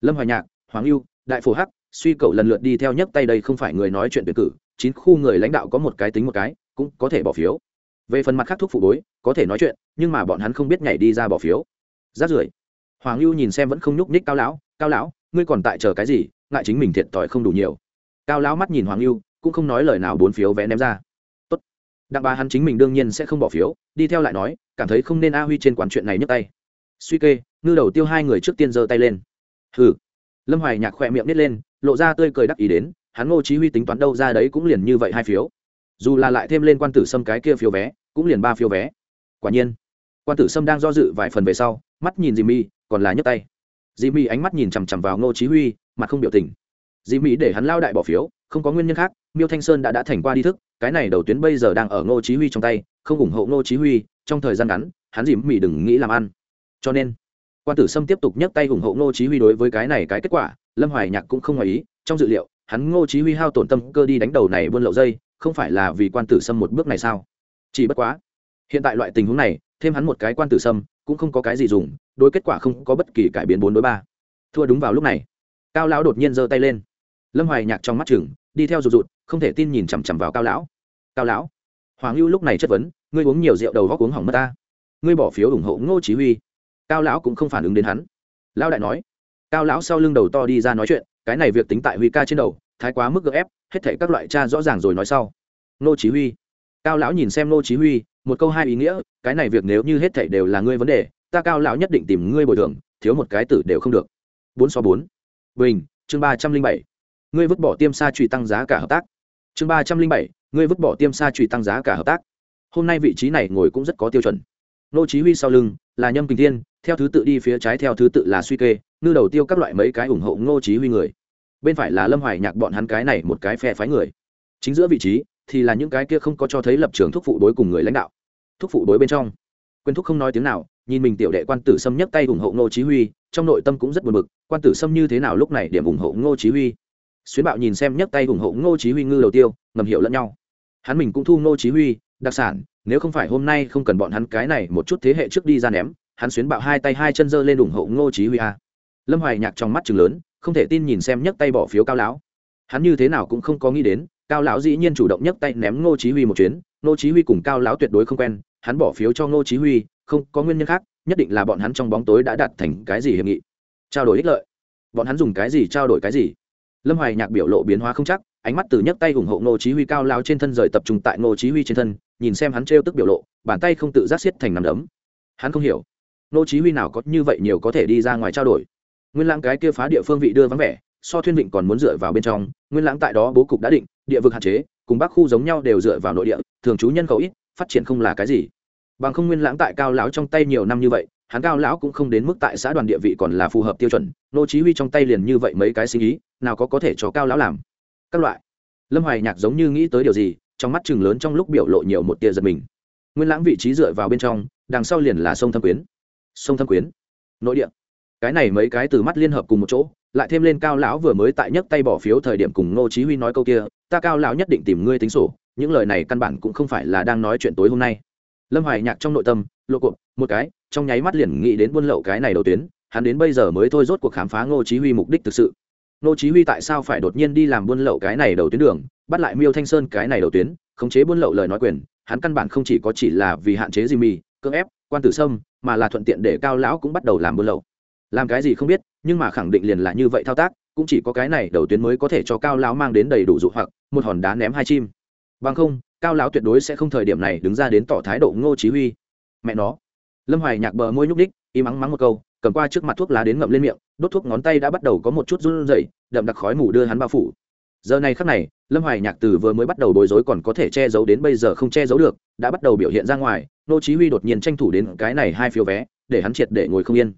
lâm hoài nhạc, hoàng ưu, đại phổ hắc, suy cầu lần lượt đi theo nhấc tay đây không phải người nói chuyện tuyển cử chín khu người lãnh đạo có một cái tính một cái, cũng có thể bỏ phiếu. Về phần mặt khác thuốc phụ bối, có thể nói chuyện, nhưng mà bọn hắn không biết nhảy đi ra bỏ phiếu. Rát rưởi, hoàng lưu nhìn xem vẫn không nhúc ních cao lão cao lão, ngươi còn tại chờ cái gì? Ngại chính mình thiệt thòi không đủ nhiều. Cao lão mắt nhìn hoàng lưu, cũng không nói lời nào bốn phiếu vẽ ném ra. Tốt. Đặng ba hắn chính mình đương nhiên sẽ không bỏ phiếu, đi theo lại nói, cảm thấy không nên a huy trên quán chuyện này nhấc tay. Suy kê, ngư đầu tiêu hai người trước tiên giơ tay lên. Hừ. Lâm hoài nhạc khỏe miệng nít lên, lộ ra tươi cười đắc ý đến hắn ngô chí huy tính toán đâu ra đấy cũng liền như vậy hai phiếu. Dù là lại thêm lên quan tử sâm cái kia phiếu vé, cũng liền ba phiếu vé. Quả nhiên, quan tử sâm đang do dự vài phần về sau, mắt nhìn dì mi còn là nhấc tay. Dì mi ánh mắt nhìn chằm chằm vào ngô chí huy, mặt không biểu tình. Dì Mi để hắn lao đại bỏ phiếu, không có nguyên nhân khác, miêu thanh sơn đã đã thành qua đi thức, cái này đầu tuyến bây giờ đang ở ngô chí huy trong tay, không ủng hộ ngô chí huy, trong thời gian ngắn, hắn dì Mi đừng nghĩ làm ăn. Cho nên, quan tử sâm tiếp tục nhấc tay ủng hộ ngô chí huy đối với cái này cái kết quả, lâm hoài nhạc cũng không ngoài ý, trong dự liệu hắn ngô chí huy hao tổn tâm cơ đi đánh đầu này buôn lậu dây, không phải là vì quan tử sâm một bước này sao? Chỉ bất quá, hiện tại loại tình huống này, thêm hắn một cái quan tử sâm, cũng không có cái gì dùng, đối kết quả không có bất kỳ cải biến bốn đối ba. Thua đúng vào lúc này, cao lão đột nhiên giơ tay lên. Lâm hoài nhạc trong mắt chừng, đi theo rụt rụt, không thể tin nhìn chằm chằm vào cao lão. Cao lão, hoàng lưu lúc này chất vấn, ngươi uống nhiều rượu đầu góc uống hỏng mất ta. Ngươi bỏ phiếu ủng hộ ngô chí huy. Cao lão cũng không phản ứng đến hắn. Lão đại nói, cao lão sau lưng đầu to đi ra nói chuyện cái này việc tính tại huy ca trên đầu, thái quá mức gợ ép, hết thảy các loại cha rõ ràng rồi nói sau. Nô chí huy. Cao lão nhìn xem nô chí huy, một câu hai ý nghĩa, cái này việc nếu như hết thảy đều là ngươi vấn đề, ta cao lão nhất định tìm ngươi bồi thường, thiếu một cái tử đều không được. Bốn so bốn. Bình, chương ba trăm linh bảy. Ngươi vứt bỏ tiêm sa trụy tăng giá cả hợp tác. Chương ba trăm linh bảy, ngươi vứt bỏ tiêm sa trụy tăng giá cả hợp tác. Hôm nay vị trí này ngồi cũng rất có tiêu chuẩn nô chí huy sau lưng, là nhâm kình thiên, theo thứ tự đi phía trái theo thứ tự là suy kê, ngư đầu tiêu các loại mấy cái ủng hộ ngô chí huy người. Bên phải là lâm hoài nhạc bọn hắn cái này một cái phe phái người. Chính giữa vị trí thì là những cái kia không có cho thấy lập trường thúc phụ đối cùng người lãnh đạo. Thúc phụ đối bên trong. Quyền thúc không nói tiếng nào, nhìn mình tiểu đệ quan tử sâm nhấc tay ủng hộ ngô chí huy, trong nội tâm cũng rất buồn bực, quan tử sâm như thế nào lúc này điểm ủng hộ ngô chí huy? Xuyến bạo nhìn xem nhấc tay ủng hộ ngô chí huy ngư đầu tiêu, ngầm hiểu lẫn nhau. Hắn mình cũng thu ngô chí huy đặc sản, nếu không phải hôm nay không cần bọn hắn cái này một chút thế hệ trước đi ra ném, hắn xuyến bạo hai tay hai chân dơ lên ủng hộ ngô chí huy a. Lâm hoài nhạc trong mắt trừng lớn, không thể tin nhìn xem nhấc tay bỏ phiếu cao lão. Hắn như thế nào cũng không có nghĩ đến, cao lão dĩ nhiên chủ động nhấc tay ném ngô chí huy một chuyến, ngô chí huy cùng cao lão tuyệt đối không quen, hắn bỏ phiếu cho ngô chí huy, không, có nguyên nhân khác, nhất định là bọn hắn trong bóng tối đã đạt thành cái gì hiệp nghị. Trao đổi ích lợi. Bọn hắn dùng cái gì, trao đổi cái gì? Lâm hoài nhạc biểu lộ biến hóa không chắc ánh mắt từ nhấc tay ủng hộ ngô chí huy cao lao trên thân rời tập trung tại ngô chí huy trên thân, nhìn xem hắn treo tức biểu lộ, bàn tay không tự giác siết thành nắm đấm. Hắn không hiểu, ngô chí huy nào có như vậy nhiều có thể đi ra ngoài trao đổi. Nguyên lãng cái kia phá địa phương vị đưa vắng vẻ, so thuyên vịnh còn muốn dựa vào bên trong. Nguyên lãng tại đó bố cục đã định, địa vực hạn chế, cùng bắc khu giống nhau đều dựa vào nội địa, thường trú nhân khẩu ít, phát triển không là cái gì. Bằng không nguyên lãng tại cao lão trong tay nhiều năm như vậy, hắn cao lão cũng không đến mức tại xã đoàn địa vị còn là phù hợp tiêu chuẩn. Nô chí huy trong tay liền như vậy mấy cái suy nghĩ, nào có có thể cho cao lão làm? Các loại. Lâm hoài nhạc giống như nghĩ tới điều gì, trong mắt chừng lớn trong lúc biểu lộ nhiều một tia giật mình. Nguyên lãng vị trí dựa vào bên trong, đằng sau liền là sông thâm quyến. Sông thâm quyến? Nội địa. Cái này mấy cái từ mắt liên hợp cùng một chỗ, lại thêm lên cao lão vừa mới tại nhấc tay bỏ phiếu thời điểm cùng Ngô chí huy nói câu kia, ta cao lão nhất định tìm ngươi tính sổ, những lời này căn bản cũng không phải là đang nói chuyện tối hôm nay. Lâm hoài nhạc trong nội tâm, lộ cộp một cái, trong nháy mắt liền nghĩ đến buôn lậu cái này đầu tuyến, hắn đến bây giờ mới thôi rốt cuộc khám phá ngô chí huy mục đích thực sự. Nô chí huy tại sao phải đột nhiên đi làm buôn lậu cái này đầu tuyến đường bắt lại miêu thanh sơn cái này đầu tuyến khống chế buôn lậu lời nói quyền hắn căn bản không chỉ có chỉ là vì hạn chế Jimmy, cưỡng ép quan tử sâm mà là thuận tiện để cao lão cũng bắt đầu làm buôn lậu. Làm cái gì không biết nhưng mà khẳng định liền là như vậy thao tác cũng chỉ có cái này đầu tuyến mới có thể cho cao lão mang đến đầy đủ dụ hoặc một hòn đá ném hai chim. Bằng không cao lão tuyệt đối sẽ không thời điểm này đứng ra đến tỏ thái độ ngô chí huy. Mẹ nó. Lâm hoài nhạc bờ môi nhúc đích im mắng mắng một câu cầm qua trước mặt thuốc lá đến ngậm lên miệng, đốt thuốc ngón tay đã bắt đầu có một chút run rẩy, đậm đặc khói mù đưa hắn bao phủ. Giờ này khắc này, lâm hoài nhạc từ vừa mới bắt đầu bối rối còn có thể che giấu đến bây giờ không che giấu được, đã bắt đầu biểu hiện ra ngoài, nô chí huy đột nhiên tranh thủ đến cái này hai phiếu vé, để hắn triệt để ngồi không yên.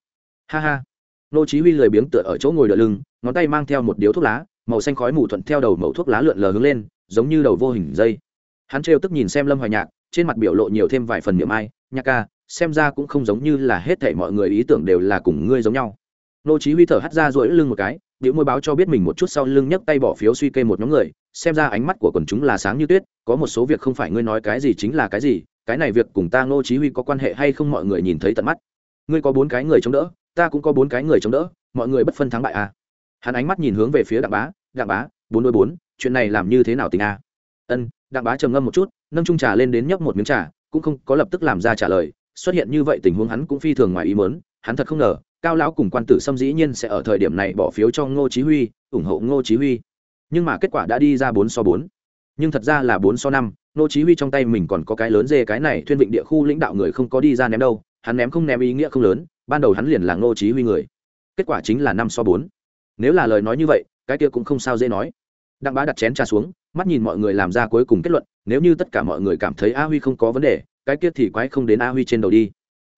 Ha ha. Nô chí huy lười biếng tựa ở chỗ ngồi đỡ lưng, ngón tay mang theo một điếu thuốc lá, màu xanh khói mù thuận theo đầu mẩu thuốc lá lượn lờ hướng lên, giống như đầu vô hình dây. Hắn trêu tức nhìn xem lâm hoài nhạc, trên mặt biểu lộ nhiều thêm vài phần niệm ai, nhạc ca xem ra cũng không giống như là hết thảy mọi người ý tưởng đều là cùng ngươi giống nhau. Nô chí huy thở hắt ra duỗi lưng một cái, biểu môi báo cho biết mình một chút sau lưng nhấc tay bỏ phiếu suy kê một nhóm người, xem ra ánh mắt của quần chúng là sáng như tuyết, có một số việc không phải ngươi nói cái gì chính là cái gì, cái này việc cùng ta nô chí huy có quan hệ hay không mọi người nhìn thấy tận mắt. Ngươi có bốn cái người chống đỡ, ta cũng có bốn cái người chống đỡ, mọi người bất phân thắng bại à? Hắn ánh mắt nhìn hướng về phía đặng bá đặng bá, bốn đôi bốn, chuyện này làm như thế nào tình a? À? ân. Đặng bá trầm ngâm một chút, nâng chung trà lên đến nhấp một miếng trà, cũng không có lập tức làm ra trả lời xuất hiện như vậy tình huống hắn cũng phi thường ngoài ý mớn hắn thật không ngờ, cao lão cùng quan tử sâm dĩ nhiên sẽ ở thời điểm này bỏ phiếu cho ngô chí huy, ủng hộ ngô chí huy. Nhưng mà kết quả đã đi ra bốn so bốn. Nhưng thật ra là bốn so năm, ngô chí huy trong tay mình còn có cái lớn dê cái này thuyên vịnh địa khu lãnh đạo người không có đi ra ném đâu, hắn ném không ném ý nghĩa không lớn, ban đầu hắn liền là ngô chí huy người. Kết quả chính là năm so bốn. Nếu là lời nói như vậy, cái kia cũng không sao dễ nói. Đặng bá đặt chén trà xuống, mắt nhìn mọi người làm ra cuối cùng kết luận, nếu như tất cả mọi người cảm thấy a huy không có vấn đề cái kia thì quái không đến a huy trên đầu đi.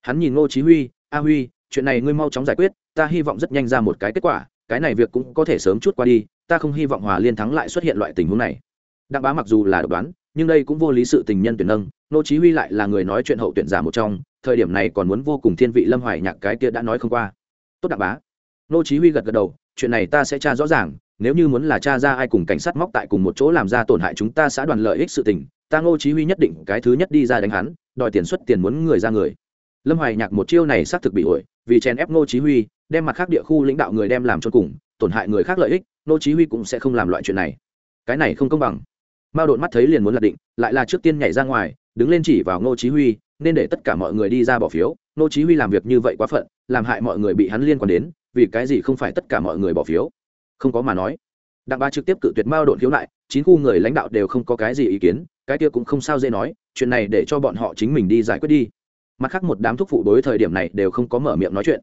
Hắn nhìn ngô chí huy, a huy, chuyện này ngươi mau chóng giải quyết, ta hy vọng rất nhanh ra một cái kết quả, cái này việc cũng có thể sớm chút qua đi, ta không hy vọng hòa liên thắng lại xuất hiện loại tình huống này. Đặng bá mặc dù là độc đoán, nhưng đây cũng vô lý sự tình nhân tuyển nâng, ngô chí huy lại là người nói chuyện hậu tuyển giả một trong, thời điểm này còn muốn vô cùng thiên vị lâm hoài nhạc cái kia đã nói không qua. Tốt đặng bá. Ngô chí huy gật gật đầu chuyện này ta sẽ tra rõ ràng, nếu như muốn là tra ra ai cùng cảnh sát móc tại cùng một chỗ làm ra tổn hại chúng ta xã đoàn lợi ích sự tình, ta ngô chí huy nhất định cái thứ nhất đi ra đánh hắn, đòi tiền xuất tiền muốn người ra người. Lâm hoài nhạc một chiêu này xác thực bị ổi, vì chèn ép ngô chí huy, đem mặt khác địa khu lãnh đạo người đem làm cho cùng, tổn hại người khác lợi ích, ngô chí huy cũng sẽ không làm loại chuyện này. Cái này không công bằng. Mao đột mắt thấy liền muốn lật định, lại là trước tiên nhảy ra ngoài, đứng lên chỉ vào ngô chí huy, nên để tất cả mọi người đi ra bỏ phiếu. Ngô chí huy làm việc như vậy quá phận, làm hại mọi người bị hắn liên quan đến vì cái gì không phải tất cả mọi người bỏ phiếu? Không có mà nói. Đặng ba trực tiếp cự tuyệt mao đột khiếu lại chín khu người lãnh đạo đều không có cái gì ý kiến, cái kia cũng không sao dễ nói, chuyện này để cho bọn họ chính mình đi giải quyết đi. Mặt khác một đám thúc phụ đối thời điểm này đều không có mở miệng nói chuyện.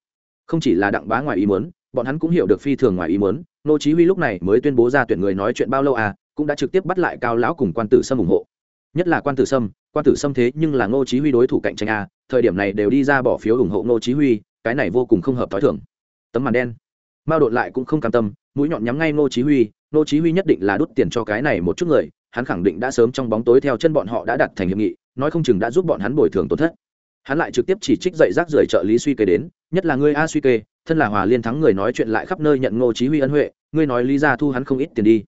Không chỉ là đặng bá ngoài ý muốn, bọn hắn cũng hiểu được phi thường ngoài ý muốn, nô chí huy lúc này mới tuyên bố ra tuyển người nói chuyện bao lâu à cũng đã trực tiếp bắt lại cao lão cùng quan tử sâm ủng hộ. Nhất là quan tử sâm, quan tử sâm thế nhưng là ngô chí huy đối thủ cạnh tranh à thời điểm này đều đi ra bỏ phiếu ủng hộ ngô chí huy, cái này vô cùng không hợp thói thường tấm màn đen. Mao đột lại cũng không cam tâm, mũi nhọn nhắm ngay Ngô chí huy, Ngô chí huy nhất định là đút tiền cho cái này một chút người, hắn khẳng định đã sớm trong bóng tối theo chân bọn họ đã đặt thành hiệp nghị, nói không chừng đã giúp bọn hắn bồi thường tổn thất. Hắn lại trực tiếp chỉ trích dậy rác rưởi trợ lý suy kê đến, nhất là ngươi a suy kê, thân là hòa liên thắng người nói chuyện lại khắp nơi nhận ngô chí huy ân huệ, ngươi nói lý ra thu hắn không ít tiền đi.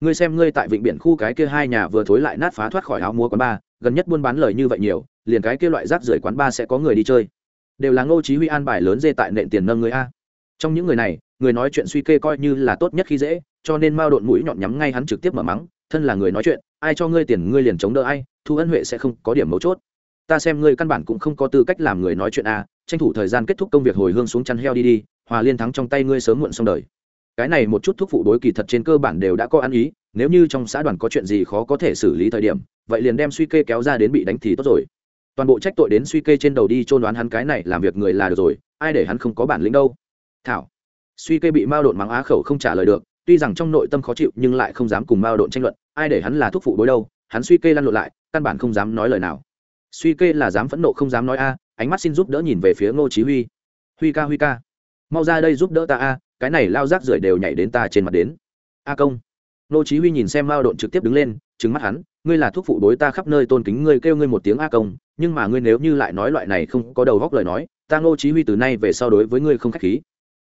Ngươi xem ngươi tại vịnh biển khu cái kia hai nhà vừa thối lại nát phá thoát khỏi áo múa quán ba, gần nhất buôn bán lời như vậy nhiều, liền cái kia loại rác rưởi quán ba sẽ có người đi chơi. Đều là ngô chí huy an bài lớn dê tại nện tiền nâng người a trong những người này người nói chuyện suy kê coi như là tốt nhất khi dễ cho nên mao độn mũi nhọn nhắm ngay hắn trực tiếp mở mắng thân là người nói chuyện ai cho ngươi tiền ngươi liền chống đỡ ai thu ân huệ sẽ không có điểm mấu chốt. Ta xem ngươi căn bản cũng không có tư cách làm người nói chuyện à, tranh thủ thời gian kết thúc công việc hồi hương xuống chăn heo đi đi hòa liên thắng trong tay ngươi sớm muộn xong đời. Cái này một chút thuốc phụ đối kỳ thật trên cơ bản đều đã có ăn ý nếu như trong xã đoàn có chuyện gì khó có thể xử lý thời điểm vậy liền đem suy kê kéo ra đến bị đánh thì tốt rồi. Toàn bộ trách tội đến suy kê trên đầu đi trôn đoán hắn cái này làm việc người là được rồi ai để hắn không có bản lĩnh đâu thảo. Suy kê bị mao độn mắng á khẩu không trả lời được, tuy rằng trong nội tâm khó chịu nhưng lại không dám cùng mao độn tranh luận, ai để hắn là thuốc phụ đối đâu, hắn suy kê lăn lộn lại, căn bản không dám nói lời nào. Suy kê là dám phẫn nộ không dám nói a, ánh mắt xin giúp đỡ nhìn về phía ngô chí huy. Huy ca huy ca. Mau ra đây giúp đỡ ta a, cái này lao rác rưởi đều nhảy đến ta trên mặt đến. A công. Ngô chí huy nhìn xem mao độn trực tiếp đứng lên, trừng mắt hắn, ngươi là thuốc phụ đối ta khắp nơi tôn kính ngươi kêu ngươi một tiếng a công, nhưng mà ngươi nếu như lại nói loại này không có đầu góc lời nói, ta ngô chí huy từ nay về sau đối với ngươi không khách khí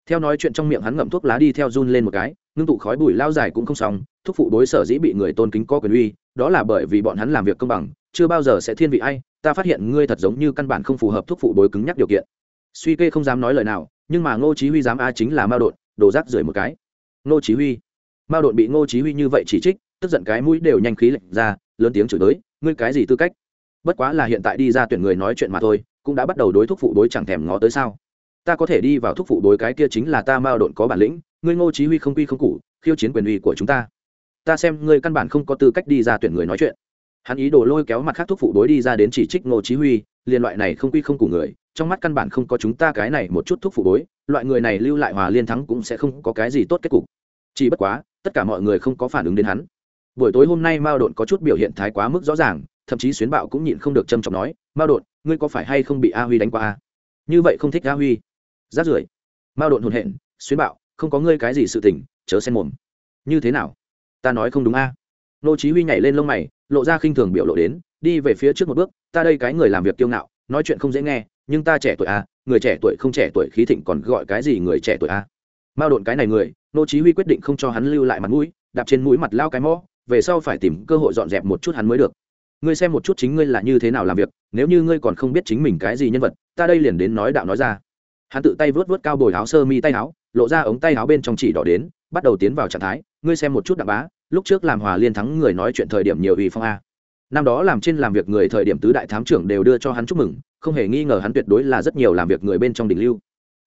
theo nói chuyện trong miệng hắn ngậm thuốc lá đi theo run lên một cái, ngưng tụ khói bụi lao dài cũng không xong thuốc phụ đối sở dĩ bị người tôn kính có quyền uy, đó là bởi vì bọn hắn làm việc công bằng, chưa bao giờ sẽ thiên vị ai, ta phát hiện ngươi thật giống như căn bản không phù hợp thuốc phụ đối cứng nhắc điều kiện. Suy kê không dám nói lời nào, nhưng mà ngô chí huy dám a chính là mao đột, đổ rác rưởi một cái. Ngô chí huy. Mao đột bị ngô chí huy như vậy chỉ trích, tức giận cái mũi đều nhanh khí lệnh ra, lớn tiếng chửi tới, ngươi cái gì tư cách? Bất quá là hiện tại đi ra tuyển người nói chuyện mà thôi, cũng đã bắt đầu đối thuốc phụ đối chẳng thèm ngó tới sao ta có thể đi vào thúc phụ đối cái kia chính là ta mao độn có bản lĩnh, ngươi ngô chí huy không quy không cụ khiêu chiến quyền uy của chúng ta. Ta xem ngươi căn bản không có tư cách đi ra tuyển người nói chuyện. Hắn ý đồ lôi kéo mặt khác thúc phụ đối đi ra đến chỉ trích ngô chí huy liên loại này không quy không cụ người, trong mắt căn bản không có chúng ta cái này một chút thúc phụ đối, loại người này lưu lại hòa liên thắng cũng sẽ không có cái gì tốt kết cục. Chỉ bất quá, tất cả mọi người không có phản ứng đến hắn. Buổi tối hôm nay mao độn có chút biểu hiện thái quá mức rõ ràng, thậm chí xuyến bạo cũng nhịn không được trầm trọng nói, mao độn, ngươi có phải hay không bị a huy đánh qua a? Như vậy không thích a huy rát rưởi. Mao đột hồn hện xuyến bạo, không có ngươi cái gì sự tình, chớ xen mồm. Như thế nào? Ta nói không đúng a. Nô chí huy nhảy lên lông mày, lộ ra khinh thường biểu lộ đến, đi về phía trước một bước, ta đây cái người làm việc kiêu ngạo, nói chuyện không dễ nghe, nhưng ta trẻ tuổi a, người trẻ tuổi không trẻ tuổi khí thịnh còn gọi cái gì người trẻ tuổi a? Mao đột cái này người, nô chí huy quyết định không cho hắn lưu lại mặt mũi, đạp trên mũi mặt lao cái mõ, về sau phải tìm cơ hội dọn dẹp một chút hắn mới được. Ngươi xem một chút chính ngươi là như thế nào làm việc, nếu như ngươi còn không biết chính mình cái gì nhân vật, ta đây liền đến nói đạo nói ra hắn tự tay vớt vớt cao bồi áo sơ mi tay áo, lộ ra ống tay áo bên trong chỉ đỏ đến, bắt đầu tiến vào trạng thái, ngươi xem một chút đặng bá, lúc trước làm hòa liên thắng người nói chuyện thời điểm nhiều ủy phong a. Năm đó làm trên làm việc người thời điểm tứ đại thám trưởng đều đưa cho hắn chúc mừng, không hề nghi ngờ hắn tuyệt đối là rất nhiều làm việc người bên trong đỉnh lưu.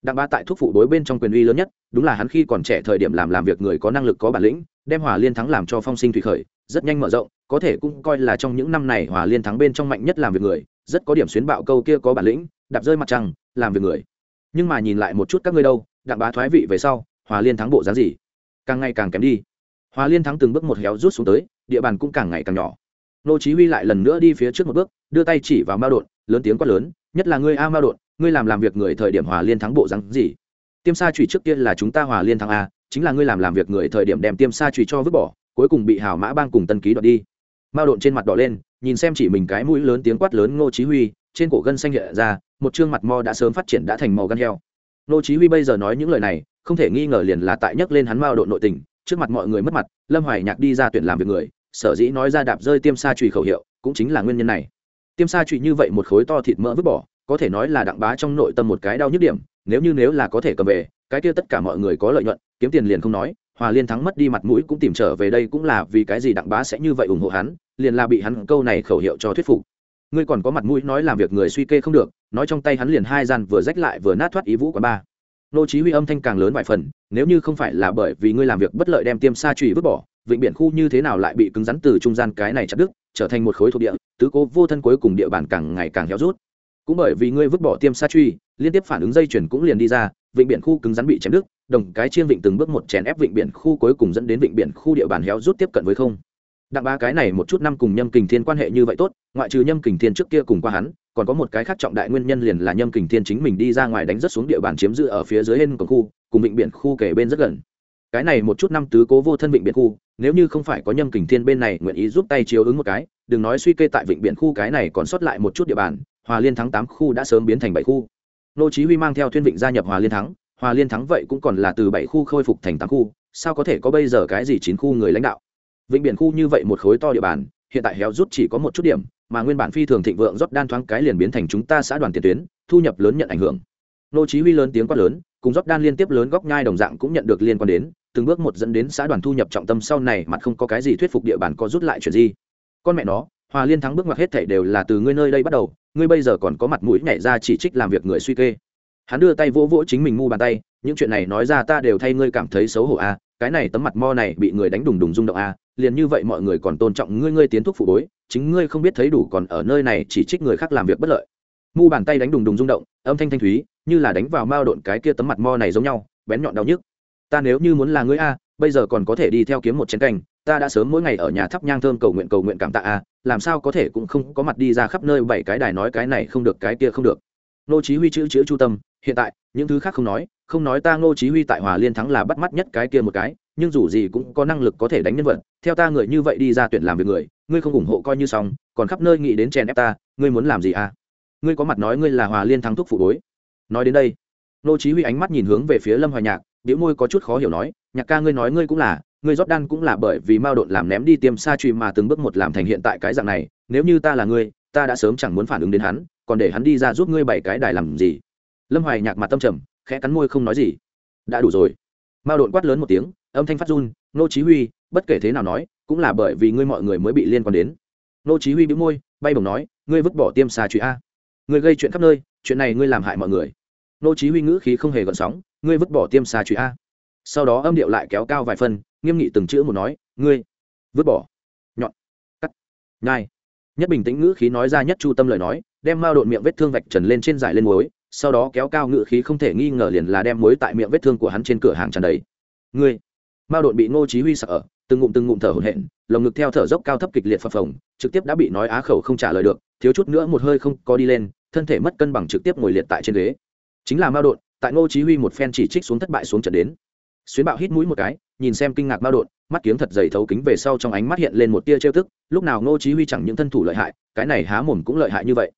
Đặng bá tại thuốc phụ đối bên trong quyền uy lớn nhất, đúng là hắn khi còn trẻ thời điểm làm làm việc người có năng lực có bản lĩnh, đem hòa liên thắng làm cho phong sinh thủy khởi, rất nhanh mở rộng, có thể cũng coi là trong những năm này hòa liên thắng bên trong mạnh nhất làm việc người, rất có điểm xuyến bạo câu kia có bản lĩnh, đạp rơi mặt trăng, làm việc người nhưng mà nhìn lại một chút các ngươi đâu, đặng bá thoái vị về sau, hòa liên thắng bộ dáng gì? Càng ngày càng kém đi. Hòa liên thắng từng bước một héo rút xuống tới, địa bàn cũng càng ngày càng nhỏ. Nô chí huy lại lần nữa đi phía trước một bước, đưa tay chỉ vào mao đột, lớn tiếng quát lớn, nhất là ngươi a, mao đột, ngươi làm làm việc người thời điểm hòa liên thắng bộ dáng gì? Tiêm sa chủy trước kia là chúng ta hòa liên thắng a, chính là ngươi làm làm việc người thời điểm đem tiêm sa chủy cho vứt bỏ, cuối cùng bị hào mã bang cùng tân ký đoạt đi. Mao đột trên mặt đỏ lên, nhìn xem chỉ mình cái mũi lớn tiếng quát lớn ngô chí huy, trên cổ gân xanh hiện ra một chương mặt mo đã sớm phát triển đã thành màu gan heo. Nô chí huy bây giờ nói những lời này, không thể nghi ngờ liền là tại nhắc lên hắn mao độ nội tình, trước mặt mọi người mất mặt, lâm hoài nhạc đi ra tuyển làm việc người, sở dĩ nói ra đạp rơi tiêm sa trùy khẩu hiệu, cũng chính là nguyên nhân này. Tiêm sa trụy như vậy một khối to thịt mỡ vứt bỏ, có thể nói là đặng bá trong nội tâm một cái đau nhức điểm, nếu như nếu là có thể cầm về, cái kia tất cả mọi người có lợi nhuận, kiếm tiền liền không nói, hòa liên thắng mất đi mặt mũi cũng tìm trở về đây cũng là vì cái gì đặng bá sẽ như vậy ủng hộ hắn, liền là bị hắn câu này khẩu hiệu cho thuyết phục ngươi còn có mặt mũi nói làm việc người suy kê không được, nói trong tay hắn liền hai gian vừa rách lại vừa nát thoát ý vũ quán ba. Nô chí huy âm thanh càng lớn vài phần, nếu như không phải là bởi vì ngươi làm việc bất lợi đem tiêm sa trụy vứt bỏ, vịnh biển khu như thế nào lại bị cứng rắn từ trung gian cái này chặt đứt, trở thành một khối thuộc địa, tứ cố vô thân cuối cùng địa bàn càng ngày càng héo rút. Cũng bởi vì ngươi vứt bỏ tiêm sa truy liên tiếp phản ứng dây chuyển cũng liền đi ra, vịnh biển khu cứng rắn bị chém đứt, đồng cái chiên vịnh từng bước một chèn ép vịnh biển khu cuối cùng dẫn đến vịnh biển khu địa bàn héo rút tiếp cận với không đặng ba cái này một chút năm cùng nhâm kình thiên quan hệ như vậy tốt, ngoại trừ nhâm kình thiên trước kia cùng qua hắn, còn có một cái khác trọng đại nguyên nhân liền là nhâm kình thiên chính mình đi ra ngoài đánh rất xuống địa bàn chiếm giữ ở phía dưới hên cổng khu, cùng vịnh biển khu kể bên rất gần. Cái này một chút năm tứ cố vô thân vịnh biển khu, nếu như không phải có nhâm kình thiên bên này nguyện ý giúp tay chiếu ứng một cái, đừng nói suy kê tại vịnh biển khu cái này còn sót lại một chút địa bàn, hòa liên thắng tám khu đã sớm biến thành bảy khu. Nô chí huy mang theo thuyên vịnh gia nhập hòa liên thắng, hòa liên thắng vậy cũng còn là từ bảy khu khôi phục thành tám khu, sao có thể có bây giờ cái gì chín khu người lãnh đạo? Vịnh biển khu như vậy một khối to địa bàn, hiện tại héo rút chỉ có một chút điểm, mà nguyên bản phi thường thịnh vượng rót đan thoáng cái liền biến thành chúng ta xã đoàn tiền tuyến, thu nhập lớn nhận ảnh hưởng nô chí huy lớn tiếng quát lớn, cùng rót đan liên tiếp lớn góc nhai đồng dạng cũng nhận được liên quan đến, từng bước một dẫn đến xã đoàn thu nhập trọng tâm sau này mặt không có cái gì thuyết phục địa bàn có rút lại chuyện gì con mẹ nó, hòa liên thắng bước ngoặt hết thảy đều là từ ngươi nơi đây bắt đầu, ngươi bây giờ còn có mặt mũi nhảy ra chỉ trích làm việc người suy kê hắn đưa tay vỗ vỗ chính mình ngu bàn tay, những chuyện này nói ra ta đều thay ngươi cảm thấy xấu hổ a à. cái này tấm mặt mo này bị người đánh đùng đùng rung động a à liền như vậy mọi người còn tôn trọng ngươi ngươi tiến thuốc phụ bối, chính ngươi không biết thấy đủ còn ở nơi này chỉ trích người khác làm việc bất lợi. Mu bàn tay đánh đùng đùng rung động, âm thanh thanh thúy, như là đánh vào mao độn cái kia tấm mặt mo này giống nhau, bén nhọn đau nhức. Ta nếu như muốn là ngươi a, bây giờ còn có thể đi theo kiếm một chén canh, ta đã sớm mỗi ngày ở nhà thắp nhang thơm cầu nguyện cầu nguyện cảm tạ a, làm sao có thể cũng không có mặt đi ra khắp nơi bảy cái đài nói cái này không được, cái kia không được. Nô chí huy chữ chữ chu tâm, hiện tại, những thứ khác không nói không nói ta nô chí huy tại hòa liên thắng là bắt mắt nhất cái kia một cái nhưng dù gì cũng có năng lực có thể đánh nhân vật, theo ta người như vậy đi ra tuyển làm việc người, ngươi không ủng hộ coi như xong, còn khắp nơi nghĩ đến chèn ép ta, ngươi muốn làm gì à? Ngươi có mặt nói ngươi là hòa liên thắng thúc phụ đối nói đến đây, nô chí huy ánh mắt nhìn hướng về phía lâm hoài nhạc biểu môi có chút khó hiểu nói, nhạc ca ngươi nói ngươi cũng là, ngươi rót đan cũng là bởi vì mao đột làm ném đi tiêm xa truy mà từng bước một làm thành hiện tại cái dạng này, nếu như ta là ngươi, ta đã sớm chẳng muốn phản ứng đến hắn, còn để hắn đi ra giúp ngươi bảy cái đài làm gì? Lâm hoài nhạc mặt tâm trầm, khẽ cắn môi không nói gì. Đã đủ rồi. Mao đột quát lớn một tiếng âm thanh phát run nô chí huy bất kể thế nào nói cũng là bởi vì ngươi mọi người mới bị liên quan đến. Nô chí huy bĩu môi bay bổng nói ngươi vứt bỏ tiêm xà truy a. Ngươi gây chuyện khắp nơi chuyện này ngươi làm hại mọi người. Nô chí huy ngữ khí không hề gợn sóng ngươi vứt bỏ tiêm xà truy a. Sau đó âm điệu lại kéo cao vài phần, nghiêm nghị từng chữ một nói ngươi vứt bỏ. Nhọn. Cắt. Nhai. Nhất bình tĩnh ngữ khí nói ra nhất chu tâm lời nói đem mao độn miệng vết thương vạch trần lên trên giải lên muối sau đó kéo cao ngữ khí không thể nghi ngờ liền là đem muối tại miệng vết thương của hắn trên cửa hàng tràn đầy. Ngươi mao đội bị ngô chí huy sợ từng ngụm từng ngụm thở hổn hển, lồng ngực theo thở dốc cao thấp kịch liệt phập phồng, trực tiếp đã bị nói á khẩu không trả lời được, thiếu chút nữa một hơi không có đi lên, thân thể mất cân bằng trực tiếp ngồi liệt tại trên ghế. Chính là mao đội tại ngô chí huy một phen chỉ trích xuống thất bại xuống trận đến. Xuyến bạo hít mũi một cái, nhìn xem kinh ngạc mao đội mắt kiếng thật dày thấu kính về sau trong ánh mắt hiện lên một tia trêu tức, lúc nào ngô chí huy chẳng những thân thủ lợi hại, cái này há mồm cũng lợi hại như vậy.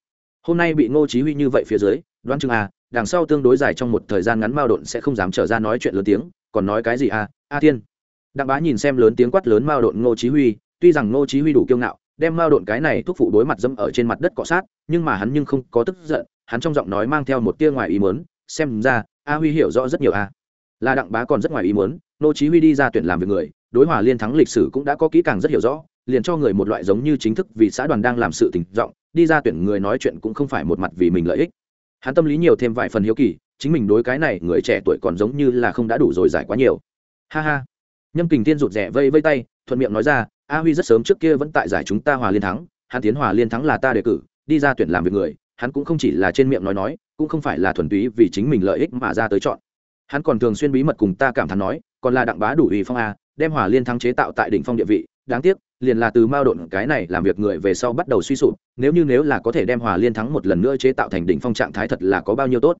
Hôm nay bị ngô chí huy như vậy phía dưới, đoán chừng à đằng sau tương đối dài trong một thời gian ngắn mao độn sẽ không dám trở ra nói chuyện lớn tiếng còn nói cái gì à? A thiên. Đặng bá nhìn xem lớn tiếng quát lớn mao độn ngô chí huy, tuy rằng ngô chí huy đủ kiêu ngạo, đem mao độn cái này thúc phụ đối mặt dâm ở trên mặt đất cọ sát, nhưng mà hắn nhưng không có tức giận, hắn trong giọng nói mang theo một tia ngoài ý muốn, xem ra, a huy hiểu rõ rất nhiều a là đặng bá còn rất ngoài ý muốn, Ngô chí huy đi ra tuyển làm việc người, đối hòa liên thắng lịch sử cũng đã có kỹ càng rất hiểu rõ, liền cho người một loại giống như chính thức vì xã đoàn đang làm sự tình rộng đi ra tuyển người nói chuyện cũng không phải một mặt vì mình lợi ích. Hắn tâm lý nhiều thêm vài phần hiếu kỳ chính mình đối cái này người trẻ tuổi còn giống như là không đã đủ rồi giải quá nhiều. Ha ha. Nhâm kình tiên rụt rè vây vây tay, thuận miệng nói ra, a huy rất sớm trước kia vẫn tại giải chúng ta hòa liên thắng, hắn tiến hòa liên thắng là ta đề cử, đi ra tuyển làm việc người, hắn cũng không chỉ là trên miệng nói nói, cũng không phải là thuần túy vì chính mình lợi ích mà ra tới chọn. Hắn còn thường xuyên bí mật cùng ta cảm thán nói, còn là đặng bá đủ ủy phong a, đem hòa liên thắng chế tạo tại đỉnh phong địa vị, đáng tiếc, liền là từ mao độn cái này làm việc người về sau bắt đầu suy sụp, nếu như nếu là có thể đem hòa liên thắng một lần nữa chế tạo thành đỉnh phong trạng thái thật là có bao nhiêu tốt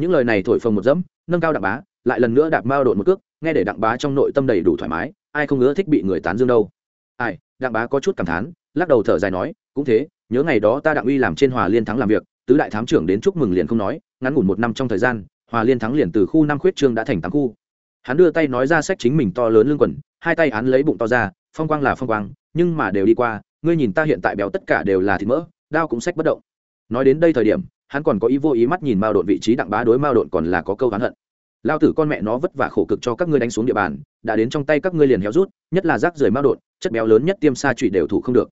những lời này thổi phồng một dẫm, nâng cao đặng bá, lại lần nữa đạp mao đội một cước, nghe để đặng bá trong nội tâm đầy đủ thoải mái, ai không ngứa thích bị người tán dương đâu. Ai, đặng bá có chút cảm thán, lắc đầu thở dài nói, cũng thế, nhớ ngày đó ta đặng uy làm trên hòa liên thắng làm việc, tứ đại thám trưởng đến chúc mừng liền không nói, ngắn ngủn một năm trong thời gian, hòa liên thắng liền từ khu năm khuyết trương đã thành tám khu. Hắn đưa tay nói ra sách chính mình to lớn lưng quần, hai tay hắn lấy bụng to ra, phong quang là phong quang, nhưng mà đều đi qua, ngươi nhìn ta hiện tại béo tất cả đều là thịt mỡ, đao cũng sách bất động. Nói đến đây thời điểm hắn còn có ý vô ý mắt nhìn mao độn vị trí đặng bá đối mao độn còn là có câu hắn hận. Lao tử con mẹ nó vất vả khổ cực cho các ngươi đánh xuống địa bàn, đã đến trong tay các ngươi liền héo rút, nhất là rác rưởi mao độn, chất béo lớn nhất tiêm xa trụy đều thủ không được.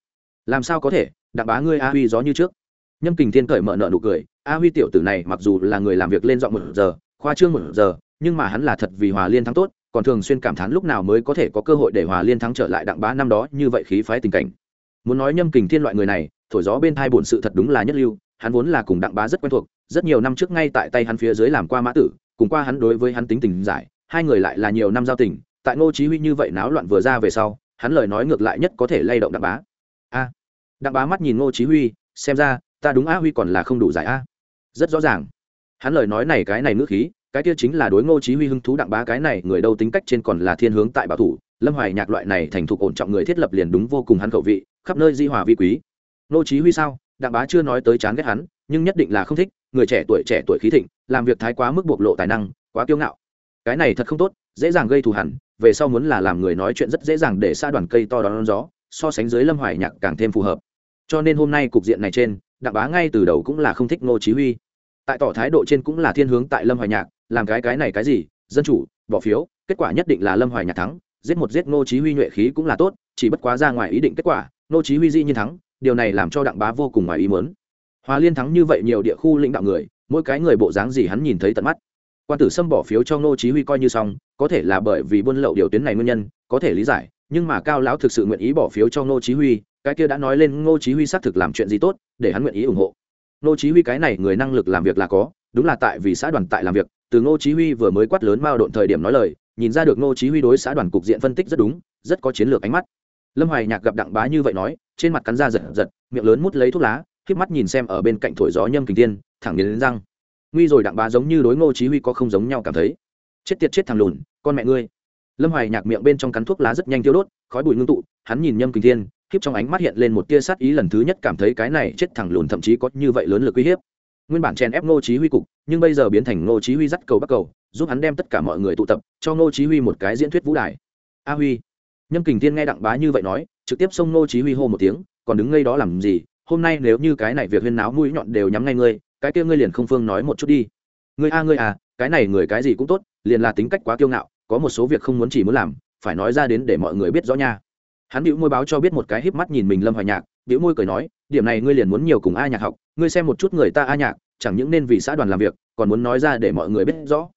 Làm sao có thể, đặng bá ngươi a huy gió như trước. Nhâm kình thiên cởi mở nợ nụ cười, a huy tiểu tử này mặc dù là người làm việc lên dọn một giờ, khoa trương một giờ, nhưng mà hắn là thật vì hòa liên thắng tốt, còn thường xuyên cảm thán lúc nào mới có thể có cơ hội để hòa liên thắng trở lại đặng bá năm đó, như vậy khí phái tình cảnh. Muốn nói nhâm kình thiên loại người này, thổi gió bên thai bổn sự thật đúng là nhất lưu hắn vốn là cùng đặng bá rất quen thuộc, rất nhiều năm trước ngay tại tay hắn phía dưới làm qua mã tử, cùng qua hắn đối với hắn tính tình giải, hai người lại là nhiều năm giao tình, tại ngô chí huy như vậy náo loạn vừa ra về sau, hắn lời nói ngược lại nhất có thể lay động đặng bá. A, đặng bá mắt nhìn ngô chí huy, xem ra, ta đúng a huy còn là không đủ giải a. Rất rõ ràng. Hắn lời nói này cái này ngữ khí, cái kia chính là đối ngô chí huy hứng thú đặng bá cái này, người đâu tính cách trên còn là thiên hướng tại bảo thủ, lâm hoài nhạc loại này thành thục ổn trọng người thiết lập liền đúng vô cùng hắn khẩu vị, khắp nơi di hòa vi quý. Ngô chí huy sao? Đặng bá chưa nói tới chán ghét hắn, nhưng nhất định là không thích, người trẻ tuổi trẻ tuổi khí thịnh, làm việc thái quá mức bộc lộ tài năng, quá kiêu ngạo. Cái này thật không tốt, dễ dàng gây thù hẳn, về sau muốn là làm người nói chuyện rất dễ dàng để xa đoàn cây to đón gió, so sánh dưới lâm hoài nhạc càng thêm phù hợp. Cho nên hôm nay cục diện này trên, đặng bá ngay từ đầu cũng là không thích ngô chí huy. Tại tỏ thái độ trên cũng là thiên hướng tại lâm hoài nhạc, làm cái cái này cái gì, dân chủ, bỏ phiếu, kết quả nhất định là lâm hoài nhạc thắng, giết một giết ngô chí huy nhuệ khí cũng là tốt, chỉ bất quá ra ngoài ý định kết quả, ngô chí huy di nhiên thắng điều này làm cho đặng bá vô cùng ngoài ý muốn. Hòa liên thắng như vậy nhiều địa khu lãnh đạo người, mỗi cái người bộ dáng gì hắn nhìn thấy tận mắt. Quan tử sâm bỏ phiếu cho ngô chí huy coi như xong, có thể là bởi vì buôn lậu điều tuyến này nguyên nhân, có thể lý giải, nhưng mà cao lão thực sự nguyện ý bỏ phiếu cho ngô chí huy, cái kia đã nói lên ngô chí huy xác thực làm chuyện gì tốt, để hắn nguyện ý ủng hộ. Ngô chí huy cái này người năng lực làm việc là có, đúng là tại vì xã đoàn tại làm việc, từ ngô chí huy vừa mới quát lớn mao độn thời điểm nói lời, nhìn ra được ngô chí huy đối xã đoàn cục diện phân tích rất đúng, rất có chiến lược ánh mắt lâm hoài nhạc gặp đặng bá như vậy nói trên mặt cắn ra giật giật miệng lớn mút lấy thuốc lá khiếp mắt nhìn xem ở bên cạnh thổi gió nhâm kình tiên thẳng đến, đến răng. Nguy rồi đặng bá giống như đối ngô chí huy có không giống nhau cảm thấy. Chết tiệt chết thằng lùn con mẹ ngươi. Lâm hoài nhạc miệng bên trong cắn thuốc lá rất nhanh tiêu đốt khói bụi ngưng tụ hắn nhìn nhâm kình thiên khiếp trong ánh mắt hiện lên một tia sát ý lần thứ nhất cảm thấy cái này chết thằng lùn thậm chí có như vậy lớn lực uy hiếp. Nguyên bản chèn ép ngô chí huy cục nhưng bây giờ biến thành ngô chí huy dắt cầu bắt cầu giúp hắn đem tất cả mọi người tụ tập cho ngô chí huy một cái diễn thuyết vũ đài. A huy nhâm kình thiên nghe đặng bá như vậy nói, trực tiếp xông ngô chí huy hô một tiếng, còn đứng ngây đó làm gì? Hôm nay nếu như cái này việc huyên náo mũi nhọn đều nhắm ngay ngươi, cái kia ngươi liền không phương nói một chút đi. Ngươi a, ngươi à cái này người cái gì cũng tốt, liền là tính cách quá kiêu ngạo, có một số việc không muốn chỉ muốn làm, phải nói ra đến để mọi người biết rõ nha. Hắn bĩu môi báo cho biết một cái híp mắt nhìn mình lâm hoài nhạc, bĩu môi cười nói, điểm này ngươi liền muốn nhiều cùng a nhạc học, ngươi xem một chút người ta a nhạc, chẳng những nên vì xã đoàn làm việc, còn muốn nói ra để mọi người biết rõ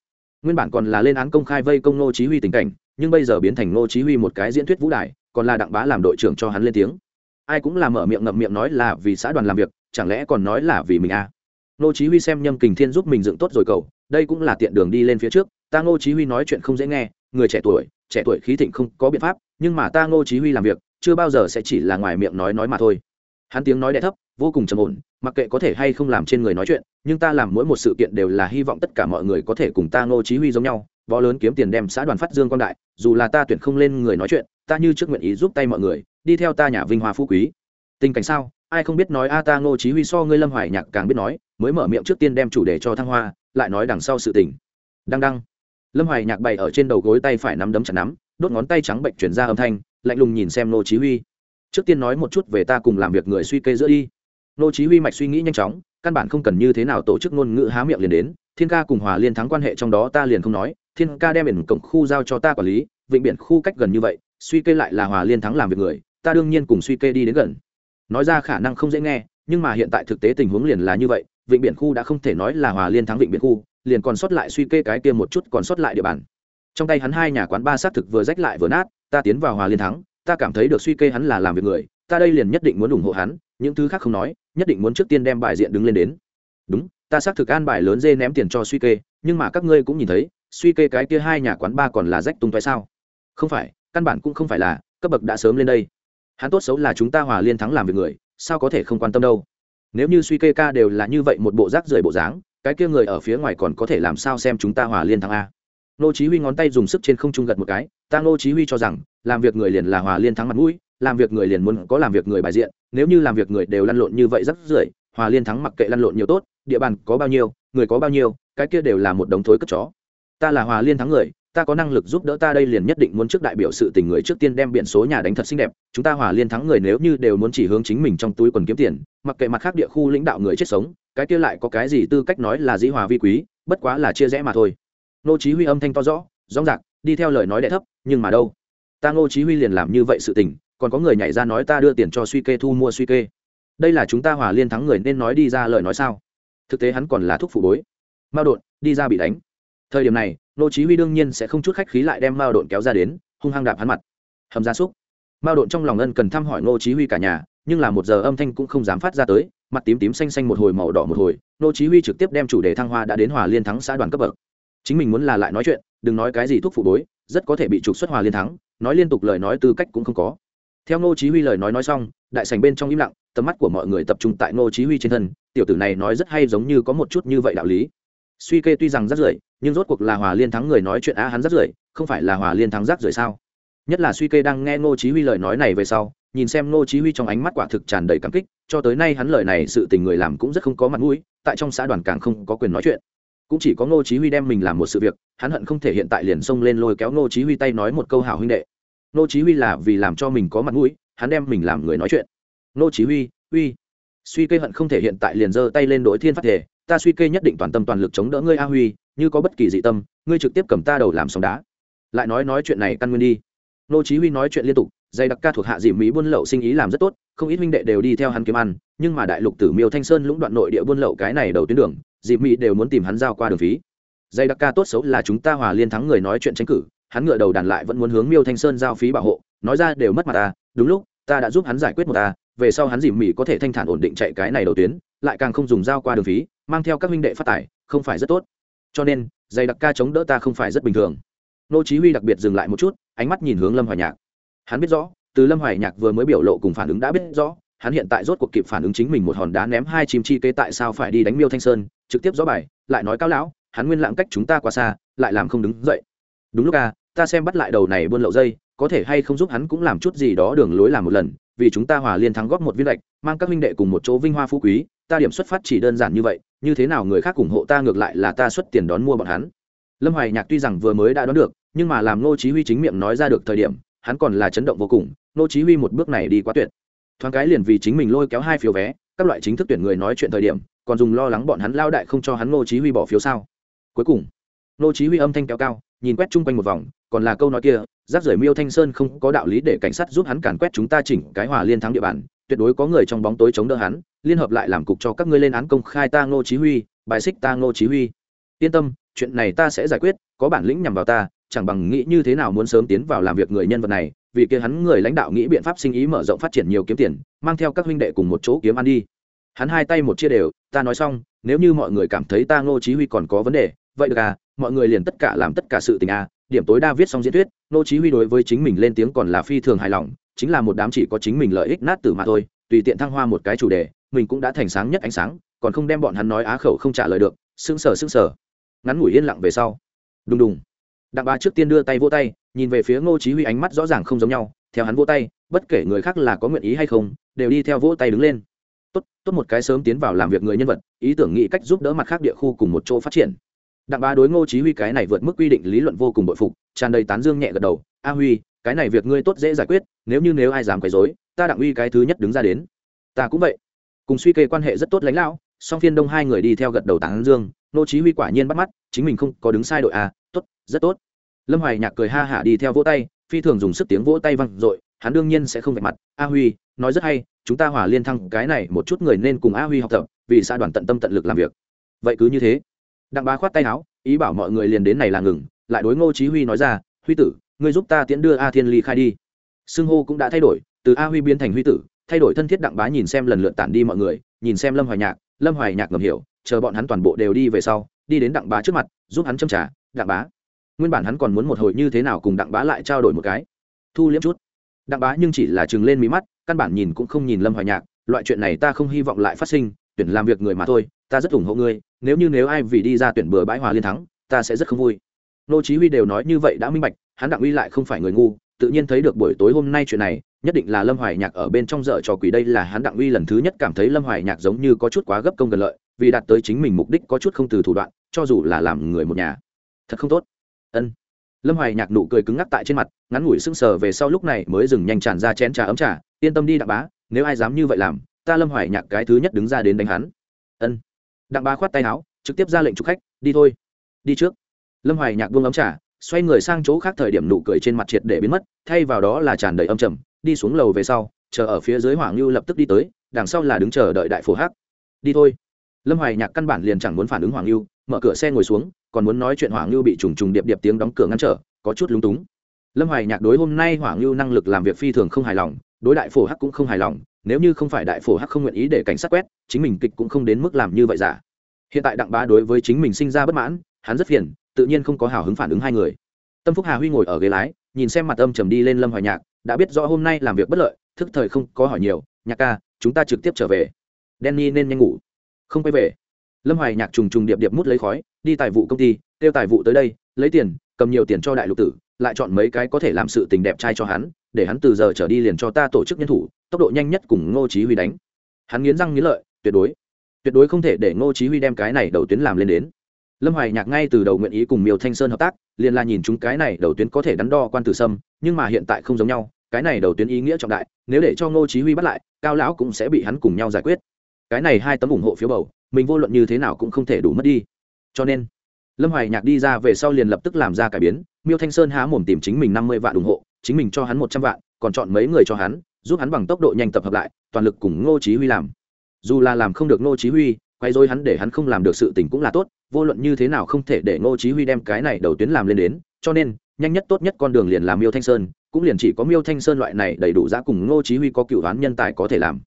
nguyên bản còn là lên án công khai vây công nô chí huy tình cảnh, nhưng bây giờ biến thành nô chí huy một cái diễn thuyết vũ đài, còn là đặng bá làm đội trưởng cho hắn lên tiếng ai cũng là mở miệng ngậm miệng nói là vì xã đoàn làm việc, chẳng lẽ còn nói là vì mình à? nô chí huy xem nhâm kình thiên giúp mình dựng tốt rồi cầu đây cũng là tiện đường đi lên phía trước, ta nô chí huy nói chuyện không dễ nghe, người trẻ tuổi trẻ tuổi khí thịnh không có biện pháp, nhưng mà ta nô chí huy làm việc, chưa bao giờ sẽ chỉ là ngoài miệng nói nói mà thôi hắn tiếng nói đẻ thấp, vô cùng trầm ổn, mặc kệ có thể hay không làm trên người nói chuyện, nhưng ta làm mỗi một sự kiện đều là hy vọng tất cả mọi người có thể cùng ta ngô chí huy giống nhau võ lớn kiếm tiền đem xã đoàn phát dương quang đại, dù là ta tuyển không lên người nói chuyện, ta như trước nguyện ý giúp tay mọi người, đi theo ta nhà vinh hoa phú quý. Tình cảnh sao? Ai không biết nói a ta ngô chí huy so ngươi lâm hoài nhạc càng biết nói, mới mở miệng trước tiên đem chủ đề cho thăng hoa, lại nói đằng sau sự tình. Đăng đăng. Lâm hoài nhạc bày ở trên đầu gối tay phải nắm đấm chặt nắm, đốt ngón tay trắng bệnh chuyển ra âm thanh, lạnh lùng nhìn xem ngô chí huy trước tiên nói một chút về ta cùng làm việc người suy kê giữa đi. Nô chí huy mạch suy nghĩ nhanh chóng, căn bản không cần như thế nào tổ chức ngôn ngữ há miệng liền đến, thiên ca cùng hòa liên thắng quan hệ trong đó ta liền không nói, thiên ca đem biển cổng khu giao cho ta quản lý, vịnh biển khu cách gần như vậy, suy kê lại là hòa liên thắng làm việc người, ta đương nhiên cùng suy kê đi đến gần. Nói ra khả năng không dễ nghe, nhưng mà hiện tại thực tế tình huống liền là như vậy, vịnh biển khu đã không thể nói là hòa liên thắng vịnh biển khu, liền còn sót lại suy kê cái kia một chút còn sót lại địa bàn. Trong tay hắn hai nhà quán ba xác thực vừa rách lại vừa nát, ta tiến vào hòa liên thắng ta cảm thấy được suy kê hắn là làm việc người, ta đây liền nhất định muốn ủng hộ hắn, những thứ khác không nói, nhất định muốn trước tiên đem bài diện đứng lên đến. Đúng, ta xác thực an bài lớn dê ném tiền cho suy kê, nhưng mà các ngươi cũng nhìn thấy, suy kê cái kia hai nhà quán ba còn là rách tung toái sao? Không phải, căn bản cũng không phải là, cấp bậc đã sớm lên đây. Hắn tốt xấu là chúng ta hòa liên thắng làm việc người, sao có thể không quan tâm đâu? Nếu như suy kê ca đều là như vậy một bộ rác rưởi bộ dáng, cái kia người ở phía ngoài còn có thể làm sao xem chúng ta hòa liên thắng a? Nô chí huy ngón tay dùng sức trên không trung gật một cái, ta nô chí huy cho rằng, làm việc người liền là hòa liên thắng mặt mũi, làm việc người liền muốn có làm việc người bài diện, nếu như làm việc người đều lăn lộn như vậy rất rưởi, hòa liên thắng mặc kệ lăn lộn nhiều tốt, địa bàn có bao nhiêu, người có bao nhiêu, cái kia đều là một đống thối cất chó. Ta là hòa liên thắng người, ta có năng lực giúp đỡ ta đây liền nhất định muốn trước đại biểu sự tình người trước tiên đem biển số nhà đánh thật xinh đẹp, chúng ta hòa liên thắng người nếu như đều muốn chỉ hướng chính mình trong túi quần kiếm tiền, mặc kệ mặt khác địa khu lãnh đạo người chết sống, cái kia lại có cái gì tư cách nói là dĩ hòa vi quý, bất quá là chia rẽ mà thôi nô chí huy âm thanh to rõ rõ ràng, đi theo lời nói đệ thấp, nhưng mà đâu? Ta nô chí huy liền làm như vậy sự tình, còn có người nhảy ra nói ta đưa tiền cho suy kê thu mua suy kê. Đây là chúng ta hòa liên thắng người nên nói đi ra lời nói sao? Thực tế hắn còn là thuốc phụ bối. Mao đột đi ra bị đánh. Thời điểm này nô chí huy đương nhiên sẽ không chút khách khí lại đem mao đột kéo ra đến, hung hăng đạp hắn mặt. Hầm ra súc. Mao đột trong lòng ân cần thăm hỏi nô chí huy cả nhà, nhưng là một giờ âm thanh cũng không dám phát ra tới, mặt tím tím xanh xanh một hồi màu đỏ một hồi nô chí huy trực tiếp đem chủ đề thăng hoa đã đến hòa liên thắng xã đoàn cấp bậc chính mình muốn là lại nói chuyện, đừng nói cái gì thuốc phụ bối, rất có thể bị trục xuất hòa liên thắng, nói liên tục lời nói tư cách cũng không có. Theo Ngô chí huy lời nói nói xong, đại sảnh bên trong im lặng, tầm mắt của mọi người tập trung tại Ngô chí huy trên thân, tiểu tử này nói rất hay giống như có một chút như vậy đạo lý. Suy kê tuy rằng rất rưởi nhưng rốt cuộc là hòa liên thắng người nói chuyện á hắn rất rưởi không phải là hòa liên thắng rác rưởi sao? Nhất là suy kê đang nghe Ngô chí huy lời nói này về sau, nhìn xem Ngô chí huy trong ánh mắt quả thực tràn đầy cảm kích, cho tới nay hắn lời này sự tình người làm cũng rất không có mặt mũi, tại trong xã đoàn càng không có quyền nói chuyện cũng chỉ có Ngô chí huy đem mình làm một sự việc, hắn hận không thể hiện tại liền xông lên lôi kéo Ngô chí huy tay nói một câu hảo huynh đệ. Ngô chí huy là vì làm cho mình có mặt mũi, hắn đem mình làm người nói chuyện. Ngô chí huy, uy. Suy kê hận không thể hiện tại liền giơ tay lên đối thiên phát thể, ta suy kê nhất định toàn tâm toàn lực chống đỡ ngươi a huy, như có bất kỳ dị tâm, ngươi trực tiếp cầm ta đầu làm sóng đá. Lại nói nói chuyện này căn nguyên đi. Ngô chí huy nói chuyện liên tục, dây đặc ca thuộc hạ dìm mỹ buôn lậu sinh ý làm rất tốt, không ít huynh đệ đều đi theo hắn kiếm ăn, nhưng mà đại lục tử miêu thanh sơn lũng đoạn nội địa buôn lậu cái này đầu tuyến đường dìm mỹ đều muốn tìm hắn giao qua đường phí. Dây đặc ca tốt xấu là chúng ta hòa liên thắng người nói chuyện tranh cử, hắn ngựa đầu đàn lại vẫn muốn hướng miêu thanh sơn giao phí bảo hộ, nói ra đều mất mặt ta đúng lúc, ta đã giúp hắn giải quyết một ta về sau hắn dìm mỹ có thể thanh thản ổn định chạy cái này đầu tuyến, lại càng không dùng giao qua đường phí, mang theo các huynh đệ phát tải, không phải rất tốt. Cho nên, dây đặc ca chống đỡ ta không phải rất bình thường. Nô chí huy đặc biệt dừng lại một chút, ánh mắt nhìn hướng lâm hoài nhạc. Hắn biết rõ, từ lâm hoài nhạc vừa mới biểu lộ cùng phản ứng đã biết rõ hắn hiện tại rốt cuộc kịp phản ứng chính mình một hòn đá ném hai chim chi kế tại sao phải đi đánh miêu thanh sơn, trực tiếp rõ bài, lại nói cao lão, hắn nguyên lãng cách chúng ta quá xa, lại làm không đứng dậy. Đúng lúc à ta xem bắt lại đầu này buôn lậu dây, có thể hay không giúp hắn cũng làm chút gì đó đường lối làm một lần, vì chúng ta hòa liên thắng góp một viên lệch, mang các huynh đệ cùng một chỗ vinh hoa phú quý, ta điểm xuất phát chỉ đơn giản như vậy, như thế nào người khác ủng hộ ta ngược lại là ta xuất tiền đón mua bọn hắn. Lâm hoài nhạc tuy rằng vừa mới đã đón được, nhưng mà làm ngô chí huy chính miệng nói ra được thời điểm, hắn còn là chấn động vô cùng, ngô chí huy một bước này đi quá tuyệt thoáng cái liền vì chính mình lôi kéo hai phiếu vé, các loại chính thức tuyển người nói chuyện thời điểm, còn dùng lo lắng bọn hắn lao đại không cho hắn ngô chí huy bỏ phiếu sao? Cuối cùng, ngô chí huy âm thanh kéo cao, nhìn quét chung quanh một vòng, còn là câu nói kia, rác rưởi miêu thanh sơn không có đạo lý để cảnh sát giúp hắn càn quét chúng ta chỉnh cái hòa liên thắng địa bàn, tuyệt đối có người trong bóng tối chống đỡ hắn, liên hợp lại làm cục cho các ngươi lên án công khai ta ngô chí huy, bài xích ta ngô chí huy. Yên tâm, chuyện này ta sẽ giải quyết, có bản lĩnh nhằm vào ta, chẳng bằng nghĩ như thế nào muốn sớm tiến vào làm việc người nhân vật này vì kia hắn người lãnh đạo nghĩ biện pháp sinh ý mở rộng phát triển nhiều kiếm tiền, mang theo các huynh đệ cùng một chỗ kiếm ăn đi. Hắn hai tay một chia đều, ta nói xong, nếu như mọi người cảm thấy ta ngô chí huy còn có vấn đề, vậy được à mọi người liền tất cả làm tất cả sự tình à. Điểm tối đa viết xong diễn thuyết, ngô chí huy đối với chính mình lên tiếng còn là phi thường hài lòng, chính là một đám chỉ có chính mình lợi ích nát tử mà thôi, tùy tiện thăng hoa một cái chủ đề, mình cũng đã thành sáng nhất ánh sáng, còn không đem bọn hắn nói á khẩu không trả lời được, sững sờ sững sờ. Ngắn ngủi yên lặng về sau. Đùng đùng đặng bá trước tiên đưa tay vỗ tay, nhìn về phía ngô chí huy ánh mắt rõ ràng không giống nhau, theo hắn vỗ tay, bất kể người khác là có nguyện ý hay không, đều đi theo vỗ tay đứng lên. Tốt tốt một cái sớm tiến vào làm việc người nhân vật, ý tưởng nghĩ cách giúp đỡ mặt khác địa khu cùng một chỗ phát triển. Đặng bá đối ngô chí huy cái này vượt mức quy định lý luận vô cùng bội phục, tràn đầy tán dương nhẹ gật đầu, a huy, cái này việc ngươi tốt dễ giải quyết, nếu như nếu ai dám quấy rối, ta đặng uy cái thứ nhất đứng ra đến. Ta cũng vậy. Cùng suy kê quan hệ rất tốt lãnh lão, song phiên đông hai người đi theo gật đầu tán dương, Ngô chí huy quả nhiên bắt mắt, chính mình không có đứng sai đội à tốt, rất tốt. Lâm hoài nhạc cười ha hả đi theo vỗ tay, phi thường dùng sức tiếng vỗ tay vang dội, hắn đương nhiên sẽ không vạch mặt. A huy, nói rất hay, chúng ta hòa liên thăng cái này một chút người nên cùng a huy học tập, vì xã đoàn tận tâm tận lực làm việc. Vậy cứ như thế. Đặng bá khoát tay áo, ý bảo mọi người liền đến này là ngừng, lại đối ngô chí huy nói ra, huy tử, ngươi giúp ta tiễn đưa a thiên ly khai đi. Xưng hô cũng đã thay đổi, từ a huy biến thành huy tử, thay đổi thân thiết đặng bá nhìn xem lần lượt tản đi mọi người, nhìn xem lâm hoài nhạc, lâm hoài nhạc ngầm hiểu, chờ bọn hắn toàn bộ đều đi về sau, đi đến đặng bá trước mặt, giúp hắn châm trả đặng bá. Nguyên bản hắn còn muốn một hồi như thế nào cùng đặng bá lại trao đổi một cái. Thu liếm chút. Đặng bá nhưng chỉ là chừng lên mí mắt, căn bản nhìn cũng không nhìn lâm hoài nhạc, loại chuyện này ta không hy vọng lại phát sinh, tuyển làm việc người mà thôi, ta rất ủng hộ ngươi, nếu như nếu ai vì đi ra tuyển bừa bãi hòa liên thắng, ta sẽ rất không vui. Nô chí huy đều nói như vậy đã minh bạch, hắn đặng uy lại không phải người ngu, tự nhiên thấy được buổi tối hôm nay chuyện này, nhất định là lâm hoài nhạc ở bên trong dở trò quỷ đây là hắn đặng uy lần thứ nhất cảm thấy lâm hoài nhạc giống như có chút quá gấp công gần lợi, vì đạt tới chính mình mục đích có chút không từ thủ đoạn, cho dù là làm người một nhà thật không tốt. Ân. Lâm hoài nhạc nụ cười cứng ngắc tại trên mặt, ngắn ngủi sưng sờ về sau lúc này mới dừng nhanh tràn ra chén trà ấm trà, yên tâm đi đặng bá, nếu ai dám như vậy làm, ta lâm hoài nhạc cái thứ nhất đứng ra đến đánh hắn. Ân. Đặng bá khoát tay áo, trực tiếp ra lệnh chụp khách, đi thôi. Đi trước. Lâm hoài nhạc buông ấm trà, xoay người sang chỗ khác thời điểm nụ cười trên mặt triệt để biến mất, thay vào đó là tràn đầy âm trầm, đi xuống lầu về sau, chờ ở phía dưới hoàng lưu lập tức đi tới, đằng sau là đứng chờ đợi đại phổ hắc. Đi thôi lâm hoài nhạc căn bản liền chẳng muốn phản ứng hoàng lưu mở cửa xe ngồi xuống, còn muốn nói chuyện hoàng lưu bị trùng trùng điệp điệp tiếng đóng cửa ngăn trở, có chút lúng túng. Lâm hoài nhạc đối hôm nay hoàng lưu năng lực làm việc phi thường không hài lòng, đối đại phổ hắc cũng không hài lòng, nếu như không phải đại phổ hắc không nguyện ý để cảnh sát quét, chính mình kịch cũng không đến mức làm như vậy giả. Hiện tại đặng bá đối với chính mình sinh ra bất mãn, hắn rất phiền, tự nhiên không có hào hứng phản ứng hai người. Tâm phúc hà huy ngồi ở ghế lái, nhìn xem mặt âm trầm đi lên lâm hoài nhạc, đã biết rõ hôm nay làm việc bất lợi, thức thời không có hỏi nhiều, nhạc ca, chúng ta trực tiếp trở về. Danny nên nhanh ngủ không quay về. Lâm hoài nhạc trùng trùng điệp điệp mút lấy khói, đi tài vụ công ty, kêu tài vụ tới đây, lấy tiền, cầm nhiều tiền cho đại lục tử, lại chọn mấy cái có thể làm sự tình đẹp trai cho hắn, để hắn từ giờ trở đi liền cho ta tổ chức nhân thủ, tốc độ nhanh nhất cùng ngô chí huy đánh. Hắn nghiến răng nghiến lợi, tuyệt đối. Tuyệt đối không thể để ngô chí huy đem cái này đầu tuyến làm lên đến. Lâm hoài nhạc ngay từ đầu nguyện ý cùng miêu thanh sơn hợp tác, liền là nhìn chúng cái này đầu tuyến có thể đắn đo quan tử sâm, nhưng mà hiện tại không giống nhau, cái này đầu tuyến ý nghĩa trọng đại, nếu để cho ngô chí huy bắt lại, cao lão cũng sẽ bị hắn cùng nhau giải quyết cái này hai tấm ủng hộ phiếu bầu, mình vô luận như thế nào cũng không thể đủ mất đi. Cho nên, lâm hoài nhạc đi ra về sau liền lập tức làm ra cải biến, miêu thanh sơn há mồm tìm chính mình năm mươi vạn ủng hộ, chính mình cho hắn một trăm vạn, còn chọn mấy người cho hắn, giúp hắn bằng tốc độ nhanh tập hợp lại, toàn lực cùng ngô chí huy làm. Dù là làm không được ngô chí huy, quay dối hắn để hắn không làm được sự tình cũng là tốt, vô luận như thế nào không thể để ngô chí huy đem cái này đầu tuyến làm lên đến, cho nên, nhanh nhất tốt nhất con đường liền làm miêu thanh sơn, cũng liền chỉ có miêu thanh sơn loại này đầy đủ giá cùng ngô chí huy có cựu đoán nhân tài có thể làm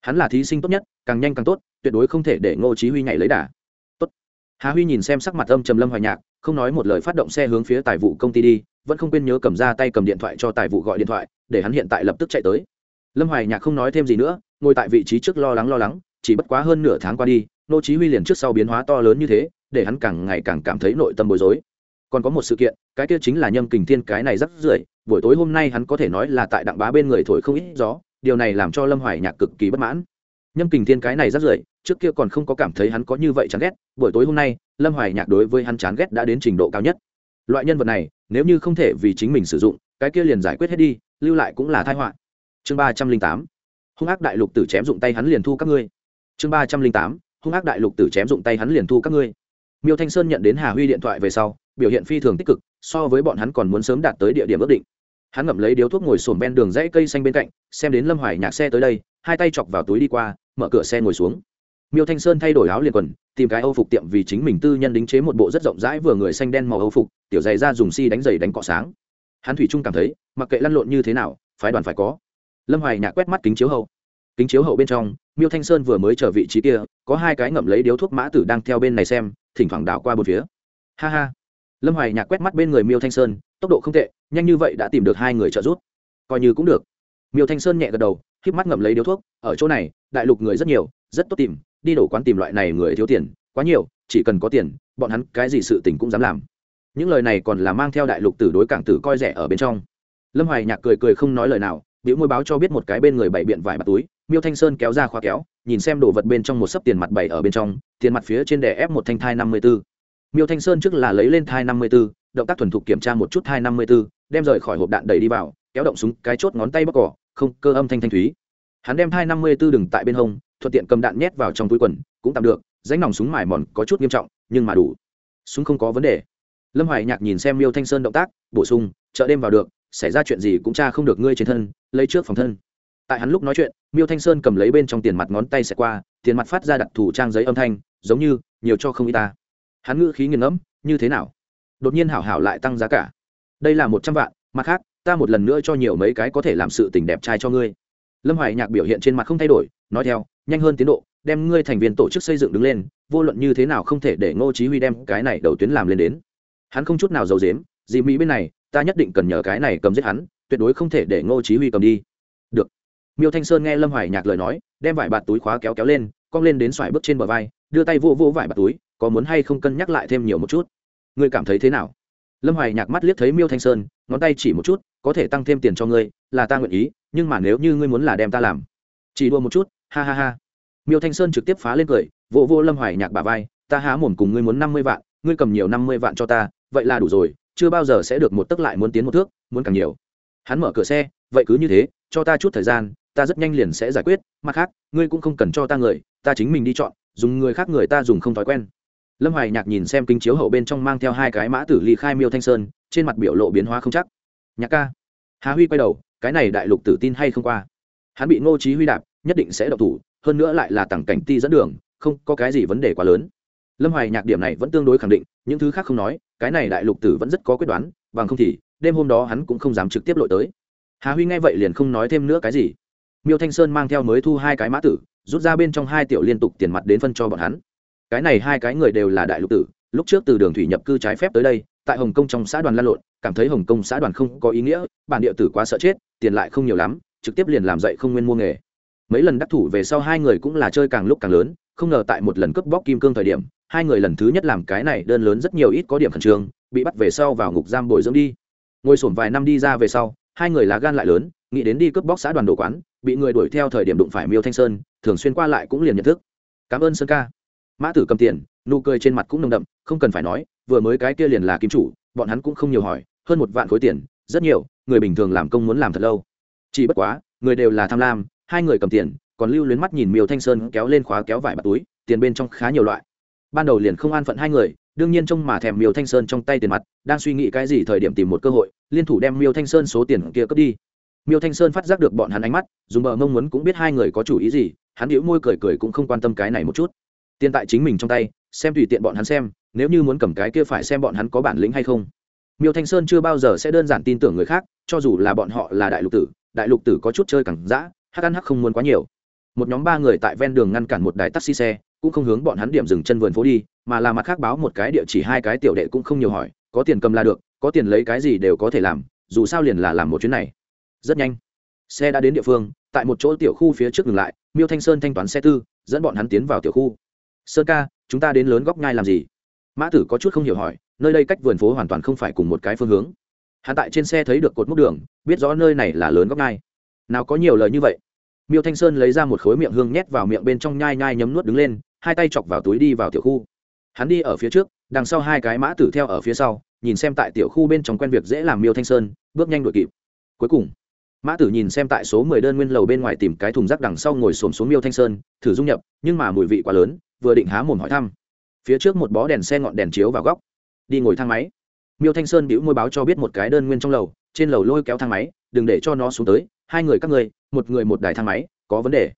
hắn là thí sinh tốt nhất, càng nhanh càng tốt, tuyệt đối không thể để ngô chí huy nhảy lấy đà. Tốt. Hà huy nhìn xem sắc mặt âm trầm lâm hoài nhạc, không nói một lời phát động xe hướng phía tài vụ công ty đi, vẫn không quên nhớ cầm ra tay cầm điện thoại cho tài vụ gọi điện thoại, để hắn hiện tại lập tức chạy tới. Lâm hoài nhạc không nói thêm gì nữa, ngồi tại vị trí trước lo lắng lo lắng, chỉ bất quá hơn nửa tháng qua đi, ngô chí huy liền trước sau biến hóa to lớn như thế, để hắn càng ngày càng cảm thấy nội tâm bối rối. Còn có một sự kiện, cái kia chính là nhâm kình thiên cái này rất rưởi, buổi tối hôm nay hắn có thể nói là tại đặng bá bên người thổi không ít gió điều này làm cho lâm hoài nhạc cực kỳ bất mãn. Nhâm kình thiên cái này rất rưởi, trước kia còn không có cảm thấy hắn có như vậy chán ghét, buổi tối hôm nay, lâm hoài nhạc đối với hắn chán ghét đã đến trình độ cao nhất. Loại nhân vật này, nếu như không thể vì chính mình sử dụng, cái kia liền giải quyết hết đi, lưu lại cũng là tai họa. Chương ba trăm linh tám, hung ác đại lục tử chém dụng tay hắn liền thu các ngươi. Chương ba trăm linh tám, hung ác đại lục tử chém dụng tay hắn liền thu các ngươi. Miêu thanh sơn nhận đến hà huy điện thoại về sau, biểu hiện phi thường tích cực, so với bọn hắn còn muốn sớm đạt tới địa điểm ước định hắn ngậm lấy điếu thuốc ngồi sồn ven đường dãy cây xanh bên cạnh, xem đến lâm hoài nhạc xe tới đây, hai tay chọc vào túi đi qua, mở cửa xe ngồi xuống. Miêu thanh sơn thay đổi áo liền quần, tìm cái âu phục tiệm vì chính mình tư nhân đính chế một bộ rất rộng rãi vừa người xanh đen màu âu phục, tiểu dày ra dùng si đánh giày đánh cọ sáng. Hắn thủy trung cảm thấy, mặc kệ lăn lộn như thế nào, phái đoàn phải có. Lâm hoài nhạc quét mắt kính chiếu hậu. Kính chiếu hậu bên trong, miêu thanh sơn vừa mới trở vị trí kia, có hai cái ngậm lấy điếu thuốc mã tử đang theo bên này xem, thỉnh thoảng đảo qua một phía. Ha ha. Lâm hoài nhạc quét mắt bên người miêu thanh sơn tốc độ không tệ, nhanh như vậy đã tìm được hai người trợ giúp. Coi như cũng được. Miêu thanh sơn nhẹ gật đầu k mắt ngậm lấy điếu thuốc, ở chỗ này, đại lục người rất nhiều, rất tốt tìm, đi đổ quán tìm loại này người thiếu tiền, quá nhiều, chỉ cần có tiền, bọn hắn cái gì sự tình cũng dám làm. Những lời này còn là mang theo đại lục tử đối cảng tử coi rẻ ở bên trong. Lâm hoài nhạc cười cười không nói lời nào, biểu môi báo cho biết một cái bên người bày biện vải mặt túi, miêu thanh sơn kéo ra khóa kéo, nhìn xem đồ vật bên trong một sấp tiền mặt bảy ở bên trong, tiền mặt phía trên đè ép một thanh thai năm mươi b ố miêu thanh sơn trước là lấy lên thai năm mươi b ố động tác thuần thục kiểm tra một chút thai năm mươi b ố đem rời khỏi hộp đạn đẩy đi vào, kéo động súng, cái chốt ngón tay bóc cỏ, không, cơ âm thanh thanh thúy. Hắn đem thai năm mươi b ố đừng tại bên hông, thuận tiện cầm đạn nhét vào trong túi quần, cũng tạm được ránh nòng súng mải mòn có chút nghiêm trọng, nhưng mà đủ. Súng không có vấn đề. Lâm hoài nhạc nhìn xem miêu thanh sơn động tác, bổ sung, chợ đêm vào được, xảy ra chuyện gì cũng cha không được ngươi trên thân, lấy trước phòng thân. Tại hắn lúc nói chuyện, miêu thanh sơn cầm lấy bên trong tiền mặt ngón tay xẹt qua, tiền mặt phát ra đặc thù trang giấy âm thanh, giống như, nhiều cho không y ta. Hắn ngữ khí nghiền ngẫm, như thế nào? Đột nhiên hảo hảo lại tăng giá cả. Đây là một trăm vạn, mặt khác, ta một lần nữa cho nhiều mấy cái có thể làm sự tình đẹp trai cho ngươi. Lâm hoài nhạc biểu hiện trên mặt không thay đổi, nói theo, nhanh hơn tiến độ, đem ngươi thành viên tổ chức xây dựng đứng lên, vô luận như thế nào không thể để ngô chí huy đem cái này đầu tuyến làm lên đến. Hắn không chút nào giấu dếm dì mỹ bên này, ta nhất định cần nhờ cái này cầm giết hắn, tuyệt đối không thể để ngô chí huy cầm đi. Được. Miêu thanh sơn nghe lâm hoài nhạc lời nói, đem vải bạt túi khóa kéo kéo lên, cong lên đến xoài bước trên bờ vai, đưa tay vô vô vải bạt túi, có muốn hay không cân nhắc lại thêm nhiều một chút ngươi cảm thấy thế nào? Lâm hoài nhạc mắt liếc thấy miêu thanh sơn ngón tay chỉ một chút có thể tăng thêm tiền cho ngươi là ta nguyện ý nhưng mà nếu như ngươi muốn là đem ta làm chỉ đua một chút ha ha ha. Miêu thanh sơn trực tiếp phá lên cười vỗ vô, vô lâm hoài nhạc bà vai ta há mồm cùng ngươi muốn năm mươi vạn ngươi cầm nhiều năm mươi vạn cho ta vậy là đủ rồi chưa bao giờ sẽ được một tấc lại muốn tiến một thước muốn càng nhiều. Hắn mở cửa xe vậy cứ như thế cho ta chút thời gian ta rất nhanh liền sẽ giải quyết mặt khác ngươi cũng không cần cho ta người ta chính mình đi chọn dùng người khác người ta dùng không thói quen lâm hoài nhạc nhìn xem kính chiếu hậu bên trong mang theo hai cái mã tử ly khai miêu thanh sơn, trên mặt biểu lộ biến hóa không chắc. Nhạc ca. Hà huy quay đầu, cái này đại lục tử tin hay không qua? Hắn bị ngô trí huy đạp, nhất định sẽ độc thủ, hơn nữa lại là tặng cảnh ti dẫn đường, không có cái gì vấn đề quá lớn. Lâm hoài nhạc điểm này vẫn tương đối khẳng định, những thứ khác không nói, cái này đại lục tử vẫn rất có quyết đoán, bằng không thì, đêm hôm đó hắn cũng không dám trực tiếp lội tới. Hà huy nghe vậy liền không nói thêm nữa cái gì. Miêu thanh sơn mang theo mới thu hai cái mã tử, rút ra bên trong hai tiểu liên tục tiền mặt đến phân cho bọn hắn cái này hai cái người đều là đại lục tử, lúc trước từ đường thủy nhập cư trái phép tới đây, tại hồng kông trong xã đoàn lan lộn, cảm thấy hồng kông xã đoàn không có ý nghĩa, bản địa tử quá sợ chết, tiền lại không nhiều lắm, trực tiếp liền làm dậy không nguyên mua nghề. Mấy lần đắc thủ về sau hai người cũng là chơi càng lúc càng lớn, không ngờ tại một lần cướp bóc kim cương thời điểm, hai người lần thứ nhất làm cái này đơn lớn rất nhiều ít có điểm khẩn trương, bị bắt về sau vào ngục giam bồi dưỡng đi. Ngồi sổm vài năm đi ra về sau, hai người lá gan lại lớn, nghĩ đến đi cướp bóc xã đoàn đồ quán, bị người đuổi theo thời điểm đụng phải miêu thanh sơn, thường xuyên qua lại cũng liền nhận thức. Cảm ơn sơn ca mã tử cầm tiền, nụ cười trên mặt cũng nồng đậm, không cần phải nói, vừa mới cái kia liền là kim chủ, bọn hắn cũng không nhiều hỏi, hơn một vạn khối tiền, rất nhiều, người bình thường làm công muốn làm thật lâu. Chỉ bất quá, người đều là tham lam, hai người cầm tiền, còn lưu luyến mắt nhìn miêu thanh sơn kéo lên khóa kéo vải bạt túi, tiền bên trong khá nhiều loại. Ban đầu liền không an phận hai người, đương nhiên trông mà thèm miêu thanh sơn trong tay tiền mặt, đang suy nghĩ cái gì thời điểm tìm một cơ hội, liên thủ đem miêu thanh sơn số tiền kia cướp đi. Miêu thanh sơn phát giác được bọn hắn ánh mắt, dùng bờ mông muốn cũng biết hai người có chủ ý gì, hắn đĩu môi cười cười cũng không quan tâm cái này một chút tiền tại chính mình trong tay, xem tùy tiện bọn hắn xem, nếu như muốn cầm cái kia phải xem bọn hắn có bản lĩnh hay không. Miêu thanh sơn chưa bao giờ sẽ đơn giản tin tưởng người khác, cho dù là bọn họ là đại lục tử, đại lục tử có chút chơi cẳng dã, hắc ăn hắc không muốn quá nhiều. Một nhóm ba người tại ven đường ngăn cản một đài taxi xe, cũng không hướng bọn hắn điểm dừng chân vườn phố đi, mà là mặt khác báo một cái địa chỉ hai cái tiểu đệ cũng không nhiều hỏi, có tiền cầm là được, có tiền lấy cái gì đều có thể làm, dù sao liền là làm một chuyến này. Rất nhanh, xe đã đến địa phương, tại một chỗ tiểu khu phía trước ngừng lại, miêu thanh sơn thanh toán xe tư, dẫn bọn hắn tiến vào tiểu khu sơn ca, chúng ta đến lớn góc nhai làm gì? Mã tử có chút không hiểu hỏi, nơi đây cách vườn phố hoàn toàn không phải cùng một cái phương hướng. Hắn tại trên xe thấy được cột mốc đường, biết rõ nơi này là lớn góc nhai. Nào có nhiều lời như vậy. Miêu thanh sơn lấy ra một khối miệng hương nhét vào miệng bên trong nhai nhai nhấm nuốt đứng lên, hai tay chọc vào túi đi vào tiểu khu. Hắn đi ở phía trước, đằng sau hai cái mã tử theo ở phía sau, nhìn xem tại tiểu khu bên trong quen việc dễ làm miêu thanh sơn, bước nhanh đuổi kịp. Cuối cùng, mã tử nhìn xem tại số mười đơn nguyên lầu bên ngoài tìm cái thùng rác đằng sau ngồi xổm xuống miêu thanh sơn, thử dung nhập, nhưng mà mùi vị quá lớn vừa định há mồm hỏi thăm. Phía trước một bó đèn xe ngọn đèn chiếu vào góc. Đi ngồi thang máy. Miêu thanh sơn bĩu môi báo cho biết một cái đơn nguyên trong lầu, trên lầu lôi kéo thang máy, đừng để cho nó xuống tới. Hai người các người một người một đài thang máy, có vấn đề.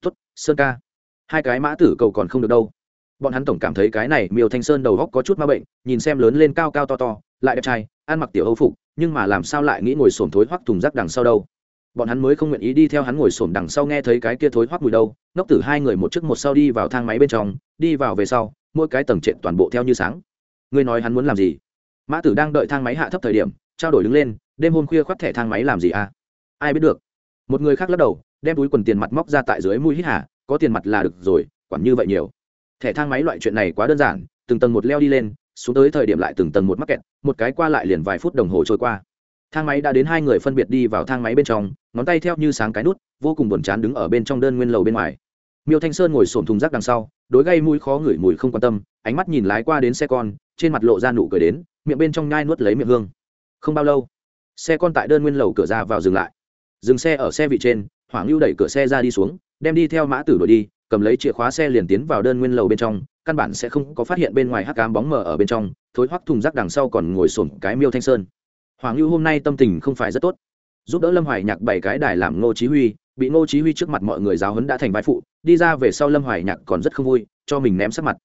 Tuất sơn ca. Hai cái mã tử cầu còn không được đâu. Bọn hắn tổng cảm thấy cái này miêu thanh sơn đầu góc có chút ma bệnh, nhìn xem lớn lên cao cao to to, lại đẹp trai, ăn mặc tiểu hâu phục, nhưng mà làm sao lại nghĩ ngồi sổm thối hoắc thùng rác đằng sau đâu? Bọn hắn mới không nguyện ý đi theo hắn ngồi sổm đằng sau nghe thấy cái kia thối hoắc mùi đâu, ngốc tử hai người một trước một sau đi vào thang máy bên trong, đi vào về sau, mỗi cái tầng trệt toàn bộ theo như sáng. Ngươi nói hắn muốn làm gì? Mã tử đang đợi thang máy hạ thấp thời điểm, trao đổi đứng lên, đêm hôm khuya khoắt thẻ thang máy làm gì à? Ai biết được. Một người khác lắc đầu, đem túi quần tiền mặt móc ra tại dưới mũi hít hà, có tiền mặt là được rồi, quản như vậy nhiều. Thẻ thang máy loại chuyện này quá đơn giản, từng tầng một leo đi lên, xuống tới thời điểm lại từng tầng một mắc kẹt, một cái qua lại liền vài phút đồng hồ trôi qua. Thang máy đã đến hai người phân biệt đi vào thang máy bên trong ngón tay theo như sáng cái nút, vô cùng buồn chán đứng ở bên trong đơn nguyên lầu bên ngoài. Miêu thanh sơn ngồi sổm thùng rác đằng sau, đối gây mũi khó ngửi mùi không quan tâm, ánh mắt nhìn lái qua đến xe con, trên mặt lộ ra nụ cười đến, miệng bên trong nhai nuốt lấy miệng hương. Không bao lâu, xe con tại đơn nguyên lầu cửa ra vào dừng lại. Dừng xe ở xe vị trên hoàng lưu đẩy cửa xe ra đi xuống, đem đi theo mã tử đuổi đi, cầm lấy chìa khóa xe liền tiến vào đơn nguyên lầu bên trong, căn bản sẽ không có phát hiện bên ngoài hắc cám bóng mờ ở bên trong, thối hoắc thùng rác đằng sau còn ngồi sổm cái miêu thanh sơn. Hoàng lưu hôm nay tâm tình không phải rất tốt giúp đỡ lâm hoài nhạc bảy cái đài làm ngô chí huy, bị ngô chí huy trước mặt mọi người giáo huấn đã thành vai phụ, đi ra về sau lâm hoài nhạc còn rất không vui, cho mình ném sắc mặt.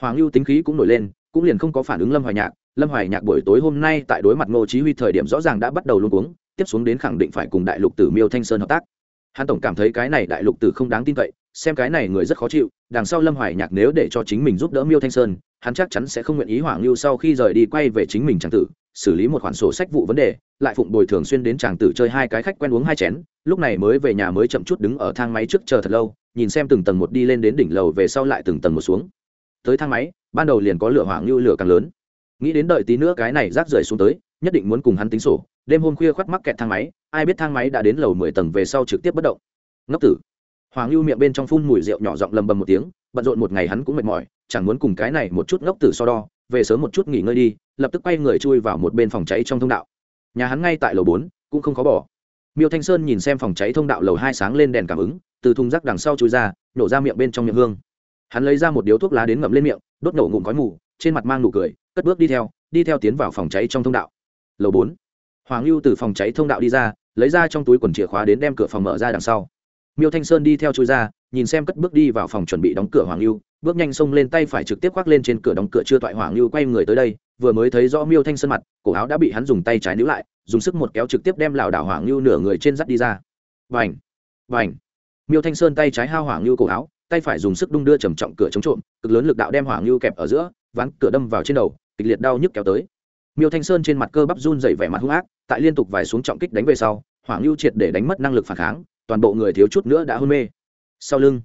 Hoàng lưu tính khí cũng nổi lên, cũng liền không có phản ứng lâm hoài nhạc. Lâm hoài nhạc buổi tối hôm nay tại đối mặt ngô chí huy thời điểm rõ ràng đã bắt đầu luống cuống, tiếp xuống đến khẳng định phải cùng đại lục tử miêu thanh sơn hợp tác. Hắn tổng cảm thấy cái này đại lục tử không đáng tin cậy, xem cái này người rất khó chịu, đằng sau lâm hoài nhạc nếu để cho chính mình giúp đỡ miêu thanh sơn, hắn chắc chắn sẽ không nguyện ý Hoàng lưu sau khi rời đi quay về chính mình chẳng tử xử lý một khoản sổ sách vụ vấn đề, lại phụng bồi thường xuyên đến chàng tử chơi hai cái khách quen uống hai chén, lúc này mới về nhà mới chậm chút đứng ở thang máy trước chờ thật lâu, nhìn xem từng tầng một đi lên đến đỉnh lầu về sau lại từng tầng một xuống. Tới thang máy, ban đầu liền có lửa hoảng lưu lửa càng lớn. Nghĩ đến đợi tí nữa cái này rác rưởi xuống tới, nhất định muốn cùng hắn tính sổ. Đêm hôm khuya khoắt mắc kẹt thang máy, ai biết thang máy đã đến lầu mười tầng về sau trực tiếp bất động. Ngốc tử. Hoàng lưu miệng bên trong phun mùi rượu nhỏ giọng lầm bầm một tiếng, bận rộn một ngày hắn cũng mệt mỏi, chẳng muốn cùng cái này một chút ngốc tử so đo về sớm một chút nghỉ ngơi đi, lập tức quay người chui vào một bên phòng cháy trong thông đạo. Nhà hắn ngay tại lầu bốn, cũng không khó bỏ. Miêu thanh sơn nhìn xem phòng cháy thông đạo lầu hai sáng lên đèn cảm ứng, từ thùng rác đằng sau chui ra nổ ra miệng bên trong miệng hương. Hắn lấy ra một điếu thuốc lá đến ngậm lên miệng, đốt nổ ngụm khói mù, trên mặt mang nụ cười, cất bước đi theo đi theo tiến vào phòng cháy trong thông đạo. Lầu bốn. Hoàng lưu từ phòng cháy thông đạo đi ra, lấy ra trong túi quần chìa khóa đến đem cửa phòng mở ra đằng sau miêu thanh sơn đi theo chui ra, nhìn xem cất bước đi vào phòng chuẩn bị đóng cửa hoàng lưu bước nhanh xông lên tay phải trực tiếp khoác lên trên cửa đóng cửa chưa toại hoàng lưu quay người tới đây, vừa mới thấy rõ miêu thanh sơn mặt, cổ áo đã bị hắn dùng tay trái níu lại, dùng sức một kéo trực tiếp đem lảo đảo hoàng lưu nửa người trên dắt đi ra. Vành vành miêu thanh sơn tay trái hao hoàng lưu cổ áo, tay phải dùng sức đung đưa trầm trọng cửa chống trộm, cực lớn lực đạo đem hoàng lưu kẹp ở giữa, ván cửa đâm vào trên đầu, kịch liệt đau nhức kéo tới. Miêu thanh sơn trên mặt cơ bắp run dày vẻ mặt hung ác, tại liên tục vài xuống trọng kích đánh về sau, hoàng lưu triệt để đánh mất năng lực phản kháng toàn bộ người thiếu chút nữa đã hôn mê. Sau lưng,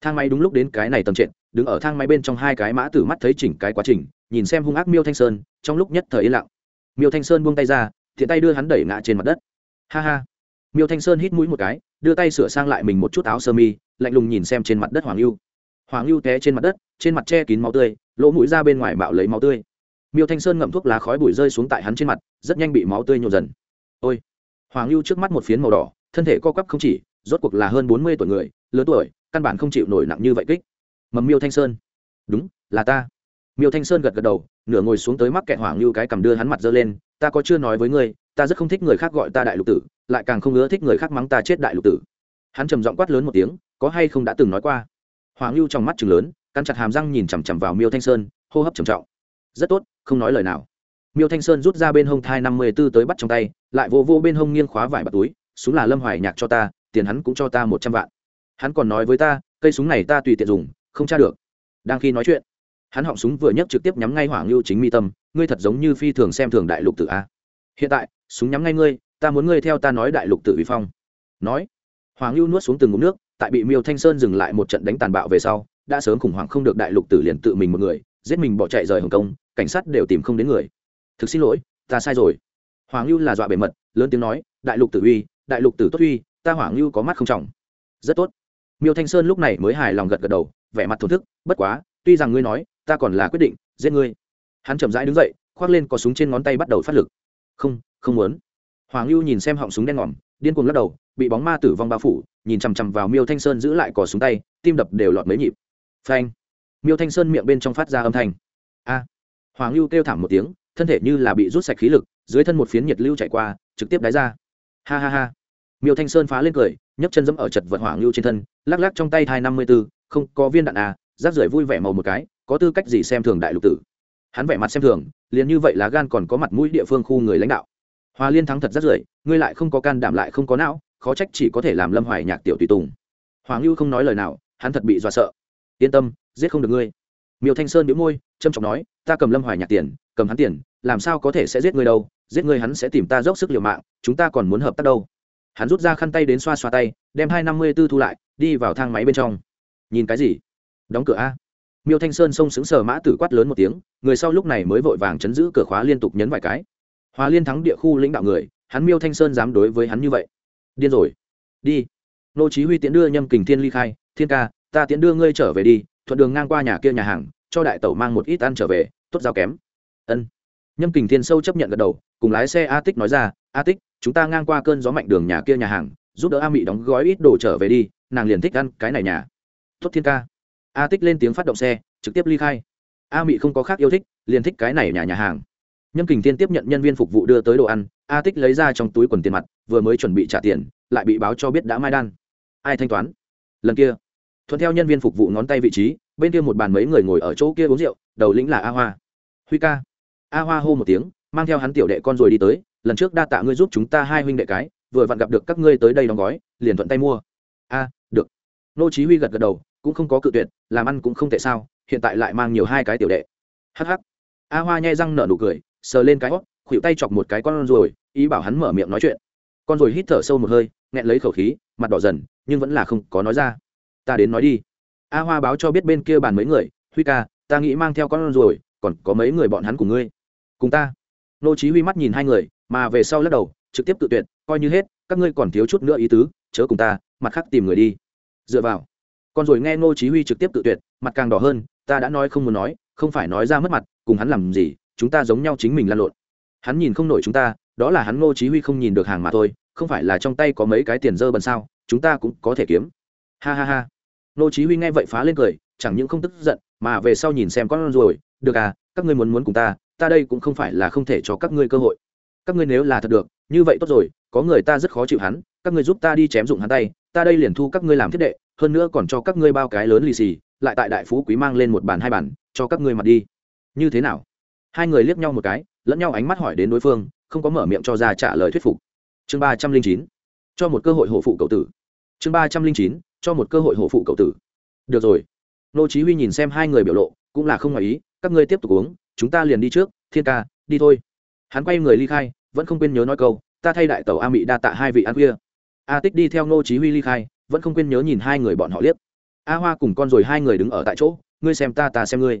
thang máy đúng lúc đến cái này tầm trện đứng ở thang máy bên trong hai cái mã tử mắt thấy chỉnh cái quá trình, nhìn xem hung ác miêu thanh sơn, trong lúc nhất thời yên lặng. Miêu thanh sơn buông tay ra, thiện tay đưa hắn đẩy ngã trên mặt đất. Ha ha. Miêu thanh sơn hít mũi một cái, đưa tay sửa sang lại mình một chút áo sơ mi, lạnh lùng nhìn xem trên mặt đất hoàng lưu hoàng lưu té trên mặt đất, trên mặt che kín máu tươi, lỗ mũi ra bên ngoài bạo lấy máu tươi. Miêu thanh sơn ngậm thuốc lá khói bụi rơi xuống tại hắn trên mặt, rất nhanh bị máu tươi nhộn dần. Ôi. Hoàng lưu trước mắt một phiến màu đỏ thân thể co quắp không chỉ, rốt cuộc là hơn bốn mươi tuổi người, lớn tuổi, căn bản không chịu nổi nặng như vậy kích. Mầm miêu thanh sơn. Đúng, là ta. Miêu thanh sơn gật gật đầu, nửa ngồi xuống tới mắc kẹt hoàng lưu cái cầm đưa hắn mặt dơ lên, ta có chưa nói với ngươi, ta rất không thích người khác gọi ta đại lục tử, lại càng không ưa thích người khác mắng ta chết đại lục tử. Hắn trầm giọng quát lớn một tiếng, có hay không đã từng nói qua? Hoàng lưu trong mắt chừng lớn căn chặt hàm răng nhìn chằm chằm vào miêu thanh sơn, hô hấp trầm trọng. Rất tốt, không nói lời nào. Miêu thanh sơn rút ra bên hông thai năm mươi b ố tới bắt trong tay, lại vô vô bên hông nghiêng khóa vải bạt túi súng là lâm hoài nhạc cho ta, tiền hắn cũng cho ta một trăm vạn. Hắn còn nói với ta, cây súng này ta tùy tiện dùng, không tra được. Đang khi nói chuyện, hắn họng súng vừa nhấc trực tiếp nhắm ngay hoàng lưu chính mi tâm, ngươi thật giống như phi thường xem thường đại lục tử a. Hiện tại, súng nhắm ngay ngươi, ta muốn ngươi theo ta nói đại lục tử vi phong. Nói hoàng lưu nuốt xuống từng ngụm nước, tại bị miêu thanh sơn dừng lại một trận đánh tàn bạo về sau, đã sớm khủng hoảng không được đại lục tử liền tự mình một người, giết mình bỏ chạy rời hồng kông, cảnh sát đều tìm không đến người. Thực xin lỗi, ta sai rồi. Hoàng lưu là dọa bề mật, lớn tiếng nói, đại lục tử uy đại lục tử tốt uy, ta hoàng lưu có mắt không trọng. Rất tốt. Miêu thanh sơn lúc này mới hài lòng gật gật đầu, vẻ mặt thổn thức, bất quá, tuy rằng ngươi nói, ta còn là quyết định, giết ngươi. Hắn chậm rãi đứng dậy, khoác lên có súng trên ngón tay bắt đầu phát lực. Không không muốn. Hoàng lưu nhìn xem họng súng đen ngòm, điên cuồng lắc đầu, bị bóng ma tử vong bao phủ, nhìn chằm chằm vào miêu thanh sơn giữ lại cò súng tay, tim đập đều lọt mấy nhịp. Phanh. Miêu thanh sơn miệng bên trong phát ra âm thanh. A. Hoàng lưu kêu thảm một tiếng, thân thể như là bị rút sạch khí lực, dưới thân một phiến nhiệt lưu chạy qua, trực tiếp đáy ra. Ha ha ha miêu thanh sơn phá lên cười, nhấc chân dẫm ở chật vật hoàng lưu trên thân, lắc lắc trong tay thai năm mươi b ố không, có viên đạn à rác rưởi vui vẻ màu một cái, có tư cách gì xem thường đại lục tử? Hắn vẻ mặt xem thường, liền như vậy lá gan còn có mặt mũi địa phương khu người lãnh đạo. Hòa liên thắng thật rác rưởi, ngươi lại không có can đảm lại không có não, khó trách chỉ có thể làm lâm hoài nhạc tiểu tùy tùng. Hoàng lưu không nói lời nào, hắn thật bị dọa sợ. Yên tâm, giết không được ngươi. Miêu thanh sơn đĩu môi trâm trọng nói, ta cầm lâm hoài nhạc tiền, cầm hắn tiền, làm sao có thể sẽ giết ngươi đâu, giết ngươi hắn sẽ tìm ta dốc sức liều mạng, chúng ta còn muốn hợp tác đâu hắn rút ra khăn tay đến xoa xoa tay, đem hai năm mươi b ố thu lại, đi vào thang máy bên trong. Nhìn cái gì? Đóng cửa a. Miêu thanh sơn xông xứng sờ mã tử quát lớn một tiếng, người sau lúc này mới vội vàng chấn giữ cửa khóa liên tục nhấn vài cái. Hòa liên thắng địa khu lãnh đạo người, hắn miêu thanh sơn dám đối với hắn như vậy. Điên rồi. Đi. Nô chí huy tiễn đưa nhâm kình thiên ly khai, thiên ca, ta tiễn đưa ngươi trở về đi, thuận đường ngang qua nhà kia nhà hàng, cho đại tẩu mang một ít ăn trở về, tốt giao kém. Ân. Nhâm kình thiên sâu chấp nhận gật đầu, cùng lái xe a tích nói ra, a tích chúng ta ngang qua cơn gió mạnh đường nhà kia nhà hàng, giúp đỡ a mị đóng gói ít đồ trở về đi, nàng liền thích ăn cái này nhà. Tốt thiên ca. A tích lên tiếng phát động xe, trực tiếp ly khai. A mị không có khác yêu thích, liền thích cái này nhà nhà hàng. Nhâm kình thiên tiếp nhận nhân viên phục vụ đưa tới đồ ăn, a tích lấy ra trong túi quần tiền mặt, vừa mới chuẩn bị trả tiền, lại bị báo cho biết đã mai đan. Ai thanh toán? Lần kia. Thuận theo nhân viên phục vụ ngón tay vị trí, bên kia một bàn mấy người ngồi ở chỗ kia uống rượu, đầu lĩnh là a hoa. Huy ca. A hoa hô một tiếng, mang theo hắn tiểu đệ con rồi đi tới lần trước đa tạ ngươi giúp chúng ta hai huynh đệ cái, vừa vặn gặp được các ngươi tới đây đóng gói, liền thuận tay mua. A, được. Nô chí huy gật gật đầu, cũng không có cự tuyệt, làm ăn cũng không tệ sao, hiện tại lại mang nhiều hai cái tiểu đệ. Hắc hắc. A hoa nhai răng nở nụ cười, sờ lên cái hót, khuỷu tay chọc một cái con rồi ý bảo hắn mở miệng nói chuyện. Con rồi hít thở sâu một hơi, nghẹn lấy khẩu khí, mặt đỏ dần, nhưng vẫn là không có nói ra. Ta đến nói đi. A hoa báo cho biết bên kia bàn mấy người, huy ca, ta nghĩ mang theo con rồi còn có mấy người bọn hắn cùng ngươi. Cùng ta. Nô chí huy mắt nhìn hai người mà về sau lắc đầu, trực tiếp tự tuyệt, coi như hết, các ngươi còn thiếu chút nữa ý tứ, chớ cùng ta, mặt khác tìm người đi. Dựa vào. Còn rồi nghe nô chí huy trực tiếp tự tuyệt, mặt càng đỏ hơn, ta đã nói không muốn nói, không phải nói ra mất mặt, cùng hắn làm gì, chúng ta giống nhau chính mình lăn lộn. Hắn nhìn không nổi chúng ta, đó là hắn nô chí huy không nhìn được hàng mà thôi, không phải là trong tay có mấy cái tiền dơ bẩn sao, chúng ta cũng có thể kiếm. Ha ha ha. Nô chí huy nghe vậy phá lên cười, chẳng những không tức giận, mà về sau nhìn xem con rồi được à các ngươi muốn muốn cùng ta ta đây cũng không phải là không thể cho các ngươi cơ hội các ngươi nếu là thật được, như vậy tốt rồi, có người ta rất khó chịu hắn, các ngươi giúp ta đi chém dụng hắn tay, ta đây liền thu các ngươi làm thiết đệ, hơn nữa còn cho các ngươi bao cái lớn lì xì, lại tại đại phú quý mang lên một bàn hai bàn cho các ngươi mặt đi. Như thế nào? Hai người liếc nhau một cái, lẫn nhau ánh mắt hỏi đến đối phương, không có mở miệng cho ra trả lời thuyết phục. Chương ba trăm linh chín, cho một cơ hội hộ phụ cậu tử. Chương ba trăm linh chín, cho một cơ hội hộ phụ cậu tử. Được rồi. Nô chí huy nhìn xem hai người biểu lộ, cũng là không ngoài ý, các ngươi tiếp tục uống, chúng ta liền đi trước, thiên ca, đi thôi hắn quay người ly khai, vẫn không quên nhớ nói câu, ta thay đại tàu a mỹ đa tạ hai vị ăn khuya. A tích đi theo nô chí huy ly khai, vẫn không quên nhớ nhìn hai người bọn họ liếc. A hoa cùng con rồi hai người đứng ở tại chỗ, ngươi xem ta ta xem ngươi.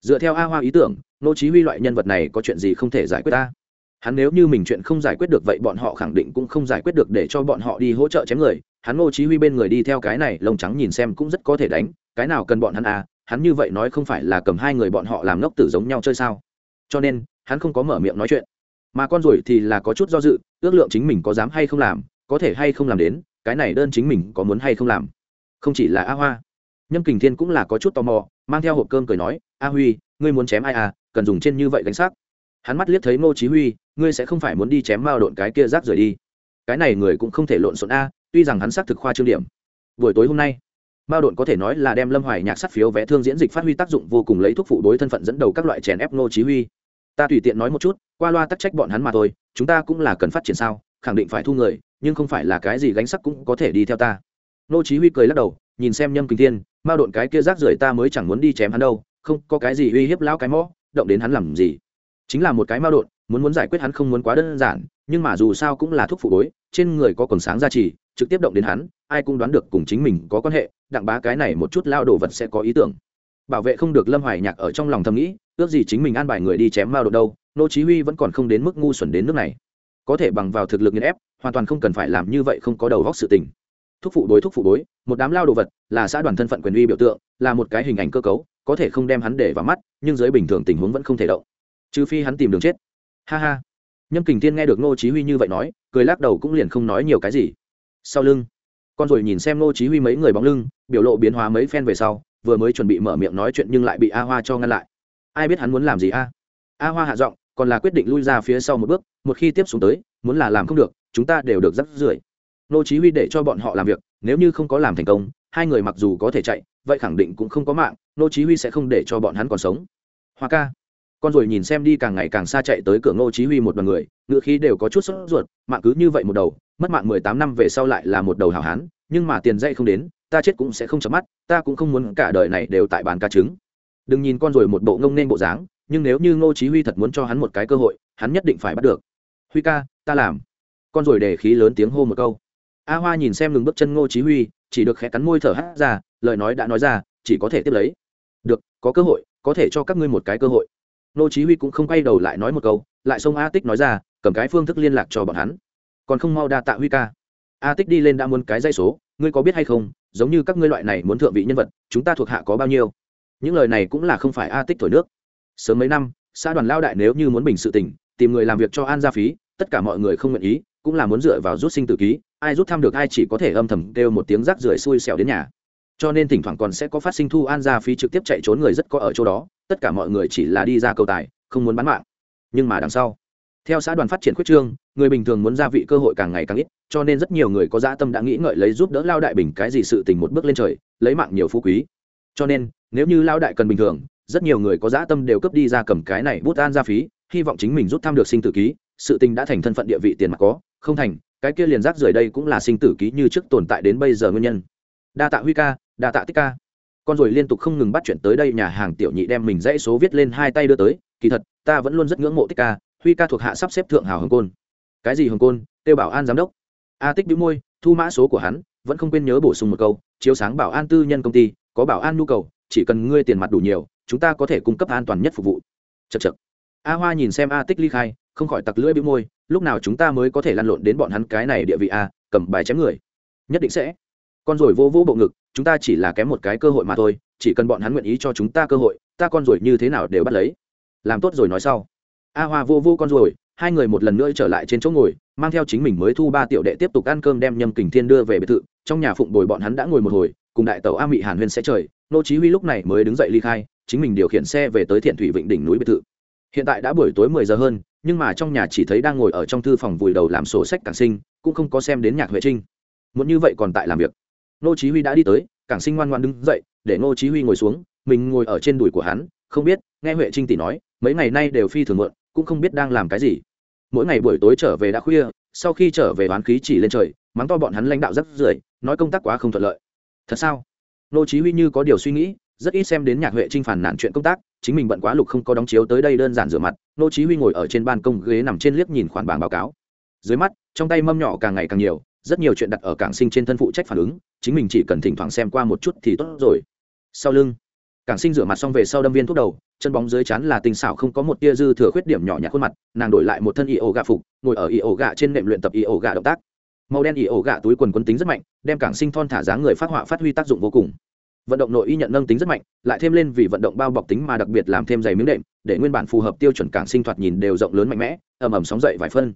Dựa theo a hoa ý tưởng nô chí huy loại nhân vật này có chuyện gì không thể giải quyết ta? Hắn nếu như mình chuyện không giải quyết được vậy bọn họ khẳng định cũng không giải quyết được để cho bọn họ đi hỗ trợ chém người. Hắn nô chí huy bên người đi theo cái này, lông trắng nhìn xem cũng rất có thể đánh, cái nào cần bọn hắn à? Hắn như vậy nói không phải là cầm hai người bọn họ làm ngốc tử giống nhau chơi sao? Cho nên, hắn không có mở miệng nói chuyện mà con rồi thì là có chút do dự, ước lượng chính mình có dám hay không làm, có thể hay không làm đến, cái này đơn chính mình có muốn hay không làm. Không chỉ là a hoa. Nhâm kình thiên cũng là có chút tò mò, mang theo hộp cơm cười nói, a huy, ngươi muốn chém ai à cần dùng trên như vậy gánh xác. Hắn mắt liếc thấy ngô chí huy, ngươi sẽ không phải muốn đi chém mao độn cái kia rác rời đi. Cái này người cũng không thể lộn xộn a, tuy rằng hắn xác thực khoa trương điểm. Buổi tối hôm nay, mao độn có thể nói là đem lâm hoài nhạc sát phiếu vẽ thương diễn dịch phát huy tác dụng vô cùng lấy thuốc phụ đối thân phận dẫn đầu các loại chèn ép ngô chí huy ta tùy tiện nói một chút, qua loa tắc trách bọn hắn mà thôi, chúng ta cũng là cần phát triển sao, khẳng định phải thu người, nhưng không phải là cái gì gánh sắc cũng có thể đi theo ta. Nô chí huy cười lắc đầu, nhìn xem nhâm kinh thiên mao độn cái kia rác rưởi ta mới chẳng muốn đi chém hắn đâu, không, có cái gì uy hiếp lão cái mõ, động đến hắn làm gì? Chính là một cái mao độn, muốn muốn giải quyết hắn không muốn quá đơn giản, nhưng mà dù sao cũng là thuốc phụ bối, trên người có quần sáng gia trì trực tiếp động đến hắn, ai cũng đoán được cùng chính mình có quan hệ, đặng bá cái này một chút lao đồ vật sẽ có ý tưởng. Bảo vệ không được lâm hoài nhạc ở trong lòng thầm nghĩ ước gì chính mình an bài người đi chém mao đột đâu, nô chí huy vẫn còn không đến mức ngu xuẩn đến nước này. Có thể bằng vào thực lực nghiền ép, hoàn toàn không cần phải làm như vậy không có đầu góc sự tình. Thuốc phụ đối thuốc phụ đối một đám lao đồ vật, là xã đoàn thân phận quyền uy biểu tượng, là một cái hình ảnh cơ cấu, có thể không đem hắn để vào mắt, nhưng dưới bình thường tình huống vẫn không thể động. Trừ phi hắn tìm đường chết. Ha ha. Nhâm kình thiên nghe được nô chí huy như vậy nói, cười lắc đầu cũng liền không nói nhiều cái gì. Sau lưng, con rồi nhìn xem nô chí huy mấy người bóng lưng, biểu lộ biến hóa mấy phen về sau, vừa mới chuẩn bị mở miệng nói chuyện nhưng lại bị a hoa cho ngăn lại ai biết hắn muốn làm gì a? A hoa hạ giọng, còn là quyết định lui ra phía sau một bước, một khi tiếp xuống tới, muốn là làm không được, chúng ta đều được rắc rưởi. Nô chí huy để cho bọn họ làm việc, nếu như không có làm thành công, hai người mặc dù có thể chạy, vậy khẳng định cũng không có mạng, nô chí huy sẽ không để cho bọn hắn còn sống. Hoa ca, con rồi nhìn xem đi càng ngày càng xa chạy tới cửa nô chí huy một đoàn người, ngựa khí đều có chút sốt ruột, mạng cứ như vậy một đầu, mất mạng 18 năm về sau lại là một đầu hảo hán, nhưng mà tiền dây không đến, ta chết cũng sẽ không chấm mắt, ta cũng không muốn cả đời này đều tại bàn ca trứng đừng nhìn con rồi một bộ ngông nên bộ dáng, nhưng nếu như ngô chí huy thật muốn cho hắn một cái cơ hội, hắn nhất định phải bắt được. Huy ca, ta làm. Con rồi để khí lớn tiếng hô một câu. A hoa nhìn xem ngừng bước chân ngô chí huy, chỉ được khẽ cắn môi thở hắt ra, lời nói đã nói ra, chỉ có thể tiếp lấy. Được, có cơ hội, có thể cho các ngươi một cái cơ hội. Ngô chí huy cũng không quay đầu lại nói một câu, lại xông a tích nói ra, cầm cái phương thức liên lạc cho bọn hắn. Còn không mau đa tạ huy ca. A tích đi lên đã muốn cái dây số, ngươi có biết hay không, giống như các ngươi loại này muốn thượng vị nhân vật, chúng ta thuộc hạ có bao nhiêu? Những lời này cũng là không phải a tích thổi nước. Sớm mấy năm, xã đoàn lao đại nếu như muốn bình sự tình, tìm người làm việc cho an gia phí, tất cả mọi người không nguyện ý, cũng là muốn dựa vào rút sinh tử ký, ai rút thăm được ai chỉ có thể âm thầm kêu một tiếng rác rưởi xui xẻo đến nhà. Cho nên thỉnh thoảng còn sẽ có phát sinh thu an gia phí trực tiếp chạy trốn người rất có ở chỗ đó, tất cả mọi người chỉ là đi ra cầu tài, không muốn bán mạng. Nhưng mà đằng sau, theo xã đoàn phát triển khuyết trương, người bình thường muốn gia vị cơ hội càng ngày càng ít, cho nên rất nhiều người có dã tâm đã nghĩ ngợi lấy giúp đỡ lao đại bình cái gì sự tình một bước lên trời, lấy mạng nhiều phú quý. Cho nên nếu như lao đại cần bình thường, rất nhiều người có dã tâm đều cấp đi ra cầm cái này bút an ra phí, hy vọng chính mình rút thăm được sinh tử ký, sự tình đã thành thân phận địa vị tiền mặt có, không thành, cái kia liền rác rời đây cũng là sinh tử ký như trước tồn tại đến bây giờ nguyên nhân. Đa tạ huy ca, đa tạ tích ca. Con rồi liên tục không ngừng bắt chuyện tới đây nhà hàng tiểu nhị đem mình dãy số viết lên hai tay đưa tới, kỳ thật, ta vẫn luôn rất ngưỡng mộ tích ca, huy ca thuộc hạ sắp xếp thượng hào hồng côn. Cái gì hồng côn? Tiêu bảo an giám đốc. A tích đĩu môi, thu mã số của hắn, vẫn không quên nhớ bổ sung một câu, chiếu sáng bảo an tư nhân công ty, có bảo an nhu cầu chỉ cần ngươi tiền mặt đủ nhiều, chúng ta có thể cung cấp an toàn nhất phục vụ. Chật chật a hoa nhìn xem a tích ly khai, không khỏi tặc lưỡi bĩu môi, lúc nào chúng ta mới có thể lăn lộn đến bọn hắn cái này địa vị a, cầm bài chém người. Nhất định sẽ. Con rồi vô vô bộ ngực, chúng ta chỉ là kém một cái cơ hội mà thôi, chỉ cần bọn hắn nguyện ý cho chúng ta cơ hội, ta con rồi như thế nào đều bắt lấy. Làm tốt rồi nói sau. A hoa vô vô con rồi hai người một lần nữa trở lại trên chỗ ngồi, mang theo chính mình mới thu ba tiểu đệ tiếp tục ăn cơm đem nhâm kình thiên đưa về biệt thự, trong nhà phụng bồi bọn hắn đã ngồi một hồi cùng đại tàu a mị hàn huyên sẽ trời, nô chí huy lúc này mới đứng dậy ly khai, chính mình điều khiển xe về tới thiện thủy vịnh đỉnh núi biệt thự. Hiện tại đã buổi tối 10 giờ hơn, nhưng mà trong nhà chỉ thấy đang ngồi ở trong thư phòng vùi đầu làm sổ sách cảng sinh, cũng không có xem đến nhạc huệ trinh. Muốn như vậy còn tại làm việc. Nô chí huy đã đi tới, cảng sinh ngoan ngoãn đứng dậy, để nô chí huy ngồi xuống, mình ngồi ở trên đùi của hắn, không biết, nghe huệ trinh tỷ nói, mấy ngày nay đều phi thường mượn cũng không biết đang làm cái gì. Mỗi ngày buổi tối trở về đã khuya, sau khi trở về bán khí chỉ lên trời, mắng to bọn hắn lãnh đạo rất rưởi nói công tác quá không thuận lợi thật sao? Nô chí huy như có điều suy nghĩ, rất ít xem đến nhạc huệ trinh phản nản chuyện công tác, chính mình bận quá lục không có đóng chiếu tới đây đơn giản rửa mặt, nô chí huy ngồi ở trên ban công ghế nằm trên liếc nhìn khoản bảng báo cáo. Dưới mắt, trong tay mâm nhỏ càng ngày càng nhiều, rất nhiều chuyện đặt ở cảng sinh trên thân phụ trách phản ứng, chính mình chỉ cần thỉnh thoảng xem qua một chút thì tốt rồi. Sau lưng, cảng sinh rửa mặt xong về sau đâm viên thuốc đầu, chân bóng dưới chán là tình xảo không có một tia dư thừa khuyết điểm nhỏ nhặt khuôn mặt, nàng đổi lại một thân y ổ gạ phục, ngồi ở y ổ gạ trên nệm luyện tập y ổ gạ động tác màu đen y ổ gạ túi quần quân tính rất mạnh, đem cảng sinh thon thả dáng người phát họa phát huy tác dụng vô cùng. Vận động nội y nhận nâng tính rất mạnh, lại thêm lên vì vận động bao bọc tính mà đặc biệt làm thêm dày miếng đệm, để nguyên bản phù hợp tiêu chuẩn cảng sinh thoạt nhìn đều rộng lớn mạnh mẽ, ầm ầm sóng dậy vài phân.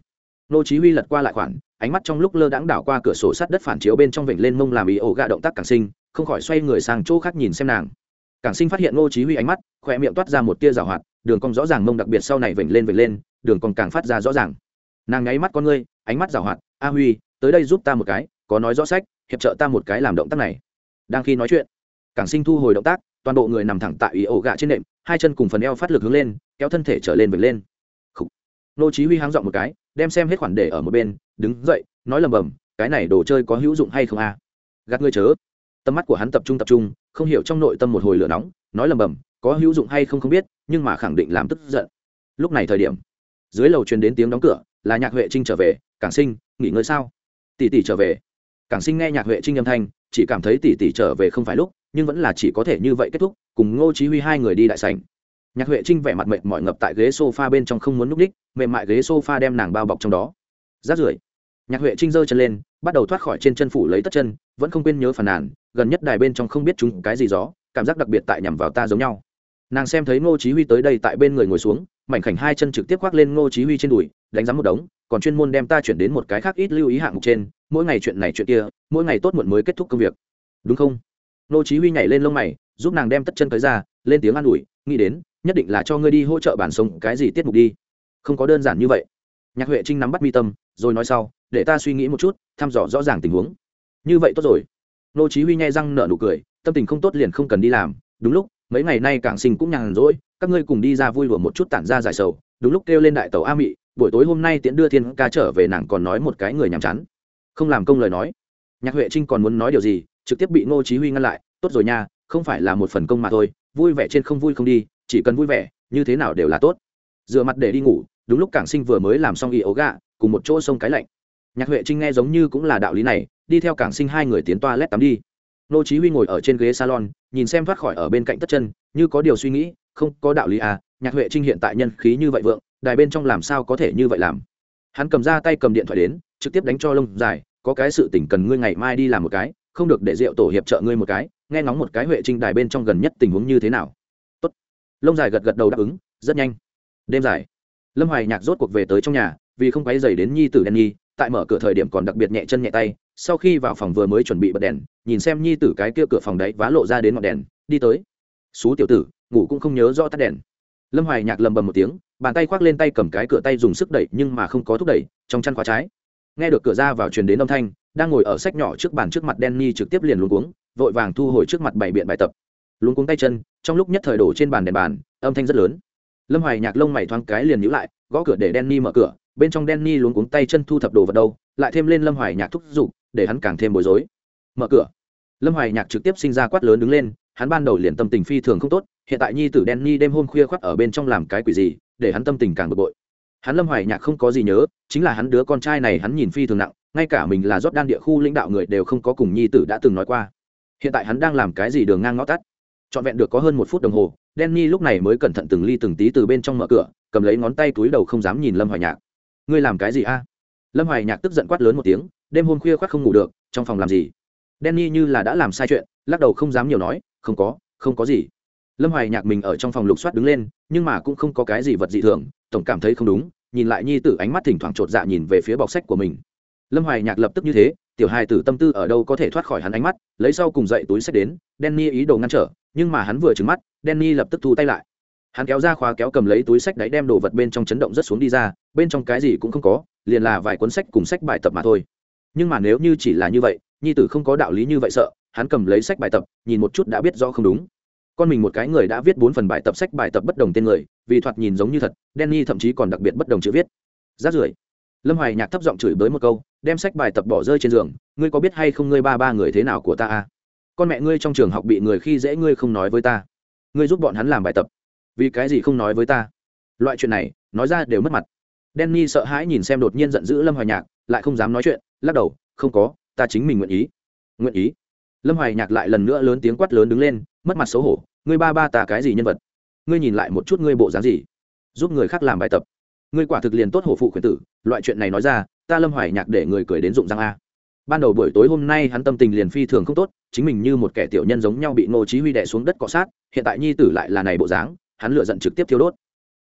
Nô chí huy lật qua lại khoản, ánh mắt trong lúc lơ đãng đảo qua cửa sổ sắt đất phản chiếu bên trong vịnh lên mông làm ý ổ gạ động tác cảng sinh, không khỏi xoay người sang chỗ khác nhìn xem nàng. Cảng sinh phát hiện nô chí huy ánh mắt khoe miệng toát ra một tia rào hoạt, đường cong rõ ràng mông đặc biệt sau này vịnh lên vịnh lên, đường cong càng phát ra rõ ràng. Nàng nháy mắt con ngươi, ánh mắt rào hoạt, a huy tới đây giúp ta một cái, có nói rõ sách, hiệp trợ ta một cái làm động tác này. Đang khi nói chuyện, cảng sinh thu hồi động tác, toàn bộ người nằm thẳng tại ý ổ gạ trên nệm, hai chân cùng phần eo phát lực hướng lên, kéo thân thể trở lên vịnh lên. Nô chí huy háng dọn một cái, đem xem hết khoản để ở một bên, đứng dậy, nói lầm bầm, cái này đồ chơi có hữu dụng hay không a? À? gạt ngươi chớ. Tầm mắt của hắn tập trung tập trung, không hiểu trong nội tâm một hồi lửa nóng, nói lầm bầm, có hữu dụng hay không không biết, nhưng mà khẳng định làm tức giận. Lúc này thời điểm, dưới lầu truyền đến tiếng đóng cửa, là nhạc huệ trinh trở về, cảng sinh, nghỉ ngơi sao? Tỷ tỷ trở về. Cảng sinh nghe nhạc huệ trinh âm thanh, chỉ cảm thấy tỷ tỷ trở về không phải lúc, nhưng vẫn là chỉ có thể như vậy kết thúc, cùng ngô chí huy hai người đi đại sảnh. Nhạc huệ trinh vẻ mặt mệt mỏi ngập tại ghế sofa bên trong không muốn núp đích, mềm mại ghế sofa đem nàng bao bọc trong đó. Rát rưởi, nhạc huệ trinh giơ chân lên, bắt đầu thoát khỏi trên chân phủ lấy tất chân, vẫn không quên nhớ phản nàn, gần nhất đài bên trong không biết chúng cái gì gió, cảm giác đặc biệt tại nhằm vào ta giống nhau. Nàng xem thấy ngô chí huy tới đây tại bên người ngồi xuống, mảnh khảnh hai chân trực tiếp khoác lên ngô chí huy trên đùi, đánh giám một đống còn chuyên môn đem ta chuyển đến một cái khác ít lưu ý hạng mục trên, mỗi ngày chuyện này chuyện kia, mỗi ngày tốt muộn mới kết thúc công việc. Đúng không? Nô chí huy nhảy lên lông mày, giúp nàng đem tất chân tới ra, lên tiếng an ủi, nghĩ đến, nhất định là cho ngươi đi hỗ trợ bản sống cái gì tiết mục đi. Không có đơn giản như vậy. Nhạc huệ trinh nắm bắt mi tâm, rồi nói sau, để ta suy nghĩ một chút, thăm dò rõ ràng tình huống. Như vậy tốt rồi. Nô chí huy nhai răng nở nụ cười, tâm tình không tốt liền không cần đi làm. Đúng lúc, mấy ngày nay cảng sinh cũng nhàn rỗi, các ngươi cùng đi ra vui lùa một chút tản ra giải sầu. Đúng lúc kêu lên đại tàu a mị buổi tối hôm nay tiễn đưa thiên ca trở về nàng còn nói một cái người nhàm chán. Không làm công lời nói. Nhạc huệ trinh còn muốn nói điều gì, trực tiếp bị ngô chí huy ngăn lại. Tốt rồi nha, không phải là một phần công mà thôi, vui vẻ trên không vui không đi, chỉ cần vui vẻ, như thế nào đều là tốt. Dựa mặt để đi ngủ, đúng lúc cảng sinh vừa mới làm xong y ấu gạ, cùng một chỗ sông cái lạnh. Nhạc huệ trinh nghe giống như cũng là đạo lý này, đi theo cảng sinh hai người tiến toa lét tắm đi. Ngô chí huy ngồi ở trên ghế salon, nhìn xem thoát khỏi ở bên cạnh tất chân, như có điều suy nghĩ, không có đạo lý à nhạc huệ trinh hiện tại nhân khí như vậy vượng đài bên trong làm sao có thể như vậy làm? Hắn cầm ra tay cầm điện thoại đến, trực tiếp đánh cho lông dài, có cái sự tỉnh cần ngươi ngày mai đi làm một cái, không được để rượu tổ hiệp trợ ngươi một cái, nghe ngóng một cái huệ trinh đài bên trong gần nhất tình huống như thế nào. Tốt. Lông dài gật gật đầu đáp ứng, rất nhanh. Đêm dài. Lâm hoài nhạc rốt cuộc về tới trong nhà, vì không quấy dày đến nhi tử đen nhi, tại mở cửa thời điểm còn đặc biệt nhẹ chân nhẹ tay, sau khi vào phòng vừa mới chuẩn bị bật đèn, nhìn xem nhi tử cái kia cửa phòng đấy vá lộ ra đến ngọn đèn, đi tới. Xú tiểu tử, ngủ cũng không nhớ rõ tắt đèn. Lâm hoài nhạc lầm bầm một tiếng bàn tay khoác lên tay cầm cái cửa tay dùng sức đẩy nhưng mà không có thúc đẩy, trong chăn khóa trái. Nghe được cửa ra vào truyền đến âm thanh, đang ngồi ở sách nhỏ trước bàn trước mặt đen trực tiếp liền luống cuống, vội vàng thu hồi trước mặt bảy biện bài tập. Luống cuống tay chân, trong lúc nhất thời đổ trên bàn đèn bàn, âm thanh rất lớn. Lâm hoài nhạc lông mày thoáng cái liền nhíu lại, gõ cửa để Danny mở cửa, bên trong Danny luống cuống tay chân thu thập đồ vật đâu, lại thêm lên lâm hoài nhạc thúc giục, để hắn càng thêm bối rối. Mở cửa. Lâm hoài nhạc trực tiếp sinh ra quát lớn đứng lên, hắn ban đầu liền tâm tình phi thường không tốt, hiện tại nhi tử Danny đêm hôm khuya khoắt ở bên trong làm cái quỷ gì? Để hắn tâm tình càng bực bội. Hắn lâm hoài nhạc không có gì nhớ chính là hắn đứa con trai này hắn nhìn phi thường nặng ngay cả mình là rót đan địa khu lãnh đạo người đều không có cùng nhi tử đã từng nói qua. Hiện tại hắn đang làm cái gì đường ngang ngõ tắt. Trọn vẹn được có hơn một phút đồng hồ denny lúc này mới cẩn thận từng ly từng tí từ bên trong mở cửa, cầm lấy ngón tay túi đầu không dám nhìn lâm hoài nhạc. Ngươi làm cái gì a? Lâm hoài nhạc tức giận quát lớn một tiếng đêm hôm khuya khoác không ngủ được trong phòng làm gì? Denny như là đã làm sai chuyện lắc đầu không dám nhiều nói không có không có gì lâm hoài nhạc mình ở trong phòng lục soát đứng lên, nhưng mà cũng không có cái gì vật dị thường, tổng cảm thấy không đúng, nhìn lại nhi tử ánh mắt thỉnh thoảng chột dạ nhìn về phía bọc sách của mình. Lâm hoài nhạc lập tức như thế, tiểu hài tử tâm tư ở đâu có thể thoát khỏi hắn ánh mắt, lấy sau cùng dậy túi sách đến, Danny ý đồ ngăn trở, nhưng mà hắn vừa trừng mắt, Danny lập tức thu tay lại. Hắn kéo ra khóa kéo cầm lấy túi sách đáy đem đồ vật bên trong chấn động rất xuống đi ra, bên trong cái gì cũng không có, liền là vài cuốn sách cùng sách bài tập mà thôi. Nhưng mà nếu như chỉ là như vậy, nhi tử không có đạo lý như vậy sợ, hắn cầm lấy sách bài tập, nhìn một chút đã biết rõ không đúng con mình một cái người đã viết bốn phần bài tập sách, bài tập bất đồng tên người, vì thoạt nhìn giống như thật, Danny thậm chí còn đặc biệt bất đồng chữ viết. Rát rưởi. Lâm hoài nhạc thấp giọng chửi bới một câu, đem sách bài tập bỏ rơi trên giường, ngươi có biết hay không ngươi ba ba người thế nào của ta à? Con mẹ ngươi trong trường học bị người khi dễ ngươi không nói với ta. Ngươi giúp bọn hắn làm bài tập. Vì cái gì không nói với ta? Loại chuyện này, nói ra đều mất mặt. Danny sợ hãi nhìn xem đột nhiên giận dữ lâm hoài nhạc, lại không dám nói chuyện, lắc đầu, không có, ta chính mình nguyện ý. Nguyện ý? Lâm hoài nhạc lại lần nữa lớn tiếng quát lớn đứng lên, mất mặt xấu hổ, ngươi ba ba ta cái gì nhân vật? Ngươi nhìn lại một chút ngươi bộ dáng gì? Giúp người khác làm bài tập. Ngươi quả thực liền tốt hổ phụ khuyển tử, loại chuyện này nói ra, ta lâm hoài nhạc để người cười đến dụng răng a. Ban đầu buổi tối hôm nay hắn tâm tình liền phi thường không tốt, chính mình như một kẻ tiểu nhân giống nhau bị ngô chí huy đè xuống đất cọ sát, hiện tại nhi tử lại là này bộ dáng, hắn lựa giận trực tiếp thiêu đốt.